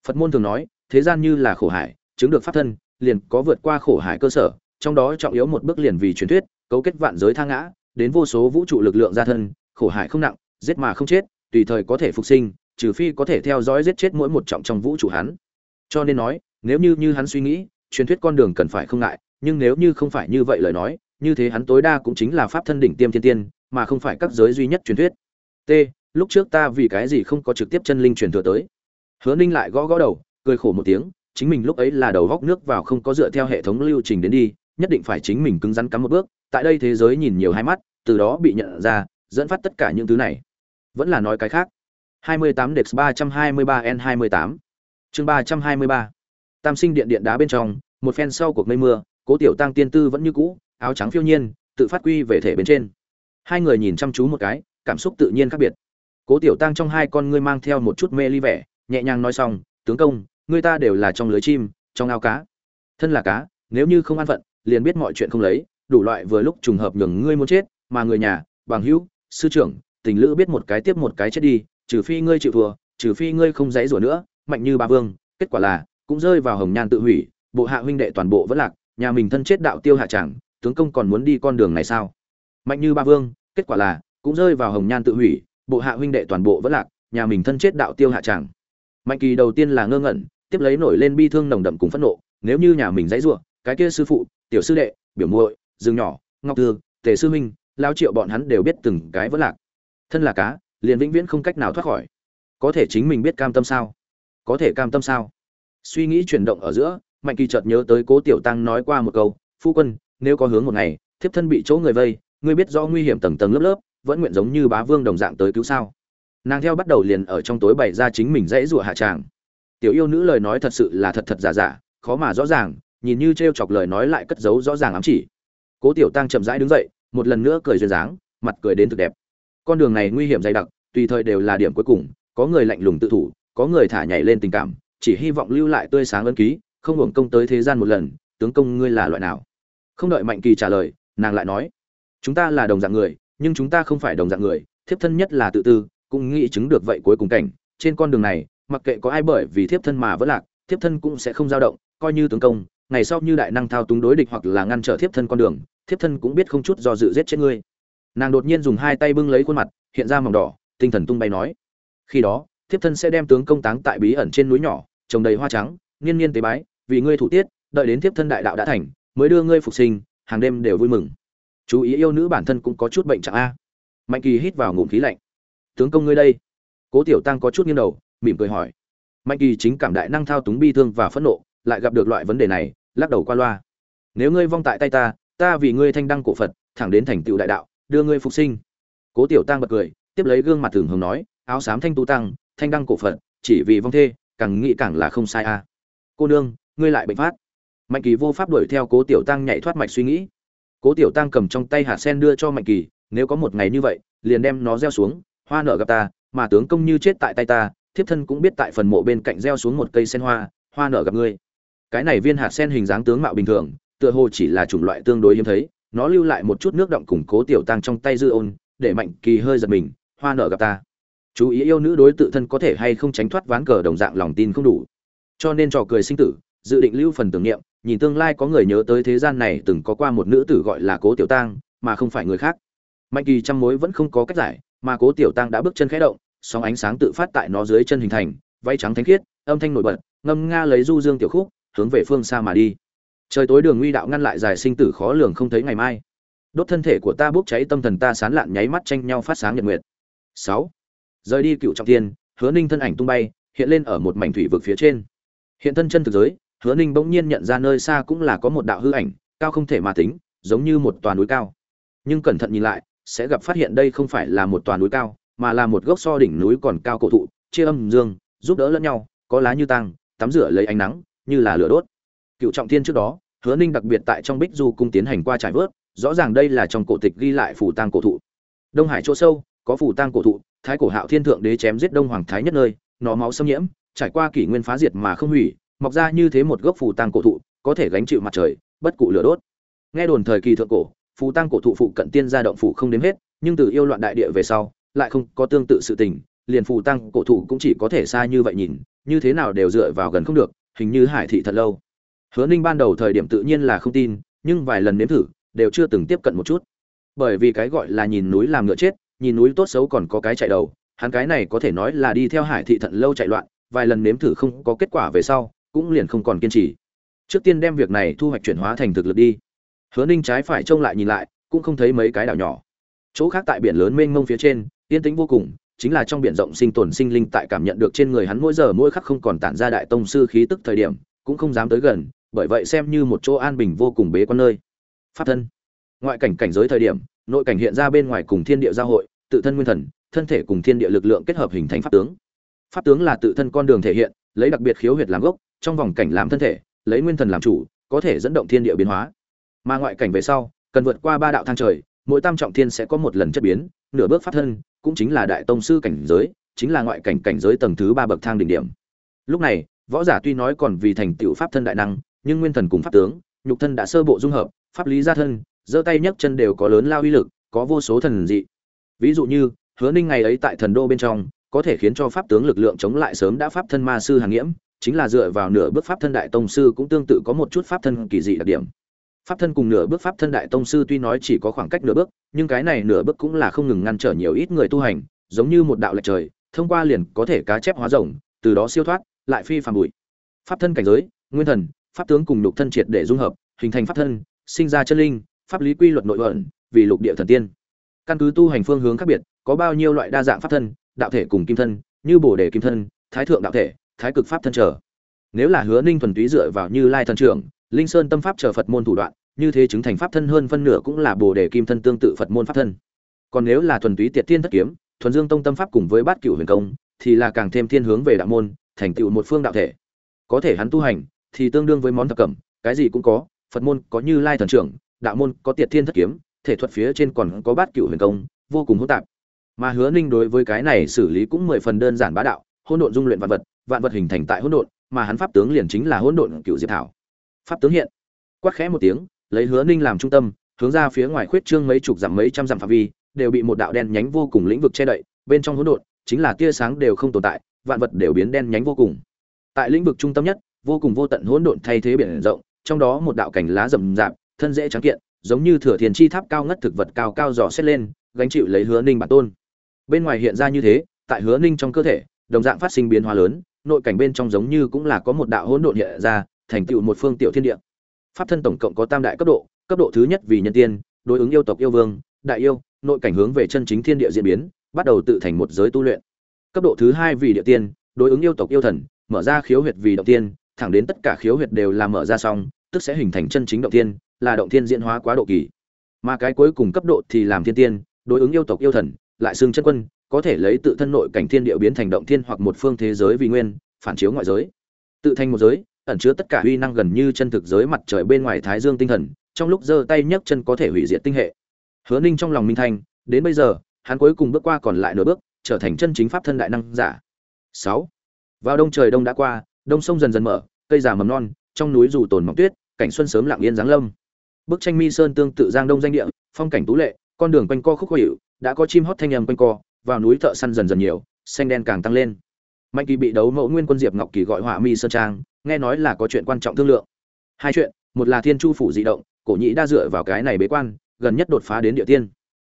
phật môn thường nói, thế gian như là khổ hải, chứng được pháp thân, liền có vượt qua khổ hải cơ sở, trong đó trọng yếu một bước liền vì truyền thuyết, cấu kết vạn giới thang ngã, đến vô số vũ trụ lực lượng gia thân, khổ hải không nặng, giết mà không chết, tùy thời có thể phục sinh, trừ phi có thể theo dõi giết chết mỗi một trọng trong vũ trụ hắn. Cho nên nói, nếu như như hắn suy nghĩ, truyền thuyết con đường cần phải không ngại, nhưng nếu như không phải như vậy lời nói, như thế hắn tối đa cũng chính là pháp thân đỉnh tiêm thiên tiên, mà không phải các giới duy nhất truyền thuyết. T. Lúc trước ta vì cái gì không có trực tiếp chân linh truyền thừa tới? Hứa ninh lại gõ gõ đầu, cười khổ một tiếng, chính mình lúc ấy là đầu góc nước vào không có dựa theo hệ thống lưu trình đến đi, nhất định phải chính mình cứng rắn cắm một bước, tại đây thế giới nhìn nhiều hai mắt, từ đó bị nhận ra, dẫn phát tất cả những thứ này. Vẫn là nói cái khác. 28 Dex 323 N28 chương 323 Tam sinh điện điện đá bên trong, một phen sau cuộc mây mưa, cố tiểu tăng tiên tư vẫn như cũ, áo trắng phiêu nhiên, tự phát quy về thể bên trên. Hai người nhìn chăm chú một cái, cảm xúc tự nhiên khác biệt. Cố tiểu tăng trong hai con ngươi mang theo một chút mê ly vẻ nhẹ nhàng nói xong, tướng công người ta đều là trong lưới chim, trong ao cá. Thân là cá, nếu như không an phận, liền biết mọi chuyện không lấy, đủ loại vừa lúc trùng hợp nhường ngươi muốn chết, mà người nhà, bằng hữu, sư trưởng, tình lữ biết một cái tiếp một cái chết đi, trừ phi ngươi chịu thua, trừ phi ngươi không dãy rủa nữa, mạnh như ba vương. Kết quả là, cũng rơi vào hồng nhan tự hủy, bộ hạ huynh đệ toàn bộ vẫn lạc, nhà mình thân chết đạo tiêu hạ chẳng, tướng công còn muốn đi con đường này sao? Mạnh như ba vương, kết quả là, cũng rơi vào hồng nhan tự hủy, bộ hạ huynh đệ toàn bộ vẫn lạc, nhà mình thân chết đạo tiêu hạ chẳng mạnh kỳ đầu tiên là ngơ ngẩn, tiếp lấy nổi lên bi thương nồng đậm cùng phẫn nộ, nếu như nhà mình dãy ruộng cái kia sư phụ, tiểu sư đệ, biểu muội dương nhỏ, ngọc thương tề sư huynh, lao triệu bọn hắn đều biết từng cái vẫn lạc. Thân là cá, liền vĩnh viễn không cách nào thoát khỏi. Có thể chính mình biết cam tâm sao? Có thể cam tâm sao? Suy nghĩ chuyển động ở giữa, mạnh kỳ chợt nhớ tới cố tiểu tăng nói qua một câu, phu quân, nếu có hướng một ngày, thiếp thân bị chỗ người vây, ngươi biết do nguy hiểm tầng tầng lớp lớp, vẫn nguyện giống như bá vương đồng dạng tới cứu sao? Nàng theo bắt đầu liền ở trong tối bày ra chính mình dãy rủa hạ tràng. Tiểu yêu nữ lời nói thật sự là thật thật giả giả, khó mà rõ ràng, nhìn như t chọc lời nói lại cất giấu rõ ràng ám chỉ. Cố tiểu tăng chậm rãi đứng dậy, một lần nữa cười duyên dáng, mặt cười đến thực đẹp. Con đường này nguy hiểm dày đặc, tùy thời đều là điểm cuối cùng, có người lạnh lùng tự thủ, có người thả nhảy lên tình cảm, chỉ hy vọng lưu lại tươi sáng ân ký, không hưởng công tới thế gian một lần, tướng công ngươi là loại nào? Không đợi mạnh kỳ trả lời, nàng lại nói, chúng ta là đồng dạng người, nhưng chúng ta không phải đồng dạng người, thiếp thân nhất là tự tư cũng nghĩ chứng được vậy cuối cùng cảnh. Trên con đường này, mặc kệ có ai bởi vì thiếp thân mà vỡ lạc, thiếp thân cũng sẽ không dao động, coi như tướng công, ngày sau như đại năng thao túng đối địch hoặc là ngăn trở thiếp thân con đường, thiếp thân cũng biết không chút do dự giết chết ngươi. Nàng đột nhiên dùng hai tay bưng lấy khuôn mặt, hiện ra mỏng đỏ, tinh thần tung bay nói. Khi đó, thiếp thân sẽ đem tướng công táng tại bí ẩn trên núi nhỏ, trồng đầy hoa trắng niên niên tế bái, vì ngươi thủ tiết, đợi đến thiếp thân đại đạo đã thành, mới đưa ngươi phục sinh, hàng đêm đều vui mừng. Chú ý yêu nữ bản thân cũng có chút bệnh trạng a. Mạnh kỳ hít vào ngụm khí lạnh tướng công ngươi đây. Cố tiểu tăng có chút nghiêng đầu, mỉm cười hỏi. Mạnh kỳ chính cảm đại năng thao túng bi thương và phẫn nộ, lại gặp được loại vấn đề này, lắc đầu qua loa. Nếu ngươi vong tại tay ta ta vì ngươi thanh đăng cổ phật, thẳng đến thành tựu đại đạo, đưa ngươi phục sinh. Cố tiểu tăng bật cười, tiếp lấy gương mặt thường hồng nói, áo xám thanh tu tăng, thanh đăng cổ phật, chỉ vì vong thê, càng nghĩ càng là không sai a à. cô nương, ngươi lại bệnh phát. Mạnh kỳ vô pháp đuổi theo cố tiểu tăng nhảy thoát mạch suy nghĩ. Cố tiểu tăng cầm trong tay hạt sen đưa cho mạnh kỳ, nếu có một ngày như vậy, liền đem nó gieo xuống hoa nở gặp ta, mà tướng công như chết tại tay ta, thiếp thân cũng biết tại phần mộ bên cạnh gieo xuống một cây sen hoa hoa nở gặp ngươi. Cái này viên hạt sen hình dáng tướng mạo bình thường, tựa hồ chỉ là chủng loại tương đối hiếm thấy, nó lưu lại một chút nước động củng cố tiểu tăng trong tay dư ôn, để mạnh kỳ hơi giật mình, hoa nở gặp ta. Chú ý yêu nữ đối tự thân có thể hay không tránh thoát ván cờ đồng dạng lòng tin không đủ. Cho nên trò cười sinh tử, dự định lưu phần tưởng niệm, nhìn tương lai có người nhớ tới thế gian này từng có qua một nữ tử gọi là cố tiểu tang, mà không phải người khác. Mạnh kỳ trăm mối vẫn không có cách giải mà cố tiểu tăng đã bước chân khẽ động, sóng ánh sáng tự phát tại nó dưới chân hình thành vay trắng thánh khiết, âm thanh nổi bật, ngâm nga lấy du dương tiểu khúc, hướng về phương xa mà đi. Trời tối đường nguy đạo ngăn lại dài sinh tử khó lường không thấy ngày mai. Đốt thân thể của ta bốc cháy tâm thần ta sán lạn nháy mắt tranh nhau phát sáng nhật nguyệt. Sáu. Rời đi cựu trọng tiên, hứa ninh thân ảnh tung bay, hiện lên ở một mảnh thủy vực phía trên. Hiện thân chân thực giới, hứa ninh bỗng nhiên nhận ra nơi xa cũng là có một đạo hư ảnh, cao không thể mà tính, giống như một toàn núi cao. Nhưng cẩn thận nhìn lại sẽ gặp phát hiện đây không phải là một tòa núi cao, mà là một gốc so đỉnh núi còn cao cổ thụ, chia âm dương, giúp đỡ lẫn nhau, có lá như tăng tắm rửa lấy ánh nắng, như là lửa đốt. Cựu trọng thiên trước đó, hứa ninh đặc biệt tại trong bích du cung tiến hành qua trải vớt, rõ ràng đây là trong cổ tịch ghi lại phủ tang cổ thụ. Đông hải chỗ sâu, có phủ tang cổ thụ, thái cổ hạo thiên thượng đế chém giết đông hoàng thái nhất nơi, nó máu xâm nhiễm, trải qua kỷ nguyên phá diệt mà không hủy, mọc ra như thế một gốc phù tang cổ thụ, có thể gánh chịu mặt trời, bất cụ lửa đốt. Nghe đồn thời kỳ thượng cổ phù tăng cổ thụ phụ cận tiên gia động phủ không đếm hết, nhưng từ yêu loạn đại địa về sau, lại không có tương tự sự tình, liền phù tăng cổ thụ cũng chỉ có thể xa như vậy nhìn, như thế nào đều dựa vào gần không được, hình như hải thị thật lâu. Hứa ninh ban đầu thời điểm tự nhiên là không tin, nhưng vài lần nếm thử, đều chưa từng tiếp cận một chút. Bởi vì cái gọi là nhìn núi làm ngựa chết, nhìn núi tốt xấu còn có cái chạy đầu, hắn cái này có thể nói là đi theo hải thị thận lâu chạy loạn, vài lần nếm thử không có kết quả về sau, cũng liền không còn kiên trì. Trước tiên đem việc này thu hoạch chuyển hóa thành thực lực đi hứa ninh trái phải trông lại nhìn lại, cũng không thấy mấy cái đảo nhỏ. Chỗ khác tại biển lớn mênh mông phía trên, yên tĩnh vô cùng, chính là trong biển rộng sinh tồn sinh linh tại cảm nhận được trên người hắn mỗi giờ mỗi khắc không còn tản ra đại tông sư khí tức thời điểm, cũng không dám tới gần, bởi vậy xem như một chỗ an bình vô cùng bế quan nơi. Pháp thân. Ngoại cảnh cảnh giới thời điểm, nội cảnh hiện ra bên ngoài cùng thiên địa giao hội, tự thân nguyên thần, thân thể cùng thiên địa lực lượng kết hợp hình thành pháp tướng. Pháp tướng là tự thân con đường thể hiện, lấy đặc biệt khiếu huyệt làm gốc, trong vòng cảnh làm thân thể, lấy nguyên thần làm chủ, có thể dẫn động thiên địa biến hóa mà ngoại cảnh về sau, cần vượt qua ba đạo thang trời, mỗi tam trọng thiên sẽ có một lần chất biến, nửa bước pháp thân, cũng chính là đại tông sư cảnh giới, chính là ngoại cảnh cảnh giới tầng thứ ba bậc thang đỉnh điểm. Lúc này, võ giả tuy nói còn vì thành tựu pháp thân đại năng, nhưng nguyên thần cùng pháp tướng, nhục thân đã sơ bộ dung hợp, pháp lý gia thân, giơ tay nhấc chân đều có lớn lao uy lực, có vô số thần dị. Ví dụ như, hứa ninh ngày ấy tại thần đô bên trong, có thể khiến cho pháp tướng lực lượng chống lại sớm đã pháp thân ma sư hàng nghiễm, chính là dựa vào nửa bước pháp thân đại tông sư cũng tương tự có một chút pháp thân kỳ dị đặc điểm pháp thân cùng nửa bước pháp thân đại tông sư tuy nói chỉ có khoảng cách nửa bước, nhưng cái này nửa bước cũng là không ngừng ngăn trở nhiều ít người tu hành, giống như một đạo lệch trời, thông qua liền có thể cá chép hóa rồng, từ đó siêu thoát, lại phi phàm bụi. Pháp thân cảnh giới, nguyên thần, pháp tướng cùng lục thân triệt để dung hợp, hình thành pháp thân, sinh ra chân linh, pháp lý quy luật nội ẩn, vì lục địa thần tiên. Căn cứ tu hành phương hướng khác biệt, có bao nhiêu loại đa dạng pháp thân, đạo thể cùng kim thân, như bổ đề kim thân, thái thượng đạo thể, thái cực pháp thân trở. Nếu là hứa ninh thuần túy dựa vào như lai thần trưởng linh sơn tâm pháp chờ phật môn thủ đoạn, như thế chứng thành pháp thân hơn phân nửa cũng là bồ đề kim thân tương tự phật môn pháp thân. Còn nếu là thuần túy tiệt tiên thất kiếm, thuần dương tông tâm pháp cùng với bát cửu huyền công, thì là càng thêm thiên hướng về đạo môn, thành tựu một phương đạo thể. Có thể hắn tu hành, thì tương đương với món thập cẩm, cái gì cũng có, phật môn có như lai thần trưởng, đạo môn có tiệt thiên thất kiếm, thể thuật phía trên còn có bát cửu huyền công, vô cùng hỗn tạp. Mà hứa ninh đối với cái này xử lý cũng mười phần đơn giản bá đạo, hỗn độn dung luyện vạn vật vạn vật hình thành tại hỗn độn, mà hắn pháp tướng liền chính là hỗn độn cựu diệp thảo pháp tướng hiện. Quát khẽ một tiếng, lấy hứa ninh làm trung tâm, hướng ra phía ngoài khuyết trương mấy chục dặm mấy trăm dặm phạm vi, đều bị một đạo đen nhánh vô cùng lĩnh vực che đậy, bên trong hỗn độn, chính là tia sáng đều không tồn tại, vạn vật đều biến đen nhánh vô cùng. Tại lĩnh vực trung tâm nhất, vô cùng vô tận hỗn độn thay thế biển rộng, trong đó một đạo cảnh lá rậm rạp, thân dễ trắng kiện, giống như thừa thiền chi tháp cao ngất thực vật cao cao dò xét lên, gánh chịu lấy hứa ninh bản tôn. Bên ngoài hiện ra như thế, tại hứa ninh trong cơ thể, đồng dạng phát sinh biến hóa lớn, nội cảnh bên trong giống như cũng là có một đạo hỗn độn hiện ra thành tựu một phương tiểu thiên địa. Pháp thân tổng cộng có tam đại cấp độ cấp độ thứ nhất vì nhân tiên, đối ứng yêu tộc yêu vương, đại yêu, nội cảnh hướng về chân chính thiên địa diễn biến, bắt đầu tự thành một giới tu luyện. Cấp độ thứ hai vì địa tiên, đối ứng yêu tộc yêu thần, mở ra khiếu huyệt vì động tiên, thẳng đến tất cả khiếu huyệt đều là mở ra xong, tức sẽ hình thành chân chính động tiên, là động tiên diễn hóa quá độ kỳ. Mà cái cuối cùng cấp độ thì làm thiên tiên, đối ứng yêu tộc yêu thần, lại xương chân quân, có thể lấy tự thân nội cảnh thiên địa biến thành động thiên hoặc một phương thế giới vì nguyên, phản chiếu ngoại giới. Tự thành một giới ẩn chứa tất cả uy năng gần như chân thực giới mặt trời bên ngoài thái dương tinh thần, trong lúc giơ tay nhấc chân có thể hủy diệt tinh hệ. Hứa ninh trong lòng minh thanh, đến bây giờ, hắn cuối cùng bước qua còn lại nửa bước, trở thành chân chính pháp thân đại năng giả. Sáu. Vào đông trời đông đã qua, đông sông dần dần mở, cây già mầm non, trong núi dù tồn mọc tuyết, cảnh xuân sớm lặng yên giáng lâm. Bức tranh mi sơn tương tự giang đông danh địa, phong cảnh tú lệ, con đường quanh co khúc khuỷu, đã có chim hót thanh âm quanh co, vào núi thợ săn dần dần nhiều, xanh đen càng tăng lên mạnh kỳ bị đấu mẫu nguyên quân diệp ngọc kỳ gọi họa mi sơn trang, nghe nói là có chuyện quan trọng thương lượng. Hai chuyện, một là thiên chu phủ di động, cổ nhĩ đa dựa vào cái này bế quan, gần nhất đột phá đến địa tiên.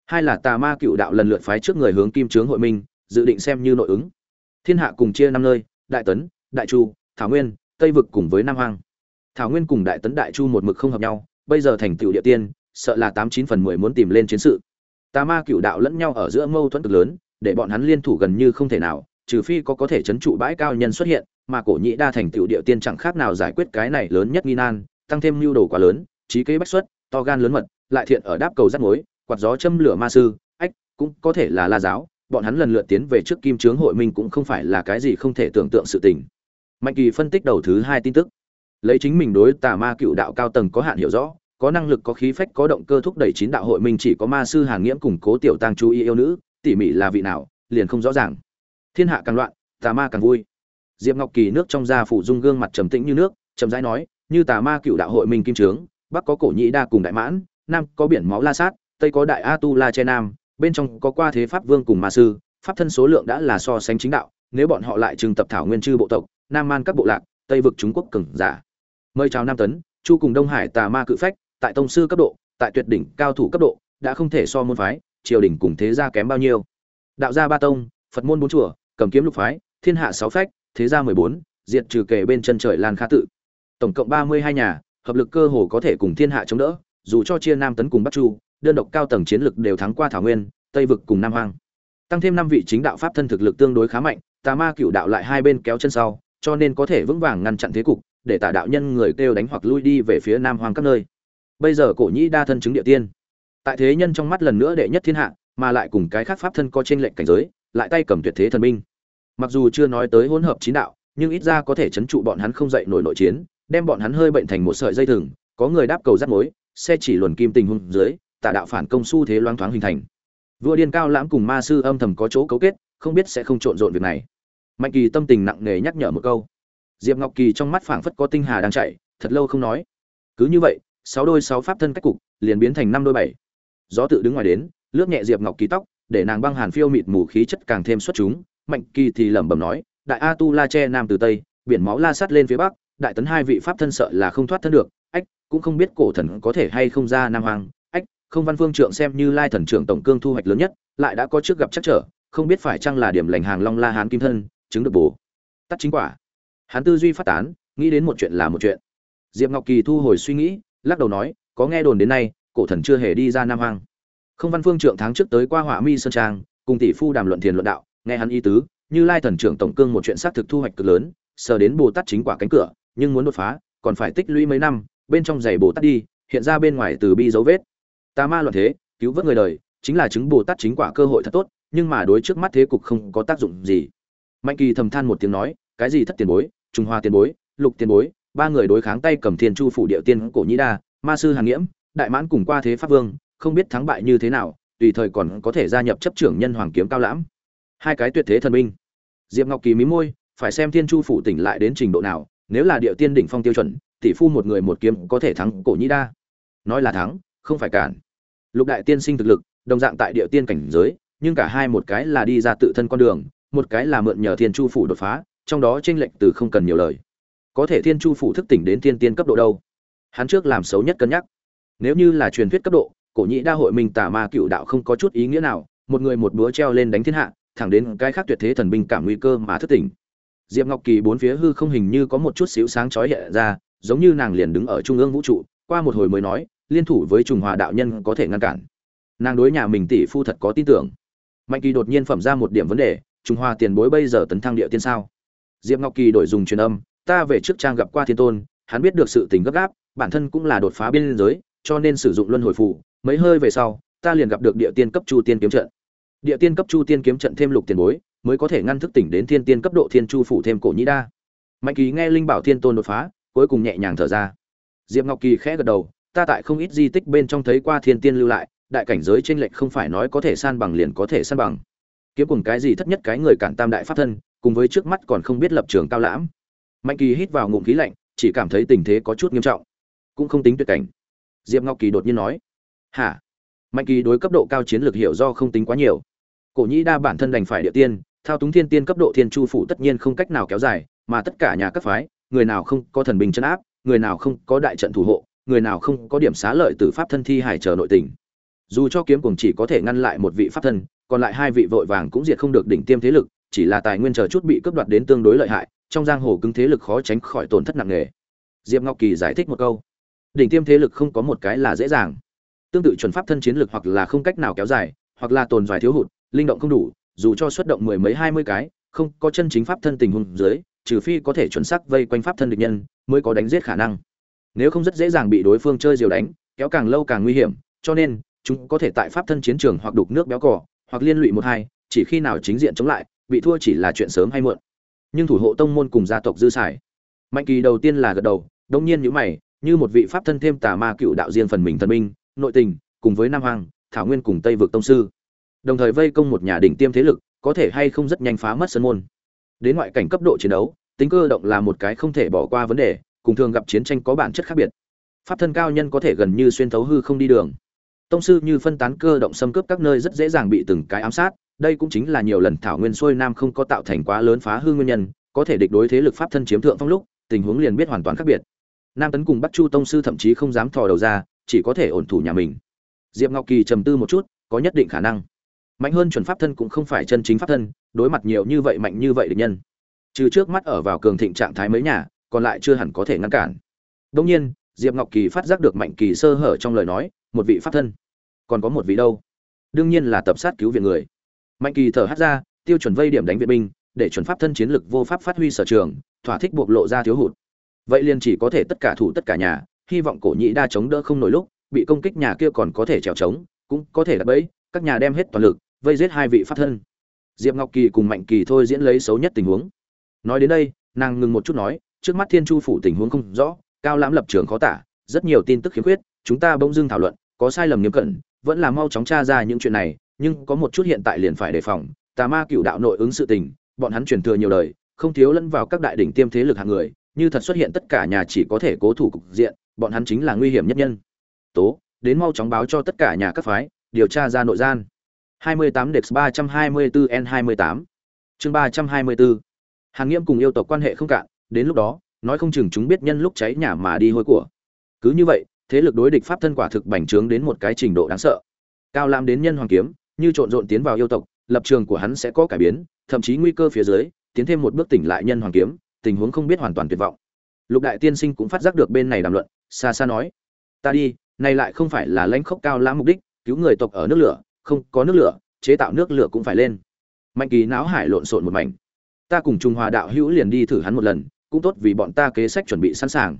Hai là tà ma cựu đạo lần lượt phái trước người hướng kim trướng hội minh, dự định xem như nội ứng. Thiên hạ cùng chia năm nơi, đại tấn, đại chu, thảo nguyên, tây vực cùng với nam hoang. Thảo nguyên cùng đại tấn đại chu một mực không hợp nhau, bây giờ thành tựu địa tiên, sợ là tám chín phần mười muốn tìm lên chiến sự. Tà ma cựu đạo lẫn nhau ở giữa mâu thuẫn cực lớn, để bọn hắn liên thủ gần như không thể nào trừ phi có có thể chấn trụ bãi cao nhân xuất hiện, mà cổ nhị đa thành tựu địa tiên chẳng khác nào giải quyết cái này lớn nhất nghi nan, tăng thêm mưu đồ quá lớn, trí kế bách xuất, to gan lớn mật, lại thiện ở đáp cầu rắc mối, quạt gió châm lửa ma sư, ách, cũng có thể là la giáo, bọn hắn lần lượt tiến về trước kim chướng hội minh cũng không phải là cái gì không thể tưởng tượng sự tình. Mạnh kỳ phân tích đầu thứ hai tin tức. Lấy chính mình đối tà ma cựu đạo cao tầng có hạn hiểu rõ, có năng lực, có khí phách, có động cơ thúc đẩy chín đạo hội minh chỉ có ma sư hàn nghiễm củng cố tiểu tăng chú ý yêu nữ, tỉ mỉ là vị nào, liền không rõ ràng thiên hạ càng loạn, tà ma càng vui. Diệp ngọc kỳ nước trong da phủ dung gương mặt trầm tĩnh như nước trầm rãi nói, như tà ma cựu đạo hội minh kim trướng, bắc có cổ nhĩ đa cùng đại mãn, nam có biển máu la sát, tây có đại a tu la che nam, bên trong có qua thế pháp vương cùng ma sư, pháp thân số lượng đã là so sánh chính đạo, nếu bọn họ lại trừng tập thảo nguyên chư bộ tộc, nam man các bộ lạc, tây vực trung quốc cừng giả. Mời chào nam tấn, chu cùng đông hải tà ma cự phách, tại tông sư cấp độ, tại tuyệt đỉnh cao thủ cấp độ, đã không thể so môn phái, triều đình cùng thế gia kém bao nhiêu. Đạo gia ba tông, phật môn bốn chùa cầm kiếm lục phái, thiên hạ sáu phách, thế gia mười bốn, diệt trừ kể bên chân trời lan kha tự. Tổng cộng ba mươi hai nhà, hợp lực cơ hồ có thể cùng thiên hạ chống đỡ, dù cho chia nam tấn cùng bắc chu, đơn độc cao tầng chiến lực đều thắng qua thảo nguyên, tây vực cùng nam hoang. Tăng thêm năm vị chính đạo pháp thân thực lực tương đối khá mạnh, tà ma cựu đạo lại hai bên kéo chân sau, cho nên có thể vững vàng ngăn chặn thế cục, để tả đạo nhân người kêu đánh hoặc lui đi về phía nam hoang các nơi. Bây giờ cổ nhĩ đa thân chứng địa tiên. Tại thế nhân trong mắt lần nữa đệ nhất thiên hạ, mà lại cùng cái khác pháp thân có trên lệnh cảnh giới, lại tay cầm tuyệt thế thần binh mặc dù chưa nói tới hỗn hợp chín đạo, nhưng ít ra có thể chấn trụ bọn hắn không dậy nổi nội chiến, đem bọn hắn hơi bệnh thành một sợi dây thừng, có người đáp cầu rắt mối, xe chỉ luồn kim tình hung dưới, tà đạo phản công xu thế loang thoáng hình thành. Vua điên cao lãm cùng ma sư âm thầm có chỗ cấu kết, không biết sẽ không trộn rộn việc này. Mạnh kỳ tâm tình nặng nề nhắc nhở một câu. Diệp ngọc kỳ trong mắt phảng phất có tinh hà đang chạy thật lâu không nói. Cứ như vậy, sáu đôi sáu pháp thân cách cục, liền biến thành năm đôi bảy. Gió tự đứng ngoài đến, lướt nhẹ diệp ngọc kỳ tóc, để nàng băng hàn phiêu mịt mù khí chất càng thêm xuất chúng mạnh kỳ thì lẩm bẩm nói, đại a tu la che nam từ tây, biển máu la sát lên phía bắc, đại tấn hai vị pháp thân sợ là không thoát thân được, ách, cũng không biết cổ thần có thể hay không ra nam hoàng ách, không văn phương trượng xem như lai thần trưởng tổng cương thu hoạch lớn nhất, lại đã có trước gặp chắc trở, không biết phải chăng là điểm lành hàng long la hán kim thân, chứng được bổ. Tắt chính quả. Hắn tư duy phát tán, nghĩ đến một chuyện là một chuyện. Diệp ngọc kỳ thu hồi suy nghĩ, lắc đầu nói, có nghe đồn đến nay, cổ thần chưa hề đi ra nam hoang. Không văn phương trượng tháng trước tới qua hỏa mi sơn trang, cùng tỷ phu đàm luận thiền luận đạo nghe hắn ý tứ, như lai thần trưởng tổng cương một chuyện xác thực thu hoạch cực lớn, sờ đến bồ tát chính quả cánh cửa, nhưng muốn đột phá, còn phải tích lũy mấy năm, bên trong giày bồ tát đi, hiện ra bên ngoài từ bi dấu vết. Tà ma loạn thế, cứu vớt người đời, chính là chứng bồ tát chính quả cơ hội thật tốt, nhưng mà đối trước mắt thế cục không có tác dụng gì. Mạnh kỳ thầm than một tiếng nói, cái gì thất tiền bối trung hoa tiền bối, lục tiền bối, ba người đối kháng tay cầm thiên chu phủ địa tiên cổ nhĩ đa, ma sư hàn nghiễm, đại mãn cùng qua thế pháp vương, không biết thắng bại như thế nào, tùy thời còn có thể gia nhập chấp trưởng nhân hoàng kiếm cao lãm hai cái tuyệt thế thần binh diệp ngọc kỳ mí môi, phải xem thiên chu phủ tỉnh lại đến trình độ nào, nếu là địa tiên đỉnh phong tiêu chuẩn, tỷ phu một người một kiếm có thể thắng cổ nhĩ đa. Nói là thắng, không phải cản. Lục đại tiên sinh thực lực, đồng dạng tại địa tiên cảnh giới, nhưng cả hai một cái là đi ra tự thân con đường, một cái là mượn nhờ thiên chu phủ đột phá, trong đó tranh lệch từ không cần nhiều lời. Có thể thiên chu phủ thức tỉnh đến thiên tiên cấp độ đâu? Hắn trước làm xấu nhất cân nhắc. Nếu như là truyền thuyết cấp độ, cổ nhĩ đa hội minh tà ma cựu đạo không có chút ý nghĩa nào, một người một búa treo lên đánh thiên hạ thẳng đến cái khác tuyệt thế thần binh cảm nguy cơ mà thức tỉnh. Diệp ngọc kỳ bốn phía hư không hình như có một chút xíu sáng chói hiện ra, giống như nàng liền đứng ở trung ương vũ trụ, qua một hồi mới nói, liên thủ với trùng hòa đạo nhân có thể ngăn cản. Nàng đối nhà mình tỷ phu thật có tin tưởng. Mạnh kỳ đột nhiên phẩm ra một điểm vấn đề, Trùng Hòa tiền bối bây giờ tấn thăng địa tiên sao? Diệp ngọc kỳ đổi dùng truyền âm, ta về trước trang gặp qua thiên tôn, hắn biết được sự tình gấp gáp, bản thân cũng là đột phá biên giới, cho nên sử dụng luân hồi phù, mấy hơi về sau, ta liền gặp được địa tiên cấp chu tiên kiếm trận địa tiên cấp chu tiên kiếm trận thêm lục tiền bối, mới có thể ngăn thức tỉnh đến thiên tiên cấp độ thiên chu phủ thêm cổ nhĩ đa. Mạnh kỳ nghe linh bảo thiên tôn đột phá, cuối cùng nhẹ nhàng thở ra. Diệp ngọc kỳ khẽ gật đầu, ta tại không ít di tích bên trong thấy qua thiên tiên lưu lại, đại cảnh giới trên lệch không phải nói có thể san bằng liền có thể san bằng. Kiếm cùng cái gì thất nhất cái người cản tam đại pháp thân, cùng với trước mắt còn không biết lập trường cao lãm. Mạnh kỳ hít vào ngụm khí lạnh, chỉ cảm thấy tình thế có chút nghiêm trọng. Cũng không tính tuyệt cảnh. Diệp ngọc kỳ đột nhiên nói, hả? Mạnh kỳ đối cấp độ cao chiến lược hiểu do không tính quá nhiều cổ nhĩ đa bản thân đành phải địa tiên, thao túng thiên tiên cấp độ thiên chu phủ tất nhiên không cách nào kéo dài, mà tất cả nhà các phái, người nào không có thần bình chân áp, người nào không có đại trận thủ hộ, người nào không có điểm xá lợi từ pháp thân thi hải chờ nội tình. Dù cho kiếm cùng chỉ có thể ngăn lại một vị pháp thân, còn lại hai vị vội vàng cũng diệt không được đỉnh tiêm thế lực, chỉ là tài nguyên chờ chút bị cướp đoạt đến tương đối lợi hại, trong giang hồ cứng thế lực khó tránh khỏi tổn thất nặng nề. Diệp ngọc kỳ giải thích một câu. Đỉnh tiêm thế lực không có một cái là dễ dàng. Tương tự chuẩn pháp thân chiến lực hoặc là không cách nào kéo dài, hoặc là tồn dài thiếu hụt linh động không đủ, dù cho xuất động mười mấy hai mươi cái, không có chân chính pháp thân tình huống dưới, trừ phi có thể chuẩn xác vây quanh pháp thân địch nhân, mới có đánh giết khả năng. Nếu không rất dễ dàng bị đối phương chơi diều đánh, kéo càng lâu càng nguy hiểm, cho nên, chúng có thể tại pháp thân chiến trường hoặc đục nước béo cỏ hoặc liên lụy một hai, chỉ khi nào chính diện chống lại, bị thua chỉ là chuyện sớm hay muộn. Nhưng thủ hộ tông môn cùng gia tộc dư xài. Mạnh kỳ đầu tiên là gật đầu, đông nhiên nhữ mày, như một vị pháp thân thêm tà ma cựu đạo riêng phần mình thần minh, nội tình, cùng với nam hoàng thảo nguyên cùng tây vực tông sư đồng thời vây công một nhà đỉnh tiêm thế lực, có thể hay không rất nhanh phá mất sân môn. Đến ngoại cảnh cấp độ chiến đấu, tính cơ động là một cái không thể bỏ qua vấn đề, cùng thường gặp chiến tranh có bản chất khác biệt. Pháp thân cao nhân có thể gần như xuyên thấu hư không đi đường. Tông sư như phân tán cơ động xâm cướp các nơi rất dễ dàng bị từng cái ám sát, đây cũng chính là nhiều lần thảo nguyên xuôi nam không có tạo thành quá lớn phá hư nguyên nhân, có thể địch đối thế lực pháp thân chiếm thượng phong lúc, tình huống liền biết hoàn toàn khác biệt. Nam tấn cùng bắc chu tông sư thậm chí không dám thò đầu ra, chỉ có thể ổn thủ nhà mình. Diệp ngọc kỳ trầm tư một chút, có nhất định khả năng mạnh hơn chuẩn pháp thân cũng không phải chân chính pháp thân, đối mặt nhiều như vậy mạnh như vậy địch nhân. Trừ trước mắt ở vào cường thịnh trạng thái mấy nhà, còn lại chưa hẳn có thể ngăn cản. Đông nhiên, diệp ngọc kỳ phát giác được mạnh kỳ sơ hở trong lời nói, một vị pháp thân. Còn có một vị đâu? Đương nhiên là tập sát cứu viện người. Mạnh kỳ thở hát ra, tiêu chuẩn vây điểm đánh viện binh, để chuẩn pháp thân chiến lực vô pháp phát huy sở trường, thỏa thích bộc lộ ra thiếu hụt. Vậy liền chỉ có thể tất cả thủ tất cả nhà, hy vọng cổ nhĩ đa chống đỡ không nổi lúc, bị công kích nhà kia còn có thể trèo trống, cũng có thể đặt bẫy, các nhà đem hết toàn lực vây giết hai vị pháp thân. Diệp ngọc kỳ cùng mạnh kỳ thôi diễn lấy xấu nhất tình huống. Nói đến đây, nàng ngừng một chút nói, trước mắt thiên chu phủ tình huống không rõ, cao lãm lập trường khó tả, rất nhiều tin tức khiếm khuyết, chúng ta bỗng dưng thảo luận, có sai lầm nghiêm cẩn, vẫn là mau chóng tra ra những chuyện này, nhưng có một chút hiện tại liền phải đề phòng, tà ma cựu đạo nội ứng sự tình, bọn hắn truyền thừa nhiều đời, không thiếu lẫn vào các đại đỉnh tiêm thế lực hạng người, như thật xuất hiện tất cả nhà chỉ có thể cố thủ cục diện, bọn hắn chính là nguy hiểm nhất nhân. Tố, đến mau chóng báo cho tất cả nhà các phái, điều tra ra nội gian. 28 Dex 324 N28 chương 324 hàng Nghiêm cùng yêu tộc quan hệ không cạn, đến lúc đó, nói không chừng chúng biết nhân lúc cháy nhà mà đi hôi của. Cứ như vậy, thế lực đối địch pháp thân quả thực bành trướng đến một cái trình độ đáng sợ. Cao Lam đến nhân hoàng kiếm, như trộn rộn tiến vào yêu tộc, lập trường của hắn sẽ có cải biến, thậm chí nguy cơ phía dưới, tiến thêm một bước tỉnh lại nhân hoàng kiếm, tình huống không biết hoàn toàn tuyệt vọng. Lục đại tiên sinh cũng phát giác được bên này đàm luận, xa xa nói: "Ta đi, này lại không phải là lãnh khốc cao lãm mục đích, cứu người tộc ở nước lửa, không, có nước lửa, chế tạo nước lửa cũng phải lên." Mạnh Kỳ não hải lộn xộn một mảnh. Ta cùng Trung Hòa đạo hữu liền đi thử hắn một lần, cũng tốt vì bọn ta kế sách chuẩn bị sẵn sàng.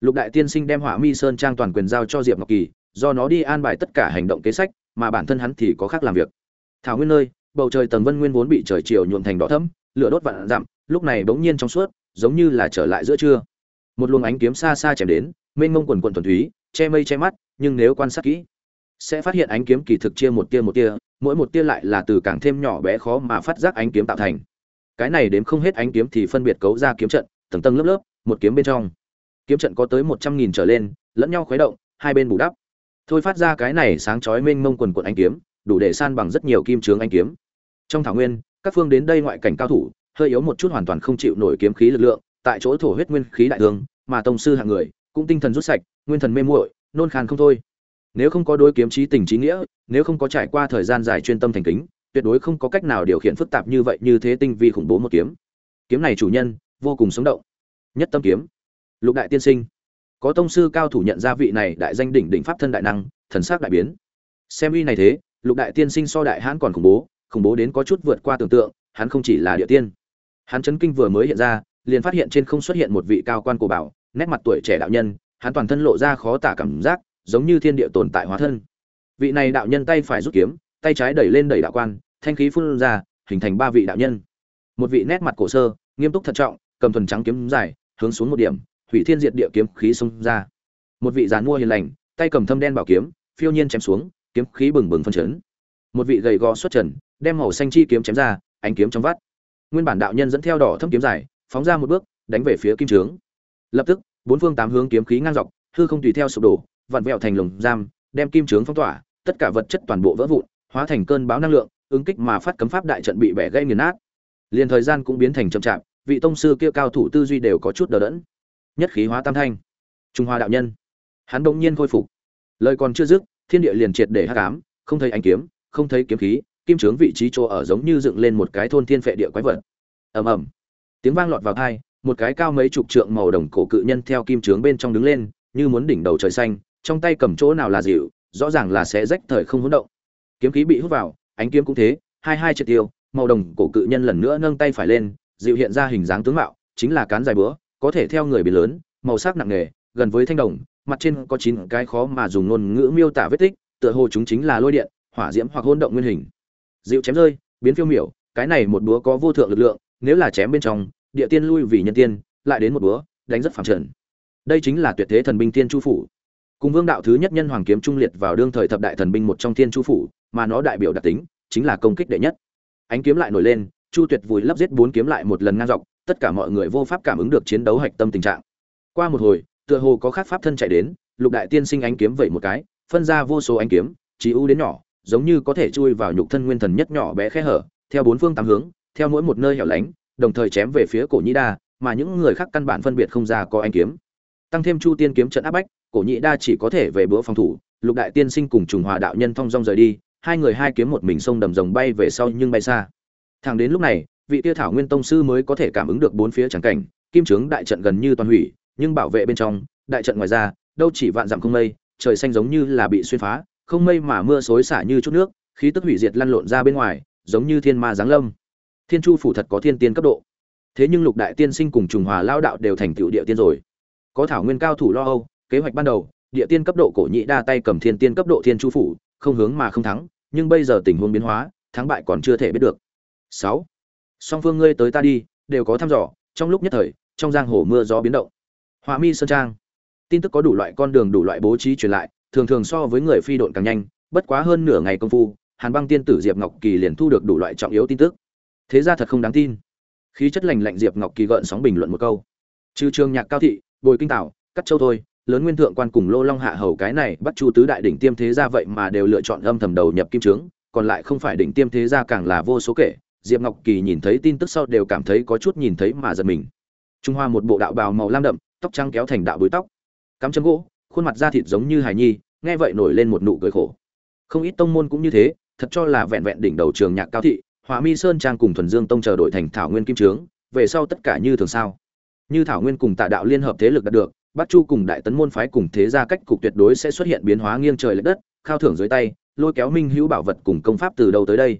Lục đại tiên sinh đem Hỏa Mi Sơn trang toàn quyền giao cho Diệp Ngọc Kỳ, do nó đi an bài tất cả hành động kế sách, mà bản thân hắn thì có khác làm việc. Thảo Nguyên nơi, bầu trời tầng vân nguyên vốn bị trời chiều nhuộm thành đỏ thẫm, lửa đốt vạn dặm, lúc này bỗng nhiên trong suốt, giống như là trở lại giữa trưa. Một luồng ánh kiếm xa xa chém đến, mênh mông quần quần thuần túy, che mây che mắt, nhưng nếu quan sát kỹ, sẽ phát hiện ánh kiếm kỳ thực chia một tia một tia, mỗi một tia lại là từ càng thêm nhỏ bé khó mà phát giác ánh kiếm tạo thành. Cái này đếm không hết ánh kiếm thì phân biệt cấu ra kiếm trận, tầng tầng lớp lớp, một kiếm bên trong. Kiếm trận có tới một trăm nghìn trở lên, lẫn nhau khuấy động, hai bên bù đắp. Thôi phát ra cái này sáng chói mênh mông quần quần ánh kiếm, đủ để san bằng rất nhiều kim trướng ánh kiếm. Trong thảo nguyên, các phương đến đây ngoại cảnh cao thủ, hơi yếu một chút hoàn toàn không chịu nổi kiếm khí lực lượng, tại chỗ thổ huyết nguyên khí đại thương, mà tông sư hạng người, cũng tinh thần rút sạch, nguyên thần mê muội, nôn khan không thôi. Nếu không có đối kiếm trí tình trí nghĩa, nếu không có trải qua thời gian dài chuyên tâm thành kính, tuyệt đối không có cách nào điều khiển phức tạp như vậy như thế tinh vi khủng bố một kiếm. Kiếm này chủ nhân, vô cùng sống động. Nhất tâm kiếm. Lục đại tiên sinh. Có tông sư cao thủ nhận ra vị này đại danh đỉnh đỉnh pháp thân đại năng, thần sắc đại biến. Xem uy này thế, Lục đại tiên sinh so đại hãn còn khủng bố, khủng bố đến có chút vượt qua tưởng tượng hắn không chỉ là địa tiên hắn chấn kinh vừa mới hiện ra liền phát hiện trên không xuất hiện một vị cao quan cổ bảo nét mặt tuổi trẻ đạo nhân hắn toàn thân lộ ra khó tả cảm giác giống như thiên địa tồn tại hóa thân. Vị này đạo nhân tay phải rút kiếm, tay trái đẩy lên đẩy đạo quan, thanh khí phun ra, hình thành ba vị đạo nhân. Một vị nét mặt cổ sơ, nghiêm túc thận trọng, cầm thuần trắng kiếm dài, hướng xuống một điểm, hủy thiên diệt địa kiếm khí xông ra. Một vị giàn mua hiền lành, tay cầm thâm đen bảo kiếm, phiêu nhiên chém xuống, kiếm khí bừng bừng phân chấn. Một vị gầy gò xuất trần, đem màu xanh chi kiếm chém ra, ánh kiếm trong vắt. Nguyên bản đạo nhân dẫn theo đỏ thâm kiếm dài, phóng ra một bước, đánh về phía kim trướng. Lập tức, bốn phương tám hướng kiếm khí ngang dọc, hư không tùy theo sụp đổ vặn vẹo thành lồng giam, đem kim chướng phong tỏa, tất cả vật chất toàn bộ vỡ vụn, hóa thành cơn bão năng lượng, ứng kích mà phát cấm pháp đại trận bị bẻ gãy nghiền nát. Liên thời gian cũng biến thành chậm chạp, vị tông sư kia cao thủ tư duy đều có chút đờ đẫn. Nhất khí hóa tam thanh. Trung hoa đạo nhân. Hắn bỗng nhiên khôi phục. Lời còn chưa dứt, thiên địa liền triệt để hắc ám, không thấy ánh kiếm, không thấy kiếm khí, kim chướng vị trí chỗ ở giống như dựng lên một cái thôn thiên phệ địa quái vật. Ầm ầm. Tiếng vang lọt vào tai, một cái cao mấy chục trượng màu đồng cổ cự nhân theo kim chướng bên trong đứng lên, như muốn đỉnh đầu trời xanh trong tay cầm chỗ nào là dịu, rõ ràng là sẽ rách thời không hỗn động. Kiếm khí bị hút vào, ánh kiếm cũng thế, hai hai triệt tiêu, màu đồng cổ cự nhân lần nữa nâng tay phải lên, dịu hiện ra hình dáng tướng mạo, chính là cán dài búa, có thể theo người bị lớn, màu sắc nặng nề, gần với thanh đồng, mặt trên có chín cái khó mà dùng ngôn ngữ miêu tả vết tích, tựa hồ chúng chính là lôi điện, hỏa diễm hoặc hỗn động nguyên hình. Dịu chém rơi, biến phiêu miểu, cái này một búa có vô thượng lực lượng, nếu là chém bên trong, địa tiên lui vì nhân tiên, lại đến một búa, đánh rất phẳng trần. Đây chính là tuyệt thế thần binh tiên chu phủ cùng vương đạo thứ nhất nhân hoàng kiếm trung liệt vào đương thời thập đại thần binh một trong thiên chu phủ, mà nó đại biểu đặc tính chính là công kích đệ nhất. Ánh kiếm lại nổi lên, chu tuyệt vùi lấp giết bốn kiếm lại một lần ngang dọc, tất cả mọi người vô pháp cảm ứng được chiến đấu hạch tâm tình trạng. Qua một hồi, tựa hồ có khác pháp thân chạy đến, lục đại tiên sinh ánh kiếm vậy một cái, phân ra vô số ánh kiếm, chỉ ưu đến nhỏ, giống như có thể chui vào nhục thân nguyên thần nhất nhỏ bé khe hở, theo bốn phương tám hướng, theo mỗi một nơi hẻo lánh, đồng thời chém về phía cổ nhĩ đa, mà những người khác căn bản phân biệt không ra có ánh kiếm. Tăng thêm chu tiên kiếm trận áp bách cổ nhĩ đa chỉ có thể về bữa phòng thủ, lục đại tiên sinh cùng trùng hòa đạo nhân thong dong rời đi, hai người hai kiếm một mình sông đầm rồng bay về sau nhưng bay xa. Thẳng đến lúc này, vị tiêu thảo nguyên tông sư mới có thể cảm ứng được bốn phía trắng cảnh, kim trướng đại trận gần như toàn hủy, nhưng bảo vệ bên trong, đại trận ngoài ra, đâu chỉ vạn dặm không mây, trời xanh giống như là bị xuyên phá, không mây mà mưa xối xả như chút nước, khí tức hủy diệt lăn lộn ra bên ngoài, giống như thiên ma giáng lâm. Thiên chu phủ thật có thiên tiên cấp độ. Thế nhưng lục đại tiên sinh cùng trùng hòa lao đạo đều thành tựu địa tiên rồi. Có thảo nguyên cao thủ lo âu kế hoạch ban đầu, địa tiên cấp độ cổ nhị đa tay cầm thiên tiên cấp độ thiên chu phủ, không hướng mà không thắng, nhưng bây giờ tình huống biến hóa, thắng bại còn chưa thể biết được. Sáu, song phương ngươi tới ta đi, đều có thăm dò, trong lúc nhất thời, trong giang hồ mưa gió biến động. Hoa mi sơn trang. Tin tức có đủ loại con đường, đủ loại bố trí truyền lại, thường thường so với người phi độn càng nhanh, bất quá hơn nửa ngày công phu, hàn băng tiên tử diệp ngọc kỳ liền thu được đủ loại trọng yếu tin tức. Thế ra thật không đáng tin. Khí chất lành lạnh diệp ngọc kỳ gợn sóng bình luận một câu. Trừ trường nhạc cao thị, bồi kinh tảo, cắt châu thôi lớn nguyên thượng quan cùng lô long hạ hầu cái này bắt chu tứ đại đỉnh tiêm thế gia vậy mà đều lựa chọn âm thầm đầu nhập kim trướng, còn lại không phải đỉnh tiêm thế gia càng là vô số kể. Diệp ngọc kỳ nhìn thấy tin tức sau đều cảm thấy có chút nhìn thấy mà giật mình. Trung hoa một bộ đạo bào màu lam đậm, tóc trắng kéo thành đạo búi tóc. Cắm chân gỗ, khuôn mặt da thịt giống như hải nhi, nghe vậy nổi lên một nụ cười khổ. Không ít tông môn cũng như thế, thật cho là vẹn vẹn đỉnh đầu trường nhạc cao thị hòa mi sơn trang cùng thuần dương tông chờ đổi thành thảo nguyên kim trướng, về sau tất cả như thường sao. Như thảo nguyên cùng tạ đạo liên hợp thế lực đạt được Bắc Chu cùng Đại Tấn môn phái cùng thế gia cách cục tuyệt đối sẽ xuất hiện biến hóa nghiêng trời lệch đất, khao thưởng dưới tay, lôi kéo minh hữu bảo vật cùng công pháp từ đâu tới đây.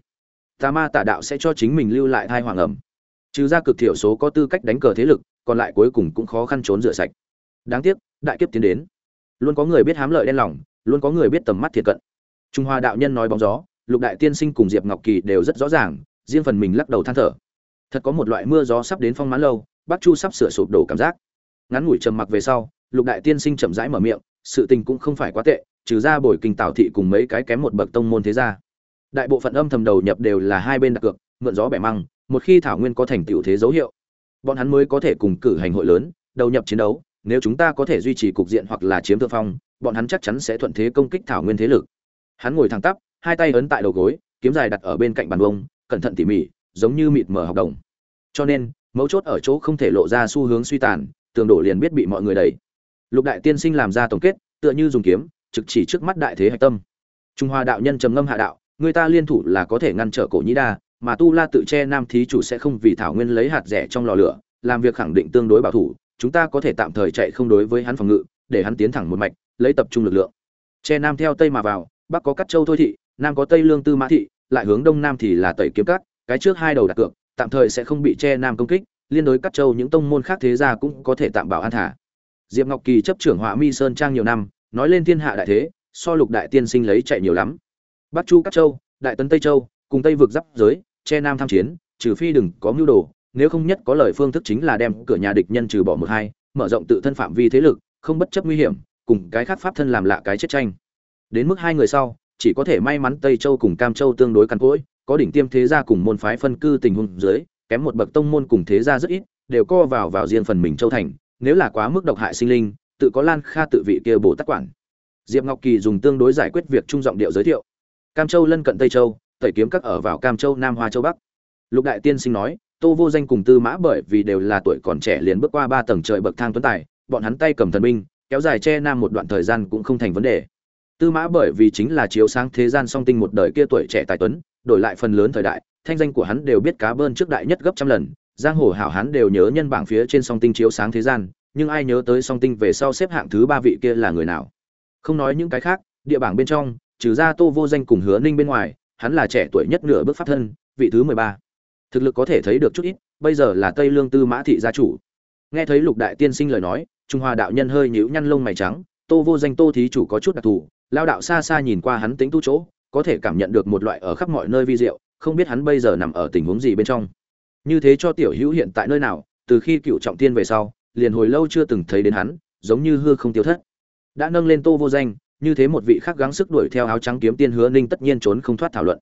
Tà ma tà đạo sẽ cho chính mình lưu lại thai hoàng ẩm. Trừ ra cực thiểu số có tư cách đánh cờ thế lực, còn lại cuối cùng cũng khó khăn trốn rửa sạch. Đáng tiếc, đại kiếp tiến đến. Luôn có người biết hám lợi đen lòng, luôn có người biết tầm mắt thiệt cận. Trung Hoa đạo nhân nói bóng gió, Lục đại tiên sinh cùng Diệp Ngọc Kỳ đều rất rõ ràng, riêng phần mình lắc đầu than thở. Thật có một loại mưa gió sắp đến phong mãn lâu, Bắc Chu sắp sửa sụp đổ cảm giác ngắn ngủi trầm mặc về sau, lục đại tiên sinh chậm rãi mở miệng, sự tình cũng không phải quá tệ, trừ ra bồi kinh tảo thị cùng mấy cái kém một bậc tông môn thế gia. Đại bộ phận âm thầm đầu nhập đều là hai bên đặt cược, mượn gió bẻ măng, một khi thảo nguyên có thành tựu thế dấu hiệu, bọn hắn mới có thể cùng cử hành hội lớn, đầu nhập chiến đấu, nếu chúng ta có thể duy trì cục diện hoặc là chiếm thượng phong, bọn hắn chắc chắn sẽ thuận thế công kích thảo nguyên thế lực. Hắn ngồi thẳng tắp, hai tay ấn tại đầu gối, kiếm dài đặt ở bên cạnh bàn bông cẩn thận tỉ mỉ, giống như mịt mờ học đồng. Cho nên, mấu chốt ở chỗ không thể lộ ra xu hướng suy tàn tường đổ liền biết bị mọi người đẩy. Lục đại tiên sinh làm ra tổng kết, tựa như dùng kiếm, trực chỉ trước mắt đại thế hạch tâm. Trung hoa đạo nhân trầm ngâm hạ đạo, người ta liên thủ là có thể ngăn trở cổ nhĩ đa, mà tu la tự che nam thí chủ sẽ không vì thảo nguyên lấy hạt rẻ trong lò lửa, làm việc khẳng định tương đối bảo thủ, chúng ta có thể tạm thời chạy không đối với hắn phòng ngự, để hắn tiến thẳng một mạch, lấy tập trung lực lượng. Che nam theo tây mà vào, bắc có cắt châu thôi thị, nam có tây lương tư mã thị, lại hướng đông nam thì là tẩy kiếm cắt cái trước hai đầu đặt cược, tạm thời sẽ không bị che nam công kích liên đối các châu những tông môn khác thế gia cũng có thể tạm bảo an thả. Diệp ngọc kỳ chấp trưởng họa mi sơn trang nhiều năm, nói lên thiên hạ đại thế, so lục đại tiên sinh lấy chạy nhiều lắm. Bắc chu các châu, đại tấn tây châu, cùng tây vực giáp giới, che nam tham chiến, trừ phi đừng có mưu đồ, nếu không nhất có lời phương thức chính là đem cửa nhà địch nhân trừ bỏ một hai, mở rộng tự thân phạm vi thế lực, không bất chấp nguy hiểm, cùng cái khác pháp thân làm lạ cái chết tranh. Đến mức hai người sau, chỉ có thể may mắn tây châu cùng cam châu tương đối cằn cỗi, có đỉnh tiêm thế gia cùng môn phái phân cư tình huống dưới kém một bậc tông môn cùng thế gia rất ít, đều co vào vào riêng phần mình châu thành, nếu là quá mức độc hại sinh linh, tự có lan kha tự vị kia bổ tắc quản. Diệp ngọc kỳ dùng tương đối giải quyết việc trung giọng điệu giới thiệu. Cam châu lân cận tây châu, tẩy kiếm các ở vào cam châu nam hoa châu bắc. Lục đại tiên sinh nói, tô vô danh cùng tư mã bởi vì đều là tuổi còn trẻ liền bước qua ba tầng trời bậc thang tuấn tài, bọn hắn tay cầm thần binh, kéo dài che nam một đoạn thời gian cũng không thành vấn đề. Tư mã bởi vì chính là chiếu sáng thế gian song tinh một đời kia tuổi trẻ tài tuấn, đổi lại phần lớn thời đại thanh danh của hắn đều biết cá bơn trước đại nhất gấp trăm lần, giang hồ hảo hắn đều nhớ nhân bảng phía trên song tinh chiếu sáng thế gian, nhưng ai nhớ tới song tinh về sau xếp hạng thứ ba vị kia là người nào? Không nói những cái khác, địa bảng bên trong, trừ ra tô vô danh cùng hứa ninh bên ngoài, hắn là trẻ tuổi nhất nửa bước pháp thân, vị thứ mười ba. Thực lực có thể thấy được chút ít, bây giờ là tây lương tư mã thị gia chủ. Nghe thấy lục đại tiên sinh lời nói, trung hoa đạo nhân hơi nhíu nhăn lông mày trắng, tô vô danh tô thí chủ có chút đặc thù, lao đạo xa xa nhìn qua hắn tính tu chỗ, có thể cảm nhận được một loại ở khắp mọi nơi vi diệu không biết hắn bây giờ nằm ở tình huống gì bên trong. Như thế cho tiểu hữu hiện tại nơi nào, từ khi cựu trọng tiên về sau, liền hồi lâu chưa từng thấy đến hắn, giống như hư không tiêu thất. Đã nâng lên tô vô danh, như thế một vị khác gắng sức đuổi theo áo trắng kiếm tiên hứa ninh tất nhiên trốn không thoát thảo luận.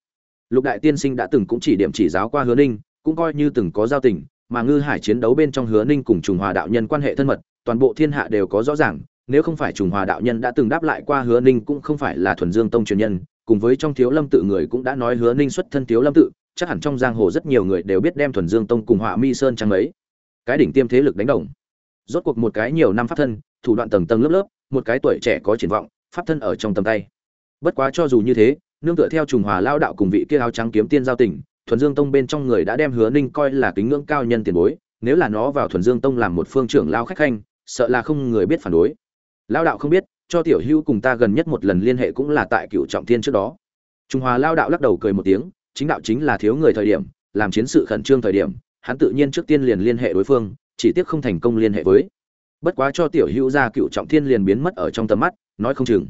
Lục đại tiên sinh đã từng cũng chỉ điểm chỉ giáo qua hứa ninh, cũng coi như từng có giao tình, mà ngư hải chiến đấu bên trong hứa ninh cùng trùng hòa đạo nhân quan hệ thân mật, toàn bộ thiên hạ đều có rõ ràng, nếu không phải trùng hòa đạo nhân đã từng đáp lại qua hứa ninh cũng không phải là thuần dương tông truyền nhân cùng với trong thiếu lâm tự người cũng đã nói hứa ninh xuất thân thiếu lâm tự, chắc hẳn trong giang hồ rất nhiều người đều biết đem thuần dương tông cùng họa mi sơn trang ấy cái đỉnh tiêm thế lực đánh đồng. Rốt cuộc một cái nhiều năm pháp thân, thủ đoạn tầng tầng lớp lớp, một cái tuổi trẻ có triển vọng, pháp thân ở trong tầm tay. Bất quá cho dù như thế, nương tựa theo trùng hòa lao đạo cùng vị kia áo trắng kiếm tiên giao tình, thuần dương tông bên trong người đã đem hứa ninh coi là kính ngưỡng cao nhân tiền bối, nếu là nó vào thuần dương tông làm một phương trưởng lao khách khanh, sợ là không người biết phản đối. Lao đạo không biết cho tiểu hữu cùng ta gần nhất một lần liên hệ cũng là tại cựu trọng thiên trước đó. Trung hòa lao đạo lắc đầu cười một tiếng, chính đạo chính là thiếu người thời điểm, làm chiến sự khẩn trương thời điểm, hắn tự nhiên trước tiên liền liên hệ đối phương, chỉ tiếc không thành công liên hệ với. Bất quá cho tiểu hữu ra cựu trọng thiên liền biến mất ở trong tầm mắt, nói không chừng.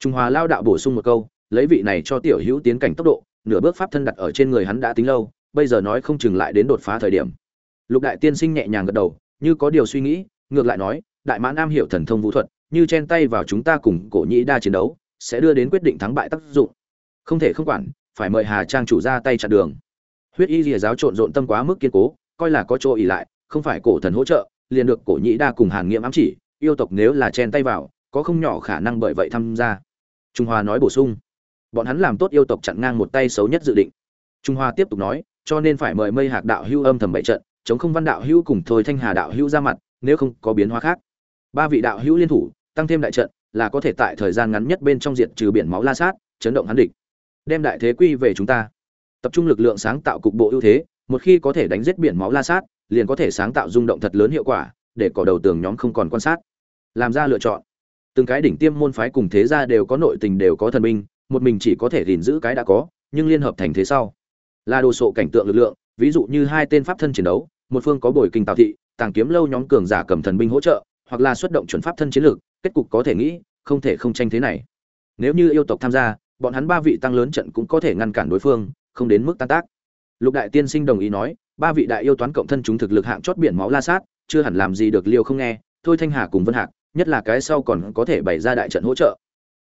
Trung hòa lao đạo bổ sung một câu, lấy vị này cho tiểu hữu tiến cảnh tốc độ, nửa bước pháp thân đặt ở trên người hắn đã tính lâu, bây giờ nói không chừng lại đến đột phá thời điểm. Lục đại tiên sinh nhẹ nhàng gật đầu, như có điều suy nghĩ, ngược lại nói, đại mã nam hiểu thần thông vũ thuật như chen tay vào chúng ta cùng cổ nhĩ đa chiến đấu, sẽ đưa đến quyết định thắng bại tác dụng. Không thể không quản, phải mời hà trang chủ ra tay chặn đường. Huyết y rìa giáo trộn rộn tâm quá mức kiên cố, coi là có chỗ ỉ lại, không phải cổ thần hỗ trợ, liền được cổ nhĩ đa cùng hàn nghiệm ám chỉ, yêu tộc nếu là chen tay vào, có không nhỏ khả năng bởi vậy tham gia. Trung hoa nói bổ sung, bọn hắn làm tốt yêu tộc chặn ngang một tay xấu nhất dự định. Trung hoa tiếp tục nói, cho nên phải mời mây hạc đạo hưu âm thầm bảy trận, chống không văn đạo hưu cùng thôi thanh hà đạo hưu ra mặt, nếu không có biến hóa khác. Ba vị đạo hữu liên thủ tăng thêm đại trận, là có thể tại thời gian ngắn nhất bên trong diện trừ biển máu la sát, chấn động hắn địch. Đem đại thế quy về chúng ta. Tập trung lực lượng sáng tạo cục bộ ưu thế, một khi có thể đánh giết biển máu la sát, liền có thể sáng tạo rung động thật lớn hiệu quả, để cỏ đầu tường nhóm không còn quan sát. Làm ra lựa chọn. Từng cái đỉnh tiêm môn phái cùng thế gia đều có nội tình đều có thần binh, một mình chỉ có thể gìn giữ cái đã có, nhưng liên hợp thành thế sau. Là đồ sộ cảnh tượng lực lượng, ví dụ như hai tên pháp thân chiến đấu, một phương có bồi kinh tạo thị, tàng kiếm lâu nhóm cường giả cầm thần binh hỗ trợ, hoặc là xuất động chuẩn pháp thân chiến lược kết cục có thể nghĩ, không thể không tranh thế này. Nếu như yêu tộc tham gia, bọn hắn ba vị tăng lớn trận cũng có thể ngăn cản đối phương, không đến mức tan tác. Lục đại tiên sinh đồng ý nói, ba vị đại yêu toán cộng thân chúng thực lực hạng chót biển máu la sát, chưa hẳn làm gì được liêu không nghe, thôi thanh hà cùng vân hạc, nhất là cái sau còn có thể bày ra đại trận hỗ trợ.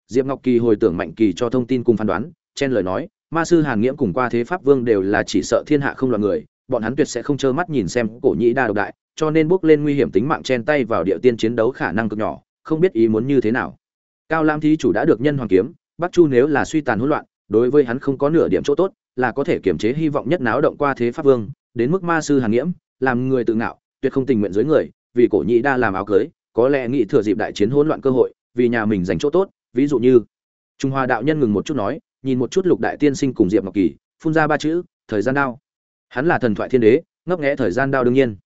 Diệp ngọc kỳ hồi tưởng mạnh kỳ cho thông tin cùng phán đoán, chen lời nói, ma sư hàn nghiễm cùng qua thế pháp vương đều là chỉ sợ thiên hạ không loạn người, bọn hắn tuyệt sẽ không trơ mắt nhìn xem cổ nhĩ đa độc đại, cho nên bước lên nguy hiểm tính mạng chen tay vào địa tiên chiến đấu khả năng cực nhỏ không biết ý muốn như thế nào. Cao lam thí chủ đã được nhân hoàng kiếm, bắc chu nếu là suy tàn hỗn loạn, đối với hắn không có nửa điểm chỗ tốt, là có thể kiềm chế hy vọng nhất náo động qua thế pháp vương, đến mức ma sư hàng nghiễm, làm người tự ngạo, tuyệt không tình nguyện dưới người, vì cổ nhị đa làm áo cưới, có lẽ nghĩ thừa dịp đại chiến hỗn loạn cơ hội, vì nhà mình giành chỗ tốt, ví dụ như, trung hoa đạo nhân ngừng một chút nói, nhìn một chút lục đại tiên sinh cùng diệp ngọc kỳ, phun ra ba chữ, thời gian đao. Hắn là thần thoại thiên đế, ngấp nghẽ thời gian đao đương nhiên.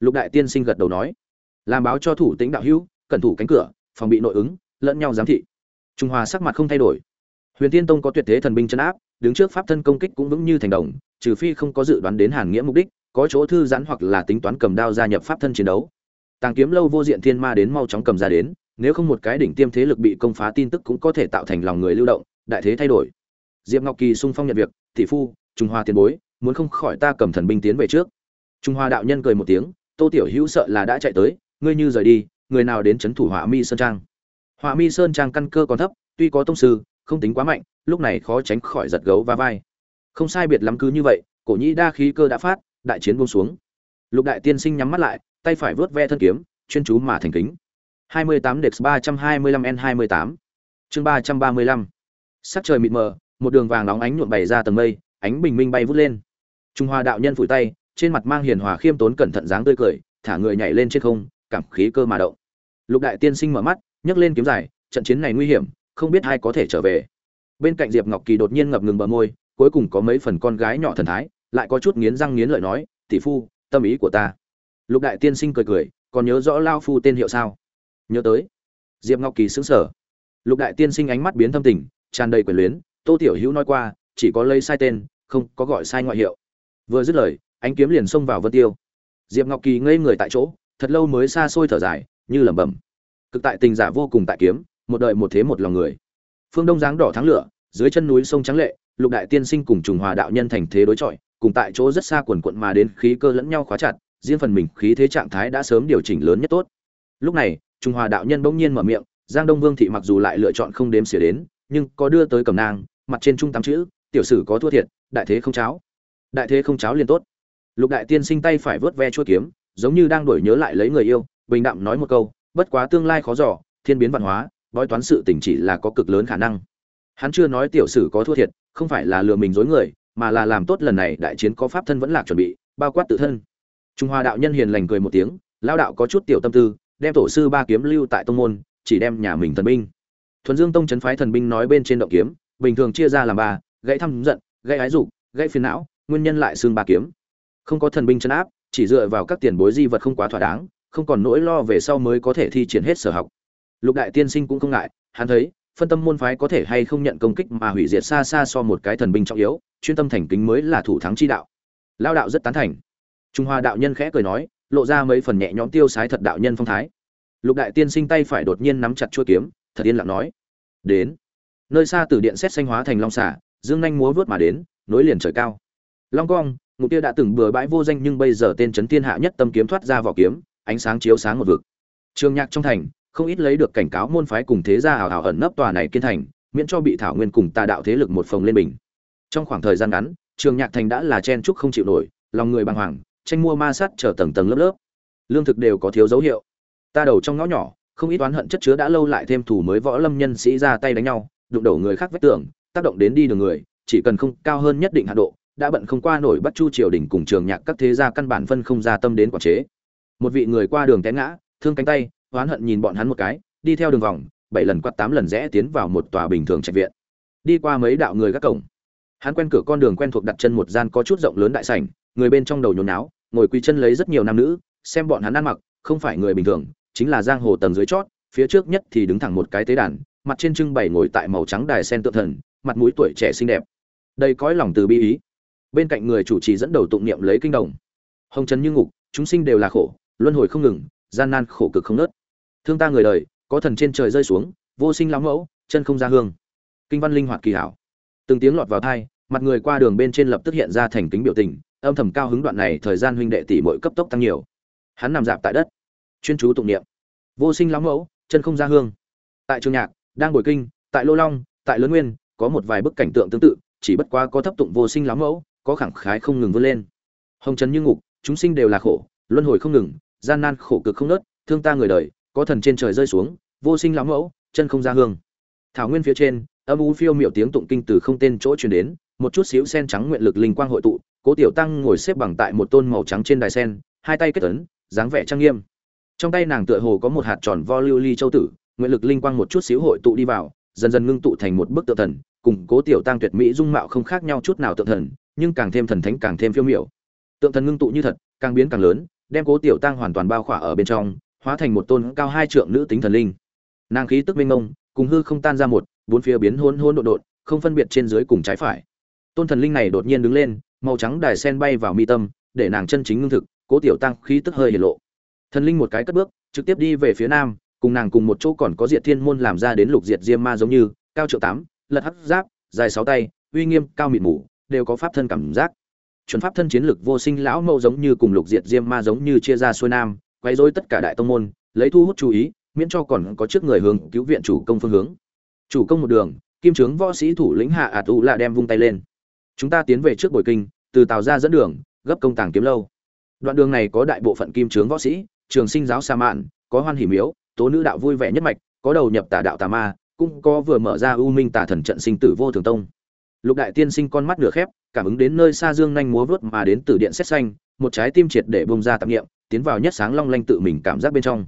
Lục đại tiên sinh gật đầu nói, làm báo cho thủ tĩnh đạo hữu cẩn thủ cánh cửa, phòng bị nội ứng, lẫn nhau giám thị. Trung hoa sắc mặt không thay đổi. Huyền tiên tông có tuyệt thế thần binh chân áp, đứng trước pháp thân công kích cũng vững như thành đồng, trừ phi không có dự đoán đến hàn nghĩa mục đích, có chỗ thư giãn hoặc là tính toán cầm đao gia nhập pháp thân chiến đấu. Tàng kiếm lâu vô diện thiên ma đến mau chóng cầm ra đến, nếu không một cái đỉnh tiêm thế lực bị công phá tin tức cũng có thể tạo thành lòng người lưu động, đại thế thay đổi. Diệp ngọc kỳ sung phong nhận việc, tỷ phu, trung hoa tiền bối, muốn không khỏi ta cầm thần binh tiến về trước. Trung hoa đạo nhân cười một tiếng, tô tiểu hữu sợ là đã chạy tới, ngươi như rời đi người nào đến chấn thủ họa mi sơn trang? Họa mi sơn trang căn cơ còn thấp tuy có tông sư không tính quá mạnh lúc này khó tránh khỏi giật gấu và vai. Không sai biệt lắm cứ như vậy cổ nhĩ đa khí cơ đã phát đại chiến buông xuống. Lục đại tiên sinh nhắm mắt lại tay phải vớt ve thân kiếm chuyên chú mà thành kính. 28 Dex 325 N28 chương 335 Sắc trời mịt mờ, một đường vàng nóng ánh nhuộm bày ra tầng mây, ánh bình minh bay vút lên. Trung Hoa đạo nhân phủi tay, trên mặt mang hiền hòa khiêm tốn cẩn thận dáng tươi cười, thả người nhảy lên trên không, cảm khí cơ mà động. Lục đại tiên sinh mở mắt, nhấc lên kiếm dài, trận chiến này nguy hiểm, không biết ai có thể trở về. Bên cạnh Diệp Ngọc Kỳ đột nhiên ngập ngừng bờ môi, cuối cùng có mấy phần con gái nhỏ thần thái, lại có chút nghiến răng nghiến lợi nói, "Tỷ phu, tâm ý của ta." Lục đại tiên sinh cười cười, còn nhớ rõ lao phu tên hiệu sao? Nhớ tới. Diệp Ngọc Kỳ sững sờ. Lục đại tiên sinh ánh mắt biến thâm tình, tràn đầy quyền luyến, Tô Tiểu Hữu nói qua, chỉ có lấy sai tên, không có gọi sai ngoại hiệu. Vừa dứt lời, ánh kiếm liền xông vào Vân Tiêu. Diệp Ngọc Kỳ ngây người tại chỗ, thật lâu mới xa xôi thở dài, như lẩm bẩm. Cực tại tình giả vô cùng tại kiếm, một đời một thế một lòng người. Phương Đông dáng đỏ thắng lửa, dưới chân núi sông trắng lệ, Lục đại tiên sinh cùng trùng hòa đạo nhân thành thế đối chọi, cùng tại chỗ rất xa quần quận mà đến khí cơ lẫn nhau khóa chặt, riêng phần mình khí thế trạng thái đã sớm điều chỉnh lớn nhất tốt. Lúc này, Trung Hòa đạo nhân bỗng nhiên mở miệng, Giang Đông Vương thị mặc dù lại lựa chọn không đếm xỉa đến, nhưng có đưa tới cầm nang, mặt trên trung tám chữ, tiểu sử có thua thiệt, đại thế không cháo. Đại thế không cháo liền tốt. Lục đại tiên sinh tay phải vớt ve chuôi kiếm, giống như đang đổi nhớ lại lấy người yêu, bình đạm nói một câu, bất quá tương lai khó giỏ thiên biến văn hóa, bói toán sự tình chỉ là có cực lớn khả năng. Hắn chưa nói tiểu sử có thua thiệt, không phải là lừa mình dối người, mà là làm tốt lần này đại chiến có pháp thân vẫn lạc chuẩn bị, bao quát tự thân. Trung Hoa đạo nhân hiền lành cười một tiếng, lão đạo có chút tiểu tâm tư, đem tổ sư ba kiếm lưu tại tông môn, chỉ đem nhà mình thần binh. Thuần Dương Tông chấn phái thần binh nói bên trên động kiếm, bình thường chia ra làm ba, gãy thăm giận, gãy ái dục, gãy phiền não, nguyên nhân lại xương ba kiếm. Không có thần binh chấn áp, chỉ dựa vào các tiền bối di vật không quá thỏa đáng, không còn nỗi lo về sau mới có thể thi triển hết sở học. Lục đại tiên sinh cũng không ngại, hắn thấy, phân tâm môn phái có thể hay không nhận công kích mà hủy diệt xa xa so một cái thần binh trọng yếu, chuyên tâm thành kính mới là thủ thắng chi đạo. Lão đạo rất tán thành. Trung Hoa đạo nhân khẽ cười nói, lộ ra mấy phần nhẹ nhõm tiêu sái thật đạo nhân phong thái. Lục đại tiên sinh tay phải đột nhiên nắm chặt chuôi kiếm, thật yên lặng nói: "Đến." Nơi xa từ điện xét xanh hóa thành long xả, dương nhanh múa vớt mà đến, nối liền trời cao. Long cong, ngục kia đã từng bừa bãi vô danh nhưng bây giờ tên chấn thiên hạ nhất tâm kiếm thoát ra vỏ kiếm, ánh sáng chiếu sáng một vực. Trường Nhạc trong thành, không ít lấy được cảnh cáo môn phái cùng thế gia hào hào ẩn nấp tòa này kiên thành, miễn cho bị thảo nguyên cùng tà đạo thế lực một phòng lên mình. Trong khoảng thời gian ngắn, Trường Nhạc thành đã là chen trúc không chịu nổi, lòng người bàng hoàng, tranh mua ma sát trở tầng tầng lớp lớp lương thực đều có thiếu dấu hiệu ta đầu trong ngõ nhỏ không ít oán hận chất chứa đã lâu lại thêm thủ mới võ lâm nhân sĩ ra tay đánh nhau đụng đổ người khác vách tường tác động đến đi đường người chỉ cần không cao hơn nhất định hạ độ đã bận không qua nổi bắt chu triều đình cùng trường nhạc các thế gia căn bản phân không ra tâm đến quản chế. Một vị người qua đường té ngã, thương cánh tay, oán hận nhìn bọn hắn một cái, đi theo đường vòng, bảy lần quát tám lần rẽ tiến vào một tòa bình thường trạch viện. Đi qua mấy đạo người các cổng. Hắn quen cửa con đường quen thuộc đặt chân một gian có chút rộng lớn đại sảnh, người bên trong đầu nhốn náo, ngồi quỳ chân lấy rất nhiều nam nữ, xem bọn hắn ăn mặc, không phải người bình thường, chính là giang hồ tầng dưới chót, phía trước nhất thì đứng thẳng một cái tế đàn, mặt trên trưng bày ngồi tại màu trắng đài sen tượng thần, mặt mũi tuổi trẻ xinh đẹp. Đây cõi lòng từ bi ý bên cạnh người chủ trì dẫn đầu tụng niệm lấy kinh đồng. Hồng trần như ngục, chúng sinh đều là khổ, luân hồi không ngừng, gian nan khổ cực không nớt. Thương ta người đời, có thần trên trời rơi xuống, vô sinh lão mẫu, chân không ra hương. Kinh văn linh hoạt kỳ hảo. Từng tiếng lọt vào thai mặt người qua đường bên trên lập tức hiện ra thành kính biểu tình, âm thầm cao hứng đoạn này thời gian huynh đệ tỷ muội cấp tốc tăng nhiều. Hắn nằm dạp tại đất, chuyên chú tụng niệm. Vô sinh lão mẫu, chân không ra hương. Tại trường nhạc, đang bồi kinh, tại lô long, tại lớn nguyên, có một vài bức cảnh tượng tương tự, chỉ bất quá có thấp tụng vô sinh lão mẫu có khẳng khái không ngừng vươn lên. Hồng trần như ngục, chúng sinh đều là khổ, luân hồi không ngừng, gian nan khổ cực không nớt, thương ta người đời, có thần trên trời rơi xuống, vô sinh lão mẫu, chân không ra hương. Thảo nguyên phía trên, âm u phiêu miệu tiếng tụng kinh từ không tên chỗ truyền đến, một chút xíu sen trắng nguyện lực linh quang hội tụ, cố tiểu tăng ngồi xếp bằng tại một tôn màu trắng trên đài sen, hai tay kết ấn, dáng vẻ trang nghiêm. Trong tay nàng tựa hồ có một hạt tròn vo lưu ly châu tử, nguyện lực linh quang một chút xíu hội tụ đi vào, dần dần ngưng tụ thành một bức tượng thần, cùng cố tiểu tăng tuyệt mỹ dung mạo không khác nhau chút nào tượng thần nhưng càng thêm thần thánh càng thêm phiêu miểu. Tượng thần ngưng tụ như thật càng biến càng lớn đem cố tiểu tăng hoàn toàn bao khỏa ở bên trong hóa thành một tôn cao hai trượng nữ tính thần linh. Nàng khí tức minh mông, cùng hư không tan ra một bốn phía biến hôn hôn đột đột không phân biệt trên dưới cùng trái phải. Tôn thần linh này đột nhiên đứng lên màu trắng đài sen bay vào mi tâm để nàng chân chính ngưng thực cố tiểu tăng khí tức hơi hiển lộ. Thần linh một cái cất bước trực tiếp đi về phía nam cùng nàng cùng một chỗ còn có diệt thiên môn làm ra đến lục diệt diêm ma giống như cao triệu tám lật hắc giáp dài sáu tay uy nghiêm cao mịt mù đều có pháp thân cảm giác. Chuẩn pháp thân chiến lực vô sinh lão mẫu giống như cùng lục diệt diêm ma giống như chia ra xuôi nam quay dối tất cả đại tông môn, lấy thu hút chú ý, miễn cho còn có trước người hướng cứu viện chủ công phương hướng. Chủ công một đường, kim trướng võ sĩ thủ lĩnh hạ ạt u là đem vung tay lên. Chúng ta tiến về trước bồi kinh, từ tàu ra dẫn đường, gấp công tàng kiếm lâu. Đoạn đường này có đại bộ phận kim trướng võ sĩ, trường sinh giáo sa mạn, có hoan hỉ miếu, tố nữ đạo vui vẻ nhất mạch, có đầu nhập tà đạo tà ma, cũng có vừa mở ra u minh tà thần trận sinh tử vô thường tông lục đại tiên sinh con mắt nửa khép, cảm ứng đến nơi xa dương nhanh múa vớt mà đến từ điện xét xanh, một trái tim triệt để bông ra tạp nghiệm tiến vào nhất sáng long lanh tự mình cảm giác bên trong.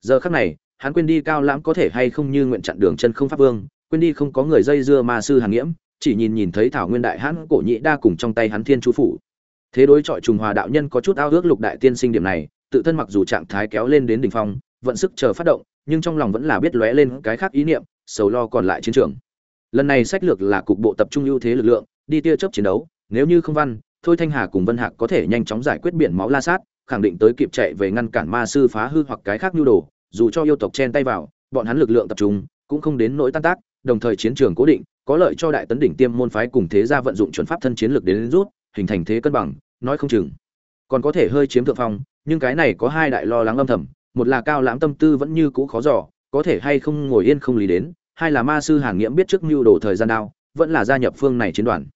Giờ khắc này, hắn quên đi cao lãm có thể hay không như nguyện chặn đường chân không pháp vương, quên đi không có người dây dưa ma sư hàn nghiễm, chỉ nhìn nhìn thấy thảo nguyên đại hãn cổ nhị đa cùng trong tay hắn thiên chú phủ. Thế đối chọi trùng hòa đạo nhân có chút ao ước lục đại tiên sinh điểm này, tự thân mặc dù trạng thái kéo lên đến đỉnh phong, vận sức chờ phát động, nhưng trong lòng vẫn là biết lóe lên cái khác ý niệm, sầu lo còn lại chiến trường lần này sách lược là cục bộ tập trung ưu thế lực lượng, đi tia chớp chiến đấu, nếu như không văn, thôi thanh hà cùng vân hạc có thể nhanh chóng giải quyết biển máu la sát, khẳng định tới kịp chạy về ngăn cản ma sư phá hư hoặc cái khác nhu đồ, dù cho yêu tộc chen tay vào, bọn hắn lực lượng tập trung cũng không đến nỗi tan tác, đồng thời chiến trường cố định, có lợi cho đại tấn đỉnh tiêm môn phái cùng thế gia vận dụng chuẩn pháp thân chiến lược đến rút, hình thành thế cân bằng, nói không chừng. Còn có thể hơi chiếm thượng phong, nhưng cái này có hai đại lo lắng âm thầm, một là cao lãm tâm tư vẫn như cũ khó giỏ có thể hay không ngồi yên không lý đến hai là ma sư hàn nghiễm biết trước mưu đồ thời gian đao, vẫn là gia nhập phương này chiến đoàn.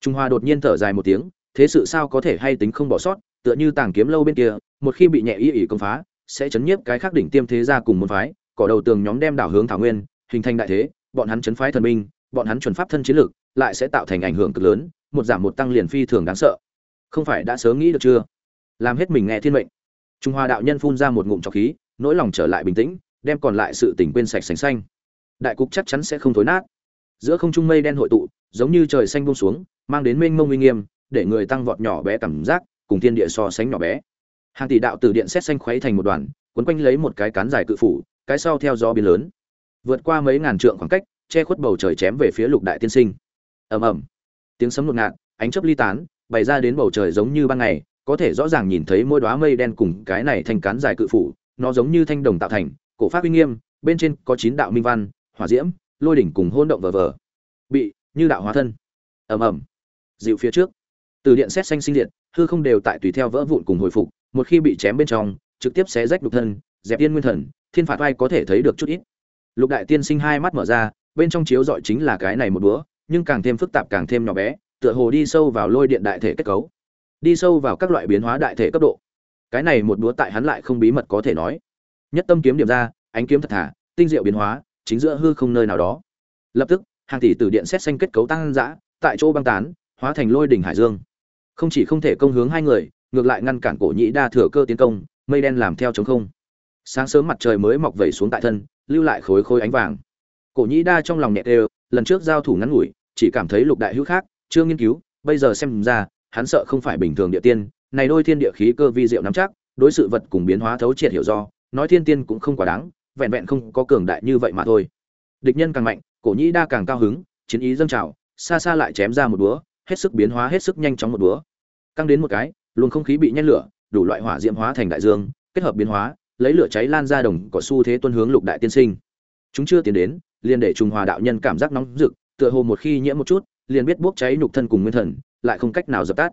Trung hoa đột nhiên thở dài một tiếng, thế sự sao có thể hay tính không bỏ sót, tựa như tàng kiếm lâu bên kia, một khi bị nhẹ ý ỉ công phá, sẽ chấn nhiếp cái khác đỉnh tiêm thế gia cùng môn phái, cỏ đầu tường nhóm đem đảo hướng thảo nguyên, hình thành đại thế, bọn hắn chấn phái thần minh bọn hắn chuẩn pháp thân chiến lược lại sẽ tạo thành ảnh hưởng cực lớn, một giảm một tăng liền phi thường đáng sợ. Không phải đã sớm nghĩ được chưa? Làm hết mình nghe thiên mệnh. Trung hoa đạo nhân phun ra một ngụm trọc khí, nỗi lòng trở lại bình tĩnh, đem còn lại sự tỉnh quên sạch sành xanh đại cục chắc chắn sẽ không thối nát. Giữa không trung mây đen hội tụ, giống như trời xanh buông xuống, mang đến mênh mông uy nghiêm, để người tăng vọt nhỏ bé cảm giác, cùng thiên địa so sánh nhỏ bé. Hàng tỷ đạo từ điện xét xanh khuấy thành một đoàn, quấn quanh lấy một cái cán dài cự phủ, cái sau theo gió biến lớn. Vượt qua mấy ngàn trượng khoảng cách, che khuất bầu trời chém về phía lục đại tiên sinh. Ầm ầm. Tiếng sấm ngột ngạt, ánh chớp ly tán, bày ra đến bầu trời giống như ban ngày, có thể rõ ràng nhìn thấy mỗi đóa mây đen cùng cái này thành cán dài cự phủ, nó giống như thanh đồng tạo thành, cổ pháp uy nghiêm, bên trên có chín đạo minh văn hỏa diễm, lôi đỉnh cùng hôn động vờ vờ, bị như đạo hóa thân. Ầm ầm. Dịu phía trước. Từ điện xét xanh sinh điện hư không đều tại tùy theo vỡ vụn cùng hồi phục, một khi bị chém bên trong, trực tiếp xé rách đục thân, dẹp tiên nguyên thần, thiên phạt vai có thể thấy được chút ít. Lục đại tiên sinh hai mắt mở ra, bên trong chiếu dọi chính là cái này một búa, nhưng càng thêm phức tạp càng thêm nhỏ bé, tựa hồ đi sâu vào lôi điện đại thể kết cấu. Đi sâu vào các loại biến hóa đại thể cấp độ. Cái này một búa tại hắn lại không bí mật có thể nói. Nhất tâm kiếm điểm ra, ánh kiếm thật thả tinh diệu biến hóa chính giữa hư không nơi nào đó. Lập tức, hàng tỷ từ điện xét xanh kết cấu tăng dã, tại chỗ băng tán, hóa thành lôi đỉnh hải dương. Không chỉ không thể công hướng hai người, ngược lại ngăn cản cổ nhĩ đa thừa cơ tiến công, mây đen làm theo chống không. Sáng sớm mặt trời mới mọc vẩy xuống tại thân, lưu lại khối khối ánh vàng. Cổ nhĩ đa trong lòng nhẹ đều, lần trước giao thủ ngắn ngủi, chỉ cảm thấy lục đại hữu khác, chưa nghiên cứu, bây giờ xem ra, hắn sợ không phải bình thường địa tiên, này đôi thiên địa khí cơ vi diệu nắm chắc, đối sự vật cùng biến hóa thấu triệt hiểu do, nói thiên tiên cũng không quá đáng vẹn vẹn không có cường đại như vậy mà thôi. Địch nhân càng mạnh, cổ nhĩ đa càng cao hứng, chiến ý dâng trào, xa xa lại chém ra một búa, hết sức biến hóa, hết sức nhanh chóng một búa. Căng đến một cái, luồng không khí bị nhen lửa, đủ loại hỏa diễm hóa thành đại dương, kết hợp biến hóa, lấy lửa cháy lan ra đồng có xu thế tuân hướng lục đại tiên sinh. Chúng chưa tiến đến, liền để trùng hòa đạo nhân cảm giác nóng rực, tựa hồ một khi nhiễm một chút, liền biết bốc cháy nhục thân cùng nguyên thần, lại không cách nào dập tắt.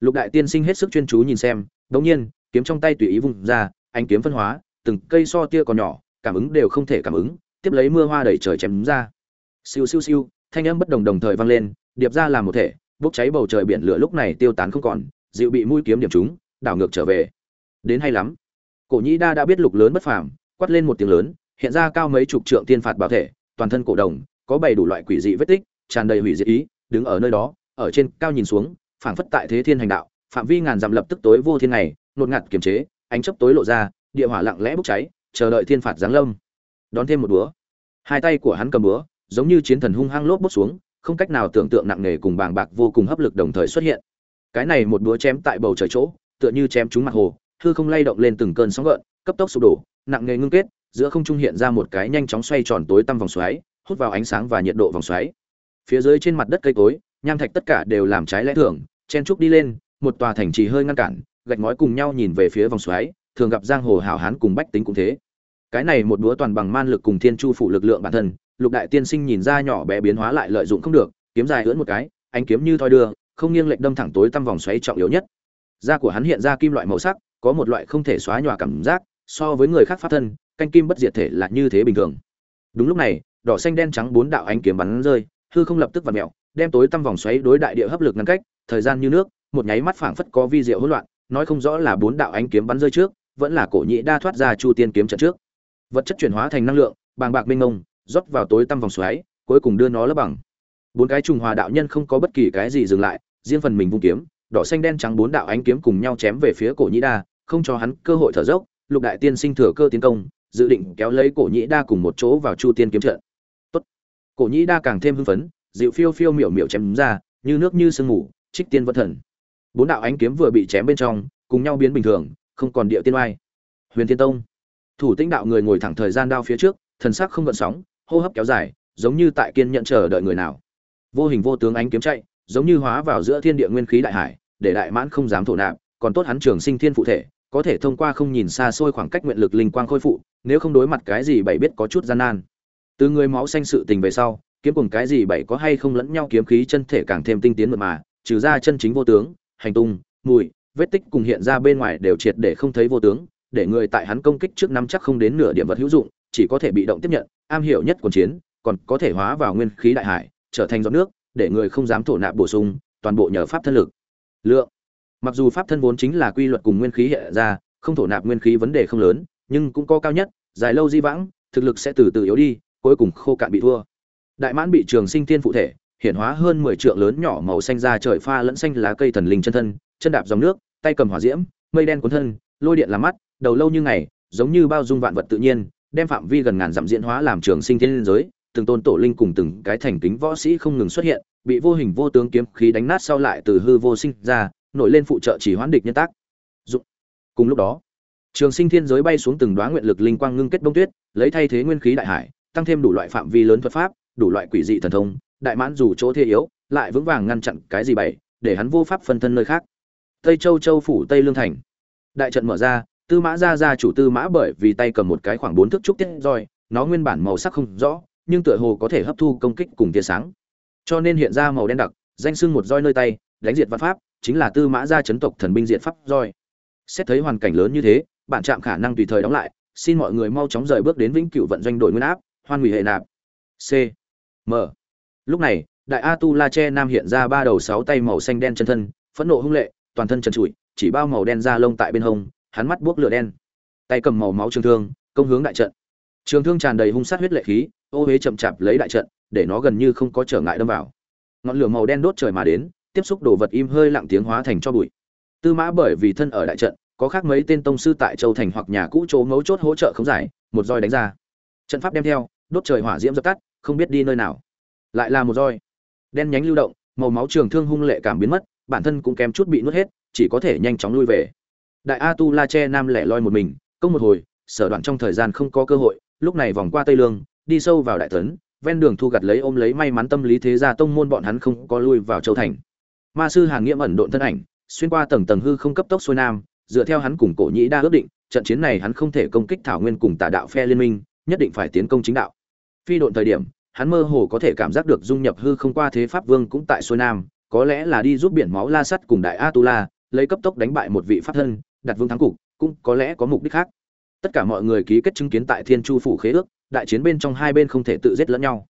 Lục đại tiên sinh hết sức chuyên chú nhìn xem, đột nhiên, kiếm trong tay tùy ý vùng ra, ánh kiếm phân hóa, từng cây so tia còn nhỏ cảm ứng đều không thể cảm ứng, tiếp lấy mưa hoa đẩy trời chém ra. Siêu siêu siêu, thanh âm bất đồng đồng thời vang lên, điệp ra làm một thể, bốc cháy bầu trời biển lửa lúc này tiêu tán không còn, dịu bị mũi kiếm điểm trúng, đảo ngược trở về. Đến hay lắm. Cổ nhĩ đa đã biết lục lớn bất phàm, quát lên một tiếng lớn, hiện ra cao mấy chục trượng tiên phạt bảo thể, toàn thân cổ đồng, có bảy đủ loại quỷ dị vết tích, tràn đầy hủy diệt ý, đứng ở nơi đó, ở trên cao nhìn xuống, phảng phất tại thế thiên hành đạo, phạm vi ngàn dặm lập tức tối vô thiên này nột ngạt kiềm chế, ánh chớp tối lộ ra, địa hỏa lặng lẽ bốc cháy chờ đợi thiên phạt giáng lâm. Đón thêm một búa hai tay của hắn cầm búa, giống như chiến thần hung hăng lốp bút xuống, không cách nào tưởng tượng nặng nề cùng bàng bạc vô cùng hấp lực đồng thời xuất hiện. Cái này một búa chém tại bầu trời chỗ, tựa như chém trúng mặt hồ, hư không lay động lên từng cơn sóng gợn, cấp tốc sụp đổ, nặng nề ngưng kết, giữa không trung hiện ra một cái nhanh chóng xoay tròn tối tăm vòng xoáy, hút vào ánh sáng và nhiệt độ vòng xoáy. Phía dưới trên mặt đất cây cối, nham thạch tất cả đều làm trái lẽ thường, chen trúc đi lên, một tòa thành trì hơi ngăn cản, gạch ngói cùng nhau nhìn về phía vòng xoáy thường gặp giang hồ hảo hán cùng bách tính cũng thế. Cái này một búa toàn bằng man lực cùng thiên chu phụ lực lượng bản thân, lục đại tiên sinh nhìn ra nhỏ bé biến hóa lại lợi dụng không được, kiếm dài ưỡn một cái anh kiếm như thoi đưa, không nghiêng lệch đâm thẳng tối tăm vòng xoáy trọng yếu nhất. Da của hắn hiện ra kim loại màu sắc, có một loại không thể xóa nhòa cảm giác, so với người khác phát thân, canh kim bất diệt thể là như thế bình thường. Đúng lúc này, đỏ xanh đen trắng bốn đạo ánh kiếm bắn rơi, hư không lập tức vặn mèo, đem tối tăm vòng xoáy đối đại địa hấp lực ngăn cách, thời gian như nước, một nháy mắt phảng phất có vi diệu hỗn loạn, nói không rõ là bốn đạo ánh kiếm bắn rơi trước vẫn là cổ nhĩ đa thoát ra chu tiên kiếm trận trước. Vật chất chuyển hóa thành năng lượng, bàng bạc mênh mông, rót vào tối tăm vòng xoáy, cuối cùng đưa nó lấp bằng. Bốn cái trùng hòa đạo nhân không có bất kỳ cái gì dừng lại, riêng phần mình vung kiếm, đỏ xanh đen trắng bốn đạo ánh kiếm cùng nhau chém về phía cổ nhĩ đa, không cho hắn cơ hội thở dốc, lục đại tiên sinh thừa cơ tiến công, dự định kéo lấy cổ nhĩ đa cùng một chỗ vào chu tiên kiếm trận. Tốt. Cổ nhĩ đa càng thêm hưng phấn, dịu phiêu phiêu miểu miểu chém ra, như nước như sương mù, trích tiên vân thần. Bốn đạo ánh kiếm vừa bị chém bên trong, cùng nhau biến bình thường không còn địa tiên oai. Huyền thiên tông. Thủ tĩnh đạo người ngồi thẳng thời gian đao phía trước, thần sắc không gợn sóng, hô hấp kéo dài, giống như tại kiên nhận chờ đợi người nào. Vô hình vô tướng ánh kiếm chạy, giống như hóa vào giữa thiên địa nguyên khí đại hải, để đại mãn không dám thổ nạp, còn tốt hắn trường sinh thiên phụ thể, có thể thông qua không nhìn xa xôi khoảng cách nguyện lực linh quang khôi phụ, nếu không đối mặt cái gì bảy biết có chút gian nan. Từ người máu xanh sự tình về sau, kiếm cùng cái gì bảy có hay không lẫn nhau kiếm khí chân thể càng thêm tinh tiến mượt mà, trừ ra chân chính vô tướng, hành tung, mùi vết tích cùng hiện ra bên ngoài đều triệt để không thấy vô tướng, để người tại hắn công kích trước năm chắc không đến nửa điểm vật hữu dụng, chỉ có thể bị động tiếp nhận, am hiểu nhất quần chiến, còn có thể hóa vào nguyên khí đại hải, trở thành giọt nước, để người không dám thổ nạp bổ sung, toàn bộ nhờ pháp thân lực. Lượng. Mặc dù pháp thân vốn chính là quy luật cùng nguyên khí hiện ra, không thổ nạp nguyên khí vấn đề không lớn, nhưng cũng có cao nhất, dài lâu di vãng, thực lực sẽ từ từ yếu đi, cuối cùng khô cạn bị thua. Đại mãn bị trường sinh tiên phụ thể hiện hóa hơn mười trượng lớn nhỏ màu xanh ra trời pha lẫn xanh lá cây thần linh chân thân chân đạp dòng nước, tay cầm hỏa diễm, mây đen cuốn thân, lôi điện làm mắt, đầu lâu như ngày, giống như bao dung vạn vật tự nhiên, đem phạm vi gần ngàn dặm diễn hóa làm trường sinh thiên giới, từng tôn tổ linh cùng từng cái thành kính võ sĩ không ngừng xuất hiện, bị vô hình vô tướng kiếm khí đánh nát sau lại từ hư vô sinh ra, nổi lên phụ trợ chỉ hoán địch nhân tác. Dụng. Cùng lúc đó, trường sinh thiên giới bay xuống từng đoá nguyện lực linh quang ngưng kết bông tuyết, lấy thay thế nguyên khí đại hải, tăng thêm đủ loại phạm vi lớn thuật pháp, đủ loại quỷ dị thần thông, đại mãn dù chỗ thế yếu, lại vững vàng ngăn chặn cái gì bày để hắn vô pháp phân thân nơi khác tây châu châu phủ tây lương thành. Đại trận mở ra, tư mã Gia gia chủ tư mã bởi vì tay cầm một cái khoảng bốn thước trúc tiết roi, nó nguyên bản màu sắc không rõ, nhưng tựa hồ có thể hấp thu công kích cùng tia sáng. Cho nên hiện ra màu đen đặc, danh sưng một roi nơi tay, đánh diệt văn pháp, chính là tư mã gia chấn tộc thần binh diệt pháp roi. Xét thấy hoàn cảnh lớn như thế, bạn chạm khả năng tùy thời đóng lại, xin mọi người mau chóng rời bước đến vĩnh cửu vận doanh đội nguyên áp, hoan hủy hệ nạp. C. M. Lúc này, đại a tu la che nam hiện ra ba đầu sáu tay màu xanh đen chân thân, phẫn nộ hung lệ toàn thân trần trụi, chỉ bao màu đen da lông tại bên hông, hắn mắt buốc lửa đen. Tay cầm màu máu trường thương, công hướng đại trận. Trường thương tràn đầy hung sát huyết lệ khí, ô huế chậm chạp lấy đại trận, để nó gần như không có trở ngại đâm vào. Ngọn lửa màu đen đốt trời mà đến, tiếp xúc đồ vật im hơi lặng tiếng hóa thành cho bụi. Tư mã bởi vì thân ở đại trận, có khác mấy tên tông sư tại châu thành hoặc nhà cũ chỗ mấu chốt hỗ trợ không giải, một roi đánh ra. Trận pháp đem theo, đốt trời hỏa diễm dập tắt, không biết đi nơi nào. Lại là một roi. Đen nhánh lưu động, màu máu trường thương hung lệ cảm biến mất bản thân cũng kém chút bị nuốt hết, chỉ có thể nhanh chóng lui về. Đại a tu la che nam lẻ loi một mình, công một hồi, sở đoạn trong thời gian không có cơ hội, lúc này vòng qua tây lương, đi sâu vào đại tấn, ven đường thu gặt lấy ôm lấy may mắn tâm lý thế gia tông môn bọn hắn không có lui vào châu thành. Ma sư hàng nghĩa ẩn độn thân ảnh, xuyên qua tầng tầng hư không cấp tốc xuôi nam, dựa theo hắn cùng cổ nhĩ đa ước định, trận chiến này hắn không thể công kích thảo nguyên cùng tà đạo phe liên minh, nhất định phải tiến công chính đạo. Phi độn thời điểm, hắn mơ hồ có thể cảm giác được dung nhập hư không qua thế pháp vương cũng tại xuôi nam có lẽ là đi giúp biển máu la sắt cùng đại a tu la lấy cấp tốc đánh bại một vị pháp thân, đặt vương thắng cục, cũng có lẽ có mục đích khác. Tất cả mọi người ký kết chứng kiến tại thiên chu phủ khế ước, đại chiến bên trong hai bên không thể tự giết lẫn nhau.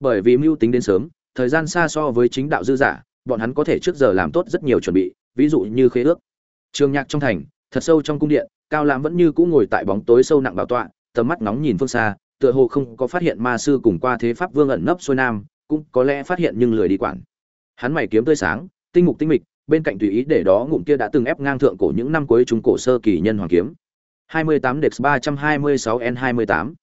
Bởi vì mưu tính đến sớm, thời gian xa so với chính đạo dư giả, bọn hắn có thể trước giờ làm tốt rất nhiều chuẩn bị, ví dụ như khế ước. Trường nhạc trong thành, thật sâu trong cung điện, cao lãm vẫn như cũ ngồi tại bóng tối sâu nặng bảo tọa, tầm mắt nóng nhìn phương xa, tựa hồ không có phát hiện ma sư cùng qua thế pháp vương ẩn nấp xuôi nam, cũng có lẽ phát hiện nhưng lười đi quản hắn mày kiếm tươi sáng, tinh mục tinh mịch, bên cạnh tùy ý để đó ngụm kia đã từng ép ngang thượng cổ những năm cuối trung cổ sơ kỳ nhân hoàng kiếm. 28 Dex 326 N28